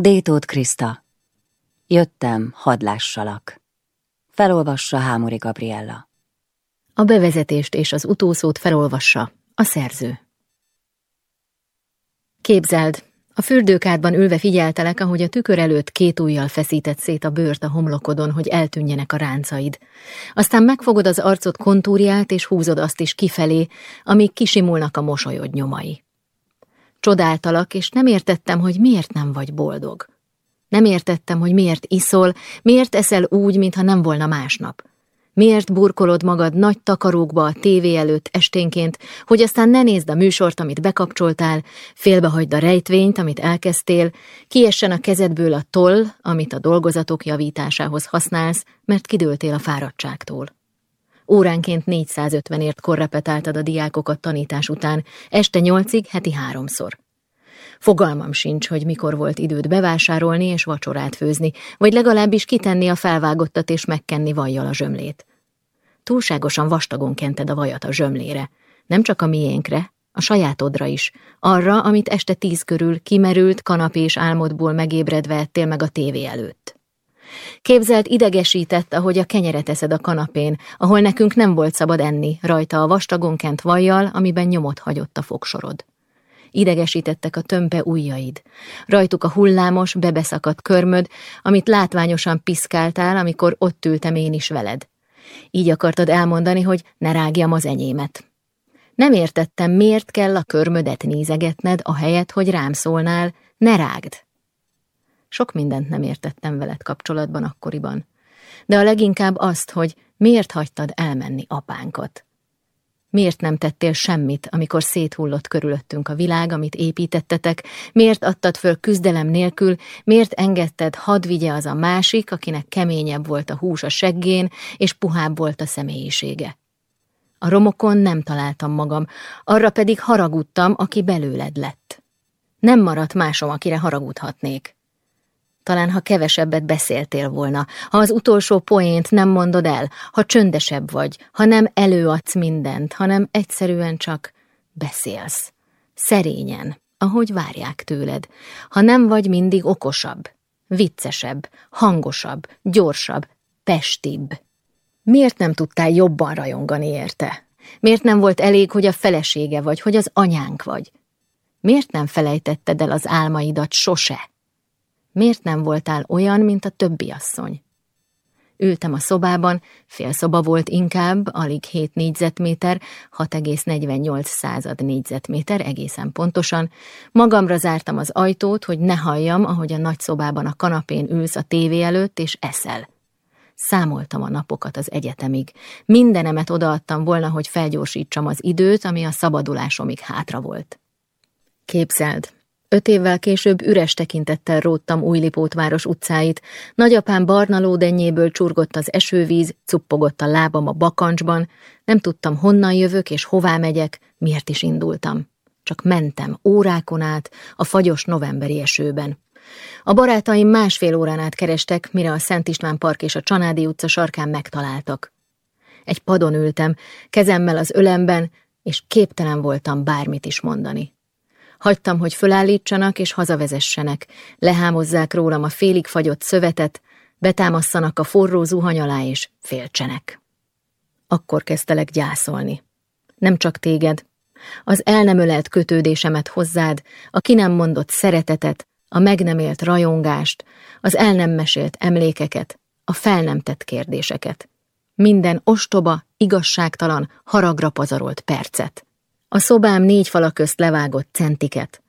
Détót Kriszta. Jöttem, hadd lássalak. Felolvassa Hámori Gabriella. A bevezetést és az utószót felolvassa a szerző. Képzeld, a fürdőkádban ülve figyeltelek, ahogy a tükör előtt két ujjal feszített szét a bőrt a homlokodon, hogy eltűnjenek a ráncaid. Aztán megfogod az arcod kontúrját, és húzod azt is kifelé, amíg kisimulnak a mosolyod nyomai. Csodáltalak, és nem értettem, hogy miért nem vagy boldog. Nem értettem, hogy miért iszol, miért eszel úgy, mintha nem volna másnap. Miért burkolod magad nagy takarókba a tévé előtt esténként, hogy aztán ne nézd a műsort, amit bekapcsoltál, félbehagyd a rejtvényt, amit elkezdtél, kiessen a kezedből a toll, amit a dolgozatok javításához használsz, mert kidőltél a fáradtságtól. Óránként 450ért korrepetáltad a diákokat tanítás után, este nyolcig, heti háromszor. Fogalmam sincs, hogy mikor volt időd bevásárolni és vacsorát főzni, vagy legalábbis kitenni a felvágottat és megkenni vajjal a zsömlét. Túlságosan vastagon kented a vajat a zsömlére, nem csak a miénkre, a sajátodra is, arra, amit este tíz körül kimerült kanapés álmodból megébredve ettél meg a tévé előtt. Képzelt idegesített, ahogy a kenyeret eszed a kanapén, ahol nekünk nem volt szabad enni, rajta a vastagon kent vajjal, amiben nyomot hagyott a fogsorod. Idegesítettek a tömpe ujjaid. Rajtuk a hullámos, bebeszakadt körmöd, amit látványosan piszkáltál, amikor ott ültem én is veled. Így akartad elmondani, hogy ne rágjam az enyémet. Nem értettem, miért kell a körmödet nézegetned, a helyet, hogy rám szólnál, ne rágd. Sok mindent nem értettem veled kapcsolatban akkoriban, de a leginkább azt, hogy miért hagytad elmenni apánkat. Miért nem tettél semmit, amikor széthullott körülöttünk a világ, amit építettetek? Miért adtad föl küzdelem nélkül? Miért engedted, hadd vigye az a másik, akinek keményebb volt a hús a seggén, és puhább volt a személyisége? A romokon nem találtam magam, arra pedig haragudtam, aki belőled lett. Nem maradt másom, akire haragudhatnék. Talán ha kevesebbet beszéltél volna, ha az utolsó poént nem mondod el, ha csöndesebb vagy, ha nem előadsz mindent, hanem egyszerűen csak beszélsz. Szerényen, ahogy várják tőled, ha nem vagy mindig okosabb, viccesebb, hangosabb, gyorsabb, pestibb. Miért nem tudtál jobban rajongani érte? Miért nem volt elég, hogy a felesége vagy, hogy az anyánk vagy? Miért nem felejtetted el az álmaidat sose? Miért nem voltál olyan, mint a többi asszony? Ültem a szobában, fél szoba volt inkább, alig 7 négyzetméter, 6,48 század négyzetméter egészen pontosan. Magamra zártam az ajtót, hogy ne halljam, ahogy a nagy szobában a kanapén ülsz a tévé előtt, és eszel. Számoltam a napokat az egyetemig. Mindenemet odaadtam volna, hogy felgyorsítsam az időt, ami a szabadulásomig hátra volt. Képzeld, Öt évvel később üres tekintettel róttam Újlipótváros utcáit, nagyapám barna lódennyéből csurgott az esővíz, cuppogott a lábam a bakancsban, nem tudtam honnan jövök és hová megyek, miért is indultam. Csak mentem, órákon át, a fagyos novemberi esőben. A barátaim másfél órán át kerestek, mire a Szent István Park és a Csanádi utca sarkán megtaláltak. Egy padon ültem, kezemmel az ölemben, és képtelen voltam bármit is mondani. Hagytam, hogy fölállítsanak és hazavezessenek, lehámozzák rólam a félig fagyott szövetet, betámasszanak a forró zuhany alá és féltsenek. Akkor kezdtelek gyászolni. Nem csak téged, az el nem ölelt kötődésemet hozzád, a ki nem mondott szeretetet, a meg nem élt rajongást, az el nem mesélt emlékeket, a fel nem tett kérdéseket. Minden ostoba, igazságtalan, haragra pazarolt percet. A szobám négy fala közt levágott centiket.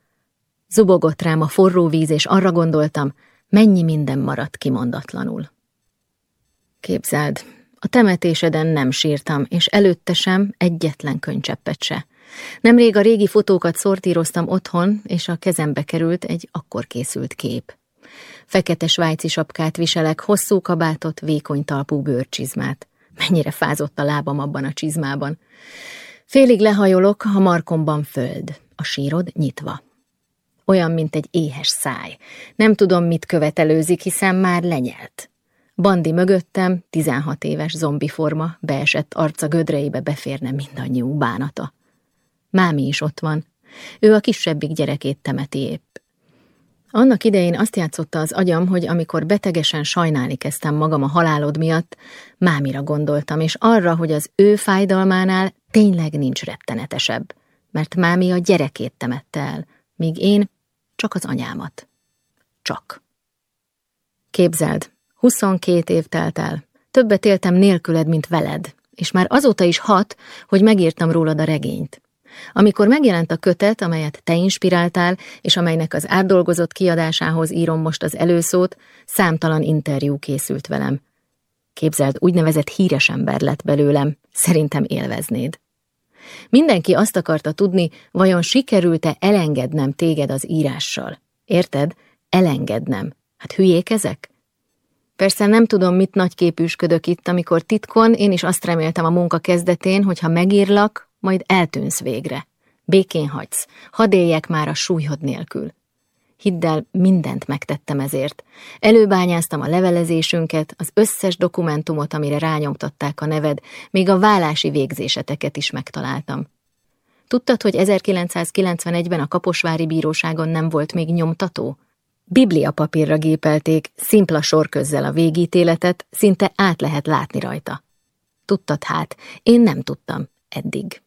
Zubogott rám a forró víz, és arra gondoltam, mennyi minden maradt kimondatlanul. Képzeld, a temetéseden nem sírtam, és előtte sem egyetlen könycseppet se. Nemrég a régi fotókat szortíroztam otthon, és a kezembe került egy akkor készült kép. Fekete svájci sapkát viselek, hosszú kabátot, vékony talpú bőrcsizmát. Mennyire fázott a lábam abban a csizmában. Félig lehajolok, a markomban föld, a sírod nyitva. Olyan, mint egy éhes száj. Nem tudom, mit követelőzik, hiszen már lenyelt. Bandi mögöttem, 16 éves zombi forma, beesett arca gödreibe beférne mindannyiunk bánata. Mámi is ott van. Ő a kisebbik gyerekét temeti épp. Annak idején azt játszotta az agyam, hogy amikor betegesen sajnálni kezdtem magam a halálod miatt, mámira gondoltam, és arra, hogy az ő fájdalmánál tényleg nincs rettenetesebb, mert mámi a gyerekét temette el, míg én csak az anyámat. Csak. Képzeld, 22 év telt el. Többet éltem nélküled, mint veled, és már azóta is hat, hogy megírtam rólad a regényt. Amikor megjelent a kötet, amelyet te inspiráltál, és amelynek az átdolgozott kiadásához írom most az előszót, számtalan interjú készült velem. Képzeld, úgynevezett híres ember lett belőlem, szerintem élveznéd. Mindenki azt akarta tudni, vajon sikerült-e elengednem téged az írással. Érted? Elengednem. Hát hülyék ezek? Persze nem tudom, mit nagyképűsködök itt, amikor titkon én is azt reméltem a munka kezdetén, hogy ha megírlak, majd eltűnsz végre. Békén hagysz, hadd éljek már a súlyhod nélkül. Hidd el, mindent megtettem ezért. Előbányáztam a levelezésünket, az összes dokumentumot, amire rányomtatták a neved, még a vállási végzéseteket is megtaláltam. Tudtad, hogy 1991-ben a Kaposvári Bíróságon nem volt még nyomtató? Biblia papírra gépelték, szimpla sorközzel a végítéletet, szinte át lehet látni rajta. Tudtad hát, én nem tudtam, eddig.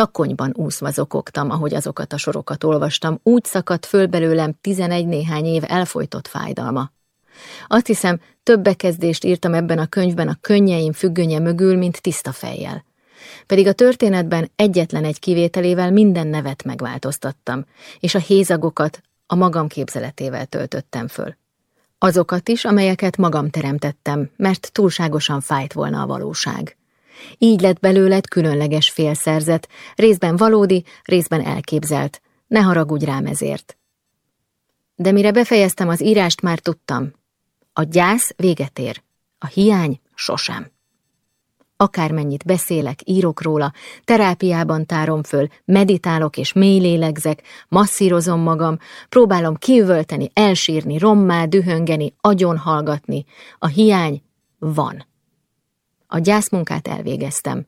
Takonyban úszva zokogtam, ahogy azokat a sorokat olvastam, úgy szakadt föl belőlem tizenegy néhány év elfolytott fájdalma. Azt hiszem, több bekezdést írtam ebben a könyvben a könnyeim függönye mögül, mint tiszta fejjel. Pedig a történetben egyetlen egy kivételével minden nevet megváltoztattam, és a hézagokat a magam képzeletével töltöttem föl. Azokat is, amelyeket magam teremtettem, mert túlságosan fájt volna a valóság. Így lett belőled különleges félszerzet, részben valódi, részben elképzelt. Ne haragudj rám ezért. De mire befejeztem az írást, már tudtam. A gyász véget ér, a hiány sosem. Akármennyit beszélek, írok róla, terápiában tárom föl, meditálok és mély lélegzek, masszírozom magam, próbálom kiüvölteni, elsírni, rommá, dühöngeni, agyon hallgatni. A hiány van. A gyászmunkát elvégeztem.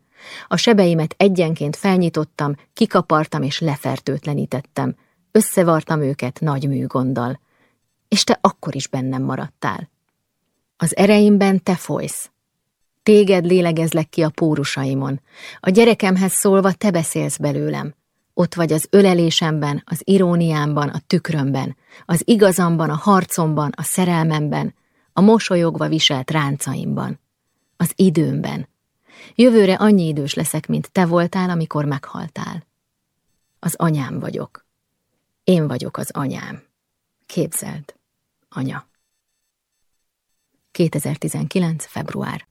A sebeimet egyenként felnyitottam, kikapartam és lefertőtlenítettem. Összevartam őket nagy műgonddal. És te akkor is bennem maradtál. Az ereimben te folysz. Téged lélegezlek ki a pórusaimon. A gyerekemhez szólva te beszélsz belőlem. Ott vagy az ölelésemben, az iróniámban, a tükrömben, az igazamban, a harcomban, a szerelmemben, a mosolyogva viselt ráncaimban az időmben. Jövőre annyi idős leszek, mint te voltál, amikor meghaltál. Az anyám vagyok. Én vagyok az anyám. Képzeld, anya. 2019. február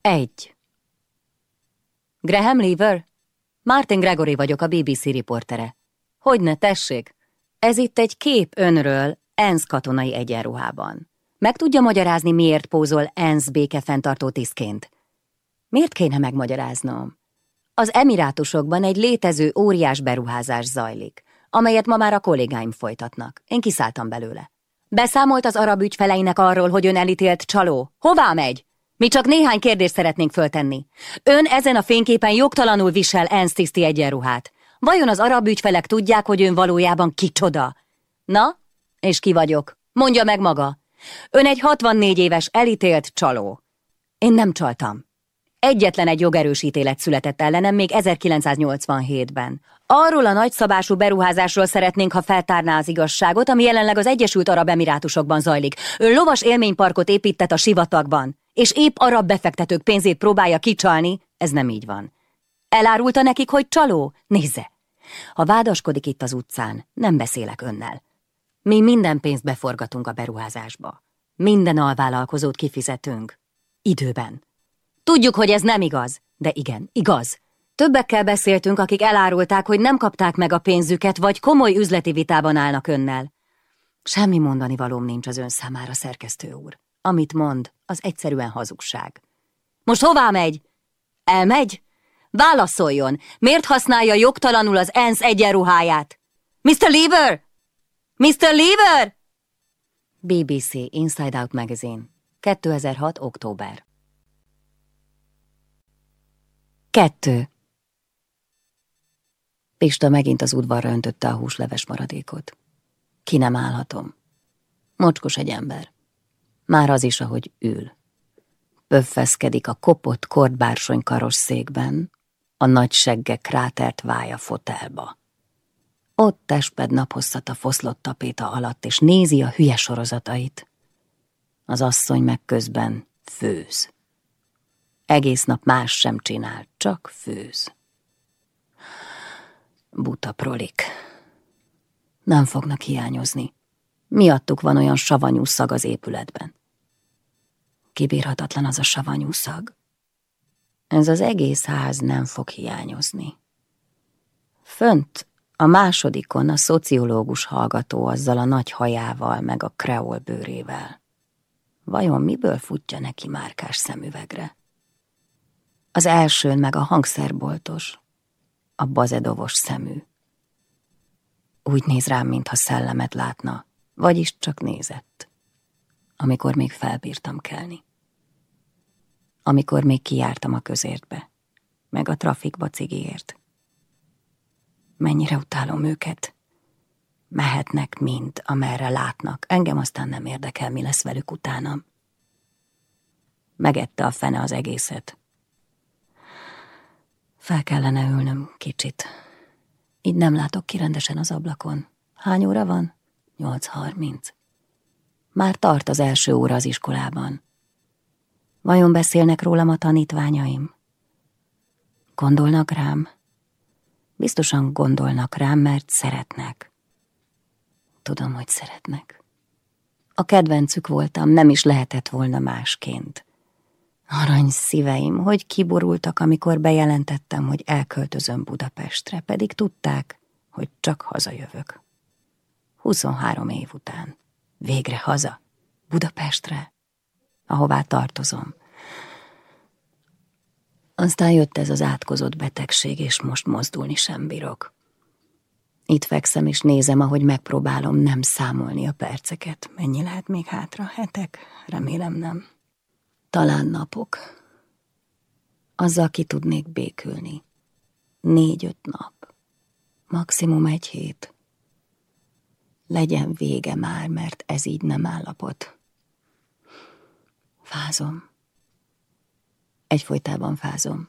1. Graham Lever? Martin Gregory vagyok, a BBC riportere. Hogyne, tessék? Ez itt egy kép önről, ENSZ katonai egyenruhában. Meg tudja magyarázni, miért pózol ENSZ békefenntartó tisztként? Miért kéne megmagyaráznom? Az emirátusokban egy létező óriás beruházás zajlik, amelyet ma már a kollégáim folytatnak. Én kiszálltam belőle. Beszámolt az arab ügyfeleinek arról, hogy ön elítélt csaló. Hová megy? Mi csak néhány kérdést szeretnénk föltenni. Ön ezen a fényképen jogtalanul visel ENSZ tiszti egyenruhát. Vajon az arab ügyfelek tudják, hogy ön valójában kicsoda? Na, és ki vagyok? Mondja meg maga. Ön egy 64 éves elítélt csaló. Én nem csaltam. Egyetlen egy jogerős ítélet született ellenem még 1987-ben. Arról a nagyszabású beruházásról szeretnénk, ha feltárná az igazságot, ami jelenleg az Egyesült Arab Emirátusokban zajlik. Ön lovas élményparkot épített a sivatagban, és épp arab befektetők pénzét próbálja kicsalni, ez nem így van. Elárulta nekik, hogy csaló? Nézze! Ha vádaskodik itt az utcán, nem beszélek önnel. Mi minden pénzt beforgatunk a beruházásba. Minden alvállalkozót kifizetünk. Időben. Tudjuk, hogy ez nem igaz, de igen, igaz. Többekkel beszéltünk, akik elárulták, hogy nem kapták meg a pénzüket, vagy komoly üzleti vitában állnak önnel. Semmi mondani valóm nincs az ön számára, szerkesztő úr. Amit mond, az egyszerűen hazugság. Most hová megy? Elmegy? Válaszoljon! Miért használja jogtalanul az ENSZ egyenruháját? Mr. Lever! Mr. Lever! BBC Inside Out Magazine 2006. október 2. Pista megint az udvarra öntötte a húsleves maradékot. Ki nem állhatom. Mocskos egy ember. Már az is, ahogy ül. Pöffeszkedik a kopott kordbársony karosszékben, a nagy segge krátert vája fotelba. Ott testped naphosszat a foszlott tapéta alatt, és nézi a hülye sorozatait. Az asszony meg közben főz. Egész nap más sem csinál, csak főz. Buta prolik. Nem fognak hiányozni. Miattuk van olyan savanyú szag az épületben. Kibírhatatlan az a savanyú szag. Ez az egész ház nem fog hiányozni. Fönt, a másodikon a szociológus hallgató azzal a nagy hajával meg a kreol bőrével. Vajon miből futja neki márkás szemüvegre? Az elsőn meg a hangszerboltos, a bazedovos szemű. Úgy néz rám, mintha szellemet látna, vagyis csak nézett, amikor még felbírtam kelni. Amikor még kijártam a közértbe, meg a trafikba cigiért. Mennyire utálom őket. Mehetnek mind, amerre látnak, engem aztán nem érdekel, mi lesz velük utánam. Megette a fene az egészet. Fel kellene ülnöm kicsit. Így nem látok ki rendesen az ablakon. Hány óra van? Nyolc harminc. Már tart az első óra az iskolában. Vajon beszélnek rólam a tanítványaim? Gondolnak rám? Biztosan gondolnak rám, mert szeretnek. Tudom, hogy szeretnek. A kedvencük voltam, nem is lehetett volna másként. Arany szíveim, hogy kiborultak, amikor bejelentettem, hogy elköltözöm Budapestre, pedig tudták, hogy csak hazajövök. 23 év után. Végre haza. Budapestre. Ahová tartozom. Aztán jött ez az átkozott betegség, és most mozdulni sem bírok. Itt fekszem, és nézem, ahogy megpróbálom nem számolni a perceket. Mennyi lehet még hátra? Hetek? Remélem nem. Talán napok. Azzal ki tudnék békülni. Négy-öt nap. Maximum egy hét. Legyen vége már, mert ez így nem állapot. Fázom. Egyfolytában fázom.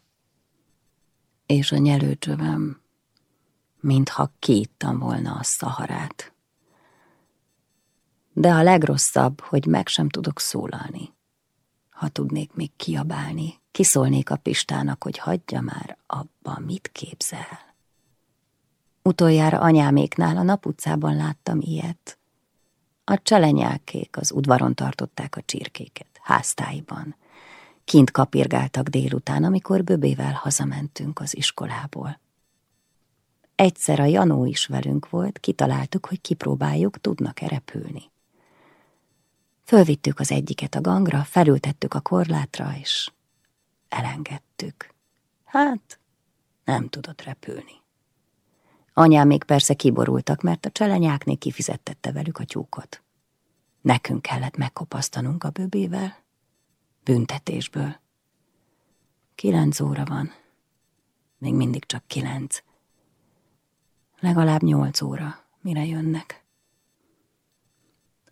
És a nyelőcsövem, mintha kiittam volna a szaharát. De a legrosszabb, hogy meg sem tudok szólalni. Ha tudnék még kiabálni, kiszólnék a Pistának, hogy hagyja már abba, mit képzel. Utoljára anyáméknál a naputcában láttam ilyet. A cselenyákék az udvaron tartották a csirkéket, háztáiban. Kint kapirgáltak délután, amikor böbével hazamentünk az iskolából. Egyszer a Janó is velünk volt, kitaláltuk, hogy kipróbáljuk, tudnak-e repülni. Fölvittük az egyiket a gangra, felültettük a korlátra, és elengedtük. Hát, nem tudott repülni. Anyám még persze kiborultak, mert a cselenyáknél kifizettette velük a tyúkot. Nekünk kellett megkopasztanunk a bőbével. Büntetésből. Kilenc óra van. Még mindig csak kilenc. Legalább nyolc óra, mire jönnek.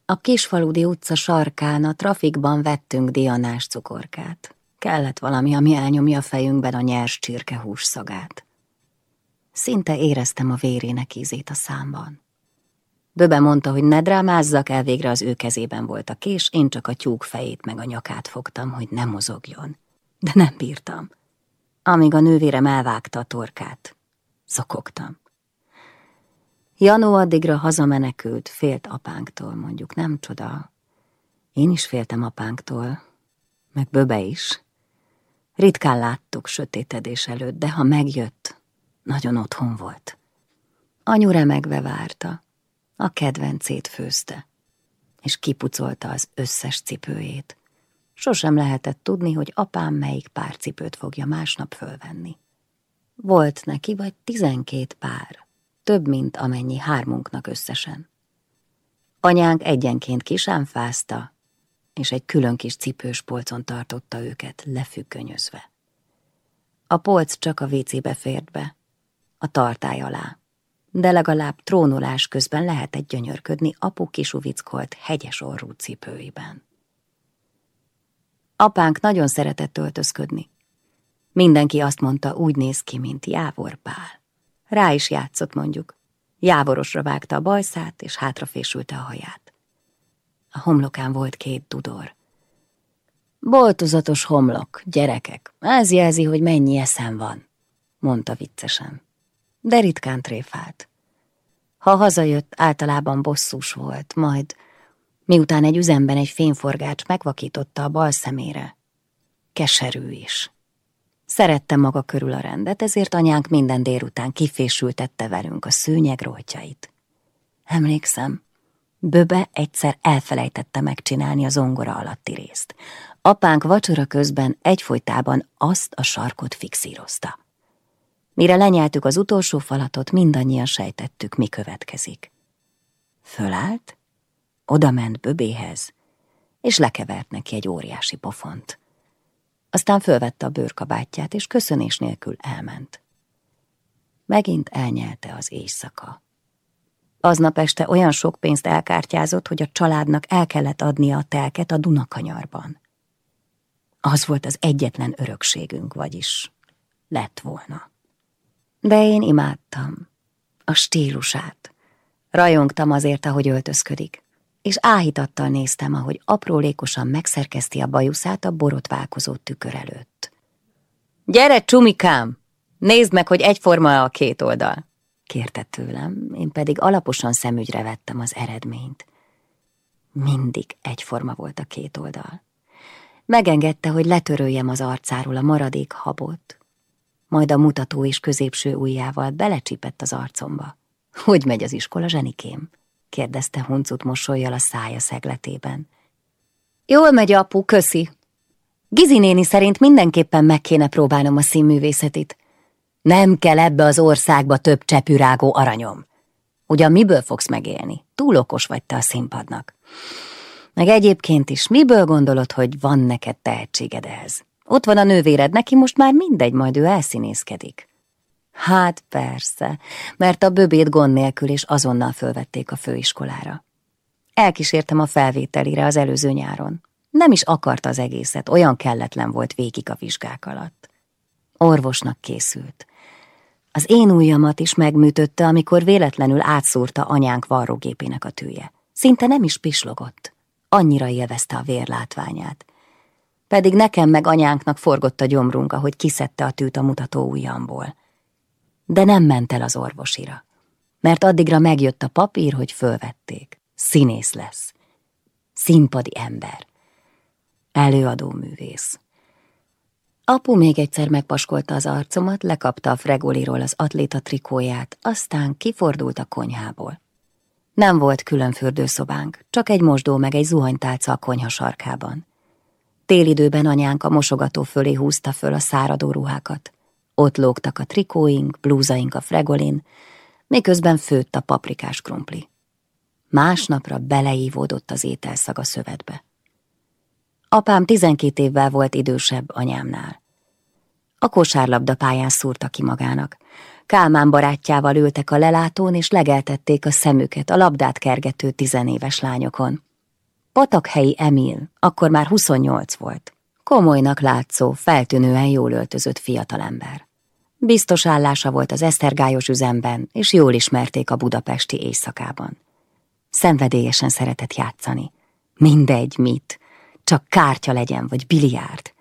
A Kisfaludi utca sarkán a trafikban vettünk dianás cukorkát. Kellett valami, ami elnyomja a fejünkben a nyers csirkehús szagát. Szinte éreztem a vérének ízét a számban. Böbe mondta, hogy ne drámázzak, elvégre az ő kezében volt a kés, én csak a tyúk fejét meg a nyakát fogtam, hogy ne mozogjon. De nem bírtam. Amíg a nővérem elvágta a torkát, szokogtam. Janó addigra hazamenekült, félt apánktól, mondjuk, nem csoda. Én is féltem apánktól, meg Böbe is. Ritkán láttuk sötétedés előtt, de ha megjött, nagyon otthon volt. Anyu remegve várta, a kedvencét főzte, és kipucolta az összes cipőjét. Sosem lehetett tudni, hogy apám melyik pár cipőt fogja másnap fölvenni. Volt neki vagy tizenkét pár, több, mint amennyi hármunknak összesen. Anyánk egyenként kisámfázta, és egy külön kis cipős polcon tartotta őket lefüggönyözve. A polc csak a vécébe fért be, a tartály alá, de legalább trónolás közben lehetett gyönyörködni apu kisuvickolt hegyes orrú cipőiben. Apánk nagyon szeretett öltözködni. Mindenki azt mondta, úgy néz ki, mint Jávor Pál. Rá is játszott mondjuk. Jávorosra vágta a bajszát, és hátrafésülte a haját. A homlokán volt két dudor. Boltozatos homlok, gyerekek, ez jelzi, hogy mennyi eszem van, mondta viccesen. De ritkán tréfált. Ha hazajött, általában bosszús volt, majd miután egy üzemben egy fényforgács megvakította a bal szemére. Keserű is. Szerette maga körül a rendet, ezért anyánk minden délután kifésültette velünk a szőnyeg rojtjait. Emlékszem, Böbe egyszer elfelejtette megcsinálni a zongora alatti részt. Apánk vacsora közben egyfolytában azt a sarkot fixírozta. Mire lenyeltük az utolsó falatot, mindannyian sejtettük, mi következik. Fölállt, odament Böbéhez, és lekevert neki egy óriási pofont. Aztán fölvette a bőrkabátját, és köszönés nélkül elment. Megint elnyelte az éjszaka. Aznap este olyan sok pénzt elkártyázott, hogy a családnak el kellett adnia a telket a Dunakanyarban. Az volt az egyetlen örökségünk, vagyis lett volna. De én imádtam a stílusát. Rajongtam azért, ahogy öltözködik, és áhítattal néztem, ahogy aprólékosan megszerkeszti a bajuszát a borotválkozó tükör előtt. Gyere, csumikám! Nézd meg, hogy egyforma a két oldal! kérte tőlem, én pedig alaposan szemügyre vettem az eredményt. Mindig egyforma volt a két oldal. Megengedte, hogy letöröljem az arcáról a maradék habot, majd a mutató és középső ujjával belecsipett az arcomba. Hogy megy az iskola, zsenikém? kérdezte huncut mosolyjal a szája szegletében. Jól megy, apu, köszi. Gizi néni szerint mindenképpen meg kéne próbálnom a színművészetit. Nem kell ebbe az országba több csepürágó aranyom. Ugyan miből fogsz megélni? Túl okos vagy te a színpadnak. Meg egyébként is, miből gondolod, hogy van neked tehetséged ehhez? Ott van a nővéred, neki most már mindegy, majd ő elszínészkedik. Hát persze, mert a böbét gond nélkül is azonnal fölvették a főiskolára. Elkísértem a felvételire az előző nyáron. Nem is akarta az egészet, olyan kelletlen volt végig a vizsgák alatt. Orvosnak készült. Az én ujjamat is megműtötte, amikor véletlenül átszúrta anyánk varrógépének a tűje. Szinte nem is pislogott. Annyira élvezte a vérlátványát. Pedig nekem meg anyánknak forgott a gyomrunk, ahogy kiszedte a tűt a mutató ujjamból. De nem ment el az orvosira, mert addigra megjött a papír, hogy fölvették. Színész lesz. Színpadi ember. Előadó művész. Apu még egyszer megpaskolta az arcomat, lekapta a fregoliról az atléta trikóját, aztán kifordult a konyhából. Nem volt külön fürdőszobánk, csak egy mosdó meg egy zuhanytálca a konyha sarkában. Télidőben anyánk a mosogató fölé húzta föl a száradó ruhákat. Ott lógtak a trikóink, blúzaink a fregolin, miközben főtt a paprikás krumpli. Másnapra beleívódott az ételszag a szövetbe. Apám tizenkét évvel volt idősebb anyámnál. A kosárlabda pályán szúrta ki magának. Kálmán barátjával ültek a lelátón, és legeltették a szemüket a labdát kergető tizenéves lányokon. Patakhelyi Emil, akkor már 28 volt. Komolynak látszó, feltűnően jól öltözött fiatalember. Biztos állása volt az esztergályos üzemben, és jól ismerték a budapesti éjszakában. Szenvedélyesen szeretett játszani. Mindegy, mit, csak kártya legyen, vagy biliárd.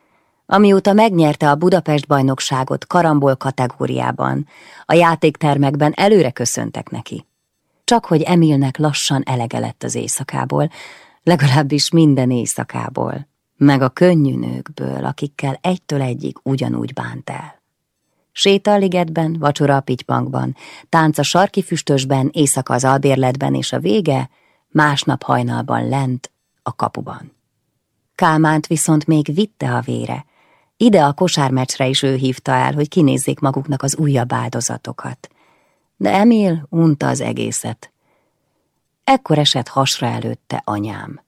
Amióta megnyerte a Budapest bajnokságot karambol kategóriában, a játéktermekben előre köszöntek neki. Csak hogy Emilnek lassan elege lett az éjszakából, legalábbis minden éjszakából, meg a könnyű nőkből, akikkel egytől egyig ugyanúgy bánt el. Séta a ligetben, vacsora a pitybankban, tánc a sarki füstösben, éjszaka az albérletben, és a vége másnap hajnalban lent a kapuban. Kálmánt viszont még vitte a vére. Ide a kosármecsre is ő hívta el, hogy kinézzék maguknak az újabb áldozatokat. De Emil unta az egészet. Ekkor esett hasra előtte anyám.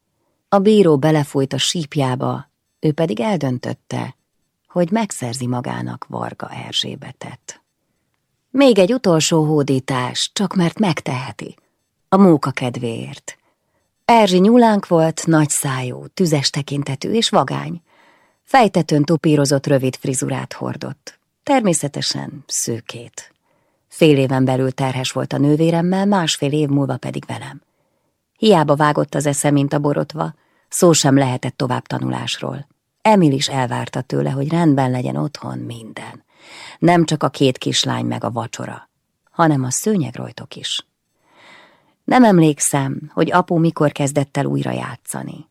A bíró belefújt a sípjába, ő pedig eldöntötte, hogy megszerzi magának Varga Erzsébetet. Még egy utolsó hódítás, csak mert megteheti. A móka kedvéért. Erzsi nyulánk volt, nagy szájú, tüzes tekintetű és vagány. Fejtetőn tupírozott rövid frizurát hordott. Természetesen szőkét. Fél éven belül terhes volt a nővéremmel, másfél év múlva pedig velem. Hiába vágott az esze, mint a borotva, szó sem lehetett tovább tanulásról. Emil is elvárta tőle, hogy rendben legyen otthon minden. Nem csak a két kislány meg a vacsora, hanem a szőnyegrojtok is. Nem emlékszem, hogy apu mikor kezdett el újra játszani.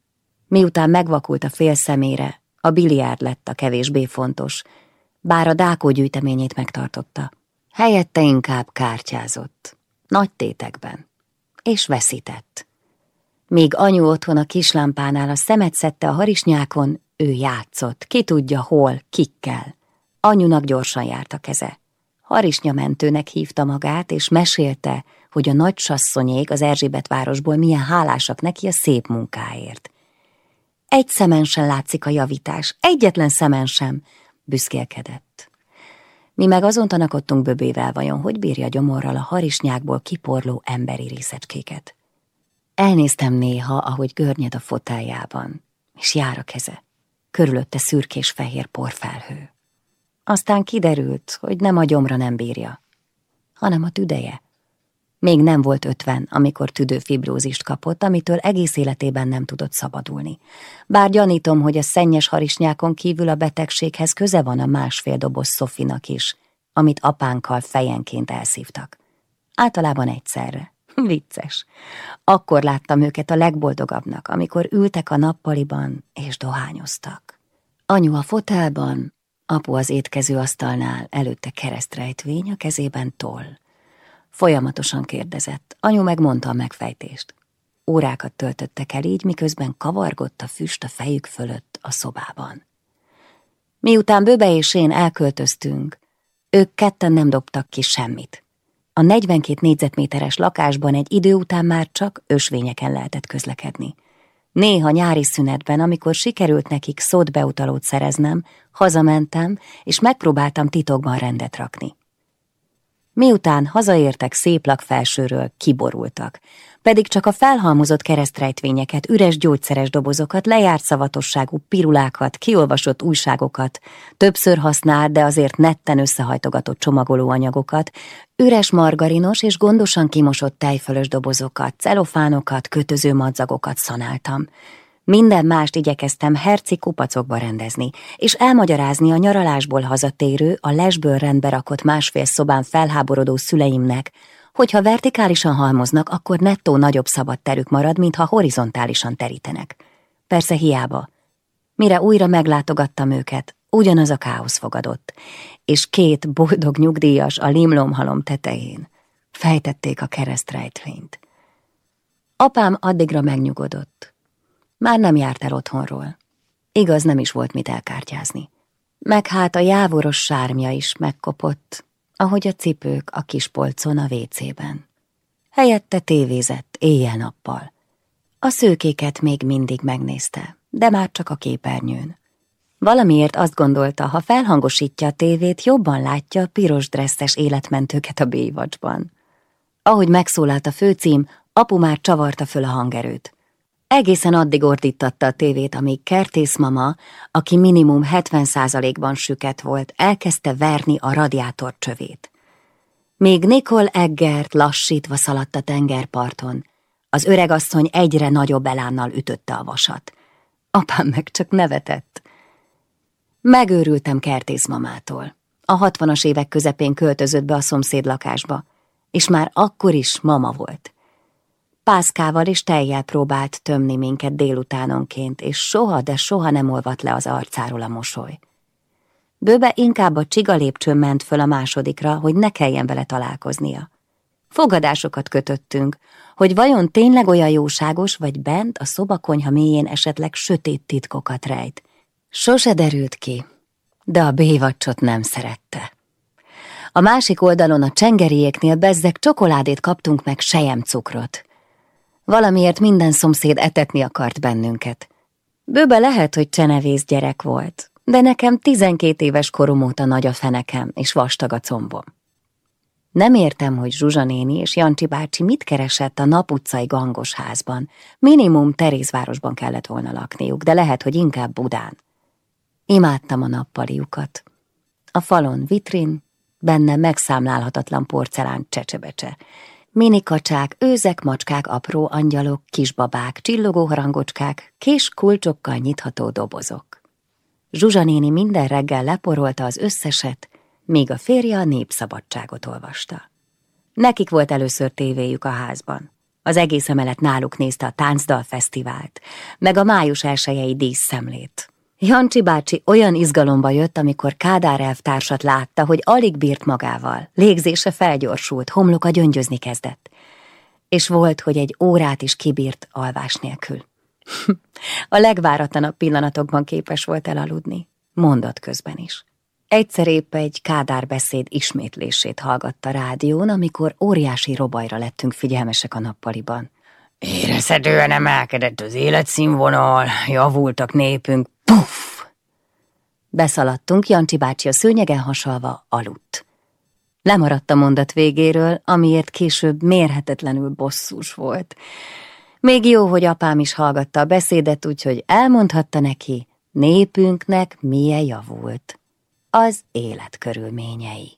Miután megvakult a fél szemére, a biliárd lett a kevésbé fontos, bár a dákó gyűjteményét megtartotta. Helyette inkább kártyázott, nagy tétekben, és veszített. Míg anyu otthon a kislámpánál a szemet szedte a harisnyákon, ő játszott, ki tudja hol, kikkel. Anyunak gyorsan járt a keze. Harisnyamentőnek hívta magát, és mesélte, hogy a nagy sasszonyék az Erzsébet városból milyen hálásak neki a szép munkáért. Egy szemen sem látszik a javítás, egyetlen szemen sem, büszkélkedett. Mi meg azon tanakodtunk böbével vajon, hogy bírja gyomorral a harisnyákból kiporló emberi részecskéket. Elnéztem néha, ahogy görnyed a fotájában, és jár a keze. Körülötte szürkés-fehér porfelhő. Aztán kiderült, hogy nem a gyomra nem bírja, hanem a tüdeje. Még nem volt ötven, amikor tüdőfibrózist kapott, amitől egész életében nem tudott szabadulni. Bár gyanítom, hogy a szennyes harisnyákon kívül a betegséghez köze van a másfél doboz Szofinak is, amit apánkkal fejenként elszívtak. Általában egyszerre. Vicces. Akkor láttam őket a legboldogabbnak, amikor ültek a nappaliban és dohányoztak. Anyu a fotelban, apu az étkező asztalnál, előtte keresztrejtvény, a kezében toll. Folyamatosan kérdezett, anyu megmondta a megfejtést. Órákat töltöttek el így, miközben kavargott a füst a fejük fölött a szobában. Miután Böbe és én elköltöztünk, ők ketten nem dobtak ki semmit. A 42 négyzetméteres lakásban egy idő után már csak ösvényeken lehetett közlekedni. Néha nyári szünetben, amikor sikerült nekik szótbeutalót szereznem, hazamentem, és megpróbáltam titokban rendet rakni. Miután hazaértek szép lakfelsőről, kiborultak, pedig csak a felhalmozott keresztrejtvényeket, üres gyógyszeres dobozokat, lejárt szavatosságú pirulákat, kiolvasott újságokat, többször használt, de azért netten összehajtogatott csomagolóanyagokat, üres margarinos és gondosan kimosott tejfölös dobozokat, celofánokat, kötöző madzagokat szanáltam. Minden mást igyekeztem herci kupacokba rendezni, és elmagyarázni a nyaralásból hazatérő, a lesből rendbe rakott másfél szobán felháborodó szüleimnek, hogyha vertikálisan halmoznak, akkor nettó nagyobb szabad terük marad, mintha horizontálisan terítenek. Persze hiába. Mire újra meglátogattam őket, ugyanaz a káosz fogadott, és két boldog nyugdíjas a limlomhalom tetején. Fejtették a keresztrejtvényt. Apám addigra megnyugodott. Már nem járt el otthonról. Igaz, nem is volt mit elkártyázni. Meg hát a jávoros sármja is megkopott, ahogy a cipők a kis polcon a vécében. Helyette tévézett éjjel-nappal. A szőkéket még mindig megnézte, de már csak a képernyőn. Valamiért azt gondolta, ha felhangosítja a tévét, jobban látja a piros dresszes életmentőket a bévacsban. Ahogy megszólalt a főcím, apu már csavarta föl a hangerőt. Egészen addig ordítatta a tévét, amíg Kertész mama, aki minimum 70%-ban süket volt, elkezdte verni a radiátor csövét. Még Nicole Eggert lassítva szaladt a tengerparton. Az öregasszony egyre nagyobb elánnal ütötte a vasat. Apám meg csak nevetett. Megőrültem Kertész mamától. A hatvanas évek közepén költözött be a szomszéd lakásba, és már akkor is mama volt. Pászkával és tejjel próbált tömni minket délutánonként, és soha, de soha nem olvat le az arcáról a mosoly. Bőbe inkább a csiga lépcsőn ment föl a másodikra, hogy ne kelljen vele találkoznia. Fogadásokat kötöttünk, hogy vajon tényleg olyan jóságos, vagy bent a szobakonyha mélyén esetleg sötét titkokat rejt. Sose derült ki, de a bévacsot nem szerette. A másik oldalon a csengeriéknél bezzek csokoládét kaptunk meg sejemcukrot. Valamiért minden szomszéd etetni akart bennünket. Bőbe lehet, hogy csenevész gyerek volt, de nekem tizenkét éves korom óta nagy a fenekem és vastag a combom. Nem értem, hogy Zsuzsa néni és Jancsi bácsi mit keresett a nap utcai gangos házban. Minimum Terézvárosban kellett volna lakniuk, de lehet, hogy inkább Budán. Imádtam a nappaliukat. A falon vitrin, benne megszámlálhatatlan porcelán csecsebecse. Minikacsák, őzek, macskák, apró angyalok, kisbabák, csillogó harangocskák, kés kulcsokkal nyitható dobozok. Zsuzsa néni minden reggel leporolta az összeset, míg a férje a népszabadságot olvasta. Nekik volt először tévéjük a házban. Az egész emelet náluk nézte a táncdal fesztivált, meg a május elsőjei díszszemlét. Jancsi bácsi olyan izgalomba jött, amikor Kádár elvtársat látta, hogy alig bírt magával. Légzése felgyorsult, homloka gyöngyözni kezdett. És volt, hogy egy órát is kibírt alvás nélkül. a legváratlanabb pillanatokban képes volt elaludni, mondat közben is. Egyszer épp egy Kádár beszéd ismétlését hallgatta rádión, amikor óriási robajra lettünk figyelmesek a nappaliban. Érezhetően emelkedett az életszínvonal, javultak népünk, puff! Beszaladtunk, Jancsi bácsi a szőnyegen hasalva aludt. Lemaradt a mondat végéről, amiért később mérhetetlenül bosszús volt. Még jó, hogy apám is hallgatta a beszédet, úgyhogy elmondhatta neki, népünknek milyen javult az élet körülményei.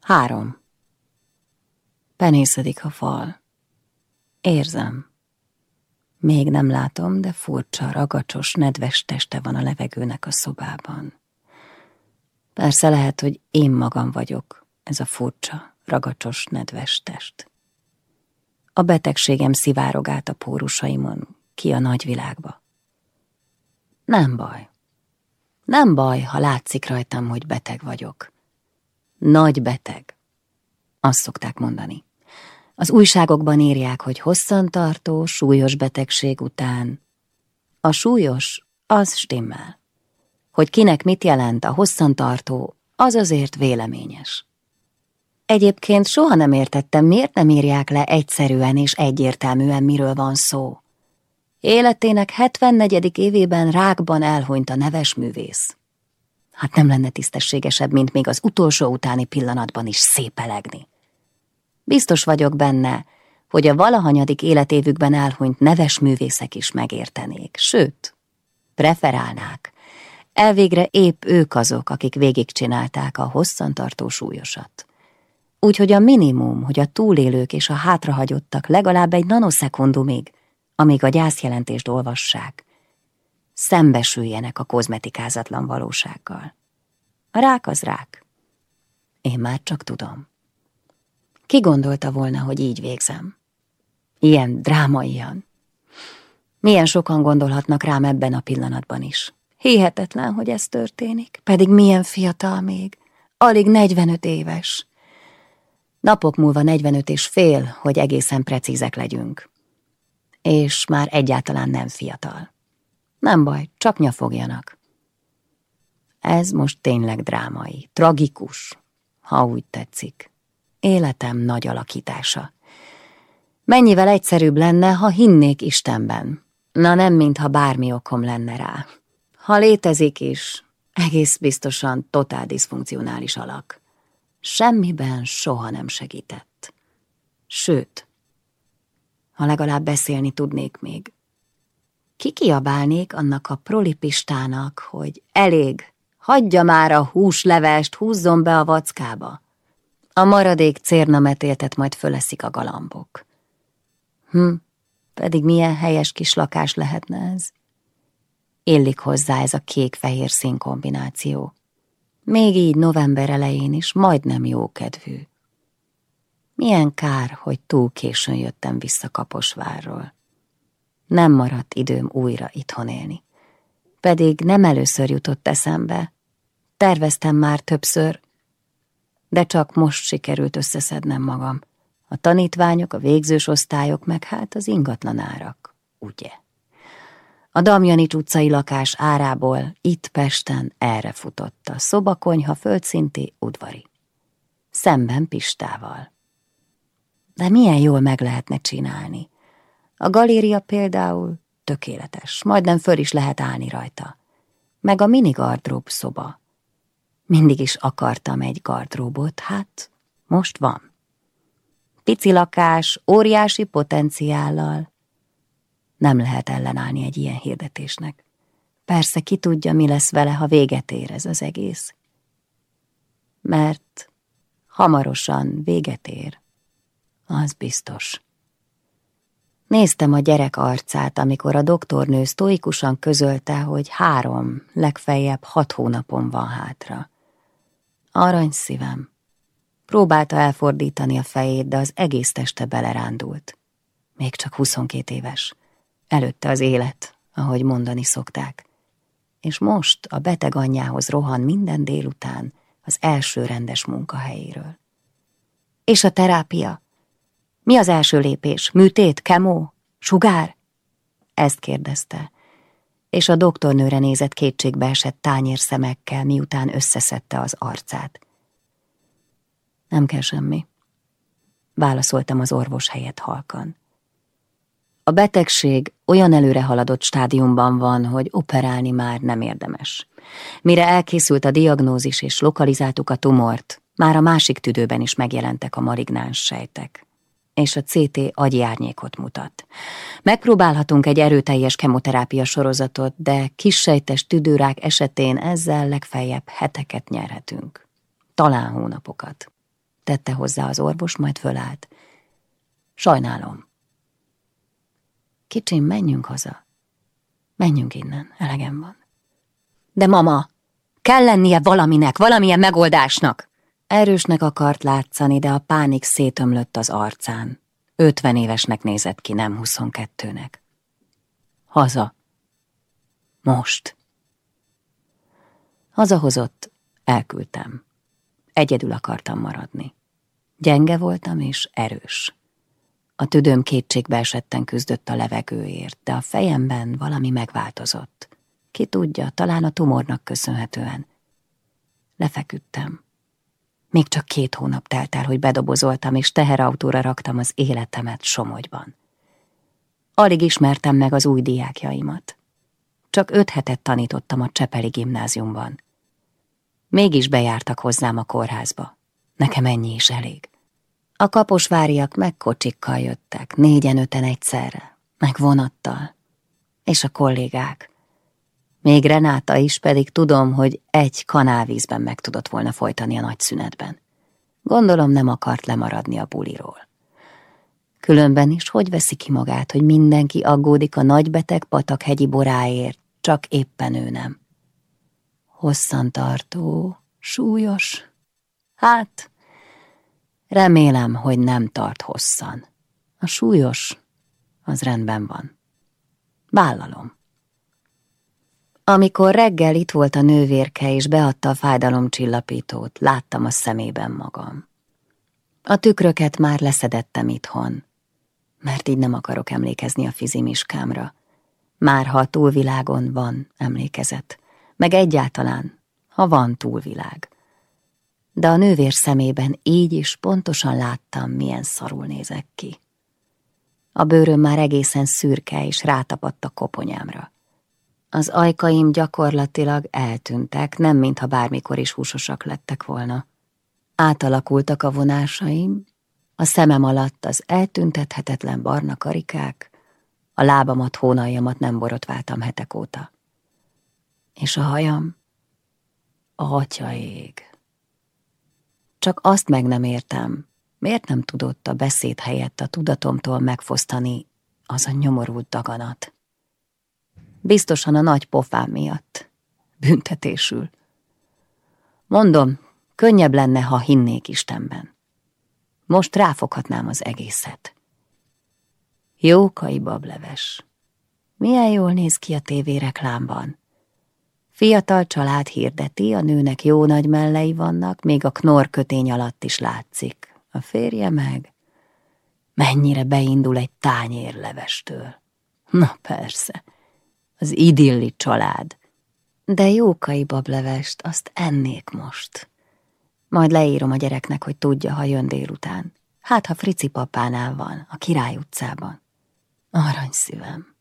3. Penészedik a fal. Érzem. Még nem látom, de furcsa, ragacsos, nedves teste van a levegőnek a szobában. Persze lehet, hogy én magam vagyok, ez a furcsa, ragacsos, nedves test. A betegségem szivárog át a pórusaimon, ki a nagyvilágba. Nem baj. Nem baj, ha látszik rajtam, hogy beteg vagyok. Nagy beteg. Azt szokták mondani. Az újságokban írják, hogy hosszantartó, súlyos betegség után. A súlyos, az stimmel. Hogy kinek mit jelent a hosszantartó, az azért véleményes. Egyébként soha nem értettem, miért nem írják le egyszerűen és egyértelműen, miről van szó. Életének 74. évében rákban elhunyt a neves művész. Hát nem lenne tisztességesebb, mint még az utolsó utáni pillanatban is szépelegni. Biztos vagyok benne, hogy a valahanyadik életévükben elhunyt neves művészek is megértenék, sőt, preferálnák. Elvégre épp ők azok, akik végigcsinálták a hosszantartó súlyosat. Úgyhogy a minimum, hogy a túlélők és a hátrahagyottak legalább egy nanoszekundumig amíg a gyászjelentést olvassák, szembesüljenek a kozmetikázatlan valósággal. A rák az rák. Én már csak tudom. Ki gondolta volna, hogy így végzem? Ilyen drámaian. Milyen sokan gondolhatnak rám ebben a pillanatban is. Hihetetlen, hogy ez történik, pedig milyen fiatal még. Alig 45 éves. Napok múlva 45 és fél, hogy egészen precízek legyünk és már egyáltalán nem fiatal. Nem baj, csak nyafogjanak. Ez most tényleg drámai, tragikus, ha úgy tetszik. Életem nagy alakítása. Mennyivel egyszerűbb lenne, ha hinnék Istenben. Na nem, mintha bármi okom lenne rá. Ha létezik is, egész biztosan totál diszfunkcionális alak. Semmiben soha nem segített. Sőt, ha legalább beszélni tudnék még. Ki kiabálnék annak a prolipistának, hogy elég, hagyja már a húslevest, húzzon be a vackába. A maradék cérnametéltet majd föleszik a galambok. Hm, pedig milyen helyes kis lakás lehetne ez? Illik hozzá ez a kék-fehér színkombináció. Még így november elején is majdnem jókedvű. Milyen kár, hogy túl későn jöttem vissza Kaposvárról. Nem maradt időm újra itthon élni. Pedig nem először jutott eszembe. Terveztem már többször, de csak most sikerült összeszednem magam. A tanítványok, a végzős osztályok, meg hát az ingatlan árak, ugye? A Damjanics utcai lakás árából itt Pesten erre futott a szobakonyha földszinti udvari. Szemben Pistával. De milyen jól meg lehetne csinálni. A galéria például tökéletes, majdnem föl is lehet állni rajta. Meg a mini gardrób szoba. Mindig is akartam egy gardróbot, hát most van. Pici lakás, óriási potenciállal. Nem lehet ellenállni egy ilyen hirdetésnek. Persze ki tudja, mi lesz vele, ha véget ér ez az egész. Mert hamarosan véget ér. Az biztos. Néztem a gyerek arcát, amikor a doktornő sztoikusan közölte, hogy három, legfeljebb hat hónapon van hátra. Aranyszívem. Próbálta elfordítani a fejét, de az egész teste belerándult. Még csak 22 éves. Előtte az élet, ahogy mondani szokták. És most a beteg anyjához rohan minden délután az első rendes munkahelyéről. És a terápia? Mi az első lépés? Műtét? Kemó? Sugár? Ezt kérdezte, és a doktornőre nézett kétségbe esett tányér szemekkel, miután összeszedte az arcát. Nem kell semmi. Válaszoltam az orvos helyett halkan. A betegség olyan előre haladott stádiumban van, hogy operálni már nem érdemes. Mire elkészült a diagnózis és lokalizáltuk a tumort, már a másik tüdőben is megjelentek a marignáns sejtek és a CT agyi árnyékot mutat. Megpróbálhatunk egy erőteljes kemoterápia sorozatot, de kissejtes tüdőrák esetén ezzel legfeljebb heteket nyerhetünk. Talán hónapokat. Tette hozzá az orvos, majd fölállt. Sajnálom. Kicsim, menjünk haza. Menjünk innen, elegem van. De mama, kell lennie valaminek, valamilyen megoldásnak. Erősnek akart látszani, de a pánik szétömlött az arcán. Ötven évesnek nézett ki, nem huszonkettőnek. Haza. Most. Hazahozott, elküldtem. Egyedül akartam maradni. Gyenge voltam és erős. A tüdőm kétségbe esetten küzdött a levegőért, de a fejemben valami megváltozott. Ki tudja, talán a tumornak köszönhetően. Lefeküdtem. Még csak két hónap telt el, hogy bedobozoltam, és teherautóra raktam az életemet Somogyban. Alig ismertem meg az új diákjaimat. Csak öt hetet tanítottam a Csepeli gimnáziumban. Mégis bejártak hozzám a kórházba. Nekem ennyi is elég. A kaposváriak meg kocsikkal jöttek, négyen-öten egyszerre, meg vonattal. És a kollégák. Még Renáta is, pedig tudom, hogy egy kanálvízben meg tudott volna folytani a nagy szünetben. Gondolom nem akart lemaradni a buliról. Különben is hogy veszi ki magát, hogy mindenki aggódik a nagybeteg patak hegyi boráért, csak éppen ő nem. Hosszantartó, súlyos. Hát, remélem, hogy nem tart hosszan. A súlyos, az rendben van. Vállalom. Amikor reggel itt volt a nővérke, és beadta a fájdalomcsillapítót, láttam a szemében magam. A tükröket már leszedettem itthon, mert így nem akarok emlékezni a fizimiskámra. Már ha a túlvilágon van emlékezet, meg egyáltalán, ha van túlvilág. De a nővér szemében így is pontosan láttam, milyen szarul nézek ki. A bőröm már egészen szürke, és rátapadt a koponyámra. Az ajkaim gyakorlatilag eltűntek, nem mintha bármikor is húsosak lettek volna. Átalakultak a vonásaim, a szemem alatt az eltüntethetetlen barna karikák, a lábamat, hónaljamat nem borotváltam hetek óta. És a hajam? A hatya ég. Csak azt meg nem értem, miért nem tudott a beszéd helyett a tudatomtól megfosztani az a nyomorult daganat. Biztosan a nagy pofám miatt. Büntetésül. Mondom, könnyebb lenne, ha hinnék Istenben. Most ráfoghatnám az egészet. Jókai bableves. Milyen jól néz ki a tévéreklámban. Fiatal család hirdeti, a nőnek jó nagy mellei vannak, még a knorr kötény alatt is látszik. A férje meg mennyire beindul egy tányérlevestől. Na persze, az idilli család. De jókai bablevest, azt ennék most. Majd leírom a gyereknek, hogy tudja, ha jön délután. Hát, ha Frici papánál van, a Király utcában. Aranyszívem.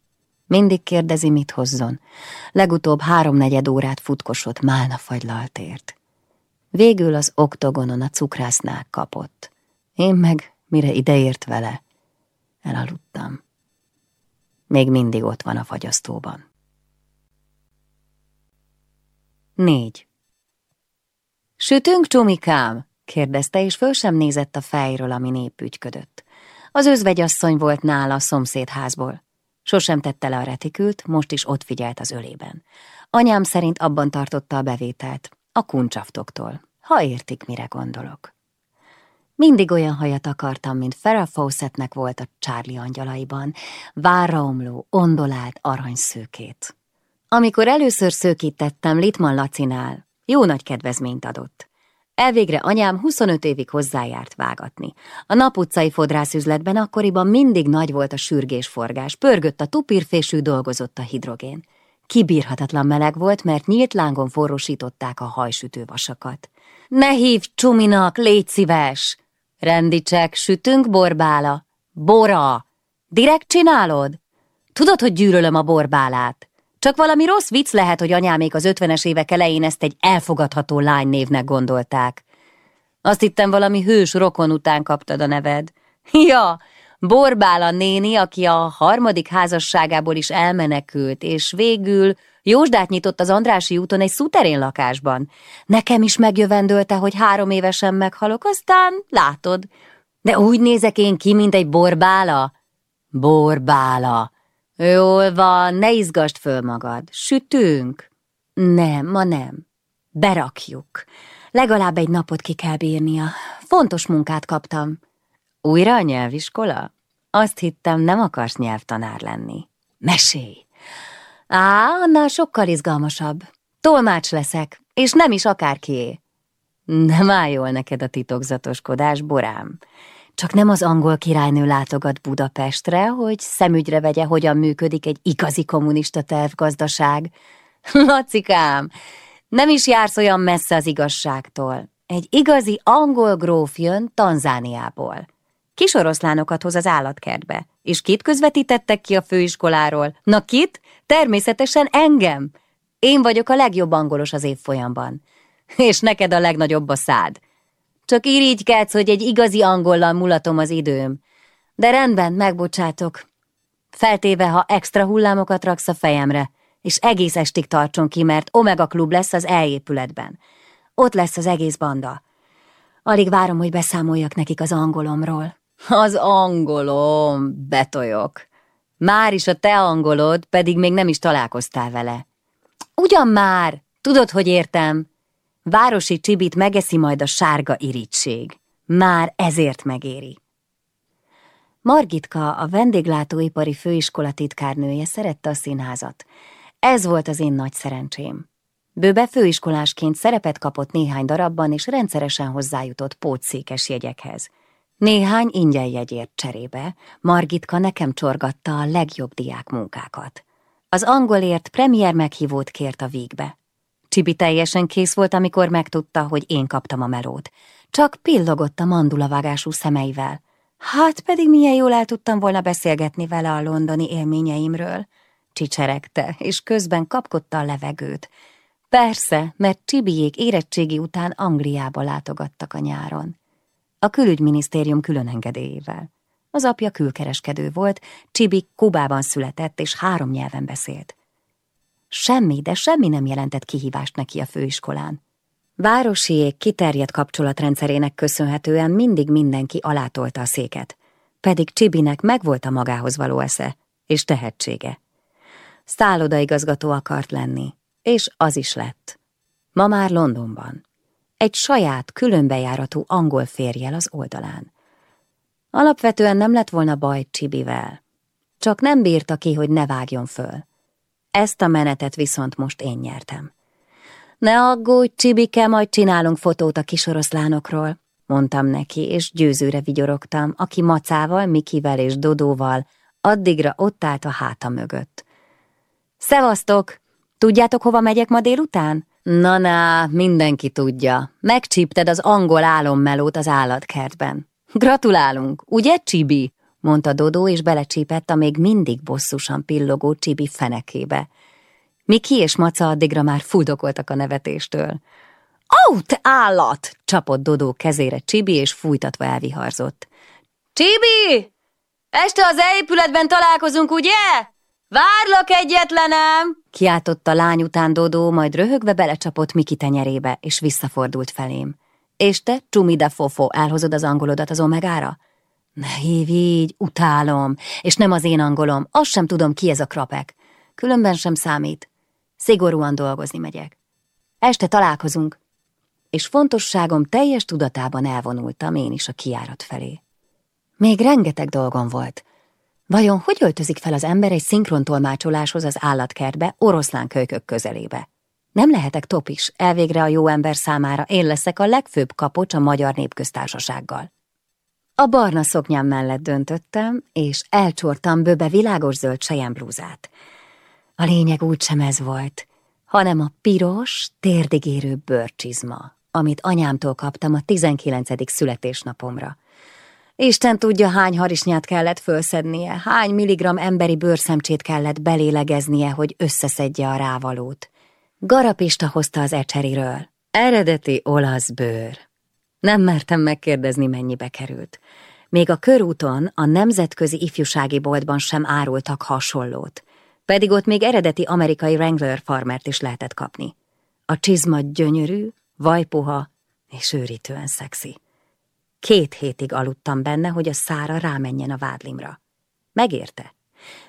Mindig kérdezi, mit hozzon. Legutóbb háromnegyed órát futkosott málna fagylaltért. Végül az oktogonon a cukrásznák kapott. Én meg, mire ideért vele, elaludtam. Még mindig ott van a fagyasztóban. Négy. Sütünk, csumikám? kérdezte, és föl sem nézett a fejről, ami népügyködött. Az özvegyasszony volt nála a szomszédházból. Sosem tette le a retikült, most is ott figyelt az ölében. Anyám szerint abban tartotta a bevételt, a kuncsaftoktól, ha értik, mire gondolok. Mindig olyan hajat akartam, mint Farrah Fawcettnek volt a Charlie angyalaiban, várraomló, ondolált aranyszőkét. Amikor először szőkítettem Litman Lacinál, jó nagy kedvezményt adott. Elvégre anyám 25 évig hozzájárt vágatni. A naputcai fodrászüzletben akkoriban mindig nagy volt a sürgésforgás, pörgött a tupírfésű, dolgozott a hidrogén. Kibírhatatlan meleg volt, mert nyílt lángon forrósították a hajsütővasakat. Ne hívj csuminak, légy szíves! Rendicsek, sütünk borbála. Bora! Direkt csinálod? Tudod, hogy gyűrölöm a borbálát. Csak valami rossz vicc lehet, hogy anyámék az ötvenes évek elején ezt egy elfogadható lánynévnek gondolták. Azt hittem valami hős rokon után kaptad a neved. Ja, Borbála néni, aki a harmadik házasságából is elmenekült, és végül Jósdát nyitott az Andrási úton egy szuterén lakásban. Nekem is megjövendölte, hogy három évesen meghalok, aztán látod. De úgy nézek én ki, mint egy borbála? Borbála. Jól van, ne izgast föl magad. Sütünk? Nem, ma nem. Berakjuk. Legalább egy napot ki kell bírnia. Fontos munkát kaptam. Újra a nyelviskola? Azt hittem, nem akarsz nyelvtanár lenni. Mesélj! Á, annál sokkal izgalmasabb. Tolmács leszek, és nem is akárkié. Nem áll jól neked a titokzatoskodás, borám. Csak nem az angol királynő látogat Budapestre, hogy szemügyre vegye, hogyan működik egy igazi kommunista tervgazdaság. Lacikám, nem is jársz olyan messze az igazságtól. Egy igazi angol gróf jön Tanzániából. Kis oroszlánokat hoz az állatkertbe. És kit közvetítettek ki a főiskoláról? Na kit? Természetesen engem. Én vagyok a legjobb angolos az évfolyamban. És neked a legnagyobb a szád. Csak irigykedsz, hogy egy igazi angollal mulatom az időm. De rendben, megbocsátok. Feltéve, ha extra hullámokat raksz a fejemre, és egész estig tartson ki, mert Omega Klub lesz az elépületben. Ott lesz az egész banda. Alig várom, hogy beszámoljak nekik az angolomról. Az angolom, betolyok. Már is a te angolod, pedig még nem is találkoztál vele. Ugyan már, tudod, hogy értem. Városi csibit megeszi majd a sárga irítség. Már ezért megéri. Margitka, a vendéglátóipari főiskola titkárnője szerette a színházat. Ez volt az én nagy szerencsém. Bőbe főiskolásként szerepet kapott néhány darabban, és rendszeresen hozzájutott pótszékes jegyekhez. Néhány ingyen jegyért cserébe Margitka nekem csorgatta a legjobb diák munkákat. Az angolért premier meghívót kért a végbe. Csibi teljesen kész volt, amikor megtudta, hogy én kaptam a melót. Csak pillogott a mandulavágású szemeivel. Hát pedig milyen jól el tudtam volna beszélgetni vele a londoni élményeimről. Csicseregte, és közben kapkodta a levegőt. Persze, mert Csibiék érettségi után Angliába látogattak a nyáron a külügyminisztérium külön engedélyével. Az apja külkereskedő volt, Csibi Kubában született, és három nyelven beszélt. Semmi, de semmi nem jelentett kihívást neki a főiskolán. Városiék kiterjedt kapcsolatrendszerének köszönhetően mindig mindenki alátolta a széket, pedig Csibinek megvolt a magához való esze és tehetsége. Szállodaigazgató akart lenni, és az is lett. Ma már Londonban egy saját, különbejáratú angol férjel az oldalán. Alapvetően nem lett volna baj Csibivel, csak nem bírta ki, hogy ne vágjon föl. Ezt a menetet viszont most én nyertem. Ne aggódj, Csibike, majd csinálunk fotót a kisoroszlánokról, mondtam neki, és győzőre vigyorogtam, aki macával, Mikivel és Dodóval addigra ott állt a háta mögött. Szevasztok! Tudjátok, hova megyek ma délután? Na-na, mindenki tudja. Megcsípted az angol álommelót az állatkertben. Gratulálunk, ugye, Csibi? Mondta Dodó, és belecsípett a még mindig bosszusan pillogó Csibi fenekébe. Miki és Maca addigra már fuldokoltak a nevetéstől. Te állat! csapott Dodó kezére Csibi, és fújtatva elviharzott. Csibi! Este az épületben találkozunk, ugye? Várlak egyetlenem! Kiáltott a lány után Dodó, majd röhögve belecsapott Miki tenyerébe, és visszafordult felém. És te, Csumida fofo, elhozod az angolodat az omegára? Ne hívj így, utálom, és nem az én angolom, azt sem tudom, ki ez a krapek. Különben sem számít. Szigorúan dolgozni megyek. Este találkozunk. És fontosságom teljes tudatában elvonultam én is a kiárat felé. Még rengeteg dolgom volt. Vajon hogy öltözik fel az ember egy szinkrontolmácsoláshoz az állatkertbe, oroszlán kölykök közelébe? Nem lehetek top is, elvégre a jó ember számára én leszek a legfőbb kapocs a magyar népköztársasággal. A barna szoknyám mellett döntöttem, és elcsortam bőbe világos zöld blúzát. A lényeg úgysem ez volt, hanem a piros, térdigérő bőrcsizma, amit anyámtól kaptam a 19. születésnapomra. Isten tudja, hány harisnyát kellett fölszednie, hány milligram emberi bőrszemcsét kellett belélegeznie, hogy összeszedje a rávalót. Garapista hozta az ecseriről. Eredeti olasz bőr. Nem mertem megkérdezni, mennyibe került. Még a körúton, a nemzetközi ifjúsági boltban sem árultak hasonlót, pedig ott még eredeti amerikai Wrangler farmert is lehetett kapni. A csizma gyönyörű, vajpuha és őrítően szexi. Két hétig aludtam benne, hogy a szára rámenjen a vádlimra. Megérte.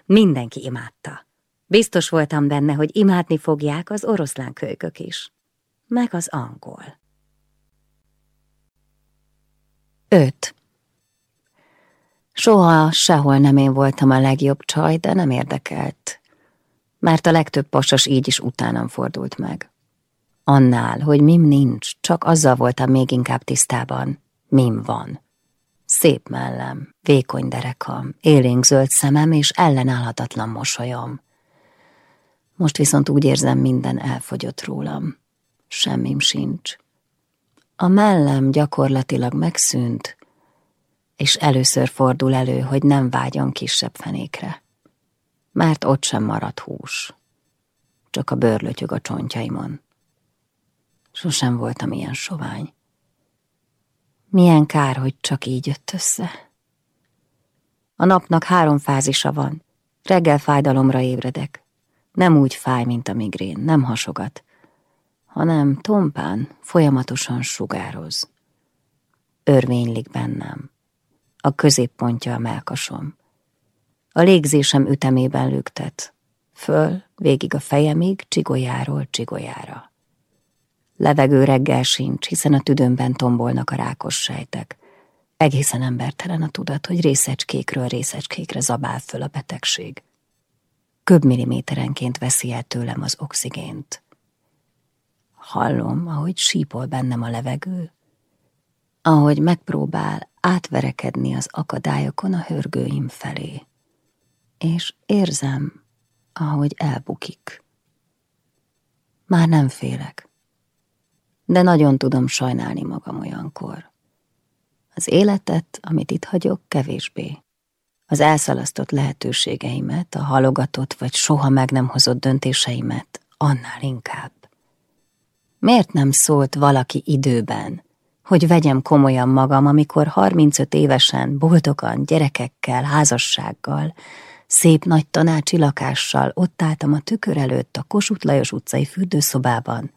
Mindenki imádta. Biztos voltam benne, hogy imádni fogják az oroszlán kölykök is. Meg az angol. 5. Soha sehol nem én voltam a legjobb csaj, de nem érdekelt, mert a legtöbb pasas így is utánam fordult meg. Annál, hogy mim nincs, csak azzal voltam még inkább tisztában, mim van. Szép mellem, vékony derekam, élénk zöld szemem és ellenállhatatlan mosolyom. Most viszont úgy érzem, minden elfogyott rólam. Semmim sincs. A mellem gyakorlatilag megszűnt, és először fordul elő, hogy nem vágyom kisebb fenékre. Mert ott sem maradt hús, csak a bőrlötyög a csontjaimon. Sosem voltam ilyen sovány. Milyen kár, hogy csak így jött össze. A napnak három fázisa van. Reggel fájdalomra ébredek. Nem úgy fáj, mint a migrén, nem hasogat, hanem tompán, folyamatosan sugároz. Örvénylik bennem. A középpontja a melkasom. A légzésem ütemében lüktet. Föl, végig a fejemig, csigolyáról csigolyára. Levegő reggel sincs, hiszen a tüdőmben tombolnak a rákos sejtek. Egészen embertelen a tudat, hogy részecskékről részecskékre zabál föl a betegség. Köbmilliméterenként veszi el tőlem az oxigént. Hallom, ahogy sípol bennem a levegő, ahogy megpróbál átverekedni az akadályokon a hörgőim felé. És érzem, ahogy elbukik. Már nem félek, de nagyon tudom sajnálni magam olyankor. Az életet, amit itt hagyok, kevésbé. Az elszalasztott lehetőségeimet, a halogatott vagy soha meg nem hozott döntéseimet, annál inkább. Miért nem szólt valaki időben, hogy vegyem komolyan magam, amikor 35 évesen, boldogan, gyerekekkel, házassággal, szép nagy tanácsi lakással ott álltam a tükör előtt a Kossuth Lajos utcai fürdőszobában,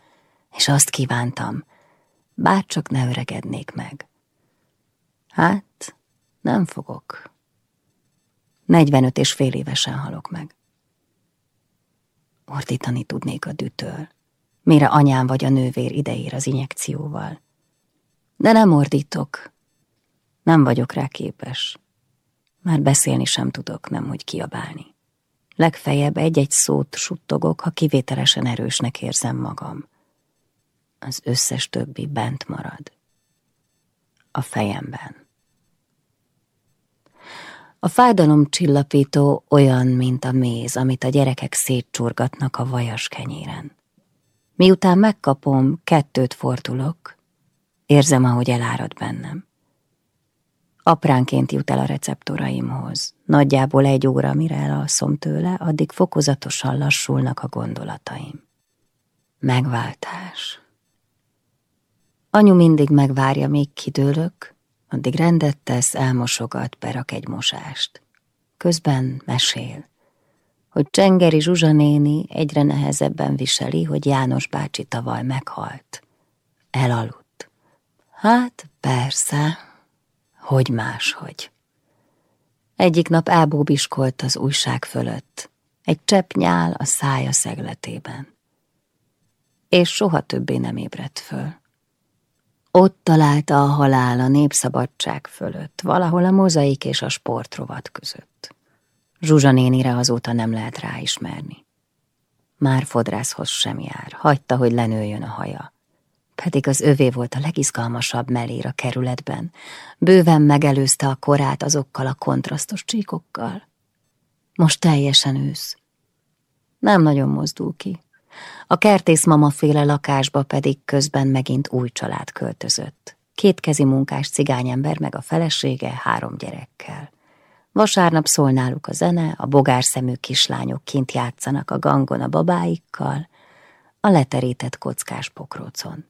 és azt kívántam, bárcsak ne öregednék meg. Hát, nem fogok. 45 és fél évesen halok meg. Ordítani tudnék a dütől mire anyám vagy a nővér ideér az injekcióval. De nem ordítok, nem vagyok rá képes. Már beszélni sem tudok, nem hogy kiabálni. Legfeljebb egy-egy szót suttogok, ha kivételesen erősnek érzem magam. Az összes többi bent marad. A fejemben. A fájdalom csillapító olyan, mint a méz, amit a gyerekek szétcsurgatnak a vajas kenyéren. Miután megkapom, kettőt fordulok, érzem, ahogy elárad bennem. Apránként jut el a receptoraimhoz. Nagyjából egy óra, mire elalszom tőle, addig fokozatosan lassulnak a gondolataim. Megváltás. Anyu mindig megvárja, míg kidőlök, addig rendet tesz, elmosogat, berak egy mosást. Közben mesél, hogy Csengeri Zsuzsa néni egyre nehezebben viseli, hogy János bácsi tavaly meghalt. Elaludt. Hát persze, hogy máshogy. Egyik nap elbóbiskolt az újság fölött, egy csepp nyál a szája szegletében. És soha többé nem ébredt föl. Ott találta a halál a népszabadság fölött, valahol a mozaik és a sportrovat között. Zsuzsa nénire azóta nem lehet ráismerni. Már fodrászhoz sem jár, hagyta, hogy lenőjön a haja. Pedig az övé volt a legizgalmasabb melér a kerületben. Bőven megelőzte a korát azokkal a kontrasztos csíkokkal. Most teljesen ősz. Nem nagyon mozdul ki. A kertész mama féle lakásba pedig közben megint új család költözött. Kétkezi munkás cigányember meg a felesége három gyerekkel. Vasárnap szól náluk a zene, a bogárszemű kislányok kint játszanak a gangon a babáikkal, a leterített kockás pokrócon.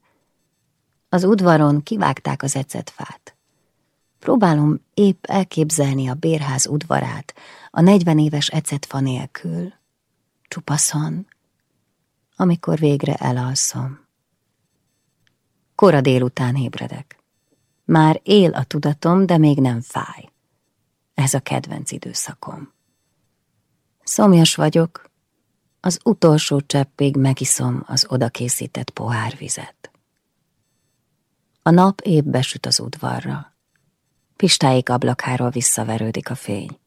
Az udvaron kivágták az ecetfát. Próbálom épp elképzelni a bérház udvarát, a negyven éves ecetfa nélkül. Csupaszon, amikor végre elalszom. Kora délután ébredek. Már él a tudatom, de még nem fáj. Ez a kedvenc időszakom. Szomjas vagyok, az utolsó cseppig megiszom az odakészített pohárvizet. A nap épp besüt az udvarra. Pistáik ablakáról visszaverődik a fény.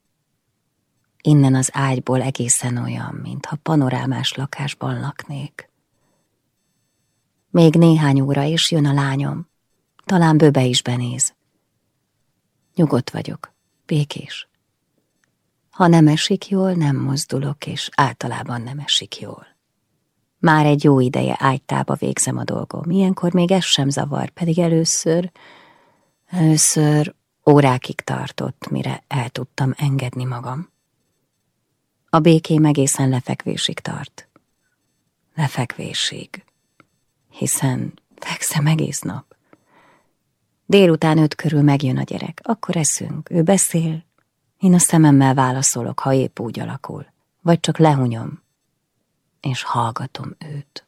Innen az ágyból egészen olyan, mintha panorámás lakásban laknék. Még néhány óra, és jön a lányom. Talán bőbe is benéz. Nyugodt vagyok, békés. Ha nem esik jól, nem mozdulok, és általában nem esik jól. Már egy jó ideje ágytába végzem a dolgom. Ilyenkor még ez sem zavar, pedig először, először órákig tartott, mire el tudtam engedni magam. A békém egészen lefekvésig tart. Lefekvésig. Hiszen fekszem egész nap. Délután öt körül megjön a gyerek, akkor eszünk, ő beszél, én a szememmel válaszolok, ha épp úgy alakul, vagy csak lehunyom, és hallgatom őt.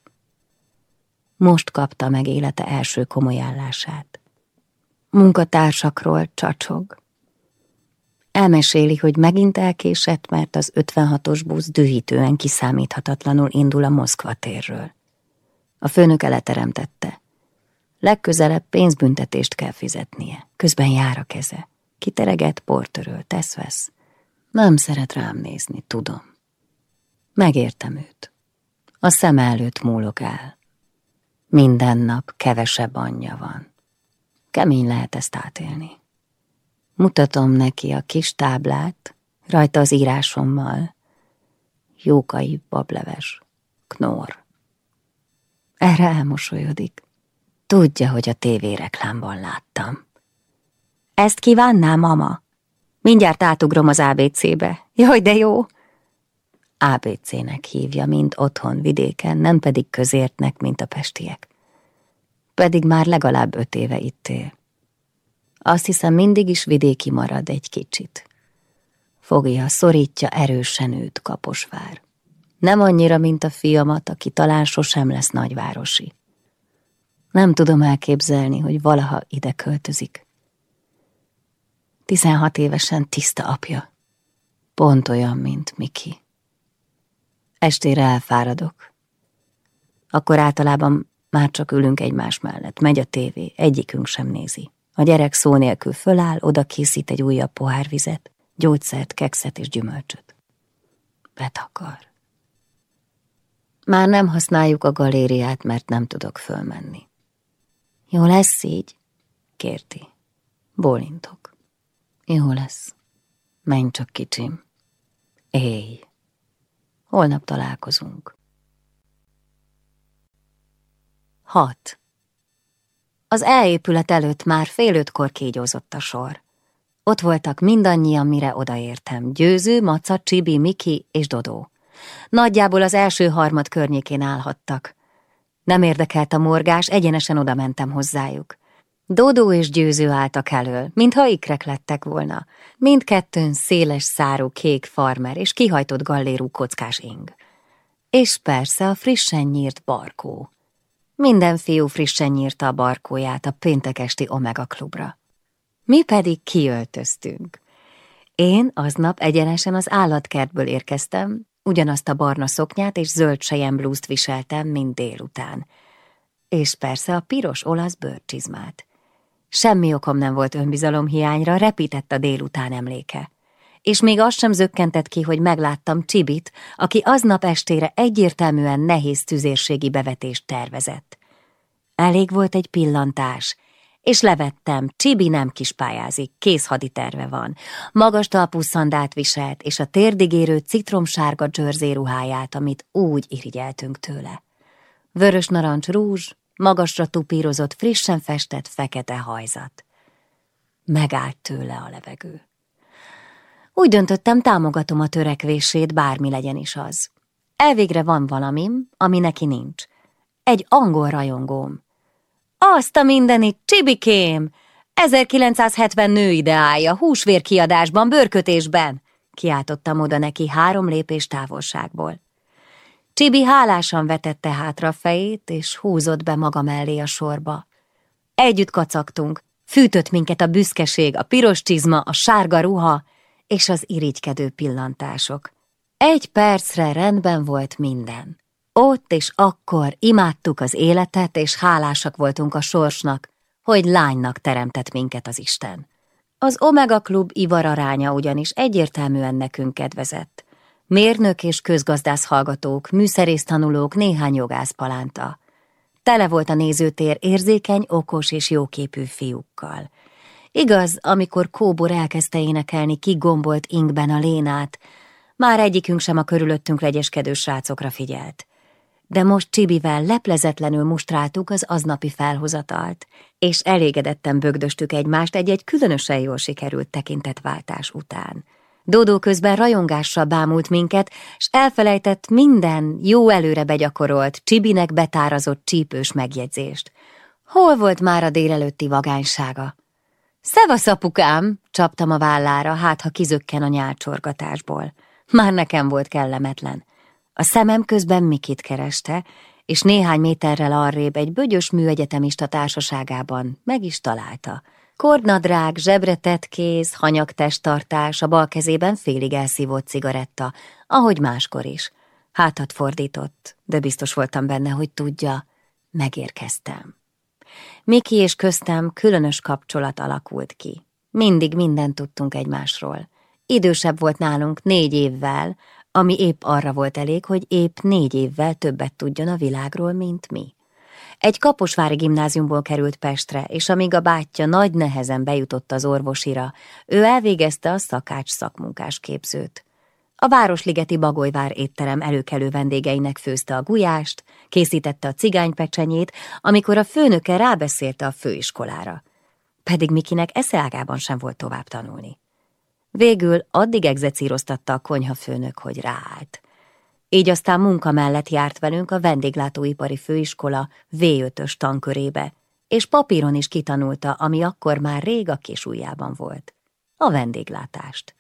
Most kapta meg élete első komoly állását. Munkatársakról csacsog, Elmeséli, hogy megint elkésett, mert az 56-os busz dühítően kiszámíthatatlanul indul a Moszkva térről. A főnök eleteremtette. Legközelebb pénzbüntetést kell fizetnie. Közben jár a keze. Kitereget, portöröl, tesz-vesz. Nem szeret rám nézni, tudom. Megértem őt. A szem előtt múlok el. Minden nap kevesebb anyja van. Kemény lehet ezt átélni. Mutatom neki a kis táblát, rajta az írásommal. Jókai bableves, knor. Erre elmosolyodik. Tudja, hogy a tévéreklámban láttam. Ezt kívánnám, mama? Mindjárt átugrom az ABC-be. Jaj, de jó! ABC-nek hívja, mint otthon vidéken, nem pedig közértnek, mint a pestiek. Pedig már legalább öt éve itt él. Azt hiszem, mindig is vidéki marad egy kicsit. Fogja, szorítja erősen őt Kaposvár. Nem annyira, mint a fiamat, aki talán sosem lesz nagyvárosi. Nem tudom elképzelni, hogy valaha ide költözik. Tizenhat évesen tiszta apja. Pont olyan, mint Miki. Estére elfáradok. Akkor általában már csak ülünk egymás mellett, megy a tévé, egyikünk sem nézi. A gyerek szó nélkül föláll, oda készít egy újabb pohárvizet, gyógyszert, kekszet és gyümölcsöt. Betakar. Már nem használjuk a galériát, mert nem tudok fölmenni. Jó lesz így? Kérti. Bólintok. Jó lesz. Menj csak, kicsim. Éj. Holnap találkozunk. 6. Az elépület előtt már fél ötkor kígyózott a sor. Ott voltak mindannyian, mire odaértem. Győző, Maca, Csibi, Miki és Dodó. Nagyjából az első harmad környékén állhattak. Nem érdekelt a morgás, egyenesen oda mentem hozzájuk. Dodó és Győző álltak elől, mintha ikrek lettek volna. Mindkettőn széles szárú kék farmer és kihajtott gallérú kockás ing. És persze a frissen nyírt barkó. Minden fiú frissen nyírta a barkóját a péntekesti Omega klubra. Mi pedig kiöltöztünk. Én aznap egyenesen az állatkertből érkeztem, ugyanazt a barna szoknyát és zöld blúzt viseltem, mint délután. És persze a piros olasz bőrcsizmát. Semmi okom nem volt önbizalom hiányra, repített a délután emléke. És még azt sem zökkentett ki, hogy megláttam Csibit, aki aznap estére egyértelműen nehéz tüzérségi bevetést tervezett. Elég volt egy pillantás, és levettem, Csibi nem kispályázik, kész haditerve van. Magas talpú szandát viselt, és a térdigérő citromsárga ruháját, amit úgy irigyeltünk tőle. Vörös narancs rúzs, magasra tupírozott, frissen festett fekete hajzat. Megállt tőle a levegő. Úgy döntöttem, támogatom a törekvését, bármi legyen is az. Elvégre van valamim, ami neki nincs. Egy angol rajongóm. Azt a mindenit, Csibikém! 1970 nő ideája, húsvérkiadásban, bőrkötésben! Kiáltottam oda neki három lépés távolságból. Csibi hálásan vetette hátra fejét, és húzott be maga mellé a sorba. Együtt kacagtunk, fűtött minket a büszkeség, a piros csizma, a sárga ruha és az irigykedő pillantások. Egy percre rendben volt minden. Ott és akkor imádtuk az életet, és hálásak voltunk a sorsnak, hogy lánynak teremtett minket az Isten. Az Omega Klub ivararánya ugyanis egyértelműen nekünk kedvezett. Mérnök és közgazdász hallgatók, műszerész tanulók, néhány jogász palánta. Tele volt a nézőtér érzékeny, okos és jóképű fiúkkal. Igaz, amikor Kóbor elkezdte énekelni kigombolt ingben a lénát, már egyikünk sem a körülöttünk legyeskedő srácokra figyelt de most Csibivel leplezetlenül mustráltuk az aznapi felhozatalt, és elégedetten bögdöstük egymást egy-egy különösen jól sikerült tekintetváltás után. Dodó közben rajongással bámult minket, s elfelejtett minden jó előre begyakorolt, Csibinek betárazott csípős megjegyzést. Hol volt már a délelőtti vagánysága? Szevasz, apukám! csaptam a vállára, hát ha kizökken a nyálcsorgatásból. Már nekem volt kellemetlen. A szemem közben Mikit kereste, és néhány méterrel arrébb egy bögyös műegyetemista társaságában meg is találta. Kordnadrág, zsebre tett kéz, hanyag testtartás, a bal kezében félig elszívott cigaretta, ahogy máskor is. Hátat fordított, de biztos voltam benne, hogy tudja, megérkeztem. Miki és köztem különös kapcsolat alakult ki. Mindig mindent tudtunk egymásról. Idősebb volt nálunk négy évvel, ami épp arra volt elég, hogy épp négy évvel többet tudjon a világról, mint mi. Egy kaposvári gimnáziumból került Pestre, és amíg a bátyja nagy nehezen bejutott az orvosira, ő elvégezte a szakács szakmunkás képzőt. A Városligeti Bagolyvár étterem előkelő vendégeinek főzte a gulyást, készítette a cigánypecsenyét, amikor a főnöke rábeszélte a főiskolára. Pedig Mikinek eszeágában sem volt tovább tanulni. Végül addig egzecíroztatta a konyhafőnök, hogy ráállt. Így aztán munka mellett járt velünk a vendéglátóipari főiskola V5-ös tankörébe, és papíron is kitanulta, ami akkor már rég a kis ujjában volt. A vendéglátást.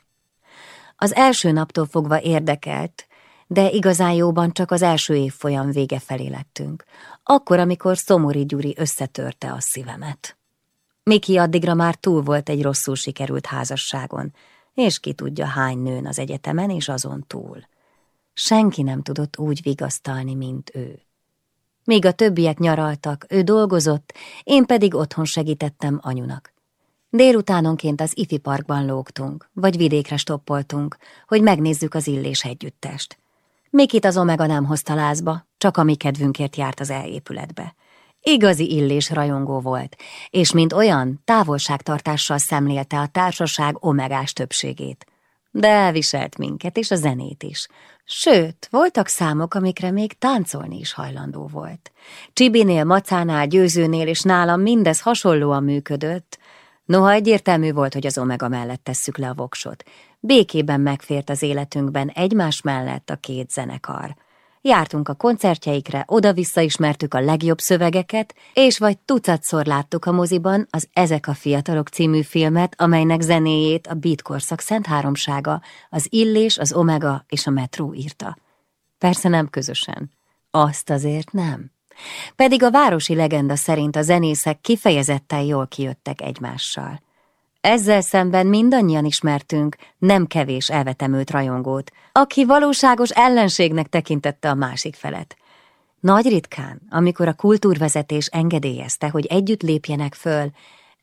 Az első naptól fogva érdekelt, de igazán jóban csak az első évfolyam vége felé lettünk, akkor, amikor Szomori Gyuri összetörte a szívemet. Miki addigra már túl volt egy rosszul sikerült házasságon, és ki tudja hány nőn az egyetemen és azon túl. Senki nem tudott úgy vigasztalni, mint ő. Míg a többiek nyaraltak, ő dolgozott, én pedig otthon segítettem anyunak. Délutánonként az ifi parkban lógtunk, vagy vidékre stoppoltunk, hogy megnézzük az illés együttest. Mikit az Omega nem hozta lázba, csak a mi kedvünkért járt az elépületbe. Igazi illés rajongó volt, és mint olyan távolságtartással szemlélte a társaság omegás többségét. De elviselt minket, és a zenét is. Sőt, voltak számok, amikre még táncolni is hajlandó volt. Csibinél, Macánál, Győzőnél és nálam mindez hasonlóan működött, Noha egyértelmű volt, hogy az Omega mellett tesszük le a voksot. Békében megfért az életünkben egymás mellett a két zenekar. Jártunk a koncertjeikre, oda-vissza ismertük a legjobb szövegeket, és vagy tucatszor láttuk a moziban az Ezek a fiatalok című filmet, amelynek zenéjét a Beatkorszak Szent Háromsága, az Illés, az Omega és a Metró írta. Persze nem közösen. Azt azért nem. Pedig a városi legenda szerint a zenészek kifejezetten jól kijöttek egymással. Ezzel szemben mindannyian ismertünk nem kevés elvetemült rajongót, aki valóságos ellenségnek tekintette a másik felet. Nagy ritkán, amikor a kultúrvezetés engedélyezte, hogy együtt lépjenek föl,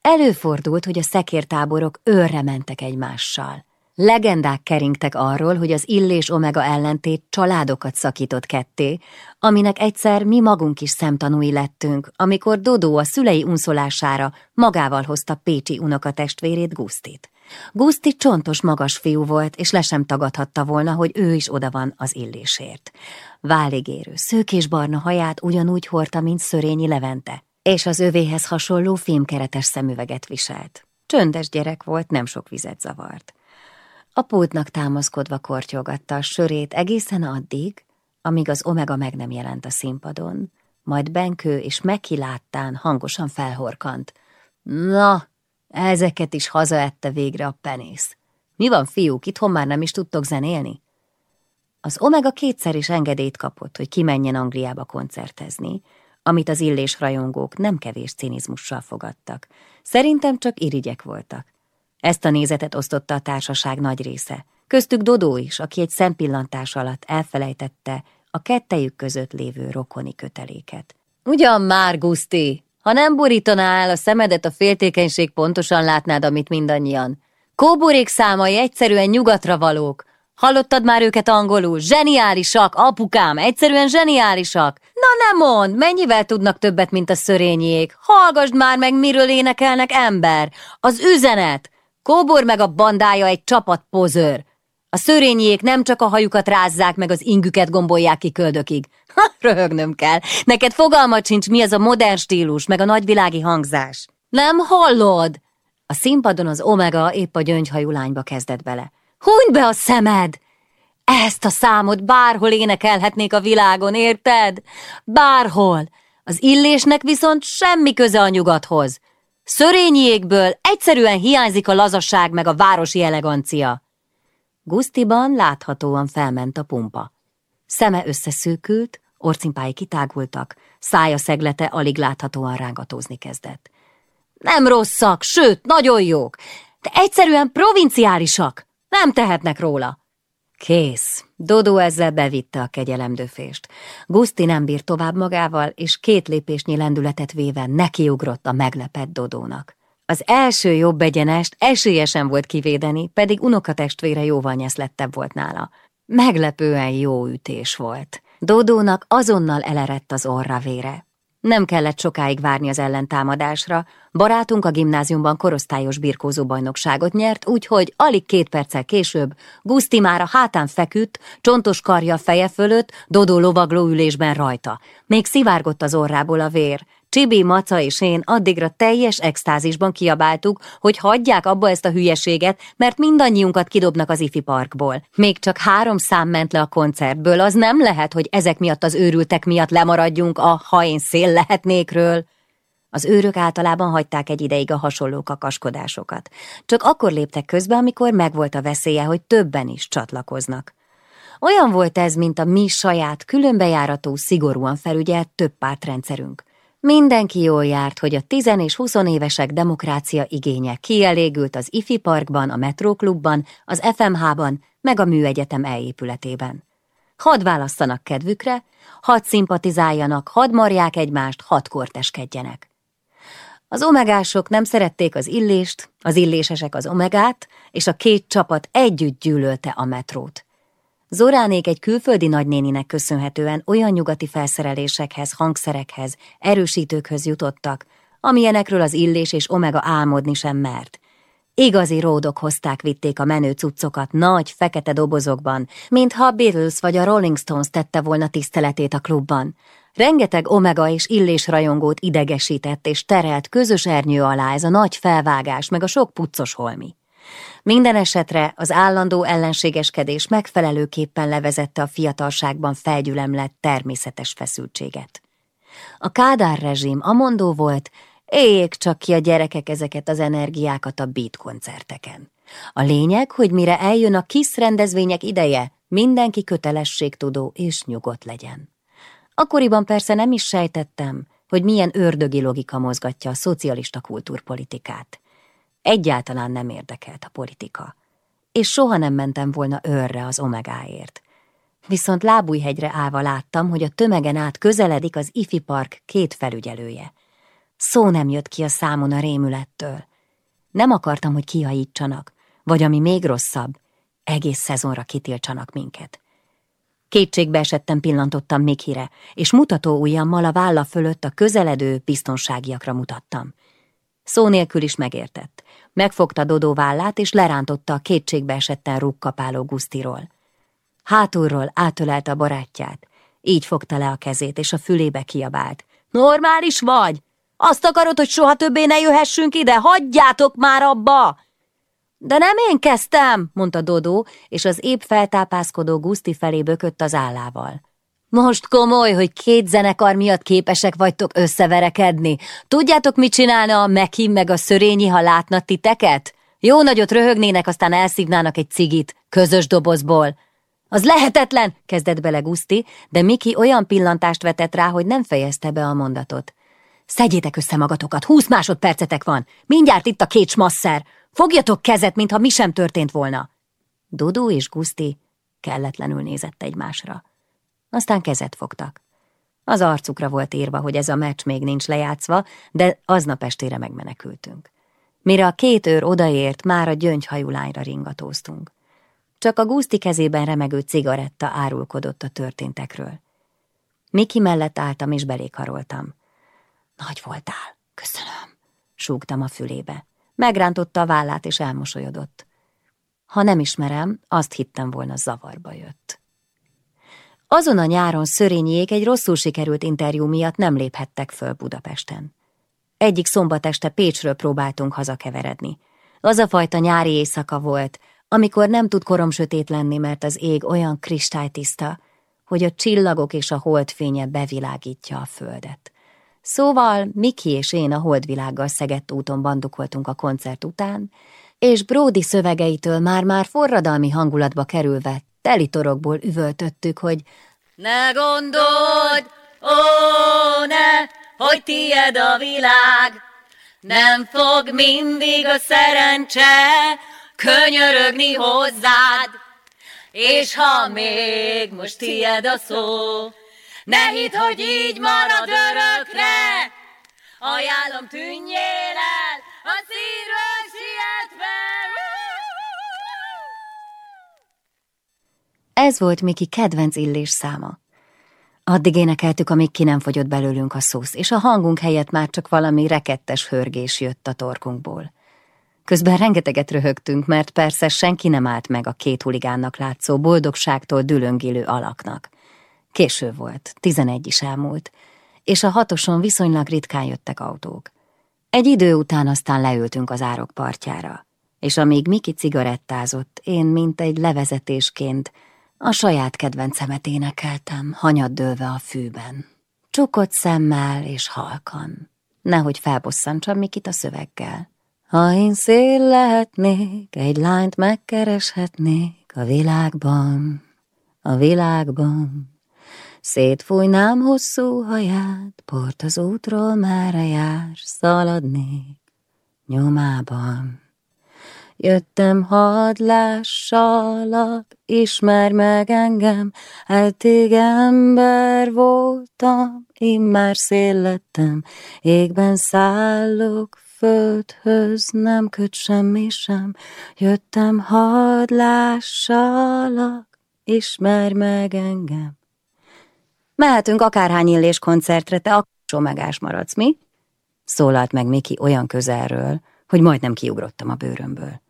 előfordult, hogy a szekértáborok őrre mentek egymással. Legendák keringtek arról, hogy az Illés Omega ellentét családokat szakított ketté, aminek egyszer mi magunk is szemtanúi lettünk, amikor Dodó a szülei unszolására magával hozta Pécsi unokatestvérét Gusztit. Guszti csontos magas fiú volt, és le sem tagadhatta volna, hogy ő is oda van az illésért. Váligérő, szőkésbarna haját ugyanúgy hordta, mint Szörényi Levente, és az övéhez hasonló filmkeretes szemüveget viselt. Csöndes gyerek volt, nem sok vizet zavart. A pultnak támaszkodva kortyogatta a sörét egészen addig, amíg az Omega meg nem jelent a színpadon, majd Benkő és Meki láttán hangosan felhorkant. Na, ezeket is hazaette végre a penész. Mi van, fiúk, itthon már nem is tudtok zenélni? Az Omega kétszer is engedélyt kapott, hogy kimenjen Angliába koncertezni, amit az illés rajongók nem kevés cinizmussal fogadtak. Szerintem csak irigyek voltak. Ezt a nézetet osztotta a társaság nagy része. Köztük Dodó is, aki egy szempillantás alatt elfelejtette a kettejük között lévő rokoni köteléket. Ugyan már, Guszti, ha nem borítaná el a szemedet a féltékenység, pontosan látnád, amit mindannyian. Kóborék számai egyszerűen nyugatra valók. Hallottad már őket angolul? Zseniálisak, apukám, egyszerűen zseniálisak. Na nem mond, mennyivel tudnak többet, mint a szörényiek? Hallgasd már meg, miről énekelnek ember. Az üzenet. Kóbor meg a bandája egy csapat pozőr. A szörényiek nem csak a hajukat rázzák, meg az ingüket gombolják ki köldökig. Ha, röhögnöm kell. Neked fogalmat sincs, mi az a modern stílus, meg a nagyvilági hangzás. Nem hallod? A színpadon az Omega épp a gyöngyhajú lányba kezdett bele. Húny be a szemed! Ezt a számot bárhol énekelhetnék a világon, érted? Bárhol. Az illésnek viszont semmi köze a nyugathoz. Szörényiékből egyszerűen hiányzik a lazasság meg a városi elegancia. Gusztiban láthatóan felment a pumpa. Szeme összeszűkült, orcimpái kitágultak, szája szeglete alig láthatóan rángatózni kezdett. Nem rosszak, sőt, nagyon jók, de egyszerűen provinciálisak, nem tehetnek róla. Kész. Dodó ezzel bevitte a kegyelemdöfést. Guszti nem bírt tovább magával, és két lépésnyi lendületet véve nekiugrott a meglepett Dodónak. Az első jobb egyenest esélyesen volt kivédeni, pedig unokatestvére jóval nyeszlettebb volt nála. Meglepően jó ütés volt. Dodónak azonnal elerett az orra vére. Nem kellett sokáig várni az ellentámadásra, barátunk a gimnáziumban korosztályos birkózó bajnokságot nyert, úgyhogy alig két perccel később Guszti már a hátán feküdt, csontos karja feje fölött, Dodó lovagló ülésben rajta. Még szivárgott az orrából a vér, Csibi, Maca és én addigra teljes extázisban kiabáltuk, hogy hagyják abba ezt a hülyeséget, mert mindannyiunkat kidobnak az ifi parkból. Még csak három szám ment le a koncertből, az nem lehet, hogy ezek miatt az őrültek miatt lemaradjunk a ha én szél lehetnékről. Az őrök általában hagyták egy ideig a hasonló kakaskodásokat. Csak akkor léptek közbe, amikor megvolt a veszélye, hogy többen is csatlakoznak. Olyan volt ez, mint a mi saját, különbejárató, szigorúan felügyelt több pártrendszerünk. Mindenki jól járt, hogy a 10 és 20 évesek demokrácia igénye kielégült az IFI Parkban, a Metróklubban, az FMH-ban, meg a Műegyetem elépületében. Hadd választanak kedvükre, hadd szimpatizáljanak, hadd marják egymást, hadd korteskedjenek. Az omegások nem szerették az illést, az illésesek az omegát, és a két csapat együtt gyűlölte a metrót. Zoránék egy külföldi nagynéninek köszönhetően olyan nyugati felszerelésekhez, hangszerekhez, erősítőkhöz jutottak, amilyenekről az illés és omega álmodni sem mert. Igazi ródok hozták vitték a menő cuccokat nagy, fekete dobozokban, mintha a Beatles vagy a Rolling Stones tette volna tiszteletét a klubban. Rengeteg omega és illés rajongót idegesített és terelt közös ernyő alá ez a nagy felvágás, meg a sok puccos holmi. Minden esetre az állandó ellenségeskedés megfelelőképpen levezette a fiatalságban felgyülemlett természetes feszültséget. A Kádár rezsim amondó volt, éljék csak ki a gyerekek ezeket az energiákat a beat koncerteken. A lényeg, hogy mire eljön a kis rendezvények ideje, mindenki kötelességtudó és nyugodt legyen. Akkoriban persze nem is sejtettem, hogy milyen ördögi logika mozgatja a szocialista kultúrpolitikát. Egyáltalán nem érdekelt a politika, és soha nem mentem volna őrre az omegáért. Viszont Lábújhegyre állva láttam, hogy a tömegen át közeledik az IFI Park két felügyelője. Szó nem jött ki a számon a rémülettől. Nem akartam, hogy kiajítsanak, vagy ami még rosszabb, egész szezonra kitiltsanak minket. Kétségbe esettem pillantottam Mikire, és mutató ujjammal a válla fölött a közeledő biztonságiakra mutattam. Szó nélkül is megértett. Megfogta Dodó vállát, és lerántotta a kétségbe esetten rúgkapáló Gusztiról. Hátulról átölelte a barátját. Így fogta le a kezét, és a fülébe kiabált. Normális vagy? Azt akarod, hogy soha többé ne jöhessünk ide? Hagyjátok már abba! De nem én kezdtem, mondta Dodó, és az épp feltápászkodó Guszti felé bökött az állával. Most komoly, hogy két zenekar miatt képesek vagytok összeverekedni. Tudjátok, mit csinálna a Mekim meg a Szörényi, ha látna titeket? Jó nagyot röhögnének, aztán elszívnának egy cigit, közös dobozból. Az lehetetlen, kezdett bele Guszti, de Miki olyan pillantást vetett rá, hogy nem fejezte be a mondatot. Szedjétek össze magatokat, húsz másodpercetek van. Mindjárt itt a két smasszer. Fogjatok kezet, mintha mi sem történt volna. Dudú és Guszti kelletlenül nézett egymásra. Aztán kezet fogtak. Az arcukra volt írva, hogy ez a meccs még nincs lejátszva, de aznap estére megmenekültünk. Mire a két őr odaért, már a gyöngyhajú lányra ringatóztunk. Csak a Guszti kezében remegő cigaretta árulkodott a történtekről. Miki mellett álltam és belékaroltam. Nagy voltál, köszönöm, súgtam a fülébe. Megrántotta a vállát és elmosolyodott. Ha nem ismerem, azt hittem volna zavarba jött. Azon a nyáron Szörényiék egy rosszul sikerült interjú miatt nem léphettek föl Budapesten. Egyik szombat este Pécsről próbáltunk hazakeveredni. Az a fajta nyári éjszaka volt, amikor nem tud korom sötét lenni, mert az ég olyan kristálytiszta, hogy a csillagok és a holdfénye bevilágítja a földet. Szóval Miki és én a holdvilággal szegett úton bandukoltunk a koncert után, és Brody szövegeitől már-már forradalmi hangulatba kerülve teli torokból üvöltöttük, hogy Ne gondold, ó ne, hogy tied a világ, nem fog mindig a szerencse könyörögni hozzád, és ha még most tied a szó, ne hidd, hogy így marad örökre, ajánlom tűnjél el a szívről sietve. Ez volt Miki kedvenc illés száma. Addig énekeltük, amíg ki nem fogyott belőlünk a szósz, és a hangunk helyett már csak valami rekettes hörgés jött a torkunkból. Közben rengeteget röhögtünk, mert persze senki nem állt meg a két huligánnak látszó boldogságtól dülöngélő alaknak. Késő volt, tizenegy is elmúlt, és a hatoson viszonylag ritkán jöttek autók. Egy idő után aztán leültünk az árok partjára, és amíg Miki cigarettázott, én, mint egy levezetésként, a saját kedvencemet énekeltem, hanyat dőlve a fűben. Csukott szemmel és halkan, nehogy felbosszantsam Mikit a szöveggel. Ha én szél lehetnék, egy lányt megkereshetnék a világban, a világban. Szétfújnám hosszú haját, port az útról merre jár, szaladnék nyomában. Jöttem hadlássalak, ismer meg engem, eltég ember voltam, én már szél lettem, égben szállok, földhöz nem köt semmi sem, jöttem hadlássalak, ismer meg engem. Mehetünk akárhány illés koncertre, te a megás maradsz, mi? Szólalt meg Miki olyan közelről, hogy majdnem kiugrottam a bőrömből.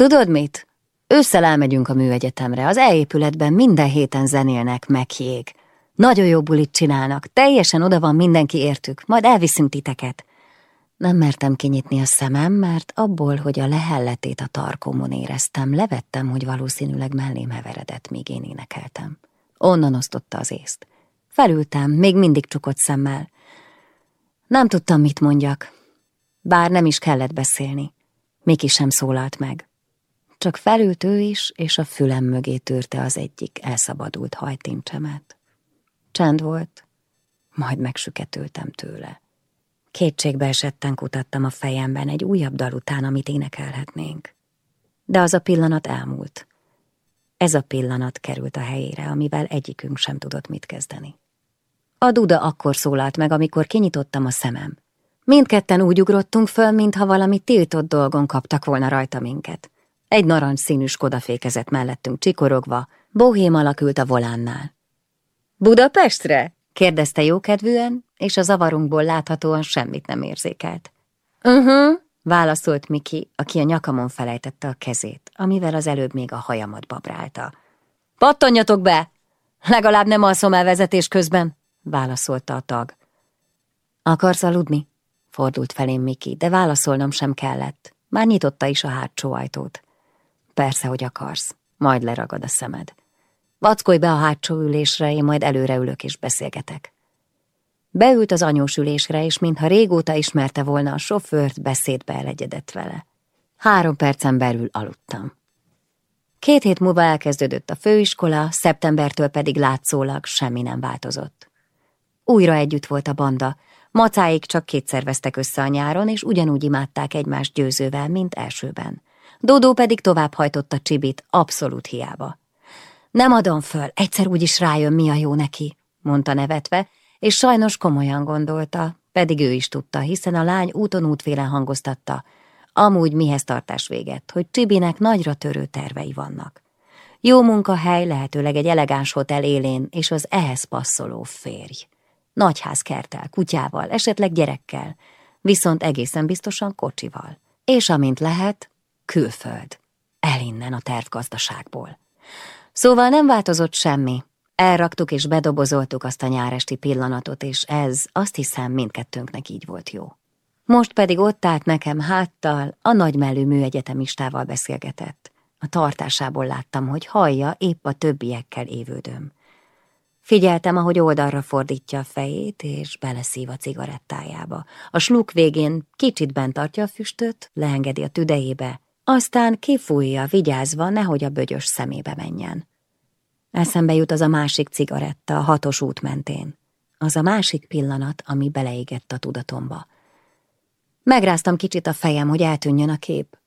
Tudod mit? Ősszel elmegyünk a műegyetemre, az elépületben minden héten zenélnek meghjég. Nagyon jó bulit csinálnak, teljesen oda van mindenki értük, majd elviszünk titeket. Nem mertem kinyitni a szemem, mert abból, hogy a lehelletét a tarkomon éreztem, levettem, hogy valószínűleg mellém heveredett, míg én énekeltem. Onnan osztotta az észt. Felültem, még mindig csukott szemmel. Nem tudtam, mit mondjak, bár nem is kellett beszélni. Miki sem szólalt meg. Csak felült ő is, és a fülem mögé tűrte az egyik elszabadult hajtincsemet. Csend volt, majd megsüketültem tőle. Kétségbe esetten kutattam a fejemben egy újabb dal után, amit énekelhetnénk. De az a pillanat elmúlt. Ez a pillanat került a helyére, amivel egyikünk sem tudott mit kezdeni. A duda akkor szólalt meg, amikor kinyitottam a szemem. Mindketten úgy ugrottunk föl, mintha valami tiltott dolgon kaptak volna rajta minket. Egy narancsszínű Skoda fékezett mellettünk csikorogva, bohém alakült a volánnál. Budapestre? kérdezte jókedvűen, és a zavarunkból láthatóan semmit nem érzékelt. Uh-huh, válaszolt Miki, aki a nyakamon felejtette a kezét, amivel az előbb még a hajamat babrálta. Pattanjatok be! Legalább nem alszom el vezetés közben, válaszolta a tag. Akarsz aludni? Fordult felém Miki, de válaszolnom sem kellett. Már nyitotta is a hátsó ajtót. Persze, hogy akarsz. Majd leragad a szemed. Vackolj be a hátsó ülésre, én majd előre ülök és beszélgetek. Beült az anyós ülésre, és mintha régóta ismerte volna a sofőrt, beszédbe elegyedett vele. Három percen belül aludtam. Két hét múlva elkezdődött a főiskola, szeptembertől pedig látszólag semmi nem változott. Újra együtt volt a banda, macáik csak kétszer vesztek össze a nyáron, és ugyanúgy imádták egymást győzővel, mint elsőben. Dodó pedig tovább hajtotta Csibit, abszolút hiába. Nem adom föl, egyszer úgyis rájön, mi a jó neki, mondta nevetve, és sajnos komolyan gondolta, pedig ő is tudta, hiszen a lány úton útvélen hangoztatta, amúgy mihez tartás véget, hogy Csibinek nagyra törő tervei vannak. Jó munkahely, lehetőleg egy elegáns hotel élén, és az ehhez passzoló férj. Nagyház kertel, kutyával, esetleg gyerekkel, viszont egészen biztosan kocsival. És amint lehet, külföld. Elinnen a tervgazdaságból. Szóval nem változott semmi. Elraktuk és bedobozoltuk azt a nyáresti pillanatot, és ez, azt hiszem, mindkettőnknek így volt jó. Most pedig ott állt nekem háttal, a nagymelű műegyetemistával beszélgetett. A tartásából láttam, hogy hallja, épp a többiekkel évődöm. Figyeltem, ahogy oldalra fordítja a fejét, és beleszív a cigarettájába. A sluk végén kicsit bent tartja a füstöt, leengedi a tüdejébe, aztán kifújja, vigyázva, nehogy a bögyös szemébe menjen. Eszembe jut az a másik cigaretta a hatos út mentén. Az a másik pillanat, ami beleégett a tudatomba. Megráztam kicsit a fejem, hogy eltűnjön a kép.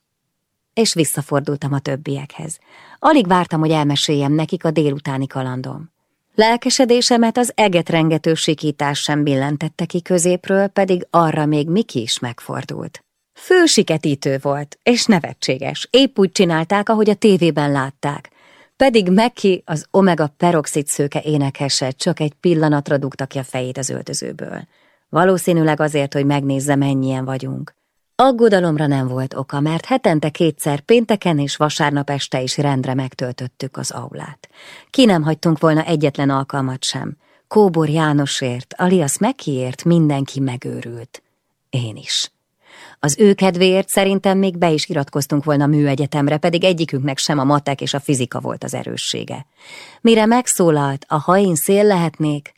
És visszafordultam a többiekhez. Alig vártam, hogy elmeséljem nekik a délutáni kalandom. Lelkesedésemet az egetrengető sikítás sem billentette ki középről, pedig arra még Miki is megfordult. Fősiketítő volt, és nevetséges. Épp úgy csinálták, ahogy a tévében látták. Pedig Meki, az omega peroxid szőke énekese csak egy pillanatra dugta ki a fejét az öltözőből. Valószínűleg azért, hogy megnézze, mennyien vagyunk. Aggodalomra nem volt oka, mert hetente kétszer pénteken és vasárnap este is rendre megtöltöttük az aulát. Ki nem hagytunk volna egyetlen alkalmat sem. Kóbor Jánosért, alias Mekiért mindenki megőrült. Én is. Az ő kedvéért szerintem még be is iratkoztunk volna műegyetemre, pedig egyikünknek sem a matek és a fizika volt az erőssége. Mire megszólalt, a hain szél lehetnék,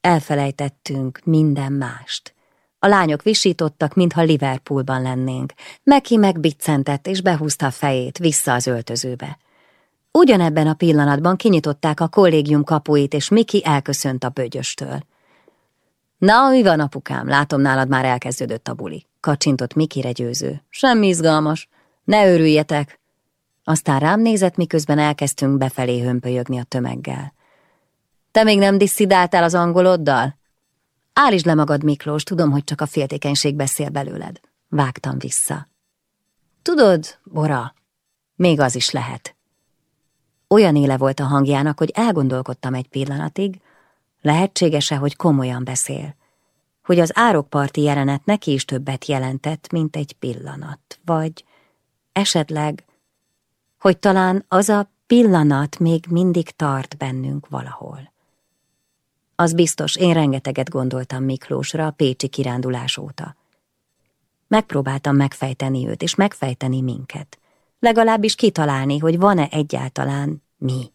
elfelejtettünk minden mást. A lányok visítottak, mintha Liverpoolban lennénk. Meki megbiccentett és behúzta a fejét vissza az öltözőbe. Ugyanebben a pillanatban kinyitották a kollégium kapuit, és Miki elköszönt a bögyöstől. Na, mi van, apukám? Látom, nálad már elkezdődött a buli. Kacsintott Mikire győző. Semmi izgalmas. Ne örüljetek. Aztán rám nézett, miközben elkezdtünk befelé hömpölyögni a tömeggel. Te még nem disszidáltál az angoloddal? Állítsd le magad, Miklós, tudom, hogy csak a féltékenység beszél belőled. Vágtam vissza. Tudod, Bora, még az is lehet. Olyan éle volt a hangjának, hogy elgondolkodtam egy pillanatig, lehetséges-e, hogy komolyan beszél, hogy az árokparti jelenet neki is többet jelentett, mint egy pillanat, vagy esetleg, hogy talán az a pillanat még mindig tart bennünk valahol. Az biztos, én rengeteget gondoltam Miklósra a pécsi kirándulás óta. Megpróbáltam megfejteni őt, és megfejteni minket. Legalábbis kitalálni, hogy van-e egyáltalán mi.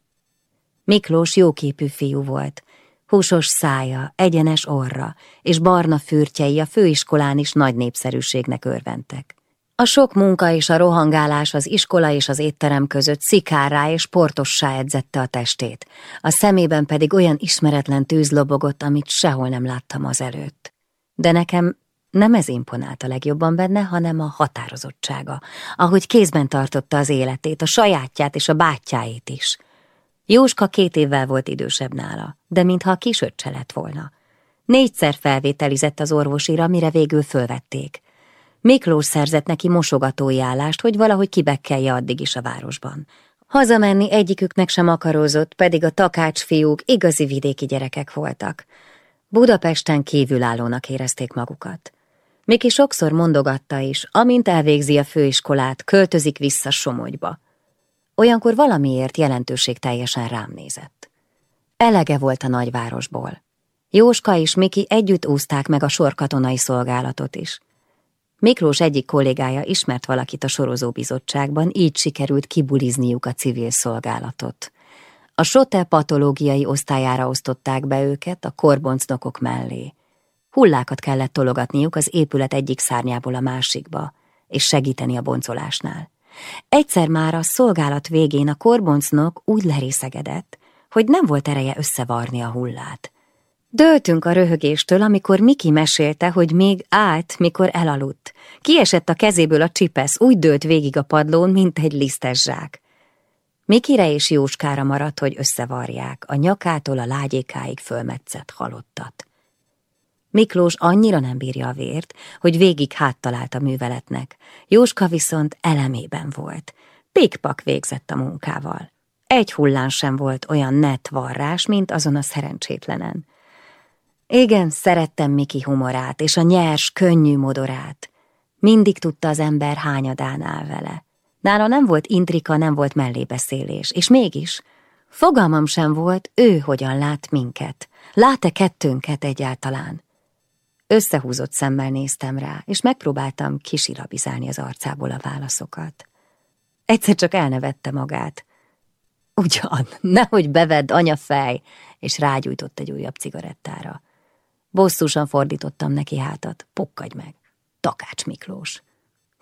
Miklós jóképű fiú volt, húsos szája, egyenes orra, és barna fürtjei a főiskolán is nagy népszerűségnek örventek. A sok munka és a rohangálás az iskola és az étterem között szikárá és portossá edzette a testét, a szemében pedig olyan ismeretlen tűz lobogott, amit sehol nem láttam az előtt. De nekem nem ez imponált a legjobban benne, hanem a határozottsága, ahogy kézben tartotta az életét, a sajátját és a bátyjáét is. Jóska két évvel volt idősebb nála, de mintha a kisöccse lett volna. Négyszer felvételizett az orvosira, mire végül fölvették. Miklós szerzett neki mosogatói állást, hogy valahogy kibekkelje addig is a városban. Hazamenni egyiküknek sem akarózott, pedig a takács fiúk igazi vidéki gyerekek voltak. Budapesten kívülállónak érezték magukat. Miki sokszor mondogatta is, amint elvégzi a főiskolát, költözik vissza Somogyba. Olyankor valamiért jelentőség teljesen rám nézett. Elege volt a nagyvárosból. Jóska és Miki együtt úzták meg a sorkatonai szolgálatot is. Miklós egyik kollégája ismert valakit a sorozóbizottságban, így sikerült kibulizniuk a civil szolgálatot. A SOTE patológiai osztályára osztották be őket a korboncnokok mellé. Hullákat kellett tologatniuk az épület egyik szárnyából a másikba, és segíteni a boncolásnál. Egyszer már a szolgálat végén a korboncnok úgy lerészegedett, hogy nem volt ereje összevarni a hullát. Döltünk a röhögéstől, amikor Miki mesélte, hogy még állt, mikor elaludt. Kiesett a kezéből a csipesz, úgy dőlt végig a padlón, mint egy lisztes zsák. Mikire és Jóskára maradt, hogy összevarják, a nyakától a lágyékáig fölmetszett halottat. Miklós annyira nem bírja a vért, hogy végig háttalált a műveletnek. Jóska viszont elemében volt. Pikpak végzett a munkával. Egy hullán sem volt olyan net varrás, mint azon a szerencsétlenen. Igen, szerettem Miki humorát és a nyers, könnyű modorát. Mindig tudta az ember hányadán áll vele. Nála nem volt intrika, nem volt mellébeszélés, és mégis fogalmam sem volt, ő hogyan lát minket. Lát-e kettőnket egyáltalán? Összehúzott szemmel néztem rá, és megpróbáltam kisilabizálni az arcából a válaszokat. Egyszer csak elnevette magát. Ugyan, nehogy bevedd anya fej, és rágyújtott egy újabb cigarettára. Bosszúsan fordítottam neki hátat. Pukkadj meg. Takács Miklós.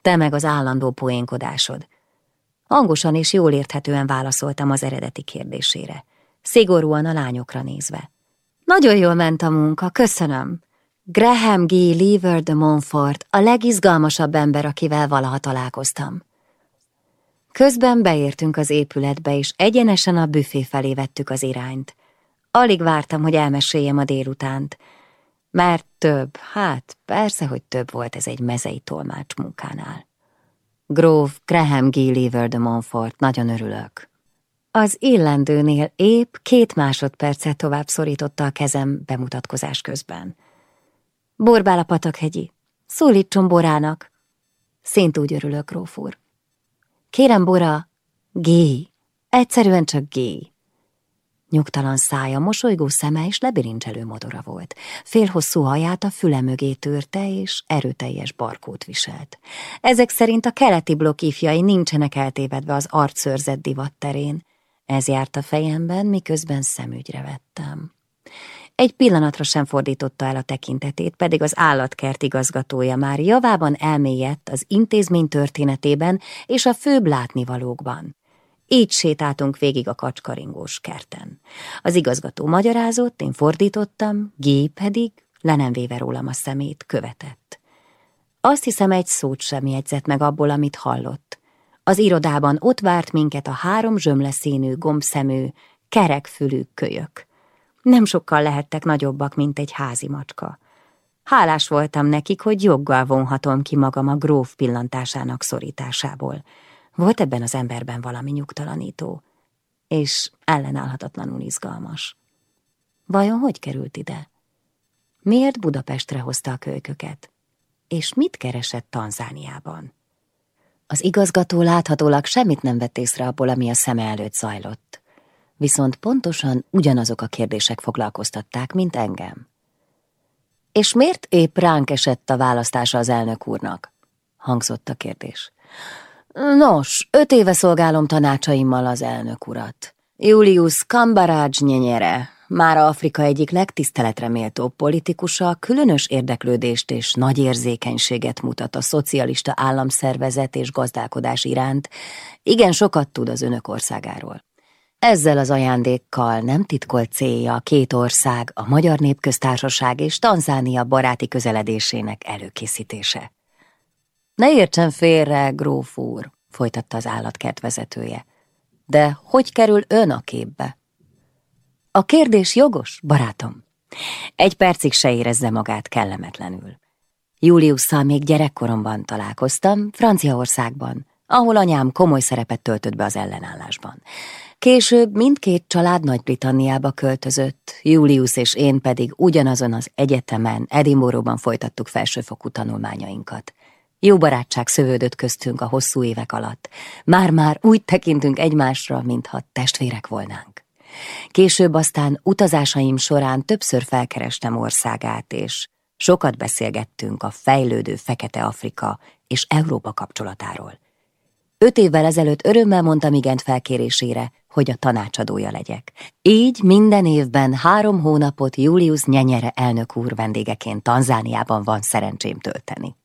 Te meg az állandó poénkodásod. Hangosan és jól érthetően válaszoltam az eredeti kérdésére. Szigorúan a lányokra nézve. Nagyon jól ment a munka, köszönöm. Graham G. Lever de Montfort a legizgalmasabb ember, akivel valaha találkoztam. Közben beértünk az épületbe, és egyenesen a büfé felé vettük az irányt. Alig vártam, hogy elmeséljem a délutánt, mert több, hát persze, hogy több volt ez egy mezei tolmács munkánál. Gróf Graham G. Lever de Montfort, nagyon örülök. Az illendőnél épp két másodpercet tovább szorította a kezem bemutatkozás közben. Borbál a patakhegyi. Szólítson Borának. Szint úgy örülök, Gróf. Kérem, Bora, G. Egyszerűen csak G. Nyugtalan szája, mosolygó szeme és lebirincselő modora volt. Félhosszú haját a füle mögé törte, és erőteljes barkót viselt. Ezek szerint a keleti blokk ifjai nincsenek eltévedve az arcszörzet divat terén. Ez járt a fejemben, miközben szemügyre vettem. Egy pillanatra sem fordította el a tekintetét, pedig az állatkert igazgatója már javában elmélyedt az intézmény történetében és a főbb látnivalókban. Így sétáltunk végig a kacskaringós kerten. Az igazgató magyarázott, én fordítottam, Gé pedig, le nem véve rólam a szemét, követett. Azt hiszem, egy szót sem jegyzett meg abból, amit hallott. Az irodában ott várt minket a három zsömleszínű, gombszemű, kerekfülű kölyök. Nem sokkal lehettek nagyobbak, mint egy házi macska. Hálás voltam nekik, hogy joggal vonhatom ki magam a gróf pillantásának szorításából. Volt ebben az emberben valami nyugtalanító, és ellenállhatatlanul izgalmas. Vajon hogy került ide? Miért Budapestre hozta a kölyköket? És mit keresett Tanzániában? Az igazgató láthatólag semmit nem vett észre abból, ami a szeme előtt zajlott. Viszont pontosan ugyanazok a kérdések foglalkoztatták, mint engem. És miért épp ránk esett a választása az elnök úrnak? hangzott a kérdés. Nos, öt éve szolgálom tanácsaimmal az elnök urat. Julius Kambarács nyenyere, már Afrika egyik legtiszteletre méltó politikusa különös érdeklődést és nagy érzékenységet mutat a szocialista államszervezet és gazdálkodás iránt, igen sokat tud az önök országáról. Ezzel az ajándékkal nem titkolt célja a két ország, a Magyar Népköztársaság és Tanzánia baráti közeledésének előkészítése. Ne értsen félre, gróf úr, folytatta az állatkert vezetője. De hogy kerül ön a képbe? A kérdés jogos, barátom. Egy percig se érezze magát kellemetlenül. Juliusszal még gyerekkoromban találkoztam, Franciaországban, ahol anyám komoly szerepet töltött be az ellenállásban. Később mindkét család Nagy-Britanniába költözött, Julius és én pedig ugyanazon az egyetemen, Edinburghban folytattuk felsőfokú tanulmányainkat. Jó barátság szövődött köztünk a hosszú évek alatt. Már-már úgy tekintünk egymásra, mintha testvérek volnánk. Később aztán utazásaim során többször felkerestem országát, és sokat beszélgettünk a fejlődő Fekete-Afrika és Európa kapcsolatáról. Öt évvel ezelőtt örömmel mondtam igent felkérésére, hogy a tanácsadója legyek. Így minden évben három hónapot Julius Nyenyere elnök úr vendégeként Tanzániában van szerencsém tölteni.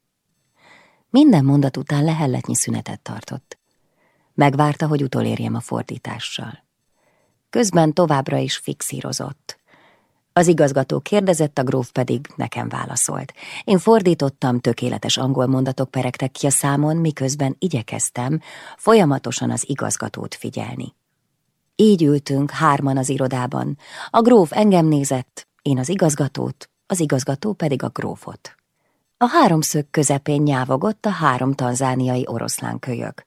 Minden mondat után lehelletnyi szünetet tartott. Megvárta, hogy utolérjem a fordítással. Közben továbbra is fixírozott. Az igazgató kérdezett, a gróf pedig nekem válaszolt. Én fordítottam, tökéletes angol mondatok peregtek ki a számon, miközben igyekeztem folyamatosan az igazgatót figyelni. Így ültünk hárman az irodában. A gróf engem nézett, én az igazgatót, az igazgató pedig a grófot. A háromszög közepén nyávogott a három tanzániai oroszlán kölyök.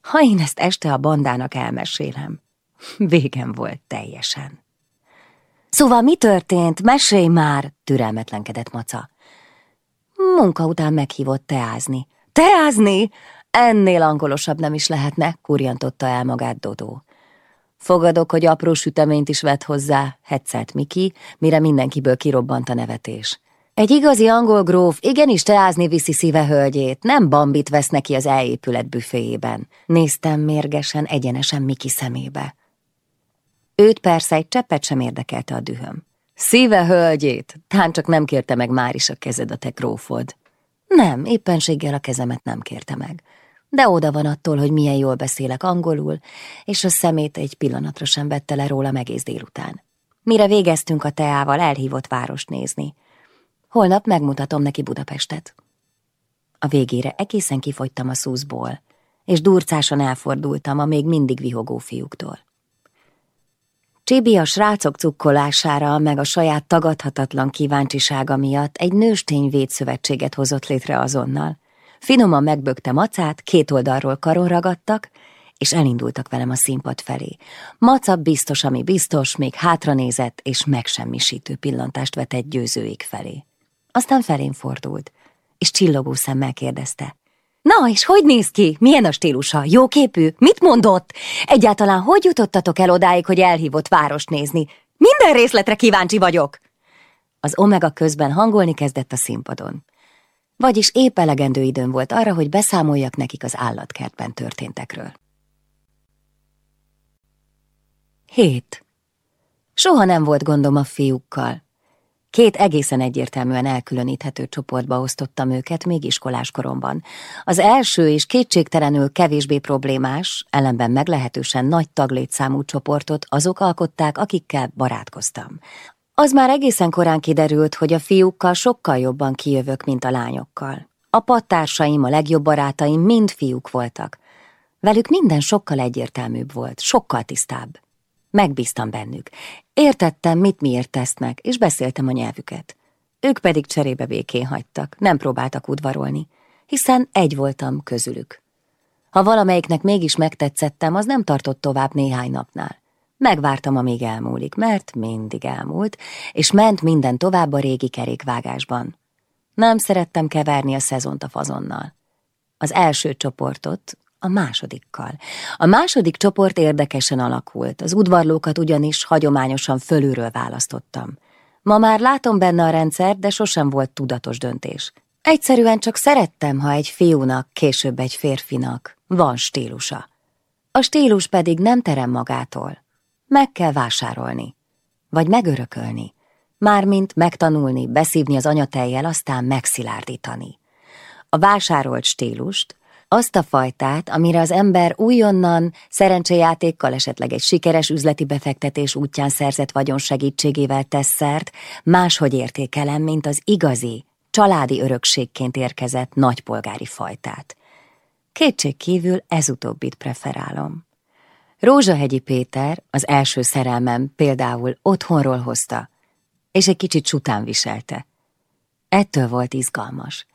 Ha én ezt este a bandának elmesélem, végem volt teljesen. Szóval mi történt? Mesélj már, türelmetlenkedett Maca. Munka után meghívott teázni. Teázni? Ennél angolosabb nem is lehetne, kurjantotta el magát Dodó. Fogadok, hogy apró süteményt is vett hozzá, hetszelt Miki, mire mindenkiből kirobbant a nevetés. Egy igazi angol gróf igenis teázni viszi szíve hölgyét, nem bambit vesz neki az elépület büféjében. Néztem mérgesen, egyenesen Miki szemébe. Őt persze egy cseppet sem érdekelte a dühöm. Szíve hölgyét, tán csak nem kérte meg már is a kezed a te grófod. Nem, éppenséggel a kezemet nem kérte meg. De oda van attól, hogy milyen jól beszélek angolul, és a szemét egy pillanatra sem vette le róla egész délután. Mire végeztünk a teával, elhívott várost nézni. Holnap megmutatom neki Budapestet. A végére egészen kifogytam a szúzból, és durcásan elfordultam a még mindig vihogó fiúktól. Csibi a srácok cukkolására, meg a saját tagadhatatlan kíváncsisága miatt egy nőstény védszövetséget hozott létre azonnal. Finoman megbökte macát, két oldalról karon ragadtak, és elindultak velem a színpad felé. Maca biztos, ami biztos, még hátranézett, és megsemmisítő pillantást vetett győzőik felé. Aztán felén fordult, és csillogó szemmel kérdezte. Na, és hogy néz ki? Milyen a stílusa? Jó képű? Mit mondott? Egyáltalán hogy jutottatok el odáig, hogy elhívott várost nézni? Minden részletre kíváncsi vagyok! Az Omega közben hangolni kezdett a színpadon. Vagyis épp elegendő időm volt arra, hogy beszámoljak nekik az állatkertben történtekről. 7. Soha nem volt gondom a fiúkkal. Két egészen egyértelműen elkülöníthető csoportba osztottam őket még iskolás koromban. Az első és kétségtelenül kevésbé problémás, ellenben meglehetősen nagy taglétszámú csoportot azok alkották, akikkel barátkoztam. Az már egészen korán kiderült, hogy a fiúkkal sokkal jobban kijövök, mint a lányokkal. A pattársaim, a legjobb barátaim mind fiúk voltak. Velük minden sokkal egyértelműbb volt, sokkal tisztább. Megbíztam bennük. Értettem, mit miért tesznek, és beszéltem a nyelvüket. Ők pedig cserébe békén hagytak, nem próbáltak udvarolni, hiszen egy voltam közülük. Ha valamelyiknek mégis megtetszettem, az nem tartott tovább néhány napnál. Megvártam, amíg elmúlik, mert mindig elmúlt, és ment minden tovább a régi kerékvágásban. Nem szerettem keverni a szezont a fazonnal. Az első csoportot a másodikkal. A második csoport érdekesen alakult, az udvarlókat ugyanis hagyományosan fölülről választottam. Ma már látom benne a rendszer, de sosem volt tudatos döntés. Egyszerűen csak szerettem, ha egy fiúnak, később egy férfinak van stílusa. A stílus pedig nem terem magától. Meg kell vásárolni. Vagy megörökölni. Mármint megtanulni, beszívni az anyatejjel, aztán megszilárdítani. A vásárolt stílust, azt a fajtát, amire az ember újonnan, szerencsejátékkal, esetleg egy sikeres üzleti befektetés útján szerzett vagyon segítségével tesz szert, máshogy értékelem, mint az igazi, családi örökségként érkezett nagypolgári fajtát. Kétség kívül ez utóbbit preferálom. Rózsahegyi Péter, az első szerelmem például otthonról hozta, és egy kicsit csután viselte. Ettől volt izgalmas.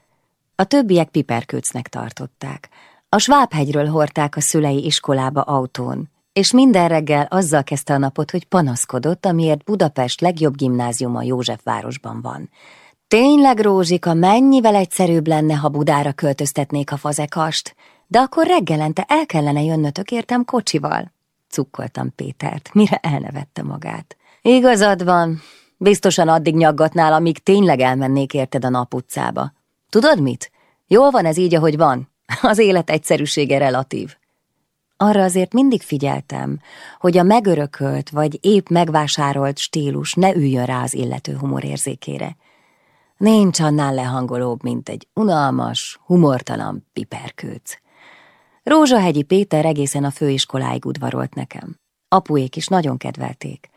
A többiek piperkőcnek tartották. A Svábhegyről hordták a szülei iskolába autón, és minden reggel azzal kezdte a napot, hogy panaszkodott, amiért Budapest legjobb gimnáziuma Józsefvárosban van. Tényleg, Rózsika, mennyivel egyszerűbb lenne, ha Budára költöztetnék a fazekast, de akkor reggelente el kellene jönnötök értem kocsival. Cukkoltam Pétert, mire elnevette magát. Igazad van, biztosan addig nyaggatnál, amíg tényleg elmennék érted a naputcába. Tudod mit? Jól van ez így, ahogy van. Az élet egyszerűsége relatív. Arra azért mindig figyeltem, hogy a megörökölt vagy épp megvásárolt stílus ne üljön rá az illető humorérzékére. Nincs annál lehangolóbb, mint egy unalmas, humortalan piperkőc. Rózsahegyi Péter egészen a főiskoláig udvarolt nekem. Apuék is nagyon kedvelték.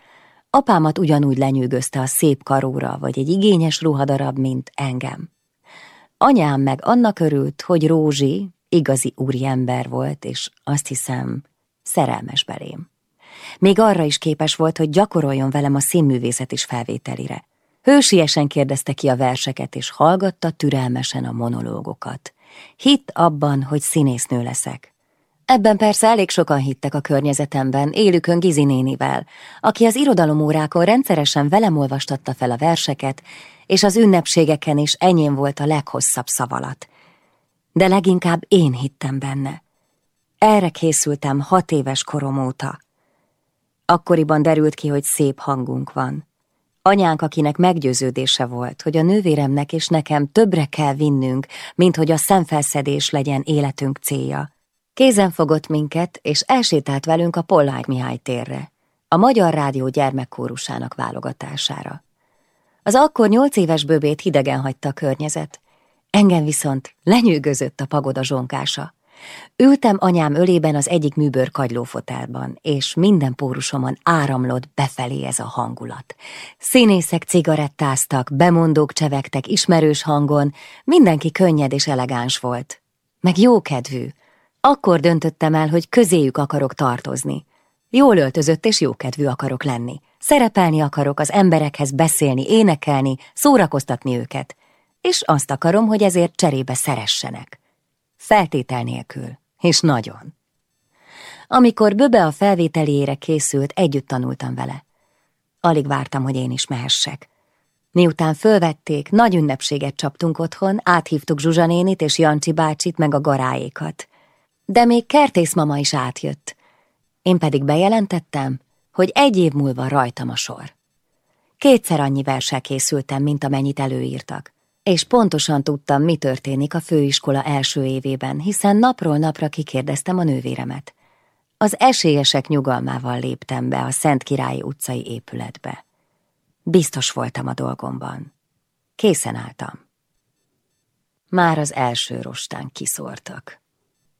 Apámat ugyanúgy lenyűgözte a szép karóra vagy egy igényes ruhadarab, mint engem. Anyám meg annak örült, hogy Rózsi igazi úriember volt, és azt hiszem, szerelmes belém. Még arra is képes volt, hogy gyakoroljon velem a színművészet is felvételire. Hősiesen kérdezte ki a verseket, és hallgatta türelmesen a monológokat. Hitt abban, hogy színésznő leszek. Ebben persze elég sokan hittek a környezetemben, élükön Gizi nénivel, aki az irodalomórákon rendszeresen velem olvastatta fel a verseket, és az ünnepségeken is enyém volt a leghosszabb szavalat. De leginkább én hittem benne. Erre készültem hat éves korom óta. Akkoriban derült ki, hogy szép hangunk van. Anyánk, akinek meggyőződése volt, hogy a nővéremnek és nekem többre kell vinnünk, mint hogy a szemfelszedés legyen életünk célja. Kézen fogott minket, és elsétált velünk a Pollágy Mihály térre, a Magyar Rádió gyermekkórusának válogatására. Az akkor nyolc éves bőbét hidegen hagyta a környezet. Engem viszont lenyűgözött a pagoda zsonkása. Ültem anyám ölében az egyik műbőr kagylófotelban, és minden pórusomon áramlott befelé ez a hangulat. Színészek cigarettáztak, bemondók csevegtek ismerős hangon, mindenki könnyed és elegáns volt. Meg jókedvű. Akkor döntöttem el, hogy közéjük akarok tartozni. Jól öltözött és jókedvű akarok lenni. Szerepelni akarok, az emberekhez beszélni, énekelni, szórakoztatni őket. És azt akarom, hogy ezért cserébe szeressenek. Feltétel nélkül. És nagyon. Amikor Böbe a felvételéjére készült, együtt tanultam vele. Alig vártam, hogy én is mehessek. Miután fölvették, nagy ünnepséget csaptunk otthon, áthívtuk Zsuzsanénit és Jancsi bácsit meg a garáékat. De még Kertész mama is átjött. Én pedig bejelentettem, hogy egy év múlva rajtam a sor. Kétszer annyi versel készültem, mint amennyit előírtak, és pontosan tudtam, mi történik a főiskola első évében, hiszen napról napra kikérdeztem a nővéremet. Az esélyesek nyugalmával léptem be a Szent Királyi utcai épületbe. Biztos voltam a dolgomban. Készen álltam. Már az első rostán kiszórtak.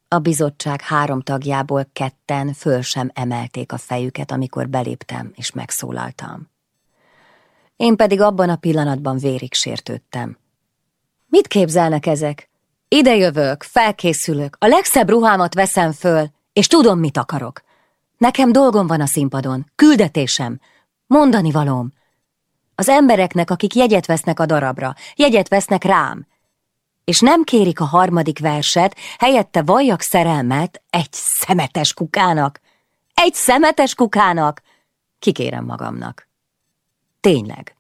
A bizottság három tagjából ketten föl sem emelték a fejüket, amikor beléptem és megszólaltam. Én pedig abban a pillanatban vérig sértődtem. Mit képzelnek ezek? Ide jövök, felkészülök, a legszebb ruhámat veszem föl, és tudom, mit akarok. Nekem dolgom van a színpadon, küldetésem, mondani valóm. Az embereknek, akik jegyet vesznek a darabra, jegyet vesznek rám, és nem kérik a harmadik verset, helyette valljak szerelmet egy szemetes kukának. Egy szemetes kukának! Kikérem magamnak. Tényleg.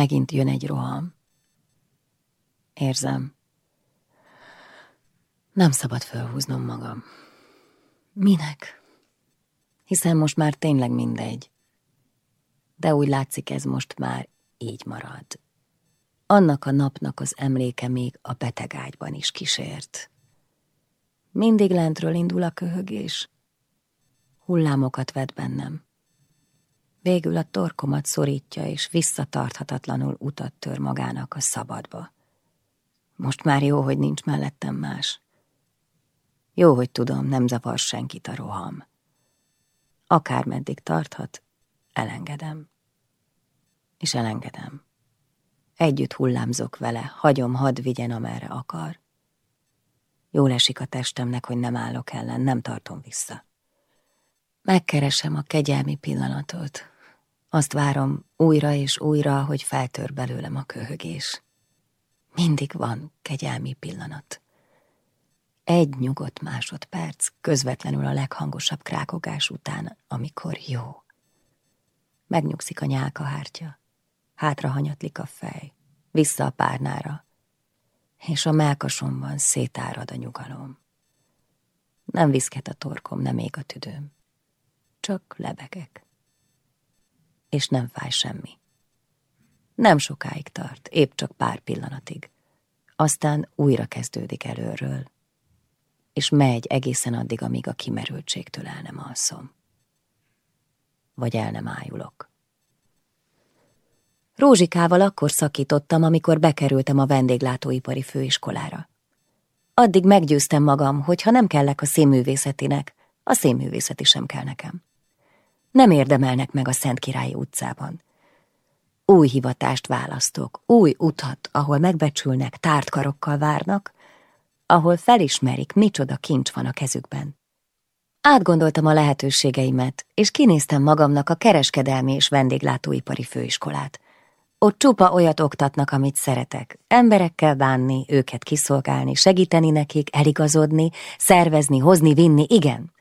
Megint jön egy roham. Érzem. Nem szabad felhúznom magam. Minek? Hiszen most már tényleg mindegy. De úgy látszik, ez most már így marad. annak a napnak az emléke még a betegágyban is kísért. Mindig lentről indul a köhögés. Hullámokat vet bennem. Végül a torkomat szorítja, és visszatarthatatlanul utat tör magának a szabadba. Most már jó, hogy nincs mellettem más. Jó, hogy tudom, nem zavar senkit a roham. Akármeddig tarthat, elengedem. És elengedem. Együtt hullámzok vele, hagyom, hadd vigyen, amerre akar. Jól esik a testemnek, hogy nem állok ellen, nem tartom vissza. Megkeresem a kegyelmi pillanatot. Azt várom újra és újra, hogy feltör belőlem a köhögés. Mindig van kegyelmi pillanat. Egy nyugodt másodperc, közvetlenül a leghangosabb krákogás után, amikor jó. Megnyugszik a nyálkahártya, hátrahanyatlik a fej, vissza a párnára, és a melkasomban szétárad a nyugalom. Nem viszket a torkom, nem ég a tüdőm. Csak lebegek. És nem fáj semmi. Nem sokáig tart, épp csak pár pillanatig. Aztán újra kezdődik előről, és megy egészen addig, amíg a kimerültségtől el nem alszom. Vagy el nem ájulok. Rózsikával akkor szakítottam, amikor bekerültem a vendéglátóipari főiskolára. Addig meggyőztem magam, hogy ha nem kellek a színművészetinek, a színművészeti sem kell nekem. Nem érdemelnek meg a Szent Királyi utcában. Új hivatást választok, új utat, ahol megbecsülnek, tárt karokkal várnak, ahol felismerik, micsoda kincs van a kezükben. Átgondoltam a lehetőségeimet, és kinéztem magamnak a kereskedelmi és vendéglátóipari főiskolát. Ott csupa olyat oktatnak, amit szeretek. Emberekkel bánni, őket kiszolgálni, segíteni nekik, eligazodni, szervezni, hozni, vinni, igen.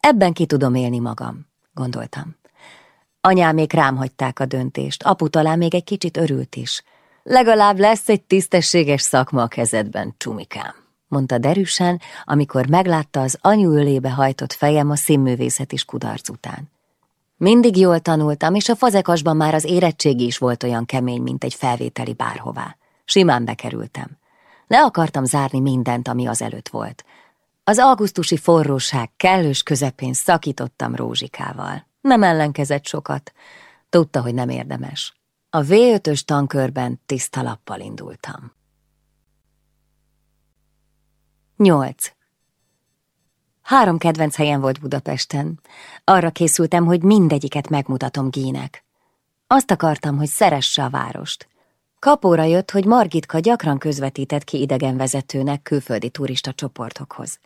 Ebben ki tudom élni magam, gondoltam. Anyámék rám hagyták a döntést, apu talán még egy kicsit örült is. Legalább lesz egy tisztességes szakma a kezedben, csumikám, mondta derűsen, amikor meglátta az anyu ölébe hajtott fejem a színművészet is kudarc után. Mindig jól tanultam, és a fazekasban már az érettségi is volt olyan kemény, mint egy felvételi bárhová. Simán bekerültem. Le akartam zárni mindent, ami az előtt volt. Az augusztusi forróság kellős közepén szakítottam Rózsikával. Nem ellenkezett sokat. Tudta, hogy nem érdemes. A V5-ös tankörben tiszta lappal indultam. 8. Három kedvenc helyen volt Budapesten. Arra készültem, hogy mindegyiket megmutatom Gínek. Azt akartam, hogy szeresse a várost. Kapóra jött, hogy Margitka gyakran közvetített ki idegenvezetőnek külföldi turista csoportokhoz.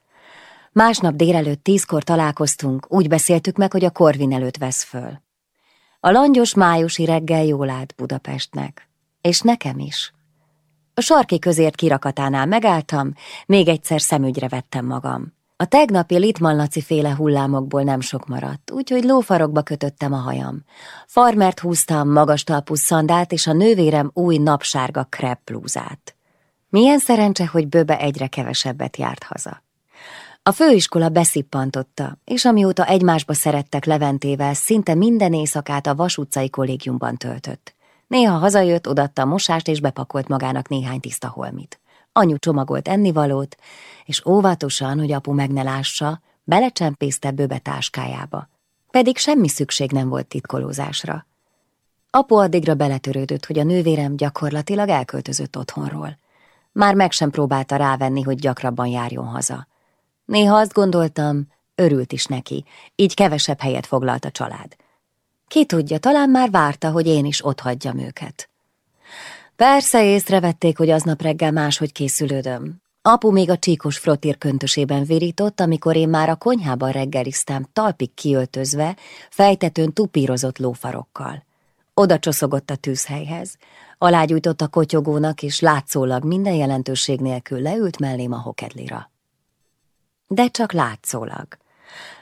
Másnap délelőtt tízkor találkoztunk, úgy beszéltük meg, hogy a Korvin előtt vesz föl. A langyos májusi reggel jól állt Budapestnek, és nekem is. A sarki közért kirakatánál megálltam, még egyszer szemügyre vettem magam. A tegnapi Litman Laci féle hullámokból nem sok maradt, úgyhogy lófarokba kötöttem a hajam. Farmert húztam, magas talpú szandált és a nővérem új napsárga krepp blúzát. Milyen szerencse, hogy Böbe egyre kevesebbet járt haza. A főiskola beszippantotta, és amióta egymásba szerettek Leventével, szinte minden éjszakát a Vas utcai kollégiumban töltött. Néha hazajött, odatta a mosást, és bepakolt magának néhány tiszta holmit. Anyu csomagolt ennivalót, és óvatosan, hogy apu meg ne lássa, belecsempészte böbe táskájába. Pedig semmi szükség nem volt titkolózásra. Apu addigra beletörődött, hogy a nővérem gyakorlatilag elköltözött otthonról. Már meg sem próbálta rávenni, hogy gyakrabban járjon haza. Néha azt gondoltam, örült is neki, így kevesebb helyet foglalt a család. Ki tudja, talán már várta, hogy én is ott hagyjam őket. Persze észrevették, hogy aznap reggel máshogy készülődöm. Apu még a csíkos frottír köntösében virított, amikor én már a konyhában reggeliztem, talpig kiöltözve, fejtetőn tupírozott lófarokkal. Oda csoszogott a tűzhelyhez, alágyújtott a kotyogónak, és látszólag minden jelentőség nélkül leült mellém a hokedlira. De csak látszólag.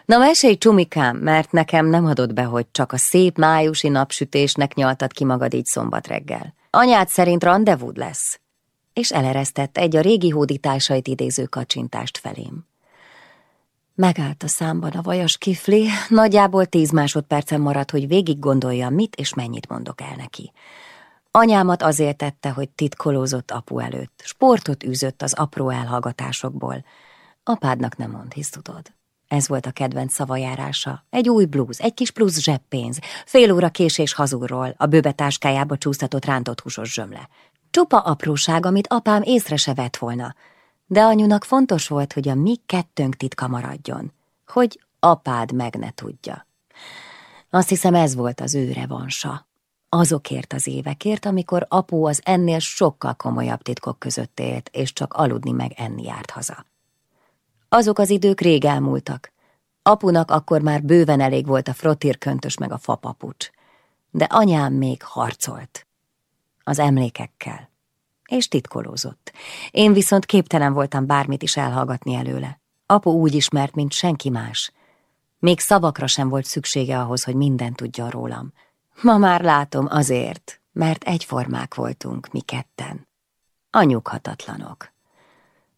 Na mesélj, csumikám, mert nekem nem adott be, hogy csak a szép májusi napsütésnek nyaltad ki magad így szombat reggel. Anyád szerint rendezvúd lesz. És eleresztett egy a régi hódításait idéző kacsintást felém. Megállt a számban a vajas kifli, nagyjából tíz másodpercen maradt, hogy végig gondolja, mit és mennyit mondok el neki. Anyámat azért tette, hogy titkolózott apu előtt, sportot űzött az apró elhallgatásokból. Apádnak nem mond, hisz tudod. Ez volt a kedvenc szavajárása. Egy új blúz, egy kis plusz zseppénz, fél óra késés hazúról, a bőbe táskájába csúsztatott rántott húsos zsömle. Csupa apróság, amit apám észre se vett volna. De anyunak fontos volt, hogy a mi kettőnk titka maradjon. Hogy apád meg ne tudja. Azt hiszem ez volt az ő revansa. Azokért az évekért, amikor apu az ennél sokkal komolyabb titkok között élt, és csak aludni meg enni járt haza. Azok az idők rég elmúltak. Apunak akkor már bőven elég volt a frottírköntös meg a fapapucs. De anyám még harcolt. Az emlékekkel. És titkolózott. Én viszont képtelen voltam bármit is elhallgatni előle. Apu úgy ismert, mint senki más. Még szavakra sem volt szüksége ahhoz, hogy mindent tudja rólam. Ma már látom azért, mert egyformák voltunk mi ketten. Anyughatatlanok.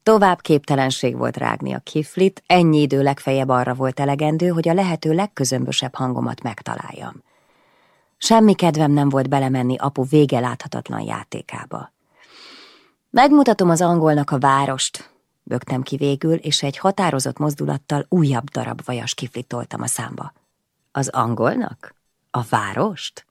Tovább képtelenség volt rágni a kiflit, ennyi idő legfeljebb arra volt elegendő, hogy a lehető legközömbösebb hangomat megtaláljam. Semmi kedvem nem volt belemenni apu vége láthatatlan játékába. Megmutatom az angolnak a várost, bögtem ki végül, és egy határozott mozdulattal újabb darab vajas kiflit toltam a számba. Az angolnak? A várost?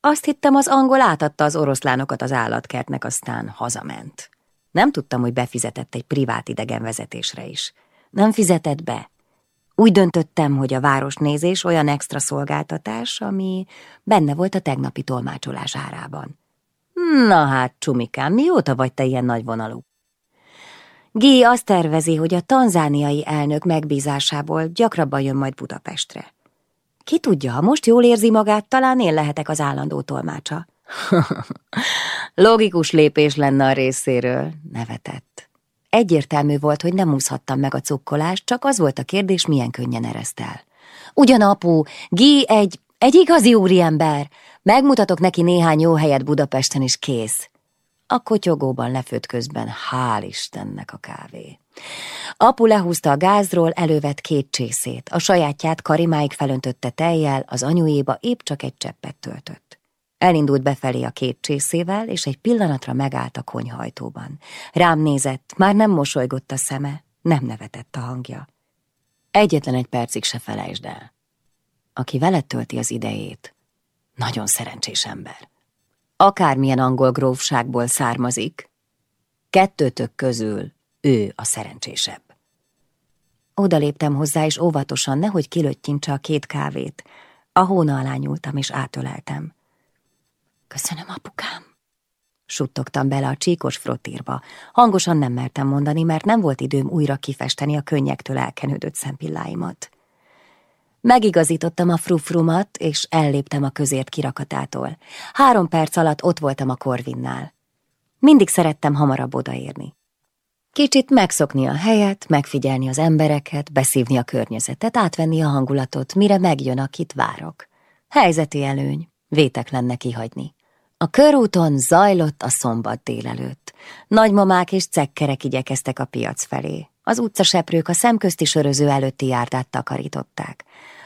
Azt hittem, az angol átadta az oroszlánokat az állatkertnek, aztán hazament. Nem tudtam, hogy befizetett egy privát idegenvezetésre is. Nem fizetett be. Úgy döntöttem, hogy a városnézés olyan extra szolgáltatás, ami benne volt a tegnapi tolmácsolás árában. Na hát, csumikám, mióta vagy te ilyen nagyvonalú? G azt tervezi, hogy a tanzániai elnök megbízásából gyakrabban jön majd Budapestre. Ki tudja, ha most jól érzi magát, talán én lehetek az állandó tolmácsa. Logikus lépés lenne a részéről, nevetett. Egyértelmű volt, hogy nem úszhattam meg a cukkolást, csak az volt a kérdés, milyen könnyen el. Ugyan apu, Gi egy, egy igazi úriember. Megmutatok neki néhány jó helyet Budapesten is kész. A kotyogóban lefőtt közben, hál' Istennek a kávé. Apu lehúzta a gázról, elővett két csészét, a sajátját karimáig felöntötte tejjel, az anyujéba épp csak egy cseppet töltött. Elindult befelé a két csészével, és egy pillanatra megállt a konyhajtóban. Rám nézett, már nem mosolygott a szeme, nem nevetett a hangja. Egyetlen egy percig se felejtsd el. Aki veled tölti az idejét, nagyon szerencsés ember. Akármilyen angol grófságból származik, kettőtök közül ő a szerencsésebb. Oda léptem hozzá, és óvatosan, nehogy kilöttyincse a két kávét. A hóna alá nyúltam, és átöleltem. Köszönöm, apukám. Suttogtam bele a csíkos frottírba. Hangosan nem mertem mondani, mert nem volt időm újra kifesteni a könnyektől elkenődött szempilláimat. Megigazítottam a frufrumat, és elléptem a közért kirakatától. Három perc alatt ott voltam a korvinnál. Mindig szerettem hamarabb odaérni. Kicsit megszokni a helyet, megfigyelni az embereket, beszívni a környezetet, átvenni a hangulatot, mire megjön, akit várok. Helyzeti előny, véteklennek kihagyni. A körúton zajlott a szombat délelőtt. Nagymamák és cekkerek igyekeztek a piac felé. Az utcaseprők a szemközti söröző előtti járdát takarították.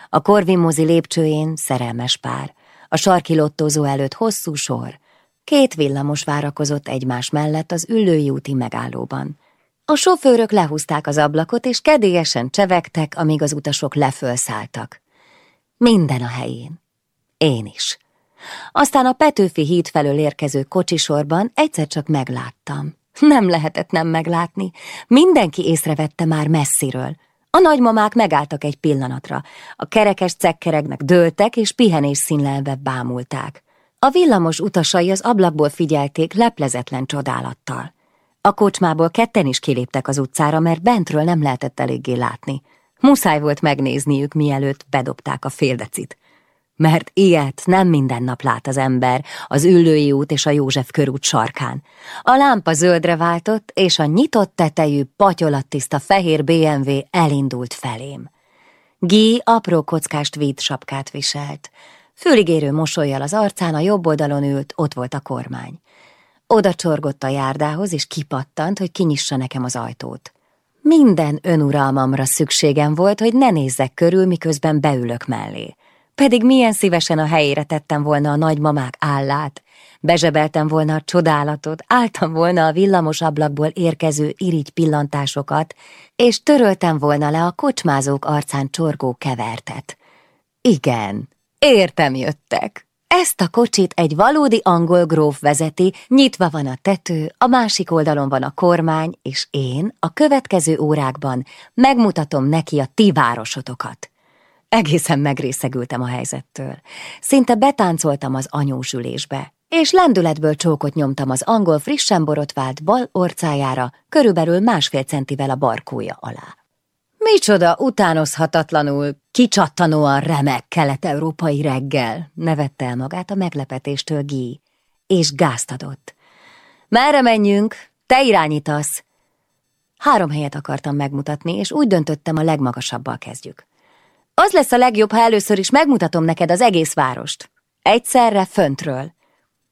A Corvin mozi lépcsőjén szerelmes pár. A sarki lottózó előtt hosszú sor. Két villamos várakozott egymás mellett az ülői úti megállóban. A sofőrök lehúzták az ablakot, és kedélyesen csevegtek, amíg az utasok lefölszálltak. Minden a helyén. Én is. Aztán a Petőfi híd felől érkező kocsisorban egyszer csak megláttam. Nem lehetett nem meglátni. Mindenki észrevette már messziről. A nagymamák megálltak egy pillanatra. A kerekes cekkeregnek dőltek, és pihenés színlelve bámulták. A villamos utasai az ablakból figyelték leplezetlen csodálattal. A kocsmából ketten is kiléptek az utcára, mert bentről nem lehetett eléggé látni. Muszáj volt megnézniük, mielőtt bedobták a féldecit mert ilyet nem minden nap lát az ember az Üllői út és a József körút sarkán. A lámpa zöldre váltott, és a nyitott tetejű, patyolattiszta fehér BMW elindult felém. Guy apró kockást víd sapkát viselt. Füligérő mosolyjal az arcán a jobb oldalon ült, ott volt a kormány. Oda csorgott a járdához, és kipattant, hogy kinyissa nekem az ajtót. Minden önuralmamra szükségem volt, hogy ne nézzek körül, miközben beülök mellé. Pedig milyen szívesen a helyére tettem volna a nagymamák állát, bezsebeltem volna a csodálatot, álltam volna a villamos ablakból érkező irigy pillantásokat, és töröltem volna le a kocsmázók arcán csorgó kevertet. Igen, értem jöttek. Ezt a kocsit egy valódi angol gróf vezeti, nyitva van a tető, a másik oldalon van a kormány, és én a következő órákban megmutatom neki a ti városotokat. Egészen megrészegültem a helyzettől. Szinte betáncoltam az anyósülésbe, és lendületből csókot nyomtam az angol frissen borotvált bal orcájára, körülbelül másfél centivel a barkója alá. Micsoda utánozhatatlanul, kicsattanóan remek kelet-európai reggel, nevette el magát a meglepetéstől Guy, és gázt adott. Merre menjünk? Te irányítasz! Három helyet akartam megmutatni, és úgy döntöttem, a legmagasabbal kezdjük. Az lesz a legjobb, ha először is megmutatom neked az egész várost. Egyszerre föntről.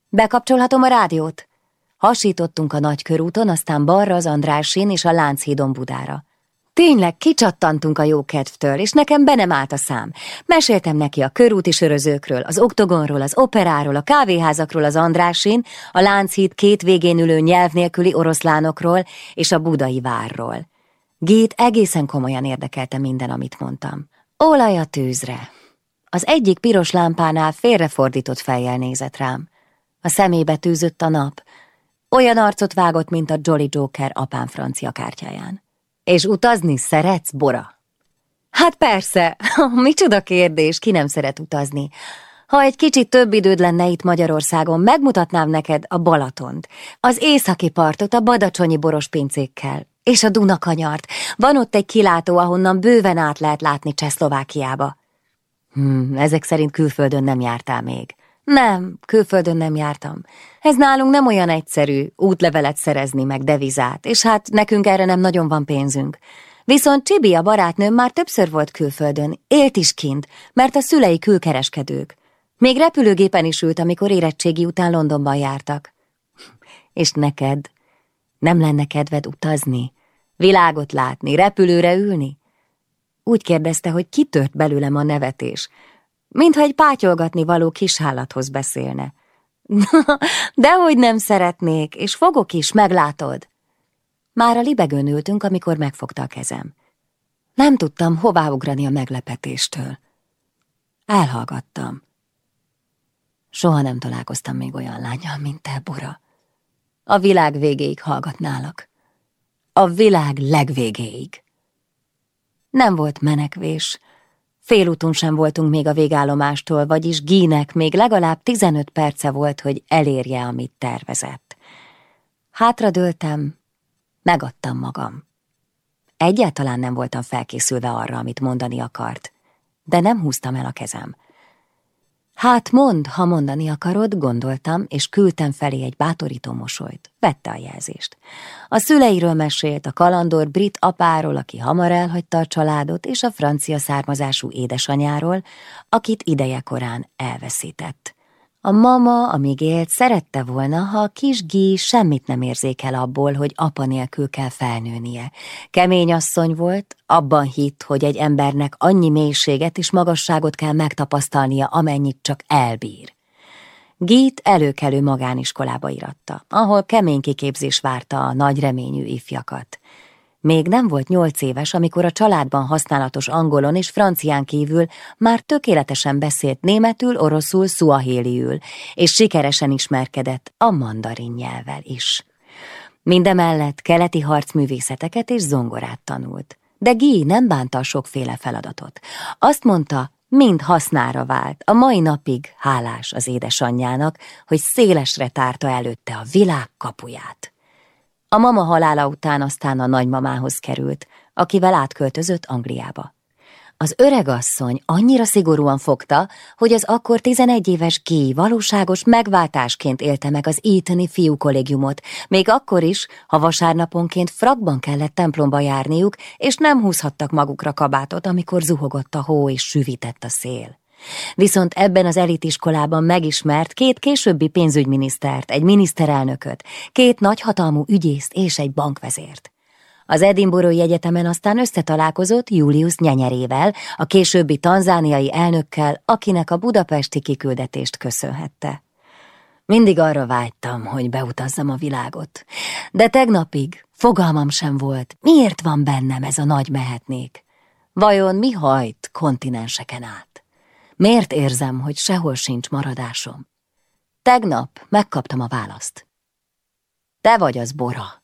Bekapcsolhatom a rádiót? Hasítottunk a nagykörúton, aztán balra az Andrásin és a Lánchídon Budára. Tényleg kicsattantunk a jó kedvtől, és nekem be nem állt a szám. Meséltem neki a körúti sörözőkről, az oktogonról, az operáról, a kávéházakról, az Andrásin, a Lánchíd két végén ülő nyelv nélküli oroszlánokról és a budai várról. Gét egészen komolyan érdekelte minden, amit mondtam. Olaj a tűzre. Az egyik piros lámpánál félrefordított fejjel nézett rám. A szemébe tűzött a nap. Olyan arcot vágott, mint a Jolly Joker apám francia kártyáján. És utazni szeretsz, Bora? Hát persze, micsoda kérdés, ki nem szeret utazni. Ha egy kicsit több időd lenne itt Magyarországon, megmutatnám neked a Balatont, az északi partot a badacsonyi boros pincékkel, és a Dunakanyart. Van ott egy kilátó, ahonnan bőven át lehet látni Csehszlovákiába. Hmm, ezek szerint külföldön nem jártál még. Nem, külföldön nem jártam. Ez nálunk nem olyan egyszerű, útlevelet szerezni meg devizát, és hát nekünk erre nem nagyon van pénzünk. Viszont Csibi, a barátnőm már többször volt külföldön, élt is kint, mert a szülei külkereskedők. Még repülőgépen is ült, amikor érettségi után Londonban jártak. És neked? Nem lenne kedved utazni? Világot látni, repülőre ülni? Úgy kérdezte, hogy kitört belőlem a nevetés, mintha egy pátyolgatni való kisállathoz beszélne. Dehogy nem szeretnék, és fogok is, meglátod. Már a libegőn ültünk, amikor megfogta a kezem. Nem tudtam, hová ugrani a meglepetéstől. Elhallgattam. Soha nem találkoztam még olyan lányal, mint te, Bora. A világ végéig hallgatnálak. A világ legvégéig. Nem volt menekvés, Félúton sem voltunk még a végállomástól, vagyis Gínek még legalább 15 perce volt, hogy elérje, amit tervezett. Hátradőltem, megadtam magam. Egyáltalán nem voltam felkészülve arra, amit mondani akart, de nem húztam el a kezem. Hát mond, ha mondani akarod, gondoltam, és küldtem felé egy bátorító mosolyt. Vette a jelzést. A szüleiről mesélt, a kalandor brit apáról, aki hamar elhagyta a családot, és a francia származású édesanyáról, akit ideje korán elveszített. A mama, amíg élt, szerette volna, ha a kis Gí semmit nem érzékel abból, hogy apa nélkül kell felnőnie. Kemény asszony volt, abban hitt, hogy egy embernek annyi mélységet és magasságot kell megtapasztalnia, amennyit csak elbír. Gít előkelő magániskolába iratta, ahol kemény kiképzés várta a nagy reményű ifjakat. Még nem volt nyolc éves, amikor a családban használatos angolon és francián kívül már tökéletesen beszélt németül, oroszul, szuahéliül, és sikeresen ismerkedett a mandarin nyelvvel is. Mindemellett keleti harcművészeteket és zongorát tanult. De Guy nem bánta a sokféle feladatot. Azt mondta, mind hasznára vált, a mai napig hálás az édesanyjának, hogy szélesre tárta előtte a világ kapuját. A mama halála után aztán a nagymamához került, akivel átköltözött Angliába. Az öregasszony annyira szigorúan fogta, hogy az akkor 11 éves Guy valóságos megváltásként élte meg az Eatoni fiúkollégiumot, még akkor is, ha vasárnaponként frakban kellett templomba járniuk, és nem húzhattak magukra kabátot, amikor zuhogott a hó és süvített a szél. Viszont ebben az elitiskolában megismert két későbbi pénzügyminisztert, egy miniszterelnököt, két nagyhatalmú ügyészt és egy bankvezért. Az Edinburghi Egyetemen aztán összetalálkozott Julius Nyenyerével, a későbbi tanzániai elnökkel, akinek a budapesti kiküldetést köszönhette. Mindig arra vágytam, hogy beutazzam a világot, de tegnapig fogalmam sem volt, miért van bennem ez a nagy mehetnék. Vajon mi hajt kontinenseken át? Miért érzem, hogy sehol sincs maradásom? Tegnap megkaptam a választ. Te vagy az Bora.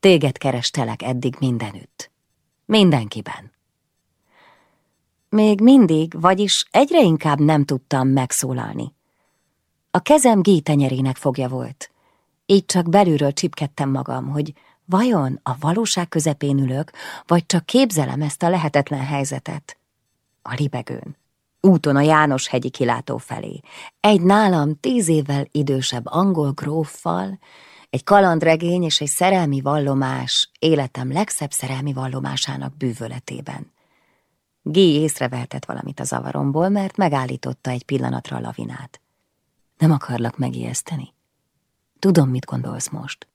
Téged kerestelek eddig mindenütt. Mindenkiben. Még mindig, vagyis egyre inkább nem tudtam megszólalni. A kezem Gé tenyerének fogja volt. Így csak belülről csipkedtem magam, hogy vajon a valóság közepén ülök, vagy csak képzelem ezt a lehetetlen helyzetet. A libegőn, úton a János hegyi kilátó felé, egy nálam tíz évvel idősebb angol gróffal, egy kalandregény és egy szerelmi vallomás életem legszebb szerelmi vallomásának bűvöletében. Gé észrevehetett valamit a zavaromból, mert megállította egy pillanatra a lavinát. Nem akarlak megijeszteni. Tudom, mit gondolsz most.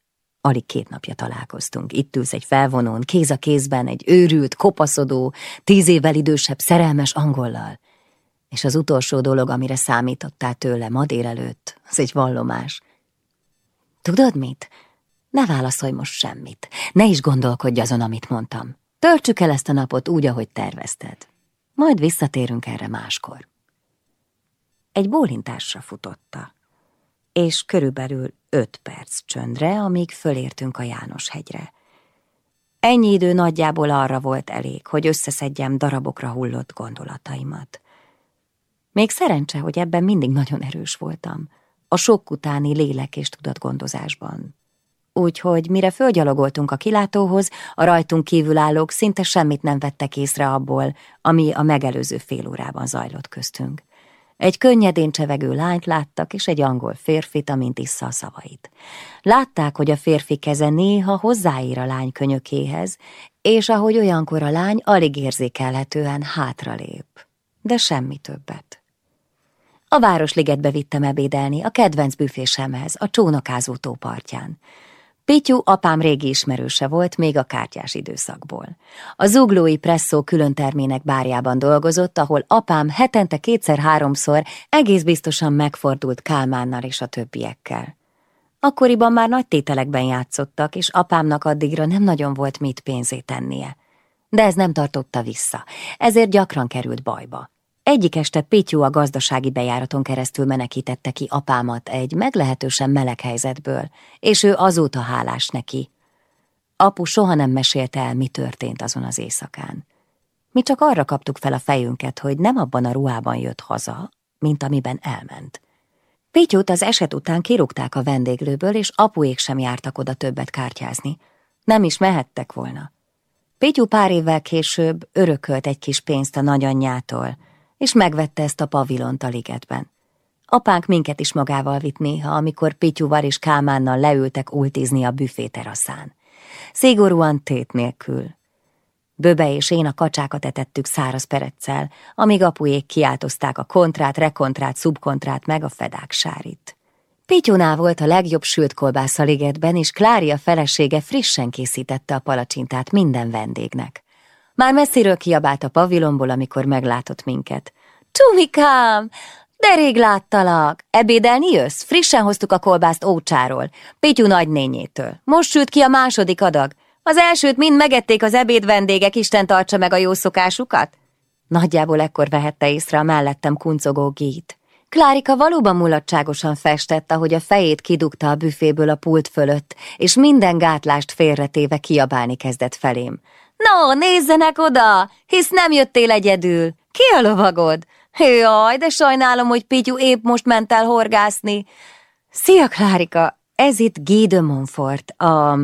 Alig két napja találkoztunk. Itt ülsz egy felvonón, kéz a kézben, egy őrült, kopaszodó, tíz évvel idősebb, szerelmes angollal. És az utolsó dolog, amire számítottál tőle ma délelőtt, az egy vallomás. Tudod mit? Ne válaszolj most semmit. Ne is gondolkodj azon, amit mondtam. Töltsük el ezt a napot úgy, ahogy tervezted. Majd visszatérünk erre máskor. Egy bólintásra futotta, és körülbelül öt perc csöndre, amíg fölértünk a János hegyre. Ennyi idő nagyjából arra volt elég, hogy összeszedjem darabokra hullott gondolataimat. Még szerencse, hogy ebben mindig nagyon erős voltam, a sok utáni lélek és tudatgondozásban. Úgyhogy mire fölgyalogoltunk a kilátóhoz, a rajtunk kívülállók szinte semmit nem vettek észre abból, ami a megelőző fél órában zajlott köztünk. Egy könnyedén csevegő lányt láttak, és egy angol férfit, amint issza a szavait. Látták, hogy a férfi keze néha hozzáír a lány könyökéhez, és ahogy olyankor a lány alig érzékelhetően hátralép. De semmi többet. A Városligetbe vittem ebédelni, a kedvenc büfésemhez, a csónakázó tópartján. Pityu apám régi ismerőse volt, még a kártyás időszakból. A zuglói presszó külön termének bárjában dolgozott, ahol apám hetente kétszer-háromszor egész biztosan megfordult Kálmánnal és a többiekkel. Akkoriban már nagy tételekben játszottak, és apámnak addigra nem nagyon volt mit pénzét tennie. De ez nem tartotta vissza, ezért gyakran került bajba. Egyik este Pityu a gazdasági bejáraton keresztül menekítette ki apámat egy meglehetősen meleg helyzetből, és ő azóta hálás neki. Apu soha nem mesélte el, mi történt azon az éjszakán. Mi csak arra kaptuk fel a fejünket, hogy nem abban a ruhában jött haza, mint amiben elment. Pityút az eset után kirúgták a vendéglőből, és apuék sem jártak oda többet kártyázni. Nem is mehettek volna. Pityu pár évvel később örökölt egy kis pénzt a nagyanyjától, és megvette ezt a pavilont a ligetben. Apánk minket is magával vitt néha, amikor Pityuvar és Kálmánnal leültek ultizni a büféteraszán. Szigorúan tét nélkül. Böbe és én a kacsákat etettük száraz pereccel, amíg apuék kiáltozták a kontrát, rekontrát, szubkontrát meg a fedák sárit. Pityunál volt a legjobb sült kolbász a ligetben, és Klária felesége frissen készítette a palacsintát minden vendégnek. Már messziről kiabált a pavilomból, amikor meglátott minket. Csumikám, de rég láttalak. Ebédelni jössz? Frissen hoztuk a kolbászt Ócsáról, Pityu nagynényétől. Most sült ki a második adag. Az elsőt mind megették az ebéd vendégek, Isten tartsa meg a jó szokásukat? Nagyjából ekkor vehette észre a mellettem kuncogó gít. Klárika valóban mulatságosan festett, ahogy a fejét kidugta a büféből a pult fölött, és minden gátlást félretéve kiabálni kezdett felém. No, nézzenek oda, hisz nem jöttél egyedül. Ki a lovagod? Jaj, de sajnálom, hogy Pityu épp most ment el horgászni. Szia, Klárika, ez itt Guy de Montfort, a...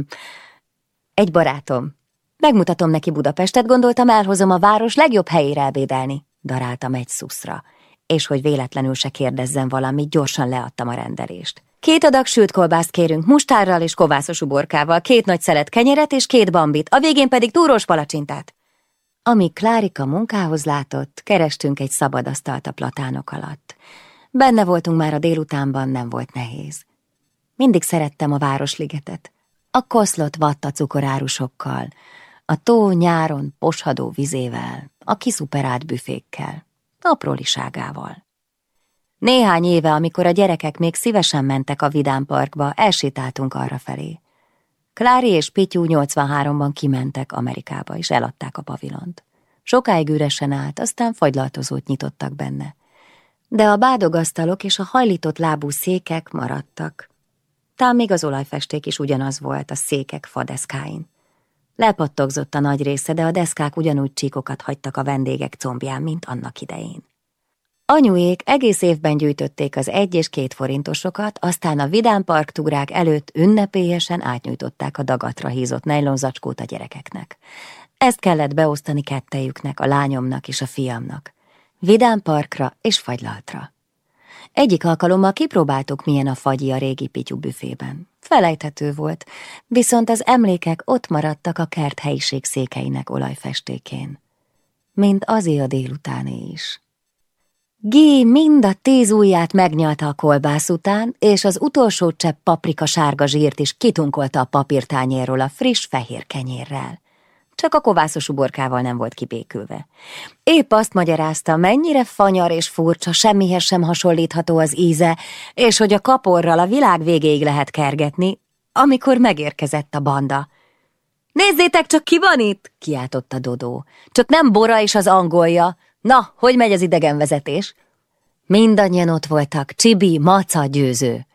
egy barátom. Megmutatom neki Budapestet, gondoltam elhozom a város legjobb helyére ebédelni. Daráltam egy szuszra, és hogy véletlenül se kérdezzen valamit, gyorsan leadtam a rendelést. Két adag sült kolbászt kérünk, mustárral és kovászos uborkával, két nagy szelet kenyeret és két bambit, a végén pedig túrós palacsintát. Amíg Klárika munkához látott, kerestünk egy szabad asztalt a platánok alatt. Benne voltunk már a délutánban, nem volt nehéz. Mindig szerettem a Városligetet. A koszlott vatta cukorárusokkal, a tó nyáron poshadó vizével, a kiszuperált büfékkel, apróliságával. Néhány éve, amikor a gyerekek még szívesen mentek a Vidám Parkba, elsétáltunk arra felé. Klári és Pityú 83-ban kimentek Amerikába, és eladták a pavilont. Sokáig üresen állt, aztán fagylaltozót nyitottak benne. De a bádogasztalok és a hajlított lábú székek maradtak. Tám még az olajfesték is ugyanaz volt a székek fadeszkáin. Lepattogzott a nagy része, de a deszkák ugyanúgy csíkokat hagytak a vendégek combján, mint annak idején. Anyuék egész évben gyűjtötték az egy és két forintosokat, aztán a Vidám Park túrák előtt ünnepélyesen átnyújtották a dagatra hízott nejlonzacskót a gyerekeknek. Ezt kellett beosztani kettejüknek, a lányomnak és a fiamnak. Vidám Parkra és fagylaltra. Egyik alkalommal kipróbáltuk, milyen a fagyi a régi pityú büfében. Felejthető volt, viszont az emlékek ott maradtak a kert helyiség székeinek olajfestékén. Mint az a délutáné is. Gé mind a tíz ujját megnyalta a kolbász után, és az utolsó csepp paprika sárga zsírt is kitunkolta a papírtányérról a friss fehér kenyérrel. Csak a kovászos uborkával nem volt kibékülve. Épp azt magyarázta, mennyire fanyar és furcsa, semmihez sem hasonlítható az íze, és hogy a kaporral a világ végéig lehet kergetni, amikor megérkezett a banda. Nézzétek csak, ki van itt! kiáltotta Dodó. Csak nem Bora és az angolja, Na, hogy megy az idegenvezetés? Mindannyian ott voltak, Csibi, Maca, Győző.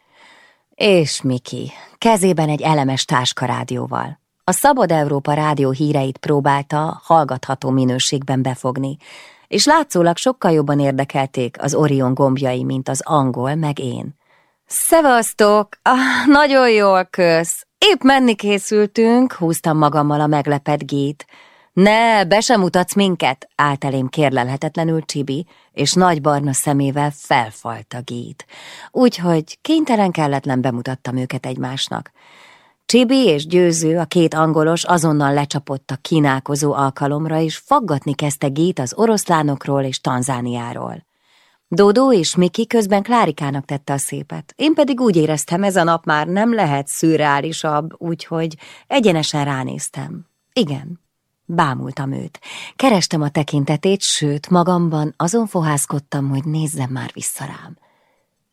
És Miki, kezében egy elemes táskarádióval. A Szabad Európa rádió híreit próbálta hallgatható minőségben befogni, és látszólag sokkal jobban érdekelték az Orion gombjai, mint az angol, meg én. Szevasztok! Ah, nagyon jól kösz! Épp menni készültünk, húztam magammal a meglepett gét. Ne, be sem mutatsz minket, állt elém kérlelhetetlenül Csibi, és nagy barna szemével felfalt a gít. Úgyhogy kénytelen kelletlen bemutattam őket egymásnak. Csibi és Győző, a két angolos azonnal lecsapott a kínálkozó alkalomra, és faggatni kezdte Gít az oroszlánokról és Tanzániáról. Dodó és Miki közben Klárikának tette a szépet. Én pedig úgy éreztem, ez a nap már nem lehet szürreálisabb, úgyhogy egyenesen ránéztem. Igen, Bámultam őt. Kerestem a tekintetét, sőt, magamban azon fohászkodtam, hogy nézzem már vissza rám.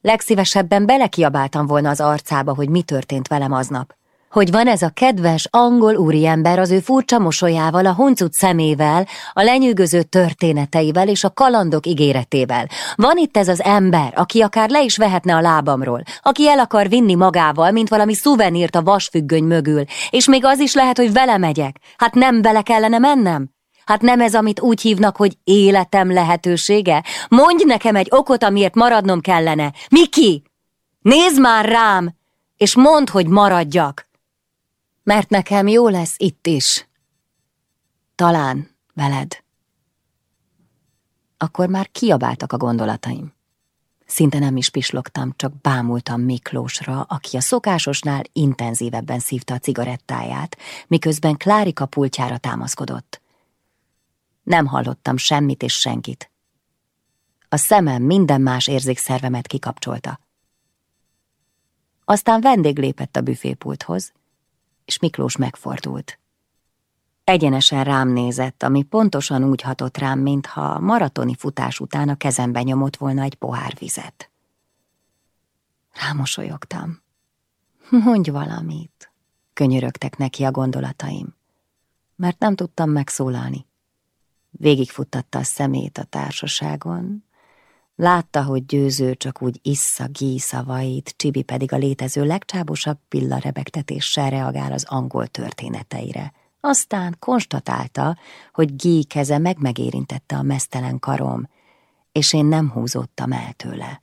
Legszívesebben belekiabáltam volna az arcába, hogy mi történt velem aznap hogy van ez a kedves angol úriember az ő furcsa mosolyával, a huncut szemével, a lenyűgöző történeteivel és a kalandok ígéretével. Van itt ez az ember, aki akár le is vehetne a lábamról, aki el akar vinni magával, mint valami szuvenírt a vasfüggöny mögül, és még az is lehet, hogy vele megyek. Hát nem vele kellene mennem? Hát nem ez, amit úgy hívnak, hogy életem lehetősége? Mondj nekem egy okot, amiért maradnom kellene. Miki! Nézd már rám, és mondd, hogy maradjak! Mert nekem jó lesz itt is. Talán veled. Akkor már kiabáltak a gondolataim. Szinte nem is pislogtam, csak bámultam Miklósra, aki a szokásosnál intenzívebben szívta a cigarettáját, miközben Klárika pultjára támaszkodott. Nem hallottam semmit és senkit. A szemem minden más érzékszervemet kikapcsolta. Aztán vendég lépett a büfépulthoz, és Miklós megfordult. Egyenesen rám nézett, ami pontosan úgy hatott rám, mintha maratoni futás után a kezembe nyomott volna egy pohár vizet. Rámosolyogtam. Mondj valamit, könyörögtek neki a gondolataim, mert nem tudtam megszólalni. Végigfuttatta a szemét a társaságon, Látta, hogy győző csak úgy issza Gí szavait, Csibi pedig a létező legcsábosabb pillarebegtetéssel reagál az angol történeteire. Aztán konstatálta, hogy Gí keze meg megérintette a mesztelen karom, és én nem húzódtam el tőle.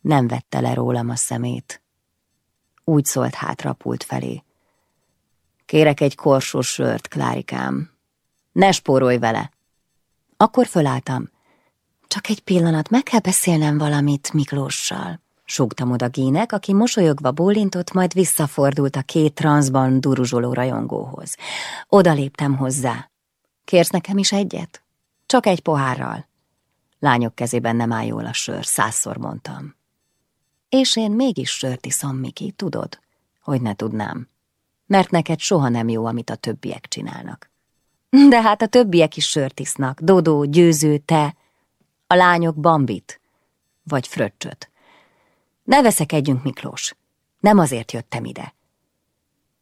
Nem vette le rólam a szemét. Úgy szólt hátra pult felé. Kérek egy korsós sört, Klárikám. Ne spórolj vele. Akkor fölálltam. Csak egy pillanat, meg kell beszélnem valamit Miklóssal. Súgtam oda Gének, aki mosolyogva bólintott, majd visszafordult a két transzban duruzsoló rajongóhoz. Oda léptem hozzá. Kérsz nekem is egyet? Csak egy pohárral. Lányok kezében nem áll jól a sör, százszor mondtam. És én mégis sört iszom, Miki, tudod? Hogy ne tudnám. Mert neked soha nem jó, amit a többiek csinálnak. De hát a többiek is sört isznak. Dodó, győző, te, a lányok bambit. vagy fröccsöt. Ne veszekedjünk, Miklós. Nem azért jöttem ide.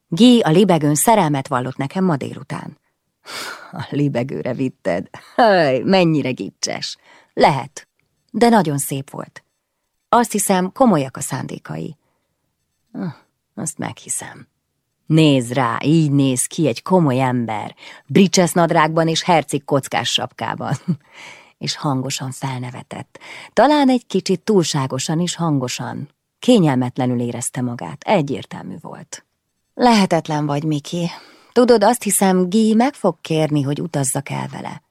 Gí a libegőn szerelmet vallott nekem ma délután. A libegőre vitted. Haj, mennyire gicses. Lehet, de nagyon szép volt. Azt hiszem, komolyak a szándékai. Azt meghiszem. Nézd rá, így néz ki egy komoly ember, bricses nadrágban és hercig kockás sapkában. és hangosan felnevetett. Talán egy kicsit túlságosan is hangosan. Kényelmetlenül érezte magát, egyértelmű volt. Lehetetlen vagy, Miki. Tudod, azt hiszem, Guy meg fog kérni, hogy utazzak el vele.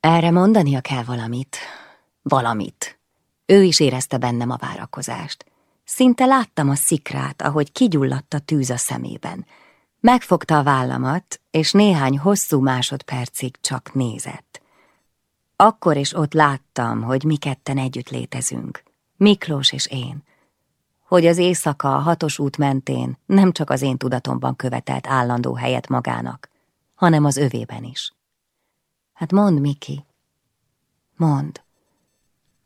Erre mondania kell valamit. Valamit. Ő is érezte bennem a várakozást. Szinte láttam a szikrát, ahogy kigyulladt a tűz a szemében. Megfogta a vállamat, és néhány hosszú másodpercig csak nézett. Akkor is ott láttam, hogy mi ketten együtt létezünk. Miklós és én. Hogy az éjszaka a hatos út mentén nem csak az én tudatomban követelt állandó helyet magának, hanem az övében is. Hát mondd, Miki. Mondd.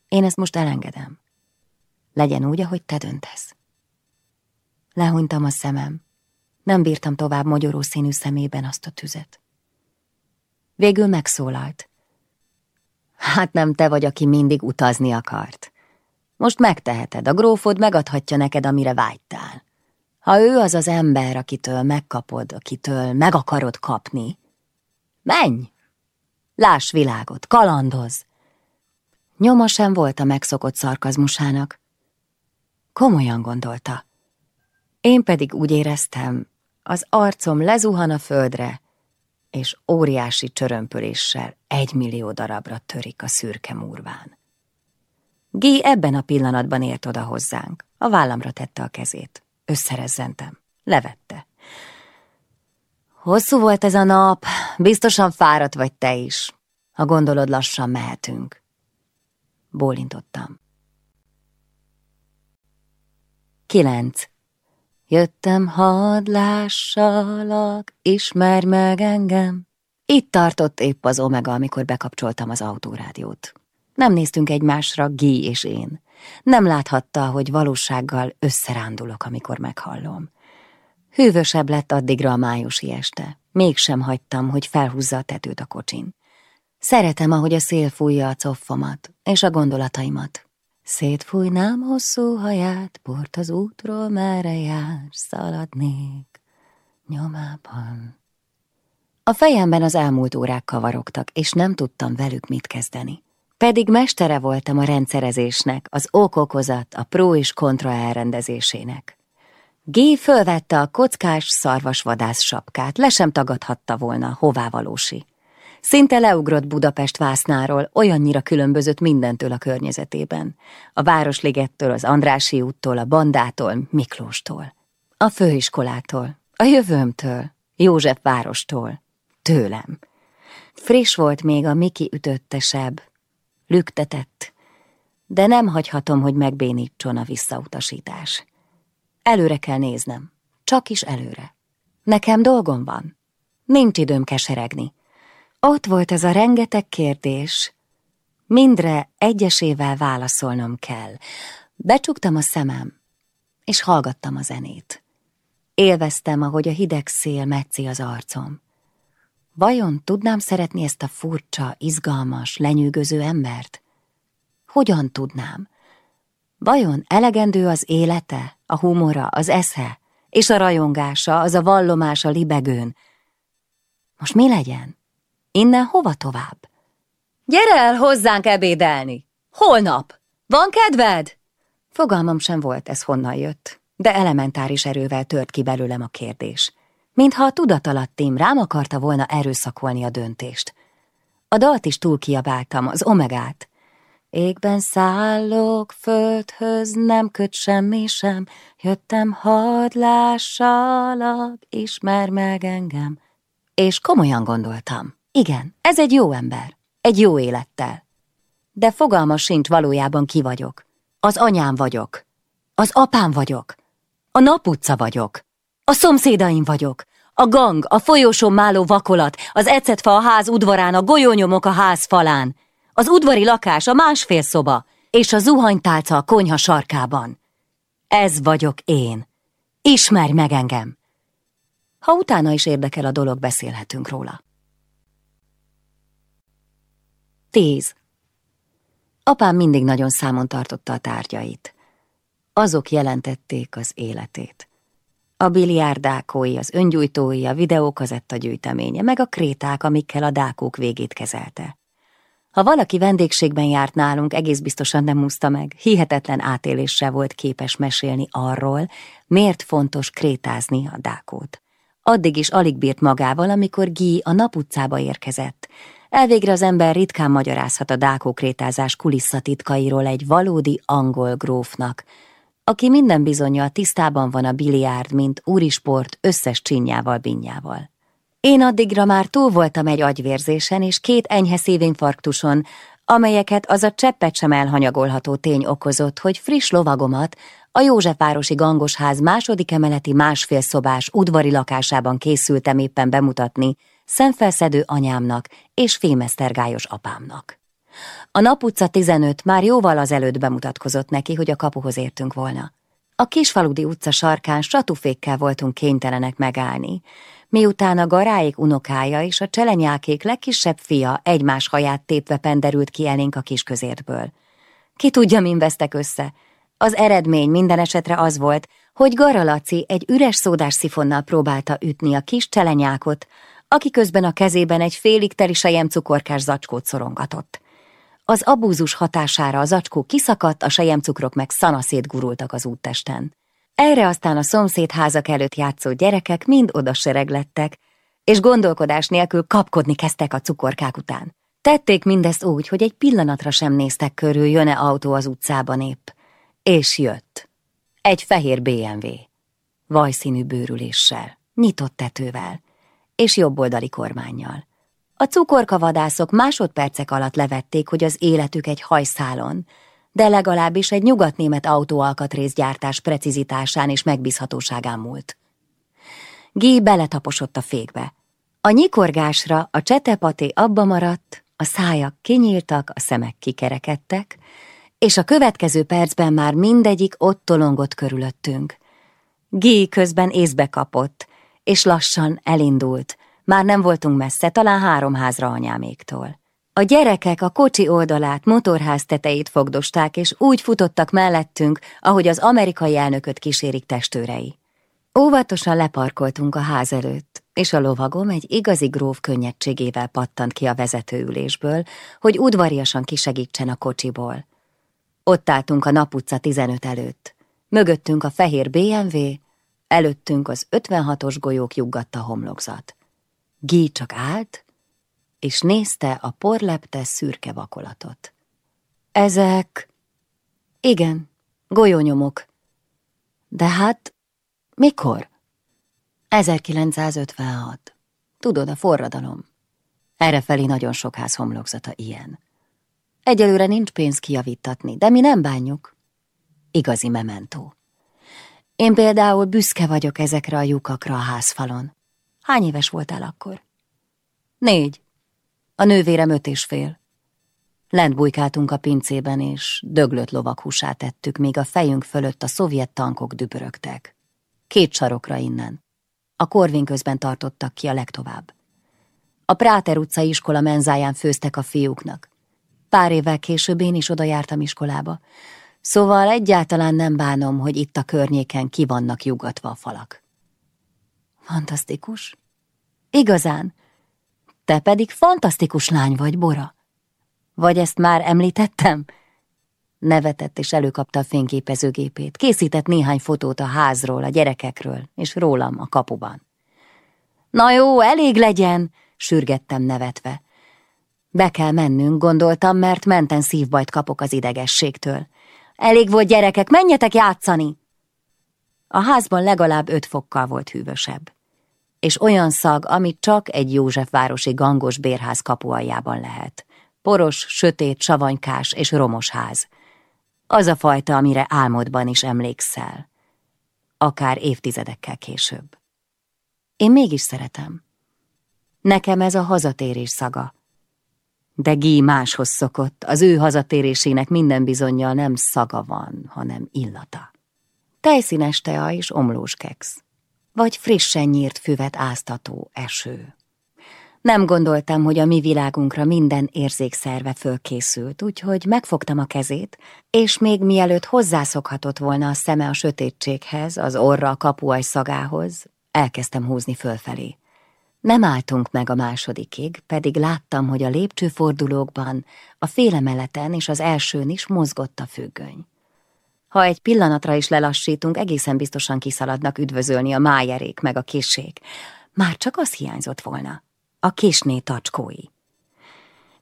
Én ezt most elengedem. Legyen úgy, ahogy te döntesz. Lehunytam a szemem. Nem bírtam tovább mogyoró színű szemében azt a tüzet. Végül megszólalt. Hát nem te vagy, aki mindig utazni akart. Most megteheted, a grófod megadhatja neked, amire vágytál. Ha ő az az ember, akitől megkapod, akitől meg akarod kapni, menj! Láss világot, kalandoz! Nyoma sem volt a megszokott szarkazmusának. Komolyan gondolta. Én pedig úgy éreztem, az arcom lezuhan a földre, és óriási csörömpöléssel egymillió darabra törik a szürke múrván. Gé ebben a pillanatban ért oda hozzánk. A vállamra tette a kezét. Összerezzentem. Levette. Hosszú volt ez a nap, biztosan fáradt vagy te is. Ha gondolod, lassan mehetünk. Bólintottam. Kilenc. Jöttem, hadd lássalak, ismerj meg engem. Itt tartott épp az omega, amikor bekapcsoltam az autórádiót. Nem néztünk egymásra, Gí és én. Nem láthatta, hogy valósággal összerándulok, amikor meghallom. Hűvösebb lett addigra a májusi este. Mégsem hagytam, hogy felhúzza a tetőt a kocsin. Szeretem, ahogy a szél fújja a coffomat és a gondolataimat. Szétfújnám hosszú haját, port az útról, merre jár, szaladnék nyomában. A fejemben az elmúlt órák kavarogtak, és nem tudtam velük mit kezdeni. Pedig mestere voltam a rendszerezésnek, az okokozat, a pró és kontra elrendezésének. G fölvette a kockás szarvasvadász sapkát, le sem tagadhatta volna, hová valósi. Szinte leugrott Budapest vásznáról, olyannyira különbözött mindentől a környezetében. A Városligettől, az Andrási úttól, a Bandától, Miklóstól. A főiskolától, a jövőmtől, József várostól, tőlem. Friss volt még a Miki ütöttesebb, lüktetett, de nem hagyhatom, hogy megbénítson a visszautasítás. Előre kell néznem, csak is előre. Nekem dolgom van. Nincs időm keseregni. Ott volt ez a rengeteg kérdés. Mindre egyesével válaszolnom kell. Becsuktam a szemem, és hallgattam a zenét. Élveztem, ahogy a hideg szél metszi az arcom. Vajon tudnám szeretni ezt a furcsa, izgalmas, lenyűgöző embert? Hogyan tudnám? Vajon elegendő az élete, a humora, az esze, és a rajongása, az a vallomás a libegőn? Most mi legyen? Innen hova tovább? Gyere el hozzánk ebédelni! Holnap! Van kedved? Fogalmam sem volt, ez honnan jött, de elementáris erővel tört ki belőlem a kérdés mintha a tudatalattim rám akarta volna erőszakolni a döntést. A dalt is túl kiabáltam, az omegát. Égben szállok, földhöz nem köt semmi sem, jöttem hadd lássalak, ismer meg engem. És komolyan gondoltam, igen, ez egy jó ember, egy jó élettel. De fogalma sincs valójában ki vagyok. Az anyám vagyok, az apám vagyok, a naputca vagyok. A szomszédaim vagyok. A gang, a folyóson máló vakolat, az ecetfa a ház udvarán, a golyónyomok a ház falán. Az udvari lakás, a másfél szoba. és a zuhanytálca a konyha sarkában. Ez vagyok én. Ismerj meg engem! Ha utána is érdekel a dolog, beszélhetünk róla. 10. Apám mindig nagyon számon tartotta a tárgyait. Azok jelentették az életét. A biliárdákói, az öngyújtói, a videókazetta gyűjteménye, meg a kréták, amikkel a dákók végét kezelte. Ha valaki vendégségben járt nálunk, egész biztosan nem úszta meg, hihetetlen átéléssel volt képes mesélni arról, miért fontos krétázni a dákót. Addig is alig bírt magával, amikor Guy a naputcába érkezett. Elvégre az ember ritkán magyarázhat a dákókrétázás kulisszatitkairól egy valódi angol grófnak, aki minden bizonyal tisztában van a biliárd, mint úrisport összes csinyával, binnyával. Én addigra már túl voltam egy agyvérzésen és két enyhe szívinfarktuson, amelyeket az a cseppet sem elhanyagolható tény okozott, hogy friss lovagomat a Józsefvárosi Gangosház második emeleti másfél szobás udvari lakásában készültem éppen bemutatni szemfelszedő anyámnak és fémesztergályos apámnak. A naputca 15 már jóval az előtt bemutatkozott neki, hogy a kapuhoz értünk volna. A kisfaludi utca sarkán satufékkel voltunk kénytelenek megállni, miután a garáik unokája és a cselenyákék legkisebb fia egymás haját tépve penderült ki elénk a kisközértből. Ki tudja, min vesztek össze. Az eredmény minden esetre az volt, hogy Garalaci egy üres szódás szifonnal próbálta ütni a kis cselenyákot, aki közben a kezében egy félig teli cukorkás zacskót szorongatott. Az abúzus hatására a zacskó kiszakadt, a sejemcukrok meg szanaszét gurultak az úttesten. Erre aztán a szomszéd házak előtt játszó gyerekek mind odasereglettek, és gondolkodás nélkül kapkodni kezdtek a cukorkák után. Tették mindezt úgy, hogy egy pillanatra sem néztek körül, jön-e autó az utcában épp. És jött. Egy fehér BMW. Vajszínű bőrüléssel, nyitott tetővel, és jobboldali kormányjal. A cukorkavadászok másodpercek alatt levették, hogy az életük egy hajszálon, de legalábbis egy nyugatnémet autóalkatrészgyártás precizitásán és megbízhatóságán múlt. Gé beletaposott a fékbe. A nyikorgásra a csetepaté abba maradt, a szájak kinyíltak, a szemek kikerekedtek, és a következő percben már mindegyik ott tolongott körülöttünk. Gé közben észbe kapott, és lassan elindult. Már nem voltunk messze, talán három házra anyáméktól. A gyerekek a kocsi oldalát, motorház tetejét fogdosták, és úgy futottak mellettünk, ahogy az amerikai elnököt kísérik testőrei. Óvatosan leparkoltunk a ház előtt, és a lovagom egy igazi gróf könnyedségével pattant ki a vezetőülésből, hogy udvariasan kisegítsen a kocsiból. Ott álltunk a naputca 15 előtt. Mögöttünk a fehér BMW, előttünk az 56-os golyók juggatta homlokzat. Gí csak állt, és nézte a porlepte szürke vakolatot. Ezek... Igen, golyónyomok. De hát, mikor? 1956. Tudod, a forradalom. Errefelé nagyon sok ház homlokzata ilyen. Egyelőre nincs pénz kiavítatni, de mi nem bánjuk. Igazi mementó. Én például büszke vagyok ezekre a lyukakra a házfalon. Hány éves voltál akkor? Négy. A nővérem öt és fél. Lent bujkáltunk a pincében, és döglött lovak húsát ettük, míg a fejünk fölött a szovjet tankok dübörögtek. Két sarokra innen. A korvin közben tartottak ki a legtovább. A Práter utca iskola menzáján főztek a fiúknak. Pár évvel később én is oda jártam iskolába, szóval egyáltalán nem bánom, hogy itt a környéken ki vannak jugatva a falak. Fantasztikus. Igazán, te pedig fantasztikus lány vagy, Bora. Vagy ezt már említettem? Nevetett és előkapta a fényképezőgépét. Készített néhány fotót a házról, a gyerekekről, és rólam a kapuban. Na jó, elég legyen, sürgettem nevetve. Be kell mennünk, gondoltam, mert menten szívbajt kapok az idegességtől. Elég volt gyerekek, menjetek játszani! A házban legalább öt fokkal volt hűvösebb és olyan szag, amit csak egy Józsefvárosi gangos bérház kapualjában lehet. Poros, sötét, savanykás és romos ház. Az a fajta, amire álmodban is emlékszel. Akár évtizedekkel később. Én mégis szeretem. Nekem ez a hazatérés szaga. De Guy máshoz szokott, az ő hazatérésének minden bizonyal nem szaga van, hanem illata. Tejszínes tea és omlós keksz, vagy frissen nyírt füvet áztató eső. Nem gondoltam, hogy a mi világunkra minden érzékszerve fölkészült, úgyhogy megfogtam a kezét, és még mielőtt hozzászokhatott volna a szeme a sötétséghez, az orra a kapuaj szagához, elkezdtem húzni fölfelé. Nem álltunk meg a másodikig, pedig láttam, hogy a lépcsőfordulókban, a félemeleten és az elsőn is mozgott a függöny. Ha egy pillanatra is lelassítunk, egészen biztosan kiszaladnak üdvözölni a májerék meg a készség. Már csak az hiányzott volna. A kisné tacskói.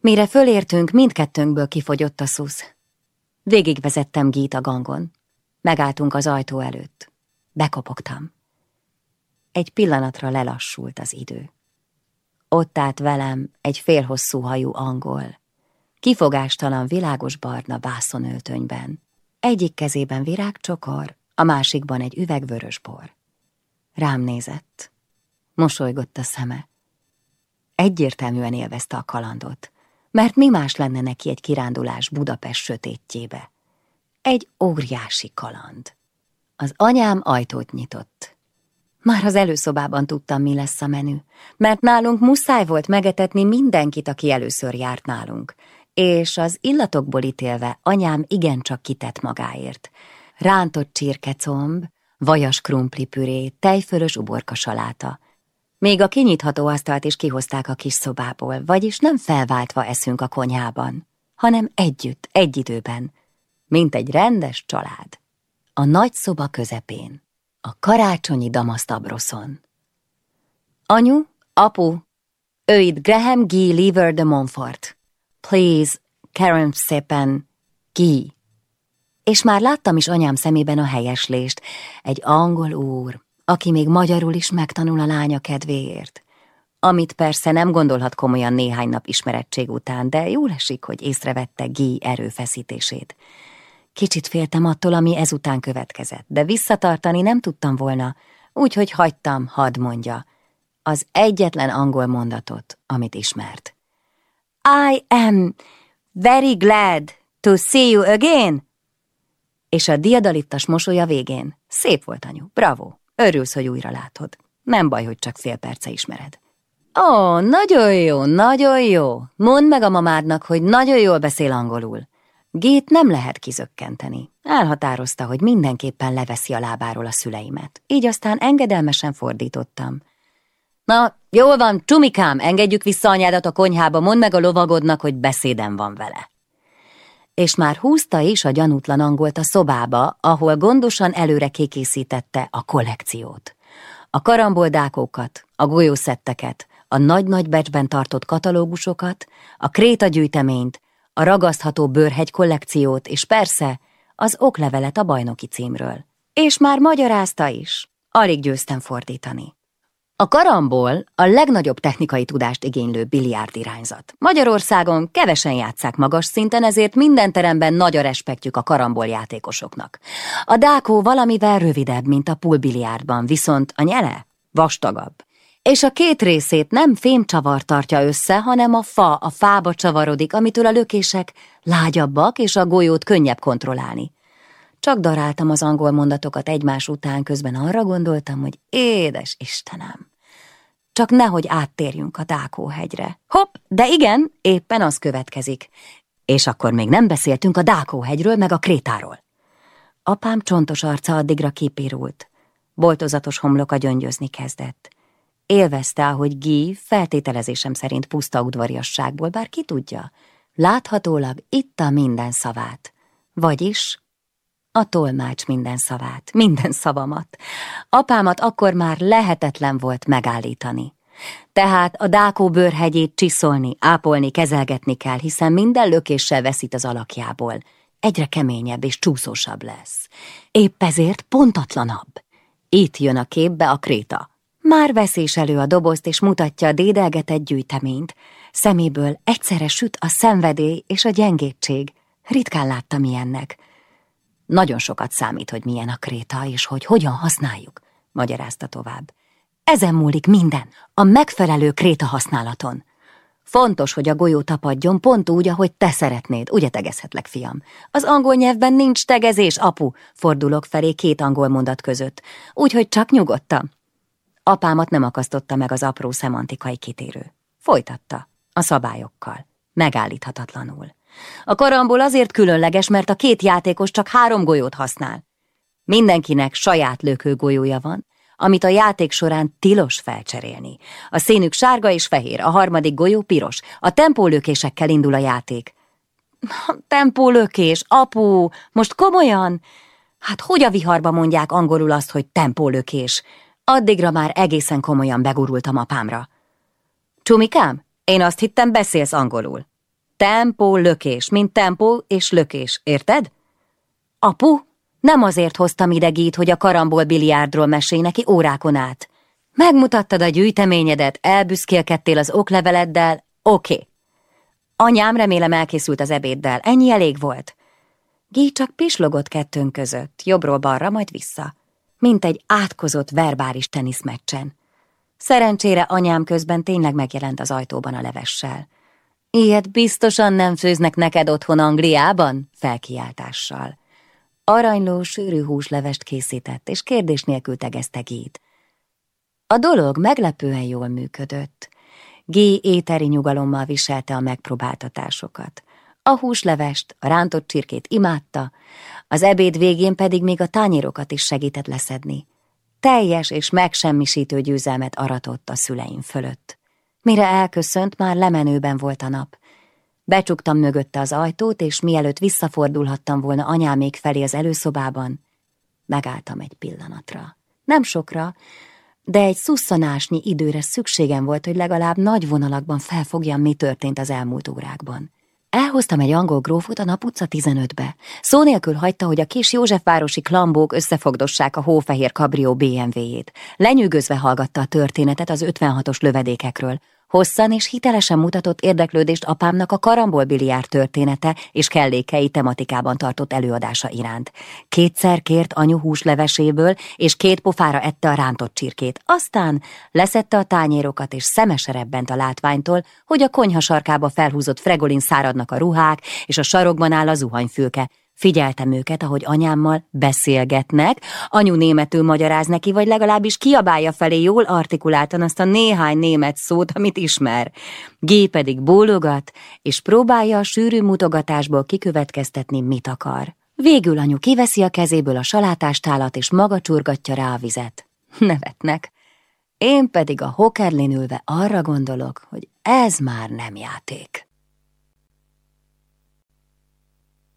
Mire fölértünk, mindkettőnkből kifogyott a szusz. Végigvezettem Gít a gangon. Megálltunk az ajtó előtt. Bekopogtam. Egy pillanatra lelassult az idő. Ott állt velem egy félhosszú hajú angol, kifogástalan világos barna vászonöltönyben. Egyik kezében virágcsokor, a másikban egy üveg bor. Rám nézett. Mosolygott a szeme. Egyértelműen élvezte a kalandot, mert mi más lenne neki egy kirándulás Budapest sötétjébe. Egy óriási kaland. Az anyám ajtót nyitott. Már az előszobában tudtam, mi lesz a menü, mert nálunk muszáj volt megetetni mindenkit, aki először járt nálunk, és az illatokból ítélve anyám igencsak kitett magáért. Rántott csirkecomb, vajas krumplipüré, tejfölös uborka saláta. Még a kinyitható asztalt is kihozták a kis szobából, vagyis nem felváltva eszünk a konyhában, hanem együtt, egy időben, mint egy rendes család. A nagy szoba közepén a karácsonyi damasztabroszon. Anyu, apu, ő itt Graham G. Lever de Montfort. Please, Karen szépen, Guy. És már láttam is anyám szemében a helyeslést, egy angol úr, aki még magyarul is megtanul a lánya kedvéért. Amit persze nem gondolhat komolyan néhány nap ismerettség után, de jól esik, hogy észrevette Guy erőfeszítését. Kicsit féltem attól, ami ezután következett, de visszatartani nem tudtam volna, úgyhogy hagytam, hadd mondja. Az egyetlen angol mondatot, amit ismert. I am very glad to see you again. És a diadalittas mosolya végén. Szép volt, anyu, bravo, örülsz, hogy újra látod. Nem baj, hogy csak fél perce ismered. Ó, nagyon jó, nagyon jó. Mondd meg a mamádnak, hogy nagyon jól beszél angolul. Gét nem lehet kizökkenteni. Elhatározta, hogy mindenképpen leveszi a lábáról a szüleimet. Így aztán engedelmesen fordítottam. Na, jól van, csumikám, engedjük vissza anyádat a konyhába, mondd meg a lovagodnak, hogy beszédem van vele. És már húzta is a gyanútlan angolt a szobába, ahol gondosan előre kikészítette a kollekciót. A karamboldákókat, a golyószetteket, a nagy-nagy becsben tartott katalógusokat, a krétagyűjteményt, a ragasztható bőrhegy kollekciót, és persze az oklevelet a bajnoki címről. És már magyarázta is. Alig győztem fordítani. A karambol a legnagyobb technikai tudást igénylő biliárd irányzat. Magyarországon kevesen játszák magas szinten, ezért minden teremben nagy a respektjük a karambol játékosoknak. A dákó valamivel rövidebb, mint a pulbiliárdban, viszont a nyele vastagabb és a két részét nem fémcsavar tartja össze, hanem a fa a fába csavarodik, amitől a lökések lágyabbak, és a golyót könnyebb kontrollálni. Csak daráltam az angol mondatokat egymás után, közben arra gondoltam, hogy édes Istenem! Csak nehogy áttérjünk a Dákóhegyre. Hopp, de igen, éppen az következik. És akkor még nem beszéltünk a Dákóhegyről meg a Krétáról. Apám csontos arca addigra kipirult. Boltozatos homloka gyöngyözni kezdett. Élvezte, hogy Guy feltételezésem szerint puszta udvariasságból, bár ki tudja, láthatólag itta minden szavát. Vagyis a tolmács minden szavát, minden szavamat. Apámat akkor már lehetetlen volt megállítani. Tehát a Dákó bőrhegyét csiszolni, ápolni, kezelgetni kell, hiszen minden lökéssel veszít az alakjából. Egyre keményebb és csúszósabb lesz. Épp ezért pontatlanabb. Itt jön a képbe a kréta. Már veszés elő a dobozt, és mutatja a dédelgetett gyűjteményt. Szeméből egyszerre süt a szenvedély és a gyengétség. Ritkán láttam ilyennek. Nagyon sokat számít, hogy milyen a kréta, és hogy hogyan használjuk, magyarázta tovább. Ezen múlik minden, a megfelelő kréta használaton. Fontos, hogy a golyó tapadjon pont úgy, ahogy te szeretnéd. Ugye tegezhetlek, fiam? Az angol nyelvben nincs tegezés, apu, fordulok felé két angol mondat között. Úgyhogy csak nyugodtam. Apámat nem akasztotta meg az apró szemantikai kitérő. Folytatta, a szabályokkal, megállíthatatlanul. A karambol azért különleges, mert a két játékos csak három golyót használ. Mindenkinek saját lökőgolyója van, amit a játék során tilos felcserélni. A színük sárga és fehér, a harmadik golyó piros. A tempólökésekkel indul a játék. Tempólökés, apu, most komolyan? Hát hogy a viharba mondják angolul azt, hogy tempólökés? Addigra már egészen komolyan begurultam apámra. Csumikám, én azt hittem beszélsz angolul. Tempó lökés, mint tempó és lökés, érted? Apu, nem azért hoztam ide Gít, hogy a karamból biliárdról mesélj neki órákon át. Megmutattad a gyűjteményedet, elbüszkélkedtél az okleveleddel, oké. Anyám remélem elkészült az ebéddel, ennyi elég volt. Gí csak pislogott kettőnk között, jobbról balra, majd vissza. Mint egy átkozott verbális teniszmeccsen. Szerencsére anyám közben tényleg megjelent az ajtóban a levessel. Ilyet biztosan nem főznek neked otthon Angliában? Felkiáltással. Aranyló, sűrű húslevest készített, és kérdés nélkül tegezte Gít. A dolog meglepően jól működött. Gé éteri nyugalommal viselte a megpróbáltatásokat. A húslevest, a rántott csirkét imádta, az ebéd végén pedig még a tányérokat is segített leszedni. Teljes és megsemmisítő győzelmet aratott a szüleim fölött. Mire elköszönt, már lemenőben volt a nap. Becsuktam mögötte az ajtót, és mielőtt visszafordulhattam volna anyámék felé az előszobában, megálltam egy pillanatra. Nem sokra, de egy szusszanásnyi időre szükségem volt, hogy legalább nagy vonalakban felfogjam, mi történt az elmúlt órákban. Elhoztam egy angol grófot a nap utca 15-be. Szó hagyta, hogy a kis Józsefvárosi klambók összefogdossák a hófehér kabrió BMW-jét. Lenyűgözve hallgatta a történetet az 56-os lövedékekről, Hosszan és hitelesen mutatott érdeklődést apámnak a karambolbiliár története és kellékei tematikában tartott előadása iránt. Kétszer kért anyu húsleveséből, és két pofára ette a rántott csirkét. Aztán leszette a tányérokat, és szemeserebbent a látványtól, hogy a konyha sarkába felhúzott fregolin száradnak a ruhák, és a sarokban áll a zuhanyfülke. Figyeltem őket, ahogy anyámmal beszélgetnek, anyu németül magyaráz neki, vagy legalábbis kiabálja felé jól artikuláltan azt a néhány német szót, amit ismer. G pedig bólogat, és próbálja a sűrű mutogatásból kikövetkeztetni, mit akar. Végül anyu kiveszi a kezéből a salátástálat, és maga csurgatja rá a vizet. Nevetnek. Én pedig a hokerlin ülve arra gondolok, hogy ez már nem játék.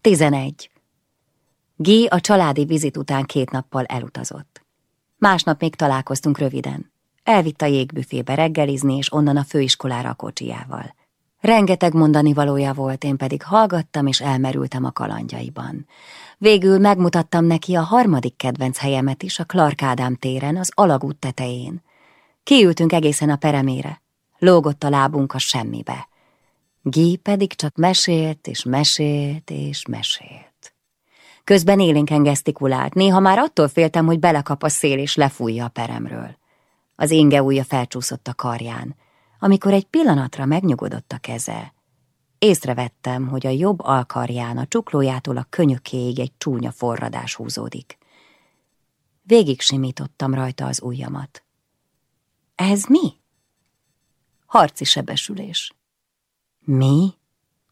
11. G a családi vizit után két nappal elutazott. Másnap még találkoztunk röviden. Elvitt a jégbüfébe reggelizni, és onnan a főiskolára a kocsijával. Rengeteg mondani valója volt, én pedig hallgattam, és elmerültem a kalandjaiban. Végül megmutattam neki a harmadik kedvenc helyemet is, a Clark Ádám téren, az alagút tetején. Kiültünk egészen a peremére. Lógott a lábunk a semmibe. Gí pedig csak mesélt, és mesélt, és mesélt. Közben élénken gesztikulált, néha már attól féltem, hogy belekap a szél, és lefújja a peremről. Az inge ujja felcsúszott a karján. Amikor egy pillanatra megnyugodott a keze, észrevettem, hogy a jobb alkarján a csuklójától a könyökéig egy csúnya forradás húzódik. Végig simítottam rajta az ujjamat. Ez mi? Harci sebesülés. Mi?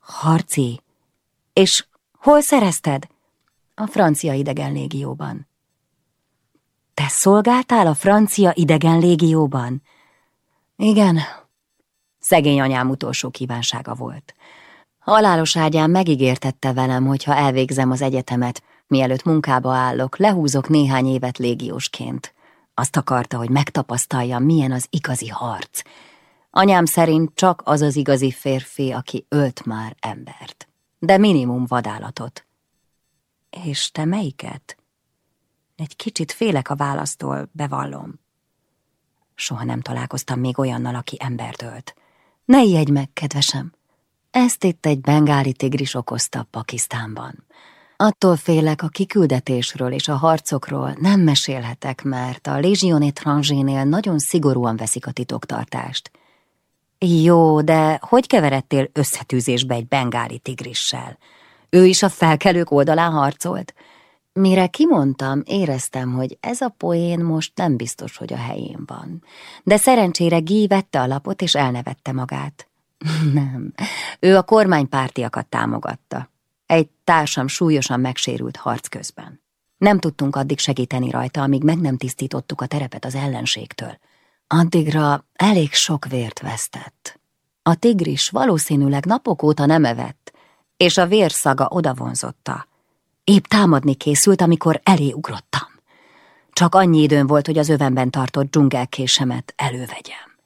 Harci? És hol szerezted? A francia idegen légióban. Te szolgáltál a francia idegen légióban? Igen. Szegény anyám utolsó kívánsága volt. Halálos ágyán megígértette velem, hogy ha elvégzem az egyetemet, mielőtt munkába állok, lehúzok néhány évet légiósként. Azt akarta, hogy megtapasztaljam, milyen az igazi harc, Anyám szerint csak az az igazi férfi, aki ölt már embert. De minimum vadállatot. És te melyiket? Egy kicsit félek a választól, bevallom. Soha nem találkoztam még olyannal, aki embert ölt. Ne ijedj meg, kedvesem! Ezt itt egy bengáli tigris okozta Pakisztánban. Attól félek a kiküldetésről és a harcokról nem mesélhetek, mert a Légion étrangénél nagyon szigorúan veszik a titoktartást. Jó, de hogy keveredtél összetűzésbe egy bengáli tigrissel? Ő is a felkelők oldalán harcolt? Mire kimondtam, éreztem, hogy ez a poén most nem biztos, hogy a helyén van. De szerencsére Guy vette a lapot és elnevette magát. Nem, ő a kormánypártiakat támogatta. Egy társam súlyosan megsérült harc közben. Nem tudtunk addig segíteni rajta, amíg meg nem tisztítottuk a terepet az ellenségtől. Addigra elég sok vért vesztett. A tigris valószínűleg napok óta nem evett, és a vérszaga odavonzotta. Épp támadni készült, amikor elé ugrottam. Csak annyi időm volt, hogy az övemben tartott dzsungelkésemet elővegyem.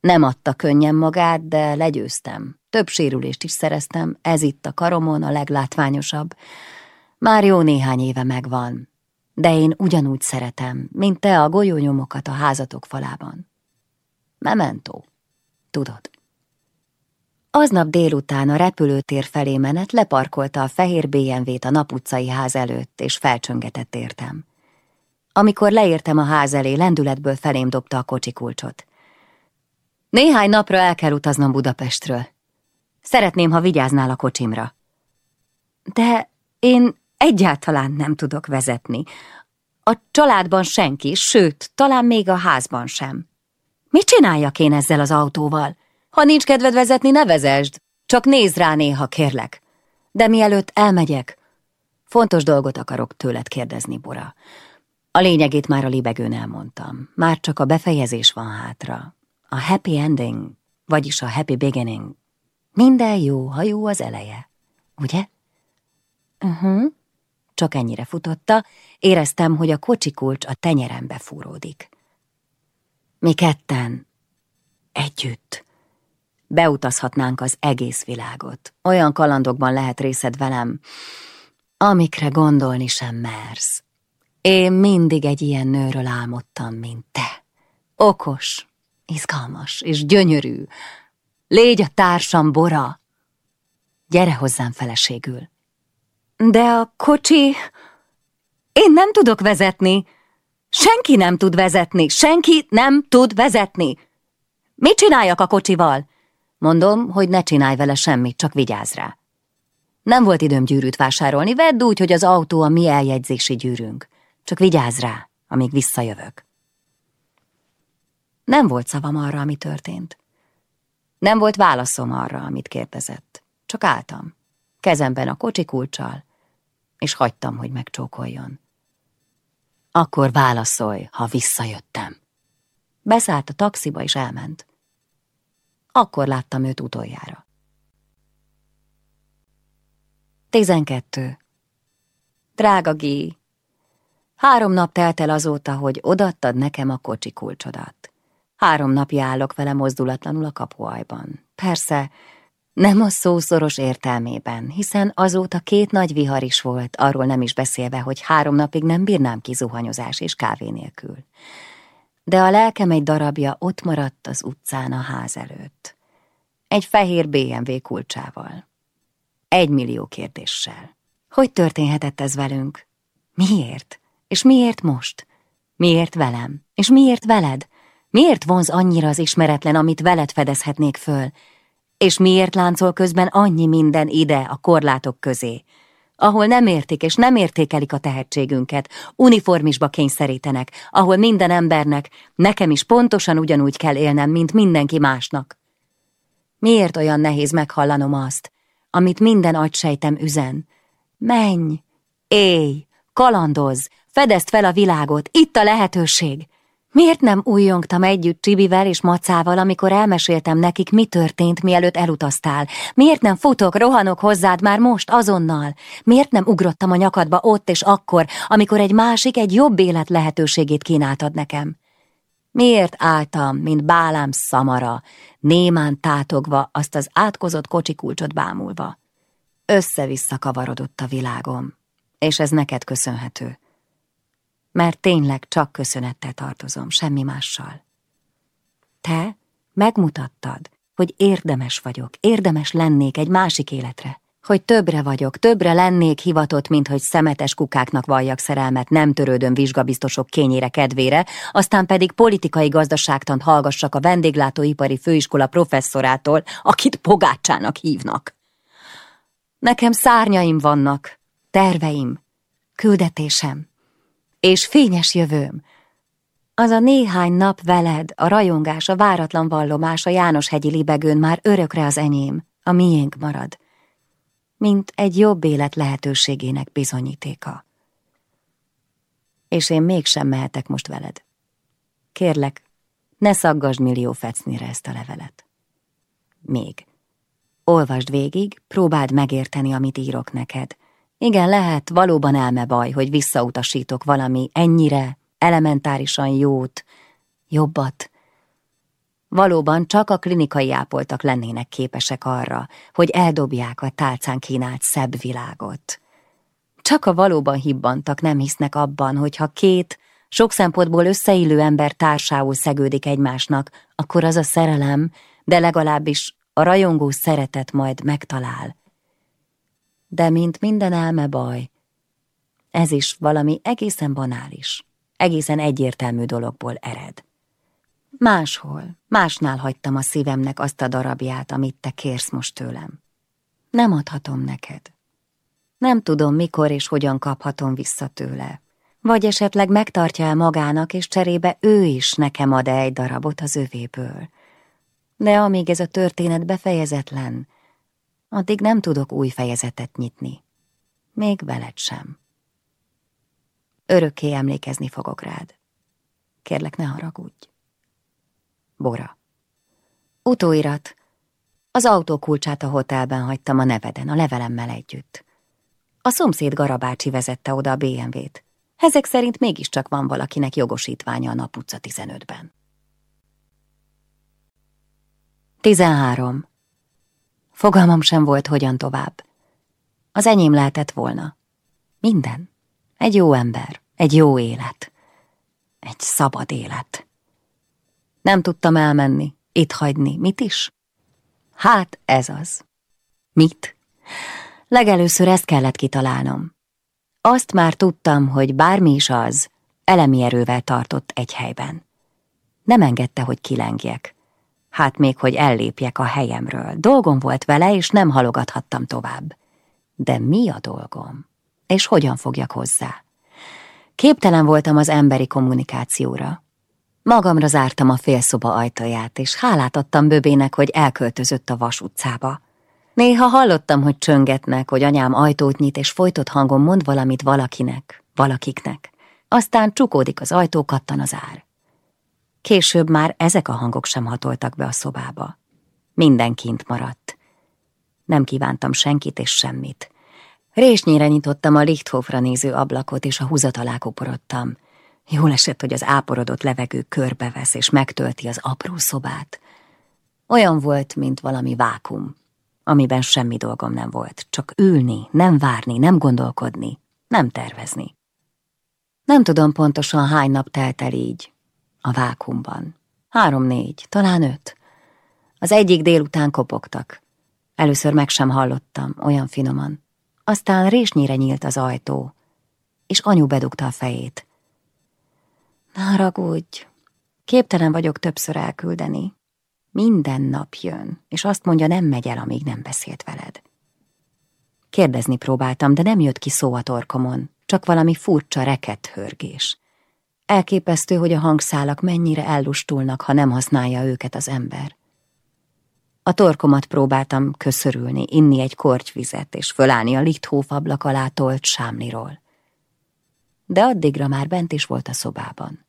Nem adta könnyen magát, de legyőztem. Több sérülést is szereztem, ez itt a karomon a leglátványosabb. Már jó néhány éve megvan, de én ugyanúgy szeretem, mint te a golyónyomokat a házatok falában. Memento, tudod. Aznap délután a repülőtér felé menet leparkolta a fehér BMW-t a naputcai ház előtt, és felcsöngetett értem. Amikor leértem a ház elé, lendületből felém dobta a kocsi kulcsot. Néhány napra el kell utaznom Budapestről. Szeretném, ha vigyáznál a kocsimra. De én egyáltalán nem tudok vezetni. A családban senki, sőt, talán még a házban sem. Mit csináljak én ezzel az autóval? Ha nincs kedved vezetni, ne vezesd. Csak nézd rá néha, kérlek. De mielőtt elmegyek, fontos dolgot akarok tőled kérdezni, Bora. A lényegét már a libegőn elmondtam. Már csak a befejezés van hátra. A happy ending, vagyis a happy beginning. Minden jó, ha jó az eleje. Ugye? Uh-huh. Csak ennyire futotta, éreztem, hogy a kocsikulcs a tenyerembe fúródik. Mi ketten, együtt, beutazhatnánk az egész világot. Olyan kalandokban lehet részed velem, amikre gondolni sem mersz. Én mindig egy ilyen nőről álmodtam, mint te. Okos, izgalmas és gyönyörű. Légy a társam, Bora. Gyere hozzám feleségül. De a kocsi... Én nem tudok vezetni. Senki nem tud vezetni. Senki nem tud vezetni. Mit csináljak a kocsival? Mondom, hogy ne csinálj vele semmit, csak vigyázz rá. Nem volt időm gyűrűt vásárolni, vedd úgy, hogy az autó a mi eljegyzési gyűrünk. Csak vigyázz rá, amíg visszajövök. Nem volt szavam arra, ami történt. Nem volt válaszom arra, amit kérdezett. Csak álltam, kezemben a kocsi kulcsal, és hagytam, hogy megcsókoljon. Akkor válaszolj, ha visszajöttem. Beszállt a taxiba, és elment. Akkor láttam őt utoljára. 12. Drága Gí, három nap telt el azóta, hogy odattad nekem a kocsi kulcsodat. Három napja állok vele mozdulatlanul a kapuajban. Persze, nem a szószoros értelmében, hiszen azóta két nagy vihar is volt, arról nem is beszélve, hogy három napig nem bírnám ki zuhanyozás és kávé nélkül. De a lelkem egy darabja ott maradt az utcán a ház előtt. Egy fehér BMW kulcsával. Egy millió kérdéssel. Hogy történhetett ez velünk? Miért? És miért most? Miért velem? És miért veled? Miért vonz annyira az ismeretlen, amit veled fedezhetnék föl? És miért láncol közben annyi minden ide a korlátok közé? Ahol nem értik és nem értékelik a tehetségünket, uniformisba kényszerítenek, ahol minden embernek, nekem is pontosan ugyanúgy kell élnem, mint mindenki másnak. Miért olyan nehéz meghallanom azt, amit minden agysejtem üzen? Menj, élj, kalandoz, fedezd fel a világot, itt a lehetőség! Miért nem újjongtam együtt Csibivel és Macával, amikor elmeséltem nekik, mi történt, mielőtt elutaztál? Miért nem futok, rohanok hozzád már most, azonnal? Miért nem ugrottam a nyakadba ott és akkor, amikor egy másik, egy jobb élet lehetőségét kínáltad nekem? Miért álltam, mint bálám szamara, némán tátogva, azt az átkozott kocsikulcsot bámulva? Össze-vissza kavarodott a világom, és ez neked köszönhető mert tényleg csak köszönettel tartozom, semmi mással. Te megmutattad, hogy érdemes vagyok, érdemes lennék egy másik életre, hogy többre vagyok, többre lennék hivatott, mint hogy szemetes kukáknak valljak szerelmet, nem törődöm vizsgabiztosok kényére kedvére, aztán pedig politikai gazdaságtant hallgassak a vendéglátóipari főiskola professzorától, akit pogácsának hívnak. Nekem szárnyaim vannak, terveim, küldetésem, és fényes jövőm. Az a néhány nap veled, a rajongás, a váratlan vallomás a János-hegyi libegőn már örökre az enyém, a miénk marad mint egy jobb élet lehetőségének bizonyítéka. És én mégsem mehetek most veled. Kérlek, ne szaggasd millió fecnire ezt a levelet. Még. Olvasd végig, próbáld megérteni, amit írok neked. Igen, lehet, valóban elme baj, hogy visszautasítok valami ennyire elementárisan jót, jobbat, Valóban csak a klinikai ápoltak lennének képesek arra, hogy eldobják a tálcán kínált szebb világot. Csak a valóban hibbantak nem hisznek abban, hogy ha két, sok szempontból összeillő ember társául szegődik egymásnak, akkor az a szerelem, de legalábbis a rajongó szeretet majd megtalál. De mint minden elme baj, ez is valami egészen banális, egészen egyértelmű dologból ered. Máshol, másnál hagytam a szívemnek azt a darabját, amit te kérsz most tőlem. Nem adhatom neked. Nem tudom, mikor és hogyan kaphatom vissza tőle. Vagy esetleg megtartja el magának, és cserébe ő is nekem ad -e egy darabot az övéből. De amíg ez a történet befejezetlen, addig nem tudok új fejezetet nyitni. Még veled sem. Örökké emlékezni fogok rád. Kérlek, ne haragudj. Bora. Utóirat. Az autó kulcsát a hotelben hagytam a neveden, a levelemmel együtt. A szomszéd Garabácsi vezette oda a BMW-t. Ezek szerint mégiscsak van valakinek jogosítványa a nap utca 15-ben. 13. Fogalmam sem volt, hogyan tovább. Az enyém lehetett volna. Minden. Egy jó ember, egy jó élet. Egy szabad élet. Nem tudtam elmenni, itt hagyni. Mit is? Hát ez az. Mit? Legelőször ezt kellett kitalálnom. Azt már tudtam, hogy bármi is az, elemi erővel tartott egy helyben. Nem engedte, hogy kilengjek. Hát még, hogy ellépjek a helyemről. Dolgom volt vele, és nem halogathattam tovább. De mi a dolgom? És hogyan fogjak hozzá? Képtelen voltam az emberi kommunikációra. Magamra zártam a félszoba ajtaját, és hálát adtam Böbének, hogy elköltözött a vas utcába. Néha hallottam, hogy csöngetnek, hogy anyám ajtót nyit, és folytott hangon mond valamit valakinek, valakiknek. Aztán csukódik az ajtó, kattan az ár. Később már ezek a hangok sem hatoltak be a szobába. Minden kint maradt. Nem kívántam senkit és semmit. Résnyire nyitottam a Lichthofra néző ablakot, és a húzat alá kuporodtam. Jól esett, hogy az áporodott levegő körbevesz és megtölti az apró szobát. Olyan volt, mint valami vákum, amiben semmi dolgom nem volt, csak ülni, nem várni, nem gondolkodni, nem tervezni. Nem tudom pontosan hány nap telt el így, a vákumban. Három-négy, talán öt. Az egyik délután kopogtak. Először meg sem hallottam, olyan finoman. Aztán résnyire nyílt az ajtó, és anyu bedugta a fejét. Ne haragudj, képtelen vagyok többször elküldeni. Minden nap jön, és azt mondja, nem megy el, amíg nem beszélt veled. Kérdezni próbáltam, de nem jött ki szó a torkomon, csak valami furcsa rekett hörgés. Elképesztő, hogy a hangszálak mennyire ellustulnak, ha nem használja őket az ember. A torkomat próbáltam köszörülni, inni egy kortyvizet, és fölállni a Lichthóf ablak alá tolt sámliról. De addigra már bent is volt a szobában.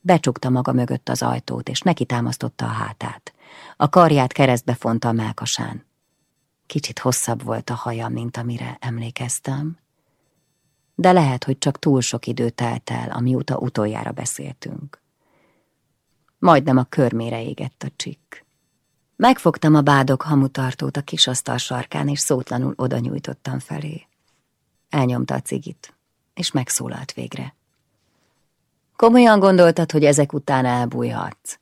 Becsukta maga mögött az ajtót, és neki támasztotta a hátát. A karját keresztbe fonta a melkasán. Kicsit hosszabb volt a haja, mint amire emlékeztem. De lehet, hogy csak túl sok idő telt el, amióta utoljára beszéltünk. Majdnem a körmére égett a csik. Megfogtam a bádok hamutartót a kis asztal sarkán, és szótlanul oda nyújtottam felé. Elnyomta a cigit, és megszólalt végre. Komolyan gondoltad, hogy ezek után elbújhatsz?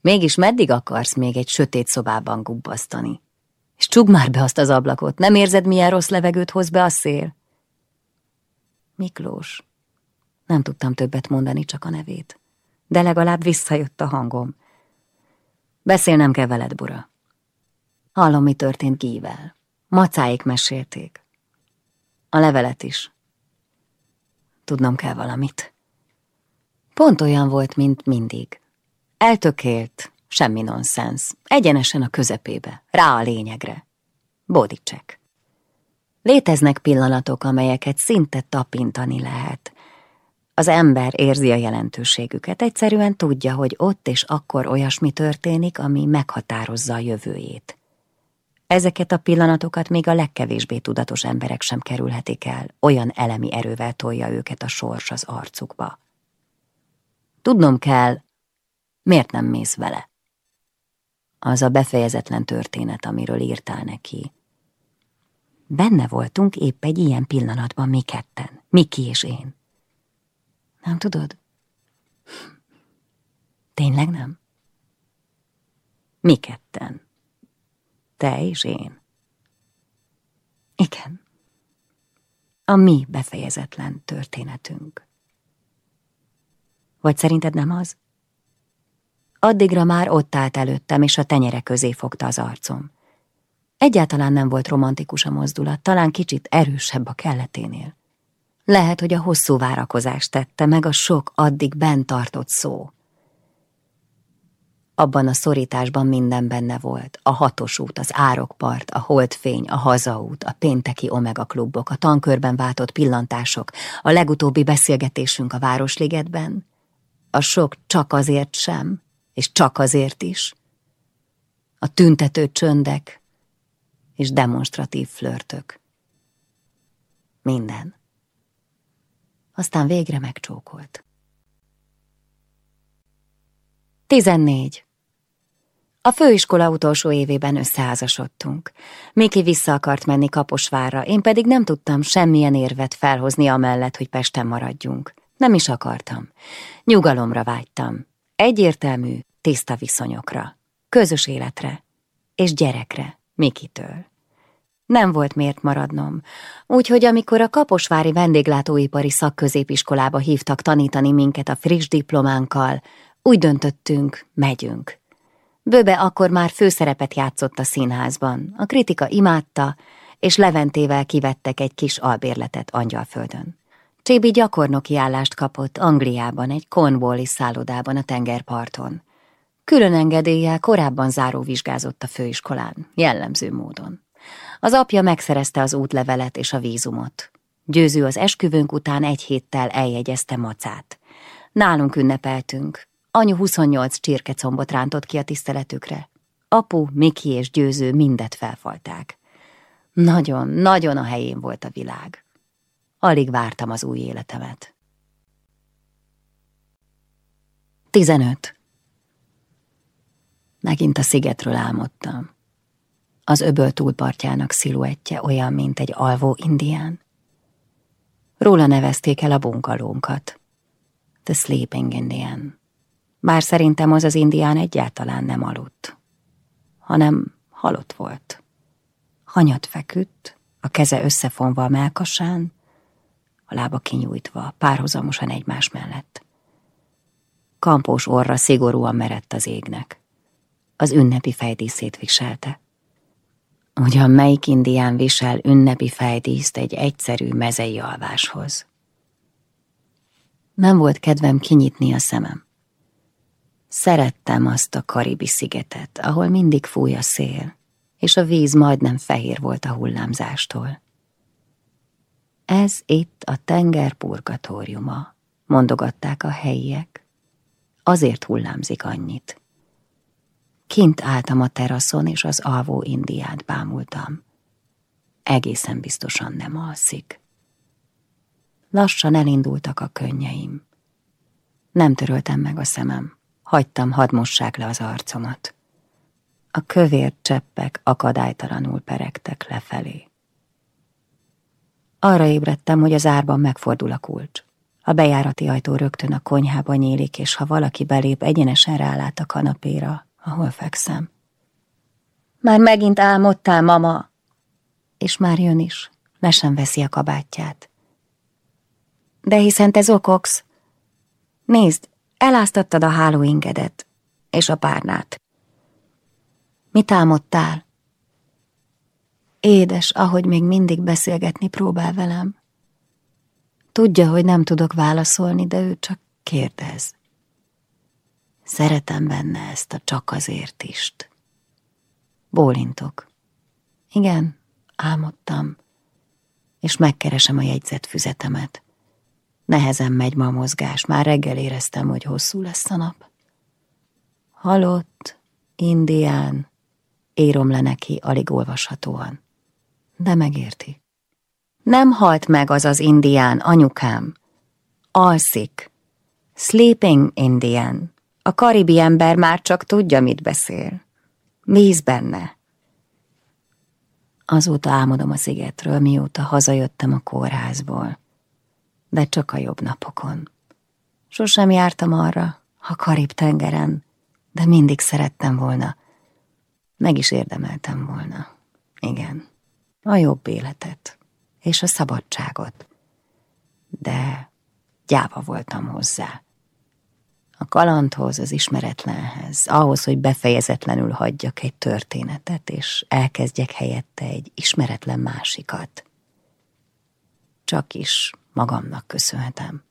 Mégis meddig akarsz még egy sötét szobában gubbasztani? És csukd már be azt az ablakot, nem érzed, milyen rossz levegőt hoz be a szél? Miklós. Nem tudtam többet mondani, csak a nevét. De legalább visszajött a hangom. Beszélnem kell veled, Bura. Hallom, mi történt Gível. Macáik mesélték. A levelet is. Tudnom kell valamit. Pont olyan volt, mint mindig. Eltökélt, semmi nonsens. Egyenesen a közepébe, rá a lényegre. Bódicsek. Léteznek pillanatok, amelyeket szinte tapintani lehet. Az ember érzi a jelentőségüket, egyszerűen tudja, hogy ott és akkor olyasmi történik, ami meghatározza a jövőjét. Ezeket a pillanatokat még a legkevésbé tudatos emberek sem kerülhetik el, olyan elemi erővel tolja őket a sors az arcukba. Tudnom kell, miért nem mész vele? Az a befejezetlen történet, amiről írtál neki. Benne voltunk épp egy ilyen pillanatban mi ketten, Miki és én. Nem tudod? Tényleg nem? Mi ketten. Te és én. Igen. A mi befejezetlen történetünk. Vagy szerinted nem az? Addigra már ott állt előttem, és a tenyere közé fogta az arcom. Egyáltalán nem volt romantikus a mozdulat, talán kicsit erősebb a kelleténél. Lehet, hogy a hosszú várakozást tette meg a sok addig bent tartott szó. Abban a szorításban minden benne volt. A hatos út, az árokpart, a holdfény, a hazaút, a pénteki omega klubok, a tankörben váltott pillantások, a legutóbbi beszélgetésünk a Városligetben. A sok csak azért sem, és csak azért is. A tüntető csöndek és demonstratív flörtök. Minden. Aztán végre megcsókolt. 14. A főiskola utolsó évében összeházasodtunk. Miki vissza akart menni Kaposvárra, én pedig nem tudtam semmilyen érvet felhozni amellett, hogy Pesten maradjunk. Nem is akartam. Nyugalomra vágytam. Egyértelmű, tiszta viszonyokra. Közös életre. És gyerekre. Mikitől. Nem volt miért maradnom, úgyhogy amikor a Kaposvári vendéglátóipari szakközépiskolába hívtak tanítani minket a friss diplománkkal, úgy döntöttünk, megyünk. Böbe akkor már főszerepet játszott a színházban, a kritika imádta, és Leventével kivettek egy kis albérletet Angyalföldön. Csébi gyakornoki állást kapott Angliában, egy Cornwalli szállodában a tengerparton. Külön engedéllyel korábban záróvizsgázott a főiskolán, jellemző módon. Az apja megszerezte az útlevelet és a vízumot. Győző az esküvőnk után egy héttel eljegyezte macát. Nálunk ünnepeltünk, Anyu 28 csirkecombot rántott ki a tiszteletükre. Apu, Miki és Győző mindet felfalták. Nagyon, nagyon a helyén volt a világ. Alig vártam az új életemet. 15. Megint a szigetről álmodtam. Az öböl túlpartjának sziluettje olyan, mint egy alvó indián. Róla nevezték el a bunkalónkat. The Sleeping Indian. Bár szerintem az az indián egyáltalán nem aludt, hanem halott volt. Hanyat feküdt, a keze összefonva a melkasán, a lába kinyújtva, párhuzamosan egymás mellett. Kampós orra szigorúan merett az égnek. Az ünnepi fejdíszét viselte. Ugyan melyik indián visel ünnepi fejdíszt egy egyszerű mezei alváshoz? Nem volt kedvem kinyitni a szemem. Szerettem azt a karibi szigetet, ahol mindig fúj a szél, és a víz majdnem fehér volt a hullámzástól. Ez itt a tenger purgatóriuma, mondogatták a helyiek. Azért hullámzik annyit. Kint álltam a teraszon, és az alvó indiát bámultam. Egészen biztosan nem alszik. Lassan elindultak a könnyeim. Nem töröltem meg a szemem hagytam hadd mossák le az arcomat. A kövér cseppek akadálytalanul peregtek lefelé. Arra ébredtem, hogy az árban megfordul a kulcs. A bejárati ajtó rögtön a konyhába nyílik, és ha valaki belép, egyenesen rálát a kanapéra, ahol fekszem. Már megint álmodtál, mama? És már jön is, le sem veszi a kabátját. De hiszen te zokogsz. Nézd, eláztattad a hálóingedet és a párnát. Mit álmodtál? Édes, ahogy még mindig beszélgetni próbál velem. Tudja, hogy nem tudok válaszolni, de ő csak kérdez. Szeretem benne ezt a csak azért ist. Bólintok. Igen, álmodtam, és megkeresem a jegyzetfüzetemet. Nehezen megy ma a mozgás, már reggel éreztem, hogy hosszú lesz a nap. Halott, indián, érom le neki alig olvashatóan. De megérti. Nem halt meg az az indián, anyukám. Alszik. Sleeping Indian. A karibi ember már csak tudja, mit beszél. Víz benne. Azóta álmodom a szigetről, mióta hazajöttem a kórházból. De csak a jobb napokon. Sosem jártam arra, a Karib-tengeren, de mindig szerettem volna. Meg is érdemeltem volna. Igen, a jobb életet és a szabadságot. De gyáva voltam hozzá. A kalandhoz, az ismeretlenhez, ahhoz, hogy befejezetlenül hagyjak egy történetet, és elkezdjek helyette egy ismeretlen másikat. Csak is magamnak köszönhetem.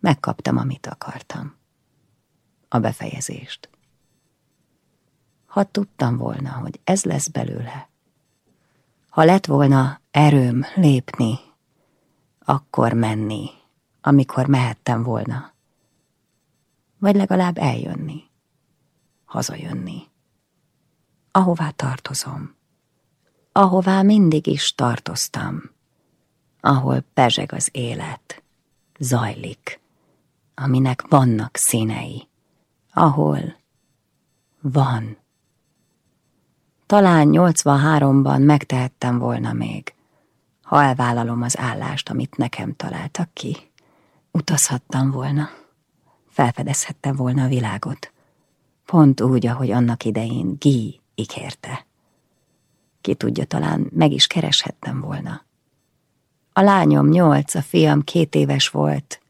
Megkaptam, amit akartam. A befejezést. Ha tudtam volna, hogy ez lesz belőle, ha lett volna erőm lépni, akkor menni, amikor mehettem volna. Vagy legalább eljönni, hazajönni. Ahová tartozom. Ahová mindig is tartoztam. Ahol pezseg az élet, zajlik, aminek vannak színei. Ahol van talán 83-ban megtehettem volna még, ha elvállalom az állást, amit nekem találtak ki. Utazhattam volna, felfedezhettem volna a világot. Pont úgy, ahogy annak idején Guy ígérte. Ki tudja, talán meg is kereshettem volna. A lányom nyolc, a fiam két éves volt,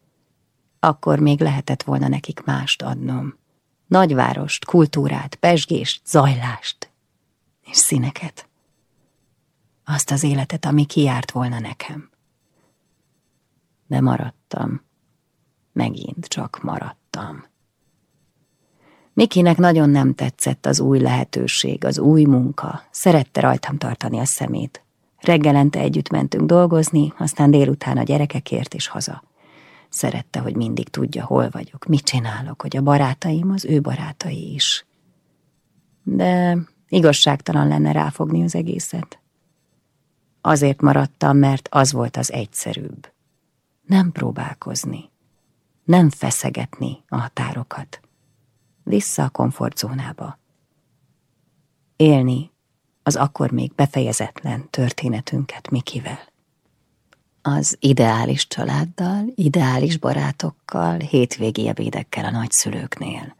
akkor még lehetett volna nekik mást adnom. Nagyvárost, kultúrát, pesgést, zajlást, és színeket. Azt az életet, ami kiárt volna nekem. De maradtam. Megint csak maradtam. Mikinek nagyon nem tetszett az új lehetőség, az új munka. Szerette rajtam tartani a szemét. Reggelente együtt mentünk dolgozni, aztán délután a gyerekekért és haza. Szerette, hogy mindig tudja, hol vagyok, mit csinálok, hogy a barátaim az ő barátai is. De Igazságtalan lenne ráfogni az egészet. Azért maradtam, mert az volt az egyszerűbb. Nem próbálkozni. Nem feszegetni a határokat. Vissza a komfortzónába. Élni az akkor még befejezetlen történetünket Mikivel. Az ideális családdal, ideális barátokkal, hétvégi ebédekkel a nagyszülőknél.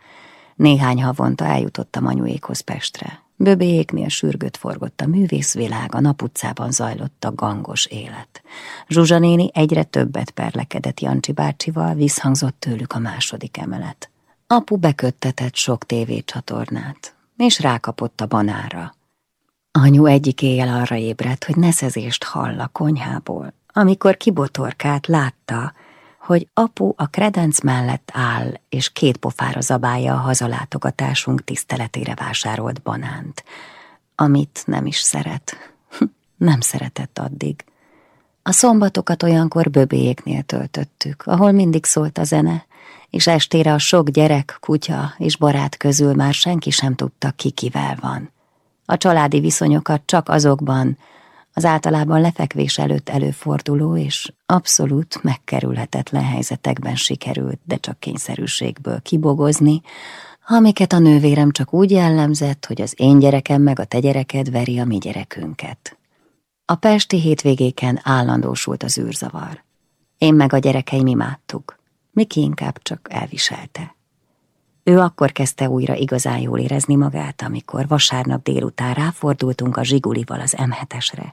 Néhány havonta eljutottam anyuékhoz Pestre, Böbéjéknél sürgött forgott a művészvilág, a naputcában zajlott a gangos élet. Zsuzsa néni egyre többet perlekedett Jancsi bácsival, visszhangzott tőlük a második emelet. Apu beköttetett sok tévécsatornát, és rákapott a banára. Anyu egyik éjjel arra ébredt, hogy neszezést hall a konyhából. Amikor kibotorkált, látta, hogy apu a kredenc mellett áll, és két pofára zabálja a hazalátogatásunk tiszteletére vásárolt banánt, amit nem is szeret. nem szeretett addig. A szombatokat olyankor böbéjéknél töltöttük, ahol mindig szólt a zene, és estére a sok gyerek, kutya és barát közül már senki sem tudta, ki kivel van. A családi viszonyokat csak azokban, az általában lefekvés előtt előforduló és abszolút megkerülhetetlen helyzetekben sikerült, de csak kényszerűségből kibogozni, amiket a nővérem csak úgy jellemzett, hogy az én gyerekem meg a te gyereked veri a mi gyerekünket. A pesti hétvégéken állandósult az űrzavar. Én meg a gyerekeim imádtuk, Miki inkább csak elviselte. Ő akkor kezdte újra igazán jól érezni magát, amikor vasárnap délután ráfordultunk a zsigulival az M7-esre.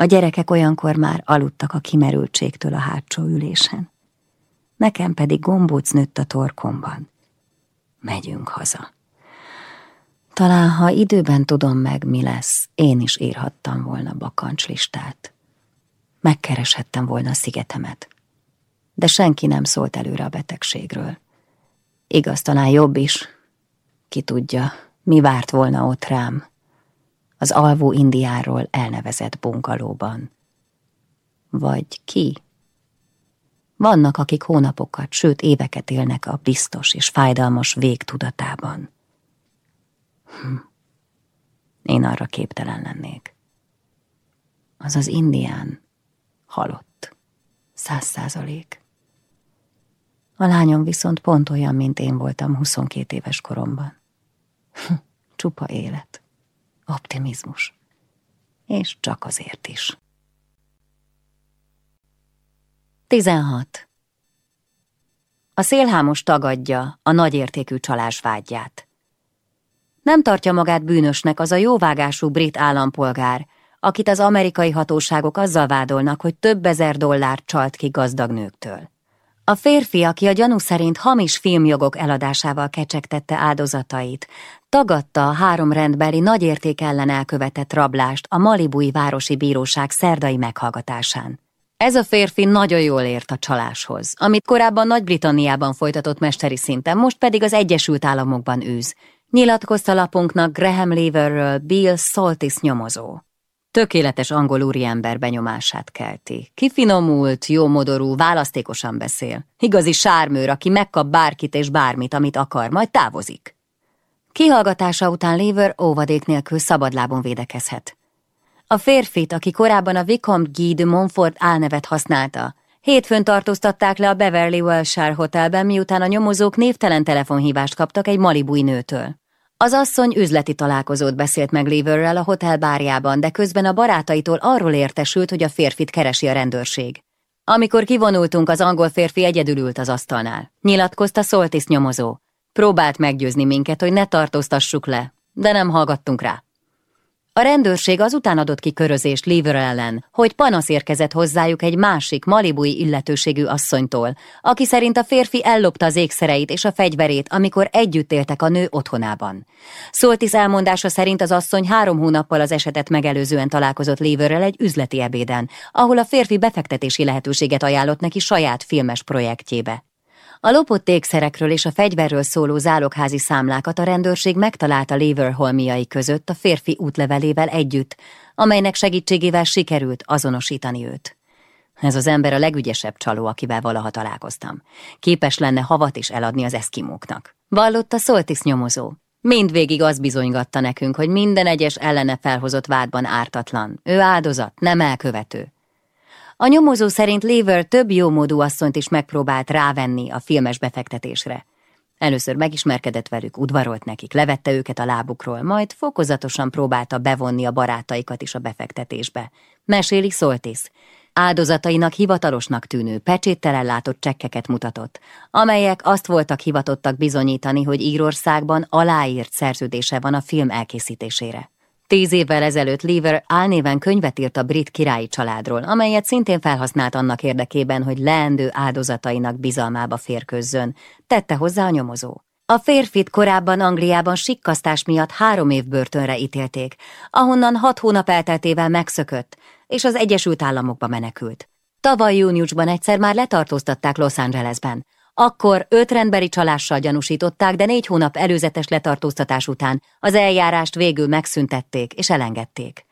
A gyerekek olyankor már aludtak a kimerültségtől a hátsó ülésen. Nekem pedig gombóc nőtt a torkomban. Megyünk haza. Talán, ha időben tudom meg, mi lesz, én is írhattam volna bakancslistát. Megkereshettem volna a szigetemet. De senki nem szólt előre a betegségről. Igaz, talán jobb is. Ki tudja, mi várt volna ott rám. Az alvó indiáról elnevezett bungalóban. Vagy ki? Vannak, akik hónapokat, sőt éveket élnek a biztos és fájdalmas vég tudatában. Hm. Én arra képtelen lennék. Az az indián halott. Száz százalék. A lányom viszont pont olyan, mint én voltam 22 éves koromban. Hm, csupa élet, optimizmus, és csak azért is. 16. A szélhámos tagadja a nagyértékű csalás vágyját. Nem tartja magát bűnösnek az a jóvágású brit állampolgár, akit az amerikai hatóságok azzal vádolnak, hogy több ezer dollárt csalt ki gazdag nőktől. A férfi, aki a gyanú szerint hamis filmjogok eladásával kecsegtette áldozatait, tagadta a három rendbeli nagyérték ellen elkövetett rablást a Malibui Városi Bíróság szerdai meghallgatásán. Ez a férfi nagyon jól ért a csaláshoz, amit korábban Nagy-Britanniában folytatott mesteri szinten, most pedig az Egyesült Államokban űz. Nyilatkozta lapunknak Graham Leverről Bill Saltis nyomozó. Tökéletes angol úriember benyomását kelti. Kifinomult, jómodorú, választékosan beszél. Igazi sármőr, aki megkap bárkit és bármit, amit akar, majd távozik. Kihallgatása után Lever óvadék nélkül szabadlábon védekezhet. A férfit, aki korábban a Vicomte Guy de Montfort álnevet használta, hétfőn tartóztatták le a Beverly Wilshire Hotelben, miután a nyomozók névtelen telefonhívást kaptak egy malibúj nőtől. Az asszony üzleti találkozót beszélt meg Leverrel a hotel bárjában, de közben a barátaitól arról értesült, hogy a férfit keresi a rendőrség. Amikor kivonultunk, az angol férfi egyedül ült az asztalnál. Nyilatkozta Szoltis nyomozó. Próbált meggyőzni minket, hogy ne tartóztassuk le, de nem hallgattunk rá. A rendőrség azután adott ki körözést Lever ellen, hogy panasz érkezett hozzájuk egy másik malibui illetőségű asszonytól, aki szerint a férfi ellopta az ékszereit és a fegyverét, amikor együtt éltek a nő otthonában. Szoltis elmondása szerint az asszony három hónappal az esetet megelőzően találkozott Leverrel egy üzleti ebéden, ahol a férfi befektetési lehetőséget ajánlott neki saját filmes projektjébe. A lopott ékszerekről és a fegyverről szóló zálogházi számlákat a rendőrség megtalálta Lever holmiai között a férfi útlevelével együtt, amelynek segítségével sikerült azonosítani őt. Ez az ember a legügyesebb csaló, akivel valaha találkoztam. Képes lenne havat is eladni az eszkimóknak. Vallotta Szoltis nyomozó. Mindvégig az bizonygatta nekünk, hogy minden egyes ellene felhozott vádban ártatlan. Ő áldozat, nem elkövető. A nyomozó szerint Lever több jómódú asszonyt is megpróbált rávenni a filmes befektetésre. Először megismerkedett velük, udvarolt nekik, levette őket a lábukról, majd fokozatosan próbálta bevonni a barátaikat is a befektetésbe. Meséli Szoltis. Áldozatainak hivatalosnak tűnő, pecséttel látott csekkeket mutatott, amelyek azt voltak hivatottak bizonyítani, hogy Írországban aláírt szerződése van a film elkészítésére. Tíz évvel ezelőtt Lever álnéven könyvet írt a brit királyi családról, amelyet szintén felhasznált annak érdekében, hogy leendő áldozatainak bizalmába férközzön, tette hozzá a nyomozó. A férfit korábban Angliában sikkasztás miatt három év börtönre ítélték, ahonnan hat hónap elteltével megszökött, és az Egyesült Államokba menekült. Tavaly júniusban egyszer már letartóztatták Los Angelesben, akkor öt rendberi csalással gyanúsították, de négy hónap előzetes letartóztatás után az eljárást végül megszüntették és elengedték.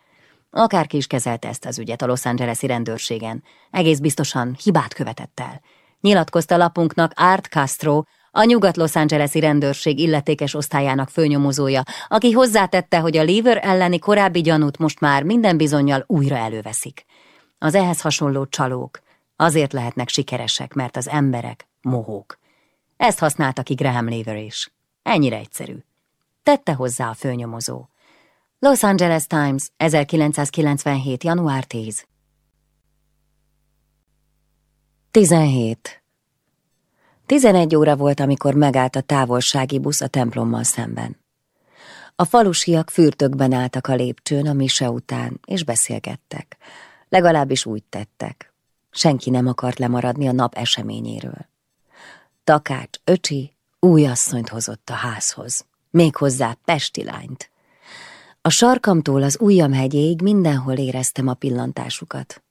Akárki is kezelte ezt az ügyet a Los Angeles-i rendőrségen, egész biztosan hibát követett el. Nyilatkozta lapunknak Art Castro, a Nyugat-Los Angeles-i rendőrség illetékes osztályának főnyomozója, aki hozzátette, hogy a Lever elleni korábbi gyanút most már minden bizonyal újra előveszik. Az ehhez hasonló csalók azért lehetnek sikeresek, mert az emberek mohók. Ezt használta ki Graham Lever is. Ennyire egyszerű. Tette hozzá a főnyomozó. Los Angeles Times, 1997. január 10. 17. Tizenegy óra volt, amikor megállt a távolsági busz a templommal szemben. A falusiak fürtökben álltak a lépcsőn a mise után, és beszélgettek. Legalábbis úgy tettek. Senki nem akart lemaradni a nap eseményéről. Takács öcsi új asszonyt hozott a házhoz, méghozzá Pesti lányt. A sarkamtól az hegyéig mindenhol éreztem a pillantásukat.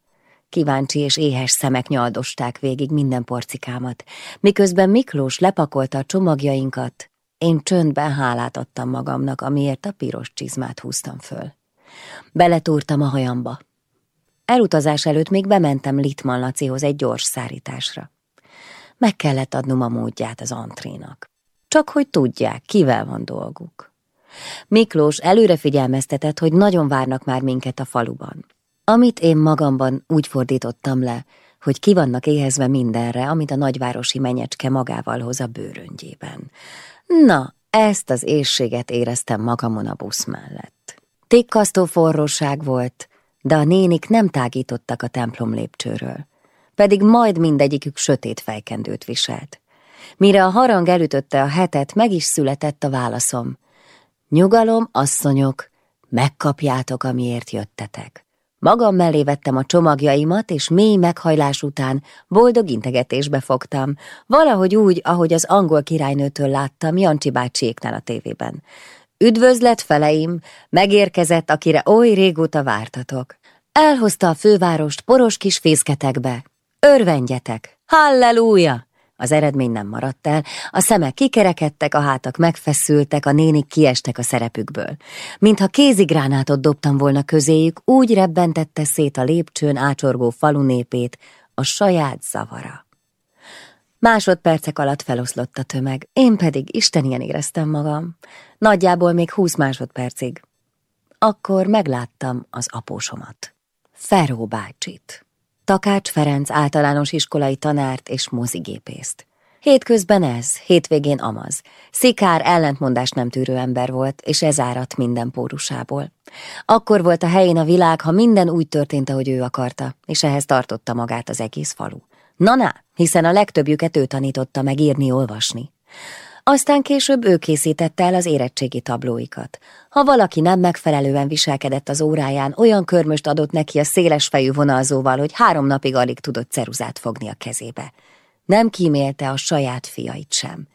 Kíváncsi és éhes szemek nyaldosták végig minden porcikámat, miközben Miklós lepakolta a csomagjainkat, én csöndben hálát adtam magamnak, amiért a piros csizmát húztam föl. Beletúrtam a hajamba. Elutazás előtt még bementem Litman Lacihoz egy gyors szárításra. Meg kellett adnom a módját az antrénak. Csak hogy tudják, kivel van dolguk. Miklós előre figyelmeztetett, hogy nagyon várnak már minket a faluban. Amit én magamban úgy fordítottam le, hogy ki vannak éhezve mindenre, amit a nagyvárosi menyecske magával hoz a bőröngyében. Na, ezt az éjséget éreztem magamon a busz mellett. Tikkasztó forróság volt, de a nénik nem tágítottak a templom lépcsőről, pedig majd mindegyikük sötét fejkendőt viselt. Mire a harang elütötte a hetet, meg is született a válaszom. Nyugalom, asszonyok, megkapjátok, amiért jöttetek. Magam mellé vettem a csomagjaimat, és mély meghajlás után boldog integetésbe fogtam, valahogy úgy, ahogy az angol királynőtől láttam Jancsi bácsiéknál a tévében. Üdvözlet, feleim, megérkezett, akire oly régóta vártatok. Elhozta a fővárost poros kis fészketekbe. Örvendjetek! Halleluja! Az eredmény nem maradt el, a szemek kikerekedtek, a hátak megfeszültek, a nénik kiestek a szerepükből. Mintha kézigránátot dobtam volna közéjük, úgy rebbentette szét a lépcsőn ácsorgó falu népét a saját zavara. Másodpercek alatt feloszlott a tömeg, én pedig istenien éreztem magam. Nagyjából még húsz másodpercig. Akkor megláttam az apósomat. Feró bácsit. Takács Ferenc általános iskolai tanárt és mozigépészt. Hétközben ez, hétvégén amaz. Szikár ellentmondás nem tűrő ember volt, és ez árat minden pórusából. Akkor volt a helyén a világ, ha minden úgy történt, ahogy ő akarta, és ehhez tartotta magát az egész falu. Na-na, hiszen a legtöbbjüket ő tanította meg írni, olvasni. Aztán később ő készítette el az érettségi tablóikat. Ha valaki nem megfelelően viselkedett az óráján, olyan körmöst adott neki a széles fejű vonalzóval, hogy három napig alig tudott ceruzát fogni a kezébe. Nem kímélte a saját fiait sem.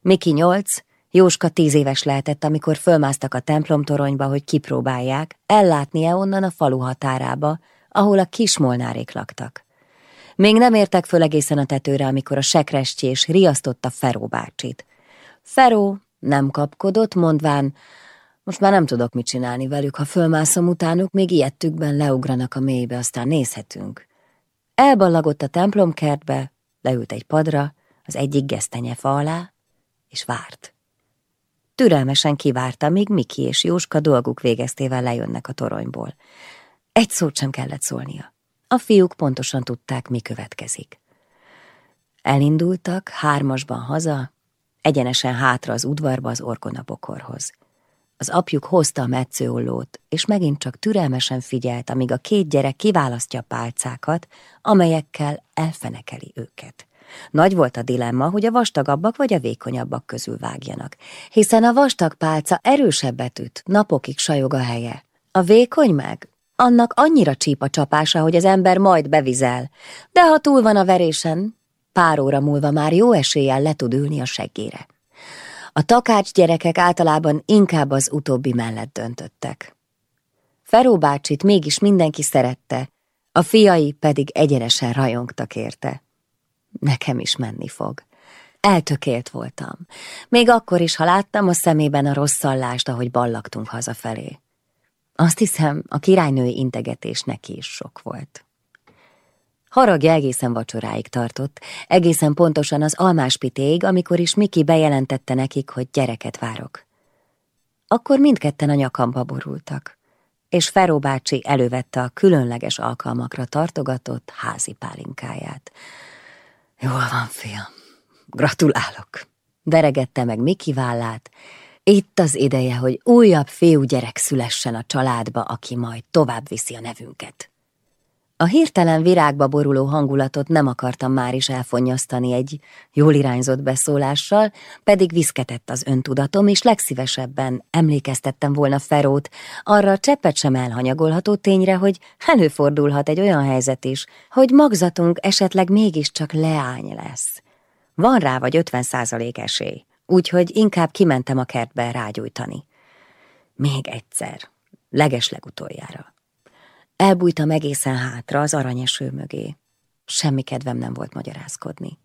Miki nyolc, Jóska tíz éves lehetett, amikor fölmásztak a templomtoronyba, hogy kipróbálják, ellátnia onnan a falu határába, ahol a kismolnárék laktak. Még nem értek föl egészen a tetőre, amikor a sekrestjés riasztotta Feró bácsit. Feró nem kapkodott, mondván, most már nem tudok mit csinálni velük, ha fölmászom utánuk, még ilyettükben leugranak a mélybe, aztán nézhetünk. Elballagott a templomkertbe, leült egy padra, az egyik gesztenyefa alá, és várt. Türelmesen kivárta, míg Miki és Jóska dolguk végeztével lejönnek a toronyból. Egy szót sem kellett szólnia. A fiúk pontosan tudták, mi következik. Elindultak hármasban haza, egyenesen hátra az udvarba az orgonabokorhoz. Az apjuk hozta a metszőollót, és megint csak türelmesen figyelt, amíg a két gyerek kiválasztja a pálcákat, amelyekkel elfenekeli őket. Nagy volt a dilemma, hogy a vastagabbak vagy a vékonyabbak közül vágjanak, hiszen a vastag pálca erősebbet üt, napokig sajog a helye. A vékony meg? Annak annyira csíp a csapása, hogy az ember majd bevizel, de ha túl van a verésen, Pár óra múlva már jó eséllyel le tud ülni a seggére. A takács gyerekek általában inkább az utóbbi mellett döntöttek. Feró bácsit mégis mindenki szerette, a fiai pedig egyenesen rajongtak érte. Nekem is menni fog. Eltökélt voltam. Még akkor is, ha láttam a szemében a rosszallást, ahogy ballagtunk hazafelé. Azt hiszem, a királynői integetés neki is sok volt. Haragja egészen vacsoráig tartott, egészen pontosan az almáspitéig, amikor is Miki bejelentette nekik, hogy gyereket várok. Akkor mindketten a nyakamba borultak, és Feró bácsi elővette a különleges alkalmakra tartogatott házi pálinkáját. Jól van, fiam, gratulálok! Veregette meg Miki vállát, itt az ideje, hogy újabb fiúgyerek szülessen a családba, aki majd tovább viszi a nevünket. A hirtelen virágba boruló hangulatot nem akartam már is elfonyasztani egy jól irányzott beszólással, pedig viszketett az öntudatom, és legszívesebben emlékeztettem volna Ferót arra cseppet sem elhanyagolható tényre, hogy előfordulhat egy olyan helyzet is, hogy magzatunk esetleg mégiscsak leány lesz. Van rá vagy 50 százalék esély, úgyhogy inkább kimentem a kertbe rágyújtani. Még egyszer, legesleg utoljára. Elbújtam egészen hátra az aranyeső mögé. Semmi kedvem nem volt magyarázkodni.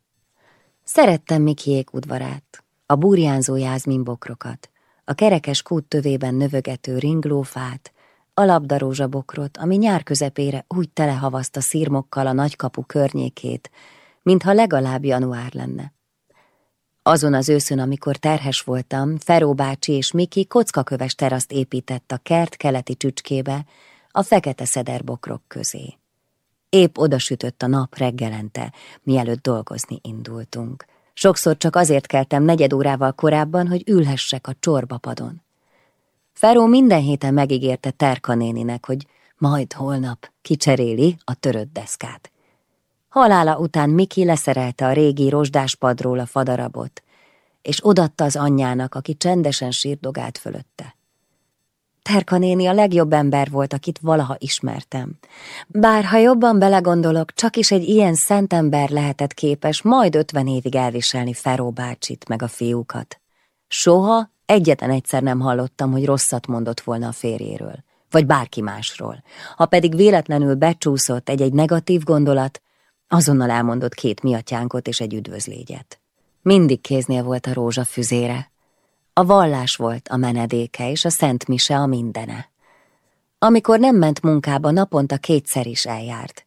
Szerettem Mikiék udvarát, a burjánzó jázminbokrokat, a kerekes kút tövében növögető ringlófát, a labdarózsa bokrot, ami nyár közepére úgy telehavaszta szírmokkal a nagykapu környékét, mintha legalább január lenne. Azon az őszön, amikor terhes voltam, Feró bácsi és Miki kockaköves teraszt épített a kert keleti csücskébe, a fekete szederbokrok közé. Épp odasütött a nap reggelente, mielőtt dolgozni indultunk. Sokszor csak azért keltem negyed órával korábban, hogy ülhessek a csorbapadon. Feró minden héten megígérte Terka néninek, hogy majd holnap kicseréli a törött deszkát. Halála után Miki leszerelte a régi rozsdáspadról a fadarabot, és odatta az anyjának, aki csendesen sírdogált fölötte. Terka néni a legjobb ember volt, akit valaha ismertem. Bár ha jobban belegondolok, csak is egy ilyen szent ember lehetett képes majd ötven évig elviselni Feró bácsit meg a fiúkat. Soha egyetlen egyszer nem hallottam, hogy rosszat mondott volna a férjéről, vagy bárki másról. Ha pedig véletlenül becsúszott egy-egy negatív gondolat, azonnal elmondott két miatyánkot és egy üdvözlégyet. Mindig kéznél volt a rózsa füzére, a vallás volt a menedéke, és a Szent Mise a mindene. Amikor nem ment munkába, naponta kétszer is eljárt.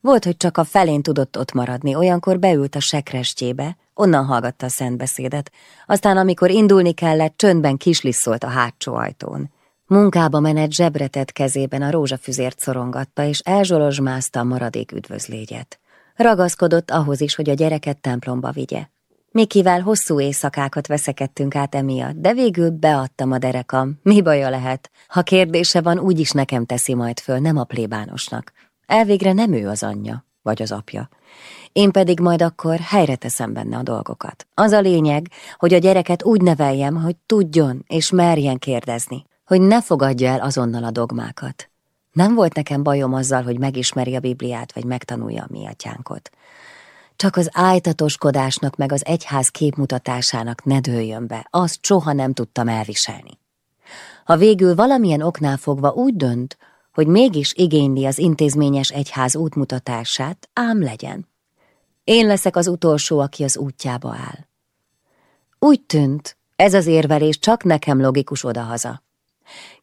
Volt, hogy csak a felén tudott ott maradni, olyankor beült a sekrestjébe, onnan hallgatta a szentbeszédet, aztán amikor indulni kellett, csöndben kislisszolt a hátsó ajtón. Munkába menet zsebretett kezében a rózsafüzért szorongatta, és elzsolozsmázta a maradék üdvözlégyet. Ragaszkodott ahhoz is, hogy a gyereket templomba vigye. Mikivel hosszú éjszakákat veszekedtünk át emiatt, de végül beadtam a derekam. Mi baja lehet? Ha kérdése van, úgyis nekem teszi majd föl, nem a plébánosnak. Elvégre nem ő az anyja, vagy az apja. Én pedig majd akkor helyre teszem benne a dolgokat. Az a lényeg, hogy a gyereket úgy neveljem, hogy tudjon és merjen kérdezni, hogy ne fogadja el azonnal a dogmákat. Nem volt nekem bajom azzal, hogy megismeri a Bibliát, vagy megtanulja a mi atyánkot. Csak az ájtatoskodásnak meg az egyház képmutatásának ne dőljön be, azt soha nem tudtam elviselni. Ha végül valamilyen oknál fogva úgy dönt, hogy mégis igényli az intézményes egyház útmutatását, ám legyen. Én leszek az utolsó, aki az útjába áll. Úgy tűnt, ez az érvelés csak nekem logikus odahaza.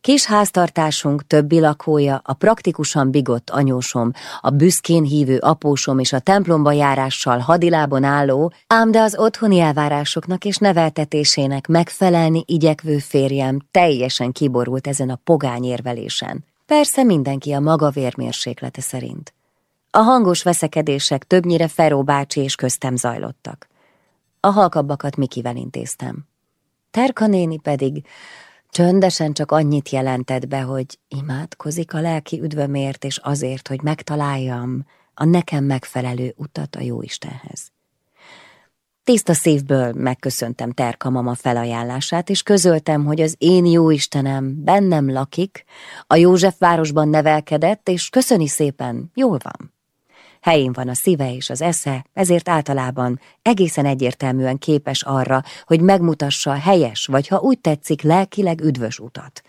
Kis háztartásunk többi lakója, a praktikusan bigott anyósom, a büszkén hívő apósom és a templomba járással hadilábon álló, ám de az otthoni elvárásoknak és neveltetésének megfelelni igyekvő férjem teljesen kiborult ezen a pogány érvelésen. Persze mindenki a maga vérmérséklete szerint. A hangos veszekedések többnyire Feró bácsi és köztem zajlottak. A halkabbakat Mikivel intéztem. Terka néni pedig Csöndesen csak annyit jelentett be, hogy imádkozik a lelki üdvömért és azért, hogy megtaláljam a nekem megfelelő utat a Jóistenhez. Tiszta szívből megköszöntem Terka mama felajánlását, és közöltem, hogy az én Jóistenem bennem lakik, a József városban nevelkedett, és köszöni szépen, jól van helyén van a szíve és az esze, ezért általában egészen egyértelműen képes arra, hogy megmutassa helyes, vagy ha úgy tetszik, lelkileg üdvös utat.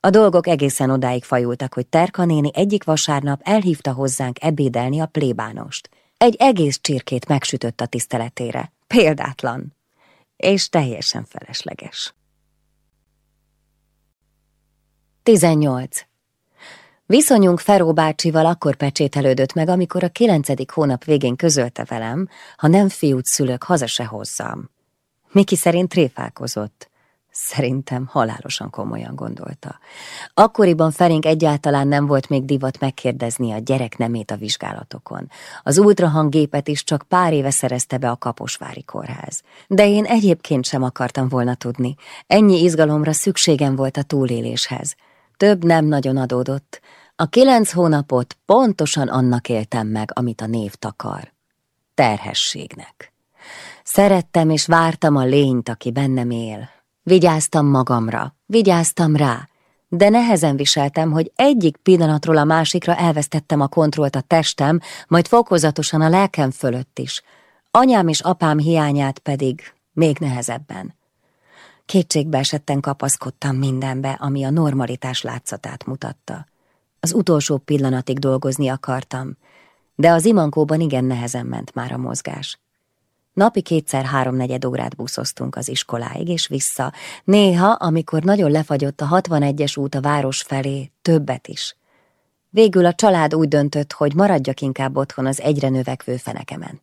A dolgok egészen odáig fajultak, hogy Terka néni egyik vasárnap elhívta hozzánk ebédelni a plébánost. Egy egész csirkét megsütött a tiszteletére. Példátlan. És teljesen felesleges. 18. Viszonyunk Feró bácsival akkor pecsételődött meg, amikor a kilencedik hónap végén közölte velem, ha nem fiút szülök, haza se hozzam. Miki szerint tréfálkozott. Szerintem halálosan komolyan gondolta. Akkoriban Ferénk egyáltalán nem volt még divat megkérdezni a gyerek nemét a vizsgálatokon. Az ultrahanggépet is csak pár éve szerezte be a Kaposvári kórház. De én egyébként sem akartam volna tudni. Ennyi izgalomra szükségem volt a túléléshez. Több nem nagyon adódott, A kilenc hónapot pontosan annak éltem meg, amit a név takar. Terhességnek. Szerettem és vártam a lényt, aki bennem él. Vigyáztam magamra, vigyáztam rá, de nehezen viseltem, hogy egyik pillanatról a másikra elvesztettem a kontrollt a testem, majd fokozatosan a lelkem fölött is. Anyám és apám hiányát pedig még nehezebben. Kétségbe esetten kapaszkodtam mindenbe, ami a normalitás látszatát mutatta. Az utolsó pillanatig dolgozni akartam, de az imankóban igen nehezen ment már a mozgás. Napi kétszer háromnegyed órát buszoztunk az iskoláig és vissza, néha, amikor nagyon lefagyott a 61-es út a város felé, többet is. Végül a család úgy döntött, hogy maradjak inkább otthon az egyre növekvő fenekemen.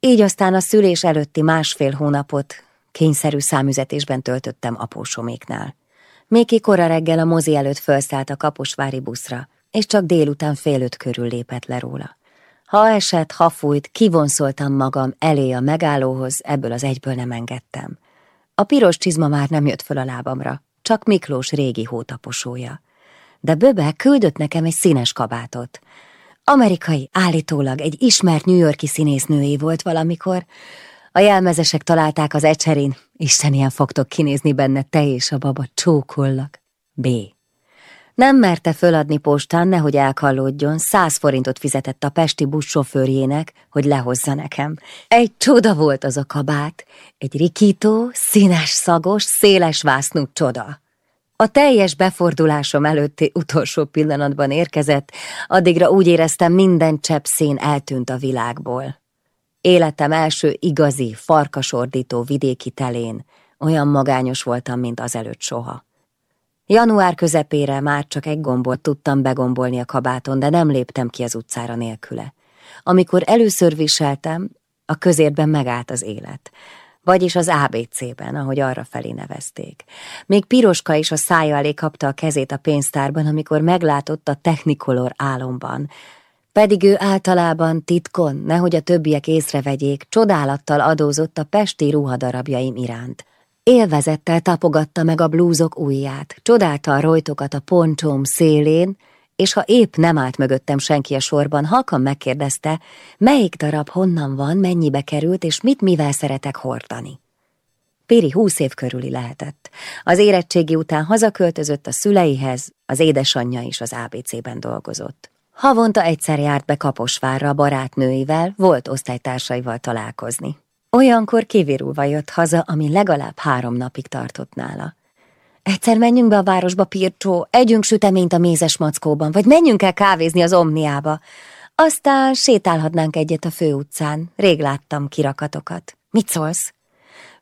Így aztán a szülés előtti másfél hónapot kényszerű számüzetésben töltöttem apósoméknál. Méki kora reggel a mozi előtt felszállt a kaposvári buszra, és csak délután fél öt körül lépett le róla. Ha esett, ha fújt, kivonszoltam magam elé a megállóhoz, ebből az egyből nem engedtem. A piros csizma már nem jött föl a lábamra, csak Miklós régi hótaposója. De Böbe küldött nekem egy színes kabátot. Amerikai, állítólag egy ismert New Yorki színésznőé volt valamikor. A jelmezesek találták az ecserin, Isten ilyen fogtok kinézni benne, te és a baba csókollak. B. Nem merte föladni postán, nehogy elkallódjon, száz forintot fizetett a pesti buszsofőrjének, hogy lehozza nekem. Egy csoda volt az a kabát, egy rikító, színes, szagos, széles vásznú csoda. A teljes befordulásom előtti utolsó pillanatban érkezett, addigra úgy éreztem, minden csepp szín eltűnt a világból. Életem első igazi, farkasordító vidéki telén olyan magányos voltam, mint azelőtt soha. Január közepére már csak egy gombot tudtam begombolni a kabáton, de nem léptem ki az utcára nélküle. Amikor először viseltem, a közérben megállt az élet. Vagyis az ABC-ben, ahogy arra felé nevezték. Még Piroska is a szája elé kapta a kezét a pénztárban, amikor meglátott a Technicolor álomban. Pedig ő általában titkon, nehogy a többiek észrevegyék, csodálattal adózott a pesti ruhadarabjaim iránt. Élvezettel tapogatta meg a blúzok ujját, csodálta a rojtokat a poncsóm szélén, és ha épp nem állt mögöttem senki a sorban, halkan megkérdezte, melyik darab honnan van, mennyibe került, és mit mivel szeretek hordani. Péri húsz év körüli lehetett. Az érettségi után hazaköltözött a szüleihez, az édesanyja is az ABC-ben dolgozott. Havonta egyszer járt be Kaposvárra barátnőivel, volt osztálytársaival találkozni. Olyankor kivirulva jött haza, ami legalább három napig tartott nála. Egyszer menjünk be a városba, Pircsó, együnk süteményt a mézes mackóban, vagy menjünk el kávézni az Omniába. Aztán sétálhatnánk egyet a főutcán. Rég láttam kirakatokat. Mit szólsz?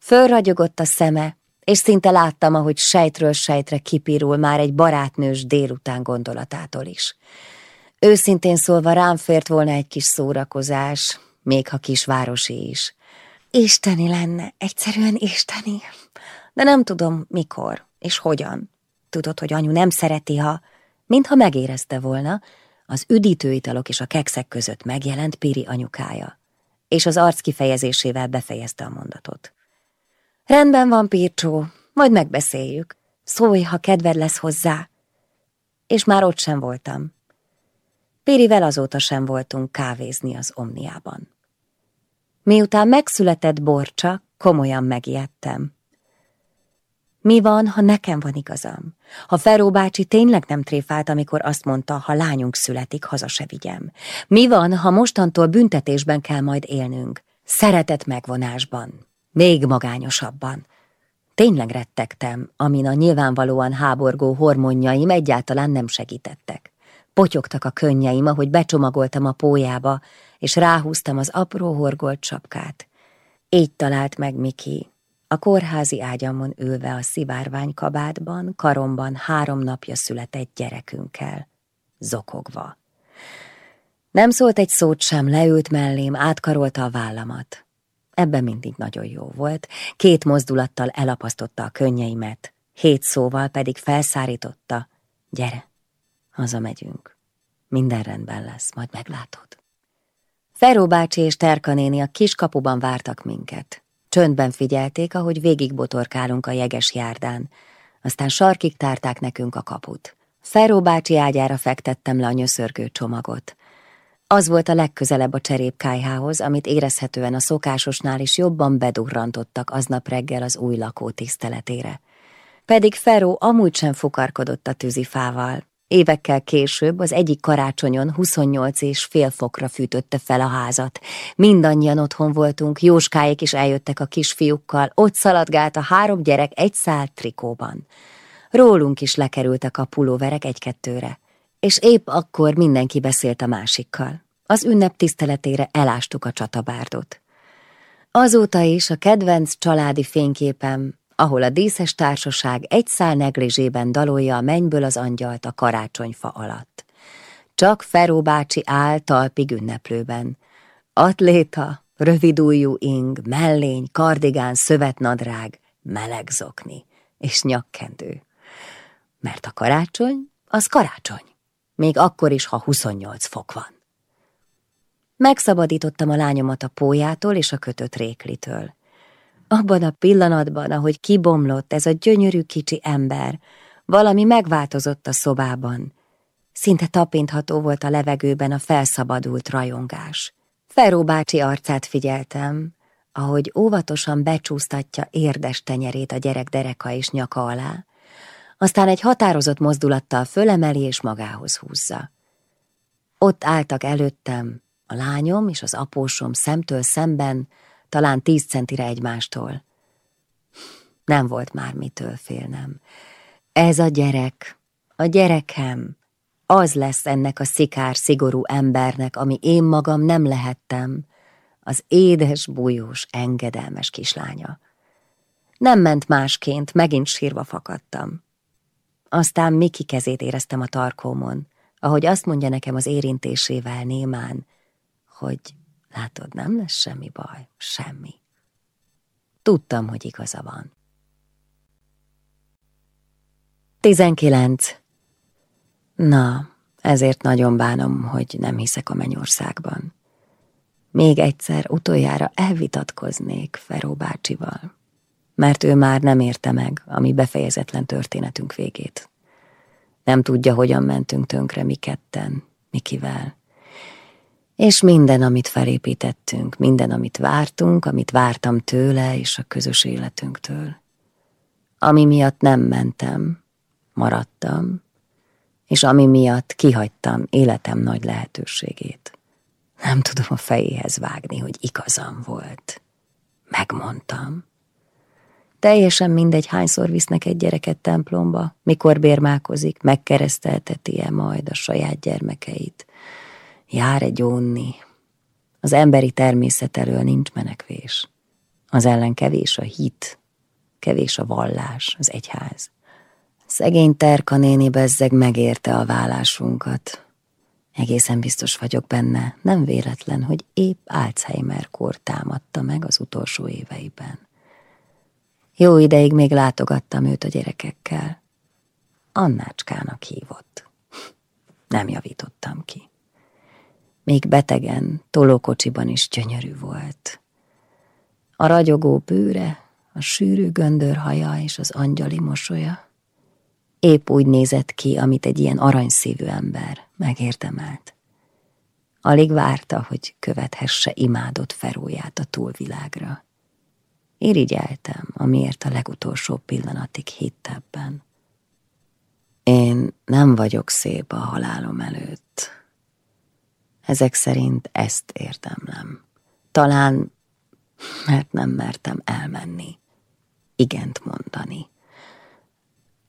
Fölragyogott a szeme, és szinte láttam, ahogy sejtről sejtre kipirul már egy barátnős délután gondolatától is. Őszintén szólva rám fért volna egy kis szórakozás, még ha kisvárosi is. Isteni lenne, egyszerűen isteni. De nem tudom, mikor és hogyan. Tudod, hogy anyu nem szereti, ha, mintha megérezte volna, az üdítőitalok és a kekszek között megjelent Piri anyukája, és az arc kifejezésével befejezte a mondatot. Rendben van, Pircsó, majd megbeszéljük. Szólj, ha kedved lesz hozzá. És már ott sem voltam. Périvel azóta sem voltunk kávézni az Omniában. Miután megszületett Borcsa, komolyan megijedtem. Mi van, ha nekem van igazam? Ha Feró bácsi tényleg nem tréfált, amikor azt mondta, ha lányunk születik, haza se vigyem. Mi van, ha mostantól büntetésben kell majd élnünk? Szeretet megvonásban. Még magányosabban. Tényleg rettegtem, amin a nyilvánvalóan háborgó hormonjaim egyáltalán nem segítettek. Potyogtak a könnyeim, ahogy becsomagoltam a pójába, és ráhúztam az apró horgolt sapkát. Így talált meg Miki, a kórházi ágyamon ülve a szivárvány kabátban, karomban három napja született gyerekünkkel, zokogva. Nem szólt egy szót sem, leült mellém, átkarolta a vállamat. Ebben mindig nagyon jó volt, két mozdulattal elapasztotta a könnyeimet, hét szóval pedig felszárította, gyere, hazamegyünk. Minden rendben lesz, majd meglátod. Feró bácsi és Terka néni a kis kapuban vártak minket. Csöndben figyelték, ahogy végigbotorkálunk a jeges járdán, aztán sarkig tárták nekünk a kaput. Feró bácsi ágyára fektettem le a nyöszörgő csomagot. Az volt a legközelebb a cserépkájhához, amit érezhetően a szokásosnál is jobban bedurrantottak aznap reggel az új lakó tiszteletére. Pedig Feró amúgy sem fukarkodott a tűzifával. Évekkel később az egyik karácsonyon 28 és fél fokra fűtötte fel a házat. Mindannyian otthon voltunk, Jóskáik is eljöttek a kisfiúkkal, ott szaladgált a három gyerek egy szál trikóban. Rólunk is lekerültek a pulóverek egy-kettőre és épp akkor mindenki beszélt a másikkal. Az ünnep tiszteletére elástuk a csatabárdot. Azóta is a kedvenc családi fényképem, ahol a díszes társaság egy szál neglizsében dalolja a mennyből az angyalt a karácsonyfa alatt. Csak Feró bácsi áll talpig ünneplőben. Atléta, rövidújú ing, mellény, kardigán, szövetnadrág, meleg zokni és nyakkendő. Mert a karácsony, az karácsony még akkor is, ha 28 fok van. Megszabadítottam a lányomat a pójától és a kötött réklitől. Abban a pillanatban, ahogy kibomlott ez a gyönyörű kicsi ember, valami megváltozott a szobában. Szinte tapintható volt a levegőben a felszabadult rajongás. Feró bácsi arcát figyeltem, ahogy óvatosan becsúsztatja érdes tenyerét a gyerek dereka és nyaka alá, aztán egy határozott mozdulattal fölemeli és magához húzza. Ott álltak előttem a lányom és az apósom szemtől szemben, talán tíz centire egymástól. Nem volt már mitől félnem. Ez a gyerek, a gyerekem, az lesz ennek a szikár, szigorú embernek, ami én magam nem lehettem, az édes, bújós, engedelmes kislánya. Nem ment másként, megint sírva fakadtam. Aztán Miki kezét éreztem a tarkómon, ahogy azt mondja nekem az érintésével némán, hogy látod, nem lesz semmi baj, semmi. Tudtam, hogy igaza van. 19. Na, ezért nagyon bánom, hogy nem hiszek a mennyországban. Még egyszer utoljára elvitatkoznék Feró bácsival mert ő már nem érte meg a mi befejezetlen történetünk végét. Nem tudja, hogyan mentünk tönkre mi ketten, Mikivel. És minden, amit felépítettünk, minden, amit vártunk, amit vártam tőle és a közös életünktől. Ami miatt nem mentem, maradtam, és ami miatt kihagytam életem nagy lehetőségét. Nem tudom a fejéhez vágni, hogy igazam volt. Megmondtam. Teljesen mindegy, hányszor visznek egy gyereket templomba, mikor bérmálkozik, megkeresztelteti-e majd a saját gyermekeit. Jár egy onni. Az emberi természet elől nincs menekvés. Az ellen kevés a hit, kevés a vallás, az egyház. Szegény Terka néni bezzeg megérte a vállásunkat. Egészen biztos vagyok benne, nem véletlen, hogy épp Alzheimer-kor támadta meg az utolsó éveiben. Jó ideig még látogattam őt a gyerekekkel. Annácskának hívott. Nem javítottam ki. Még betegen, tolókocsiban is gyönyörű volt. A ragyogó bőre, a sűrű göndörhaja és az angyali mosolya épp úgy nézett ki, amit egy ilyen aranyszívű ember megérdemelt. Alig várta, hogy követhesse imádott feróját a túlvilágra. Irigyeltem, amiért a legutolsó pillanatig hitt ebben. Én nem vagyok szép a halálom előtt. Ezek szerint ezt érdemlem. Talán, mert nem mertem elmenni, igent mondani.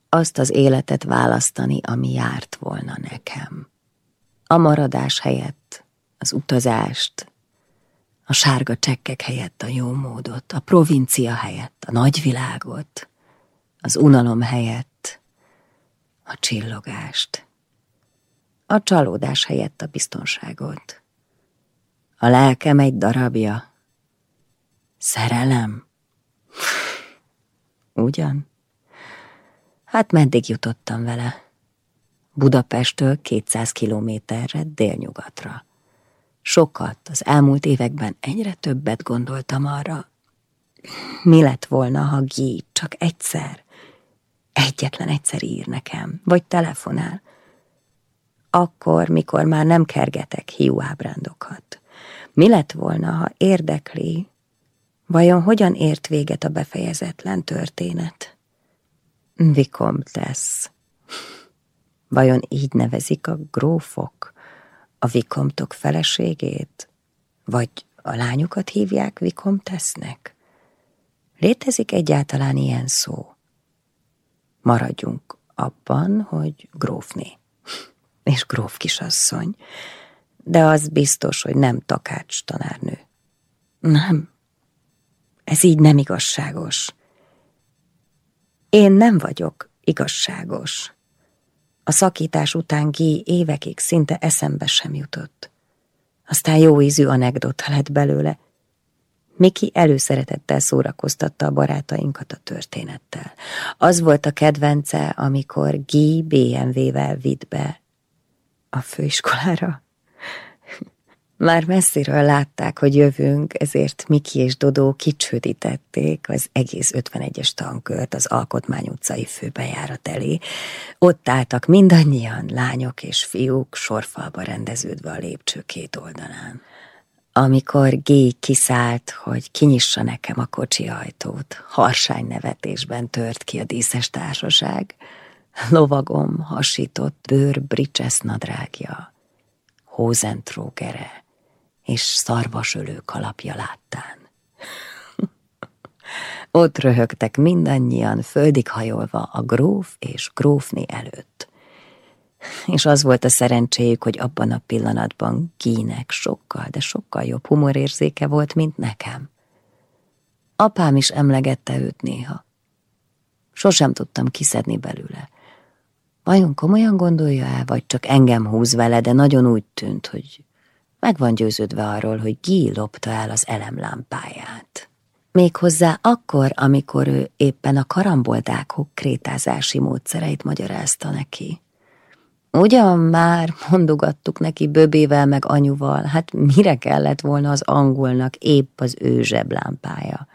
Azt az életet választani, ami járt volna nekem. A maradás helyett az utazást, a sárga csekkek helyett a jó módot, a provincia helyett a nagyvilágot, az unalom helyett a csillogást, a csalódás helyett a biztonságot. A lelkem egy darabja. Szerelem? Ugyan? Hát meddig jutottam vele? Budapesttől 200 kilométerre délnyugatra. Sokat, az elmúlt években egyre többet gondoltam arra, mi lett volna, ha Gyi csak egyszer, Egyetlen egyszer ír nekem, vagy telefonál. Akkor, mikor már nem kergetek hiú ábrándokat. Mi lett volna, ha érdekli, vajon hogyan ért véget a befejezetlen történet? tesz. Vajon így nevezik a grófok a vikomtok feleségét? Vagy a lányukat hívják vikomtesznek? Létezik egyáltalán ilyen szó? Maradjunk abban, hogy grófné és gróf kisasszony, de az biztos, hogy nem takács tanárnő. Nem, ez így nem igazságos. Én nem vagyok igazságos. A szakítás után Gí évekig szinte eszembe sem jutott. Aztán jó ízű anekdota lett belőle. Miki előszeretettel szórakoztatta a barátainkat a történettel. Az volt a kedvence, amikor Gí BMW-vel vitt be a főiskolára. Már messziről látták, hogy jövünk, ezért Miki és Dodó kicsődítették az egész 51-es tankört az Alkotmány utcai főbejárat elé. Ott álltak mindannyian, lányok és fiúk, sorfalba rendeződve a lépcső két oldalán. Amikor G kiszállt, hogy kinyissa nekem a kocsi ajtót, harsány nevetésben tört ki a díszes társaság. Lovagom hasított bőr bricses nadrágja, hózentrógere és szarvasölő kalapja láttán. Ott röhögtek mindannyian, földig hajolva a gróf és grófné előtt. És az volt a szerencséjük, hogy abban a pillanatban Kínek sokkal, de sokkal jobb humorérzéke volt, mint nekem. Apám is emlegette őt néha. Sosem tudtam kiszedni belőle. Vajon komolyan gondolja el, vagy csak engem húz vele, de nagyon úgy tűnt, hogy meg van győződve arról, hogy Guy lopta el az elemlámpáját. Méghozzá akkor, amikor ő éppen a karamboldákok krétázási módszereit magyarázta neki. Ugyan már mondogattuk neki böbével meg anyuval, hát mire kellett volna az angolnak épp az ő zseblámpája.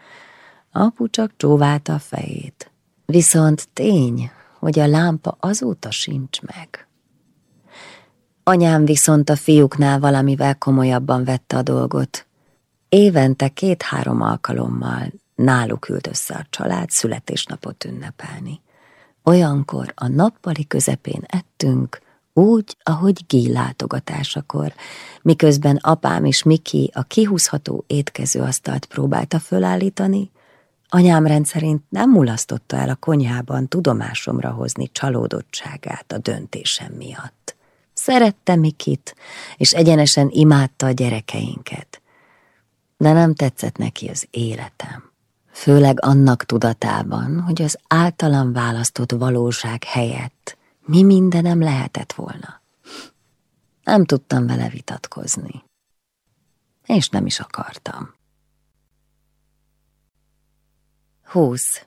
Apu csak csóválta a fejét. Viszont tény, hogy a lámpa azóta sincs meg. Anyám viszont a fiúknál valamivel komolyabban vette a dolgot. Évente két-három alkalommal náluk ült össze a család születésnapot ünnepelni. Olyankor a nappali közepén ettünk, úgy, ahogy Gí látogatásakor, miközben apám és Miki a kihúzható étkezőasztalt próbálta fölállítani, anyám rendszerint nem mulasztotta el a konyhában tudomásomra hozni csalódottságát a döntésem miatt. Szerette Mikit, és egyenesen imádta a gyerekeinket. De nem tetszett neki az életem. Főleg annak tudatában, hogy az általam választott valóság helyett mi mindenem lehetett volna. Nem tudtam vele vitatkozni. És nem is akartam. Húsz.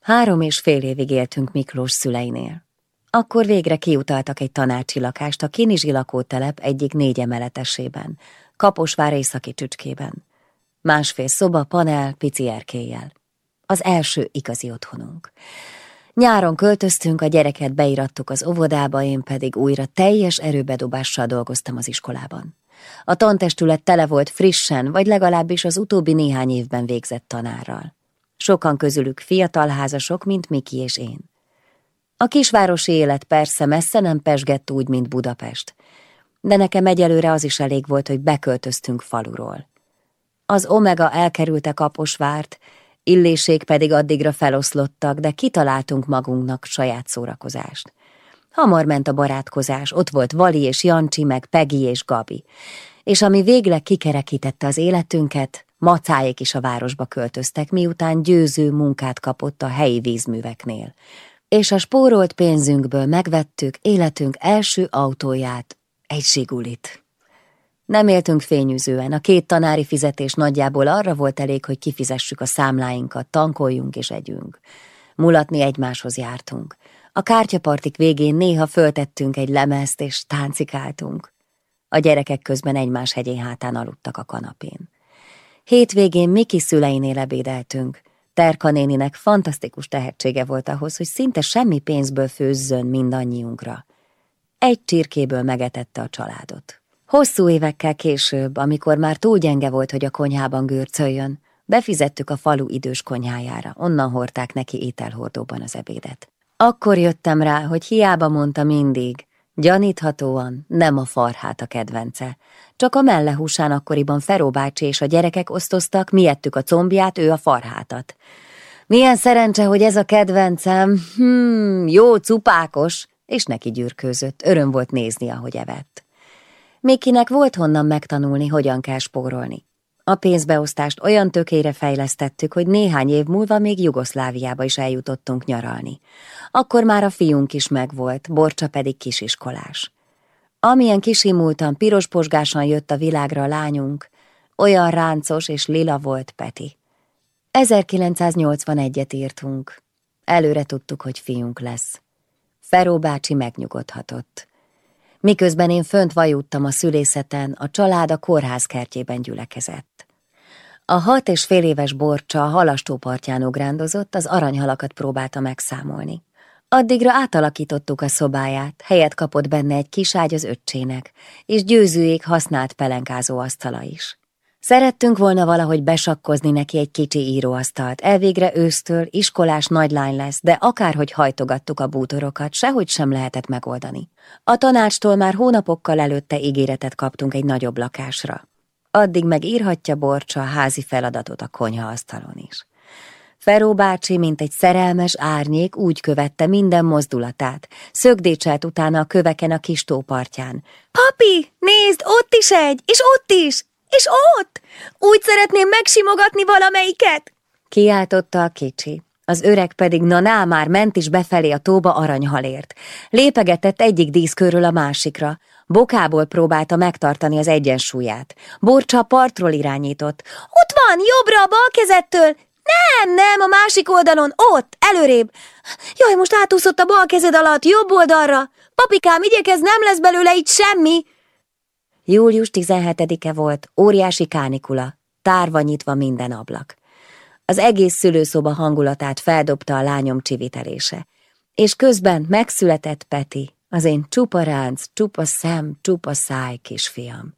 Három és fél évig éltünk Miklós szüleinél. Akkor végre kiutaltak egy tanácsi lakást a Kinizsi lakótelep egyik négy emeletesében, Kaposvár északi csücskében. Másfél szoba, panel, pici erkélyel. Az első igazi otthonunk. Nyáron költöztünk, a gyereket beirattuk az óvodába, én pedig újra teljes erőbedobással dolgoztam az iskolában. A tantestület tele volt frissen, vagy legalábbis az utóbbi néhány évben végzett tanárral. Sokan közülük fiatal házasok, mint Miki és én. A kisvárosi élet persze messze nem pesgett úgy, mint Budapest, de nekem egyelőre az is elég volt, hogy beköltöztünk faluról. Az Omega elkerülte Kaposvárt, illésék pedig addigra feloszlottak, de kitaláltunk magunknak saját szórakozást. Hamar ment a barátkozás, ott volt Vali és Jancsi, meg Pegi és Gabi. És ami végleg kikerekítette az életünket, macáék is a városba költöztek, miután győző munkát kapott a helyi vízműveknél és a spórolt pénzünkből megvettük életünk első autóját, egy zsigulit. Nem éltünk fényűzően, a két tanári fizetés nagyjából arra volt elég, hogy kifizessük a számláinkat, tankoljunk és együnk. Mulatni egymáshoz jártunk. A kártyapartik végén néha föltettünk egy lemezt és táncikáltunk. A gyerekek közben egymás hegyén hátán aludtak a kanapén. Hétvégén Miki szüleinél ebédeltünk, Terka néninek fantasztikus tehetsége volt ahhoz, hogy szinte semmi pénzből főzzön mindannyiunkra. Egy csirkéből megetette a családot. Hosszú évekkel később, amikor már túl gyenge volt, hogy a konyhában görcöljön, befizettük a falu idős konyhájára, onnan hordták neki ételhordóban az ebédet. Akkor jöttem rá, hogy hiába mondta mindig, gyaníthatóan nem a farhát a kedvence. Csak a mellehúsán akkoriban Feró bácsi és a gyerekek osztoztak, mi ettük a combját, ő a farhátat. Milyen szerencse, hogy ez a kedvencem, hmm, jó cupákos, és neki gyűrkőzött, öröm volt nézni, ahogy evett. Mikinek volt honnan megtanulni, hogyan kell spórolni. A pénzbeosztást olyan tökére fejlesztettük, hogy néhány év múlva még Jugoszláviába is eljutottunk nyaralni. Akkor már a fiunk is megvolt, Borcsa pedig kisiskolás. Amilyen kisimultan, pirosposgásan jött a világra a lányunk, olyan ráncos és lila volt Peti. 1981-et írtunk. Előre tudtuk, hogy fiunk lesz. Feró bácsi megnyugodhatott. Miközben én fönt vajuttam a szülészeten, a család a kórház kertjében gyülekezett. A hat és fél éves borcsa a halastó ugrándozott, az aranyhalakat próbálta megszámolni. Addigra átalakítottuk a szobáját, helyet kapott benne egy kis ágy az öccsének, és győzőjék használt pelenkázó asztala is. Szerettünk volna valahogy besakkozni neki egy kicsi íróasztalt, elvégre ősztől iskolás nagylány lesz, de akárhogy hajtogattuk a bútorokat, sehogy sem lehetett megoldani. A tanácstól már hónapokkal előtte ígéretet kaptunk egy nagyobb lakásra. Addig meg írhatja Borcsa a házi feladatot a konyhaasztalon is. Feró bácsi, mint egy szerelmes árnyék, úgy követte minden mozdulatát. Szögdécselt utána a köveken a kis tópartján. Papi, nézd, ott is egy, és ott is, és ott! Úgy szeretném megsimogatni valamelyiket! Kiáltotta a kicsi. Az öreg pedig na már ment is befelé a tóba aranyhalért. Lépegetett egyik díszkörről a másikra. Bokából próbálta megtartani az egyensúlyát. Borcsa partról irányított. Ott van, jobbra a bal kezettől! Nem, nem, a másik oldalon, ott, előrébb. Jaj, most átúszott a bal kezed alatt, jobb oldalra. Papikám, igyekez, nem lesz belőle itt semmi. Július 17-e volt, óriási kánikula, tárva nyitva minden ablak. Az egész szülőszoba hangulatát feldobta a lányom csivitelése, és közben megszületett Peti, az én csupa ránc, csupa szem, csupa száj kisfiam.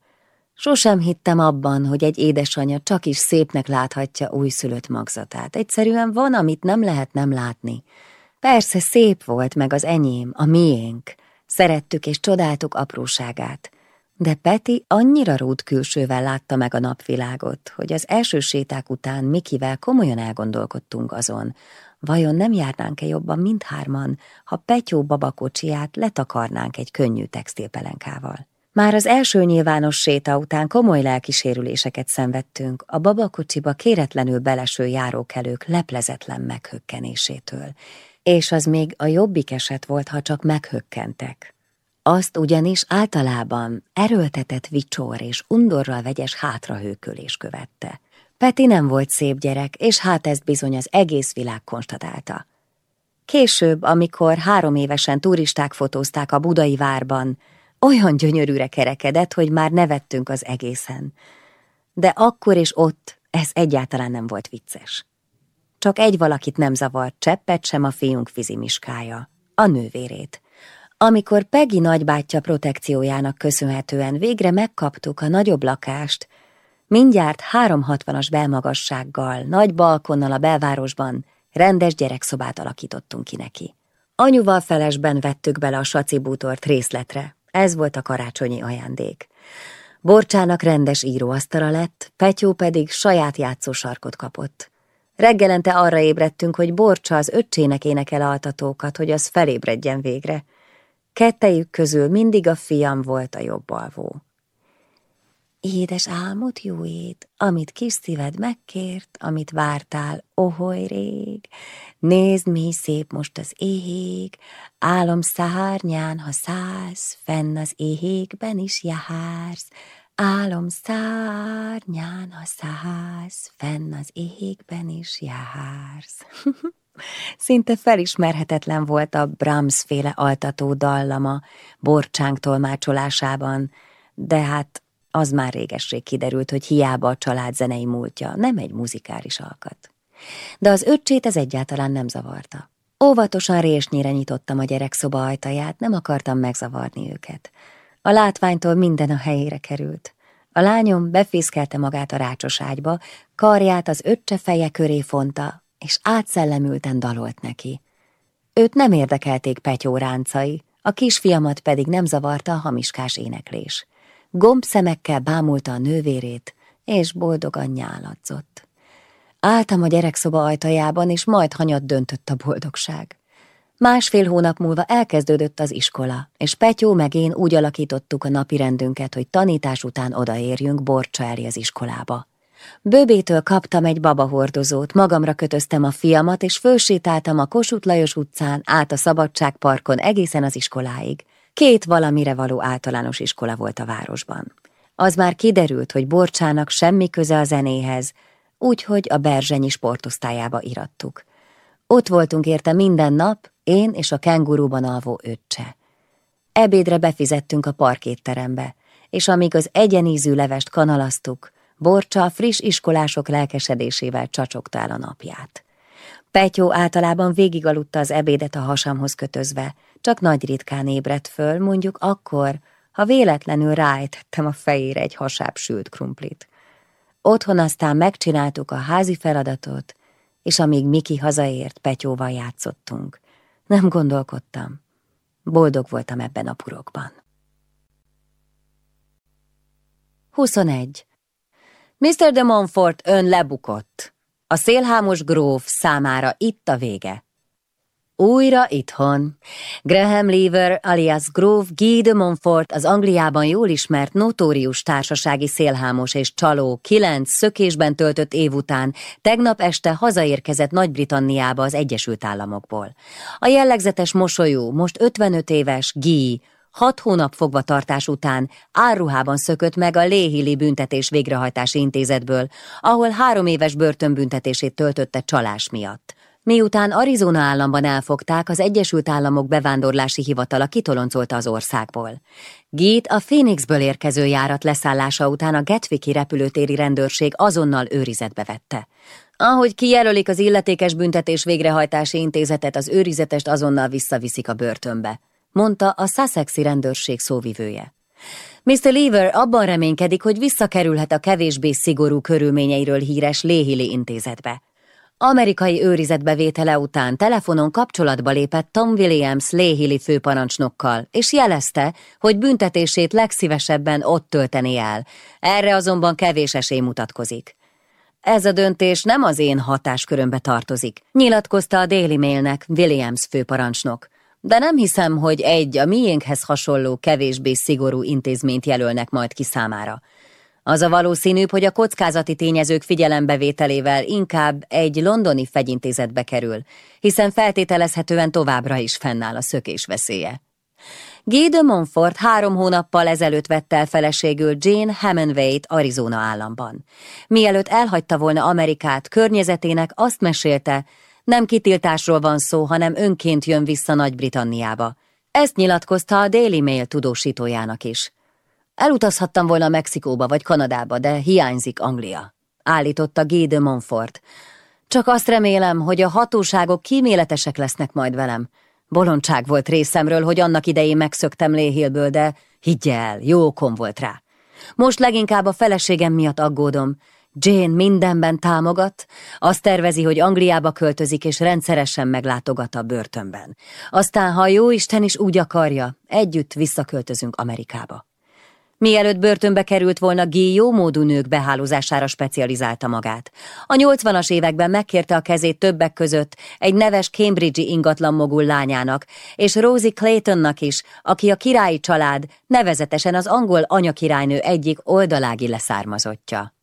Sosem hittem abban, hogy egy édesanyja csak is szépnek láthatja újszülött magzatát. Egyszerűen van, amit nem lehet nem látni. Persze szép volt meg az enyém, a miénk. Szerettük és csodáltuk apróságát. De Peti annyira rút külsővel látta meg a napvilágot, hogy az első séták után Mikivel komolyan elgondolkodtunk azon, vajon nem járnánk-e jobban mindhárman, ha Petyó babakocsiját letakarnánk egy könnyű textilpelenkával. Már az első nyilvános séta után komoly lelkisérüléseket szenvedtünk a babakocsiba kéretlenül beleső járókelők leplezetlen meghökkenésétől, és az még a jobbik eset volt, ha csak meghökkentek. Azt ugyanis általában erőltetett vicsor és undorral vegyes hátrahőkölés követte. Peti nem volt szép gyerek, és hát ezt bizony az egész világ konstatálta. Később, amikor három évesen turisták fotózták a budai várban, olyan gyönyörűre kerekedett, hogy már nevettünk az egészen. De akkor és ott ez egyáltalán nem volt vicces. Csak egy valakit nem zavart cseppet sem a fiunk fizimiskája, a nővérét. Amikor Peggy nagybátyja protekciójának köszönhetően végre megkaptuk a nagyobb lakást, mindjárt 360-as belmagassággal, nagy balkonnal a belvárosban rendes gyerekszobát alakítottunk ki neki. Anyuval felesben vettük bele a saci részletre, ez volt a karácsonyi ajándék. Borcsának rendes íróasztala lett, Petyó pedig saját játszósarkot kapott. Reggelente arra ébredtünk, hogy Borcsa az öccsének énekel altatókat, hogy az felébredjen végre. Kettejük közül mindig a fiam volt a jobb alvó. Édes álmot, jó éd, amit kis szíved megkért, amit vártál, oholy rég. Nézd, mi szép most az ég, álom szárnyán, ha szállsz, fenn az éhégben is jársz. Álom szárnyán, ha szállsz, fenn az éhégben is jársz. Szinte felismerhetetlen volt a Brahms féle altató dallama borcsánk tolmácsolásában, de hát az már régesség kiderült, hogy hiába a család zenei múltja nem egy muzikális alkat. De az öccsét ez egyáltalán nem zavarta. Óvatosan résnyire nyitottam a gyerekszoba ajtaját, nem akartam megzavarni őket. A látványtól minden a helyére került. A lányom befészkelte magát a rácsos ágyba, karját az öccse feje köré fonta, és átszellemülten dalolt neki. Őt nem érdekelték Petyó ráncai, a kisfiamat pedig nem zavarta a hamiskás éneklés. Gomb szemekkel bámulta a nővérét, és boldogan nyáladzott. Álltam a gyerekszoba ajtajában, és majd hanyat döntött a boldogság. Másfél hónap múlva elkezdődött az iskola, és Petyó meg én úgy alakítottuk a napi rendünket, hogy tanítás után odaérjünk Borcsa elé az iskolába. Bőbétől kaptam egy babahordozót, magamra kötöztem a fiamat, és fölsétáltam a Kossuth Lajos utcán át a Szabadságparkon egészen az iskoláig. Két valamire való általános iskola volt a városban. Az már kiderült, hogy Borcsának semmi köze a zenéhez, úgyhogy a Berzsenyi sportosztályába irattuk. Ott voltunk érte minden nap, én és a kengurúban alvó öccse. Ebédre befizettünk a parkétterembe, és amíg az egyenízű levest kanalaztuk, Borcsa friss iskolások lelkesedésével csacsogtál a napját. Petyó általában végigaludta az ebédet a hasamhoz kötözve, csak nagy ritkán ébredt föl, mondjuk akkor, ha véletlenül ráejtettem a fejére egy hasább sült krumplit. Otthon aztán megcsináltuk a házi feladatot, és amíg Miki hazaért, Petyóval játszottunk. Nem gondolkodtam. Boldog voltam ebben a purokban. 21. Mr. de Montfort ön lebukott. A szélhámos gróf számára itt a vége. Újra itthon. Graham Lever alias Grove Guy de Montfort az Angliában jól ismert notórius társasági szélhámos és csaló kilenc szökésben töltött év után tegnap este hazaérkezett Nagy-Britanniába az Egyesült Államokból. A jellegzetes mosolyú, most 55 éves Guy hat hónap fogvatartás után árruhában szökött meg a Léhili büntetés végrehajtási intézetből, ahol három éves börtönbüntetését töltötte csalás miatt. Miután Arizona államban elfogták, az Egyesült Államok bevándorlási hivatala kitoloncolta az országból. Gít a Phoenixből érkező járat leszállása után a Gatwicki repülőtéri rendőrség azonnal őrizetbe vette. Ahogy kijelölik az illetékes büntetés végrehajtási intézetet, az őrizetest azonnal visszaviszik a börtönbe, mondta a Sussexi rendőrség szóvivője. Mr. Lever abban reménykedik, hogy visszakerülhet a kevésbé szigorú körülményeiről híres Léhili intézetbe. Amerikai őrizetbevétele után telefonon kapcsolatba lépett Tom Williams Léhili főparancsnokkal, és jelezte, hogy büntetését legszívesebben ott tölteni el. Erre azonban kevés esély mutatkozik. Ez a döntés nem az én hatáskörömbe tartozik, nyilatkozta a Daily Mailnek Williams főparancsnok. De nem hiszem, hogy egy a miénkhez hasonló kevésbé szigorú intézményt jelölnek majd ki számára. Az a valószínűbb, hogy a kockázati tényezők figyelembevételével inkább egy londoni fegyintézetbe kerül, hiszen feltételezhetően továbbra is fennáll a szökés veszélye. Guy de Montfort három hónappal ezelőtt vette el feleségül Jane Hemingway-t Arizona államban. Mielőtt elhagyta volna Amerikát, környezetének azt mesélte, nem kitiltásról van szó, hanem önként jön vissza Nagy-Britanniába. Ezt nyilatkozta a Daily Mail tudósítójának is. Elutazhattam volna Mexikóba vagy Kanadába, de hiányzik Anglia, állította Guy de Montfort. Csak azt remélem, hogy a hatóságok kíméletesek lesznek majd velem. Bolondság volt részemről, hogy annak idején megszöktem Léhilből, de higgye el, jó okom volt rá. Most leginkább a feleségem miatt aggódom. Jane mindenben támogat, azt tervezi, hogy Angliába költözik és rendszeresen meglátogat a börtönben. Aztán, ha jó Isten is úgy akarja, együtt visszaköltözünk Amerikába. Mielőtt börtönbe került volna, Guy jómódú nők behálózására specializálta magát. A 80-as években megkérte a kezét többek között egy neves Cambridge-i ingatlan mogul lányának, és Rosie Claytonnak is, aki a királyi család, nevezetesen az angol anyakirálynő egyik oldalági leszármazottja.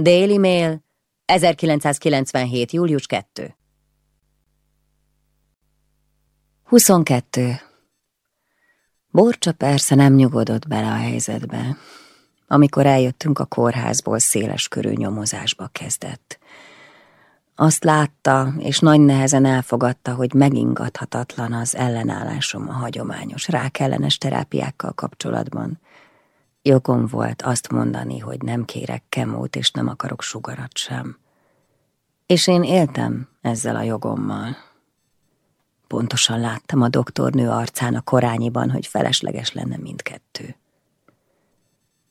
Daily Mail, 1997. július 2. 22. Borcsa persze nem nyugodott bele a helyzetbe. Amikor eljöttünk a kórházból, széles körű nyomozásba kezdett. Azt látta, és nagy nehezen elfogadta, hogy megingathatatlan az ellenállásom a hagyományos rákellenes terápiákkal kapcsolatban. Jogom volt azt mondani, hogy nem kérek kemót, és nem akarok sugarat sem. És én éltem ezzel a jogommal. Pontosan láttam a doktornő arcán a korányiban, hogy felesleges lenne mindkettő.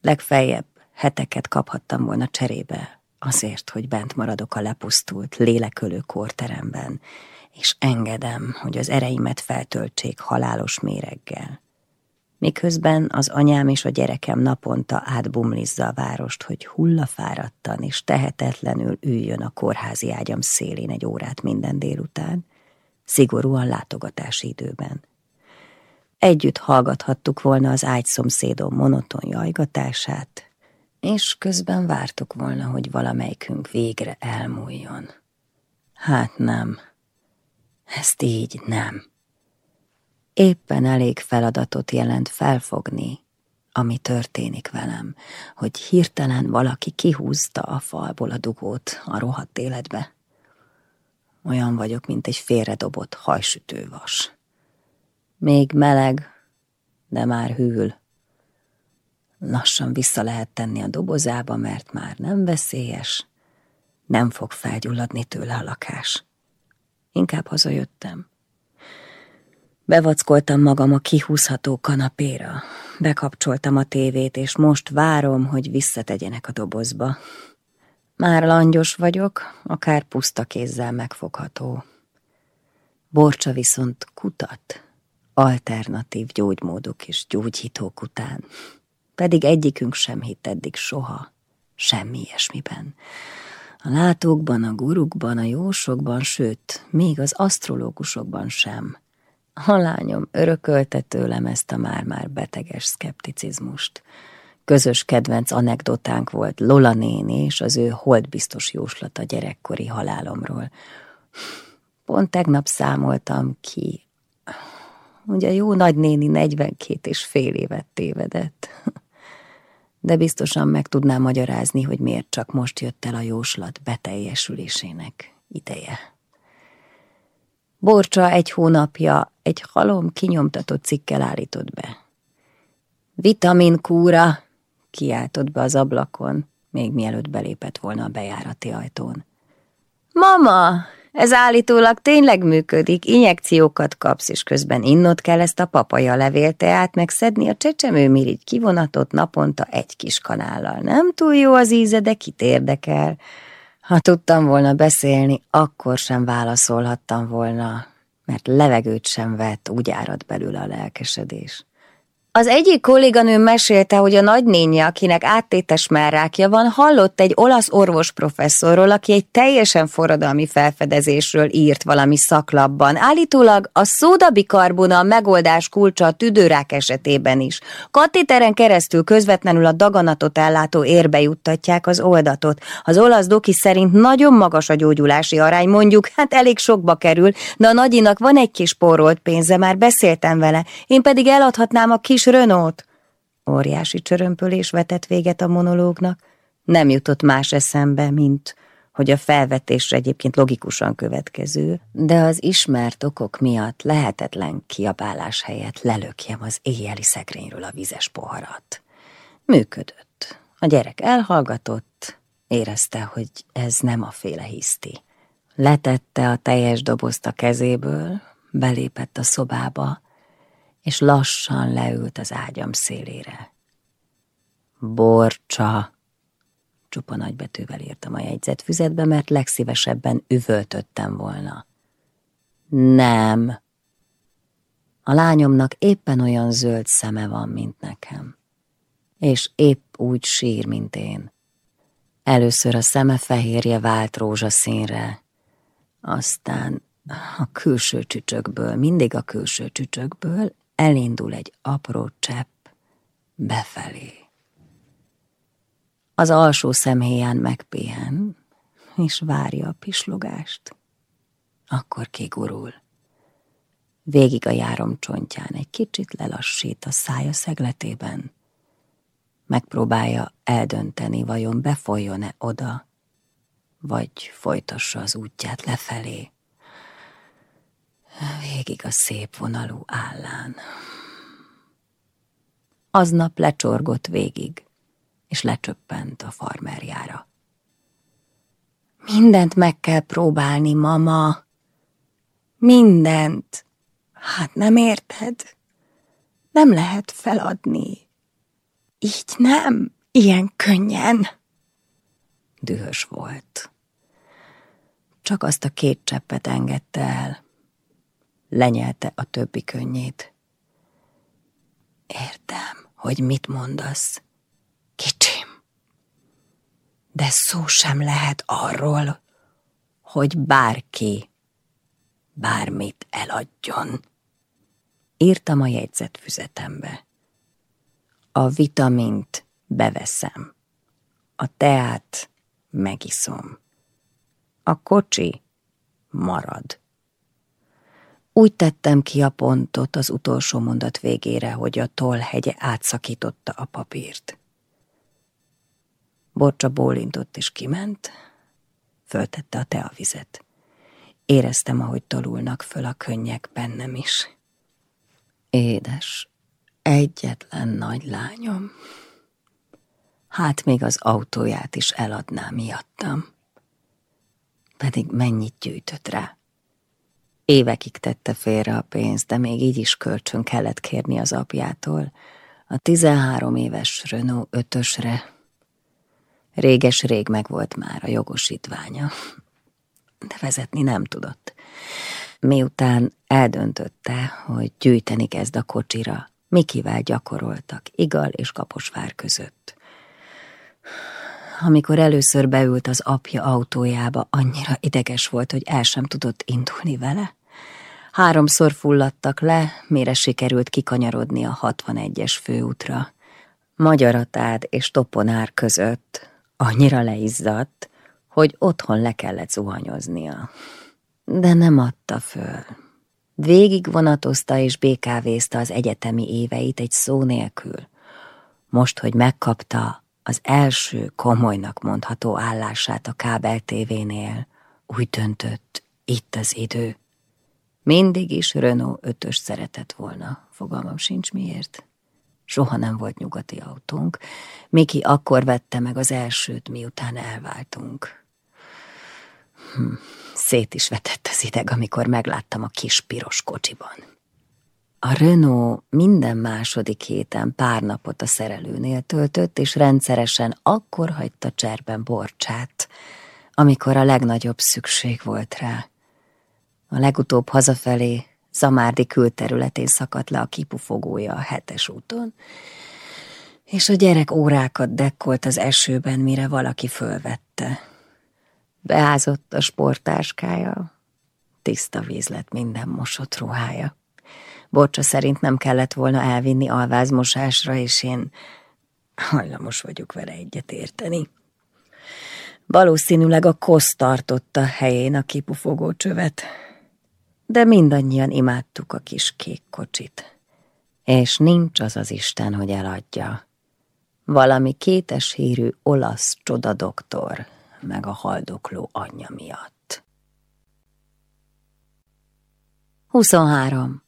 Legfeljebb heteket kaphattam volna cserébe, azért, hogy bent maradok a lepusztult, lélekölő kórteremben, és engedem, hogy az ereimet feltöltsék halálos méreggel. Miközben az anyám és a gyerekem naponta átbumlizza a várost, hogy hullafáradtan és tehetetlenül üljön a kórházi ágyam szélén egy órát minden délután, szigorúan látogatási időben. Együtt hallgathattuk volna az ágyszomszédom monoton jajgatását, és közben vártuk volna, hogy valamelyikünk végre elmúljon. Hát nem. Ezt így nem. Éppen elég feladatot jelent felfogni, ami történik velem, hogy hirtelen valaki kihúzta a falból a dugót a rohadt életbe. Olyan vagyok, mint egy félredobott hajsütővas. Még meleg, de már hűl. Lassan vissza lehet tenni a dobozába, mert már nem veszélyes, nem fog felgyulladni tőle a lakás. Inkább hazajöttem. Bevackoltam magam a kihúzható kanapéra, bekapcsoltam a tévét, és most várom, hogy visszategyenek a dobozba. Már langyos vagyok, akár puszta kézzel megfogható. Borcsa viszont kutat, alternatív gyógymódok és gyógyhitók után. Pedig egyikünk sem hitt eddig soha, semmi ilyesmiben. A látókban, a gurukban, a jósokban, sőt, még az asztrológusokban sem. A lányom örökölte tőlem ezt a már-már beteges szkepticizmust. Közös kedvenc anekdotánk volt Lola néni és az ő holdbiztos jóslata gyerekkori halálomról. Pont tegnap számoltam ki, Ugye jó nagynéni 42 és fél évet tévedett. De biztosan meg tudnám magyarázni, hogy miért csak most jött el a jóslat beteljesülésének ideje. Borcsa egy hónapja egy halom kinyomtatott cikkel állított be. Vitamin kúra, kiáltott be az ablakon, még mielőtt belépett volna a bejárati ajtón. Mama, ez állítólag tényleg működik, injekciókat kapsz, és közben innod kell ezt a papaja levélteát, meg szedni a csecsemőmirigy kivonatot naponta egy kis kanállal. Nem túl jó az íze, de kit érdekel. Ha tudtam volna beszélni, akkor sem válaszolhattam volna, mert levegőt sem vett, úgy árad belőle a lelkesedés. Az egyik kolléganőm mesélte, hogy a nagynénye, akinek áttétes merrákja van, hallott egy olasz orvos professzorról, aki egy teljesen forradalmi felfedezésről írt valami szaklapban. Állítólag a szódabikarbona megoldás kulcsa a tüdőrák esetében is. Katéteren keresztül közvetlenül a daganatot ellátó érbe juttatják az oldatot. Az olasz doki szerint nagyon magas a gyógyulási arány, mondjuk, hát elég sokba kerül, de a nagyinak van egy kis porolt pénze, már beszéltem vele, én pedig eladhatnám a kis Renault! Óriási csörömpölés vetett véget a monológnak. Nem jutott más eszembe, mint hogy a felvetésre egyébként logikusan következő, de az ismert okok miatt lehetetlen kiabálás helyett lelökjem az éjjeli szekrényről a vizes poharat. Működött. A gyerek elhallgatott, érezte, hogy ez nem a féle hiszti. Letette a teljes dobozt a kezéből, belépett a szobába, és lassan leült az ágyam szélére. Borcsa, csupa nagybetűvel írtam a jegyzetfüzetbe, mert legszívesebben üvöltöttem volna. Nem. A lányomnak éppen olyan zöld szeme van, mint nekem. És épp úgy sír, mint én. Először a szeme fehérje vált rózsaszínre, aztán a külső csücsökből, mindig a külső csücsökből elindul egy apró csepp befelé. Az alsó szemhéján megpihen, és várja a pislogást. Akkor kigurul. Végig a járom csontján egy kicsit lelassít a szája szegletében. Megpróbálja eldönteni, vajon befolyjon-e oda, vagy folytassa az útját lefelé végig a szép vonalú állán. Aznap lecsorgott végig, és lecsöppent a farmerjára. Mi Mindent meg kell próbálni, mama. Mindent. Hát nem érted? Nem lehet feladni. Így nem, ilyen könnyen. Dühös volt. Csak azt a két cseppet engedte el. Lenyelte a többi könnyét. Értem, hogy mit mondasz. Kicsim. De szó sem lehet arról, hogy bárki bármit eladjon. Írtam a jegyzetfüzetembe. A vitamint beveszem. A teát megiszom. A kocsi marad. Úgy tettem ki a pontot az utolsó mondat végére, hogy a toll hegye átszakította a papírt. Borcsa bólintott és kiment, föltette a teavizet. Éreztem, ahogy tolulnak föl a könnyek bennem is. Édes, egyetlen nagy lányom. Hát még az autóját is eladná miattam. Pedig mennyit gyűjtött rá. Évekig tette félre a pénzt, de még így is kölcsön kellett kérni az apjától. A 13 éves Renault ötösre. Réges-rég megvolt már a jogosítványa, de vezetni nem tudott. Miután eldöntötte, hogy gyűjteni kezd a kocsira, Mikivel gyakoroltak, Igal és Kaposvár között. Amikor először beült az apja autójába, annyira ideges volt, hogy el sem tudott indulni vele. Háromszor fulladtak le, mire sikerült kikanyarodni a 61-es főútra. Magyaratád és Toponár között annyira leizzadt, hogy otthon le kellett zuhanyoznia. De nem adta föl. Végig vonatozta és békávézta az egyetemi éveit egy szó nélkül. Most, hogy megkapta az első komolynak mondható állását a kábel tévénél, úgy döntött, itt az idő. Mindig is Renault ötös szeretett volna, fogalmam sincs miért. Soha nem volt nyugati autónk. Miki akkor vette meg az elsőt, miután elváltunk. Hm, szét is vetett az ideg, amikor megláttam a kis piros kocsiban. A Renault minden második héten pár napot a szerelőnél töltött, és rendszeresen akkor hagyta cserben borcsát, amikor a legnagyobb szükség volt rá. A legutóbb hazafelé Zamárdi külterületén szakadt le a kipufogója a hetes úton, és a gyerek órákat dekkolt az esőben, mire valaki fölvette. Beázott a sportáskája, tiszta víz lett minden mosott ruhája. Borcsa szerint nem kellett volna elvinni alvázmosásra, és én hajlamos vagyok vele egyet érteni. Valószínűleg a kosz tartotta helyén a kipufogó csövet, de mindannyian imádtuk a kis kék kocsit. És nincs az az Isten, hogy eladja. Valami kétes hírű olasz csodadoktor, meg a haldokló anyja miatt. 23.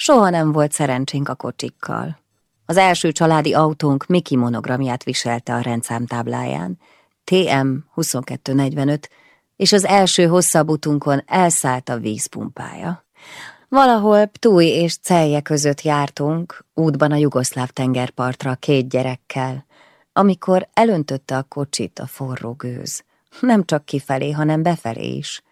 Soha nem volt szerencsénk a kocsikkal. Az első családi autónk Miki monogramját viselte a rendszámtábláján, TM 2245, és az első hosszabb utunkon elszállt a vízpumpája. Valahol Ptúj és Celje között jártunk, útban a jugoszláv tengerpartra két gyerekkel, amikor elöntötte a kocsit a forró gőz. Nem csak kifelé, hanem befelé is.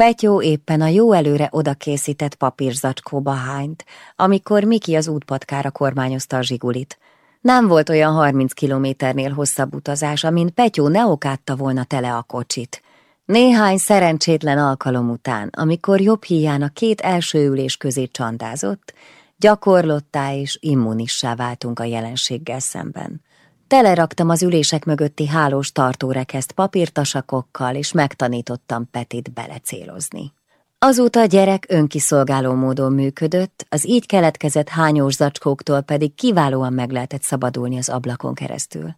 Petyó éppen a jó előre odakészített papírzacskóba hányt, amikor Miki az útpatkára kormányozta a zsigulit. Nem volt olyan 30 kilométernél hosszabb utazás, amin Petyó ne okátta volna tele a kocsit. Néhány szerencsétlen alkalom után, amikor jobb híján a két első ülés közé csandázott, gyakorlottá és immunissá váltunk a jelenséggel szemben. Teleraktam az ülések mögötti hálós tartórekeszt papírtasakokkal, és megtanítottam Petit belecélozni. Azóta a gyerek önkiszolgáló módon működött, az így keletkezett hányós zacskóktól pedig kiválóan meg lehetett szabadulni az ablakon keresztül.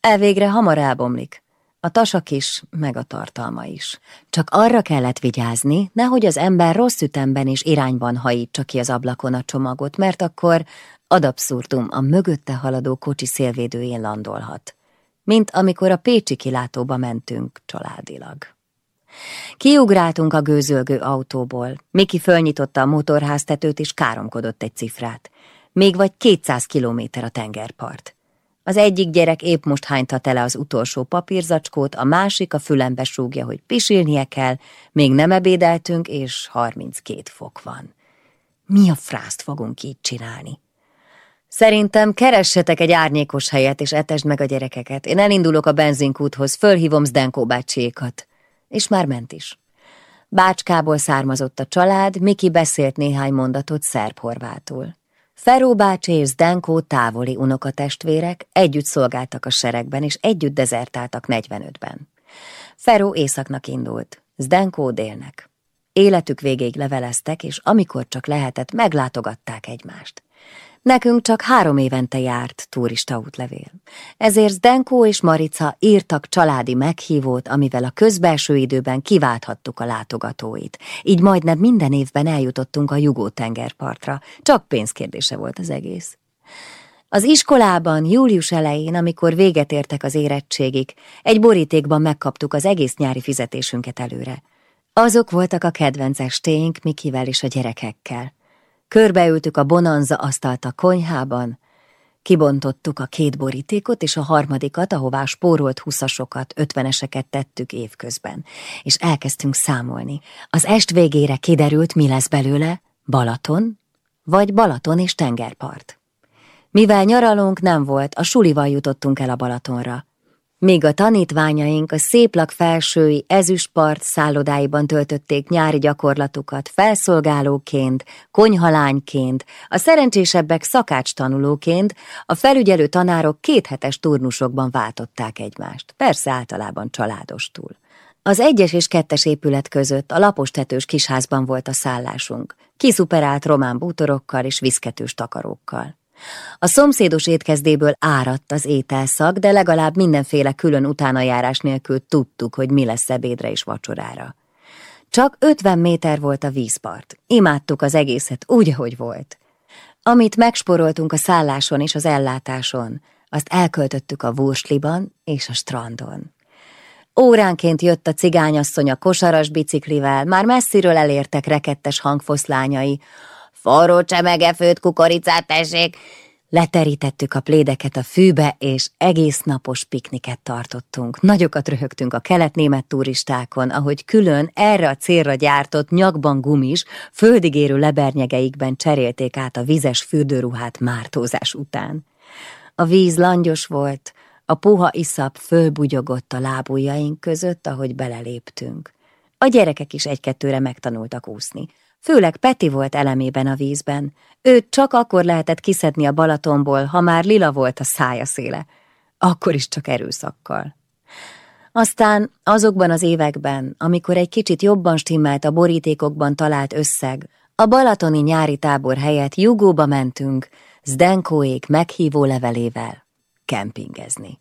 Elvégre hamar elbomlik, a tasak is, meg a tartalma is. Csak arra kellett vigyázni, nehogy az ember rossz ütemben és irányban hajítsa ki az ablakon a csomagot, mert akkor ad abszurdum a mögötte haladó kocsi szélvédőjén landolhat. mint amikor a Pécsi kilátóba mentünk családilag. Kiugráltunk a gőzölgő autóból, Miki fölnyitotta a motorháztetőt és káromkodott egy cifrát. Még vagy 200 kilométer a tengerpart. Az egyik gyerek épp most hányta tele az utolsó papírzacskót, a másik a fülembe súgja, hogy pisilnie kell, még nem ebédeltünk, és 32 fok van. Mi a frászt fogunk így csinálni? Szerintem keressetek egy árnyékos helyet, és etesd meg a gyerekeket. Én elindulok a benzinkúthoz, fölhívom Zdenkó bácsiékat. És már ment is. Bácskából származott a család, Miki beszélt néhány mondatot szerb-horvátul. Feró bácsi és Zdenkó távoli unokatestvérek együtt szolgáltak a seregben, és együtt dezertáltak 45-ben. Feró északnak indult, Zdenkó délnek. Életük végéig leveleztek, és amikor csak lehetett, meglátogatták egymást. Nekünk csak három évente járt turista útlevél. Ezért Zdenko és Marica írtak családi meghívót, amivel a közbelső időben kiválthattuk a látogatóit. Így majdnem minden évben eljutottunk a Jugó tengerpartra. Csak pénzkérdése volt az egész. Az iskolában július elején, amikor véget értek az érettségik, egy borítékban megkaptuk az egész nyári fizetésünket előre. Azok voltak a kedvenc estéink Mikivel és a gyerekekkel. Körbeültük a bonanza asztalt a konyhában, kibontottuk a két borítékot, és a harmadikat, ahová spórolt huszasokat, ötveneseket tettük évközben, és elkezdtünk számolni. Az est végére kiderült, mi lesz belőle, Balaton, vagy Balaton és tengerpart. Mivel nyaralónk nem volt, a sulival jutottunk el a Balatonra. Míg a tanítványaink a széplak felsői ezüstpart szállodáiban töltötték nyári gyakorlatukat felszolgálóként, konyhalányként, a szerencsésebbek szakács tanulóként, a felügyelő tanárok kéthetes turnusokban váltották egymást, persze általában családostul. Az egyes és kettes épület között a lapos tetős kisházban volt a szállásunk, kiszuperált román bútorokkal és viszketős takarókkal. A szomszédos étkezdéből áradt az ételszak, de legalább mindenféle külön utánajárás nélkül tudtuk, hogy mi lesz ebédre és vacsorára. Csak ötven méter volt a vízpart. Imádtuk az egészet úgy, ahogy volt. Amit megsporoltunk a szálláson és az ellátáson, azt elköltöttük a vursliban és a strandon. Óránként jött a cigányasszony a kosaras biciklivel, már messziről elértek rekettes hangfoszlányai, Forró csemege főtt kukoricát tessék! Leterítettük a plédeket a fűbe, és egész napos pikniket tartottunk. Nagyokat röhögtünk a kelet-német turistákon, ahogy külön erre a célra gyártott nyakban gumis, földigérő lebernyegeikben cserélték át a vizes fürdőruhát mártózás után. A víz langyos volt, a puha iszap fölbugyogott a lábujjaink között, ahogy beleléptünk. A gyerekek is egy-kettőre megtanultak úszni. Főleg Peti volt elemében a vízben. Őt csak akkor lehetett kiszedni a Balatonból, ha már lila volt a szája széle. Akkor is csak erőszakkal. Aztán azokban az években, amikor egy kicsit jobban stimmelt a borítékokban talált összeg, a balatoni nyári tábor helyett Jugóba mentünk, Zdenkóék meghívó levelével kempingezni.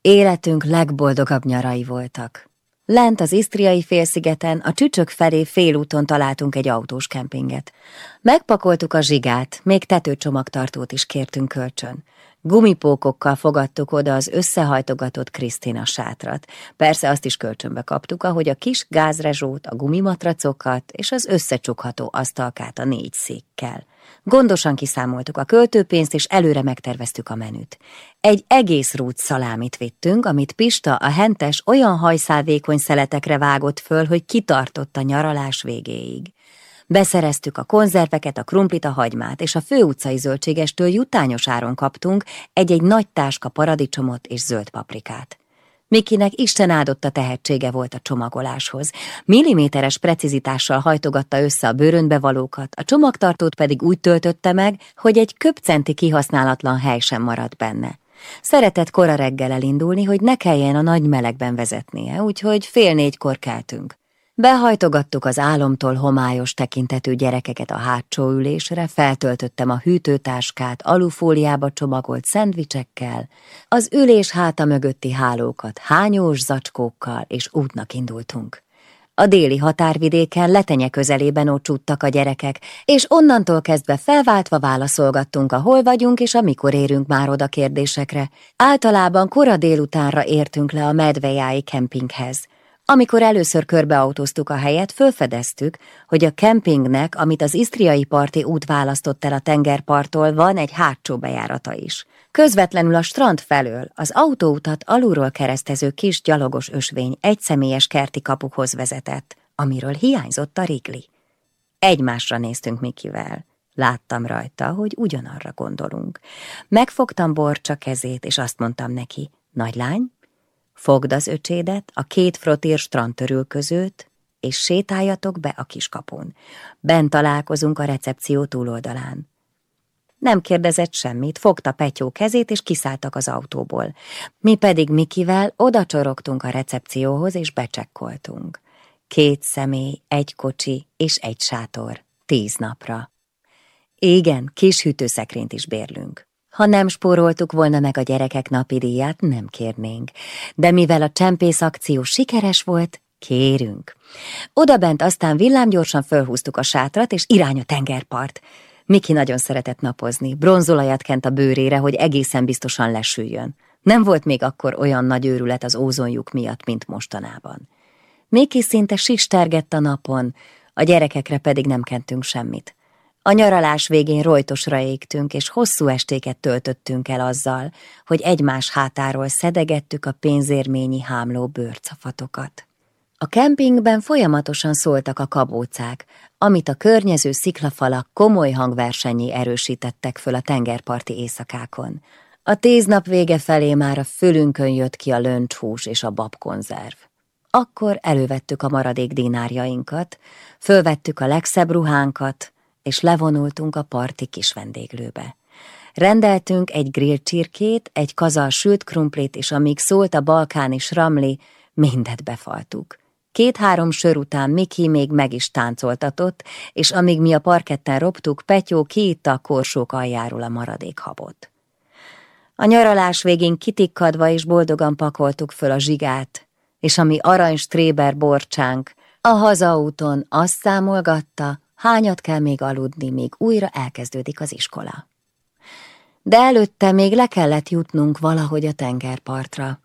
Életünk legboldogabb nyarai voltak. Lent az Isztriai félszigeten, a csücsök felé félúton találtunk egy autós kempinget. Megpakoltuk a zsigát, még tetőcsomagtartót is kértünk kölcsön. Gumipókokkal fogadtuk oda az összehajtogatott Krisztina sátrat. Persze azt is kölcsönbe kaptuk, ahogy a kis gázrezsót, a gumimatracokat és az összecsukható asztalkát a négy székkel. Gondosan kiszámoltuk a költőpénzt, és előre megterveztük a menüt. Egy egész rút szalámit vittünk, amit Pista a hentes olyan hajszálvékony szeletekre vágott föl, hogy kitartott a nyaralás végéig. Beszereztük a konzerveket, a krumplit, a hagymát, és a főutcai zöldségestől jutányos áron kaptunk egy-egy nagy táska paradicsomot és zöld paprikát. Mikinek Isten áldotta tehetsége volt a csomagoláshoz. Milliméteres precizitással hajtogatta össze a bőrönbe valókat, a csomagtartót pedig úgy töltötte meg, hogy egy köpcenti kihasználatlan hely sem maradt benne. Szeretett kora reggel elindulni, hogy ne kelljen a nagy melegben vezetnie, úgyhogy fél négykor keltünk. Behajtogattuk az álomtól homályos tekintetű gyerekeket a hátsó ülésre, feltöltöttem a hűtőtáskát alufóliába csomagolt szendvicsekkel, az ülés háta mögötti hálókat hányós zacskókkal, és útnak indultunk. A déli határvidéken letenye közelében ott csuttak a gyerekek, és onnantól kezdve felváltva válaszolgattunk a hol vagyunk és a mikor érünk már oda kérdésekre. Általában kora délutánra értünk le a medvejái kempinghez. Amikor először körbeautóztuk a helyet, fölfedeztük, hogy a kempingnek, amit az isztriai parti út választott el a tengerparttól, van egy hátsó bejárata is. Közvetlenül a strand felől az autóutat alulról keresztező kis gyalogos ösvény egyszemélyes kerti kapukhoz vezetett, amiről hiányzott a rigli. Egymásra néztünk Mikivel. Láttam rajta, hogy ugyanarra gondolunk. Megfogtam Borcsa kezét, és azt mondtam neki, nagylány, fogd az öcsédet a két frotír strandtörül között, és sétáljatok be a kiskapun. Bent találkozunk a recepció túloldalán. Nem kérdezett semmit, fogta Petyó kezét, és kiszálltak az autóból. Mi pedig Mikivel oda csorogtunk a recepcióhoz, és becsekkoltunk. Két személy, egy kocsi és egy sátor. Tíz napra. Igen, kis hűtőszekrényt is bérlünk. Ha nem spóroltuk volna meg a gyerekek napi díját, nem kérnénk. De mivel a csempész akció sikeres volt, kérünk. Oda bent aztán villámgyorsan fölhúztuk a sátrat, és irány a tengerpart. Miki nagyon szeretett napozni, bronzolajat kent a bőrére, hogy egészen biztosan lesüljön. Nem volt még akkor olyan nagy őrület az ózonjuk miatt, mint mostanában. Miki szinte sistergett a napon, a gyerekekre pedig nem kentünk semmit. A nyaralás végén rojtosra égtünk, és hosszú estéket töltöttünk el azzal, hogy egymás hátáról szedegettük a pénzérményi hámló bőrcafatokat. A kempingben folyamatosan szóltak a kabócák, amit a környező sziklafalak komoly hangversenyé erősítettek föl a tengerparti éjszakákon. A tíz nap vége felé már a fölünkön jött ki a löncshús és a babkonzerv. Akkor elővettük a maradék dinárjainkat, fölvettük a legszebb ruhánkat, és levonultunk a parti kis vendéglőbe. Rendeltünk egy grill csirkét, egy kazal sült krumplit, és amíg szólt a balkáni sramli, mindet befaltuk. Két-három sör után Miki még meg is táncoltatott, és amíg mi a parketten roptuk, Petyó kiitta a korsók aljáról a maradék habot. A nyaralás végén kitikkadva és boldogan pakoltuk föl a zsigát, és ami arany stréber borcsánk, a hazaúton azt számolgatta, hányat kell még aludni, míg újra elkezdődik az iskola. De előtte még le kellett jutnunk valahogy a tengerpartra.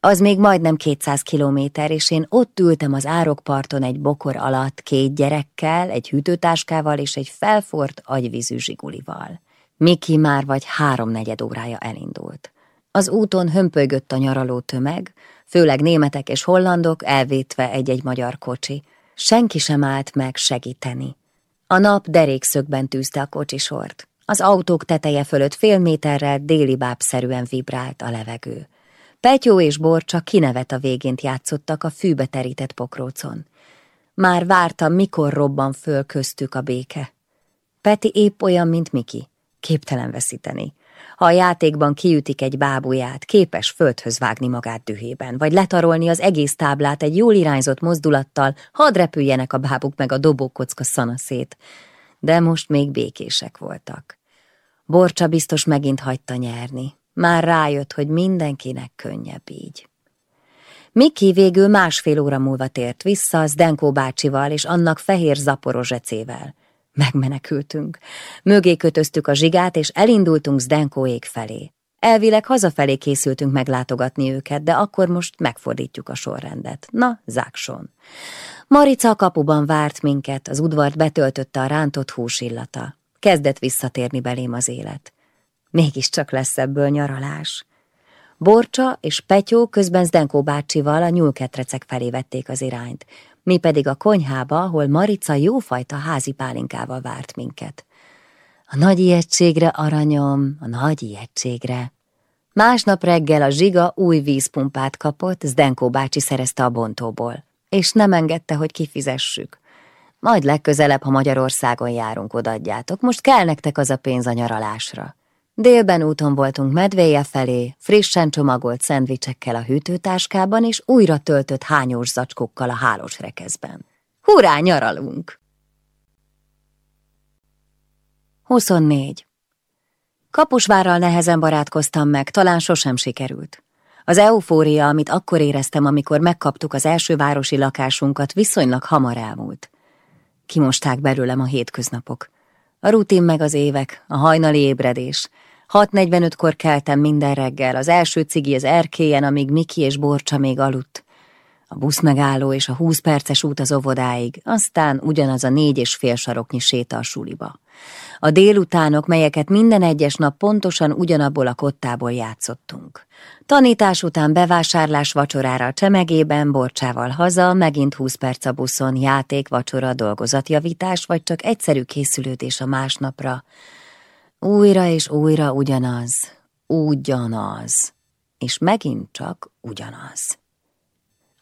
Az még majdnem 200 kilométer, és én ott ültem az árokparton egy bokor alatt két gyerekkel, egy hűtőtáskával és egy felfort agyvízű zsigulival. Miki már vagy háromnegyed órája elindult. Az úton hömpölygött a nyaraló tömeg, főleg németek és hollandok, elvétve egy-egy magyar kocsi. Senki sem állt meg segíteni. A nap derékszögben tűzte a kocsisort. Az autók teteje fölött fél méterrel déli bábszerűen vibrált a levegő. Petyó és Borcsa kinevet a végént játszottak a fűbe terített pokrócon. Már vártam, mikor robban föl köztük a béke. Peti épp olyan, mint Miki, képtelen veszíteni. Ha a játékban kiütik egy bábuját, képes földhöz vágni magát dühében, vagy letarolni az egész táblát egy jól irányzott mozdulattal, hadd repüljenek a bábuk meg a dobókocka szanaszét. De most még békések voltak. Borcsa biztos megint hagyta nyerni. Már rájött, hogy mindenkinek könnyebb így. Miki végül másfél óra múlva tért vissza Zdenko bácsival és annak fehér zaporozsecével. Megmenekültünk. Mögé kötöztük a zsigát, és elindultunk Zdenkóék felé. Elvileg hazafelé készültünk meglátogatni őket, de akkor most megfordítjuk a sorrendet. Na, zákson. Marica a kapuban várt minket, az udvart betöltötte a rántott hús illata. Kezdett visszatérni belém az élet. Mégiscsak lesz ebből nyaralás. Borcsa és Petyó közben Zdenkó bácsival a nyúlketrecek felé vették az irányt, mi pedig a konyhába, ahol Marica jófajta házi pálinkával várt minket. A nagy ijegységre, aranyom, a nagy ijegységre. Másnap reggel a zsiga új vízpumpát kapott, Zdenkó bácsi szerezte a bontóból, és nem engedte, hogy kifizessük. Majd legközelebb, ha Magyarországon járunk, odadjátok, most kell nektek az a pénz a nyaralásra. Délben úton voltunk medvéje felé, frissen csomagolt szendvicsekkel a hűtőtáskában, és újra töltött hányós zacskókkal a hálós rekeszben. Hurrá, nyaralunk! 24. Kapusvárral nehezen barátkoztam meg, talán sosem sikerült. Az eufória, amit akkor éreztem, amikor megkaptuk az első városi lakásunkat, viszonylag hamar elmúlt. Kimosták belőlem a hétköznapok. A rutin meg az évek, a hajnali ébredés. 6.45-kor keltem minden reggel, az első cigi az erkélyen, amíg Miki és Borcsa még aludt. A buszmegálló és a 20 perces út az óvodáig, aztán ugyanaz a négy és fél saroknyi séta a suliba. A délutánok, melyeket minden egyes nap pontosan ugyanabból a kottából játszottunk. Tanítás után bevásárlás vacsorára a csemegében, borcsával haza, megint 20 perc a buszon, játék, vacsora, dolgozatjavítás, vagy csak egyszerű készülődés a másnapra. Újra és újra ugyanaz, ugyanaz, és megint csak ugyanaz.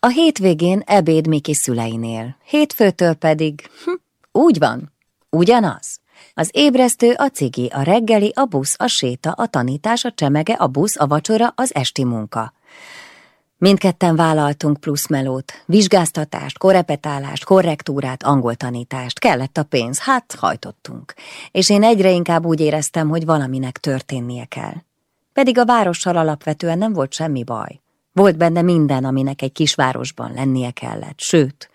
A hétvégén ebéd Miki szüleinél, hétfőtől pedig, hm, úgy van, ugyanaz. Az ébresztő, a cigi, a reggeli, a busz, a séta, a tanítás, a csemege, a busz, a vacsora, az esti munka. Mindketten vállaltunk plusz melót, vizsgáztatást, korepetálást, korrektúrát, angol tanítást. Kellett a pénz, hát hajtottunk. És én egyre inkább úgy éreztem, hogy valaminek történnie kell. Pedig a várossal alapvetően nem volt semmi baj. Volt benne minden, aminek egy kisvárosban lennie kellett, sőt,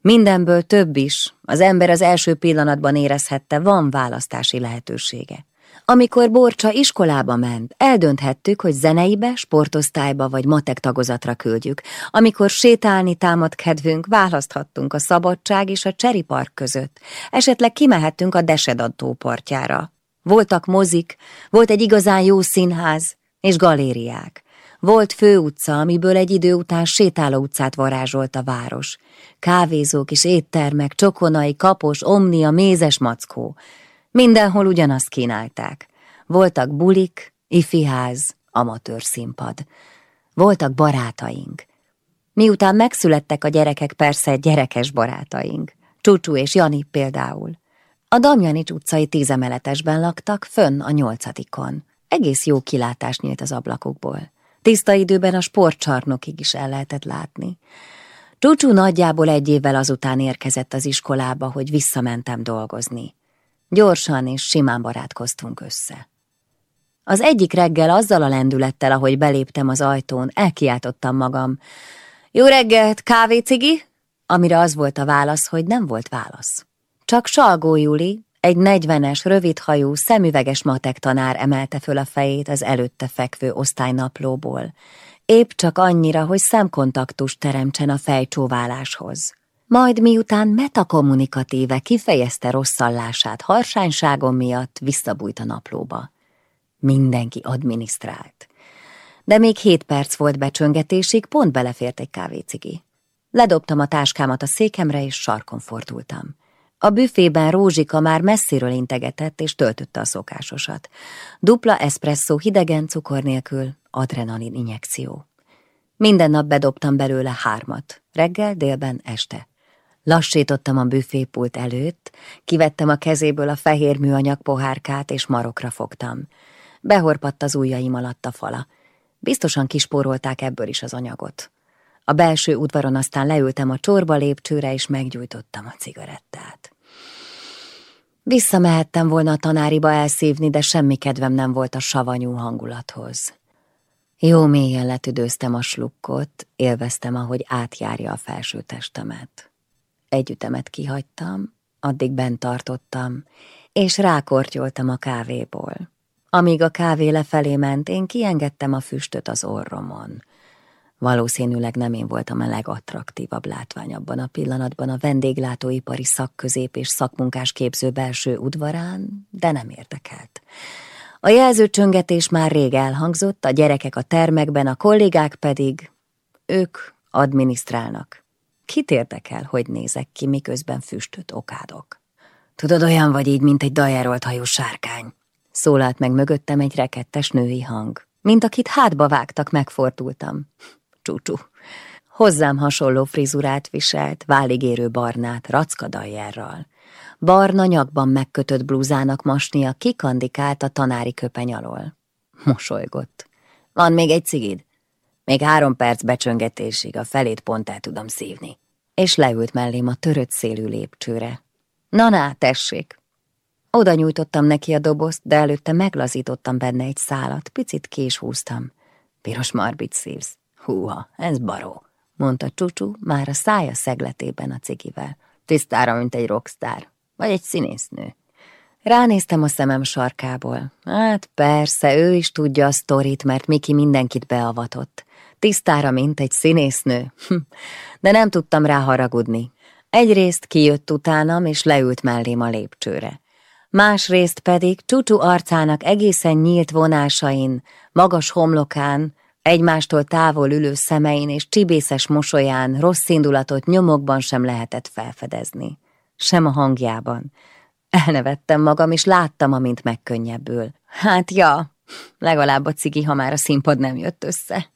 Mindenből több is, az ember az első pillanatban érezhette, van választási lehetősége. Amikor Borcsa iskolába ment, eldönthettük, hogy zeneibe, sportosztályba vagy matek tagozatra küldjük. Amikor sétálni támad kedvünk, választhattunk a Szabadság és a Cseri Park között. Esetleg kimehettünk a Desedantó partjára. Voltak mozik, volt egy igazán jó színház és galériák. Volt főutca, amiből egy idő után sétáló utcát varázsolt a város. Kávézók és éttermek, csokonai, kapos, omnia, mézes mackó. Mindenhol ugyanazt kínálták. Voltak bulik, ifiház, amatőr színpad. Voltak barátaink. Miután megszülettek a gyerekek, persze gyerekes barátaink. Csúcsú és Jani például. A Damjanics utcai tízemeletesben laktak, fönn a nyolcadikon. Egész jó kilátás nyílt az ablakokból. Tiszta időben a sportcsarnokig is el lehetett látni. Csúcsú nagyjából egy évvel azután érkezett az iskolába, hogy visszamentem dolgozni. Gyorsan és simán barátkoztunk össze. Az egyik reggel azzal a lendülettel, ahogy beléptem az ajtón, elkiáltottam magam. Jó reggelt, kávécigi? Amire az volt a válasz, hogy nem volt válasz. Csak Salgó Juli, egy negyvenes, rövidhajú, szemüveges matek tanár emelte föl a fejét az előtte fekvő osztálynaplóból, épp csak annyira, hogy szemkontaktust teremtsen a fejcsóváláshoz. Majd miután metakommunikatíve kifejezte rosszallását harsányságon miatt, visszabújt a naplóba. Mindenki adminisztrált. De még hét perc volt becsöngetésig, pont belefért egy kávécigi. Ledobtam a táskámat a székemre, és sarkon fordultam. A büfében Rózsika már messziről integetett és töltötte a szokásosat. Dupla eszpresszó hidegen, cukor nélkül, adrenalin injekció. Minden nap bedobtam belőle hármat, reggel, délben, este. Lassítottam a büfépult előtt, kivettem a kezéből a fehér műanyag pohárkát és marokra fogtam. Behorpadt az ujjaim alatt a fala. Biztosan kispórolták ebből is az anyagot. A belső udvaron aztán leültem a csorba lépcsőre, és meggyújtottam a cigarettát. Visszamehettem volna a tanáriba elszívni, de semmi kedvem nem volt a savanyú hangulathoz. Jó mélyen letüdőztem a slukkot, élveztem, ahogy átjárja a felső testemet. Egy ütemet kihagytam, addig bent tartottam, és rákortyoltam a kávéból. Amíg a kávé lefelé ment, én kiengedtem a füstöt az orromon. Valószínűleg nem én voltam a legattraktívabb látvány abban a pillanatban a vendéglátóipari szakközép és szakmunkás képző belső udvarán, de nem érdekelt. A jelzőcsöngetés már rég elhangzott, a gyerekek a termekben, a kollégák pedig, ők adminisztrálnak. Kit érdekel, hogy nézek ki, miközben füstöt okádok? Tudod, olyan vagy így, mint egy dajárolt hajú sárkány. Szólalt meg mögöttem egy rekettes női hang. Mint akit hátba vágtak, megfordultam csúcsú. Hozzám hasonló frizurát viselt, váligérő barnát, rackadajjárral. Barna nyakban megkötött blúzának masnia kikandikált a tanári köpeny alól. Mosolygott. Van még egy cigid? Még három perc becsöngetésig a felét pont el tudom szívni. És leült mellém a törött szélű lépcsőre. Na-na, tessék! Oda nyújtottam neki a dobozt, de előtte meglazítottam benne egy szálat, picit kés húztam. Piros marbit szívsz. Húha, ez baró, mondta Csucsú, már a szája szegletében a cigivel. Tisztára, mint egy rockstar, vagy egy színésznő. Ránéztem a szemem sarkából. Hát persze, ő is tudja a sztorit, mert Miki mindenkit beavatott. Tisztára, mint egy színésznő. Hm, de nem tudtam rá haragudni. Egyrészt kijött utánam, és leült mellém a lépcsőre. Másrészt pedig Csucsu arcának egészen nyílt vonásain, magas homlokán, egymástól távol ülő szemein és csibészes mosolyán rossz indulatot nyomokban sem lehetett felfedezni. Sem a hangjában. Elnevettem magam, és láttam, amint megkönnyebbül. Hát ja, legalább a cigi, ha már a színpad nem jött össze.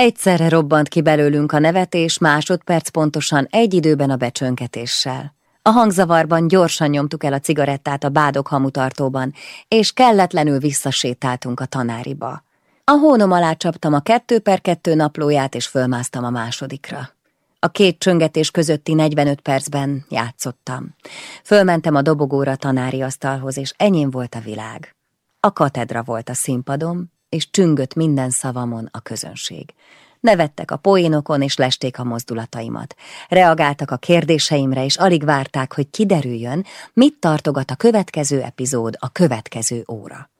Egyszerre robbant ki belőlünk a nevetés, másodperc pontosan egy időben a becsönketéssel. A hangzavarban gyorsan nyomtuk el a cigarettát a bádok hamutartóban, és kelletlenül visszasétáltunk a tanáriba. A hónom alá csaptam a kettő per kettő naplóját, és fölmásztam a másodikra. A két csöngetés közötti 45 percben játszottam. Fölmentem a dobogóra tanári asztalhoz, és enyém volt a világ. A katedra volt a színpadom, és csüngött minden szavamon a közönség. Nevettek a poénokon, és lesték a mozdulataimat. Reagáltak a kérdéseimre, és alig várták, hogy kiderüljön, mit tartogat a következő epizód, a következő óra.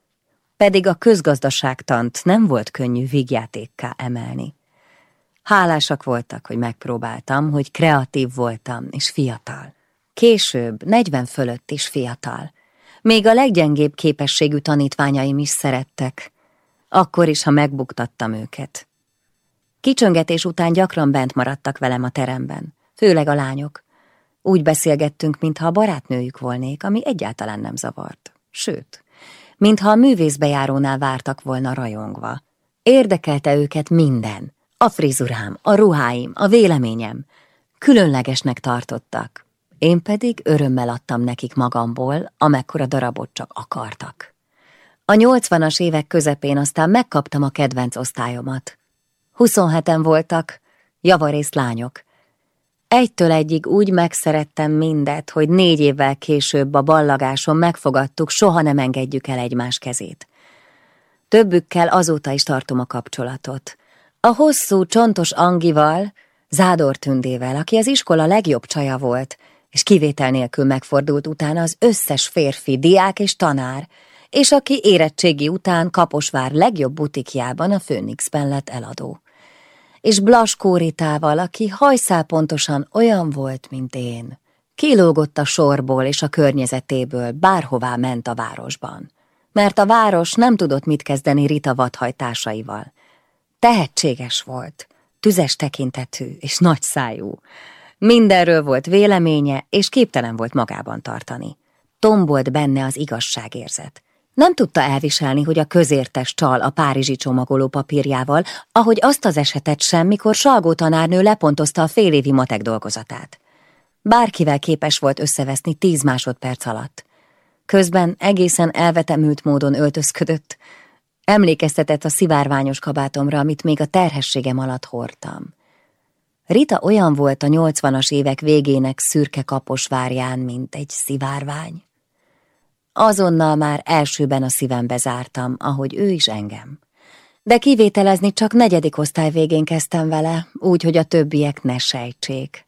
Pedig a közgazdaságtant nem volt könnyű vígjátékká emelni. Hálásak voltak, hogy megpróbáltam, hogy kreatív voltam és fiatal. Később, negyven fölött is fiatal. Még a leggyengébb képességű tanítványaim is szerettek, akkor is, ha megbuktattam őket. Kicsöngetés után gyakran bent maradtak velem a teremben, főleg a lányok. Úgy beszélgettünk, mintha a barátnőjük volnék, ami egyáltalán nem zavart. Sőt, mintha a művészbejárónál vártak volna rajongva. Érdekelte őket minden. A frizurám, a ruháim, a véleményem. Különlegesnek tartottak. Én pedig örömmel adtam nekik magamból, amekkora darabot csak akartak. A nyolcvanas évek közepén aztán megkaptam a kedvenc osztályomat. Huszonheten voltak, javarészt lányok. Egytől egyig úgy megszerettem mindet, hogy négy évvel később a ballagáson megfogadtuk, soha nem engedjük el egymás kezét. Többükkel azóta is tartom a kapcsolatot. A hosszú, csontos Angival, Zádor Tündével, aki az iskola legjobb csaja volt, és kivétel nélkül megfordult utána az összes férfi, diák és tanár, és aki érettségi után Kaposvár legjobb butikjában a Főnixben lett eladó. És Blaskóritával, aki hajszál pontosan olyan volt, mint én. Kilógott a sorból és a környezetéből, bárhová ment a városban. Mert a város nem tudott mit kezdeni Rita vadhajtásaival. Tehetséges volt, tüzes tekintetű és nagy szájú. Mindenről volt véleménye, és képtelen volt magában tartani. Tombolt benne az igazságérzet. Nem tudta elviselni, hogy a közértes csal a párizsi csomagoló papírjával, ahogy azt az esetet sem, mikor Salgó tanárnő lepontozta a félévi matek dolgozatát. Bárkivel képes volt összeveszni tíz másodperc alatt. Közben egészen elvetemült módon öltözködött, emlékeztetett a szivárványos kabátomra, amit még a terhességem alatt hordtam. Rita olyan volt a nyolcvanas évek végének szürke kaposvárján, mint egy szivárvány. Azonnal már elsőben a szívembe zártam, ahogy ő is engem. De kivételezni csak negyedik osztály végén kezdtem vele, úgy, hogy a többiek ne sejtsék.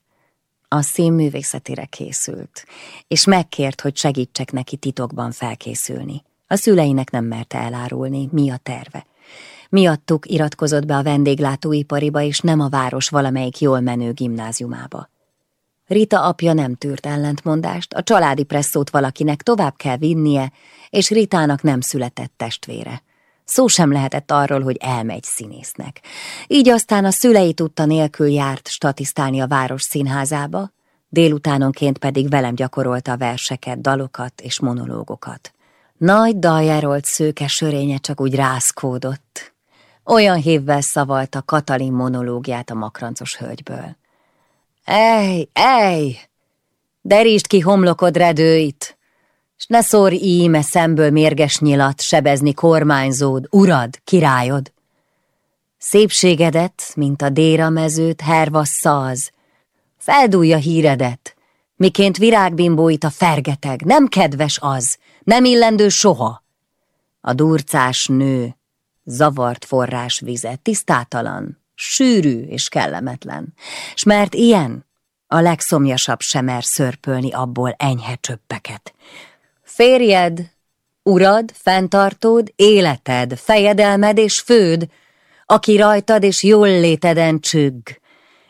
A színművészetére készült, és megkért, hogy segítsek neki titokban felkészülni. A szüleinek nem merte elárulni, mi a terve. Miattuk iratkozott be a vendéglátóipariba, és nem a város valamelyik jól menő gimnáziumába. Rita apja nem tűrt ellentmondást, a családi presszót valakinek tovább kell vinnie, és Ritának nem született testvére. Szó sem lehetett arról, hogy elmegy színésznek. Így aztán a szülei tudta nélkül járt statisztálni a város színházába, délutánonként pedig velem gyakorolta a verseket, dalokat és monológokat. Nagy daljárolt szőke sörénye csak úgy rászkódott. Olyan hívvel szavalta Katalin monológiát a makrancos hölgyből. Ej, ej! Derítsd ki homlokod redőit, s ne szórj íme szemből mérges nyilat sebezni kormányzód, urad, királyod. Szépségedet, mint a déra mezőt, hervassza az, feldújja híredet, miként virágbimbóit a fergeteg, nem kedves az, nem illendő soha. A durcás nő, zavart forrásvizet, tisztátalan, sűrű és kellemetlen. S mert ilyen, a legszomjasabb sem mer szörpölni abból enyhe csöppeket. Férjed, urad, fenntartód, életed, fejedelmed és főd, aki rajtad és jól léteden csügg.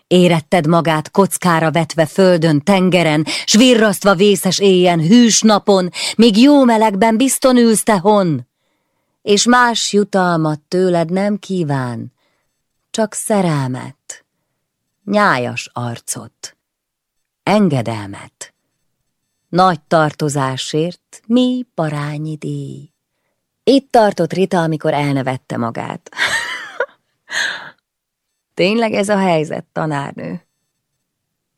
Éretted magát kockára vetve földön, tengeren, s virrasztva vészes éjjen, hűs napon, míg jó melegben bizton ülsz te hon. És más jutalmat tőled nem kíván, csak szerelmet, nyájas arcot, engedelmet. Nagy tartozásért mi parányi díj. Itt tartott Rita, amikor elnevette magát. Tényleg ez a helyzet, tanárnő?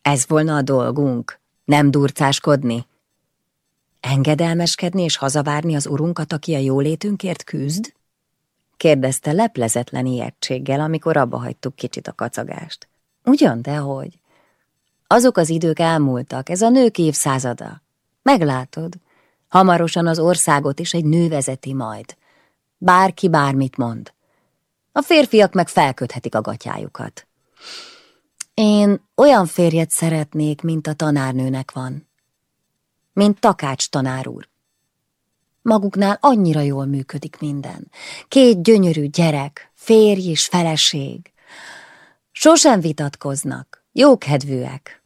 Ez volna a dolgunk, nem durcáskodni. Engedelmeskedni és hazavárni az urunkat, aki a jólétünkért küzd? Kérdezte leplezetlen ijegységgel, amikor abba hagytuk kicsit a kacagást. Ugyan, dehogy. Azok az idők elmúltak, ez a nők évszázada. Meglátod, hamarosan az országot is egy nő vezeti majd. Bárki bármit mond. A férfiak meg felköthetik a gatyájukat. Én olyan férjet szeretnék, mint a tanárnőnek van. Mint Takács tanár úr. Maguknál annyira jól működik minden. Két gyönyörű gyerek, férj és feleség. Sosem vitatkoznak, jókedvűek.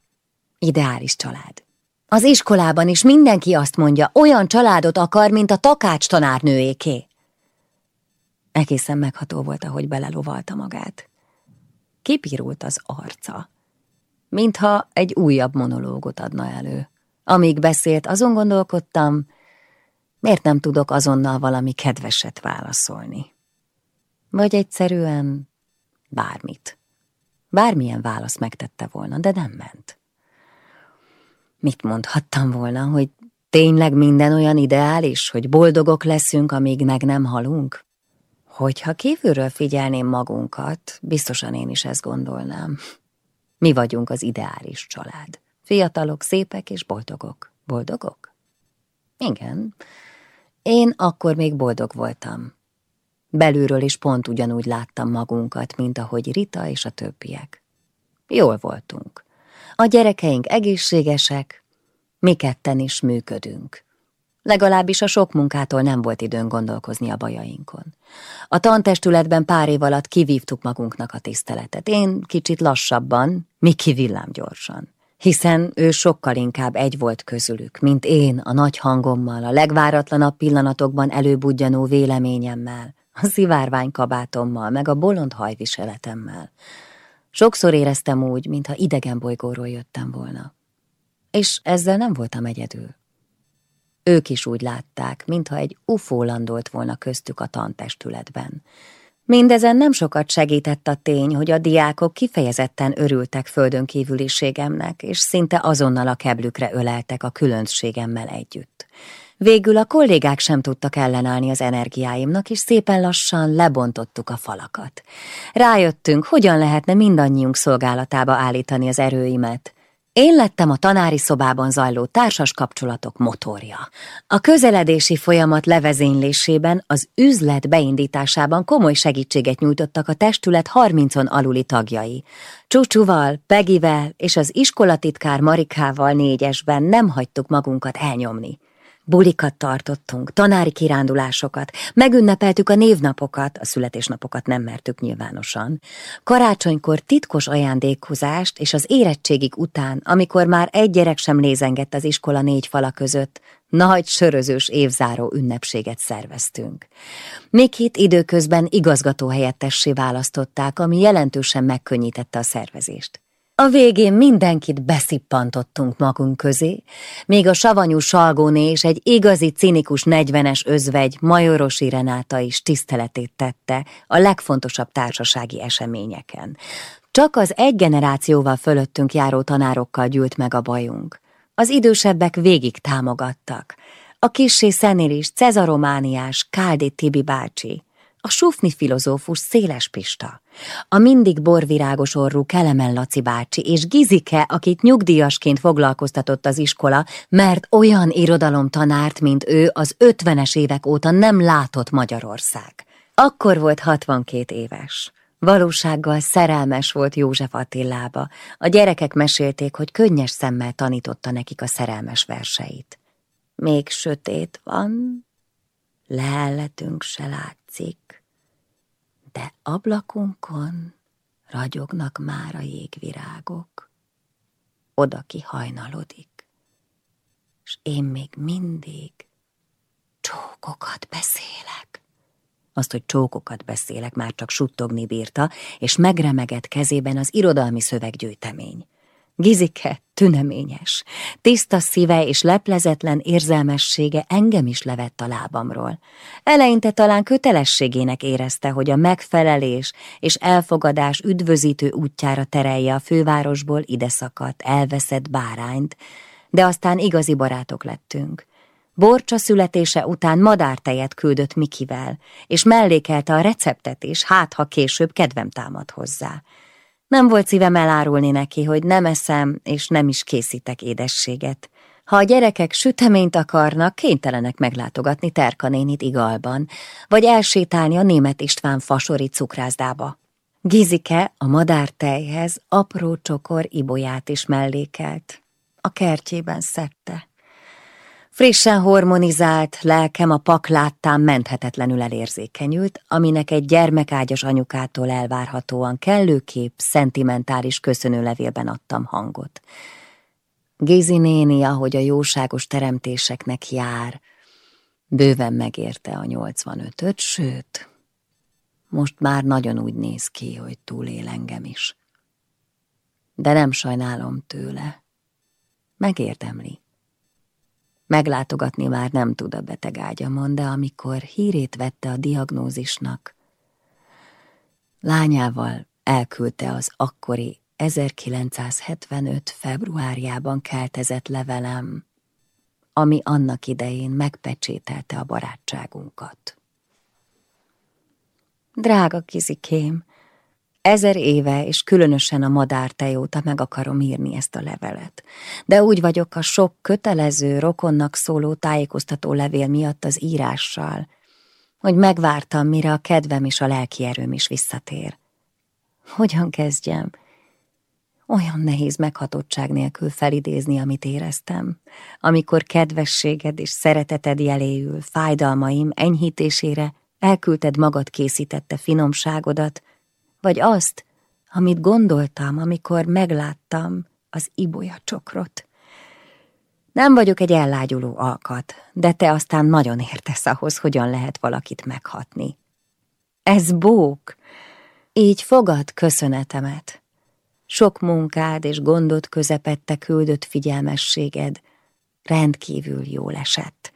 Ideális család. Az iskolában is mindenki azt mondja, olyan családot akar, mint a takács tanárnőéké. Egészen megható volt, ahogy belelovalta magát. Kipirult az arca, mintha egy újabb monológot adna elő. Amíg beszélt, azon gondolkodtam, miért nem tudok azonnal valami kedveset válaszolni. Vagy egyszerűen bármit. Bármilyen válasz megtette volna, de nem ment. Mit mondhattam volna, hogy tényleg minden olyan ideális, hogy boldogok leszünk, amíg meg nem halunk? Hogyha kívülről figyelném magunkat, biztosan én is ezt gondolnám. Mi vagyunk az ideális család. Fiatalok, szépek és boldogok. Boldogok? Igen. Én akkor még boldog voltam. Belülről is pont ugyanúgy láttam magunkat, mint ahogy Rita és a többiek. Jól voltunk. A gyerekeink egészségesek, mi ketten is működünk. Legalábbis a sok munkától nem volt időn gondolkozni a bajainkon. A tantestületben pár év alatt kivívtuk magunknak a tiszteletet. Én kicsit lassabban, Miki villámgyorsan. Hiszen ő sokkal inkább egy volt közülük, mint én a nagy hangommal, a legváratlanabb pillanatokban előbudjanó véleményemmel, a szivárvány kabátommal, meg a bolond hajviseletemmel. Sokszor éreztem úgy, mintha idegen bolygóról jöttem volna. És ezzel nem voltam egyedül. Ők is úgy látták, mintha egy ufó landolt volna köztük a tantestületben. Mindezen nem sokat segített a tény, hogy a diákok kifejezetten örültek földönkívüliségemnek, és szinte azonnal a keblükre öleltek a különbségemmel együtt. Végül a kollégák sem tudtak ellenállni az energiáimnak, és szépen lassan lebontottuk a falakat. Rájöttünk, hogyan lehetne mindannyiunk szolgálatába állítani az erőimet, én lettem a tanári szobában zajló társas kapcsolatok motorja. A közeledési folyamat levezénylésében, az üzlet beindításában komoly segítséget nyújtottak a testület harmincon aluli tagjai. Csúcsúval, Pegivel és az iskolatitkár Marikával négyesben nem hagytuk magunkat elnyomni. Bulikat tartottunk, tanári kirándulásokat, megünnepeltük a névnapokat, a születésnapokat nem mertük nyilvánosan. Karácsonykor titkos ajándékhozást és az érettségig után, amikor már egy gyerek sem lézengett az iskola négy fala között, nagy sörözős évzáró ünnepséget szerveztünk. Mikit időközben igazgatóhelyettessé választották, ami jelentősen megkönnyítette a szervezést. A végén mindenkit beszippantottunk magunk közé, még a savanyú salgóné és egy igazi cinikus negyvenes özvegy Majorosi Renáta is tiszteletét tette a legfontosabb társasági eseményeken. Csak az egy generációval fölöttünk járó tanárokkal gyűlt meg a bajunk. Az idősebbek végig támogattak. A kissé szenélis, cezaromániás Káldi Tibi bácsi, a sufni filozófus Széles Pista, a mindig borvirágos orrú Kelemen Laci bácsi és Gizike, akit nyugdíjasként foglalkoztatott az iskola, mert olyan irodalomtanárt, mint ő, az ötvenes évek óta nem látott Magyarország. Akkor volt 62 éves. Valósággal szerelmes volt József Attilába. A gyerekek mesélték, hogy könnyes szemmel tanította nekik a szerelmes verseit. Még sötét van, lehelletünk se látszik, de ablakunkon ragyognak már a jégvirágok. Oda kihajnalodik, és én még mindig csókokat beszélek. Azt, hogy csókokat beszélek, már csak suttogni bírta, és megremegett kezében az irodalmi szöveggyűjtemény. Gizike tüneményes, tiszta szíve és leplezetlen érzelmessége engem is levett a lábamról. Eleinte talán kötelességének érezte, hogy a megfelelés és elfogadás üdvözítő útjára terelje a fővárosból ide szakadt, elveszett bárányt, de aztán igazi barátok lettünk. Borcsa születése után madártejet küldött Mikivel, és mellékelte a receptet is, hát ha később kedvem támad hozzá. Nem volt szívem elárulni neki, hogy nem eszem, és nem is készítek édességet. Ha a gyerekek süteményt akarnak, kénytelenek meglátogatni Terka nénit igalban, vagy elsétálni a német István fasori cukrászdába. Gizike a madártejhez apró csokor ibolyát is mellékelt. A kertjében szedte. Frissen hormonizált lelkem a pak láttán menthetetlenül elérzékenyült, aminek egy gyermekágyas anyukától elvárhatóan kellőkép, szentimentális köszönőlevélben adtam hangot. Gézi néni, ahogy a jóságos teremtéseknek jár, bőven megérte a 85-öt, sőt, most már nagyon úgy néz ki, hogy túlél engem is. De nem sajnálom tőle. Megérdemli. Meglátogatni már nem tud a beteg ágyamon, de amikor hírét vette a diagnózisnak, lányával elküldte az akkori 1975. februárjában keltezett levelem, ami annak idején megpecsételte a barátságunkat. Drága kizikém, Ezer éve, és különösen a madártejóta meg akarom írni ezt a levelet. De úgy vagyok a sok kötelező, rokonnak szóló tájékoztató levél miatt az írással, hogy megvártam, mire a kedvem és a lelki erőm is visszatér. Hogyan kezdjem? Olyan nehéz meghatottság nélkül felidézni, amit éreztem, amikor kedvességed és szereteted jeléül, fájdalmaim enyhítésére elküldted magad készítette finomságodat, vagy azt, amit gondoltam, amikor megláttam az ibolya csokrot. Nem vagyok egy ellágyuló alkat, de te aztán nagyon értesz ahhoz, hogyan lehet valakit meghatni. Ez bók, így fogad köszönetemet. Sok munkád és gondot közepette küldött figyelmességed, rendkívül jól esett.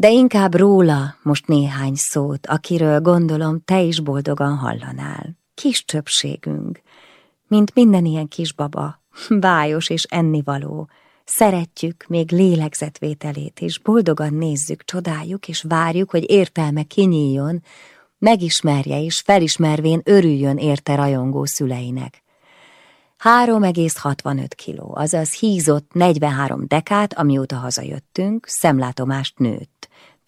De inkább róla most néhány szót, akiről gondolom te is boldogan hallanál. Kis többségünk, mint minden ilyen kisbaba, bájos és ennivaló. Szeretjük még lélegzetvételét, és boldogan nézzük, csodáljuk, és várjuk, hogy értelme kinyíljon, megismerje és felismervén örüljön érte rajongó szüleinek. 3,65 kiló, azaz hízott 43 dekát, amióta hazajöttünk, szemlátomást nőtt,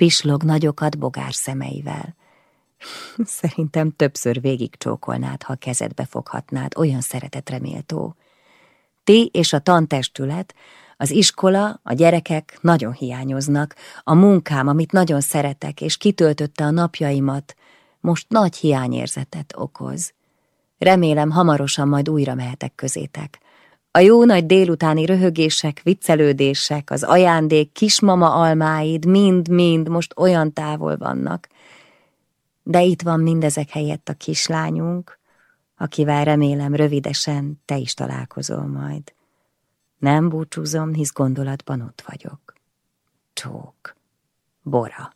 pislog nagyokat bogár szemeivel. Szerintem többször végig csókolnád, ha kezedbe foghatnád, olyan szeretetre méltó. Ti és a tantestület, az iskola, a gyerekek nagyon hiányoznak, a munkám, amit nagyon szeretek, és kitöltötte a napjaimat, most nagy hiányérzetet okoz. Remélem, hamarosan majd újra mehetek közétek. A jó nagy délutáni röhögések, viccelődések, az ajándék kismama almáid mind-mind most olyan távol vannak. De itt van mindezek helyett a kislányunk, akivel remélem rövidesen te is találkozol majd. Nem búcsúzom, hisz gondolatban ott vagyok. Csók. Bora.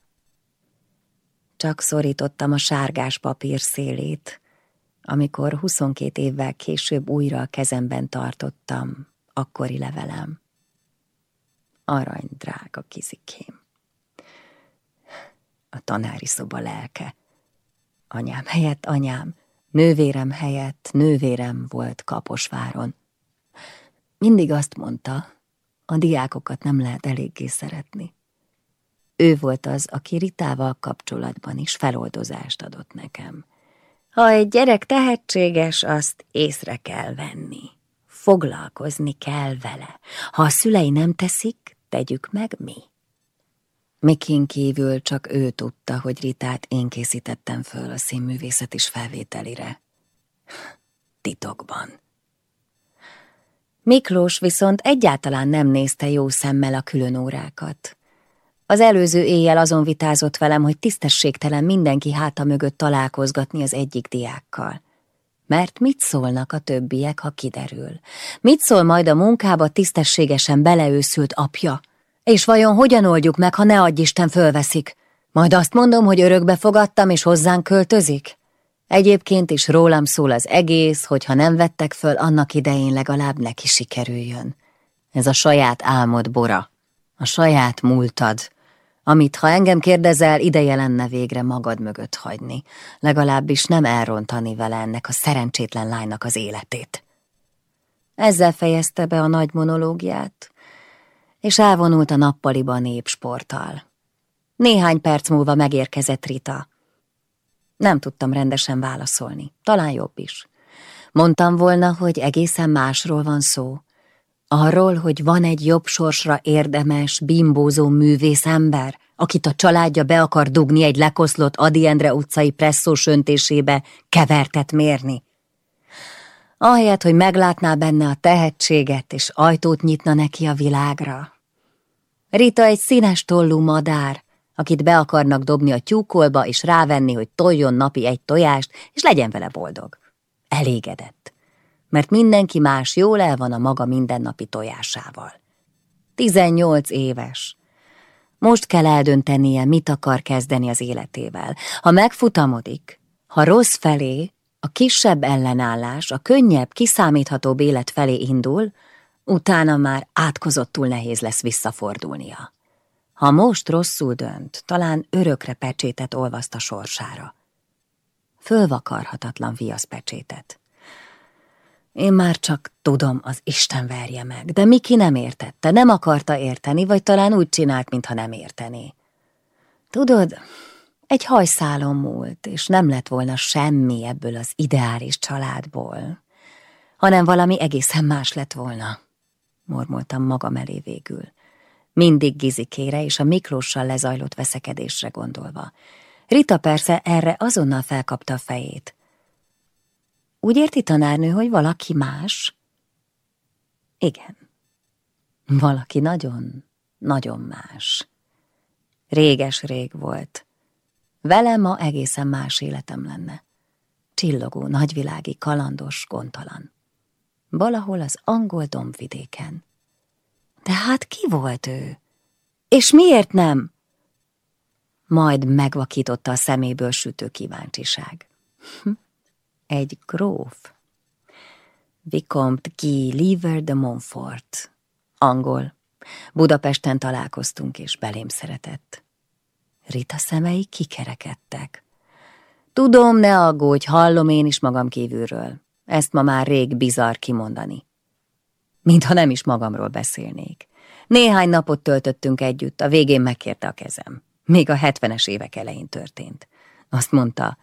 Csak szorítottam a sárgás papír szélét, amikor 22 évvel később újra a kezemben tartottam akkori levelem. Arany drága kizikém. A tanári szoba lelke. Anyám helyett anyám, nővérem helyett nővérem volt Kaposváron. Mindig azt mondta, a diákokat nem lehet eléggé szeretni. Ő volt az, aki Ritával kapcsolatban is feloldozást adott nekem. Ha egy gyerek tehetséges, azt észre kell venni. Foglalkozni kell vele. Ha a szülei nem teszik, tegyük meg mi. Mikin kívül csak ő tudta, hogy Ritát én készítettem föl a színművészet is felvételire. Titokban. Miklós viszont egyáltalán nem nézte jó szemmel a külön órákat. Az előző éjjel azon vitázott velem, hogy tisztességtelen mindenki háta mögött találkozgatni az egyik diákkal. Mert mit szólnak a többiek, ha kiderül? Mit szól majd a munkába tisztességesen beleőszült apja? És vajon hogyan oldjuk meg, ha ne adj Isten fölveszik? Majd azt mondom, hogy örökbe fogadtam, és hozzánk költözik? Egyébként is rólam szól az egész, hogy ha nem vettek föl, annak idején legalább neki sikerüljön. Ez a saját álmod, Bora. A saját múltad, amit, ha engem kérdezel, ideje lenne végre magad mögött hagyni, legalábbis nem elrontani vele ennek a szerencsétlen lánynak az életét. Ezzel fejezte be a nagy monológiát, és elvonult a nappaliba népsporttal. Néhány perc múlva megérkezett Rita. Nem tudtam rendesen válaszolni, talán jobb is. Mondtam volna, hogy egészen másról van szó. Arról, hogy van egy jobb sorsra érdemes, bimbózó művész ember, akit a családja be akar dugni egy lekoszlott Adi Endre utcai presszós öntésébe, kevertet mérni. Ahelyett, hogy meglátná benne a tehetséget, és ajtót nyitna neki a világra. Rita egy színes tollú madár, akit be akarnak dobni a tyúkolba, és rávenni, hogy toljon napi egy tojást, és legyen vele boldog. Elégedett. Mert mindenki más jól el van a maga mindennapi tojásával. Tizennyolc éves. Most kell eldöntenie, mit akar kezdeni az életével. Ha megfutamodik, ha rossz felé, a kisebb ellenállás, a könnyebb, kiszámíthatóbb élet felé indul, utána már átkozottul nehéz lesz visszafordulnia. Ha most rosszul dönt, talán örökre pecsétet olvaszt a sorsára. Fölvakarhatatlan pecsétet. Én már csak tudom, az Isten verje meg, de Miki nem értette, nem akarta érteni, vagy talán úgy csinált, mintha nem értené. Tudod, egy hajszálon múlt, és nem lett volna semmi ebből az ideális családból, hanem valami egészen más lett volna, mormoltam magam elé végül. Mindig Gizikére és a Miklóssal lezajlott veszekedésre gondolva. Rita persze erre azonnal felkapta a fejét. Úgy érti tanárnő, hogy valaki más? Igen. Valaki nagyon, nagyon más. Réges-rég volt. Vele ma egészen más életem lenne. Csillogó, nagyvilági, kalandos, gondtalan. Valahol az angol dombvidéken. De hát ki volt ő? És miért nem? Majd megvakította a szeméből sütő kíváncsiság. Egy gróf. Vicomte Guy Lever de Montfort. Angol. Budapesten találkoztunk, és belém szeretett. Rita szemei kikerekedtek. Tudom, ne aggódj, hallom én is magam kívülről. Ezt ma már rég bizarr kimondani mintha nem is magamról beszélnék. Néhány napot töltöttünk együtt, a végén megkérte a kezem. Még a hetvenes évek elején történt. Azt mondta,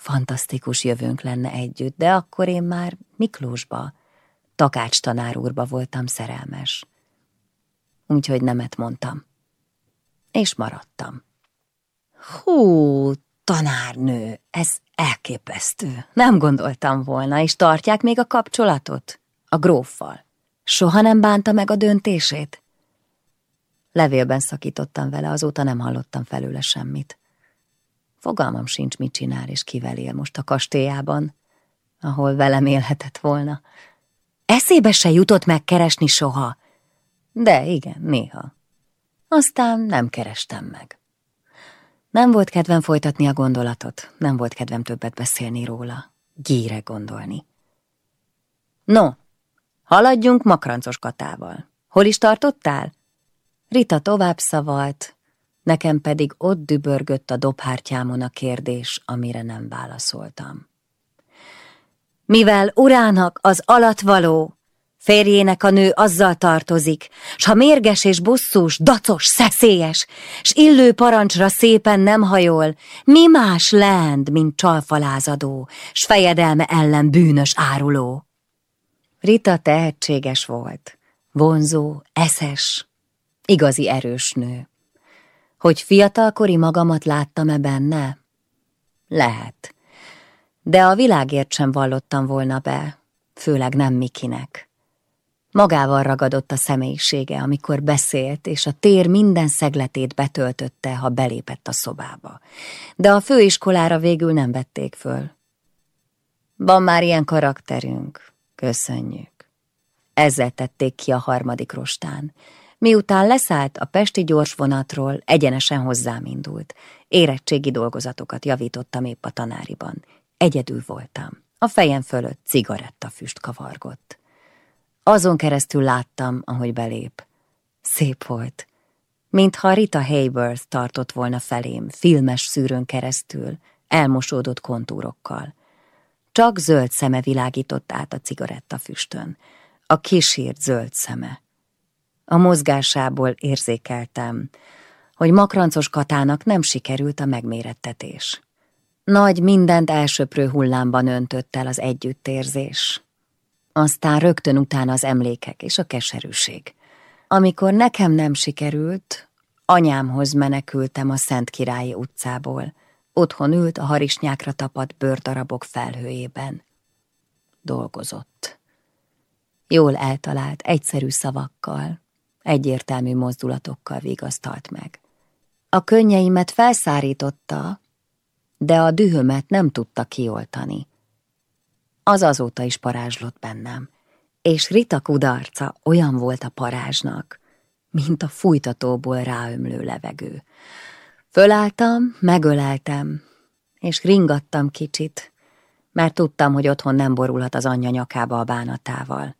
fantasztikus jövőnk lenne együtt, de akkor én már Miklósba, Takács tanár úrba voltam szerelmes. Úgyhogy nemet mondtam. És maradtam. Hú, tanárnő, ez elképesztő. Nem gondoltam volna, és tartják még a kapcsolatot? A gróffal. Soha nem bánta meg a döntését? Levélben szakítottam vele, azóta nem hallottam felőle semmit. Fogalmam sincs, mit csinál és kivel él most a kastélyában, ahol velem élhetett volna. Eszébe se jutott megkeresni soha. De igen, néha. Aztán nem kerestem meg. Nem volt kedvem folytatni a gondolatot, nem volt kedvem többet beszélni róla, gíre gondolni. No, Haladjunk makrancos katával. Hol is tartottál? Rita tovább szavalt, nekem pedig ott dübörgött a dobhártyámon a kérdés, amire nem válaszoltam. Mivel urának az alatvaló, Férjének a nő azzal tartozik, s ha mérges és bosszús, dacos, szeszélyes, s illő parancsra szépen nem hajol, mi más lend, mint csalfalázadó, s fejedelme ellen bűnös áruló. Rita tehetséges volt, vonzó, eszes, igazi erős nő. Hogy fiatalkori magamat láttam-e benne? Lehet. De a világért sem vallottam volna be, főleg nem Mikinek. Magával ragadott a személyisége, amikor beszélt, és a tér minden szegletét betöltötte, ha belépett a szobába. De a főiskolára végül nem vették föl. Van már ilyen karakterünk, köszönjük. Ezzel tették ki a harmadik rostán. Miután leszállt a pesti gyorsvonatról, egyenesen hozzám indult. Érettségi dolgozatokat javítottam épp a tanáriban. Egyedül voltam. A fejem fölött cigarettafüst kavargott. Azon keresztül láttam, ahogy belép. Szép volt. Mintha Rita Hayworth tartott volna felém, filmes szűrőn keresztül, elmosódott kontúrokkal. Csak zöld szeme világított át a cigarettafüstön. A kisírt zöld szeme. A mozgásából érzékeltem, hogy makrancos katának nem sikerült a megmérettetés. Nagy, mindent elsöprő hullámban öntött el az együttérzés. Aztán rögtön utána az emlékek és a keserűség. Amikor nekem nem sikerült, anyámhoz menekültem a Szent Királyi utcából. Otthon ült a harisnyákra tapadt bőrdarabok felhőjében. Dolgozott. Jól eltalált, egyszerű szavakkal, egyértelmű mozdulatokkal vigasztalt meg. A könnyeimet felszárította, de a dühömet nem tudta kioltani. Az azóta is parázslott bennem, és Rita kudarca olyan volt a parázsnak, mint a fújtatóból ráömlő levegő. Fölálltam, megöleltem, és ringattam kicsit, mert tudtam, hogy otthon nem borulhat az anyja nyakába a bánatával.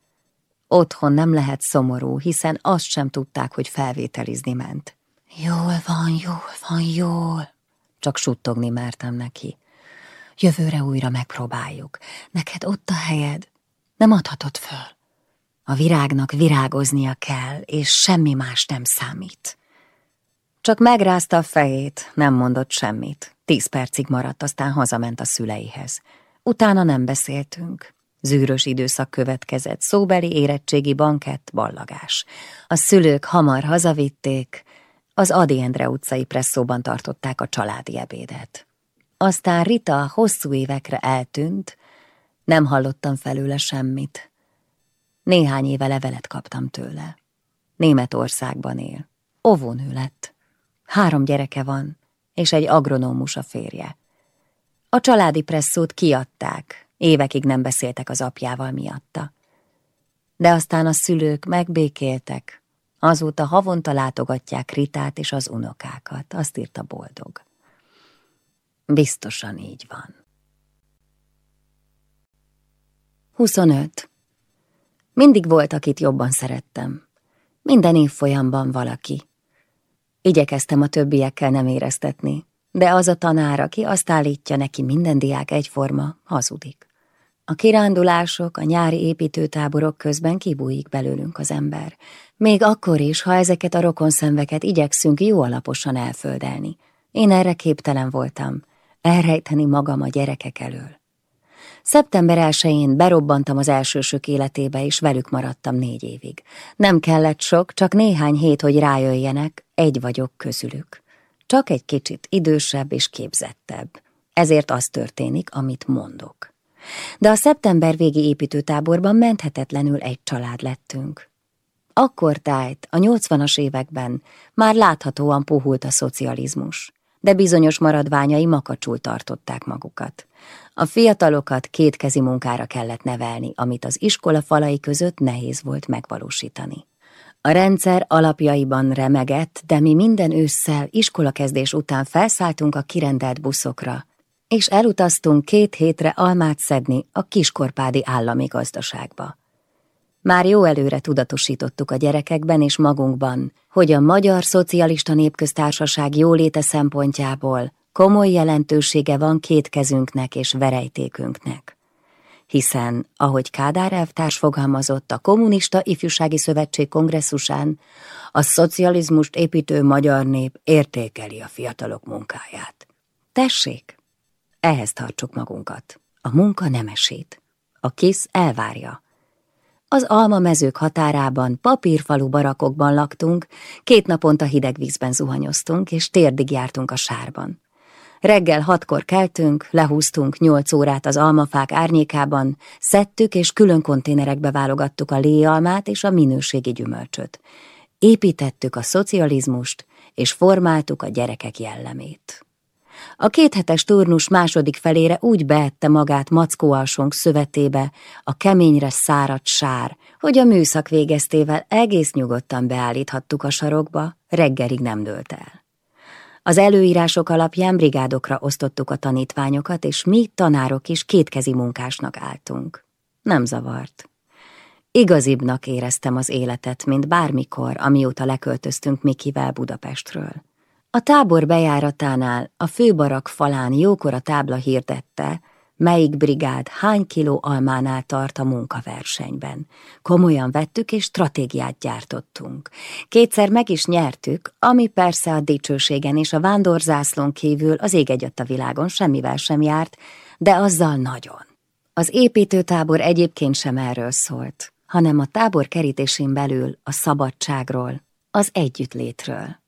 Otthon nem lehet szomorú, hiszen azt sem tudták, hogy felvételizni ment. Jól van, jól van, jól. Csak suttogni mertem neki. Jövőre újra megpróbáljuk. Neked ott a helyed. Nem adhatod föl. A virágnak virágoznia kell, és semmi más nem számít. Csak megrázta a fejét, nem mondott semmit. Tíz percig maradt, aztán hazament a szüleihez. Utána nem beszéltünk. Zűrös időszak következett, szóbeli érettségi bankett, ballagás. A szülők hamar hazavitték, az Adi Endre utcai presszóban tartották a családi ebédet. Aztán Rita hosszú évekre eltűnt, nem hallottam felőle semmit. Néhány éve levelet kaptam tőle. Németországban él. Óvónő lett. Három gyereke van, és egy agronómus a férje. A családi presszót kiadták, évekig nem beszéltek az apjával miatta. De aztán a szülők megbékéltek, azóta havonta látogatják Ritát és az unokákat, azt írta boldog. Biztosan így van. 25. Mindig volt, akit jobban szerettem. Minden évfolyamban valaki. Igyekeztem a többiekkel nem éreztetni, de az a tanár, aki azt állítja neki minden diák egyforma, hazudik. A kirándulások, a nyári építőtáborok közben kibújik belőlünk az ember. Még akkor is, ha ezeket a rokonszenveket igyekszünk jó alaposan elföldelni. Én erre képtelen voltam, elrejteni magam a gyerekek elől. Szeptember 1-én berobbantam az elsősök életébe, és velük maradtam négy évig. Nem kellett sok, csak néhány hét, hogy rájöjjenek, egy vagyok közülük. Csak egy kicsit idősebb és képzettebb. Ezért az történik, amit mondok. De a szeptember végi építőtáborban menthetetlenül egy család lettünk. Akkor tájt, a nyolcvanas években már láthatóan puhult a szocializmus de bizonyos maradványai makacsul tartották magukat. A fiatalokat kétkezi munkára kellett nevelni, amit az iskola falai között nehéz volt megvalósítani. A rendszer alapjaiban remegett, de mi minden ősszel iskolakezdés után felszálltunk a kirendelt buszokra, és elutaztunk két hétre almát szedni a kiskorpádi állami gazdaságba. Már jó előre tudatosítottuk a gyerekekben és magunkban, hogy a Magyar Szocialista Népköztársaság jóléte szempontjából komoly jelentősége van két kezünknek és verejtékünknek. hiszen, ahogy Kádár elvtárs fogalmazott a Kommunista Ifjúsági Szövetség kongresszusán, a szocializmust építő magyar nép értékeli a fiatalok munkáját. Tessék, ehhez tartsuk magunkat. A munka nemesít. A kisz elvárja. Az alma mezők határában, papírfalu barakokban laktunk, két naponta hideg vízben zuhanyoztunk, és térdig jártunk a sárban. Reggel hatkor keltünk, lehúztunk nyolc órát az almafák árnyékában, szedtük és külön konténerekbe válogattuk a léalmát és a minőségi gyümölcsöt. Építettük a szocializmust, és formáltuk a gyerekek jellemét. A kéthetes turnus második felére úgy beette magát mackóalsónk szövetébe, a keményre száradt sár, hogy a műszak végeztével egész nyugodtan beállíthattuk a sarokba, reggelig nem dőlt el. Az előírások alapján brigádokra osztottuk a tanítványokat, és mi, tanárok is kétkezi munkásnak álltunk. Nem zavart. Igazibbnak éreztem az életet, mint bármikor, amióta leköltöztünk Mikivel Budapestről. A tábor bejáratánál a főbarak falán jókora tábla hirdette, melyik brigád hány kiló almánál tart a munkaversenyben. Komolyan vettük és stratégiát gyártottunk. Kétszer meg is nyertük, ami persze a dicsőségen és a vándorzászlón kívül az ég a világon semmivel sem járt, de azzal nagyon. Az építőtábor egyébként sem erről szólt, hanem a tábor kerítésén belül a szabadságról, az együttlétről.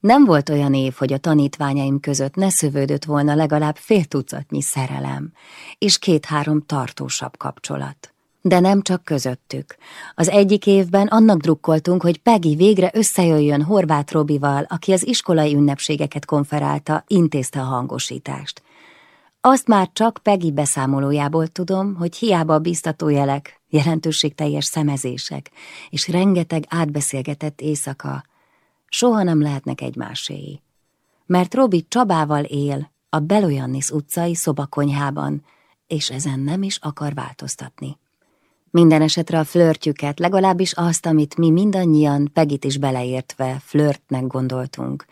Nem volt olyan év, hogy a tanítványaim között ne szövődött volna legalább fél tucatnyi szerelem, és két-három tartósabb kapcsolat. De nem csak közöttük. Az egyik évben annak drukkoltunk, hogy Peggy végre összejöjjön Horváth Robival, aki az iskolai ünnepségeket konferálta, intézte a hangosítást. Azt már csak Peggy beszámolójából tudom, hogy hiába a biztatójelek, jelentőségteljes szemezések és rengeteg átbeszélgetett éjszaka, soha nem lehetnek egymáséi. Mert Robi Csabával él a Beloyannis utcai szobakonyhában, és ezen nem is akar változtatni. Minden esetre a flörtjüket, legalábbis azt, amit mi mindannyian, Pegit is beleértve, flörtnek gondoltunk,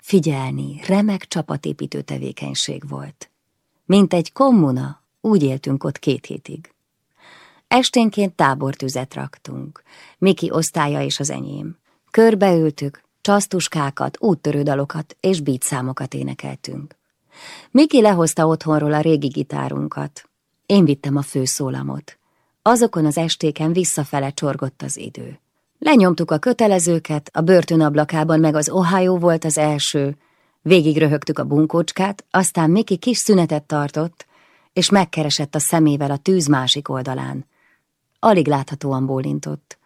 figyelni, remek csapatépítő tevékenység volt. Mint egy kommuna, úgy éltünk ott két hétig. Esténként tábortüzet raktunk, Miki osztálya és az enyém. Körbeültük, csasztuskákat, úttörődalokat és bítszámokat énekeltünk. Miki lehozta otthonról a régi gitárunkat. Én vittem a főszólamot. Azokon az estéken visszafele csorgott az idő. Lenyomtuk a kötelezőket, a börtönablakában meg az Ohio volt az első, végig röhögtük a bunkócskát, aztán Miki kis szünetet tartott, és megkeresett a szemével a tűz másik oldalán. Alig láthatóan bólintott.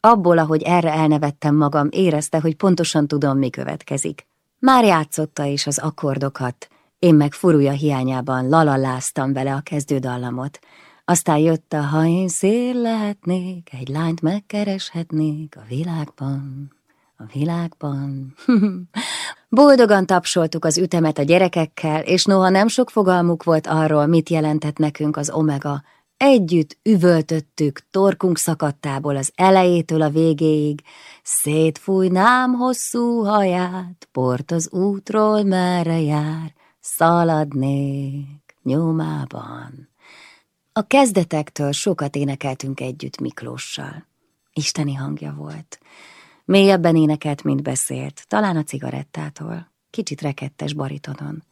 Abból, ahogy erre elnevettem magam, érezte, hogy pontosan tudom, mi következik. Már játszotta is az akkordokat, én meg furúja hiányában lalalláztam vele a kezdődallamot. Aztán jött a, ha én szél lehetnék, egy lányt megkereshetnék a világban, a világban. Boldogan tapsoltuk az ütemet a gyerekekkel, és noha nem sok fogalmuk volt arról, mit jelentett nekünk az omega, Együtt üvöltöttük torkunk szakadtából az elejétől a végéig, szétfújnám hosszú haját, port az útról merre jár, szaladnék nyomában. A kezdetektől sokat énekeltünk együtt Miklóssal. Isteni hangja volt. Mélyebben énekelt, mint beszélt, talán a cigarettától, kicsit rekettes baritonon.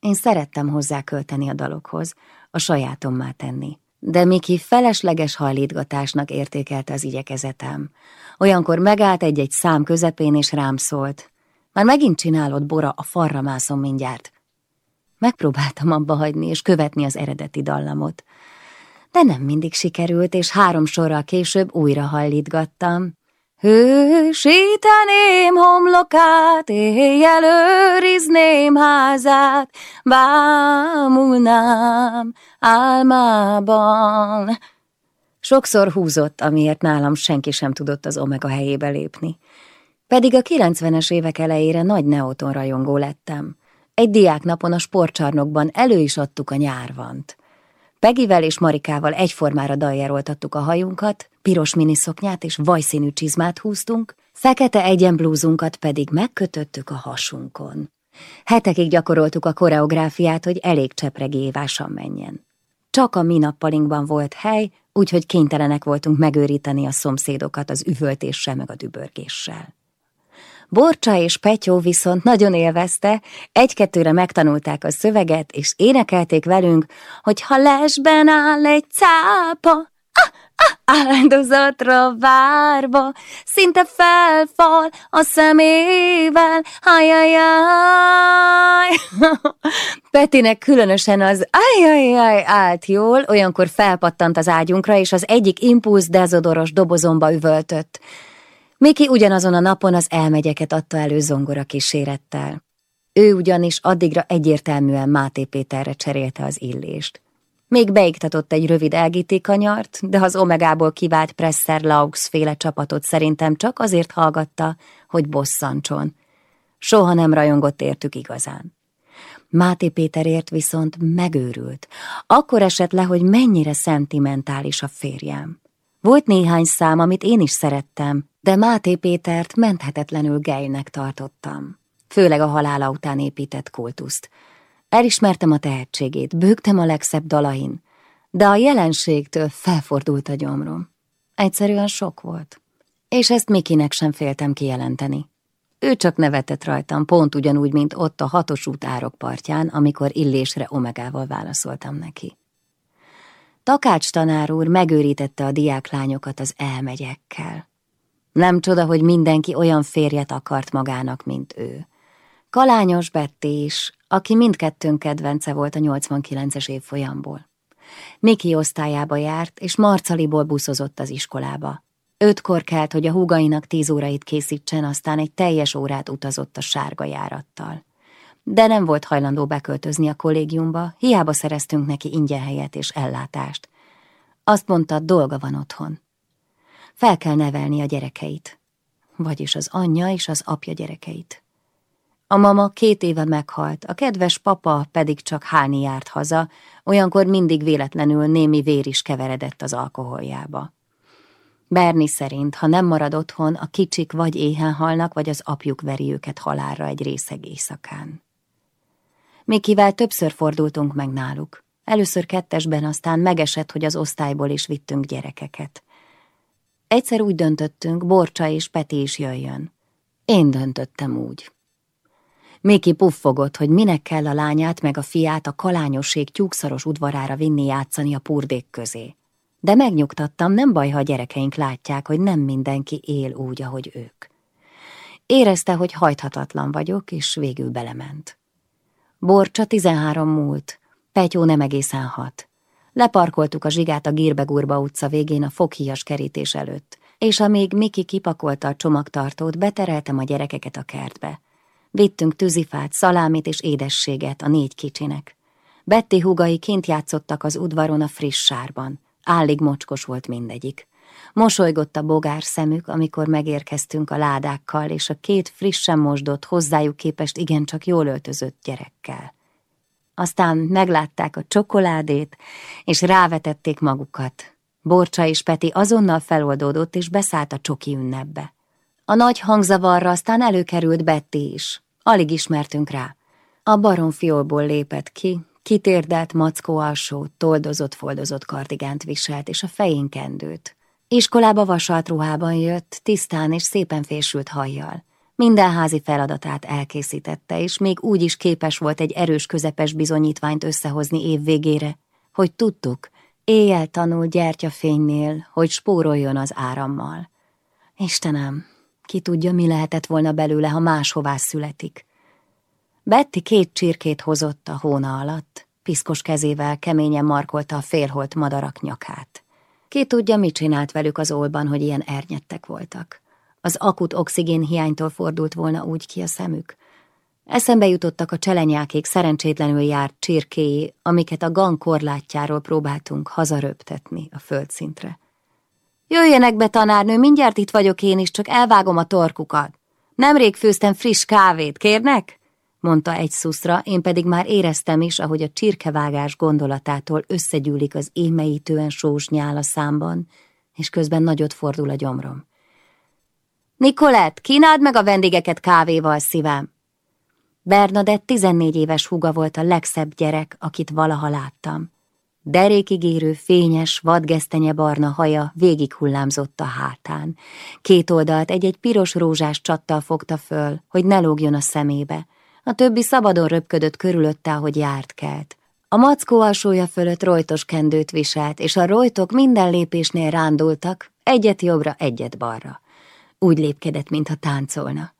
Én szerettem hozzá költeni a dalokhoz, a sajátommá tenni de Miki felesleges hajlítgatásnak értékelte az igyekezetem. Olyankor megállt egy-egy szám közepén, és rám szólt. Már megint csinálod, Bora, a farra mászom mindjárt. Megpróbáltam abba hagyni és követni az eredeti dallamot. De nem mindig sikerült, és három sorral később újra hajlítgattam. Hősíteném homlokát, éjjel őrizném házát, bámulnám álmában. Sokszor húzott, amiért nálam senki sem tudott az Omega helyébe lépni. Pedig a 90-es évek elejére nagy neoton rajongó lettem. Egy diáknapon a sportcsarnokban elő is adtuk a nyárvant. Pegivel és Marikával egyformára daljároltattuk a hajunkat, piros miniszoknyát és vajszínű csizmát húztunk, fekete egyenblúzunkat pedig megkötöttük a hasunkon. Hetekig gyakoroltuk a koreográfiát, hogy elég csepregi évásan menjen. csak a mi nappalinkban volt hely, úgyhogy kénytelenek voltunk megőríteni a szomszédokat az üvöltéssel meg a dübörgéssel. Borcsa és Petyó viszont nagyon élvezte, egy-kettőre megtanulták a szöveget, és énekelték velünk, hogy ha lesben áll egy cápa, ah, ah, áldozatra várva, szinte felfal a szemével, hajajaj. Petinek különösen az ajajaj állt jól, olyankor felpattant az ágyunkra, és az egyik impulsz dezodoros dobozomba üvöltött. Miki ugyanazon a napon az elmegyeket adta elő zongora kísérettel. Ő ugyanis addigra egyértelműen Máté Péterre cserélte az illést. Még beiktatott egy rövid elgíti kanyart, de az Omegából kivált Presser Laux féle csapatot szerintem csak azért hallgatta, hogy bosszancson. Soha nem rajongott értük igazán. Máté Péterért viszont megőrült. Akkor esett le, hogy mennyire szentimentális a férjem. Volt néhány szám, amit én is szerettem, de Máté Pétert menthetetlenül gejnek tartottam. Főleg a halála után épített kultuszt. Elismertem a tehetségét, bőgtem a legszebb dalain, de a jelenségtől felfordult a gyomrom. Egyszerűen sok volt. És ezt Mikinek sem féltem kijelenteni. Ő csak nevetett rajtam, pont ugyanúgy, mint ott a hatos út árokpartján, amikor illésre omegával válaszoltam neki. Takács tanár úr megőrítette a diáklányokat az elmegyekkel. Nem csoda, hogy mindenki olyan férjet akart magának, mint ő. Kalányos Betty is, aki mindkettőnk kedvence volt a 89-es évfolyamból. Miki osztályába járt, és Marcaliból buszozott az iskolába. Ötkor kelt, hogy a húgainak tíz órait készítsen, aztán egy teljes órát utazott a sárga járattal. De nem volt hajlandó beköltözni a kollégiumba, hiába szereztünk neki ingyen helyet és ellátást. Azt mondta, dolga van otthon. Fel kell nevelni a gyerekeit, vagyis az anyja és az apja gyerekeit. A mama két éve meghalt, a kedves papa pedig csak hálni járt haza, olyankor mindig véletlenül némi vér is keveredett az alkoholjába. Berni szerint, ha nem marad otthon, a kicsik vagy éhen halnak, vagy az apjuk veri őket halálra egy részeg éjszakán. Mikivel többször fordultunk meg náluk. Először kettesben, aztán megesett, hogy az osztályból is vittünk gyerekeket. Egyszer úgy döntöttünk, Borcsa és Peti is jöjjön. Én döntöttem úgy. Miki puffogott, hogy minek kell a lányát meg a fiát a kalányosség tyúkszaros udvarára vinni játszani a purdék közé. De megnyugtattam, nem baj, ha a gyerekeink látják, hogy nem mindenki él úgy, ahogy ők. Érezte, hogy hajthatatlan vagyok, és végül belement. Borcsa tizenhárom múlt, Petyó nem egészen hat. Leparkoltuk a zsigát a Gírbegurba utca végén a foghíjas kerítés előtt, és amíg Miki kipakolta a csomagtartót, betereltem a gyerekeket a kertbe. Vittünk tűzifát, szalámit és édességet a négy kicsinek. Betty húgai kint játszottak az udvaron a friss sárban. Állig mocskos volt mindegyik. Mosolygott a bogár szemük, amikor megérkeztünk a ládákkal, és a két frissen mosdott, hozzájuk képest igencsak jól öltözött gyerekkel. Aztán meglátták a csokoládét, és rávetették magukat. Borcsa és Peti azonnal feloldódott, és beszállt a csoki ünnepbe. A nagy hangzavarra aztán előkerült Betty is. Alig ismertünk rá. A baromfiolból lépett ki, kitérdelt mackó alsó, toldozott-foldozott kardigánt viselt, és a fején kendőt. Iskolába vasalt ruhában jött, tisztán és szépen fésült hajjal. Minden házi feladatát elkészítette, és még úgy is képes volt egy erős közepes bizonyítványt összehozni év végére, hogy tudtuk, éjjel tanul gyertyafénynél, hogy spóroljon az árammal. Istenem, ki tudja, mi lehetett volna belőle, ha máshová születik. Betty két csirkét hozott a hóna alatt, piszkos kezével keményen markolta a félholt madarak nyakát. Ki tudja, mit csinált velük az olban, hogy ilyen ernyettek voltak. Az akut oxigén hiánytól fordult volna úgy ki a szemük. Eszembe jutottak a cselenyákék szerencsétlenül járt csirkéi, amiket a gang korlátjáról próbáltunk hazaröptetni a földszintre. Jöjjenek be, tanárnő, mindjárt itt vagyok én is, csak elvágom a torkukat. Nemrég főztem friss kávét, kérnek? Mondta egy szuszra, én pedig már éreztem is, ahogy a csirkevágás gondolatától összegyűlik az émeítően sós nyál a számban, és közben nagyot fordul a gyomrom. Nikolett, kínáld meg a vendégeket kávéval, szívem! Bernadett 14 éves húga volt a legszebb gyerek, akit valaha láttam. Derékig fényes, vadgesztenye barna haja végig hullámzott a hátán. Két oldalt egy-egy piros rózsás csattal fogta föl, hogy ne lógjon a szemébe. A többi szabadon röpködött körülötte, ahogy járt kelt. A mackó alsója fölött rojtos kendőt viselt, és a rojtok minden lépésnél rándultak, egyet jobbra, egyet balra. Úgy lépkedett, mintha táncolna.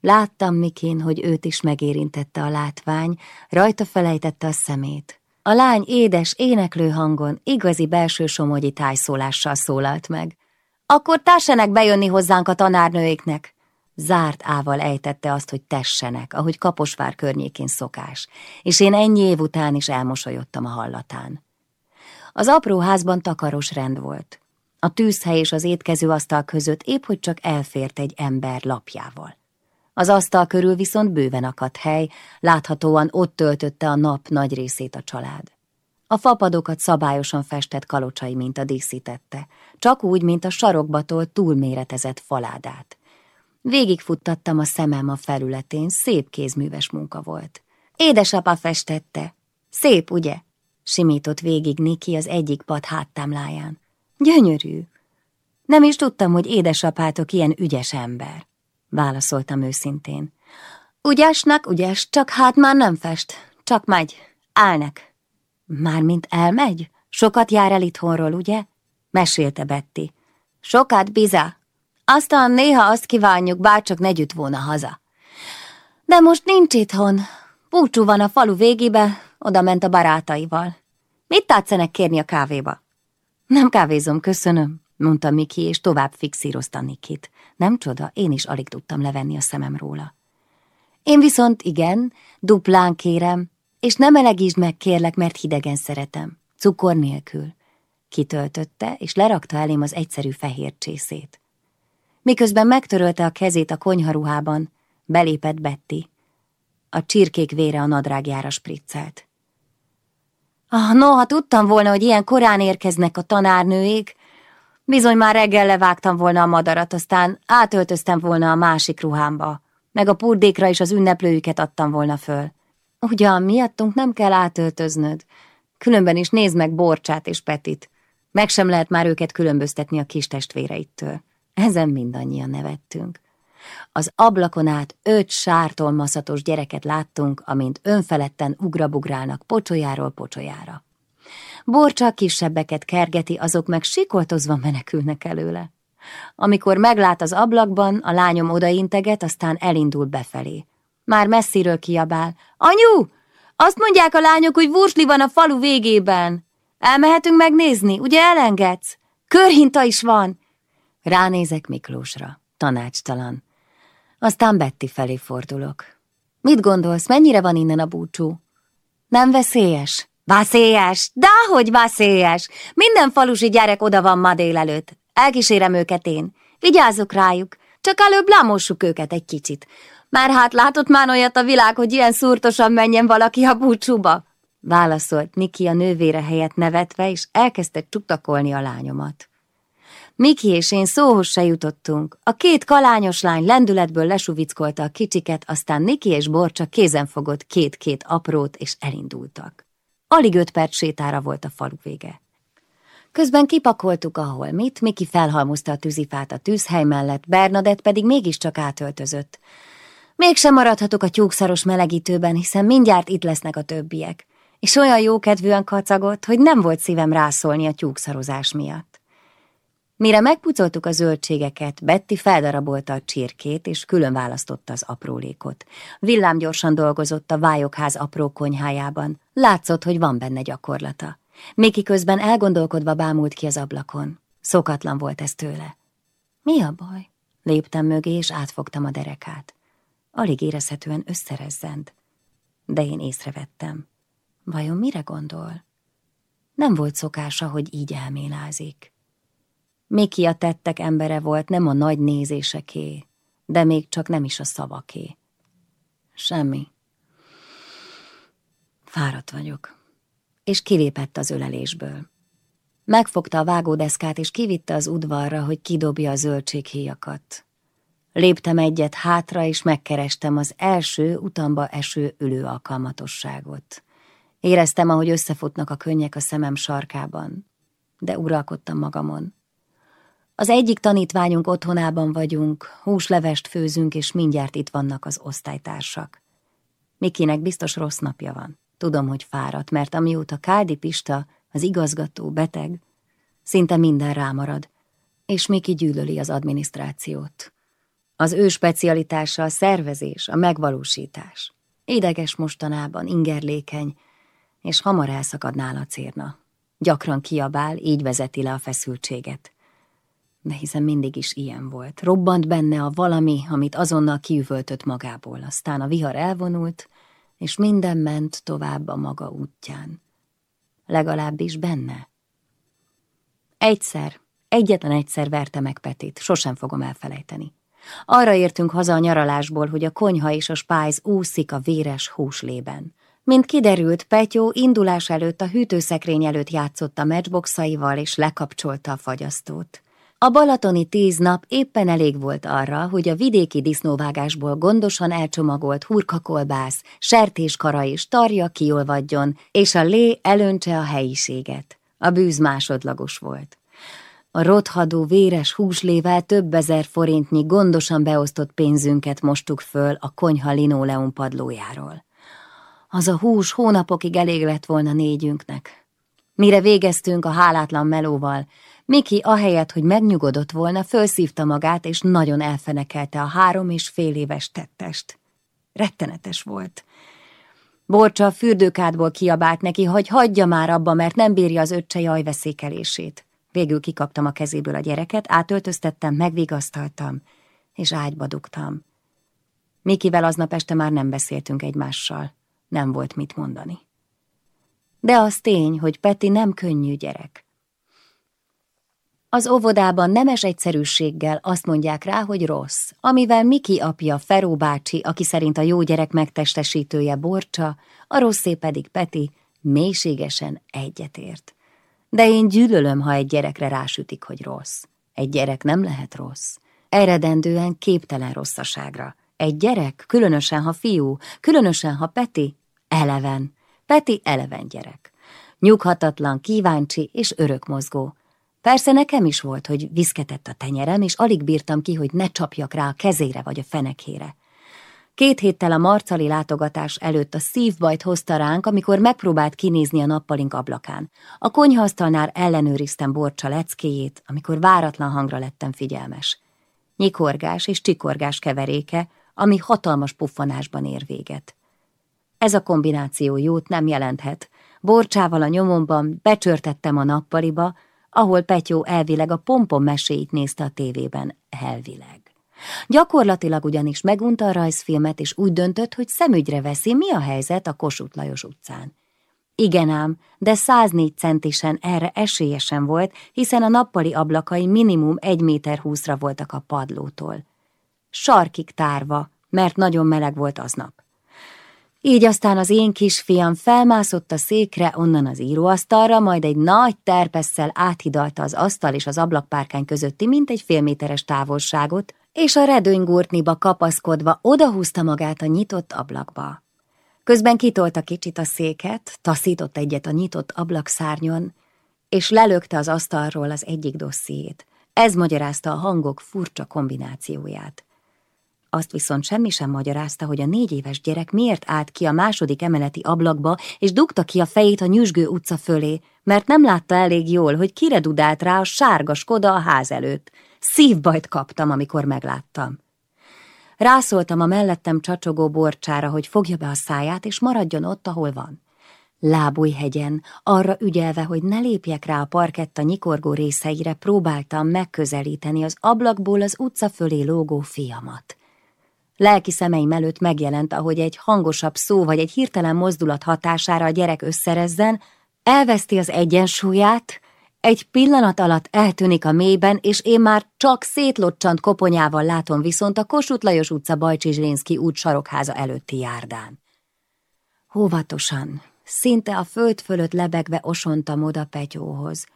Láttam Mikén, hogy őt is megérintette a látvány, rajta felejtette a szemét. A lány édes, éneklő hangon, igazi belső somogyi tájszólással szólalt meg. Akkor tessenek bejönni hozzánk a tanárnőiknek. Zárt ával ejtette azt, hogy tessenek, ahogy Kaposvár környékén szokás, és én ennyi év után is elmosolyodtam a hallatán. Az apró házban takaros rend volt. A tűzhely és az étkező asztal között épp hogy csak elfért egy ember lapjával. Az asztal körül viszont bőven akadt hely, láthatóan ott töltötte a nap nagy részét a család. A fapadokat szabályosan festett kalocsai minta díszítette, csak úgy, mint a sarokbatól túlméretezett faládát. Végigfuttattam a szemem a felületén, szép kézműves munka volt. Édesapa festette. Szép, ugye? Simított végig Niki az egyik pad háttámláján. Gyönyörű. Nem is tudtam, hogy édesapátok ilyen ügyes ember. Válaszoltam őszintén. Ügyesnek, ügyes, csak hát már nem fest. Csak megy. Állnek. Mármint elmegy? Sokat jár el itthonról, ugye? Mesélte Betty. Sokat, biza. Aztán néha azt kívánjuk, bárcsak ne gyűjt volna haza. De most nincs itthon. Búcsú van a falu végébe, oda ment a barátaival. Mit tetszenek kérni a kávéba? Nem kávézom, köszönöm, mondta Miki, és tovább fixírozta Nikit. Nem csoda, én is alig tudtam levenni a szemem róla. Én viszont igen, duplán kérem, és nem melegítsd meg, kérlek, mert hidegen szeretem. Cukor nélkül. Kitöltötte, és lerakta elém az egyszerű fehér csészét. Miközben megtörölte a kezét a konyharuhában, belépett Betty. A csirkék vére a nadrágjára spriccelt. Ah, no, ha tudtam volna, hogy ilyen korán érkeznek a tanárnőik, bizony már reggel levágtam volna a madarat, aztán átöltöztem volna a másik ruhámba, meg a purdékra is az ünneplőjüket adtam volna föl. Ugyan, miattunk nem kell átöltöznöd. Különben is nézd meg Borcsát és Petit. Meg sem lehet már őket különböztetni a kis testvéreittől. Ezen mindannyian nevettünk. Az ablakon át öt sártól maszatos gyereket láttunk, amint önfeledten ugrabugrálnak pocsolyáról pocsolyára. Borcsa kisebbeket kergeti, azok meg sikoltozva menekülnek előle. Amikor meglát az ablakban, a lányom odainteget, aztán elindul befelé. Már messziről kiabál. Anyu! Azt mondják a lányok, hogy vursli van a falu végében. Elmehetünk megnézni, ugye elengedsz? Körhinta is van. Ránézek Miklósra, tanácstalan. Aztán Betty felé fordulok. Mit gondolsz, mennyire van innen a búcsú? Nem veszélyes? Veszélyes? Dehogy veszélyes! Minden falusi gyerek oda van ma délelőtt. Elkísérem őket én. Vigyázzuk rájuk. Csak előbb lámossuk őket egy kicsit. Már hát látott már olyat a világ, hogy ilyen szúrtosan menjen valaki a búcsúba? Válaszolt Niki a nővére helyett nevetve, és elkezdte csutakolni a lányomat. Miki és én szóhoz se jutottunk. A két kalányos lány lendületből lesuvickolta a kicsiket, aztán Niki és Borcsa kézen fogott két-két aprót, és elindultak. Alig öt perc sétára volt a falu vége. Közben kipakoltuk a holmit, Miki felhalmozta a tűzifát a tűzhely mellett, Bernadett pedig mégiscsak átöltözött. Mégsem maradhatok a tyúkszaros melegítőben, hiszen mindjárt itt lesznek a többiek. És olyan jókedvűen kacagott, hogy nem volt szívem rászólni a tyúkszarozás miatt. Mire megpucoltuk a zöldségeket, Betty feldarabolta a csirkét, és külön választotta az aprólékot. Villám gyorsan dolgozott a vályokház apró konyhájában. Látszott, hogy van benne gyakorlata. Miki közben elgondolkodva bámult ki az ablakon. Szokatlan volt ez tőle. Mi a baj? Léptem mögé, és átfogtam a derekát. Alig érezhetően összerezzent. De én észrevettem. Vajon mire gondol? Nem volt szokása, hogy így elmélázik. Miki a tettek embere volt, nem a nagy nézéseké, de még csak nem is a szavaké. Semmi. Fáradt vagyok. És kilépett az ölelésből. Megfogta a vágódeszkát, és kivitte az udvarra, hogy kidobja a zöldséghéjakat. Léptem egyet hátra, és megkerestem az első utamba eső ülő alkalmatosságot. Éreztem, ahogy összefutnak a könnyek a szemem sarkában, de uralkodtam magamon. Az egyik tanítványunk otthonában vagyunk, húslevest főzünk, és mindjárt itt vannak az osztálytársak. Mikinek biztos rossz napja van. Tudom, hogy fáradt, mert amióta Káldi Pista, az igazgató, beteg, szinte minden rámarad, és Miki gyűlöli az adminisztrációt. Az ő specialitása a szervezés, a megvalósítás. Édeges mostanában, ingerlékeny, és hamar elszakad nála cérna. Gyakran kiabál, így vezeti le a feszültséget. De hiszen mindig is ilyen volt. Robbant benne a valami, amit azonnal kiüvöltött magából. Aztán a vihar elvonult, és minden ment tovább a maga útján. Legalábbis benne. Egyszer, egyetlen egyszer verte meg Petit, sosem fogom elfelejteni. Arra értünk haza a nyaralásból, hogy a konyha és a spájz úszik a véres húslében. Mint kiderült, Petyó indulás előtt a hűtőszekrény előtt játszott a matchboxaival és lekapcsolta a fagyasztót. A balatoni tíz nap éppen elég volt arra, hogy a vidéki disznóvágásból gondosan elcsomagolt hurkakolbász, sertéskara és tarja kiolvadjon, és a lé elöntse a helyiséget. A bűz másodlagos volt. A rothadó véres húslével több ezer forintnyi gondosan beosztott pénzünket mostuk föl a konyha linóleum padlójáról. Az a hús hónapokig elég lett volna négyünknek. Mire végeztünk a hálátlan melóval, Miki ahelyett, hogy megnyugodott volna, fölszívta magát, és nagyon elfenekelte a három és fél éves tettest. Rettenetes volt. Borcsa a fürdőkádból kiabált neki, hogy hagyja már abba, mert nem bírja az öccse jajveszékelését. Végül kikaptam a kezéből a gyereket, átöltöztettem, megvigasztaltam, és ágyba dugtam. Mikivel aznap este már nem beszéltünk egymással. Nem volt mit mondani. De az tény, hogy Peti nem könnyű gyerek. Az óvodában nemes egyszerűséggel azt mondják rá, hogy rossz, amivel Miki apja Feró bácsi, aki szerint a jó gyerek megtestesítője Borcsa, a rosszé pedig Peti, mélységesen egyetért. De én gyűlölöm, ha egy gyerekre rásütik, hogy rossz. Egy gyerek nem lehet rossz. Eredendően képtelen rosszaságra. Egy gyerek, különösen ha fiú, különösen ha Peti, eleven. Peti eleven gyerek. Nyughatatlan, kíváncsi és örökmozgó. Persze nekem is volt, hogy viszketett a tenyerem, és alig bírtam ki, hogy ne csapjak rá a kezére vagy a fenekhére. Két héttel a marcali látogatás előtt a szívbajt hozta ránk, amikor megpróbált kinézni a nappalink ablakán. A konyhasztalnál ellenőriztem borcsa leckéjét, amikor váratlan hangra lettem figyelmes. Nyikorgás és csikorgás keveréke, ami hatalmas puffanásban ér véget. Ez a kombináció jót nem jelenthet. Borcsával a nyomomban becsörtettem a nappaliba, ahol Petyó elvileg a pompom meséit nézte a tévében, elvileg. Gyakorlatilag ugyanis megunta a rajzfilmet, és úgy döntött, hogy szemügyre veszi, mi a helyzet a Kossuth Lajos utcán. Igen ám, de 104 centisen erre esélyesen volt, hiszen a nappali ablakai minimum 1 méter húszra voltak a padlótól. Sarkig tárva, mert nagyon meleg volt aznap. Így aztán az én kisfiam felmászott a székre, onnan az íróasztalra, majd egy nagy terpesszel áthidalta az asztal és az ablakpárkány közötti mintegy félméteres távolságot, és a redőnygurtniba kapaszkodva odahúzta magát a nyitott ablakba. Közben kitolta kicsit a széket, taszított egyet a nyitott ablakszárnyon, és lelökte az asztalról az egyik dossziét. Ez magyarázta a hangok furcsa kombinációját. Azt viszont semmi sem magyarázta, hogy a négy éves gyerek miért állt ki a második emeleti ablakba, és dugta ki a fejét a nyüzsgő utca fölé, mert nem látta elég jól, hogy kire dudált rá a sárga Skoda a ház előtt. Szívbajt kaptam, amikor megláttam. Rászóltam a mellettem csacsogó borcsára, hogy fogja be a száját, és maradjon ott, ahol van. Lábújhegyen, arra ügyelve, hogy ne lépjek rá a parketta nyikorgó részeire, próbáltam megközelíteni az ablakból az utca fölé lógó fiamat. Lelki szemeim előtt megjelent, ahogy egy hangosabb szó vagy egy hirtelen mozdulat hatására a gyerek összerezzen, elveszti az egyensúlyát, egy pillanat alatt eltűnik a mélyben, és én már csak szétlocsant koponyával látom viszont a Kossuth Lajos utca Bajcsizslénszki út sarokháza előtti járdán. Hóvatosan, szinte a föld fölött lebegve osontam oda Petyóhoz.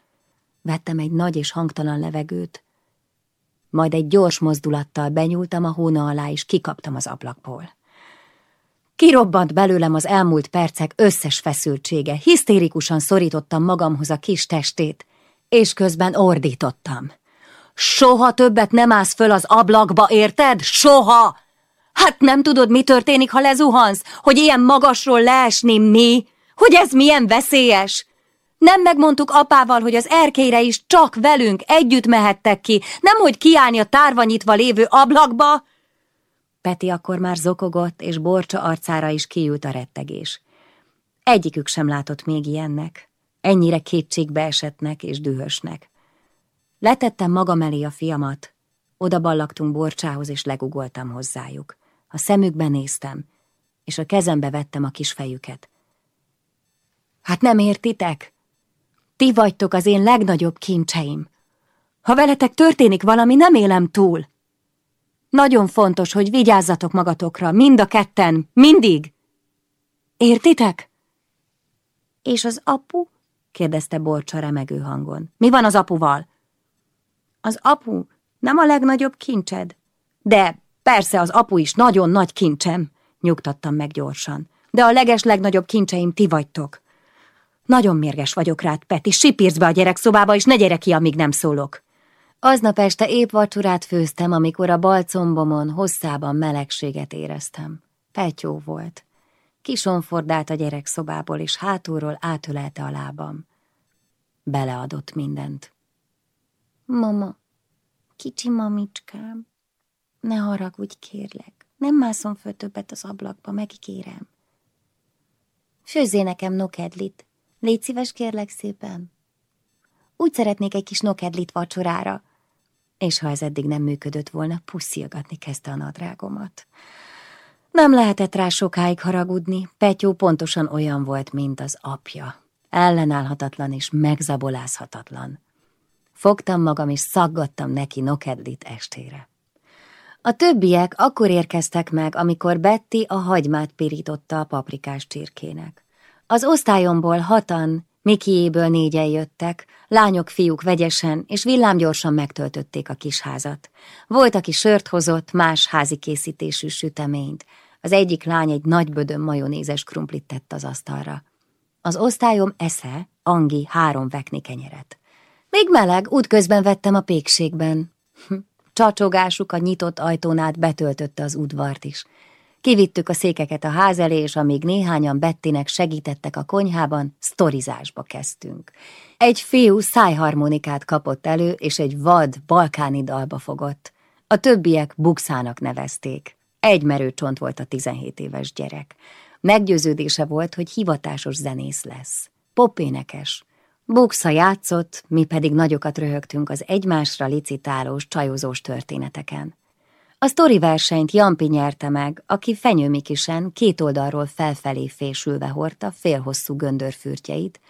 Vettem egy nagy és hangtalan levegőt, majd egy gyors mozdulattal benyúltam a hóna alá, és kikaptam az ablakból. Kirobbant belőlem az elmúlt percek összes feszültsége, hisztérikusan szorítottam magamhoz a kis testét, és közben ordítottam. Soha többet nem állsz föl az ablakba, érted? Soha! Hát nem tudod, mi történik, ha lezuhansz? Hogy ilyen magasról leesni mi? Hogy ez milyen veszélyes? Nem megmondtuk apával, hogy az erkélyre is csak velünk együtt mehettek ki, nem hogy kiállni a tárva nyitva lévő ablakba? Peti akkor már zokogott, és Borcsa arcára is kiült a rettegés. Egyikük sem látott még ilyennek, ennyire kétségbe esetnek és dühösnek. Letettem magam elé a fiamat, oda ballagtunk Borcsához, és legugoltam hozzájuk. A szemükbe néztem, és a kezembe vettem a kis fejüket. Hát nem értitek? Ti vagytok az én legnagyobb kincseim. Ha veletek történik valami, nem élem túl. Nagyon fontos, hogy vigyázzatok magatokra, mind a ketten, mindig. Értitek? És az apu? kérdezte Borcsa remegő hangon. Mi van az apuval? Az apu nem a legnagyobb kincsed? De persze az apu is nagyon nagy kincsem, nyugtattam meg gyorsan. De a leges legnagyobb kincseim ti vagytok. Nagyon mérges vagyok rád, Peti, sipírsz be a gyerekszobába, és ne gyere ki, amíg nem szólok. Aznap este épp vacsorát főztem, amikor a balcombomon hosszában melegséget éreztem. Petyó volt. Kisonfordált a gyerekszobából, és hátulról átölelte a lábam. Beleadott mindent. Mama, kicsi mamicskám, ne haragudj, kérlek. Nem mászom föl többet az ablakba, megígérem. Főzzé nekem nokedlit. Légy szíves, kérlek szépen. Úgy szeretnék egy kis nokedlit vacsorára és ha ez eddig nem működött volna, puszilgatni kezdte a nadrágomat. Nem lehetett rá sokáig haragudni, Petyó pontosan olyan volt, mint az apja. Ellenállhatatlan és megzabolázhatatlan. Fogtam magam és szaggattam neki nokedlit estére. A többiek akkor érkeztek meg, amikor Betty a hagymát pirította a paprikás csirkének. Az osztályomból hatan Mikiéből négyen jöttek, lányok, fiúk vegyesen, és villámgyorsan megtöltötték a kis házat. Volt, aki sört hozott, más házi készítésű süteményt. Az egyik lány egy nagy bödön majonézes krumplit tett az asztalra. Az osztályom esze, Angi három vekni kenyeret. Még meleg, útközben vettem a pékségben. Csacsogásuk a nyitott ajtón át betöltötte az udvart is. Kivittük a székeket a ház elé, és amíg néhányan Bettinek segítettek a konyhában, sztorizásba kezdtünk. Egy fiú szájharmonikát kapott elő, és egy vad, balkáni dalba fogott. A többiek bukszának nevezték. Egy merő csont volt a 17 éves gyerek. Meggyőződése volt, hogy hivatásos zenész lesz. Popénekes. Buksa játszott, mi pedig nagyokat röhögtünk az egymásra licitálós, csajozós történeteken. A sztori versenyt Jampi nyerte meg, aki fenyőmikisen két oldalról felfelé fésülve hordta félhosszú göndörfürtjeit,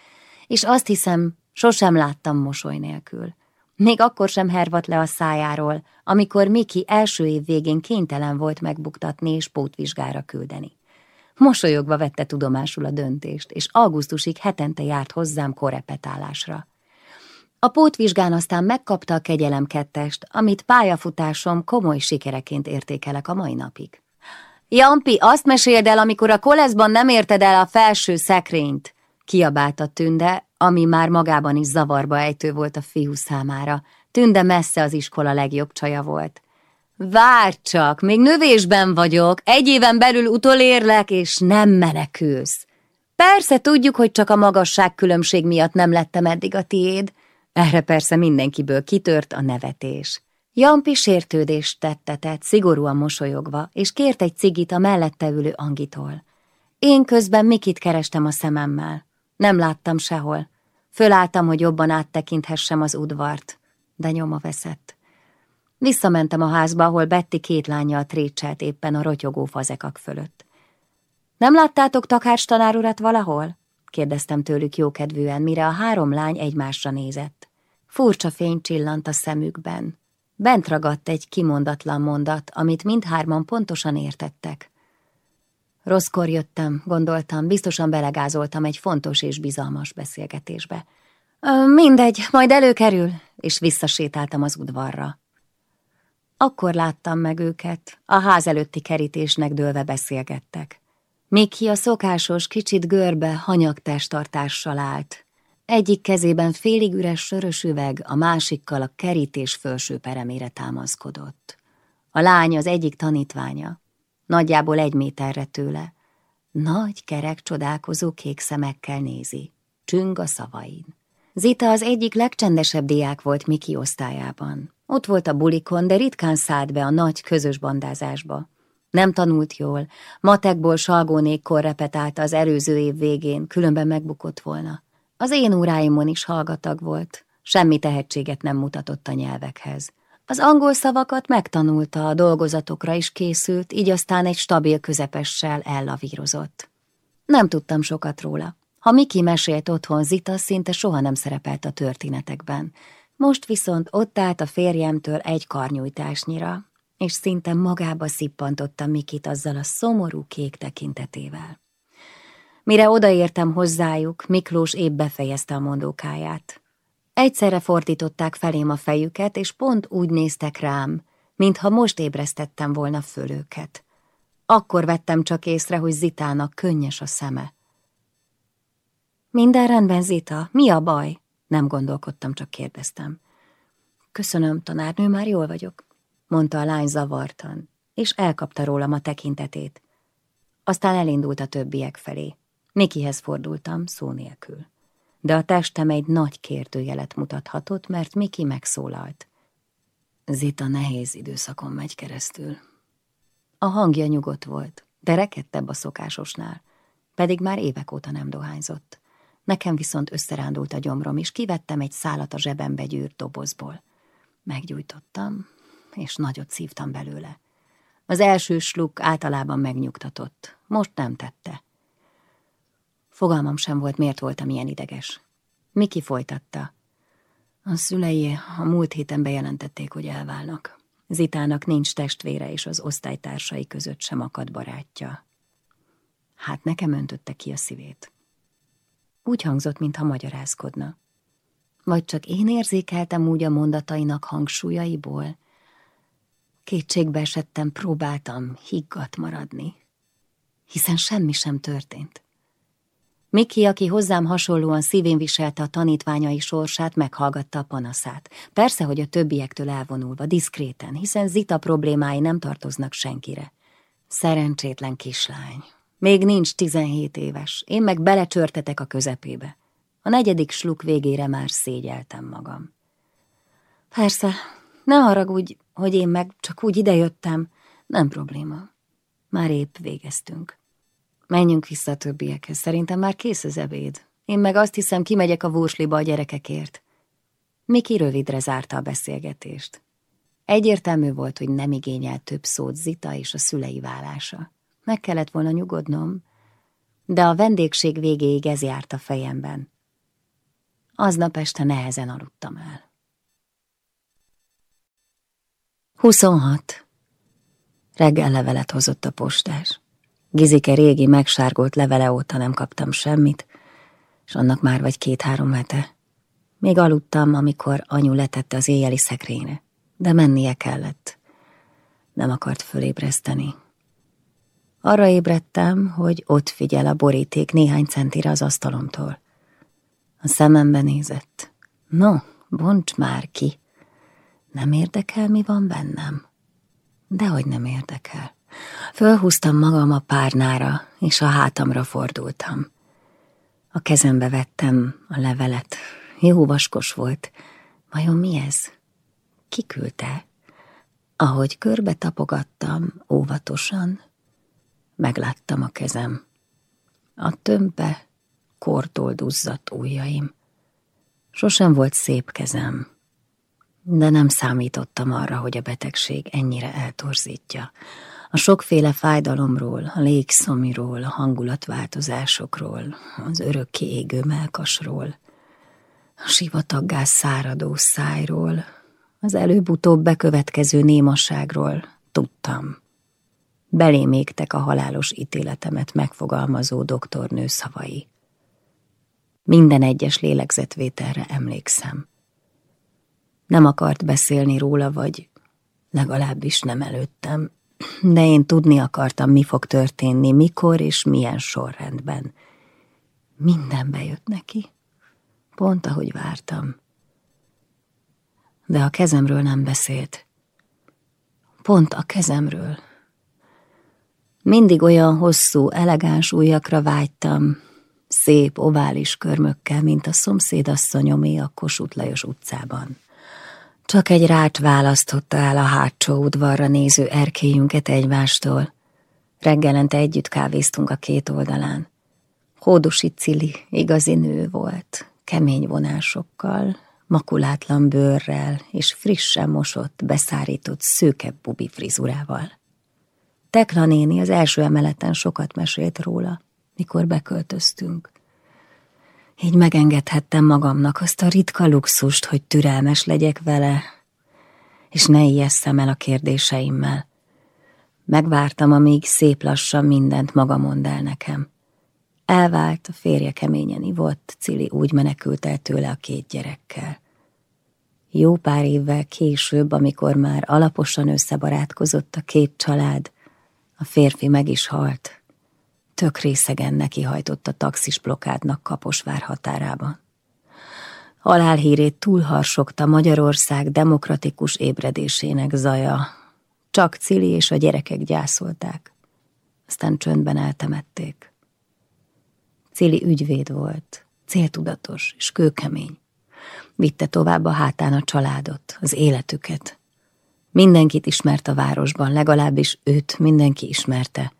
és azt hiszem, sosem láttam mosoly nélkül. Még akkor sem hervat le a szájáról, amikor Miki első év végén kénytelen volt megbuktatni és pótvizsgára küldeni. Mosolyogva vette tudomásul a döntést, és augusztusig hetente járt hozzám korepetálásra. A pótvizsgán aztán megkapta a kegyelem kettest, amit pályafutásom komoly sikereként értékelek a mai napig. Jampi, azt meséld el, amikor a koleszban nem érted el a felső szekrényt, kiabálta Tünde, ami már magában is zavarba ejtő volt a fiú számára. Tünde messze az iskola legjobb csaja volt. Várj csak, még növésben vagyok, egy éven belül utolérlek, és nem menekülsz. Persze tudjuk, hogy csak a magasság különbség miatt nem lettem eddig a tiéd, erre persze mindenkiből kitört a nevetés. Jampi sértődést tettetett, szigorúan mosolyogva, és kért egy cigit a mellette ülő Angitól. Én közben Mikit kerestem a szememmel. Nem láttam sehol. Fölálltam, hogy jobban áttekinthessem az udvart, de nyoma veszett. Visszamentem a házba, ahol Betty két lányjal trécselt éppen a rotyogó fazekak fölött. Nem láttátok Takács tanár urat valahol? Kérdeztem tőlük jókedvűen, mire a három lány egymásra nézett. Furcsa fény csillant a szemükben. Bent ragadt egy kimondatlan mondat, amit mindhárman pontosan értettek. Rosszkor jöttem, gondoltam, biztosan belegázoltam egy fontos és bizalmas beszélgetésbe. Mindegy, majd előkerül, és visszasétáltam az udvarra. Akkor láttam meg őket, a ház előtti kerítésnek dőlve beszélgettek. Miki a szokásos, kicsit görbe, hanyag testtartással állt. Egyik kezében félig üres sörös üveg, a másikkal a kerítés felső peremére támaszkodott. A lány az egyik tanítványa, nagyjából egy méterre tőle. Nagy, kerek, csodálkozó kék szemekkel nézi. Csüng a szavain. Zita az egyik legcsendesebb diák volt Miki osztályában. Ott volt a bulikon, de ritkán szállt be a nagy közös bandázásba. Nem tanult jól, matekból salgónékkor repetálta az előző év végén, különben megbukott volna. Az én óráimon is hallgatag volt, semmi tehetséget nem mutatott a nyelvekhez. Az angol szavakat megtanulta, a dolgozatokra is készült, így aztán egy stabil közepessel ellavírozott. Nem tudtam sokat róla. Ha Miki mesélt otthon, Zita szinte soha nem szerepelt a történetekben. Most viszont ott állt a férjemtől egy karnyújtásnyira, és szinte magába szippantotta Mikit azzal a szomorú kék tekintetével. Mire odaértem hozzájuk, Miklós épp befejezte a mondókáját. Egyszerre fordították felém a fejüket, és pont úgy néztek rám, mintha most ébresztettem volna föl őket. Akkor vettem csak észre, hogy Zitának könnyes a szeme. Minden rendben, Zita, mi a baj? Nem gondolkodtam, csak kérdeztem. Köszönöm, tanárnő, már jól vagyok, mondta a lány zavartan, és elkapta rólam a tekintetét. Aztán elindult a többiek felé. Mikihez fordultam, szó nélkül. De a testem egy nagy kérdőjelet mutathatott, mert Miki megszólalt. Zita nehéz időszakon megy keresztül. A hangja nyugodt volt, de rekedtebb a szokásosnál, pedig már évek óta nem dohányzott. Nekem viszont összerándult a gyomrom, és kivettem egy szálat a zsebembe gyűrt dobozból. Meggyújtottam, és nagyot szívtam belőle. Az első sluk általában megnyugtatott, most nem tette. Fogalmam sem volt, miért voltam ilyen ideges. Miki folytatta. A szülei a múlt héten bejelentették, hogy elválnak. Zitának nincs testvére, és az osztálytársai között sem akad barátja. Hát nekem öntötte ki a szívét. Úgy hangzott, mintha magyarázkodna. Vagy csak én érzékeltem úgy a mondatainak hangsúlyaiból? Kétségbe esettem, próbáltam higgadt maradni, hiszen semmi sem történt. Miki, aki hozzám hasonlóan szívén viselte a tanítványai sorsát, meghallgatta a panaszát. Persze, hogy a többiektől elvonulva, diszkréten, hiszen Zita problémái nem tartoznak senkire. Szerencsétlen kislány. Még nincs tizenhét éves, én meg belecsörtetek a közepébe. A negyedik sluk végére már szégyeltem magam. Persze, ne haragudj, hogy én meg csak úgy idejöttem. Nem probléma. Már épp végeztünk. Menjünk vissza a többiekhez, szerintem már kész az ebéd. Én meg azt hiszem, kimegyek a vúrsliba a gyerekekért. Miki rövidre zárta a beszélgetést. Egyértelmű volt, hogy nem igényel több szót Zita és a szülei válása. Meg kellett volna nyugodnom, de a vendégség végéig ez járt a fejemben. Aznap este nehezen aludtam el. 26. Reggel levelet hozott a postás. Gizike régi megsárgolt levele óta nem kaptam semmit, és annak már vagy két-három hete. Még aludtam, amikor anyu letette az éjjeli szekrényre, de mennie kellett. Nem akart fölébreszteni. Arra ébredtem, hogy ott figyel a boríték néhány centire az asztalomtól. A szemembe nézett. No, bonts már ki. Nem érdekel, mi van bennem? Dehogy nem érdekel. Fölhúztam magam a párnára, és a hátamra fordultam. A kezembe vettem a levelet. Jó vaskos volt. Vajon mi ez? Ki küldte? Ahogy körbe tapogattam, óvatosan, megláttam a kezem. A tömpe kortól duzzadt ujjaim. Sosem volt szép kezem, de nem számítottam arra, hogy a betegség ennyire eltorzítja. A sokféle fájdalomról, a légszomiról, a hangulatváltozásokról, az örökké égő melkasról, a sivataggá száradó szájról, az előbb-utóbb bekövetkező némasságról tudtam. Belém égtek a halálos ítéletemet megfogalmazó doktornő szavai. Minden egyes lélegzetvételre emlékszem. Nem akart beszélni róla, vagy legalábbis nem előttem, de én tudni akartam, mi fog történni, mikor és milyen sorrendben. Minden bejött neki, pont ahogy vártam. De a kezemről nem beszélt. Pont a kezemről. Mindig olyan hosszú, elegáns ujjakra vágytam, szép, ovális körmökkel, mint a szomszédasszonyomé a Kossuth Lajos utcában. Csak egy rács választotta el a hátsó udvarra néző erkélyünket egymástól. Reggelente együtt kávéztunk a két oldalán. Hódosi Cili igazi nő volt, kemény vonásokkal, makulátlan bőrrel és frissen mosott, beszárított, szőkebb bubi frizurával. Tekla néni az első emeleten sokat mesélt róla, mikor beköltöztünk. Így megengedhettem magamnak azt a ritka luxust, hogy türelmes legyek vele, és ne ijesszem el a kérdéseimmel. Megvártam, amíg szép lassan mindent maga mond el nekem. Elvált, a férje keményen ivott, Cili úgy menekült el tőle a két gyerekkel. Jó pár évvel később, amikor már alaposan összebarátkozott a két család, a férfi meg is halt. Tök részegen nekihajtott a taxis blokádnak Kaposvár határában. Halálhírét túlharsogta Magyarország demokratikus ébredésének zaja. Csak Cili és a gyerekek gyászolták. Aztán csöndben eltemették. Cili ügyvéd volt, céltudatos és kőkemény. Vitte tovább a hátán a családot, az életüket. Mindenkit ismert a városban, legalábbis őt mindenki ismerte,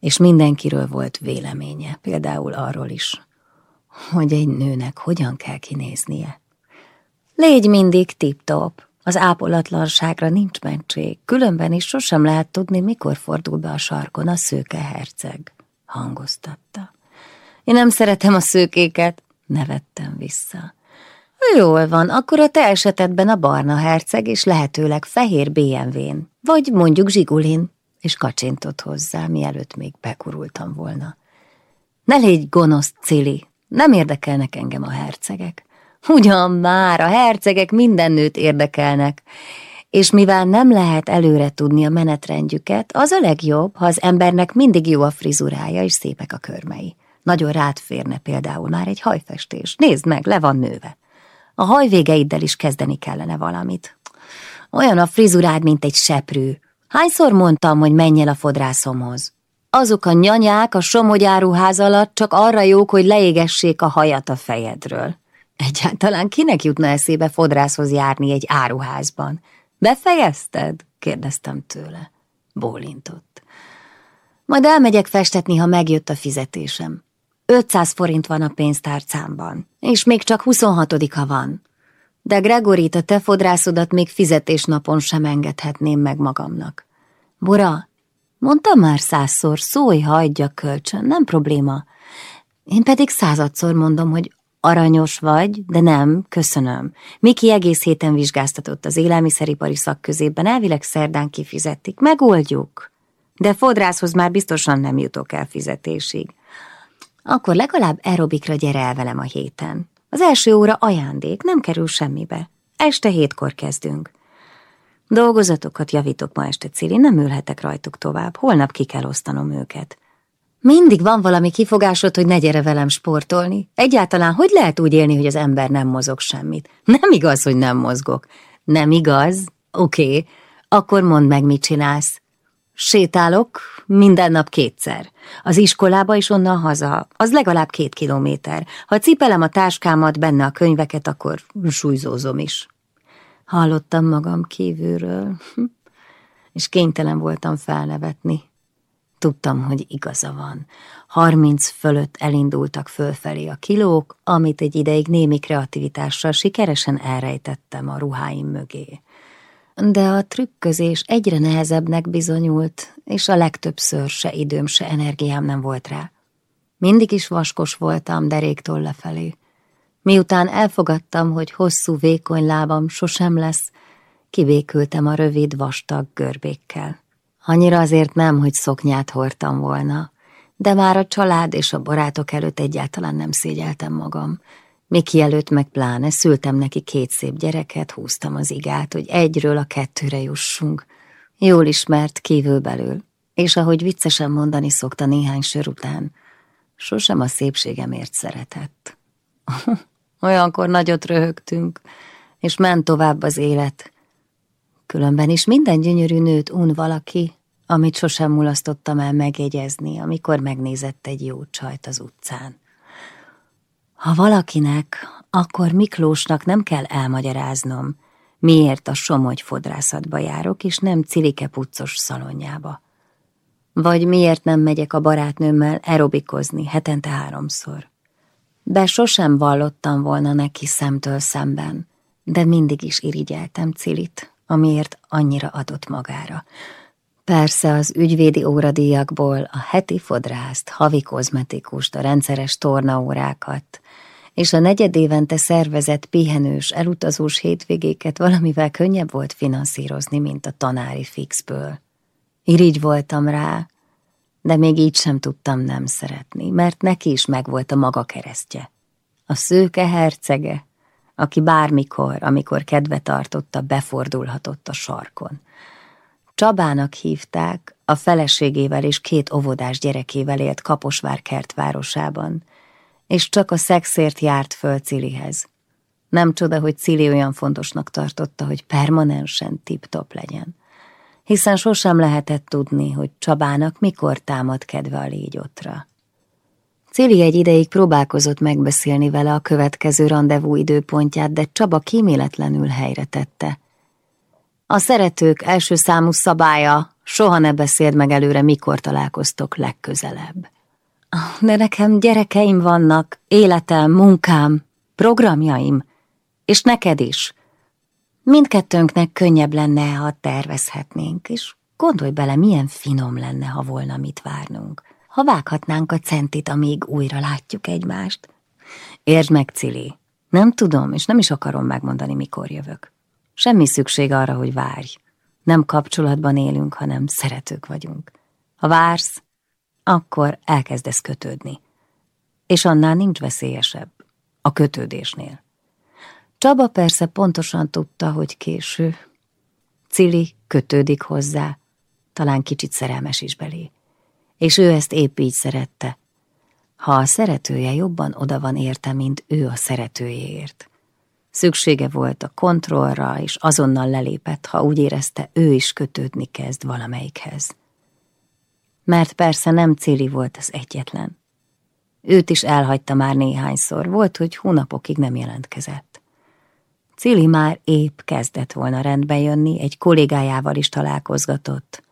és mindenkiről volt véleménye, például arról is, hogy egy nőnek hogyan kell kinéznie. Légy mindig tip-top, az ápolatlanságra nincs mentség, különben is sosem lehet tudni, mikor fordul be a sarkon a szőke herceg, hangoztatta. Én nem szeretem a szőkéket, nevettem vissza. Jól van, akkor a te esetedben a barna herceg és lehetőleg fehér BMW-n, vagy mondjuk zsigulin, és kacsintott hozzá, mielőtt még bekurultam volna. Ne légy gonosz, Cili, nem érdekelnek engem a hercegek. Ugyan már, a hercegek minden nőt érdekelnek, és mivel nem lehet előre tudni a menetrendjüket, az a legjobb, ha az embernek mindig jó a frizurája és szépek a körmei. Nagyon rád férne például már egy hajfestés. Nézd meg, le van nőve. A hajvégeiddel is kezdeni kellene valamit. Olyan a frizurád, mint egy seprű. Hányszor mondtam, hogy menj a fodrászomhoz? Azok a nyanyák a somogyáruház alatt csak arra jók, hogy leégessék a hajat a fejedről. Egyáltalán kinek jutna eszébe fodrászhoz járni egy áruházban? Befejezted? kérdeztem tőle. Bólintott. Majd elmegyek festetni, ha megjött a fizetésem. 500 forint van a pénztárcámban, és még csak 26-a van. De Gregorit, a te fodrászodat még fizetésnapon sem engedhetném meg magamnak. Bora, mondtam már százszor, szólj, ha adjak kölcsön, nem probléma. Én pedig századszor mondom, hogy aranyos vagy, de nem, köszönöm. Miki egész héten vizsgáztatott az élelmiszeripari szakközében, elvileg szerdán kifizetik, megoldjuk. De fodrászhoz már biztosan nem jutok el fizetésig. Akkor legalább aerobikra gyere el velem a héten. Az első óra ajándék, nem kerül semmibe. Este hétkor kezdünk. Dolgozatokat javítok ma este, Cili, nem ülhetek rajtuk tovább. Holnap ki kell osztanom őket. Mindig van valami kifogásod, hogy ne gyere velem sportolni. Egyáltalán hogy lehet úgy élni, hogy az ember nem mozog semmit? Nem igaz, hogy nem mozgok. Nem igaz? Oké, okay. akkor mondd meg, mit csinálsz. Sétálok minden nap kétszer. Az iskolába és onnan haza. Az legalább két kilométer. Ha cipelem a táskámat, benne a könyveket, akkor súlyzózom is. Hallottam magam kívülről, és kénytelen voltam felnevetni. Tudtam, hogy igaza van. Harminc fölött elindultak fölfelé a kilók, amit egy ideig némi kreativitással sikeresen elrejtettem a ruháim mögé de a trükközés egyre nehezebbnek bizonyult, és a legtöbbször se időm, se energiám nem volt rá. Mindig is vaskos voltam deréktól lefelé. Miután elfogadtam, hogy hosszú, vékony lábam sosem lesz, kivékültem a rövid, vastag görbékkel. Annyira azért nem, hogy szoknyát hordtam volna, de már a család és a barátok előtt egyáltalán nem szégyeltem magam, Miki előtt meg pláne szültem neki két szép gyereket, húztam az igát, hogy egyről a kettőre jussunk. Jól ismert kívülbelül, és ahogy viccesen mondani szokta néhány sör után, sosem a szépségemért szeretett. Olyankor nagyot röhögtünk, és ment tovább az élet. Különben is minden gyönyörű nőt un valaki, amit sosem mulasztottam el megjegyezni, amikor megnézett egy jó csajt az utcán. Ha valakinek, akkor Miklósnak nem kell elmagyaráznom, miért a somogy fodrászatba járok, és nem Cilike puccos szalonjába. Vagy miért nem megyek a barátnőmmel aerobikozni hetente háromszor. De sosem vallottam volna neki szemtől szemben, de mindig is irigyeltem Cilit, amiért annyira adott magára. Persze az ügyvédi óradíjakból a heti fodrászt, havi kozmetikust, a rendszeres tornaórákat, és a negyedévente szervezett pihenős, elutazós hétvégéket valamivel könnyebb volt finanszírozni, mint a tanári fixből. Irigy voltam rá, de még így sem tudtam nem szeretni, mert neki is megvolt a maga keresztje. A szőke hercege, aki bármikor, amikor kedve tartotta, befordulhatott a sarkon. Csabának hívták, a feleségével és két óvodás gyerekével élt Kaposvár kertvárosában, és csak a szexért járt föl Cilihez. Nem csoda, hogy Cili olyan fontosnak tartotta, hogy permanensen tip-top legyen. Hiszen sosem lehetett tudni, hogy Csabának mikor támad kedve a légyotra. Cili egy ideig próbálkozott megbeszélni vele a következő rendezvú időpontját, de Csaba kíméletlenül helyre tette. A szeretők első számú szabálya, soha ne beszéld meg előre, mikor találkoztok legközelebb. De nekem gyerekeim vannak, életem, munkám, programjaim, és neked is. Mindkettőnknek könnyebb lenne, ha tervezhetnénk, és gondolj bele, milyen finom lenne, ha volna mit várnunk. Ha vághatnánk a centit, amíg újra látjuk egymást. Értsd meg, Cili, nem tudom, és nem is akarom megmondani, mikor jövök. Semmi szükség arra, hogy várj. Nem kapcsolatban élünk, hanem szeretők vagyunk. Ha vársz, akkor elkezdesz kötődni. És annál nincs veszélyesebb, a kötődésnél. Csaba persze pontosan tudta, hogy késő. Cili kötődik hozzá, talán kicsit szerelmes is belé. És ő ezt épp így szerette. Ha a szeretője jobban oda van érte, mint ő a szeretőjéért. Szüksége volt a kontrollra, és azonnal lelépett, ha úgy érezte, ő is kötődni kezd valamelyikhez mert persze nem Céli volt az egyetlen. Őt is elhagyta már néhányszor, volt, hogy hónapokig nem jelentkezett. Cili már épp kezdett volna rendbe jönni, egy kollégájával is találkozgatott,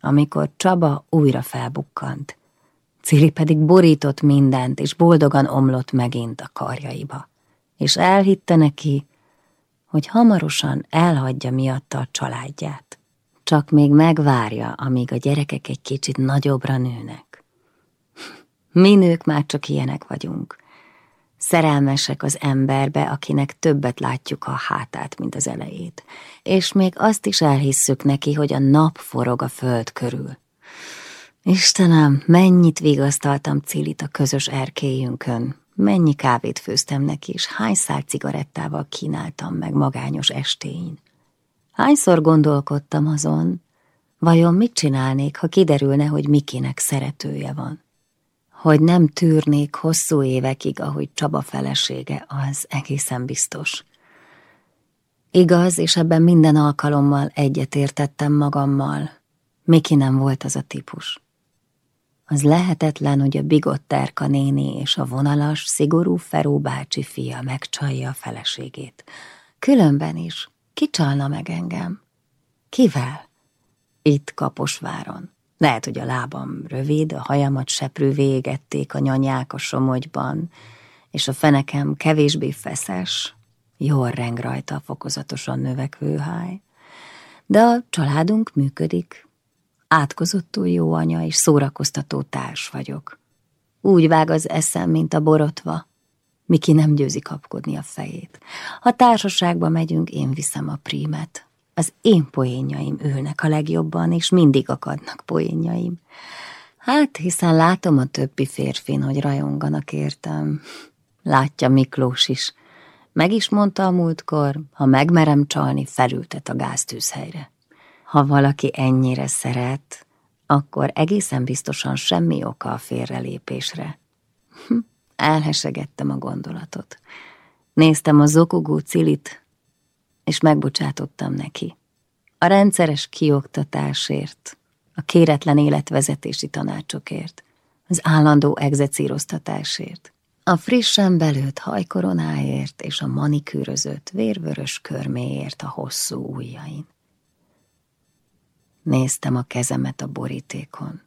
amikor Csaba újra felbukkant. Cili pedig borított mindent, és boldogan omlott megint a karjaiba. És elhitte neki, hogy hamarosan elhagyja miatta a családját csak még megvárja, amíg a gyerekek egy kicsit nagyobbra nőnek. Mi nők már csak ilyenek vagyunk. Szerelmesek az emberbe, akinek többet látjuk a hátát, mint az elejét. És még azt is elhisszük neki, hogy a nap forog a föld körül. Istenem, mennyit vigasztaltam Cilit a közös erkélyünkön, mennyi kávét főztem neki, és hány szál cigarettával kínáltam meg magányos estéin. Hányszor gondolkodtam azon, vajon mit csinálnék, ha kiderülne, hogy Mikinek szeretője van? Hogy nem tűrnék hosszú évekig, ahogy Csaba felesége, az egészen biztos. Igaz, és ebben minden alkalommal egyetértettem magammal. Miki nem volt az a típus. Az lehetetlen, hogy a bigott Terka néni és a vonalas, szigorú Feró bácsi fia megcsalja a feleségét. Különben is ki meg engem? Kivel? Itt Kaposváron. Lehet, hogy a lábam rövid, a hajamat seprő végették a nyanyák a somogyban, és a fenekem kevésbé feszes, jól reng rajta a fokozatosan növekvő háj. De a családunk működik. Átkozottul jó anya és szórakoztató társ vagyok. Úgy vág az eszem, mint a borotva. Miki nem győzi kapkodni a fejét. Ha társaságba megyünk, én viszem a prímet. Az én poénjaim ülnek a legjobban, és mindig akadnak poénjaim. Hát, hiszen látom a többi férfin, hogy rajonganak értem. Látja Miklós is. Meg is mondta a múltkor, ha megmerem csalni, felültet a gáztűzhelyre. Ha valaki ennyire szeret, akkor egészen biztosan semmi oka a félrelépésre. Elhesegettem a gondolatot. Néztem a zokogó cilit, és megbocsátottam neki. A rendszeres kioktatásért, a kéretlen életvezetési tanácsokért, az állandó egzecíroztatásért, a frissen belőtt hajkoronáért és a manikűrözött vérvörös körméért a hosszú ujjain. Néztem a kezemet a borítékon.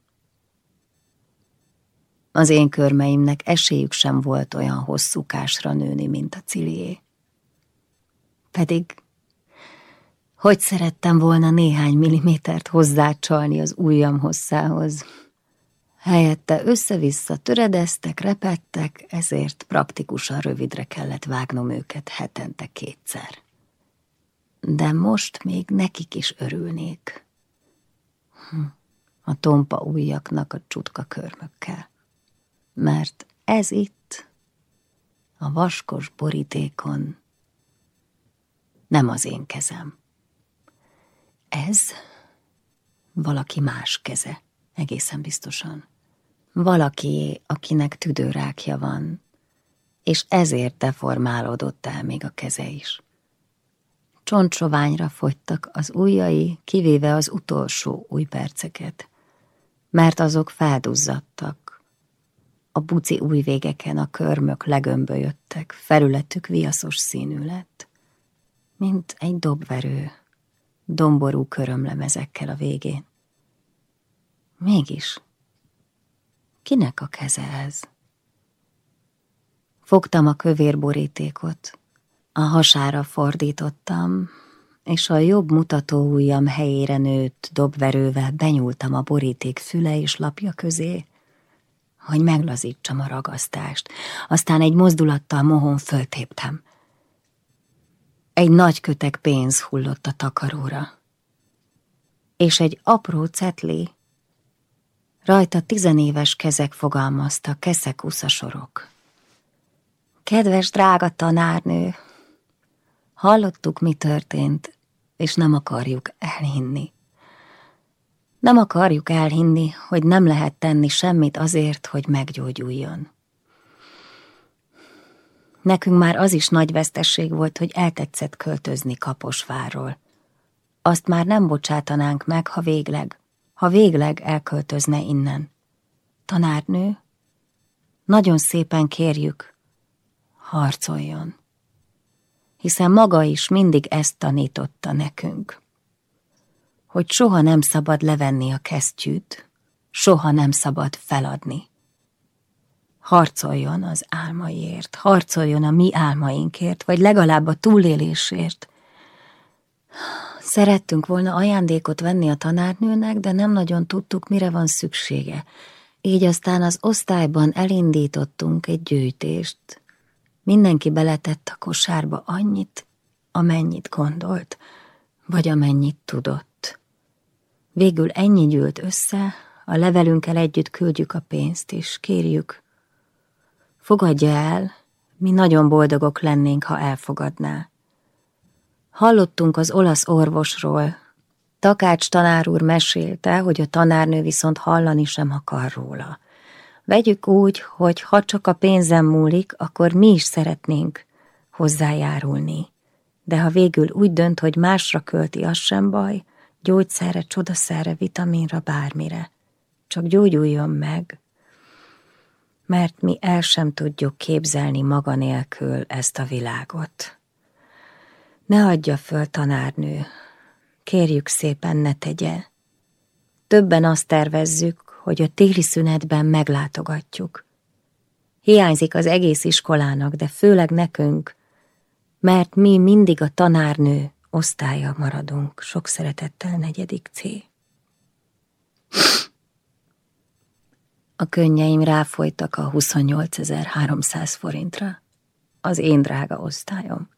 Az én körmeimnek esélyük sem volt olyan hosszúkásra nőni, mint a cilié. Pedig hogy szerettem volna néhány millimétert hozzácsalni az ujjam hosszához. Helyette össze-vissza töredeztek, repettek, ezért praktikusan rövidre kellett vágnom őket hetente kétszer. De most még nekik is örülnék. Hm, a tompa ujjaknak a csutka körmökkel. Mert ez itt, a vaskos borítékon, nem az én kezem. Ez valaki más keze, egészen biztosan. Valaki, akinek tüdőrákja van, és ezért deformálódott el még a keze is. Csontsoványra fogytak az ujjai, kivéve az utolsó új perceket, mert azok felduzzadtak. A buci új végeken a körmök legömbölyödtek, felületük viaszos színű lett, mint egy dobverő domború körömlemezekkel a végén. Mégis, kinek a keze ez? Fogtam a kövér borítékot, a hasára fordítottam, és a jobb mutató ujjam helyére nőtt dobverővel benyúltam a boríték füle és lapja közé, hogy meglazítsam a ragasztást. Aztán egy mozdulattal mohon föltéptem. Egy nagy kötek pénz hullott a takaróra. És egy apró cetli, rajta tizenéves kezek fogalmazta, keszek sorok. Kedves drága tanárnő, hallottuk, mi történt, és nem akarjuk elhinni. Nem akarjuk elhinni, hogy nem lehet tenni semmit azért, hogy meggyógyuljon. Nekünk már az is nagy vesztesség volt, hogy eltetszett költözni Kaposvárról. Azt már nem bocsátanánk meg, ha végleg, ha végleg elköltözne innen. Tanárnő, nagyon szépen kérjük, harcoljon. Hiszen maga is mindig ezt tanította nekünk. Hogy soha nem szabad levenni a kesztyűt, soha nem szabad feladni. Harcoljon az álmaiért, harcoljon a mi álmainkért, vagy legalább a túlélésért. Szerettünk volna ajándékot venni a tanárnőnek, de nem nagyon tudtuk, mire van szüksége. Így aztán az osztályban elindítottunk egy gyűjtést. Mindenki beletett a kosárba annyit, amennyit gondolt, vagy amennyit tudott. Végül ennyi gyűlt össze, a levelünkkel együtt küldjük a pénzt, és kérjük, Fogadja el, mi nagyon boldogok lennénk, ha elfogadná. Hallottunk az olasz orvosról. Takács tanár úr mesélte, hogy a tanárnő viszont hallani sem akar róla. Vegyük úgy, hogy ha csak a pénzem múlik, akkor mi is szeretnénk hozzájárulni. De ha végül úgy dönt, hogy másra költi, az sem baj, gyógyszerre, csodaszerre, vitaminra, bármire. Csak gyógyuljon meg, mert mi el sem tudjuk képzelni maga nélkül ezt a világot. Ne adja föl, tanárnő, kérjük szépen ne tegye. Többen azt tervezzük, hogy a téli szünetben meglátogatjuk. Hiányzik az egész iskolának, de főleg nekünk, mert mi mindig a tanárnő osztálya maradunk. Sok szeretettel, negyedik C. A könnyeim ráfolytak a 28.300 forintra. Az én drága osztályom.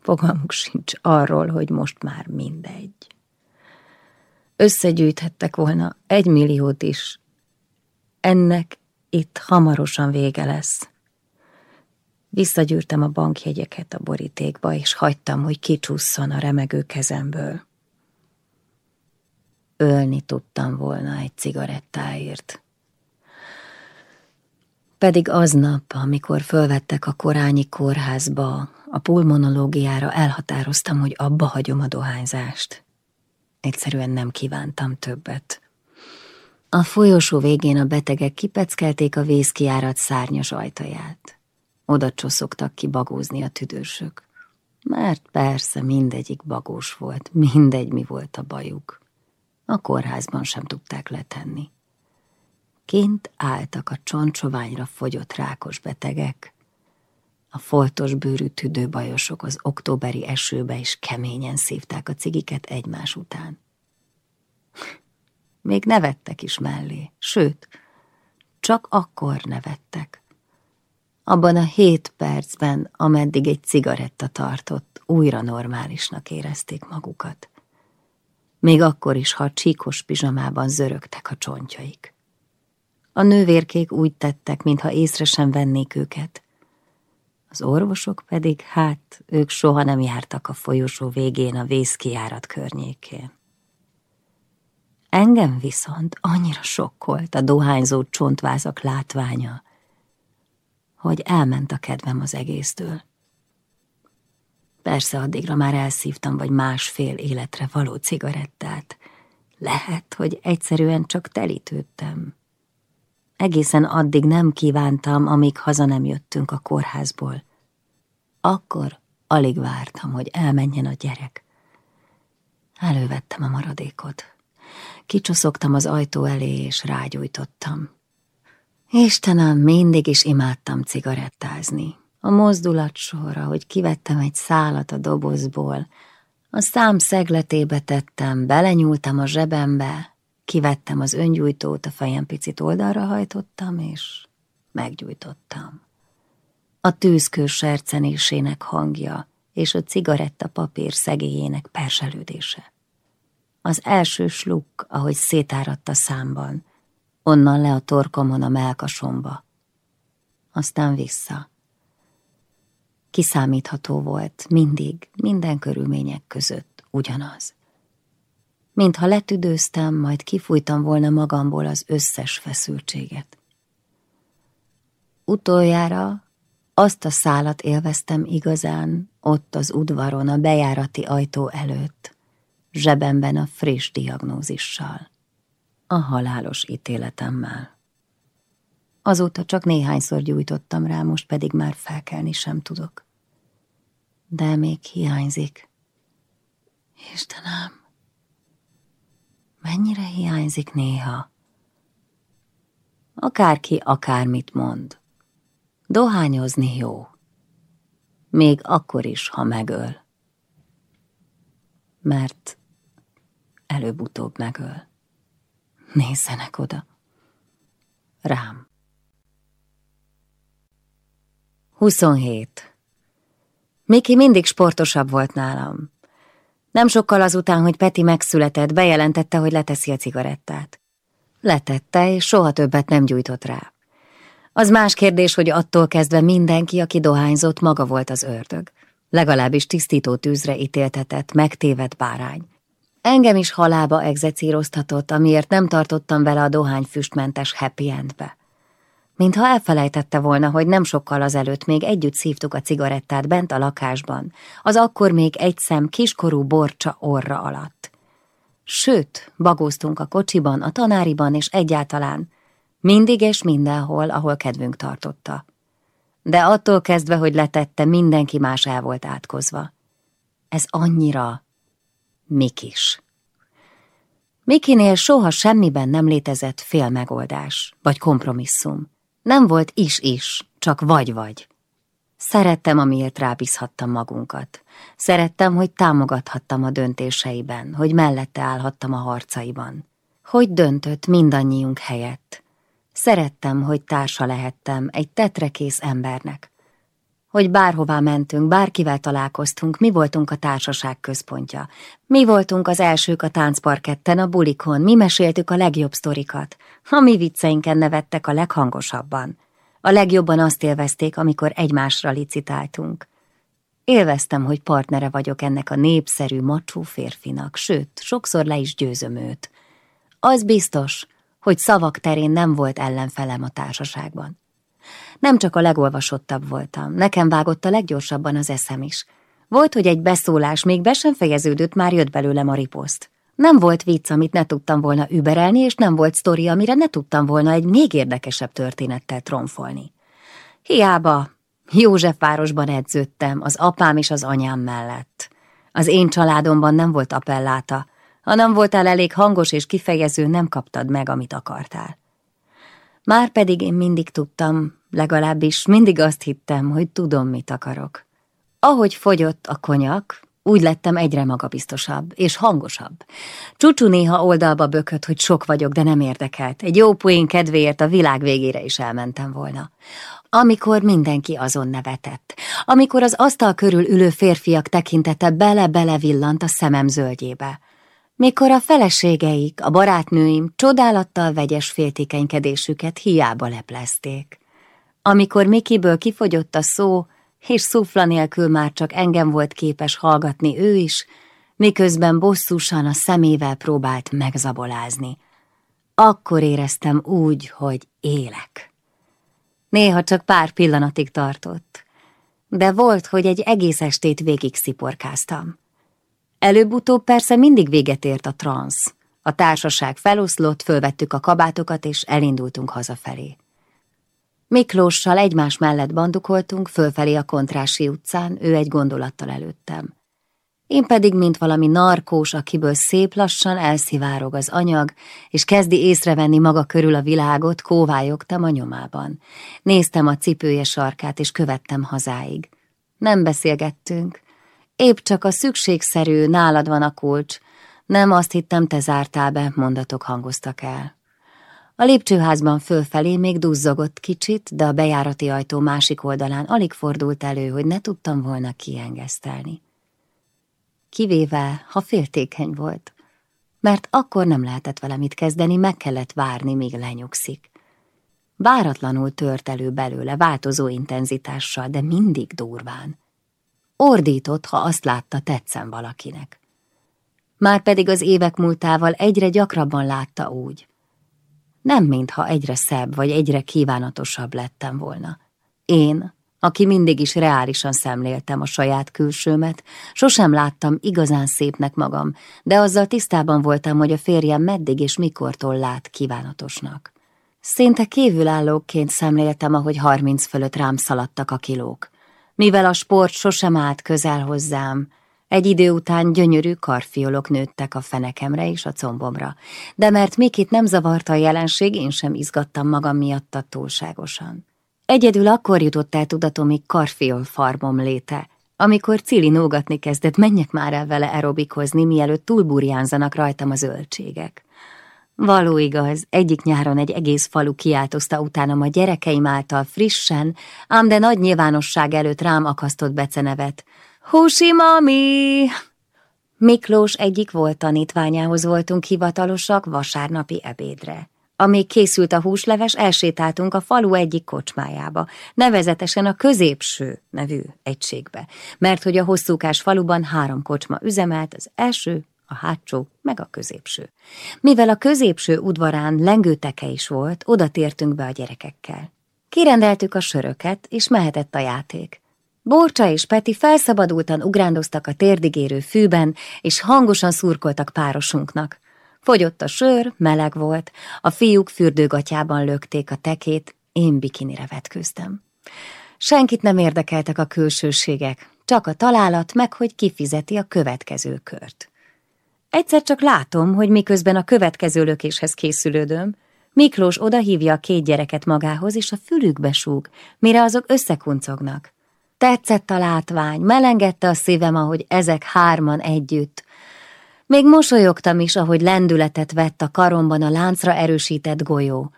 Fogalmuk sincs arról, hogy most már mindegy. Összegyűjthettek volna egy milliót is. Ennek itt hamarosan vége lesz. Visszagyűrtem a bankjegyeket a borítékba, és hagytam, hogy kicsúszson a remegő kezemből. ölni tudtam volna egy cigarettáért. Pedig aznap, amikor fölvettek a korányi kórházba, a pulmonológiára elhatároztam, hogy abba hagyom a dohányzást. Egyszerűen nem kívántam többet. A folyosó végén a betegek kipeckelték a vészkiárat szárnyas ajtaját. Oda csoszogtak ki bagózni a tüdősök. Mert persze mindegyik bagós volt, mindegy mi volt a bajuk. A kórházban sem tudták letenni. Kint álltak a csontsoványra fogyott rákos betegek. A foltos bőrű tüdőbajosok az októberi esőbe is keményen szívták a cigiket egymás után. Még nevettek is mellé, sőt, csak akkor nevettek. Abban a hét percben, ameddig egy cigaretta tartott, újra normálisnak érezték magukat. Még akkor is, ha csíkos pizsamában zörögtek a csontjaik. A nővérkék úgy tettek, mintha észre sem vennék őket. Az orvosok pedig, hát, ők soha nem jártak a folyosó végén a vészkijárat környékén. Engem viszont annyira sokkolt a dohányzó csontvázak látványa, hogy elment a kedvem az egésztől. Persze addigra már elszívtam vagy másfél életre való cigarettát. Lehet, hogy egyszerűen csak telítődtem. Egészen addig nem kívántam, amíg haza nem jöttünk a kórházból. Akkor alig vártam, hogy elmenjen a gyerek. Elővettem a maradékot. Kicsoszogtam az ajtó elé, és rágyújtottam. Istenem, mindig is imádtam cigarettázni. A mozdulat sorra, hogy kivettem egy szálat a dobozból, a szám szegletébe tettem, belenyúltam a zsebembe, kivettem az öngyújtót, a fejem picit oldalra hajtottam, és meggyújtottam. A tűzkő sercenésének hangja és a cigaretta papír szegélyének perselődése. Az első sluk, ahogy szétáradt a számban, onnan le a torkomon a melkasomba. Aztán vissza. Kiszámítható volt, mindig, minden körülmények között ugyanaz. Mintha letüdőztem, majd kifújtam volna magamból az összes feszültséget. Utoljára azt a szálat élveztem igazán, ott az udvaron, a bejárati ajtó előtt, zsebemben a friss diagnózissal, a halálos ítéletemmel. Azóta csak néhányszor gyújtottam rá, most pedig már felkelni sem tudok. De még hiányzik. Istenem, mennyire hiányzik néha? Akárki akármit mond. Dohányozni jó. Még akkor is, ha megöl. Mert előbb-utóbb megöl. Nézzenek oda. Rám. 27. Miki mindig sportosabb volt nálam. Nem sokkal azután, hogy Peti megszületett, bejelentette, hogy leteszi a cigarettát. Letette, és soha többet nem gyújtott rá. Az más kérdés, hogy attól kezdve mindenki, aki dohányzott, maga volt az ördög. Legalábbis tisztító tűzre ítéltetett, megtévedt bárány. Engem is halába egzecíroztatott, amiért nem tartottam vele a dohányfüstmentes happy endbe. Mintha elfelejtette volna, hogy nem sokkal azelőtt még együtt szívtuk a cigarettát bent a lakásban, az akkor még egy szem kiskorú borcsa orra alatt. Sőt, bagóztunk a kocsiban, a tanáriban és egyáltalán, mindig és mindenhol, ahol kedvünk tartotta. De attól kezdve, hogy letette, mindenki más el volt átkozva. Ez annyira Mikis. Mikinél soha semmiben nem létezett fél megoldás, vagy kompromisszum. Nem volt is-is, csak vagy-vagy. Szerettem, amiért rábízhattam magunkat. Szerettem, hogy támogathattam a döntéseiben, hogy mellette állhattam a harcaiban. Hogy döntött mindannyiunk helyett. Szerettem, hogy társa lehettem egy tetrekész embernek, hogy bárhová mentünk, bárkivel találkoztunk, mi voltunk a társaság központja. Mi voltunk az elsők a táncparketten, a bulikon, mi meséltük a legjobb sztorikat. A mi vicceinken nevettek a leghangosabban. A legjobban azt élvezték, amikor egymásra licitáltunk. Élveztem, hogy partnere vagyok ennek a népszerű, macsó férfinak, sőt, sokszor le is győzöm őt. az biztos, hogy szavak terén nem volt ellenfelem a társaságban. Nem csak a legolvasottabb voltam, nekem vágott a leggyorsabban az eszem is. Volt, hogy egy beszólás még be sem fejeződött, már jött belőlem a riposzt. Nem volt vicc, amit ne tudtam volna überelni, és nem volt sztori, amire ne tudtam volna egy még érdekesebb történettel tromfolni. Hiába, Józsefvárosban edződtem, az apám és az anyám mellett. Az én családomban nem volt appelláta, ha nem voltál elég hangos és kifejező, nem kaptad meg, amit akartál. Már pedig én mindig tudtam, legalábbis mindig azt hittem, hogy tudom, mit akarok. Ahogy fogyott a konyak, úgy lettem egyre magabiztosabb és hangosabb. Csúcsú néha oldalba bökött, hogy sok vagyok, de nem érdekelt. Egy jó poén kedvéért a világ végére is elmentem volna. Amikor mindenki azon nevetett, amikor az asztal körül ülő férfiak tekintete bele-bele villant a szemem zöldjébe, mikor a feleségeik, a barátnőim csodálattal vegyes féltékenykedésüket hiába leplezték. Amikor Mikiből kifogyott a szó, és szufla nélkül már csak engem volt képes hallgatni ő is, miközben bosszúsan a szemével próbált megzabolázni. Akkor éreztem úgy, hogy élek. Néha csak pár pillanatig tartott, de volt, hogy egy egész estét végig sziporkáztam. Előbb-utóbb persze mindig véget ért a transz. A társaság feloszlott, fölvettük a kabátokat, és elindultunk hazafelé. Miklóssal egymás mellett bandukoltunk, fölfelé a Kontrási utcán, ő egy gondolattal előttem. Én pedig, mint valami narkós, akiből szép lassan elszivárog az anyag, és kezdi észrevenni maga körül a világot, kóvályogtam a nyomában. Néztem a cipője sarkát, és követtem hazáig. Nem beszélgettünk, épp csak a szükségszerű, nálad van a kulcs, nem azt hittem, te zártál be, mondatok hangoztak el. A lépcsőházban fölfelé még duzzogott kicsit, de a bejárati ajtó másik oldalán alig fordult elő, hogy ne tudtam volna kiengesztelni. Kivéve, ha féltékeny volt, mert akkor nem lehetett vele mit kezdeni, meg kellett várni, míg lenyugszik. Váratlanul tört elő belőle, változó intenzitással, de mindig durván. Ordított, ha azt látta, tetszem valakinek. Márpedig az évek múltával egyre gyakrabban látta úgy, nem mintha egyre szebb vagy egyre kívánatosabb lettem volna. Én, aki mindig is reálisan szemléltem a saját külsőmet, sosem láttam igazán szépnek magam, de azzal tisztában voltam, hogy a férjem meddig és mikortól lát kívánatosnak. Szinte kívülállóként szemléltem, ahogy harminc fölött rám szaladtak a kilók. Mivel a sport sosem állt közel hozzám, egy idő után gyönyörű karfiolok nőttek a fenekemre és a combomra, de mert Mikit nem zavarta a jelenség, én sem izgattam magam miatta túlságosan. Egyedül akkor jutott el tudatomig karfiol farmom léte, amikor Cili nógatni kezdett, menjek már el vele aerobikozni, mielőtt túlburjánzanak rajtam a zöldségek. Való igaz, egyik nyáron egy egész falu kiáltozta utánam a gyerekeim által frissen, ám de nagy nyilvánosság előtt rám akasztott becenevet, Húsi mami! Miklós egyik volt tanítványához voltunk hivatalosak vasárnapi ebédre. Amíg készült a húsleves, elsétáltunk a falu egyik kocsmájába, nevezetesen a középső nevű egységbe, mert hogy a hosszúkás faluban három kocsma üzemelt, az első, a hátsó, meg a középső. Mivel a középső udvarán lengőteke is volt, oda tértünk be a gyerekekkel. Kirendeltük a söröket, és mehetett a játék. Borcsa és Peti felszabadultan ugrándoztak a térdigérő fűben, és hangosan szurkoltak párosunknak. Fogyott a sör, meleg volt, a fiúk fürdőgatyában lökték a tekét, én bikinire vetkőztem. Senkit nem érdekeltek a külsőségek, csak a találat meg, hogy kifizeti a következő kört. Egyszer csak látom, hogy miközben a következő lökéshez készülődöm, Miklós odahívja a két gyereket magához, és a fülükbe súg, mire azok összekuncognak. Tetszett a látvány, melengedte a szívem, ahogy ezek hárman együtt. Még mosolyogtam is, ahogy lendületet vett a karomban a láncra erősített golyó.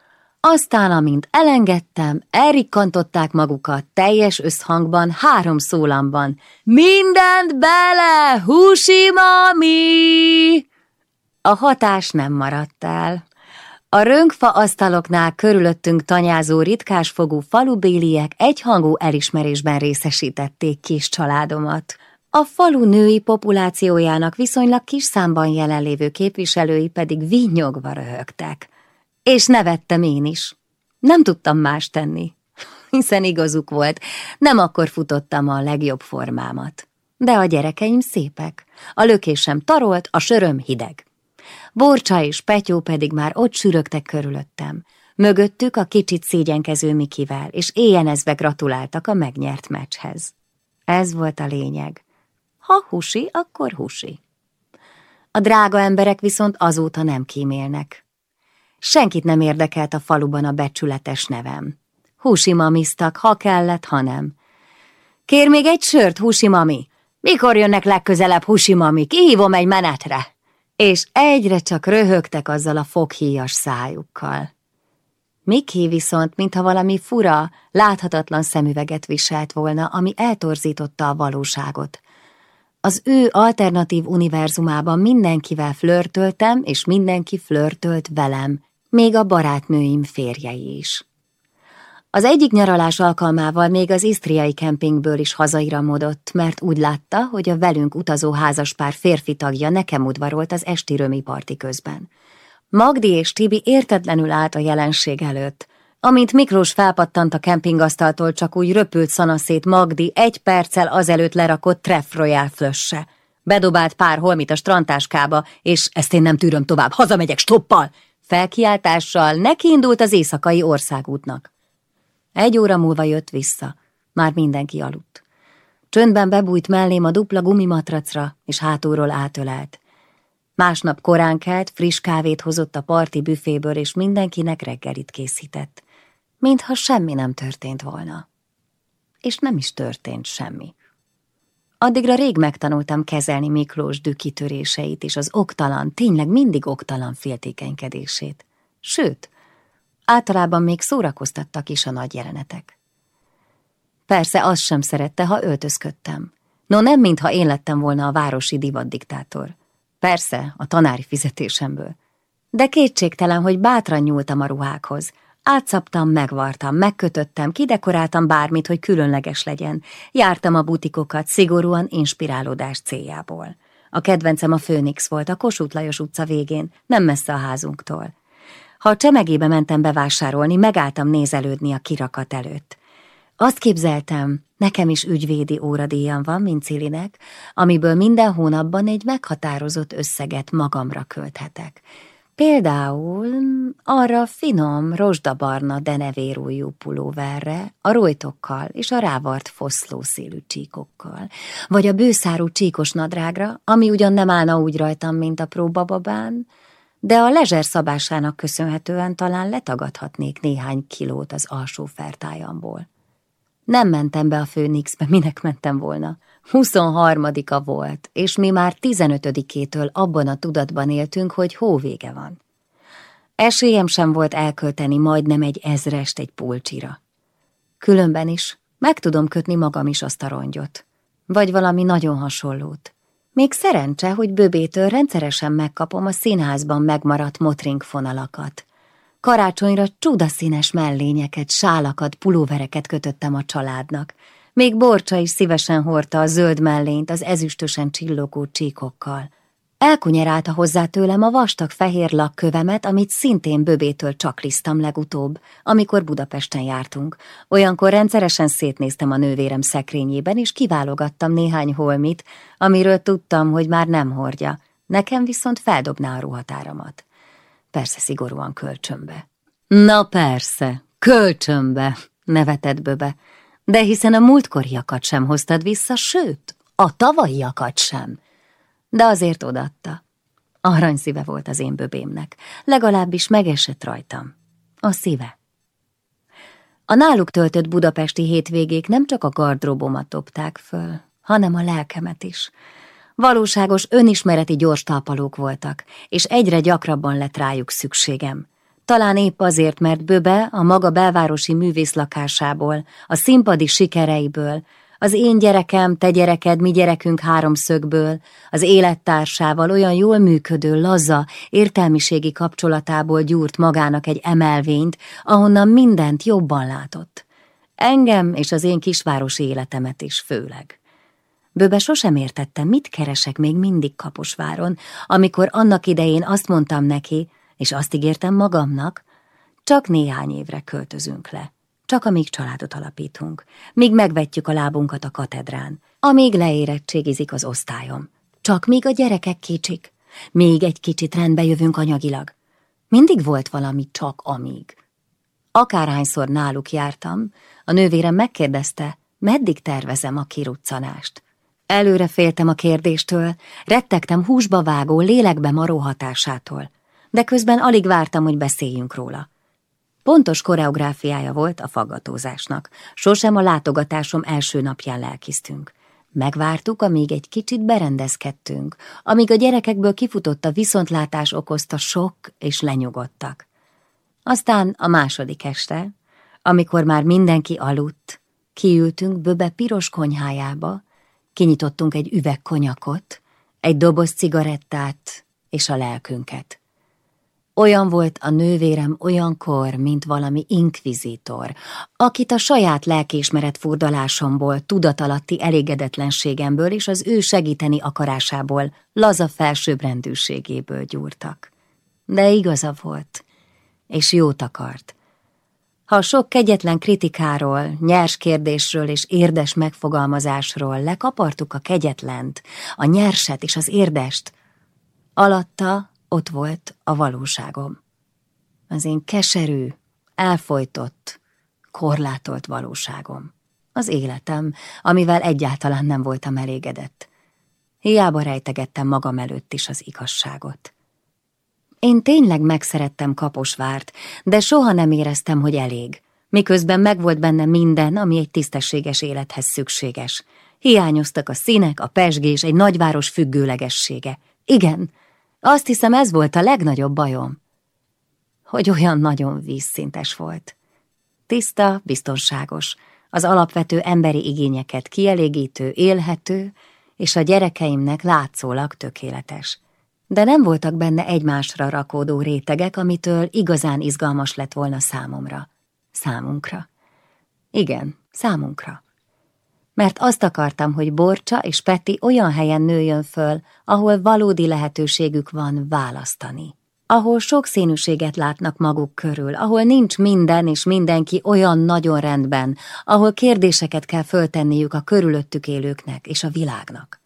Aztán, amint elengedtem, elrikkantották magukat teljes összhangban, három szólamban. Mindent bele, húsi mami! A hatás nem maradt el. A rönkfa asztaloknál körülöttünk tanyázó ritkásfogú falubéliek egyhangú elismerésben részesítették kis családomat. A falu női populációjának viszonylag kis számban jelenlévő képviselői pedig vinnyogva röhögtek. És nevettem én is. Nem tudtam más tenni, hiszen igazuk volt, nem akkor futottam a legjobb formámat. De a gyerekeim szépek, a lökésem tarolt, a söröm hideg. Borcsa és Petyó pedig már ott sürögtek körülöttem. Mögöttük a kicsit szégyenkező Mikivel, és éjjenezve gratuláltak a megnyert meccshez. Ez volt a lényeg. Ha husi, akkor husi. A drága emberek viszont azóta nem kímélnek. Senkit nem érdekelt a faluban a becsületes nevem. Húsi mamiztak, ha kellett, ha nem. Kér még egy sört, húsi mami? Mikor jönnek legközelebb húsi mami? Kihívom egy menetre. És egyre csak röhögtek azzal a foghíjas szájukkal. Miki viszont, mintha valami fura, láthatatlan szemüveget viselt volna, ami eltorzította a valóságot. Az ő alternatív univerzumában mindenkivel flörtöltem, és mindenki flörtölt velem, még a barátnőim férjei is. Az egyik nyaralás alkalmával még az isztriai kempingből is hazairamodott, mert úgy látta, hogy a velünk utazó házaspár férfi tagja nekem udvarolt az esti römi parti közben. Magdi és Tibi értetlenül állt a jelenség előtt. Amint Miklós felpattant a kempingasztaltól, csak úgy röpült szanaszét Magdi egy perccel azelőtt lerakott Treff Royal flösse. Bedobált pár holmit a strantáskába, és ezt én nem tűröm tovább, hazamegyek stoppal! Felkiáltással nekiindult az éjszakai országútnak. Egy óra múlva jött vissza. Már mindenki aludt. Csöndben bebújt mellém a dupla gumimatracra, és hátulról átölelt. Másnap korán kelt, friss kávét hozott a parti büféből, és mindenkinek reggelit készített. Mintha semmi nem történt volna. És nem is történt semmi. Addigra rég megtanultam kezelni Miklós dükitöréseit és az oktalan, tényleg mindig oktalan féltékenykedését. Sőt, Általában még szórakoztattak is a nagy jelenetek. Persze azt sem szerette, ha öltözködtem. No nem, mintha én lettem volna a városi divatdiktátor. Persze, a tanári fizetésemből. De kétségtelen, hogy bátran nyúltam a ruhákhoz. Átszaptam, megvartam, megkötöttem, kidekoráltam bármit, hogy különleges legyen. Jártam a butikokat szigorúan inspirálódás céljából. A kedvencem a Főnix volt, a Kossuth Lajos utca végén, nem messze a házunktól. Ha a csemegébe mentem bevásárolni, megálltam nézelődni a kirakat előtt. Azt képzeltem, nekem is ügyvédi óradíjam van, mint Cilinek, amiből minden hónapban egy meghatározott összeget magamra költhetek. Például arra finom, rozsdabarna denevérújú pulóverre, a rojtokkal és a rávart foszló szélű csíkokkal, vagy a bőszárú csíkos nadrágra, ami ugyan nem állna úgy rajtam, mint a próbababán, de a lezser szabásának köszönhetően talán letagadhatnék néhány kilót az alsó fertájamból. Nem mentem be a Főnixbe, minek mentem volna. 23-a volt, és mi már 15-től abban a tudatban éltünk, hogy hóvége van. Esélyem sem volt elkölteni majdnem egy ezrest egy pulcsira. Különben is meg tudom kötni magam is azt a rongyot. Vagy valami nagyon hasonlót. Még szerencse, hogy böbétől rendszeresen megkapom a színházban megmaradt motring fonalakat. Karácsonyra csudaszínes mellényeket, sálakat, pulóvereket kötöttem a családnak. Még Borcsa is szívesen hordta a zöld mellényt az ezüstösen csillogó csíkokkal. Elkunyerálta hozzá tőlem a vastag fehér lakkövemet, amit szintén böbétől csaklisztam legutóbb, amikor Budapesten jártunk. Olyankor rendszeresen szétnéztem a nővérem szekrényében, és kiválogattam néhány holmit, amiről tudtam, hogy már nem hordja. Nekem viszont feldobná a ruhatáramat. Persze szigorúan kölcsönbe. Na persze, kölcsönbe, nevetett böbe. De hiszen a múltkoriakat sem hoztad vissza, sőt, a tavalyiakat sem de azért odatta. Aranyszíve volt az én böbémnek, legalábbis megesett rajtam. A szíve. A náluk töltött budapesti hétvégék nem csak a gardróbomat dobták föl, hanem a lelkemet is. Valóságos önismereti gyors talpalók voltak, és egyre gyakrabban lett rájuk szükségem. Talán épp azért, mert Böbe a maga belvárosi művészlakásából, a színpadi sikereiből, az én gyerekem, te gyereked, mi gyerekünk háromszögből, az élettársával olyan jól működő, laza, értelmiségi kapcsolatából gyúrt magának egy emelvényt, ahonnan mindent jobban látott. Engem és az én kisvárosi életemet is főleg. Bőbe sosem értettem, mit keresek még mindig Kaposváron, amikor annak idején azt mondtam neki, és azt ígértem magamnak, csak néhány évre költözünk le. Csak amíg családot alapítunk, míg megvetjük a lábunkat a katedrán, amíg leérettségizik az osztályom. Csak míg a gyerekek kicsik, még egy kicsit rendbe jövünk anyagilag. Mindig volt valami csak amíg. Akárhányszor náluk jártam, a nővérem megkérdezte, meddig tervezem a kiruccanást. Előre féltem a kérdéstől, rettegtem húsba vágó, lélekbe maró hatásától, de közben alig vártam, hogy beszéljünk róla. Pontos koreográfiája volt a faggatózásnak. Sosem a látogatásom első napján lelkiztünk. Megvártuk, amíg egy kicsit berendezkedtünk, amíg a gyerekekből kifutott a viszontlátás okozta sok, és lenyugodtak. Aztán a második este, amikor már mindenki aludt, kiültünk Böbe piros konyhájába, kinyitottunk egy üveg konyakot, egy doboz cigarettát és a lelkünket. Olyan volt a nővérem olyankor, mint valami inkvizitor, akit a saját lelkiismeret furdalásomból, tudatalatti elégedetlenségemből és az ő segíteni akarásából, laza felsőbbrendűségéből gyúrtak. De igaza volt, és jót akart. Ha sok kegyetlen kritikáról, nyers kérdésről és érdes megfogalmazásról lekapartuk a kegyetlent, a nyerset és az érdest, alatta ott volt a valóságom. Az én keserű, elfolytott, korlátolt valóságom. Az életem, amivel egyáltalán nem voltam elégedett. Hiába rejtegettem magam előtt is az igazságot. Én tényleg megszerettem Kaposvárt, de soha nem éreztem, hogy elég, miközben megvolt benne minden, ami egy tisztességes élethez szükséges. Hiányoztak a színek, a pesgés, egy nagyváros függőlegessége. Igen, azt hiszem ez volt a legnagyobb bajom, hogy olyan nagyon vízszintes volt. Tiszta, biztonságos, az alapvető emberi igényeket kielégítő, élhető, és a gyerekeimnek látszólag tökéletes. De nem voltak benne egymásra rakódó rétegek, amitől igazán izgalmas lett volna számomra. Számunkra. Igen, számunkra mert azt akartam, hogy Borcsa és Peti olyan helyen nőjön föl, ahol valódi lehetőségük van választani. Ahol sok színűséget látnak maguk körül, ahol nincs minden és mindenki olyan nagyon rendben, ahol kérdéseket kell föltenniük a körülöttük élőknek és a világnak.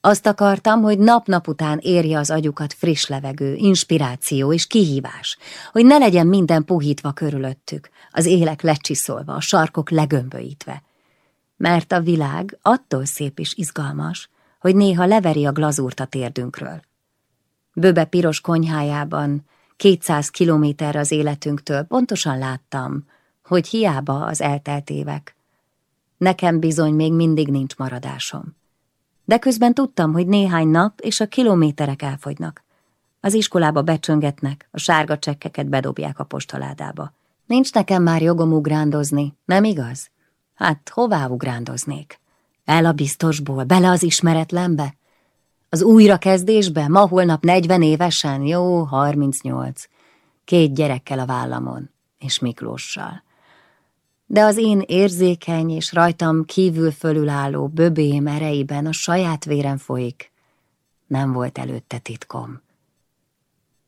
Azt akartam, hogy nap-nap után érje az agyukat friss levegő, inspiráció és kihívás, hogy ne legyen minden puhítva körülöttük, az élek lecsiszolva, a sarkok legömböítve, mert a világ attól szép és izgalmas, hogy néha leveri a glazúrt a térdünkről. Böbe piros konyhájában, 200 kilométer az életünktől pontosan láttam, hogy hiába az eltelt évek. Nekem bizony még mindig nincs maradásom. De közben tudtam, hogy néhány nap és a kilométerek elfogynak. Az iskolába becsöngetnek, a sárga csekkeket bedobják a postaládába. Nincs nekem már jogom ugrándozni, nem igaz? Hát hová ugrándoznék? El a biztosból, bele az ismeretlenbe? Az újrakezdésbe, ma holnap negyven évesen, jó, harmincnyolc. Két gyerekkel a vállamon, és Miklóssal. De az én érzékeny és rajtam kívül fölülálló böbém ereiben a saját vérem folyik. Nem volt előtte titkom.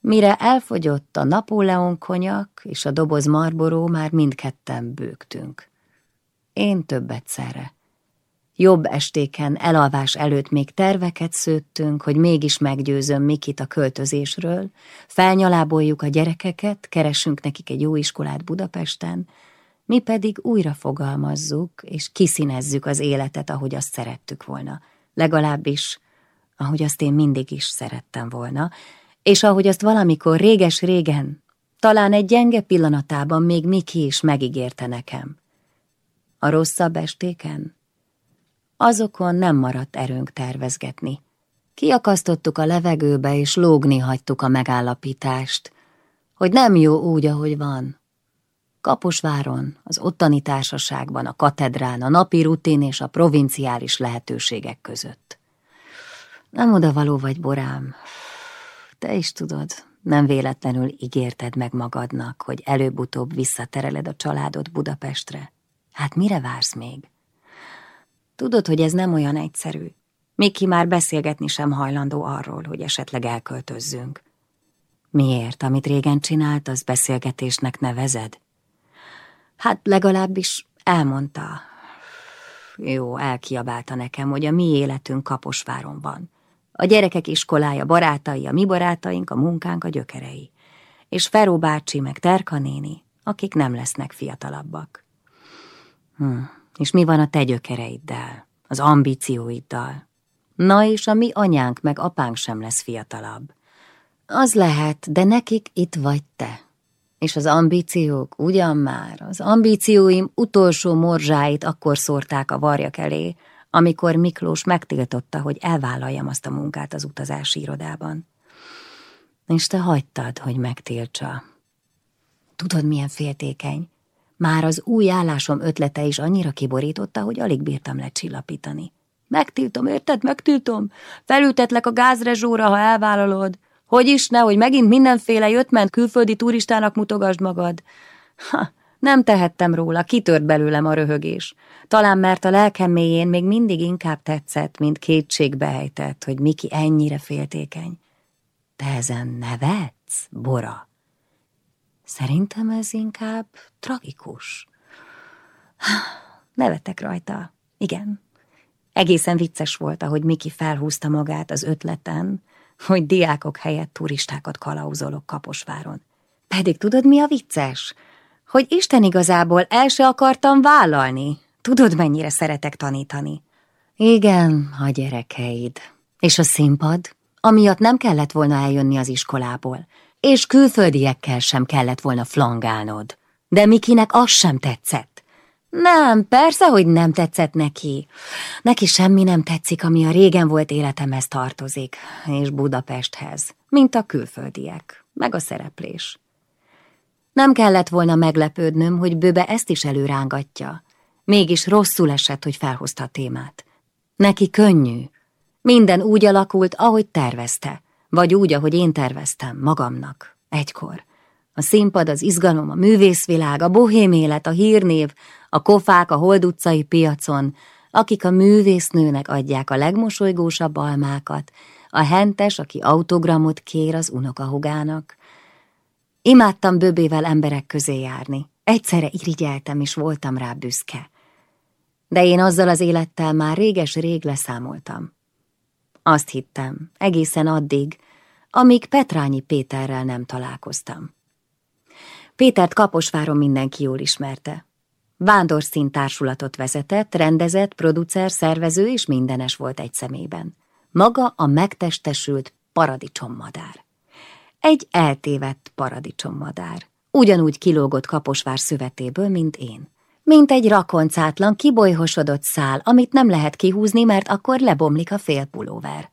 Mire elfogyott a Napóleon konyak és a doboz marboró, már mindketten bőgtünk. Én több egyszerre. Jobb estéken, elalvás előtt még terveket szőttünk, hogy mégis meggyőzöm Mikit a költözésről, felnyaláboljuk a gyerekeket, keresünk nekik egy jó iskolát Budapesten, mi pedig újra fogalmazzuk és kiszínezzük az életet, ahogy azt szerettük volna. Legalábbis, ahogy azt én mindig is szerettem volna, és ahogy azt valamikor réges-régen, talán egy gyenge pillanatában még Miki is megígérte nekem. A rosszabb estéken? Azokon nem maradt erőnk tervezgetni. Kiakasztottuk a levegőbe, és lógni hagytuk a megállapítást, hogy nem jó úgy, ahogy van. Kaposváron, az ottani társaságban, a katedrán, a napi rutin és a provinciális lehetőségek között. Nem odavaló vagy, Borám. Te is tudod, nem véletlenül ígérted meg magadnak, hogy előbb-utóbb visszatereled a családot Budapestre. Hát mire vársz még? Tudod, hogy ez nem olyan egyszerű. Miki már beszélgetni sem hajlandó arról, hogy esetleg elköltözzünk. Miért, amit régen csinált, az beszélgetésnek nevezed? Hát legalábbis elmondta. Jó, elkiabálta nekem, hogy a mi életünk Kaposváron van. A gyerekek iskolája, barátai, a mi barátaink, a munkánk, a gyökerei. És Feró bácsi, meg Terka néni, akik nem lesznek fiatalabbak. Hm. És mi van a te gyökereiddel, az ambícióiddal? Na és a mi anyánk meg apánk sem lesz fiatalabb. Az lehet, de nekik itt vagy te. És az ambíciók, ugyan már, az ambícióim utolsó morzsáit akkor szórták a varjak elé, amikor Miklós megtiltotta, hogy elvállaljam azt a munkát az utazási irodában. És te hagytad, hogy megtiltsa. Tudod, milyen féltékeny? Már az új állásom ötlete is annyira kiborította, hogy alig bírtam lecsillapítani. Megtiltom, érted? Megtiltom. Felültetlek a gázrezsóra, ha elvállalod. Hogy is ne, hogy megint mindenféle jött-ment külföldi turistának mutogasd magad. Ha, nem tehettem róla, kitört belőlem a röhögés. Talán mert a lelkem mélyén még mindig inkább tetszett, mint kétségbe ejtett, hogy Miki ennyire féltékeny. Te ezen nevetsz, Bora? Szerintem ez inkább tragikus. Nevetek rajta. Igen. Egészen vicces volt, ahogy Miki felhúzta magát az ötleten, hogy diákok helyett turistákat kalauzolok Kaposváron. Pedig tudod, mi a vicces? Hogy Isten igazából el se akartam vállalni. Tudod, mennyire szeretek tanítani? Igen, a gyerekeid. És a színpad? Amiatt nem kellett volna eljönni az iskolából és külföldiekkel sem kellett volna flangálnod. De Mikinek az sem tetszett. Nem, persze, hogy nem tetszett neki. Neki semmi nem tetszik, ami a régen volt életemhez tartozik, és Budapesthez, mint a külföldiek, meg a szereplés. Nem kellett volna meglepődnöm, hogy bőbe ezt is előrángatja. Mégis rosszul esett, hogy felhozta a témát. Neki könnyű. Minden úgy alakult, ahogy tervezte. Vagy úgy, ahogy én terveztem, magamnak, egykor. A színpad, az izgalom, a művészvilág, a bohém élet, a hírnév, a kofák a Hold utcai piacon, akik a művésznőnek adják a legmosolygósabb almákat, a hentes, aki autogramot kér az unokahugának. Imádtam böbével emberek közé járni. Egyszerre irigyeltem, és voltam rá büszke. De én azzal az élettel már réges-rég leszámoltam. Azt hittem, egészen addig, amíg Petrányi Péterrel nem találkoztam. Pétert Kaposváron mindenki jól ismerte. Vándorszín társulatot vezetett, rendezett, producer, szervező és mindenes volt egy szemében. Maga a megtestesült paradicsommadár. Egy eltévedt paradicsommadár. Ugyanúgy kilógott Kaposvár szövetéből, mint én. Mint egy rakoncátlan, kibolyhosodott szál, amit nem lehet kihúzni, mert akkor lebomlik a félpulóver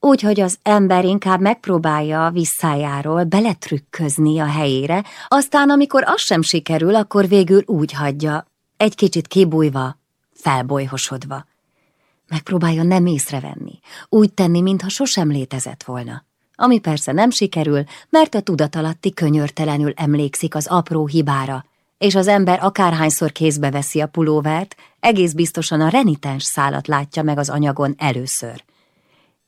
úgy, hogy az ember inkább megpróbálja a visszájáról beletrükközni a helyére, aztán amikor az sem sikerül, akkor végül úgy hagyja, egy kicsit kibújva, felbolyhosodva. Megpróbálja nem észrevenni, úgy tenni, mintha sosem létezett volna. Ami persze nem sikerül, mert a tudatalatti könyörtelenül emlékszik az apró hibára, és az ember akárhányszor kézbe veszi a pulóvert, egész biztosan a renitens szálat látja meg az anyagon először –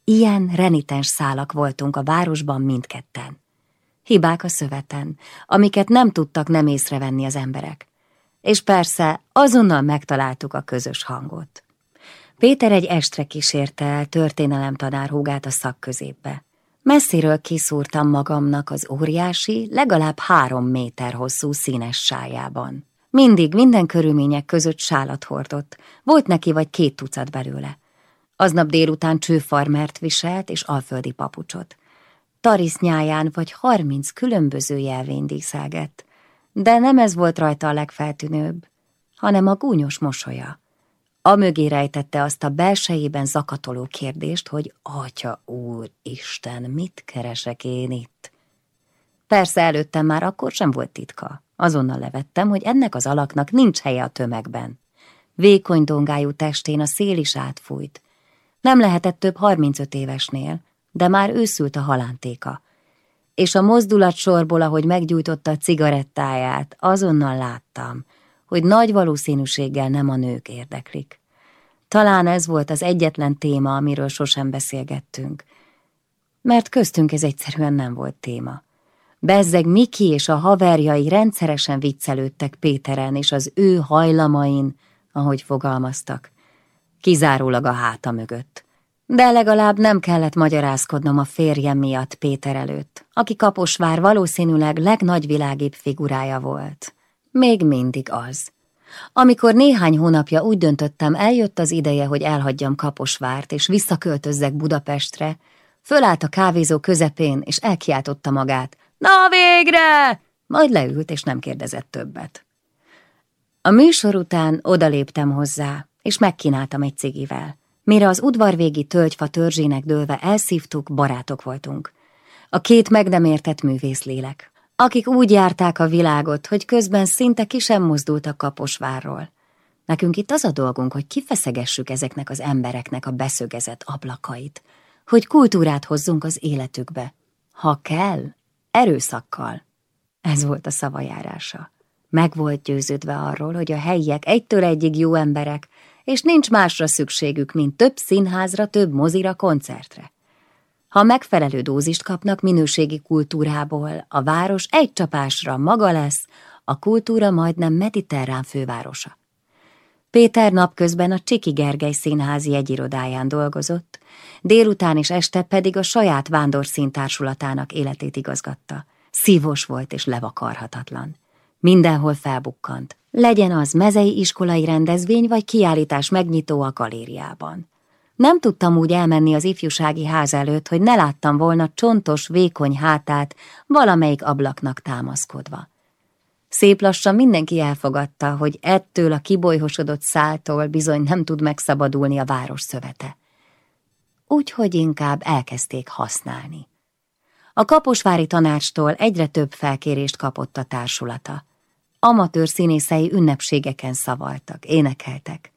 Ilyen renitens szálak voltunk a városban mindketten. Hibák a szöveten, amiket nem tudtak nem észrevenni az emberek. És persze azonnal megtaláltuk a közös hangot. Péter egy estre kísérte el történelemtanár húgát a szakközépbe. Messziről kiszúrtam magamnak az óriási, legalább három méter hosszú színes sájában. Mindig, minden körülmények között sálat hordott, volt neki vagy két tucat belőle. Aznap délután csőfarmert viselt és alföldi papucsot. Tarisznyáján vagy harminc különböző jelvény díszelgett, de nem ez volt rajta a legfeltűnőbb, hanem a gúnyos mosolya. A mögé rejtette azt a belsejében zakatoló kérdést, hogy Atya Úr, Isten, mit keresek én itt? Persze előttem már akkor sem volt titka. Azonnal levettem, hogy ennek az alaknak nincs helye a tömegben. Vékony dongájú testén a szél is átfújt, nem lehetett több 35 évesnél, de már őszült a halántéka. És a mozdulat sorból, ahogy meggyújtotta a cigarettáját, azonnal láttam, hogy nagy valószínűséggel nem a nők érdeklik. Talán ez volt az egyetlen téma, amiről sosem beszélgettünk. Mert köztünk ez egyszerűen nem volt téma. Bezzeg Miki és a haverjai rendszeresen viccelődtek Péteren és az ő hajlamain, ahogy fogalmaztak. Kizárólag a háta mögött. De legalább nem kellett magyarázkodnom a férjem miatt Péter előtt, aki Kaposvár valószínűleg legnagyvilágibb figurája volt. Még mindig az. Amikor néhány hónapja úgy döntöttem, eljött az ideje, hogy elhagyjam Kaposvárt, és visszaköltözzek Budapestre, fölállt a kávézó közepén, és elkiáltotta magát. Na végre! Majd leült, és nem kérdezett többet. A műsor után odaléptem hozzá, és megkínáltam egy cigivel. Mire az udvarvégi tölgyfa törzsének dőlve elszívtuk, barátok voltunk. A két meg nem értett művészlélek, akik úgy járták a világot, hogy közben szinte ki sem mozdultak Kaposvárról. Nekünk itt az a dolgunk, hogy kifeszegessük ezeknek az embereknek a beszögezett ablakait, hogy kultúrát hozzunk az életükbe. Ha kell, erőszakkal. Ez volt a szavajárása. Meg volt győződve arról, hogy a helyiek egytől egyig jó emberek, és nincs másra szükségük, mint több színházra, több mozira, koncertre. Ha megfelelő dózist kapnak minőségi kultúrából, a város egy csapásra maga lesz, a kultúra majdnem mediterrán fővárosa. Péter napközben a Csiki Gergely színházi egyirodáján dolgozott, délután és este pedig a saját vándorszíntársulatának életét igazgatta. Szívos volt és levakarhatatlan. Mindenhol felbukkant. Legyen az mezei iskolai rendezvény vagy kiállítás megnyitó a galériában. Nem tudtam úgy elmenni az ifjúsági ház előtt, hogy ne láttam volna csontos, vékony hátát valamelyik ablaknak támaszkodva. Szép lassan mindenki elfogadta, hogy ettől a kibolyhosodott száltól bizony nem tud megszabadulni a város szövete. Úgyhogy inkább elkezdték használni. A kaposvári tanácstól egyre több felkérést kapott a társulata. Amatőr színészei ünnepségeken szavaltak, énekeltek.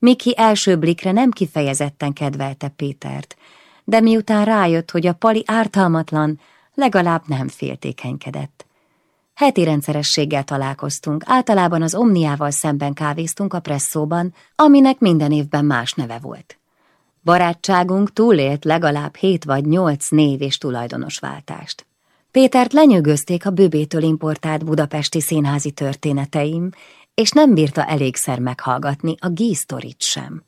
Miki első blikre nem kifejezetten kedvelte Pétert, de miután rájött, hogy a pali ártalmatlan, legalább nem féltékenykedett. Heti rendszerességgel találkoztunk, általában az Omniával szemben kávéztunk a presszóban, aminek minden évben más neve volt. Barátságunk túlélt legalább hét vagy nyolc név és tulajdonos váltást. Pétert lenyűgözték a bőbétől importált budapesti színházi történeteim, és nem bírta elégszer meghallgatni a gíztorit sem.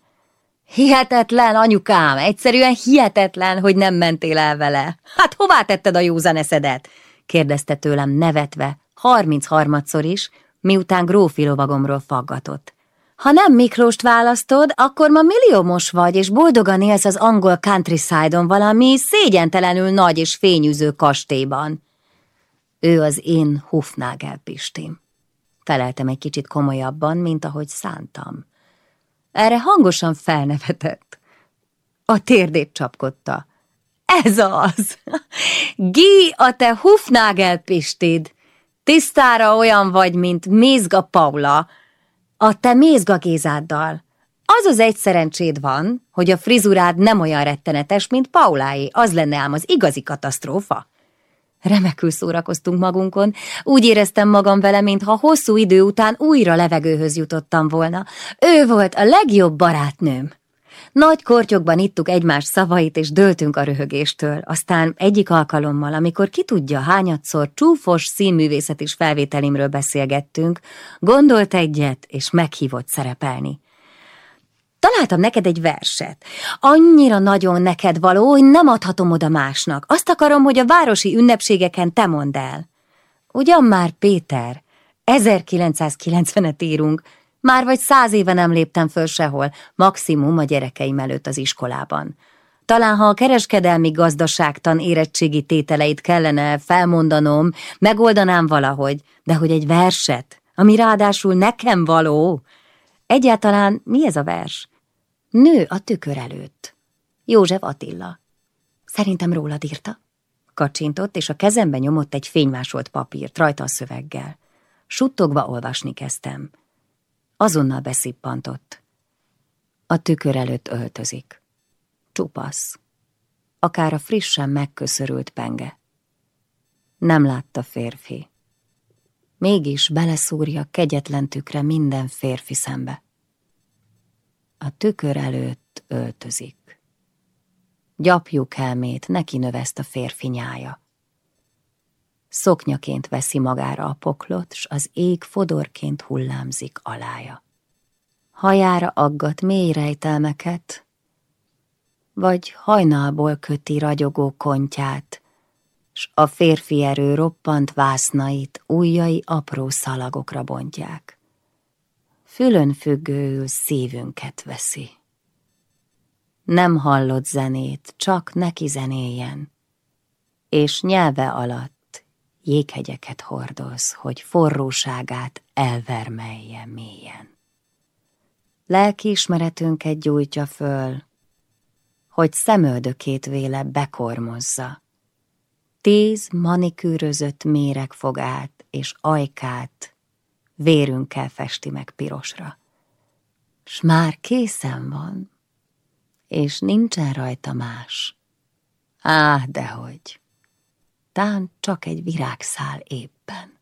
Hihetetlen, anyukám, egyszerűen hihetetlen, hogy nem mentél el vele. Hát hová tetted a józan eszedet? kérdezte tőlem nevetve, harminc harmadszor is, miután grófi lovagomról faggatott. Ha nem Miklóst választod, akkor ma milliómos vagy, és boldogan élsz az angol countryside-on valami szégyentelenül nagy és fényűző kastélyban. Ő az én Hufnagel Pistim. Feleltem egy kicsit komolyabban, mint ahogy szántam. Erre hangosan felnevetett. A térdét csapkodta. Ez az! Gi, a te Hufnagel Pistid! Tisztára olyan vagy, mint Mézga Paula, a te Mézga Gézáddal. Az az egy szerencséd van, hogy a frizurád nem olyan rettenetes, mint Pauláé, az lenne ám az igazi katasztrófa. Remekül szórakoztunk magunkon, úgy éreztem magam vele, mintha hosszú idő után újra levegőhöz jutottam volna. Ő volt a legjobb barátnőm. Nagy kortyokban ittuk egymás szavait, és döltünk a röhögéstől. Aztán egyik alkalommal, amikor ki tudja hányadszor csúfos színművészet is felvételimről beszélgettünk, gondolt egyet, és meghívott szerepelni. Találtam neked egy verset. Annyira nagyon neked való, hogy nem adhatom oda másnak. Azt akarom, hogy a városi ünnepségeken te mondd el. Ugyan már, Péter, 1990-et írunk, már vagy száz éve nem léptem föl sehol, maximum a gyerekeim előtt az iskolában. Talán ha a kereskedelmi gazdaságtan érettségi tételeit kellene felmondanom, megoldanám valahogy, de hogy egy verset, ami ráadásul nekem való. Egyáltalán mi ez a vers? Nő a tükör előtt. József Attila. Szerintem rólad írta. Kacsintott, és a kezembe nyomott egy fénymásolt papírt, rajta a szöveggel. Suttogva olvasni kezdtem. Azonnal beszippantott. A tükör előtt öltözik. Csupasz. Akár a frissen megköszörült penge. Nem látta férfi. Mégis beleszúrja kegyetlen tükre minden férfi szembe. a tükör előtt öltözik. Gyapjuk elmét neki növeszt a férfi nyája. Szoknyaként veszi magára a poklot, s az ég fodorként hullámzik alája. Hajára aggat mély rejtelmeket, vagy hajnalból köti ragyogó kontját, s a férfi erő roppant vásznait ujjai apró szalagokra bontják. Fülön függőül szívünket veszi. Nem hallott zenét, csak neki zenéljen, és nyelve alatt jéghegyeket hordoz, hogy forróságát elvermelje mélyen. Lelkiismeretünket gyújtja föl, hogy szemöldökét véle bekormozza. Tíz manikűrözött méregfogát és ajkát vérünkkel festi meg pirosra. S már készen van, és nincsen rajta más. Á, dehogy, tán csak egy virágszál éppen.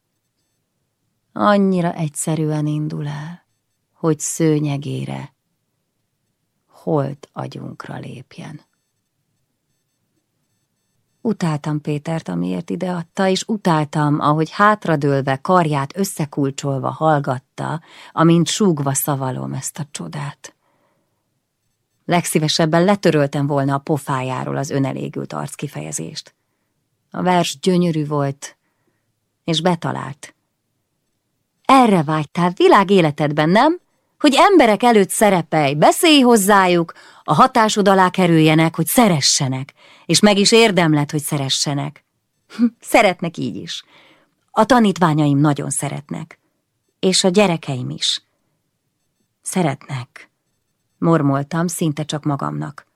Annyira egyszerűen indul el, hogy szőnyegére holt agyunkra lépjen. Utáltam Pétert, amiért ideadta, és utáltam, ahogy hátradőlve, karját összekulcsolva hallgatta, amint súgva szavalom ezt a csodát. Legszívesebben letöröltem volna a pofájáról az önelégült arckifejezést. A vers gyönyörű volt, és betalált. Erre vágytál világ életedben, nem? hogy emberek előtt szerepelj, beszélj hozzájuk, a hatásod alá kerüljenek, hogy szeressenek, és meg is érdemled, hogy szeressenek. Hm, szeretnek így is. A tanítványaim nagyon szeretnek. És a gyerekeim is. Szeretnek. Mormoltam szinte csak magamnak.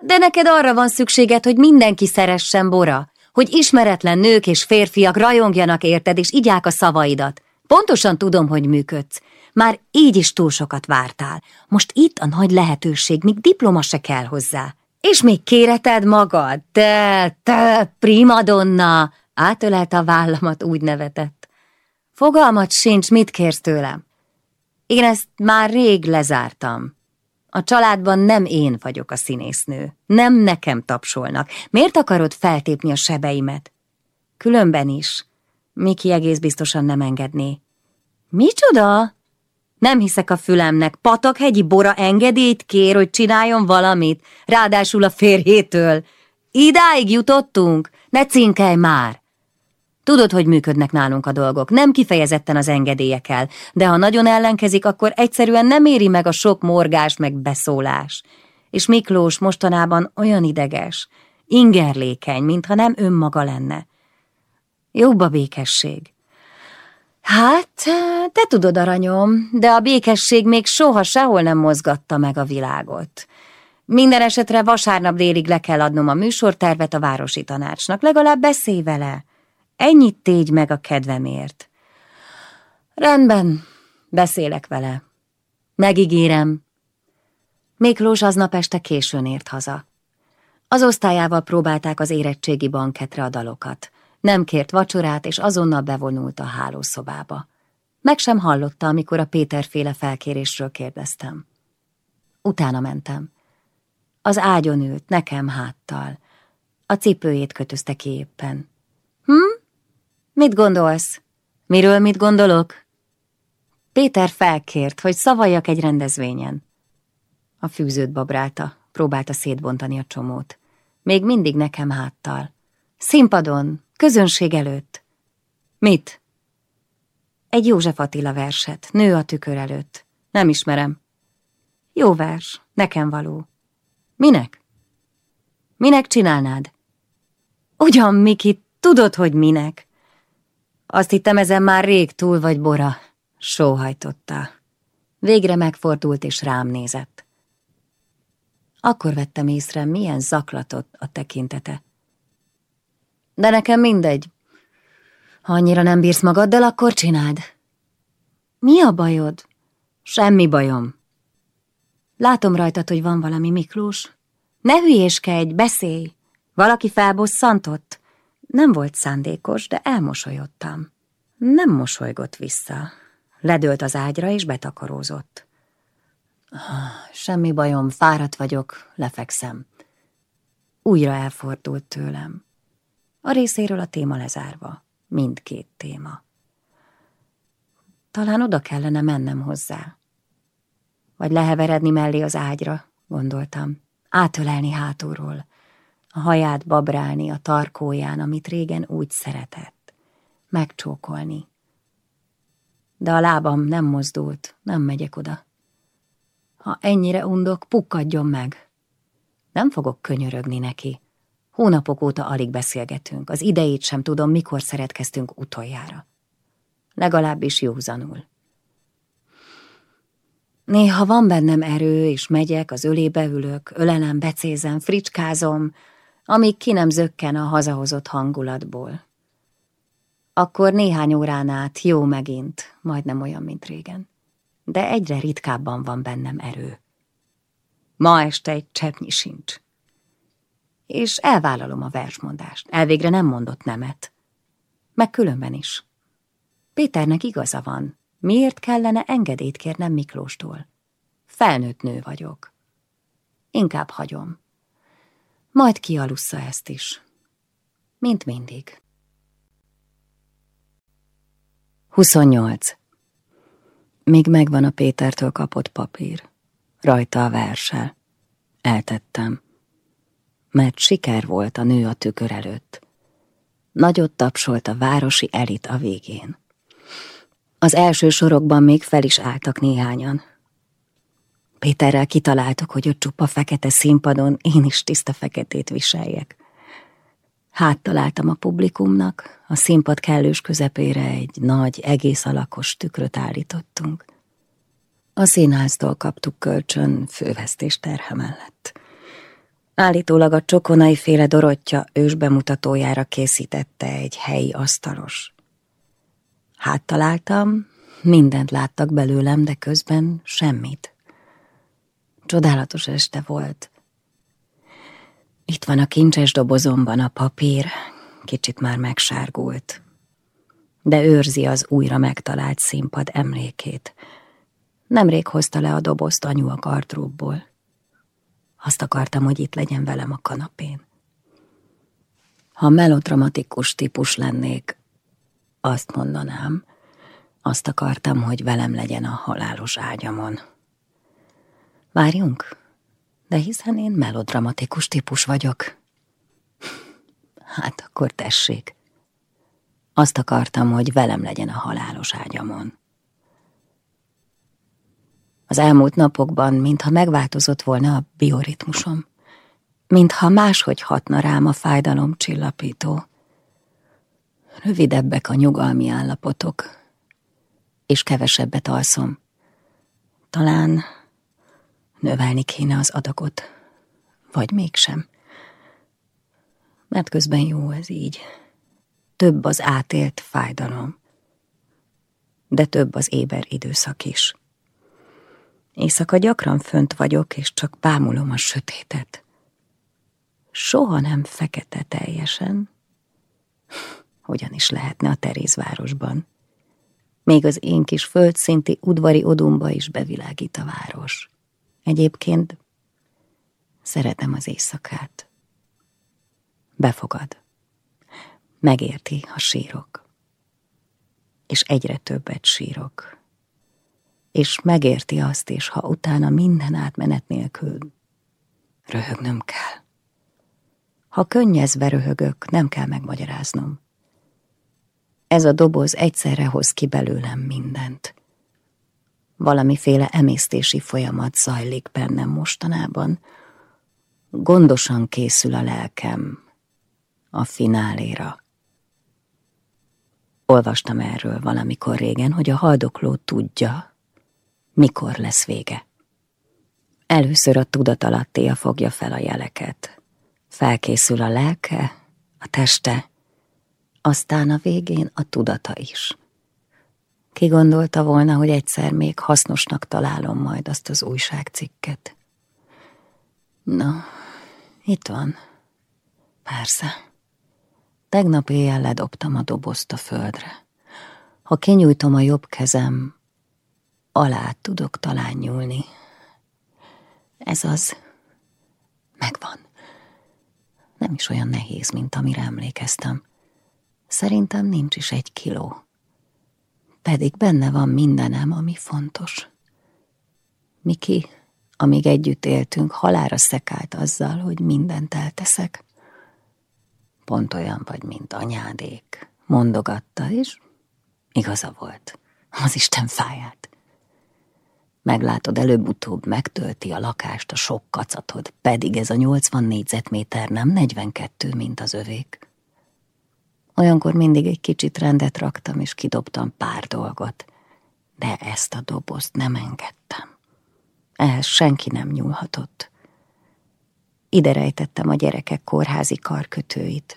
De neked arra van szükséged, hogy mindenki szeressen, Bora, hogy ismeretlen nők és férfiak rajongjanak érted, és igyák a szavaidat. Pontosan tudom, hogy működsz, már így is túl sokat vártál. Most itt a nagy lehetőség, míg diploma se kell hozzá. És még kéreted magad? Te, te, primadonna! Átölelt a vállamat, úgy nevetett. Fogalmat sincs, mit kérsz tőlem. Én ezt már rég lezártam. A családban nem én vagyok a színésznő. Nem nekem tapsolnak. Miért akarod feltépni a sebeimet? Különben is. Miki egész biztosan nem engedné. Micsoda? Nem hiszek a fülemnek. Patakhegyi Bora engedélyt kér, hogy csináljon valamit, ráadásul a férjétől. Idáig jutottunk? Ne cinkelj már! Tudod, hogy működnek nálunk a dolgok, nem kifejezetten az engedélyekkel, de ha nagyon ellenkezik, akkor egyszerűen nem éri meg a sok morgás meg beszólás. És Miklós mostanában olyan ideges, ingerlékeny, mintha nem önmaga lenne. Jobb a békesség. Hát, te tudod, aranyom, de a békesség még soha sehol nem mozgatta meg a világot. Minden esetre vasárnap délig le kell adnom a műsortervet a városi tanácsnak, legalább beszélj vele. Ennyit tégy meg a kedvemért. Rendben, beszélek vele. Megígérem. Miklós aznap este későn ért haza. Az osztályával próbálták az érettségi banketre a dalokat. Nem kért vacsorát, és azonnal bevonult a hálószobába. Meg sem hallotta, amikor a Péterféle felkérésről kérdeztem. Utána mentem. Az ágyon ült, nekem háttal. A cipőjét kötözte ki éppen. Hm? Mit gondolsz? Miről mit gondolok? Péter felkért, hogy szavaljak egy rendezvényen. A fűzőt babrálta, próbálta szétbontani a csomót. Még mindig nekem háttal. Színpadon, Közönség előtt. Mit? Egy József Attila verset, nő a tükör előtt. Nem ismerem. Jó vers, nekem való. Minek? Minek csinálnád? Ugyan, Miki, tudod, hogy minek. Azt hittem, ezen már rég túl vagy, Bora. Sóhajtotta. Végre megfordult és rám nézett. Akkor vettem észre, milyen zaklatott a tekintete. De nekem mindegy. Ha annyira nem bírsz magaddal, akkor csináld. Mi a bajod? Semmi bajom. Látom rajtad, hogy van valami, Miklós. Ne hülyéskedj, beszélj. Valaki felbosszantott? Nem volt szándékos, de elmosolyodtam. Nem mosolygott vissza. Ledőlt az ágyra és betakarózott. Semmi bajom, fáradt vagyok, lefekszem. Újra elfordult tőlem. A részéről a téma lezárva. Mindkét téma. Talán oda kellene mennem hozzá. Vagy leheveredni mellé az ágyra, gondoltam. Átölelni hátulról. A haját babrálni a tarkóján, amit régen úgy szeretett. Megcsókolni. De a lábam nem mozdult, nem megyek oda. Ha ennyire undok, pukkadjon meg. Nem fogok könyörögni neki. Hónapok óta alig beszélgetünk, az idejét sem tudom, mikor szeretkeztünk utoljára. Legalábbis józanul. Néha van bennem erő, és megyek, az ölébe ülök, ölelem, becézem, fricskázom, amíg ki nem zökken a hazahozott hangulatból. Akkor néhány órán át jó megint, majdnem olyan, mint régen. De egyre ritkábban van bennem erő. Ma este egy cseppnyi sincs. És elvállalom a versmondást. Elvégre nem mondott nemet. Meg különben is. Péternek igaza van. Miért kellene engedélyt kérnem Miklóstól? Felnőtt nő vagyok. Inkább hagyom. Majd kialussza ezt is. Mint mindig. 28. Még megvan a Pétertől kapott papír. Rajta a versel. Eltettem. Mert siker volt a nő a tükör előtt. Nagyot tapsolt a városi elit a végén. Az első sorokban még fel is álltak néhányan. Péterrel kitaláltuk, hogy ott csupa fekete színpadon én is tiszta feketét viseljek. Hát találtam a publikumnak, a színpad kellős közepére egy nagy, egész alakos tükröt állítottunk. A színháztól kaptuk kölcsön fővesztés terhe mellett. Állítólag a csokonai féle Dorottya ős bemutatójára készítette egy helyi asztalos. Hát találtam, mindent láttak belőlem, de közben semmit. Csodálatos este volt. Itt van a kincses dobozomban a papír, kicsit már megsárgult, de őrzi az újra megtalált színpad emlékét. Nemrég hozta le a dobozt anyu a kartróbból. Azt akartam, hogy itt legyen velem a kanapén. Ha melodramatikus típus lennék, azt mondanám, azt akartam, hogy velem legyen a halálos ágyamon. Várjunk, de hiszen én melodramatikus típus vagyok. Hát akkor tessék. Azt akartam, hogy velem legyen a halálos ágyamon. Az elmúlt napokban, mintha megváltozott volna a bioritmusom, mintha máshogy hatna rám a fájdalom csillapító. Rövidebbek a nyugalmi állapotok, és kevesebbet alszom. Talán növelni kéne az adagot, vagy mégsem. Mert közben jó ez így. Több az átélt fájdalom, de több az éber időszak is. Éjszaka gyakran fönt vagyok, és csak bámulom a sötétet. Soha nem fekete teljesen. Hogyan is lehetne a Terézvárosban? Még az én kis földszinti udvari odumba is bevilágít a város. Egyébként szeretem az éjszakát. Befogad. Megérti, ha sírok. És egyre többet sírok és megérti azt is, ha utána minden átmenet nélkül röhögnöm kell. Ha könnyezve röhögök, nem kell megmagyaráznom. Ez a doboz egyszerre hoz ki belőlem mindent. Valamiféle emésztési folyamat zajlik bennem mostanában. Gondosan készül a lelkem a fináléra. Olvastam erről valamikor régen, hogy a haldokló tudja, mikor lesz vége. Először a tudatalattéja fogja fel a jeleket. Felkészül a lelke, a teste, aztán a végén a tudata is. Ki gondolta volna, hogy egyszer még hasznosnak találom majd azt az újságcikket. Na, itt van. Persze. Tegnap éjjel ledobtam a dobozt a földre. Ha kinyújtom a jobb kezem, alá tudok talán nyúlni, Ez az. Megvan. Nem is olyan nehéz, mint amire emlékeztem. Szerintem nincs is egy kiló. Pedig benne van mindenem, ami fontos. Miki, amíg együtt éltünk, halára szekált azzal, hogy mindent elteszek. Pont olyan vagy, mint anyádék, mondogatta, és igaza volt. Az Isten fáját. Meglátod, előbb-utóbb megtölti a lakást a sok kacatod, pedig ez a 80 négyzetméter nem 42, mint az övék. Olyankor mindig egy kicsit rendet raktam, és kidobtam pár dolgot, de ezt a dobozt nem engedtem. Ehhez senki nem nyúlhatott. Ide rejtettem a gyerekek kórházi karkötőit,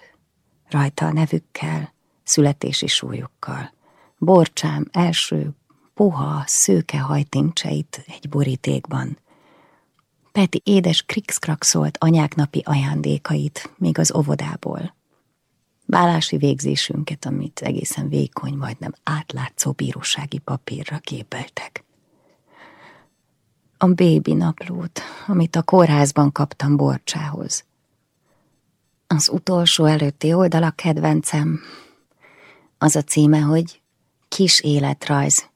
rajta a nevükkel, születési súlyukkal. Borcsám első puha, szőke hajtincseit egy borítékban. Peti édes krikszkrakszolt anyák napi ajándékait, még az óvodából. Válási végzésünket, amit egészen vékony, majdnem átlátszó bírósági papírra képeltek. A bébi naplót, amit a kórházban kaptam Borcsához. Az utolsó előtti oldal a kedvencem. Az a címe, hogy Kis életrajz.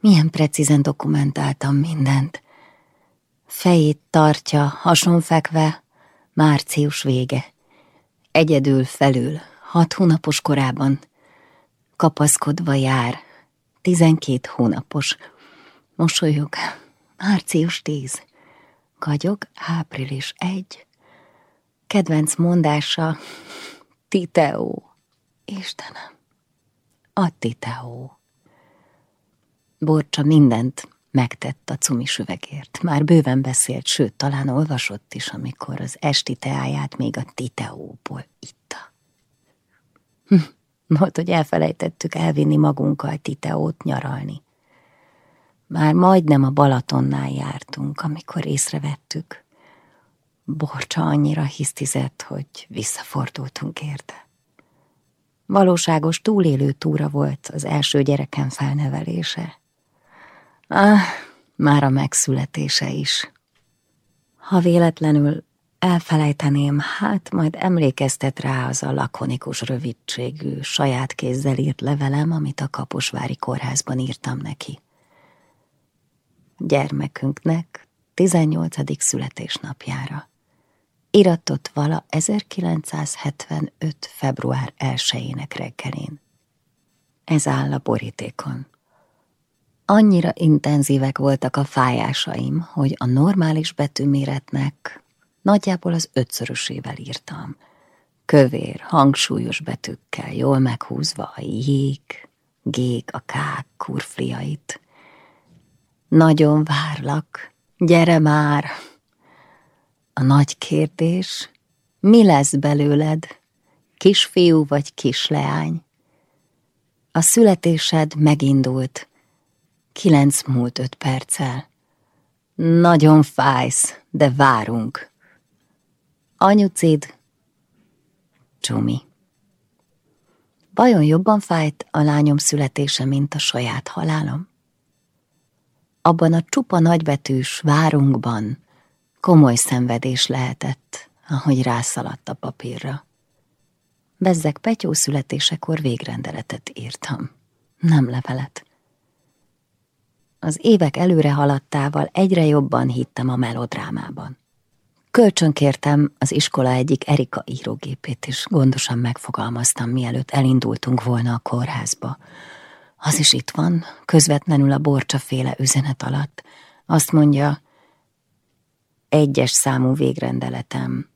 Milyen precízen dokumentáltam mindent. Fejét tartja, hasonfekve, március vége. Egyedül felül, hat hónapos korában, kapaszkodva jár, tizenkét hónapos, mosolyog, március tíz, kagyog, április egy, kedvenc mondása, Titeó, Istenem, a Titeó. Borcsa mindent megtett a cumis üvegért. Már bőven beszélt, sőt, talán olvasott is, amikor az esti teáját még a titeóból itta. Hm, volt, hogy elfelejtettük elvinni magunkkal titeót nyaralni. Már majdnem a Balatonnál jártunk, amikor észrevettük. Borcsa annyira hisztizett, hogy visszafordultunk érte. Valóságos túlélő túra volt az első gyerekem felnevelése. Ah, már a megszületése is. Ha véletlenül elfelejteném, hát majd emlékeztet rá az a lakonikus rövidségű, saját kézzel írt levelem, amit a Kaposvári kórházban írtam neki. Gyermekünknek 18. születésnapjára. Iratott vala 1975. február 1-ének reggelén. Ez áll a borítékon. Annyira intenzívek voltak a fájásaim, hogy a normális betűméretnek nagyjából az ötszörösével írtam. Kövér, hangsúlyos betűkkel, jól meghúzva a jég, gék, a kák kurfliait. Nagyon várlak, gyere már! A nagy kérdés, mi lesz belőled, kisfiú vagy kisleány? A születésed megindult, Kilenc múlt öt perccel. Nagyon fájsz, de várunk. Anyucid, Csumi. Vajon jobban fájt a lányom születése, mint a saját halálom? Abban a csupa nagybetűs várunkban komoly szenvedés lehetett, ahogy rászaladt a papírra. Bezzek Petyó születésekor végrendeletet írtam, nem levelet. Az évek előre haladtával egyre jobban hittem a melodrámában. Kölcsönkértem az iskola egyik Erika írógépét, és gondosan megfogalmaztam, mielőtt elindultunk volna a kórházba. Az is itt van, közvetlenül a borcsaféle üzenet alatt. Azt mondja, egyes számú végrendeletem.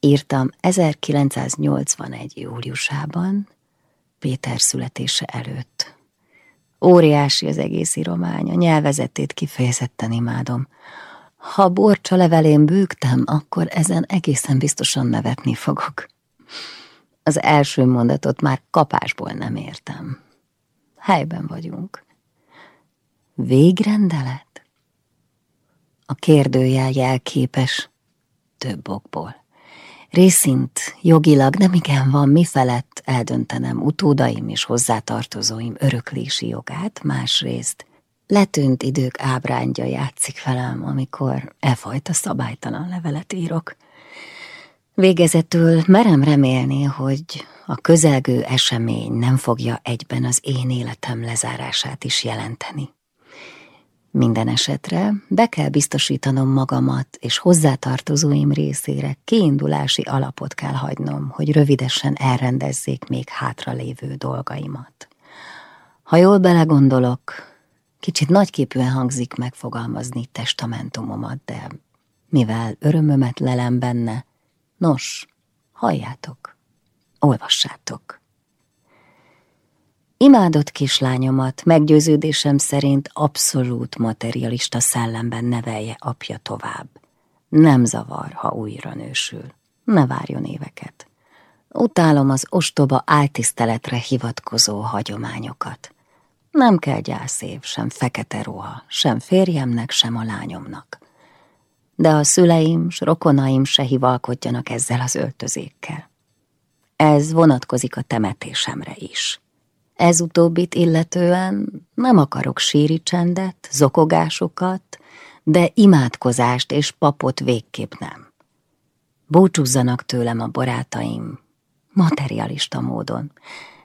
Írtam 1981. júliusában, Péter születése előtt. Óriási az egész íromány, a nyelvezetét kifejezetten imádom. Ha borcsa levelén bőgtem, akkor ezen egészen biztosan nevetni fogok. Az első mondatot már kapásból nem értem. Helyben vagyunk. Végrendelet? A kérdőjel jelképes több okból. Részint jogilag nem igen van mi felett eldöntenem utódaim és hozzátartozóim öröklési jogát, másrészt letűnt idők ábrándja játszik velem, amikor e fajta szabálytalan levelet írok. Végezetül merem remélni, hogy a közelgő esemény nem fogja egyben az én életem lezárását is jelenteni. Minden esetre be kell biztosítanom magamat, és hozzátartozóim részére kiindulási alapot kell hagynom, hogy rövidesen elrendezzék még hátralévő dolgaimat. Ha jól belegondolok, kicsit nagyképűen hangzik megfogalmazni testamentumomat, de mivel örömömet lelem benne, nos, halljátok, olvassátok. Imádott kislányomat meggyőződésem szerint abszolút materialista szellemben nevelje apja tovább. Nem zavar, ha újra nősül. Ne várjon éveket. Utálom az ostoba áltiszteletre hivatkozó hagyományokat. Nem kell gyászév, sem fekete ruha, sem férjemnek, sem a lányomnak. De a szüleim s rokonaim se hivalkodjanak ezzel az öltözékkel. Ez vonatkozik a temetésemre is. Ez utóbbit illetően nem akarok síri csendet, zokogásokat, de imádkozást és papot végképp nem. Búcsúzzanak tőlem a barátaim, materialista módon.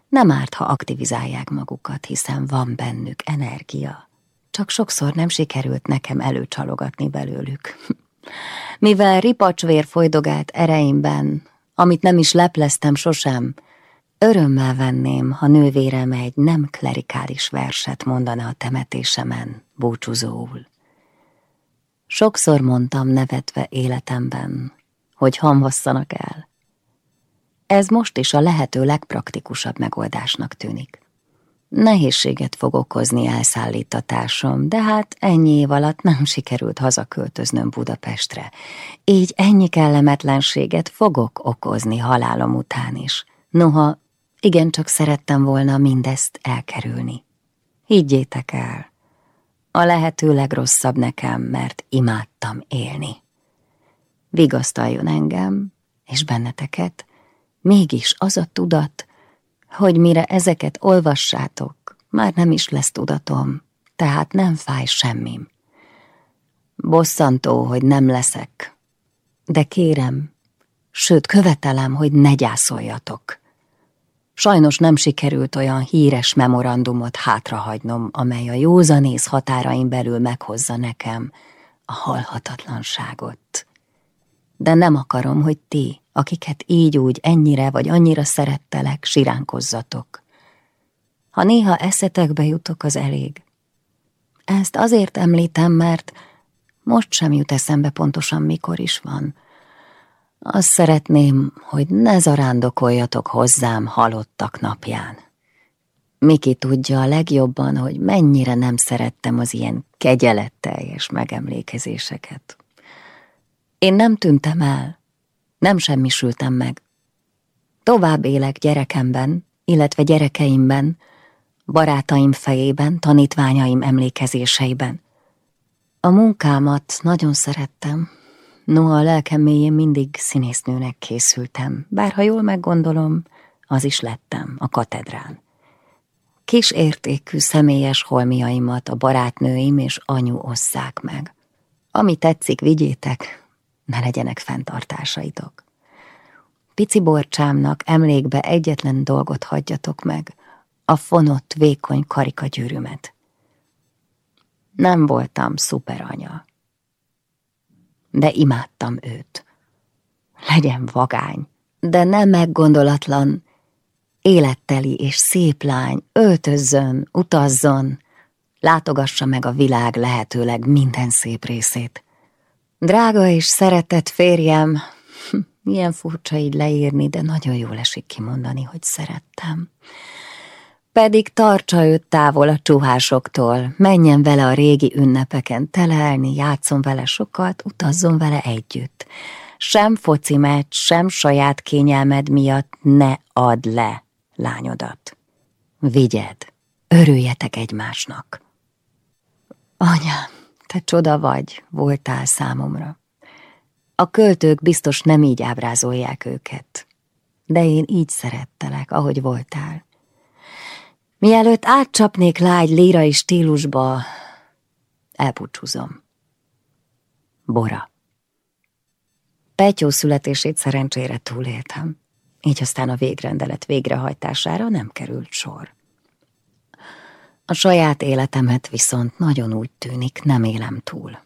Nem árt, ha aktivizálják magukat, hiszen van bennük energia. Csak sokszor nem sikerült nekem előcsalogatni belőlük. Mivel ripacsvér folydogált ereimben, amit nem is lepleztem sosem, Örömmel venném, ha nővérem egy nem klerikális verset mondana a temetésemen, búcsúzóul. Sokszor mondtam nevetve életemben, hogy hamvasszanak el. Ez most is a lehető legpraktikusabb megoldásnak tűnik. Nehézséget fog okozni elszállítatásom, de hát ennyi év alatt nem sikerült hazaköltöznöm Budapestre. Így ennyi kellemetlenséget fogok okozni halálom után is. Noha igen, csak szerettem volna mindezt elkerülni. Higgyétek el, a lehető legrosszabb nekem, mert imádtam élni. Vigasztaljon engem, és benneteket, mégis az a tudat, hogy mire ezeket olvassátok, már nem is lesz tudatom, tehát nem fáj semmim. Bosszantó, hogy nem leszek, de kérem, sőt követelem, hogy ne gyászoljatok. Sajnos nem sikerült olyan híres memorandumot hátrahagynom, amely a józanész határain belül meghozza nekem a halhatatlanságot. De nem akarom, hogy ti, akiket így úgy ennyire vagy annyira szerettelek, siránkozzatok. Ha néha eszetekbe jutok, az elég. Ezt azért említem, mert most sem jut eszembe pontosan mikor is van – azt szeretném, hogy ne zarándokoljatok hozzám halottak napján. Miki tudja a legjobban, hogy mennyire nem szerettem az ilyen kegyeletteljes megemlékezéseket. Én nem tűntem el, nem semmisültem meg. Tovább élek gyerekemben, illetve gyerekeimben, barátaim fejében, tanítványaim emlékezéseiben. A munkámat nagyon szerettem, Noha a lelkem mélyén mindig színésznőnek készültem, bár ha jól meggondolom, az is lettem a katedrán. Kis értékű személyes holmiaimat a barátnőim és anyu osszák meg. Ami tetszik, vigyétek, ne legyenek fenntartásaitok. Pici borcsámnak emlékbe egyetlen dolgot hagyjatok meg, a fonott, vékony karikagyűrűmet. Nem voltam szuperanya de imádtam őt. Legyen vagány, de nem meggondolatlan, életteli és szép lány, öltözzön, utazzon, látogassa meg a világ lehetőleg minden szép részét. Drága és szeretett férjem, milyen furcsa így leírni, de nagyon jól esik kimondani, hogy szerettem pedig tartsa őt távol a csuhásoktól, menjen vele a régi ünnepeken telelni, játszon vele sokat, utazzon vele együtt. Sem foci meccs, sem saját kényelmed miatt ne add le lányodat. Vigyed, örüljetek egymásnak. Anya, te csoda vagy, voltál számomra. A költők biztos nem így ábrázolják őket, de én így szerettelek, ahogy voltál. Mielőtt átcsapnék lágy lírai stílusba, Elbúcsúzom. Bora. Petyó születését szerencsére túléltem, így aztán a végrendelet végrehajtására nem került sor. A saját életemet viszont nagyon úgy tűnik, nem élem túl.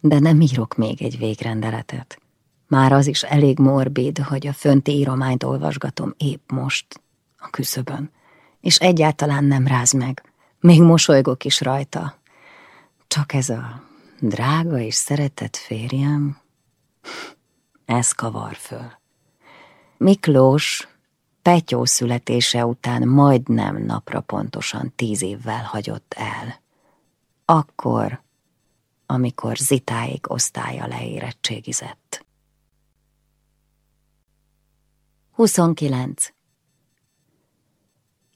De nem írok még egy végrendeletet. Már az is elég morbid, hogy a fönti írományt olvasgatom épp most, a küszöbön, és egyáltalán nem ráz meg. Még mosolygok is rajta. Csak ez a drága és szeretett férjem, ez kavar föl. Miklós Petyó születése után majdnem napra pontosan tíz évvel hagyott el. Akkor, amikor Zitáig osztálya leérettségizett. 29.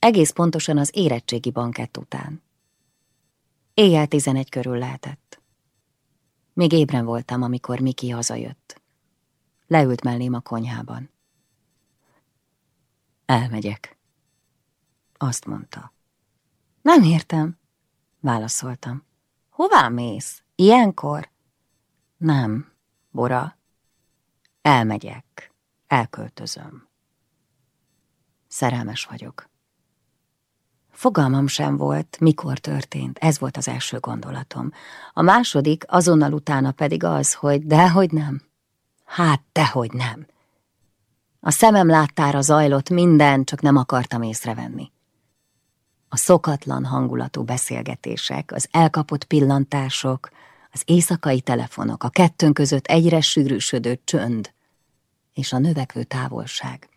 Egész pontosan az érettségi bankett után. Éjjel tizenegy körül lehetett. Még ébren voltam, amikor Miki hazajött. Leült mellém a konyhában. Elmegyek. Azt mondta. Nem értem, válaszoltam. Hová mész? Ilyenkor? Nem, Bora. Elmegyek. Elköltözöm. Szerelmes vagyok. Fogalmam sem volt, mikor történt, ez volt az első gondolatom. A második, azonnal utána pedig az, hogy dehogy nem. Hát, dehogy nem. A szemem láttára zajlott minden, csak nem akartam észrevenni. A szokatlan hangulatú beszélgetések, az elkapott pillantások, az éjszakai telefonok, a kettőn között egyre sűrűsödő csönd és a növekvő távolság.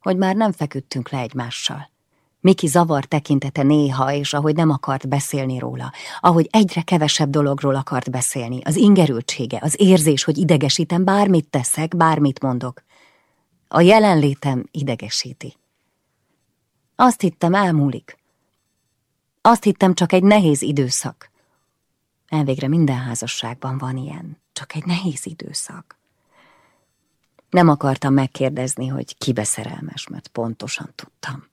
Hogy már nem feküdtünk le egymással. Miki zavar tekintete néha, és ahogy nem akart beszélni róla, ahogy egyre kevesebb dologról akart beszélni, az ingerültsége, az érzés, hogy idegesítem, bármit teszek, bármit mondok. A jelenlétem idegesíti. Azt hittem, elmúlik. Azt hittem, csak egy nehéz időszak. Elvégre minden házasságban van ilyen, csak egy nehéz időszak. Nem akartam megkérdezni, hogy kibe szerelmes, mert pontosan tudtam.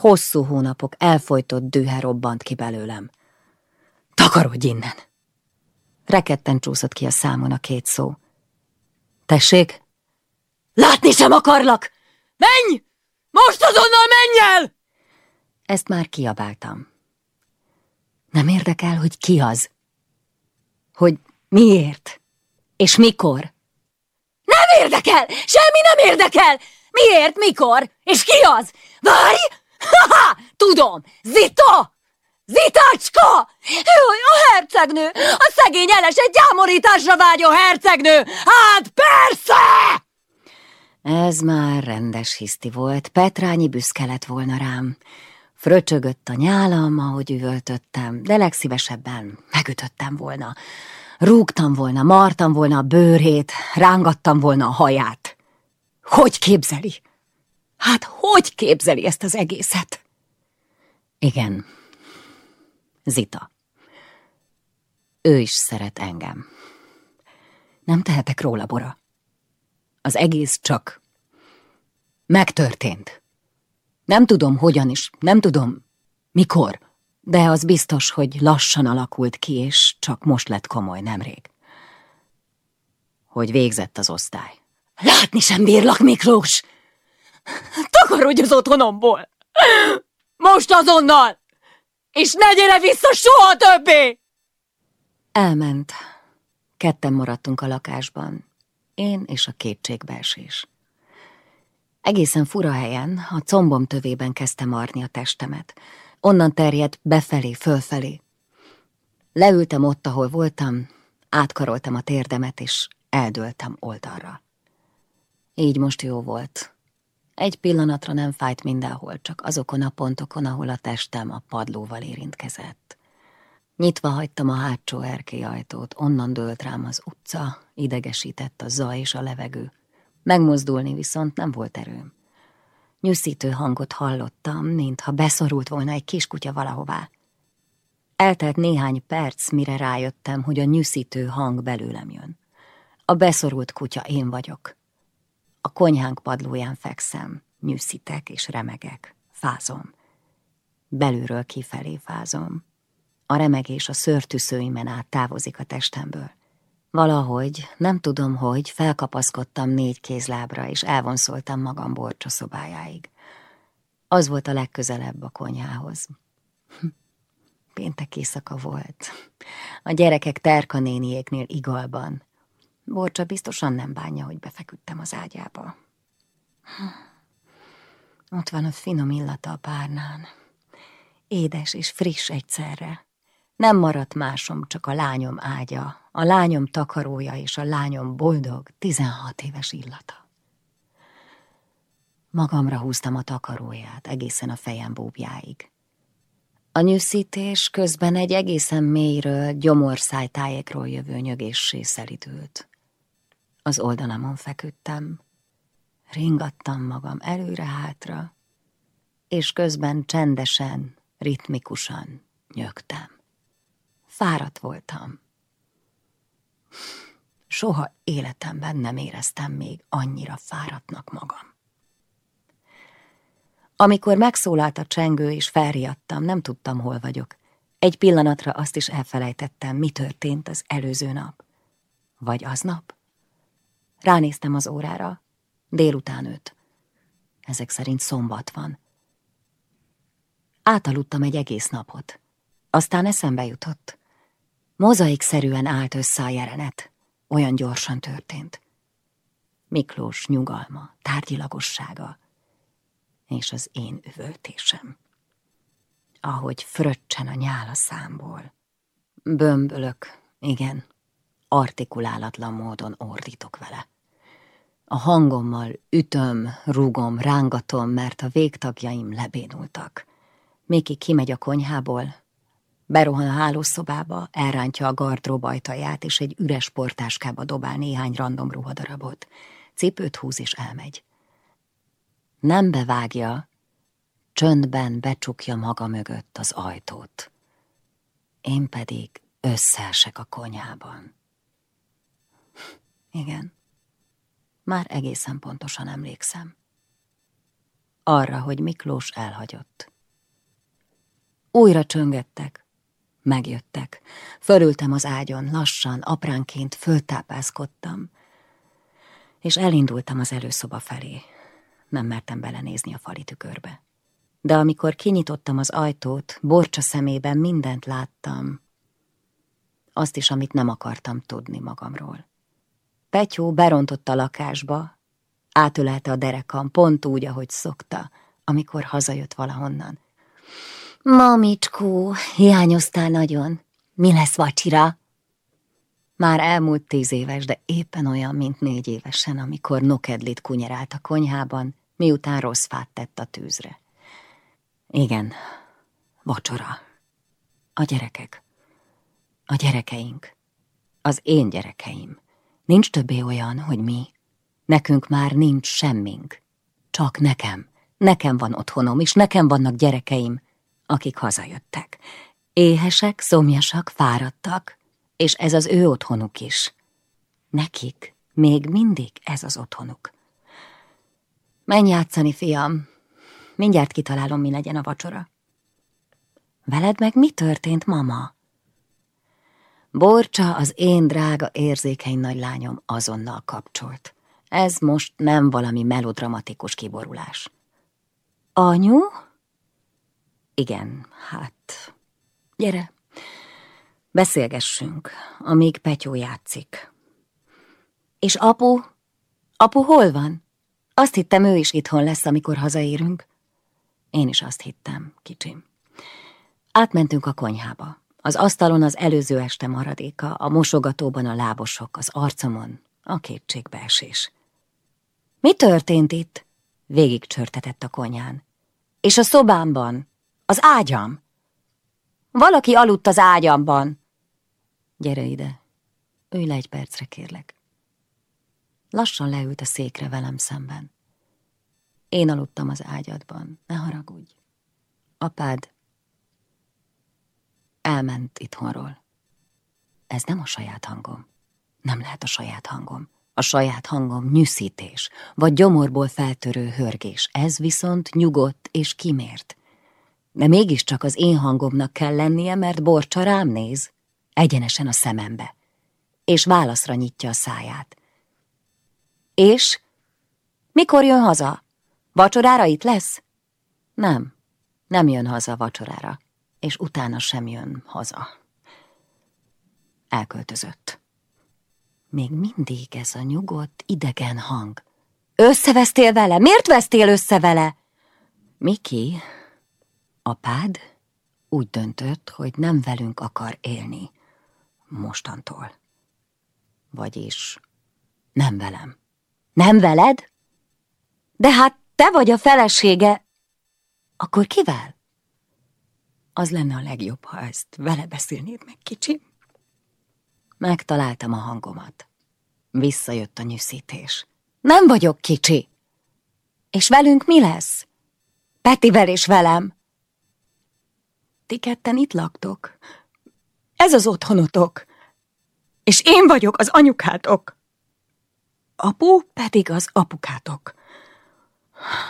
Hosszú hónapok elfolytott dühe robbant ki belőlem. Takarodj innen! Reketten csúszott ki a számon a két szó. Tessék? Látni sem akarlak! Menj! Most azonnal menj el! Ezt már kiabáltam. Nem érdekel, hogy ki az? Hogy miért? És mikor? Nem érdekel! Semmi nem érdekel! Miért, mikor? És ki az? Várj! Ha-ha! Tudom! Zita! Zitácska! Jaj, a hercegnő! A szegény egy gyámorításra vágyó hercegnő! Hát persze! Ez már rendes hiszti volt, Petrányi büszke lett volna rám. Fröcsögött a nyálam, ahogy üvöltöttem, de legszívesebben megütöttem volna. Rúgtam volna, martam volna a bőrét, rángattam volna a haját. Hogy képzeli? Hát hogy képzeli ezt az egészet? Igen, Zita. Ő is szeret engem. Nem tehetek róla, Bora. Az egész csak megtörtént. Nem tudom, hogyan is, nem tudom, mikor, de az biztos, hogy lassan alakult ki, és csak most lett komoly nemrég. Hogy végzett az osztály. Látni sem bírlak, Miklós! Takarodj az otthonomból! Most azonnal! És ne gyere vissza soha többé! Elment. Ketten maradtunk a lakásban. Én és a kétségbeesés. Egészen fura helyen, a combom tövében kezdte marni a testemet. Onnan terjedt befelé, fölfelé. Leültem ott, ahol voltam, átkaroltam a térdemet, és eldőltem oldalra. Így most jó volt. Egy pillanatra nem fájt mindenhol, csak azokon a pontokon, ahol a testem a padlóval érintkezett. Nyitva hagytam a hátsó erkélyajtót, onnan dőlt rám az utca, idegesített a zaj és a levegő. Megmozdulni viszont nem volt erőm. Nyűszítő hangot hallottam, mintha beszorult volna egy kiskutya valahová. Eltelt néhány perc, mire rájöttem, hogy a nyűszítő hang belőlem jön. A beszorult kutya én vagyok. A konyhánk padlóján fekszem, nyűszítek és remegek, fázom. Belülről kifelé fázom. A remegés a szörtűszőimen át távozik a testemből. Valahogy, nem tudom hogy, felkapaszkodtam négy kézlábra, és elvonszoltam magam borcsa szobájáig. Az volt a legközelebb a konyhához. Péntek éjszaka volt. A gyerekek Terka néniéknél igalban. Borcsa biztosan nem bánja, hogy befeküdtem az ágyába. Ott van a finom illata a párnán. Édes és friss egyszerre. Nem maradt másom, csak a lányom ágya, a lányom takarója és a lányom boldog, tizenhat éves illata. Magamra húztam a takaróját egészen a fejem búbjáig. A nyűszítés közben egy egészen mélyről, gyomorszájtájékról jövő nyögéssé szelidült. Az oldalamon feküdtem, ringattam magam előre-hátra, és közben csendesen, ritmikusan nyögtem. Fáradt voltam. Soha életemben nem éreztem még annyira fáradtnak magam. Amikor megszólalt a csengő és felriadtam, nem tudtam, hol vagyok. Egy pillanatra azt is elfelejtettem, mi történt az előző nap. Vagy aznap? Ránéztem az órára. Délután öt. Ezek szerint szombat van. Átaludtam egy egész napot. Aztán eszembe jutott. Mozaikszerűen állt össze a jelenet. Olyan gyorsan történt. Miklós nyugalma, tárgyilagossága, és az én üvöltésem. Ahogy fröccsen a nyál a számból. Bömbölök, igen, artikulálatlan módon ordítok vele. A hangommal ütöm, rúgom, rángatom, mert a végtagjaim lebénultak. Miki kimegy a konyhából, berohan a hálószobába, elrántja a gardrób ajtaját, és egy üres portáskába dobál néhány random ruhadarabot. Cipőt húz és elmegy. Nem bevágja, csöndben becsukja maga mögött az ajtót. Én pedig összeesek a konyában. Igen, már egészen pontosan emlékszem. Arra, hogy Miklós elhagyott. Újra csöngettek, megjöttek. Fölültem az ágyon, lassan, apránként föltápászkodtam, és elindultam az előszoba felé. Nem mertem belenézni a fali tükörbe. De amikor kinyitottam az ajtót, borcsa szemében mindent láttam, azt is, amit nem akartam tudni magamról. Petyó berontott a lakásba, átölelte a derekam, pont úgy, ahogy szokta, amikor hazajött valahonnan. Mamicskó, hiányoztál nagyon. Mi lesz vacsira? Már elmúlt tíz éves, de éppen olyan, mint négy évesen, amikor Nokedlit kunyerált a konyhában, miután rossz fát tett a tűzre. Igen, vacsora. A gyerekek. A gyerekeink. Az én gyerekeim. Nincs többé olyan, hogy mi. Nekünk már nincs semmink. Csak nekem. Nekem van otthonom, és nekem vannak gyerekeim, akik hazajöttek. Éhesek, szomjasak, fáradtak, és ez az ő otthonuk is. Nekik még mindig ez az otthonuk. Menj játszani, fiam. Mindjárt kitalálom, mi legyen a vacsora. Veled meg mi történt, mama? Borcsa, az én drága érzékeny nagylányom azonnal kapcsolt. Ez most nem valami melodramatikus kiborulás. Anyu? Igen, hát... Gyere, beszélgessünk, amíg Petyó játszik. És apu? Apu hol van? Azt hittem, ő is itthon lesz, amikor hazaérünk. Én is azt hittem, kicsim. Átmentünk a konyhába. Az asztalon az előző este maradéka, a mosogatóban a lábosok, az arcomon a kétségbeesés. Mi történt itt? Végig csörtetett a konyán. És a szobámban? Az ágyam? Valaki aludt az ágyamban. Gyere ide, ülj le egy percre, kérlek. Lassan leült a székre velem szemben. Én aludtam az ágyadban, ne haragudj. Apád elment itthonról. Ez nem a saját hangom. Nem lehet a saját hangom. A saját hangom nyűszítés, vagy gyomorból feltörő hörgés. Ez viszont nyugodt és kimért. de mégiscsak az én hangomnak kell lennie, mert Borcsa rám néz, egyenesen a szemembe, és válaszra nyitja a száját. És? Mikor jön haza? Vacsorára itt lesz? Nem, nem jön haza vacsorára, és utána sem jön haza. Elköltözött. Még mindig ez a nyugodt, idegen hang. Összevesztél vele? Miért vesztél össze vele? Miki, apád úgy döntött, hogy nem velünk akar élni. Mostantól. Vagyis nem velem. Nem veled? De hát te vagy a felesége. Akkor kivel? Az lenne a legjobb, ha ezt vele beszélnéd meg, kicsi. Megtaláltam a hangomat. Visszajött a nyűszítés. Nem vagyok kicsi. És velünk mi lesz? Petivel és velem. Ti ketten itt laktok. Ez az otthonotok. És én vagyok az anyukátok. Apu pedig az apukátok.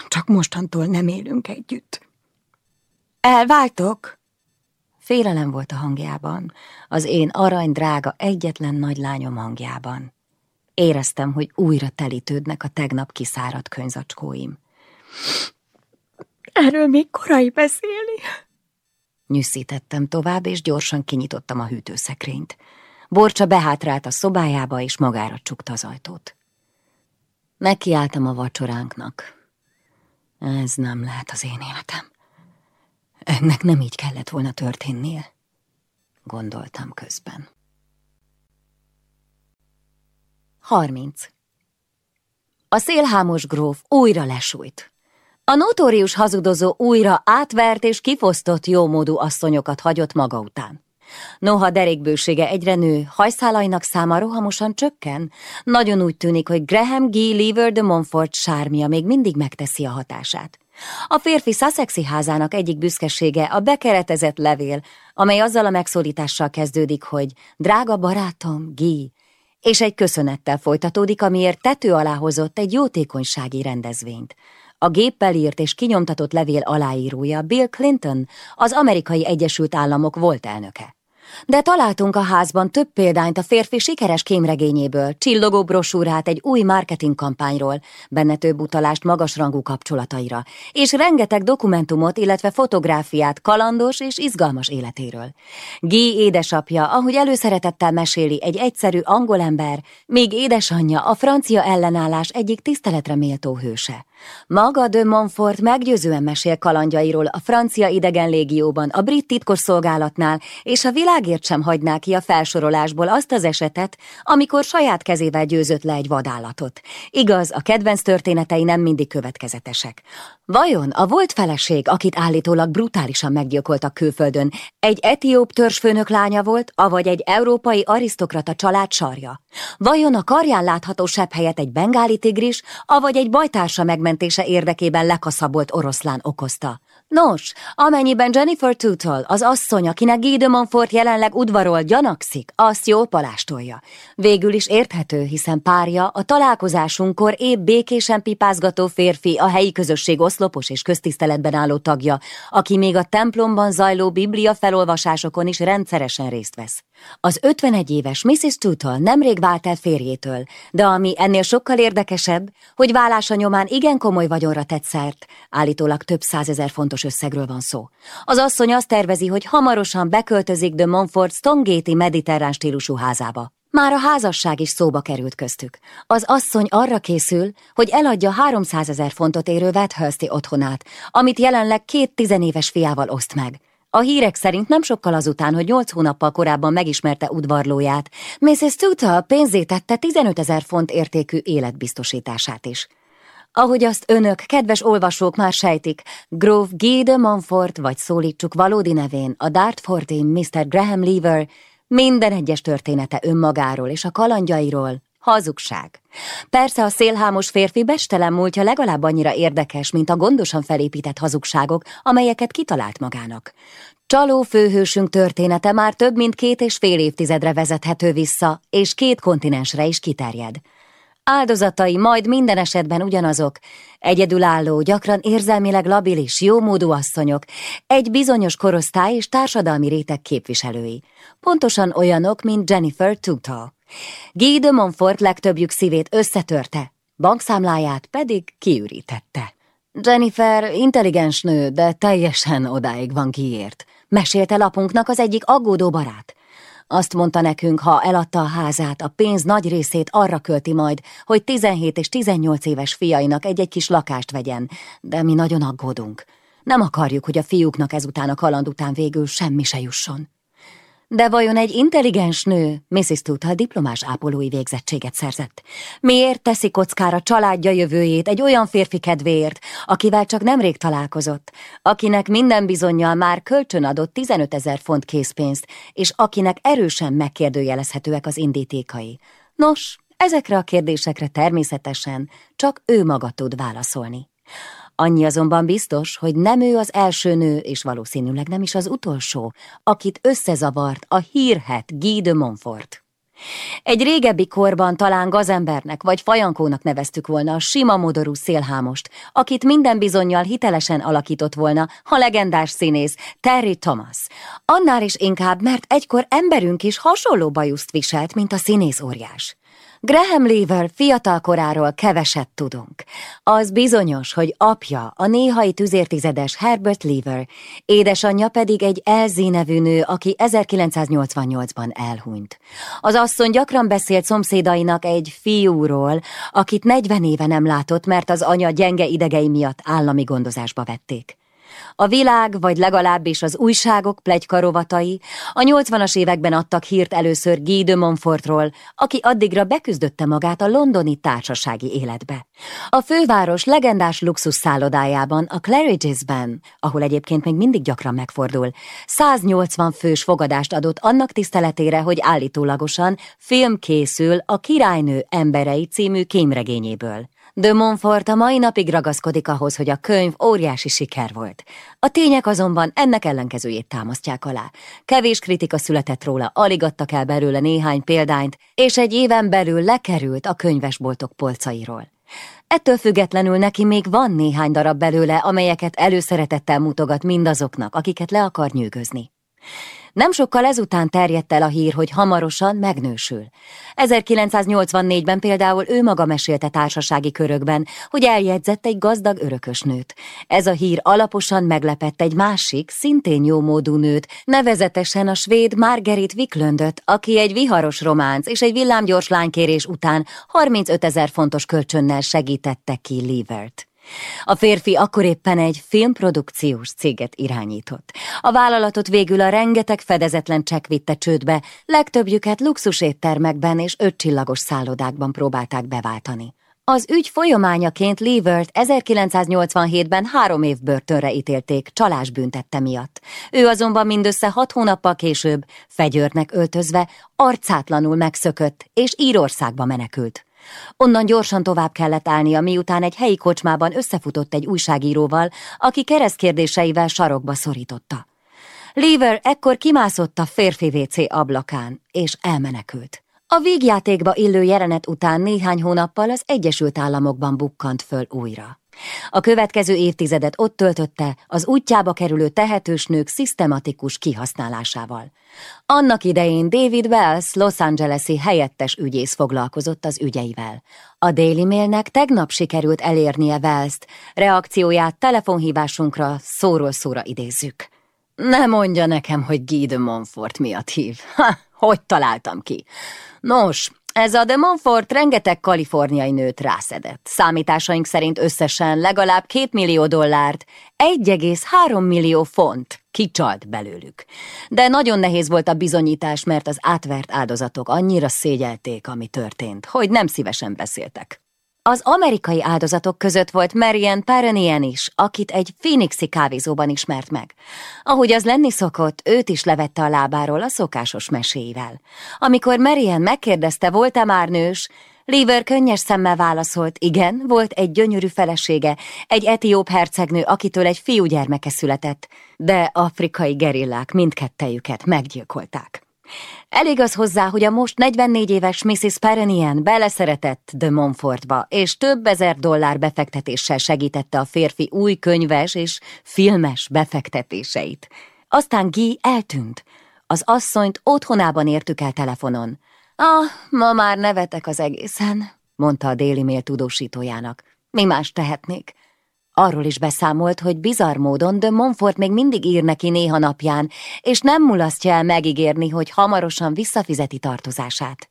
Csak mostantól nem élünk együtt. Elváltok? Félelem volt a hangjában, az én arany drága egyetlen nagy lányom hangjában. Éreztem, hogy újra telítődnek a tegnap kiszáradt könyzacskóim. Erről még korai beszélni. Nyűszítettem tovább, és gyorsan kinyitottam a hűtőszekrényt. Borcsa behátrált a szobájába, és magára csukta az ajtót. Nekiálltam a vacsoránknak. Ez nem lehet az én életem. Ennek nem így kellett volna történnie, gondoltam közben. 30. A szélhámos gróf újra lesújt. A notórius hazudozó újra átvert és kifosztott jómódú asszonyokat hagyott maga után. Noha derékbősége egyre nő, hajszálainak száma rohamosan csökken, nagyon úgy tűnik, hogy Graham G. Lever de Montfort sármia még mindig megteszi a hatását. A férfi Sussexi házának egyik büszkesége a bekeretezett levél, amely azzal a megszólítással kezdődik, hogy drága barátom, Guy, és egy köszönettel folytatódik, amiért tető alá hozott egy jótékonysági rendezvényt. A géppel írt és kinyomtatott levél aláírója Bill Clinton, az amerikai Egyesült Államok volt elnöke. De találtunk a házban több példányt a férfi sikeres kémregényéből, csillogó brosúrát egy új marketingkampányról, benne több utalást magasrangú kapcsolataira, és rengeteg dokumentumot, illetve fotográfiát kalandos és izgalmas életéről. Guy édesapja, ahogy előszeretettel meséli, egy egyszerű angol ember, míg édesanyja a francia ellenállás egyik tiszteletre méltó hőse. Maga de Montfort meggyőzően mesél kalandjairól a francia idegen légióban, a brit titkosszolgálatnál, és a világért sem hagyná ki a felsorolásból azt az esetet, amikor saját kezével győzött le egy vadállatot. Igaz, a kedvenc történetei nem mindig következetesek. Vajon a volt feleség, akit állítólag brutálisan meggyilkoltak külföldön, egy etióp törzsfőnök lánya volt, avagy egy európai arisztokrata család sarja? Vajon a karján látható sebb helyett egy bengáli tigris, avagy egy bajtársa megmentése érdekében lekaszabolt oroszlán okozta? Nos, amennyiben Jennifer Tootle, az asszony, akinek Guy de Montfort jelenleg udvarol, gyanakszik, azt jól palástolja. Végül is érthető, hiszen párja a találkozásunkkor épp békésen pipázgató férfi, a helyi közösség oszlopos és köztiszteletben álló tagja, aki még a templomban zajló biblia felolvasásokon is rendszeresen részt vesz. Az 51 éves Mrs. Tootle nemrég vált el férjétől, de ami ennél sokkal érdekesebb, hogy válása nyomán igen komoly vagyonra tett szert, állítólag több százezer fontos összegről van szó. Az asszony azt tervezi, hogy hamarosan beköltözik de Montfort Stonegate-i mediterrán stílusú házába. Már a házasság is szóba került köztük. Az asszony arra készül, hogy eladja 300 ezer fontot érő Wethursti otthonát, amit jelenleg két tizenéves fiával oszt meg. A hírek szerint nem sokkal azután, hogy nyolc hónappal korábban megismerte udvarlóját, Mrs. Tuta pénzét tette 15 ezer font értékű életbiztosítását is. Ahogy azt önök, kedves olvasók már sejtik, Gróf Guy de Montfort, vagy szólítsuk valódi nevén, a Dartfordi Mr. Graham Lever, minden egyes története önmagáról és a kalandjairól hazugság. Persze a szélhámos férfi bestelen múltja legalább annyira érdekes, mint a gondosan felépített hazugságok, amelyeket kitalált magának. Csaló főhősünk története már több mint két és fél évtizedre vezethető vissza, és két kontinensre is kiterjed. Áldozatai majd minden esetben ugyanazok, egyedülálló, gyakran érzelmileg labilis, jómódú asszonyok, egy bizonyos korosztály és társadalmi réteg képviselői. Pontosan olyanok, mint Jennifer Tugtal. Guy de Montfort legtöbbjük szívét összetörte, bankszámláját pedig kiürítette. Jennifer intelligens nő, de teljesen odáig van kiért. Mesélte lapunknak az egyik aggódó barát. Azt mondta nekünk, ha eladta a házát, a pénz nagy részét arra költi majd, hogy 17 és 18 éves fiainak egy-egy kis lakást vegyen, de mi nagyon aggódunk. Nem akarjuk, hogy a fiúknak ezután a kaland után végül semmi se jusson. De vajon egy intelligens nő, Mrs. Tutal diplomás ápolói végzettséget szerzett? Miért teszi kockára családja jövőjét egy olyan férfi kedvéért, akivel csak nemrég találkozott, akinek minden bizonyal már kölcsön adott 15 ezer font készpénzt, és akinek erősen megkérdőjelezhetőek az indítékai? Nos, ezekre a kérdésekre természetesen csak ő maga tud válaszolni. Annyi azonban biztos, hogy nem ő az első nő, és valószínűleg nem is az utolsó, akit összezavart a hírhet Guy de Montfort. Egy régebbi korban talán gazembernek vagy fajankónak neveztük volna a sima modorú szélhámost, akit minden bizonyal hitelesen alakított volna a legendás színész Terry Thomas. Annál is inkább, mert egykor emberünk is hasonló bajuszt viselt, mint a színész óriás. Graham Lever fiatal koráról keveset tudunk. Az bizonyos, hogy apja a néhai tüzértizedes Herbert Lever, édesanyja pedig egy Elsie nevű nő, aki 1988-ban elhunyt. Az asszony gyakran beszélt szomszédainak egy fiúról, akit 40 éve nem látott, mert az anya gyenge idegei miatt állami gondozásba vették. A világ, vagy legalábbis az újságok plegykarovatai a 80-as években adtak hírt először Guy de Montfortról, aki addigra beküzdötte magát a londoni társasági életbe. A főváros legendás luxus szállodájában, a Claridges-ben, ahol egyébként még mindig gyakran megfordul, 180 fős fogadást adott annak tiszteletére, hogy állítólagosan film készül a Királynő emberei című kémregényéből. De Montfort a mai napig ragaszkodik ahhoz, hogy a könyv óriási siker volt. A tények azonban ennek ellenkezőjét támasztják alá. Kevés kritika született róla, alig adtak el belőle néhány példányt, és egy éven belül lekerült a könyvesboltok polcairól. Ettől függetlenül neki még van néhány darab belőle, amelyeket előszeretettel mutogat mindazoknak, akiket le akar nyűgözni. Nem sokkal ezután terjedt el a hír, hogy hamarosan megnősül. 1984-ben például ő maga mesélte társasági körökben, hogy eljegyzett egy gazdag örökösnőt. Ez a hír alaposan meglepett egy másik, szintén jómódú nőt, nevezetesen a svéd Margaret Wiklundöt, aki egy viharos románc és egy villámgyors lánykérés után 35 ezer fontos kölcsönnel segítette ki Levert. A férfi akkor éppen egy filmprodukciós céget irányított. A vállalatot végül a rengeteg fedezetlen csekk vitte csődbe, legtöbbjüket luxuséttermekben és ötcsillagos szállodákban próbálták beváltani. Az ügy folyamányaként Levert 1987-ben három év börtönre ítélték csalás büntette miatt. Ő azonban mindössze hat hónappal később, fegyőrnek öltözve, arcátlanul megszökött és Írországba menekült. Onnan gyorsan tovább kellett állnia, miután egy helyi kocsmában összefutott egy újságíróval, aki keresztkérdéseivel sarokba szorította. Lever ekkor kimászott a férfi WC ablakán, és elmenekült. A vígjátékba illő jelenet után néhány hónappal az Egyesült Államokban bukkant föl újra. A következő évtizedet ott töltötte az útjába kerülő tehetős nők szisztematikus kihasználásával. Annak idején David Wells, Los Angeles-i helyettes ügyész foglalkozott az ügyeivel. A Daily Mailnek tegnap sikerült elérnie Wells-t, reakcióját telefonhívásunkra szóról szóra idézzük. Ne mondja nekem, hogy Guy de Montfort miatt hív. Ha, hogy találtam ki? Nos, ez a de Montfort rengeteg kaliforniai nőt rászedett. Számításaink szerint összesen legalább két millió dollárt, 1,3 millió font kicsalt belőlük. De nagyon nehéz volt a bizonyítás, mert az átvert áldozatok annyira szégyelték, ami történt, hogy nem szívesen beszéltek. Az amerikai áldozatok között volt Marian Paranien is, akit egy Phoenixi kávézóban ismert meg. Ahogy az lenni szokott, őt is levette a lábáról a szokásos meséivel. Amikor Marian megkérdezte, volt-e már nős, Lever könnyes szemmel válaszolt, igen, volt egy gyönyörű felesége, egy etióp hercegnő, akitől egy fiúgyermeke született, de afrikai gerillák mindkettejüket meggyilkolták. Elég az hozzá, hogy a most 44 éves Mrs. Perennian beleszeretett de Montfortba, és több ezer dollár befektetéssel segítette a férfi új könyves és filmes befektetéseit. Aztán Guy eltűnt. Az asszonyt otthonában értük el telefonon. Ah, ma már nevetek az egészen, mondta a déli mail tudósítójának. Mi más tehetnék? Arról is beszámolt, hogy bizarr módon de Monfort még mindig ír neki néha napján, és nem mulasztja el megígérni, hogy hamarosan visszafizeti tartozását.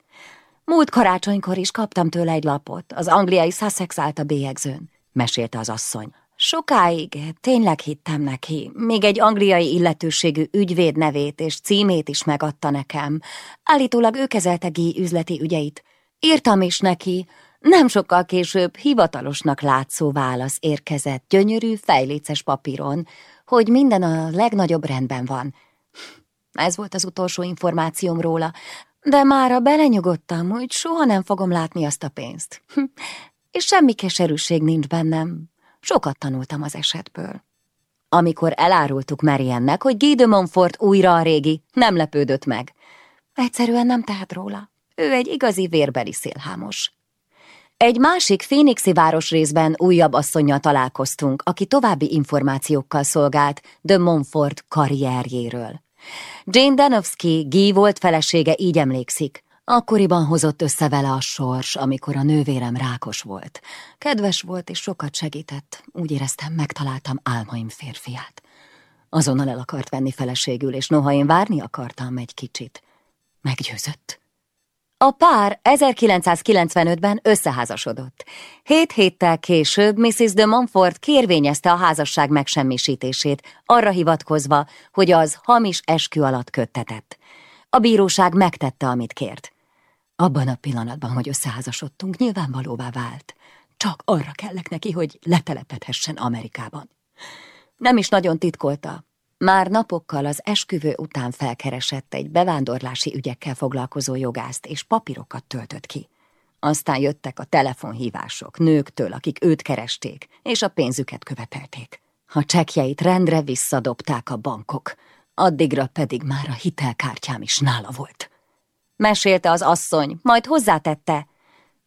Múlt karácsonykor is kaptam tőle egy lapot, az angliai Sussex állt a bélyegzőn, mesélte az asszony. Sokáig tényleg hittem neki, még egy angliai illetőségű ügyvéd nevét és címét is megadta nekem. Állítólag ő kezelte Guy üzleti ügyeit. Írtam is neki, nem sokkal később hivatalosnak látszó válasz érkezett gyönyörű, fejléces papíron, hogy minden a legnagyobb rendben van. Ez volt az utolsó információm róla, de mára belenyugodtam, hogy soha nem fogom látni azt a pénzt. És semmi keserűség nincs bennem. Sokat tanultam az esetből. Amikor elárultuk Mariannek, hogy Guy de Montfort újra a régi, nem lepődött meg. Egyszerűen nem tehet róla. Ő egy igazi vérbeli szélhámos. Egy másik Phoenixi városrészben újabb asszonynal találkoztunk, aki további információkkal szolgált de Montfort karrierjéről. Jane Danowski, Guy volt felesége, így emlékszik. Akkoriban hozott össze vele a sors, amikor a nővérem rákos volt. Kedves volt és sokat segített. Úgy éreztem, megtaláltam álmaim férfiát. Azonnal el akart venni feleségül, és noha én várni akartam egy kicsit, meggyőzött. A pár 1995-ben összeházasodott. Hét héttel később Mrs. de Montfort kérvényezte a házasság megsemmisítését, arra hivatkozva, hogy az hamis eskü alatt köttetett. A bíróság megtette, amit kért. Abban a pillanatban, hogy összeházasodtunk, nyilvánvalóvá vált. Csak arra kellek neki, hogy letelepedhessen Amerikában. Nem is nagyon titkolta, már napokkal az esküvő után felkeresett egy bevándorlási ügyekkel foglalkozó jogászt, és papírokat töltött ki. Aztán jöttek a telefonhívások nőktől, akik őt keresték, és a pénzüket követelték. A csekjeit rendre visszadobták a bankok, addigra pedig már a hitelkártyám is nála volt. Mesélte az asszony, majd hozzátette,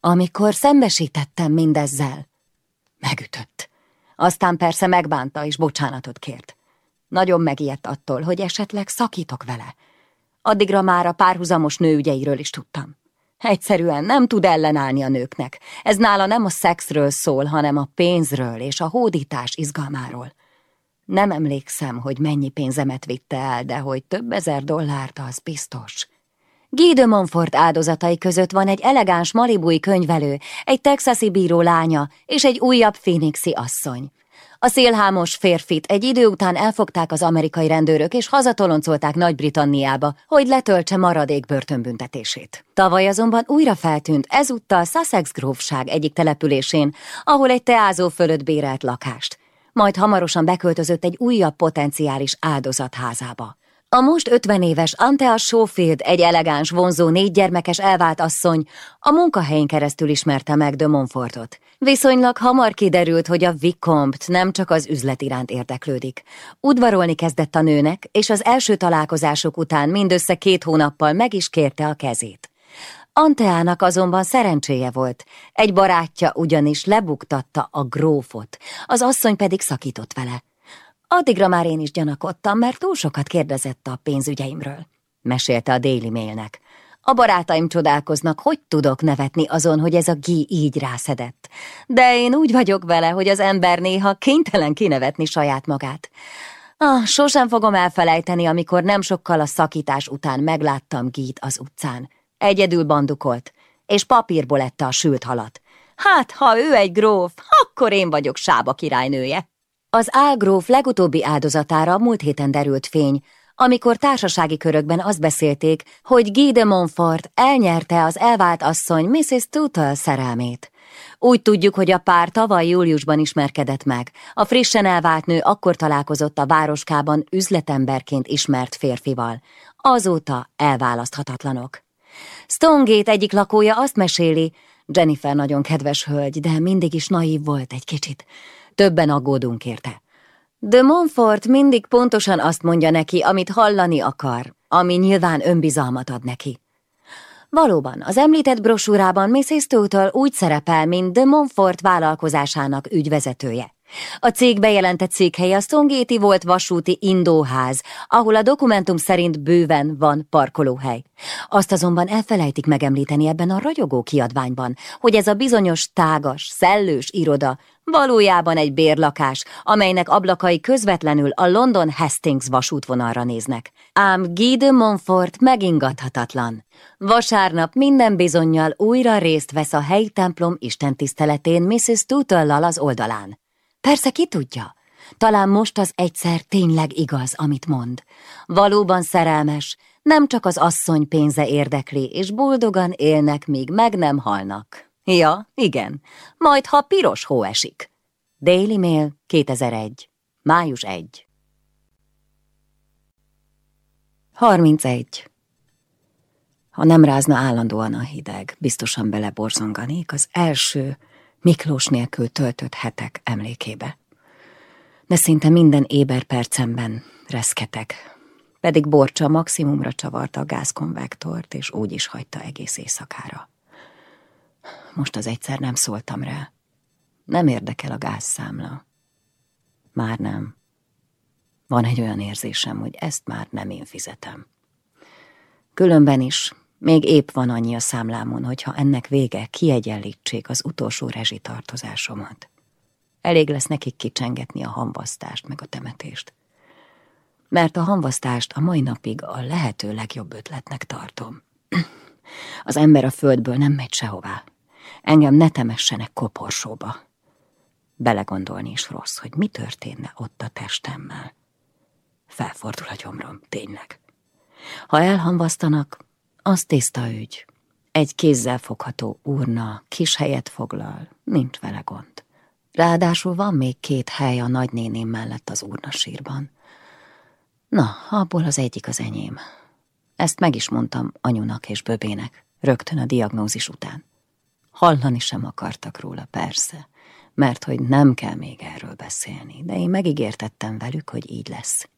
amikor szembesítettem mindezzel. Megütött. Aztán persze megbánta és bocsánatot kért. Nagyon megijedt attól, hogy esetleg szakítok vele. Addigra már a párhuzamos nőügyeiről is tudtam. Egyszerűen nem tud ellenállni a nőknek. Ez nála nem a szexről szól, hanem a pénzről és a hódítás izgalmáról. Nem emlékszem, hogy mennyi pénzemet vitte el, de hogy több ezer dollárt, az biztos. Guy de Montfort áldozatai között van egy elegáns malibui könyvelő, egy texasi bíró lánya és egy újabb phoenixi asszony. A szélhámos férfit egy idő után elfogták az amerikai rendőrök, és hazatoloncolták Nagy-Britanniába, hogy letöltse maradék börtönbüntetését. Tavaly azonban újra feltűnt ezúttal Sussex grófság egyik településén, ahol egy teázó fölött bérelt lakást. Majd hamarosan beköltözött egy újabb potenciális áldozat házába. A most 50 éves Antea Schofield, egy elegáns, vonzó, négygyermekes elvált asszony, a munkahelyén keresztül ismerte meg de Montfortot. Viszonylag hamar kiderült, hogy a Vicomte nem csak az üzlet iránt érdeklődik. Udvarolni kezdett a nőnek, és az első találkozások után mindössze két hónappal meg is kérte a kezét. Anteának azonban szerencséje volt. Egy barátja ugyanis lebuktatta a grófot, az asszony pedig szakított vele. Addigra már én is gyanakodtam, mert túl sokat kérdezett a pénzügyeimről, mesélte a Daily Mailnek. A barátaim csodálkoznak, hogy tudok nevetni azon, hogy ez a Gi így rászedett. De én úgy vagyok vele, hogy az ember néha kénytelen kinevetni saját magát. Ah, sosem fogom elfelejteni, amikor nem sokkal a szakítás után megláttam Gít az utcán. Egyedül bandukolt, és papírból ette a sült halat. Hát, ha ő egy gróf, akkor én vagyok Sába királynője. Az álgróf legutóbbi áldozatára múlt héten derült fény, amikor társasági körökben azt beszélték, hogy Guy de Montfort elnyerte az elvált asszony Mrs. Tootle szerelmét. Úgy tudjuk, hogy a pár tavaly júliusban ismerkedett meg. A frissen elvált nő akkor találkozott a városkában üzletemberként ismert férfival. Azóta elválaszthatatlanok. Stonegate egyik lakója azt meséli, Jennifer nagyon kedves hölgy, de mindig is naív volt egy kicsit. Többen aggódunk érte. De Montfort mindig pontosan azt mondja neki, amit hallani akar. ami nyilván önbizalmat ad neki. Valóban, az említett brosúrában Mrs. Tootle úgy szerepel, mint de Montfort vállalkozásának ügyvezetője. A cég bejelentett székhelye a Stongéti volt vasúti indóház, ahol a dokumentum szerint bőven van parkolóhely. Azt azonban elfelejtik megemlíteni ebben a ragyogó kiadványban, hogy ez a bizonyos tágas, szellős iroda valójában egy bérlakás, amelynek ablakai közvetlenül a London Hastings vasútvonalra néznek. Ám Guy de Montfort megingathatatlan. Vasárnap minden bizonyal újra részt vesz a helyi templom istentiszteletén Mrs. tootle az oldalán. Persze ki tudja, talán most az egyszer tényleg igaz, amit mond. Valóban szerelmes, nem csak az asszony pénze érdekli, és boldogan élnek, míg meg nem halnak. Ja, igen, majd ha piros hó esik. Daily Mail 2001. Május 1. 31. Ha nem rázna állandóan a hideg, biztosan beleborzonganék az első Miklós nélkül töltött hetek emlékébe. De szinte minden éber percemben reszketek, pedig Borcsa maximumra csavarta a gázkonvektort, és úgy is hagyta egész éjszakára. Most az egyszer nem szóltam rá. Nem érdekel a gázszámla. Már nem. Van egy olyan érzésem, hogy ezt már nem én fizetem. Különben is még épp van annyi a számlámon, hogyha ennek vége kiegyenlítsék az utolsó rezsitartozásomat. Elég lesz nekik kicsengetni a hamvasztást meg a temetést. Mert a hamvasztást a mai napig a lehető legjobb ötletnek tartom. Az ember a földből nem megy sehová. Engem ne temessenek koporsóba. Belegondolni is rossz, hogy mi történne ott a testemmel. Felfordul a gyomrom, tényleg. Ha elhamvasztanak, az tiszta ügy. Egy kézzel fogható urna, kis helyet foglal, nincs vele gond. Ráadásul van még két hely a nagynéném mellett az sírban. Na, abból az egyik az enyém. Ezt meg is mondtam anyunak és böbének, rögtön a diagnózis után. Hallani sem akartak róla, persze, mert hogy nem kell még erről beszélni, de én megígértettem velük, hogy így lesz.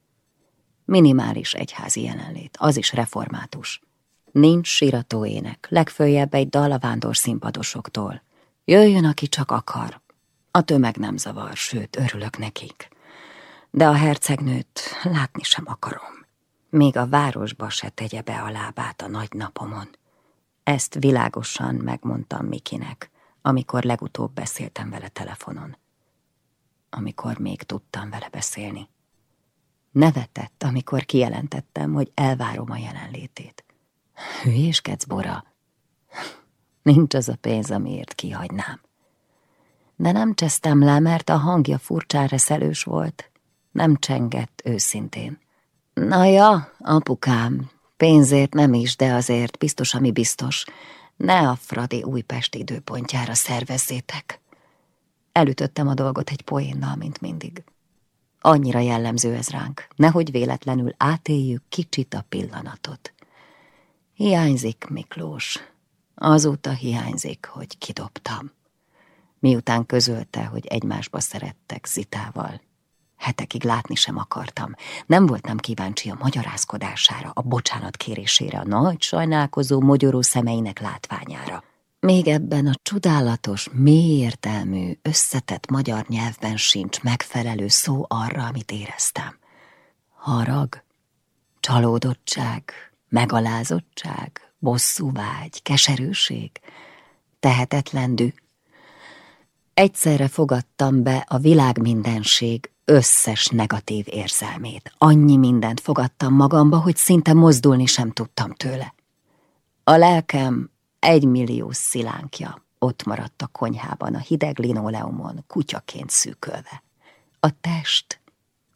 Minimális egyházi jelenlét, az is református. Nincs sírató ének, legfőjebb egy dal a vándor színpadosoktól. Jöjjön, aki csak akar. A tömeg nem zavar, sőt, örülök nekik. De a hercegnőt látni sem akarom. Még a városba se tegye be a lábát a nagy napomon. Ezt világosan megmondtam Mikinek, amikor legutóbb beszéltem vele telefonon. Amikor még tudtam vele beszélni. Nevetett, amikor kijelentettem, hogy elvárom a jelenlétét. Hülyéskedsz, Bora? Nincs az a pénz, amiért kihagynám. De nem csesztem le, mert a hangja furcsán reszelős volt. Nem csengett őszintén. Na ja, apukám, pénzért nem is, de azért biztos, ami biztos. Ne a Fradi Újpest időpontjára szervezzétek. Elütöttem a dolgot egy poénnal, mint mindig. Annyira jellemző ez ránk, nehogy véletlenül átéljük kicsit a pillanatot. Hiányzik, Miklós. Azóta hiányzik, hogy kidobtam. Miután közölte, hogy egymásba szerettek Zitával. Hetekig látni sem akartam. Nem voltam kíváncsi a magyarázkodására, a bocsánat kérésére, a nagy sajnálkozó, mogyoró szemeinek látványára. Még ebben a csodálatos, mélyértelmű, összetett magyar nyelvben sincs megfelelő szó arra, amit éreztem. Harag, csalódottság, megalázottság, bosszúvágy, keserűség, tehetetlen. Egyszerre fogadtam be a világ mindenség összes negatív érzelmét. Annyi mindent fogadtam magamba, hogy szinte mozdulni sem tudtam tőle. A lelkem egymillió szilánkja ott maradt a konyhában, a hideg linoleumon, kutyaként szűkölve. A test,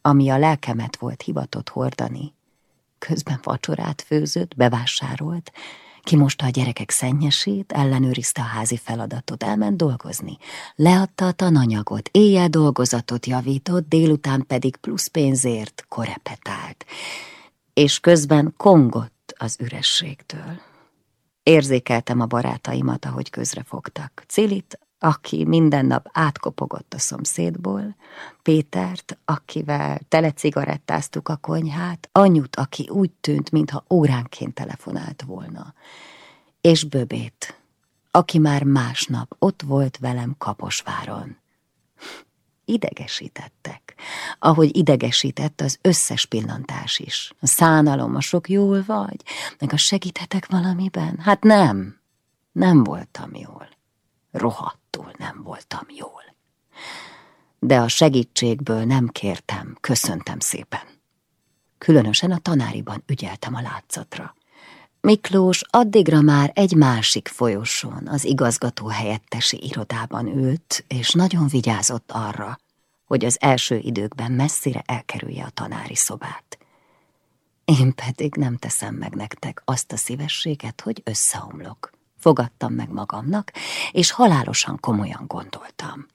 ami a lelkemet volt hivatott hordani, Közben vacsorát főzött, bevásárolt, kimosta a gyerekek szennyesét, ellenőrizte a házi feladatot, elment dolgozni. Leadta a tananyagot, éjjel dolgozatot javított, délután pedig plusz pénzért korepetált. És közben kongott az ürességtől. Érzékeltem a barátaimat, ahogy közrefogtak. Cilit aki minden nap átkopogott a szomszédból, Pétert, akivel tele cigarettáztuk a konyhát, anyut, aki úgy tűnt, mintha óránként telefonált volna, és Böbét, aki már másnap ott volt velem Kaposváron. Idegesítettek, ahogy idegesített az összes pillantás is. A szánalom, a sok jól vagy, meg a segíthetek valamiben? Hát nem, nem voltam jól. Rohadtul nem voltam jól. De a segítségből nem kértem, köszöntem szépen. Különösen a tanáriban ügyeltem a látszatra. Miklós addigra már egy másik folyosón, az igazgató helyettesi irodában ült, és nagyon vigyázott arra, hogy az első időkben messzire elkerülje a tanári szobát. Én pedig nem teszem meg nektek azt a szívességet, hogy összeomlok. Fogadtam meg magamnak, és halálosan komolyan gondoltam.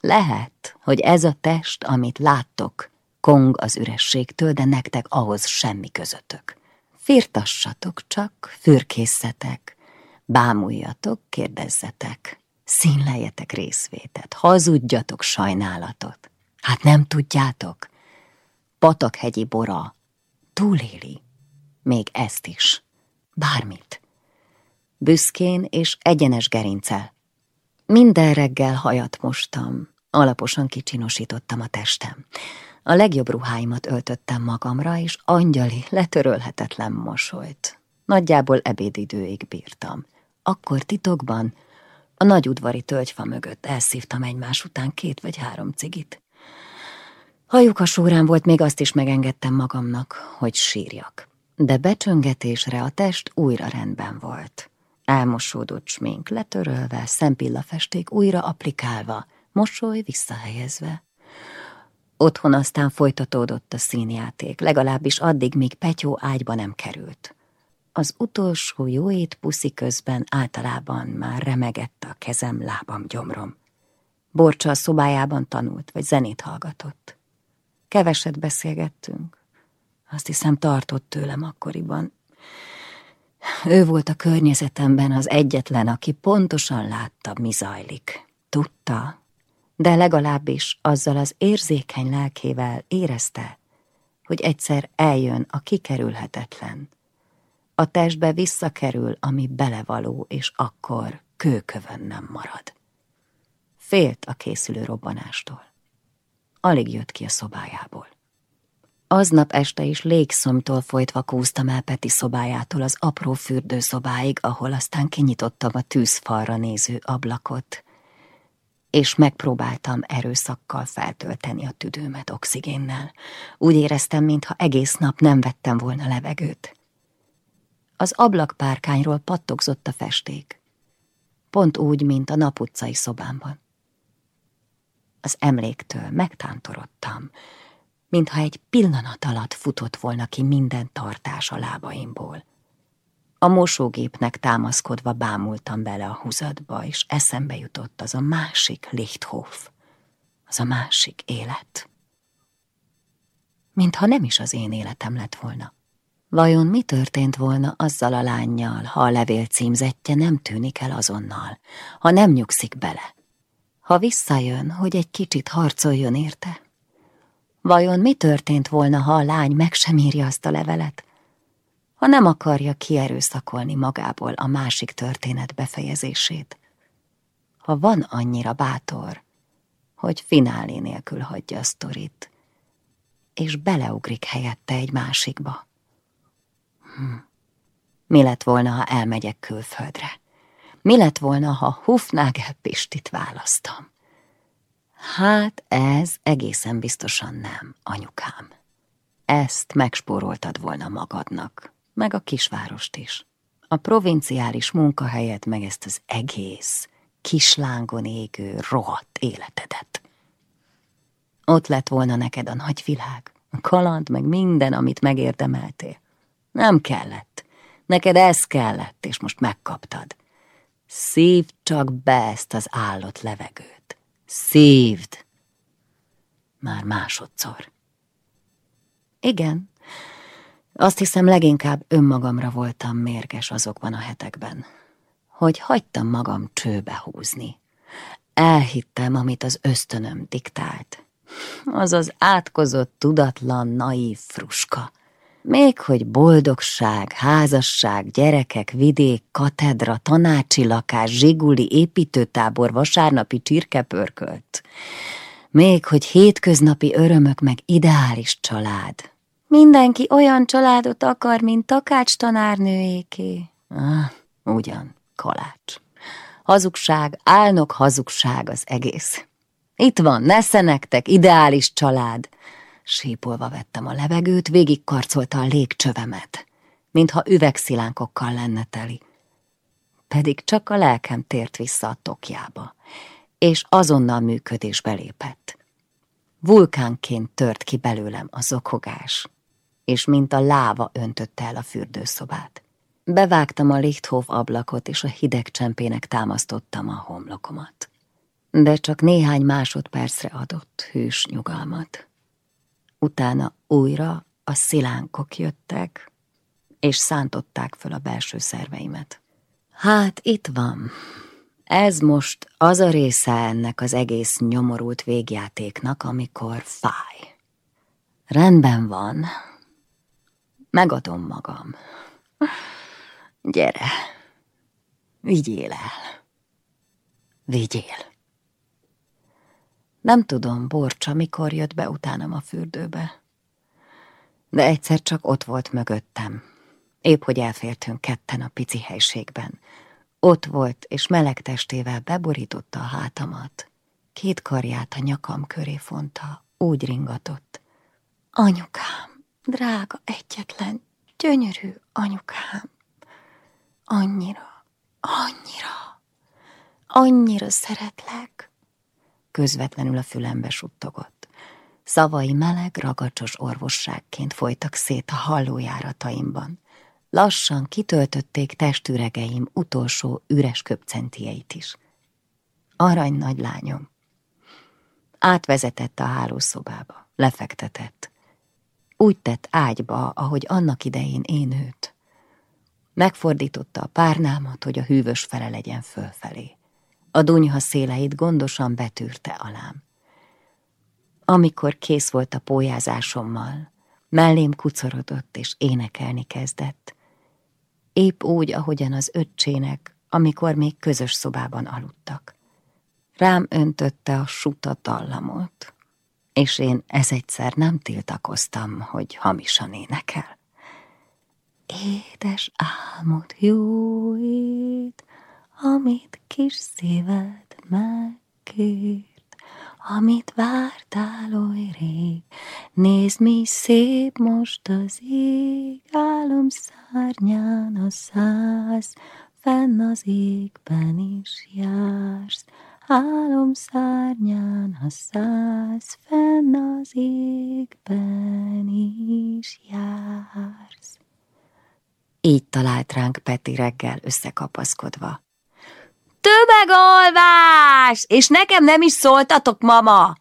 Lehet, hogy ez a test, amit láttok, kong az ürességtől, de nektek ahhoz semmi közöttök. Firtassatok csak, fürkészetek, bámuljatok, kérdezzetek, színleljetek részvétet, hazudjatok sajnálatot. Hát nem tudjátok? Patakhegyi bora túléli, még ezt is, bármit. Büszkén és egyenes gerincel. Minden reggel hajat mostam, alaposan kicsinosítottam a testem. A legjobb ruháimat öltöttem magamra, és angyali, letörölhetetlen mosolyt. Nagyjából ebédidőig bírtam. Akkor titokban a nagy udvari tölgyfa mögött elszívtam egymás után két vagy három cigit. Hajuk a során volt, még azt is megengedtem magamnak, hogy sírjak. De becsöngetésre a test újra rendben volt. Elmosódott smink letörölve, szempillafesték újra applikálva, mosoly visszahelyezve. Otthon aztán folytatódott a színjáték, legalábbis addig, míg Petyó ágyba nem került. Az utolsó jóét puszi közben általában már remegett a kezem, lábam, gyomrom. Borcsa a szobájában tanult, vagy zenét hallgatott. Keveset beszélgettünk. Azt hiszem, tartott tőlem akkoriban. Ő volt a környezetemben az egyetlen, aki pontosan látta, mi zajlik. Tudta, de legalábbis azzal az érzékeny lelkével érezte, hogy egyszer eljön a kikerülhetetlen. A testbe visszakerül, ami belevaló, és akkor kőkövön nem marad. Félt a készülő robbanástól. Alig jött ki a szobájából. Aznap este is légszomtól folytva kúztam el Peti szobájától az apró fürdőszobáig, ahol aztán kinyitottam a tűzfalra néző ablakot, és megpróbáltam erőszakkal feltölteni a tüdőmet oxigénnel. Úgy éreztem, mintha egész nap nem vettem volna levegőt. Az ablakpárkányról pattogzott a festék. Pont úgy, mint a naputcai szobámban. Az emléktől megtántorodtam, mintha egy pillanat alatt futott volna ki minden tartás a lábaimból. A mosógépnek támaszkodva bámultam bele a húzatba, és eszembe jutott az a másik Lichthof, az a másik élet. Mintha nem is az én életem lett volna. Vajon mi történt volna azzal a lányjal, ha a levél címzetje nem tűnik el azonnal, ha nem nyugszik bele? Ha visszajön, hogy egy kicsit harcoljon érte? Vajon mi történt volna, ha a lány meg sem írja azt a levelet, ha nem akarja kierőszakolni magából a másik történet befejezését? Ha van annyira bátor, hogy finálé nélkül hagyja a sztorit, és beleugrik helyette egy másikba. Hm. Mi lett volna, ha elmegyek külföldre? Mi lett volna, ha Hufnagel Pistit választom? Hát ez egészen biztosan nem, anyukám. Ezt megspóroltad volna magadnak, meg a kisvárost is. A provinciális munkahelyet, meg ezt az egész, kislángon égő, rohadt életedet. Ott lett volna neked a nagyvilág, a kaland, meg minden, amit megérdemeltél. Nem kellett. Neked ez kellett, és most megkaptad. Szívd csak be ezt az állott levegőt. Szívd! Már másodszor. Igen, azt hiszem leginkább önmagamra voltam mérges azokban a hetekben, hogy hagytam magam csőbe húzni. Elhittem, amit az ösztönöm diktált. Az az átkozott, tudatlan, naív fruska. Még hogy boldogság, házasság, gyerekek, vidék, katedra, tanácsi lakás, zsiguli, építőtábor, vasárnapi csirkepörkölt. Még hogy hétköznapi örömök, meg ideális család. Mindenki olyan családot akar, mint takács tanárnőjéké. Ah, ugyan, kalács. Hazugság, álnok hazugság az egész. Itt van, nesze nektek, ideális család. Sípolva vettem a levegőt, végig karcolta a légcsövemet, mintha üvegszilánkokkal lenne teli. Pedig csak a lelkem tért vissza a tokjába, és azonnal működésbe lépett. Vulkánként tört ki belőlem a zokogás, és mint a láva öntötte el a fürdőszobát. Bevágtam a Lichthof ablakot, és a hideg csempének támasztottam a homlokomat. De csak néhány másodpercre adott hűs nyugalmat. Utána újra a szilánkok jöttek, és szántották föl a belső szerveimet. Hát itt van. Ez most az a része ennek az egész nyomorult végjátéknak, amikor fáj. Rendben van. Megadom magam. Gyere, vigyél el. Vigyél. Nem tudom, Borcsa mikor jött be utánam a fürdőbe. De egyszer csak ott volt mögöttem. Épp, hogy elfértünk ketten a pici helységben. Ott volt, és meleg testével beborította a hátamat. Két karját a nyakam köré fonta, úgy ringatott. Anyukám, drága egyetlen, gyönyörű anyukám. Annyira, annyira, annyira szeretlek közvetlenül a fülembe suttogott. Szavai meleg, ragacsos orvosságként folytak szét a hallójárataimban. Lassan kitöltötték testüregeim utolsó üres köpcentieit is. Arany nagy lányom. Átvezetett a hálószobába, lefektetett. Úgy tett ágyba, ahogy annak idején én őt. Megfordította a párnámat, hogy a hűvös fele legyen fölfelé a dunyha széleit gondosan betűrte alám. Amikor kész volt a pólyázásommal, mellém kucorodott és énekelni kezdett. Épp úgy, ahogyan az öccsének, amikor még közös szobában aludtak. Rám öntötte a suta dallamot, és én ez egyszer nem tiltakoztam, hogy hamisan énekel. Édes álmod, jó ét, amit kis szíved megkért, amit vártál oly rég. Nézd, mi szép most az ég, álom szárnyán a száz, fenn az égben is jársz. Álom szárnyán a száz, fenn az égben is jársz. Így talált ránk Peti reggel összekapaszkodva. Tömegalvás! És nekem nem is szóltatok, mama!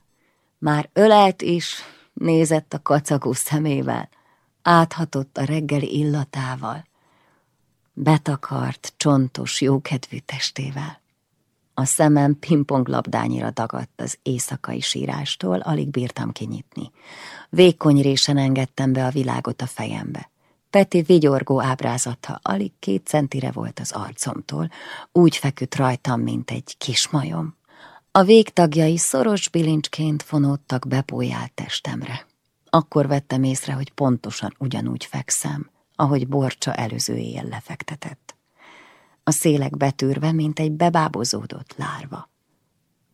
Már ölelt is, nézett a kacagó szemével, áthatott a reggeli illatával, betakart, csontos, jókedvű testével. A szemem pingponglabdányira dagadt az éjszakai sírástól, alig bírtam kinyitni. Vékony résen engedtem be a világot a fejembe. Peti vigyorgó ábrázata alig két centire volt az arcomtól, úgy feküdt rajtam, mint egy kismajom. A végtagjai szoros bilincsként fonódtak bepójált testemre. Akkor vettem észre, hogy pontosan ugyanúgy fekszem, ahogy Borcsa előző éjjel lefektetett. A szélek betűrve, mint egy bebábozódott lárva.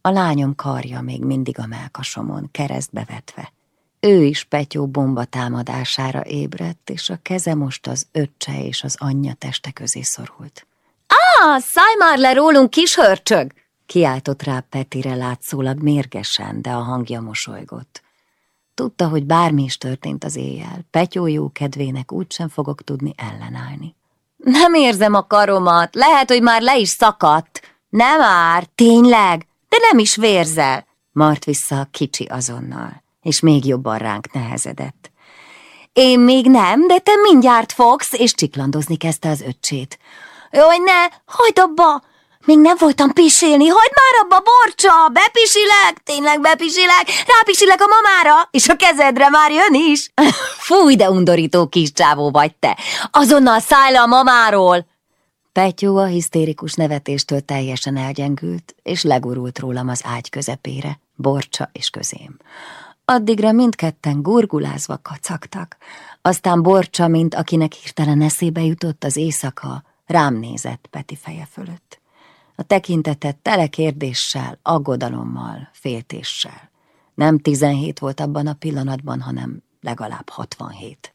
A lányom karja még mindig a melkasomon, keresztbe vetve, ő is Petyó bomba támadására ébredt, és a keze most az öccse és az anyja teste közé szorult. Á, szállj már le rólunk, kis hörcsög! Kiáltott rá Petire látszólag mérgesen, de a hangja mosolygott. Tudta, hogy bármi is történt az éjjel, Petyó jó kedvének úgysem fogok tudni ellenállni. Nem érzem a karomat, lehet, hogy már le is szakadt. Nem már, tényleg, de nem is vérzel, mart vissza a kicsi azonnal és még jobban ránk nehezedett. Én még nem, de te mindjárt fogsz, és csiklandozni kezdte az öccsét. Jaj, ne, hagyd abba! Még nem voltam pisilni, hagyd már abba, borcsa, bepisilek, tényleg bepisilek, rápisilek a mamára, és a kezedre már jön is. Fúj, de undorító kis csávó vagy te, azonnal szállj le a mamáról. Petyó a hisztérikus nevetéstől teljesen elgyengült, és legurult rólam az ágy közepére, borcsa és közém. Addigra mindketten gurgulázva kacagtak, aztán borcsa, mint akinek hirtelen eszébe jutott az éjszaka, rám nézett Peti feje fölött. A tekintetet tele kérdéssel, aggodalommal, féltéssel. Nem tizenhét volt abban a pillanatban, hanem legalább hatvanhét.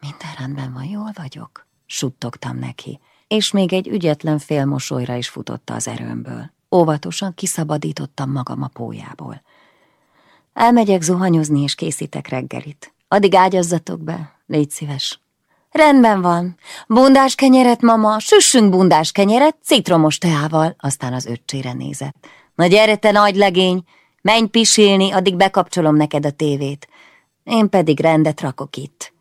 Minden rendben van, jól vagyok, suttogtam neki, és még egy ügyetlen félmosolyra is futotta az erőmből. Óvatosan kiszabadítottam magam a pójából. Elmegyek zuhanyozni, és készítek reggelit. Addig ágyazzatok be, légy szíves. Rendben van. Bundás kenyeret, mama, süssünk bundás kenyeret citromos teával, aztán az öccsére nézett. Na gyere, te nagy legény, menj pisilni, addig bekapcsolom neked a tévét. Én pedig rendet rakok itt.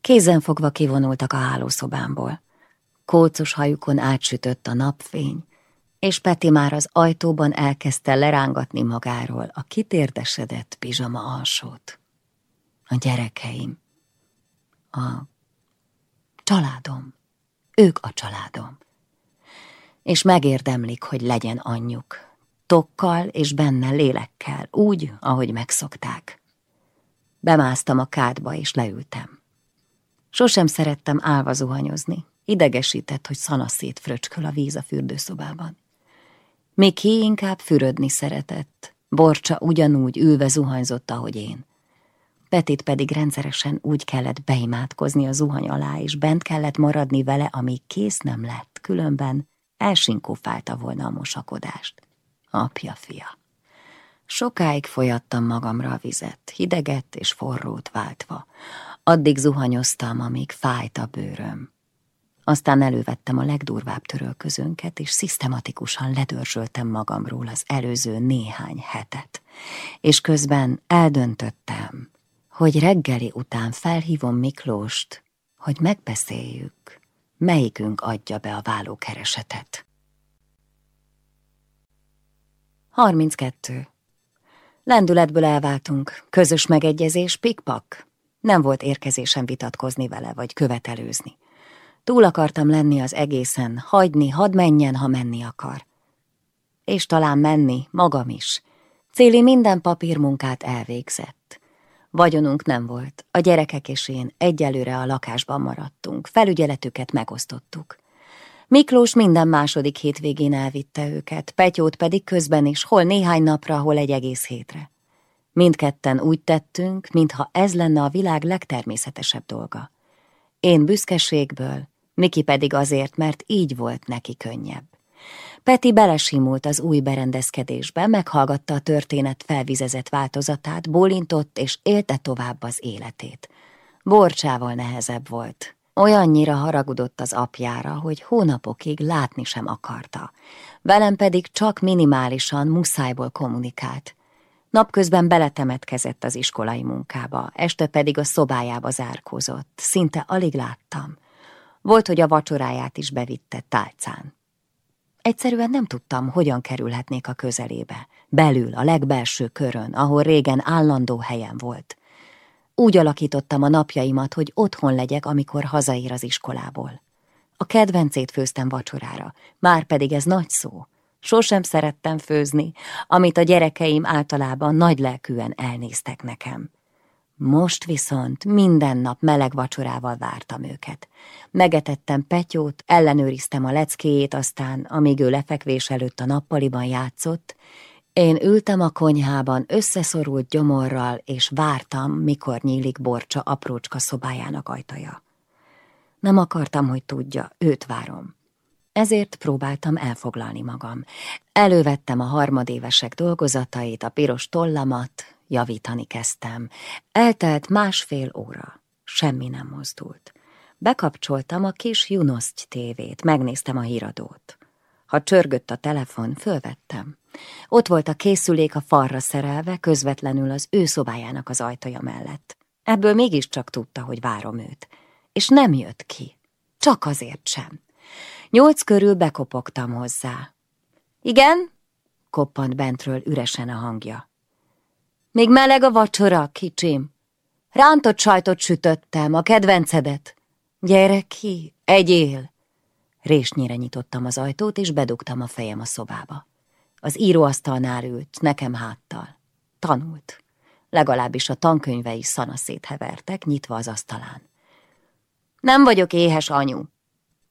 Kézen fogva kivonultak a hálószobámból. Kócos hajukon átsütött a napfény, és Peti már az ajtóban elkezdte lerángatni magáról a kitérdesedett pizsama alsót. A gyerekeim, a családom, ők a családom. És megérdemlik, hogy legyen anyjuk, tokkal és benne lélekkel, úgy, ahogy megszokták. Bemásztam a kádba és leültem. Sosem szerettem állva zuhanyozni. Idegesített, hogy szanaszét fröcsköl a víz a fürdőszobában. Miki inkább fürödni szeretett. Borcsa ugyanúgy ülve zuhanyzott, ahogy én. Petit pedig rendszeresen úgy kellett beimádkozni a zuhany alá, és bent kellett maradni vele, amíg kész nem lett, különben elsinkófálta volna a mosakodást. Apja fia. Sokáig folyattam magamra a vizet, hideget és forrót váltva. Addig zuhanyoztam, amíg fájt a bőröm. Aztán elővettem a legdurvább törölközönket, és szisztematikusan ledörzsöltem magamról az előző néhány hetet. És közben eldöntöttem, hogy reggeli után felhívom Miklóst, hogy megbeszéljük, melyikünk adja be a vállókeresetet. 32. Lendületből elváltunk, közös megegyezés, pikpak. Nem volt érkezésem vitatkozni vele, vagy követelőzni. Túl akartam lenni az egészen, hagyni, hadd menjen, ha menni akar. És talán menni, magam is. Céli minden papírmunkát elvégzett. Vagyonunk nem volt, a gyerekek és én egyelőre a lakásban maradtunk, felügyeletüket megosztottuk. Miklós minden második hétvégén elvitte őket, Petyót pedig közben is, hol néhány napra, hol egy egész hétre. Mindketten úgy tettünk, mintha ez lenne a világ legtermészetesebb dolga. Én büszkeségből, Miki pedig azért, mert így volt neki könnyebb. Peti belesimult az új berendezkedésbe, meghallgatta a történet felvizezett változatát, bólintott és élte tovább az életét. Borcsával nehezebb volt. Olyannyira haragudott az apjára, hogy hónapokig látni sem akarta. Velem pedig csak minimálisan muszájból kommunikált. Napközben beletemetkezett az iskolai munkába, este pedig a szobájába zárkózott. Szinte alig láttam. Volt, hogy a vacsoráját is bevitte tálcán. Egyszerűen nem tudtam, hogyan kerülhetnék a közelébe, belül, a legbelső körön, ahol régen állandó helyen volt. Úgy alakítottam a napjaimat, hogy otthon legyek, amikor hazaér az iskolából. A kedvencét főztem vacsorára, már pedig ez nagy szó. Sosem szerettem főzni, amit a gyerekeim általában nagy lelkűen elnéztek nekem. Most viszont minden nap meleg vacsorával vártam őket. Megetettem Petyót, ellenőriztem a leckéjét, aztán, amíg ő lefekvés előtt a nappaliban játszott, én ültem a konyhában összeszorult gyomorral, és vártam, mikor nyílik Borcsa aprócska szobájának ajtaja. Nem akartam, hogy tudja, őt várom. Ezért próbáltam elfoglalni magam. Elővettem a harmadévesek dolgozatait, a piros tollamat, javítani kezdtem. Eltelt másfél óra. Semmi nem mozdult. Bekapcsoltam a kis Junoszt tévét, megnéztem a híradót. Ha csörgött a telefon, fölvettem. Ott volt a készülék a falra szerelve, közvetlenül az ő szobájának az ajtaja mellett. Ebből mégiscsak tudta, hogy várom őt. És nem jött ki. Csak azért sem. Nyolc körül bekopogtam hozzá. Igen? koppant bentről üresen a hangja. Még meleg a vacsora, kicsim. Rántott sajtot sütöttem, a kedvencedet. Gyere ki, egyél. Résnyire nyitottam az ajtót, és bedugtam a fejem a szobába. Az íróasztalnál ült, nekem háttal. Tanult. Legalábbis a tankönyvei szanaszét hevertek, nyitva az asztalán. Nem vagyok éhes, anyu.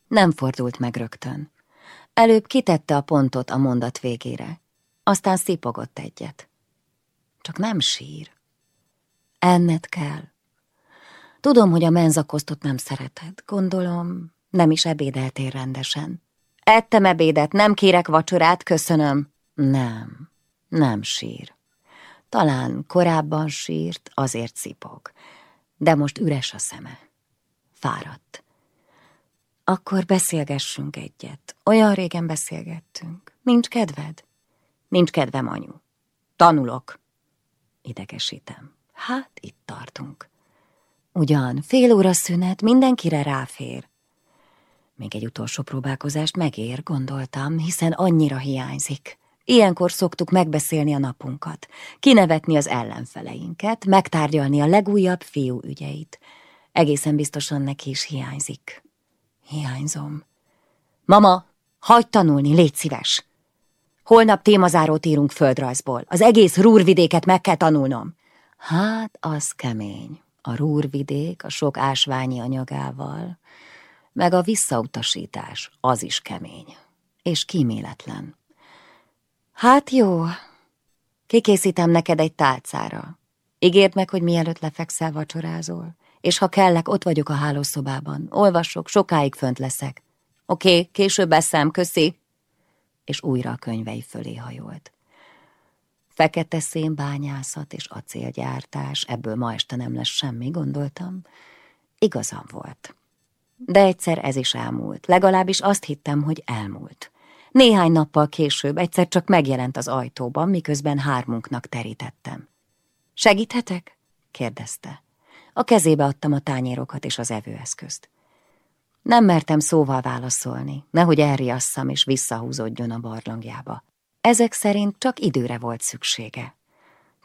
Nem fordult meg rögtön. Előbb kitette a pontot a mondat végére. Aztán szipogott egyet. Csak nem sír. Enned kell. Tudom, hogy a menzakosztot nem szereted. Gondolom, nem is ebédeltél rendesen. Ettem ebédet, nem kérek vacsorát, köszönöm. Nem, nem sír. Talán korábban sírt, azért szipog. De most üres a szeme. Fáradt. Akkor beszélgessünk egyet. Olyan régen beszélgettünk. Nincs kedved? Nincs kedvem, anyu. Tanulok. Idegesítem. Hát, itt tartunk. Ugyan, fél óra szünet mindenkire ráfér. Még egy utolsó próbálkozást megér, gondoltam, hiszen annyira hiányzik. Ilyenkor szoktuk megbeszélni a napunkat, kinevetni az ellenfeleinket, megtárgyalni a legújabb fiú ügyeit. Egészen biztosan neki is hiányzik. Hiányzom. Mama, hagyd tanulni, légy szíves! Holnap témazárót írunk földrajzból. Az egész rúrvidéket meg kell tanulnom. Hát, az kemény. A rúrvidék a sok ásványi anyagával, meg a visszautasítás, az is kemény. És kíméletlen. Hát jó, kikészítem neked egy tálcára. Ígérd meg, hogy mielőtt lefekszel, vacsorázol. És ha kellek, ott vagyok a hálószobában. Olvasok, sokáig fönt leszek. Oké, okay, később eszem, köszi és újra a könyvei fölé hajolt. Fekete szénbányászat és acélgyártás, ebből ma este nem lesz semmi, gondoltam. Igazam volt. De egyszer ez is elmúlt, legalábbis azt hittem, hogy elmúlt. Néhány nappal később egyszer csak megjelent az ajtóban, miközben hármunknak terítettem. Segíthetek? kérdezte. A kezébe adtam a tányérokat és az evőeszközt. Nem mertem szóval válaszolni, nehogy elriasszam és visszahúzódjon a barlangjába. Ezek szerint csak időre volt szüksége.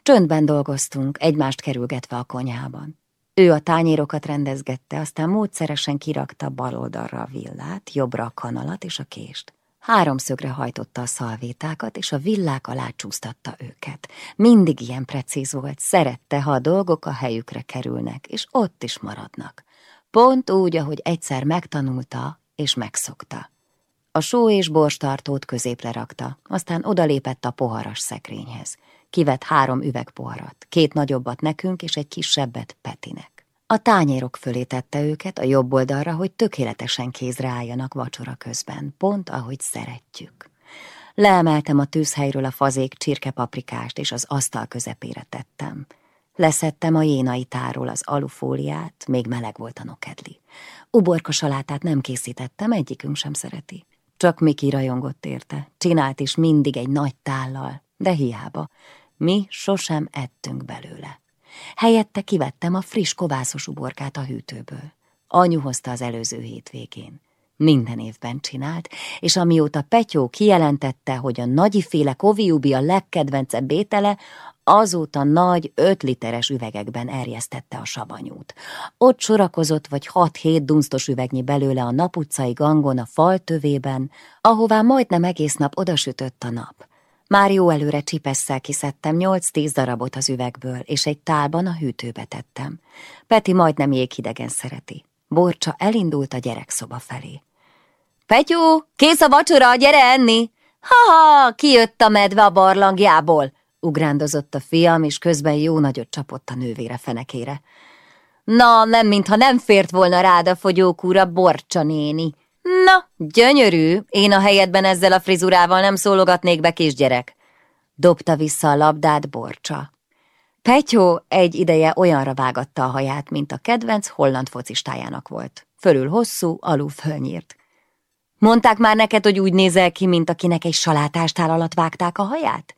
Csöndben dolgoztunk, egymást kerülgetve a konyhában. Ő a tányérokat rendezgette, aztán módszeresen kirakta bal oldalra a villát, jobbra a kanalat és a kést. Háromszögre hajtotta a szalvétákat, és a villák alá csúsztatta őket. Mindig ilyen precíz volt, szerette, ha a dolgok a helyükre kerülnek, és ott is maradnak. Pont úgy, ahogy egyszer megtanulta és megszokta. A só és borstartót középre rakta, aztán odalépett a poharas szekrényhez. Kivett három üvegpoharat, két nagyobbat nekünk és egy kisebbet Petinek. A tányérok fölé tette őket a jobb oldalra, hogy tökéletesen kézre álljanak vacsora közben, pont ahogy szeretjük. Leemeltem a tűzhelyről a fazék csirkepaprikást, és az asztal közepére tettem. Leszettem a jénai táról az alufóliát, még meleg volt a nokedli. Uborka salátát nem készítettem, egyikünk sem szereti. Csak Miki rajongott érte, csinált is mindig egy nagy tállal, de hiába. Mi sosem ettünk belőle. Helyette kivettem a friss kovászos uborkát a hűtőből. Anyu hozta az előző hétvégén. Minden évben csinált, és amióta Petyó kijelentette, hogy a nagyiféle koviubi a legkedvencebb étele, azóta nagy, öt literes üvegekben erjesztette a savanyút. Ott sorakozott vagy hat-hét dunsztos üvegnyi belőle a naputcai gangon a fal tövében, ahová majdnem egész nap odasütött a nap. Már jó előre csipesszel kiszedtem nyolc-tíz darabot az üvegből, és egy tálban a hűtőbe tettem. Peti majdnem jéghidegen szereti. Borcsa elindult a gyerekszoba felé. Petyó, kész a vacsora, gyere enni! Ha-ha, kijött a medve a barlangjából, ugrándozott a fiam, és közben jó nagyot csapott a nővére fenekére. Na, nem mintha nem fért volna rád a fogyókúra, Borcsa néni. Na, gyönyörű, én a helyedben ezzel a frizurával nem szólogatnék be, kisgyerek. Dobta vissza a labdát Borcsa. Petyó egy ideje olyanra vágatta a haját, mint a kedvenc holland focistájának volt. Fölül hosszú, alul fölnyírt. Mondták már neked, hogy úgy nézel ki, mint akinek egy salátástál alatt vágták a haját?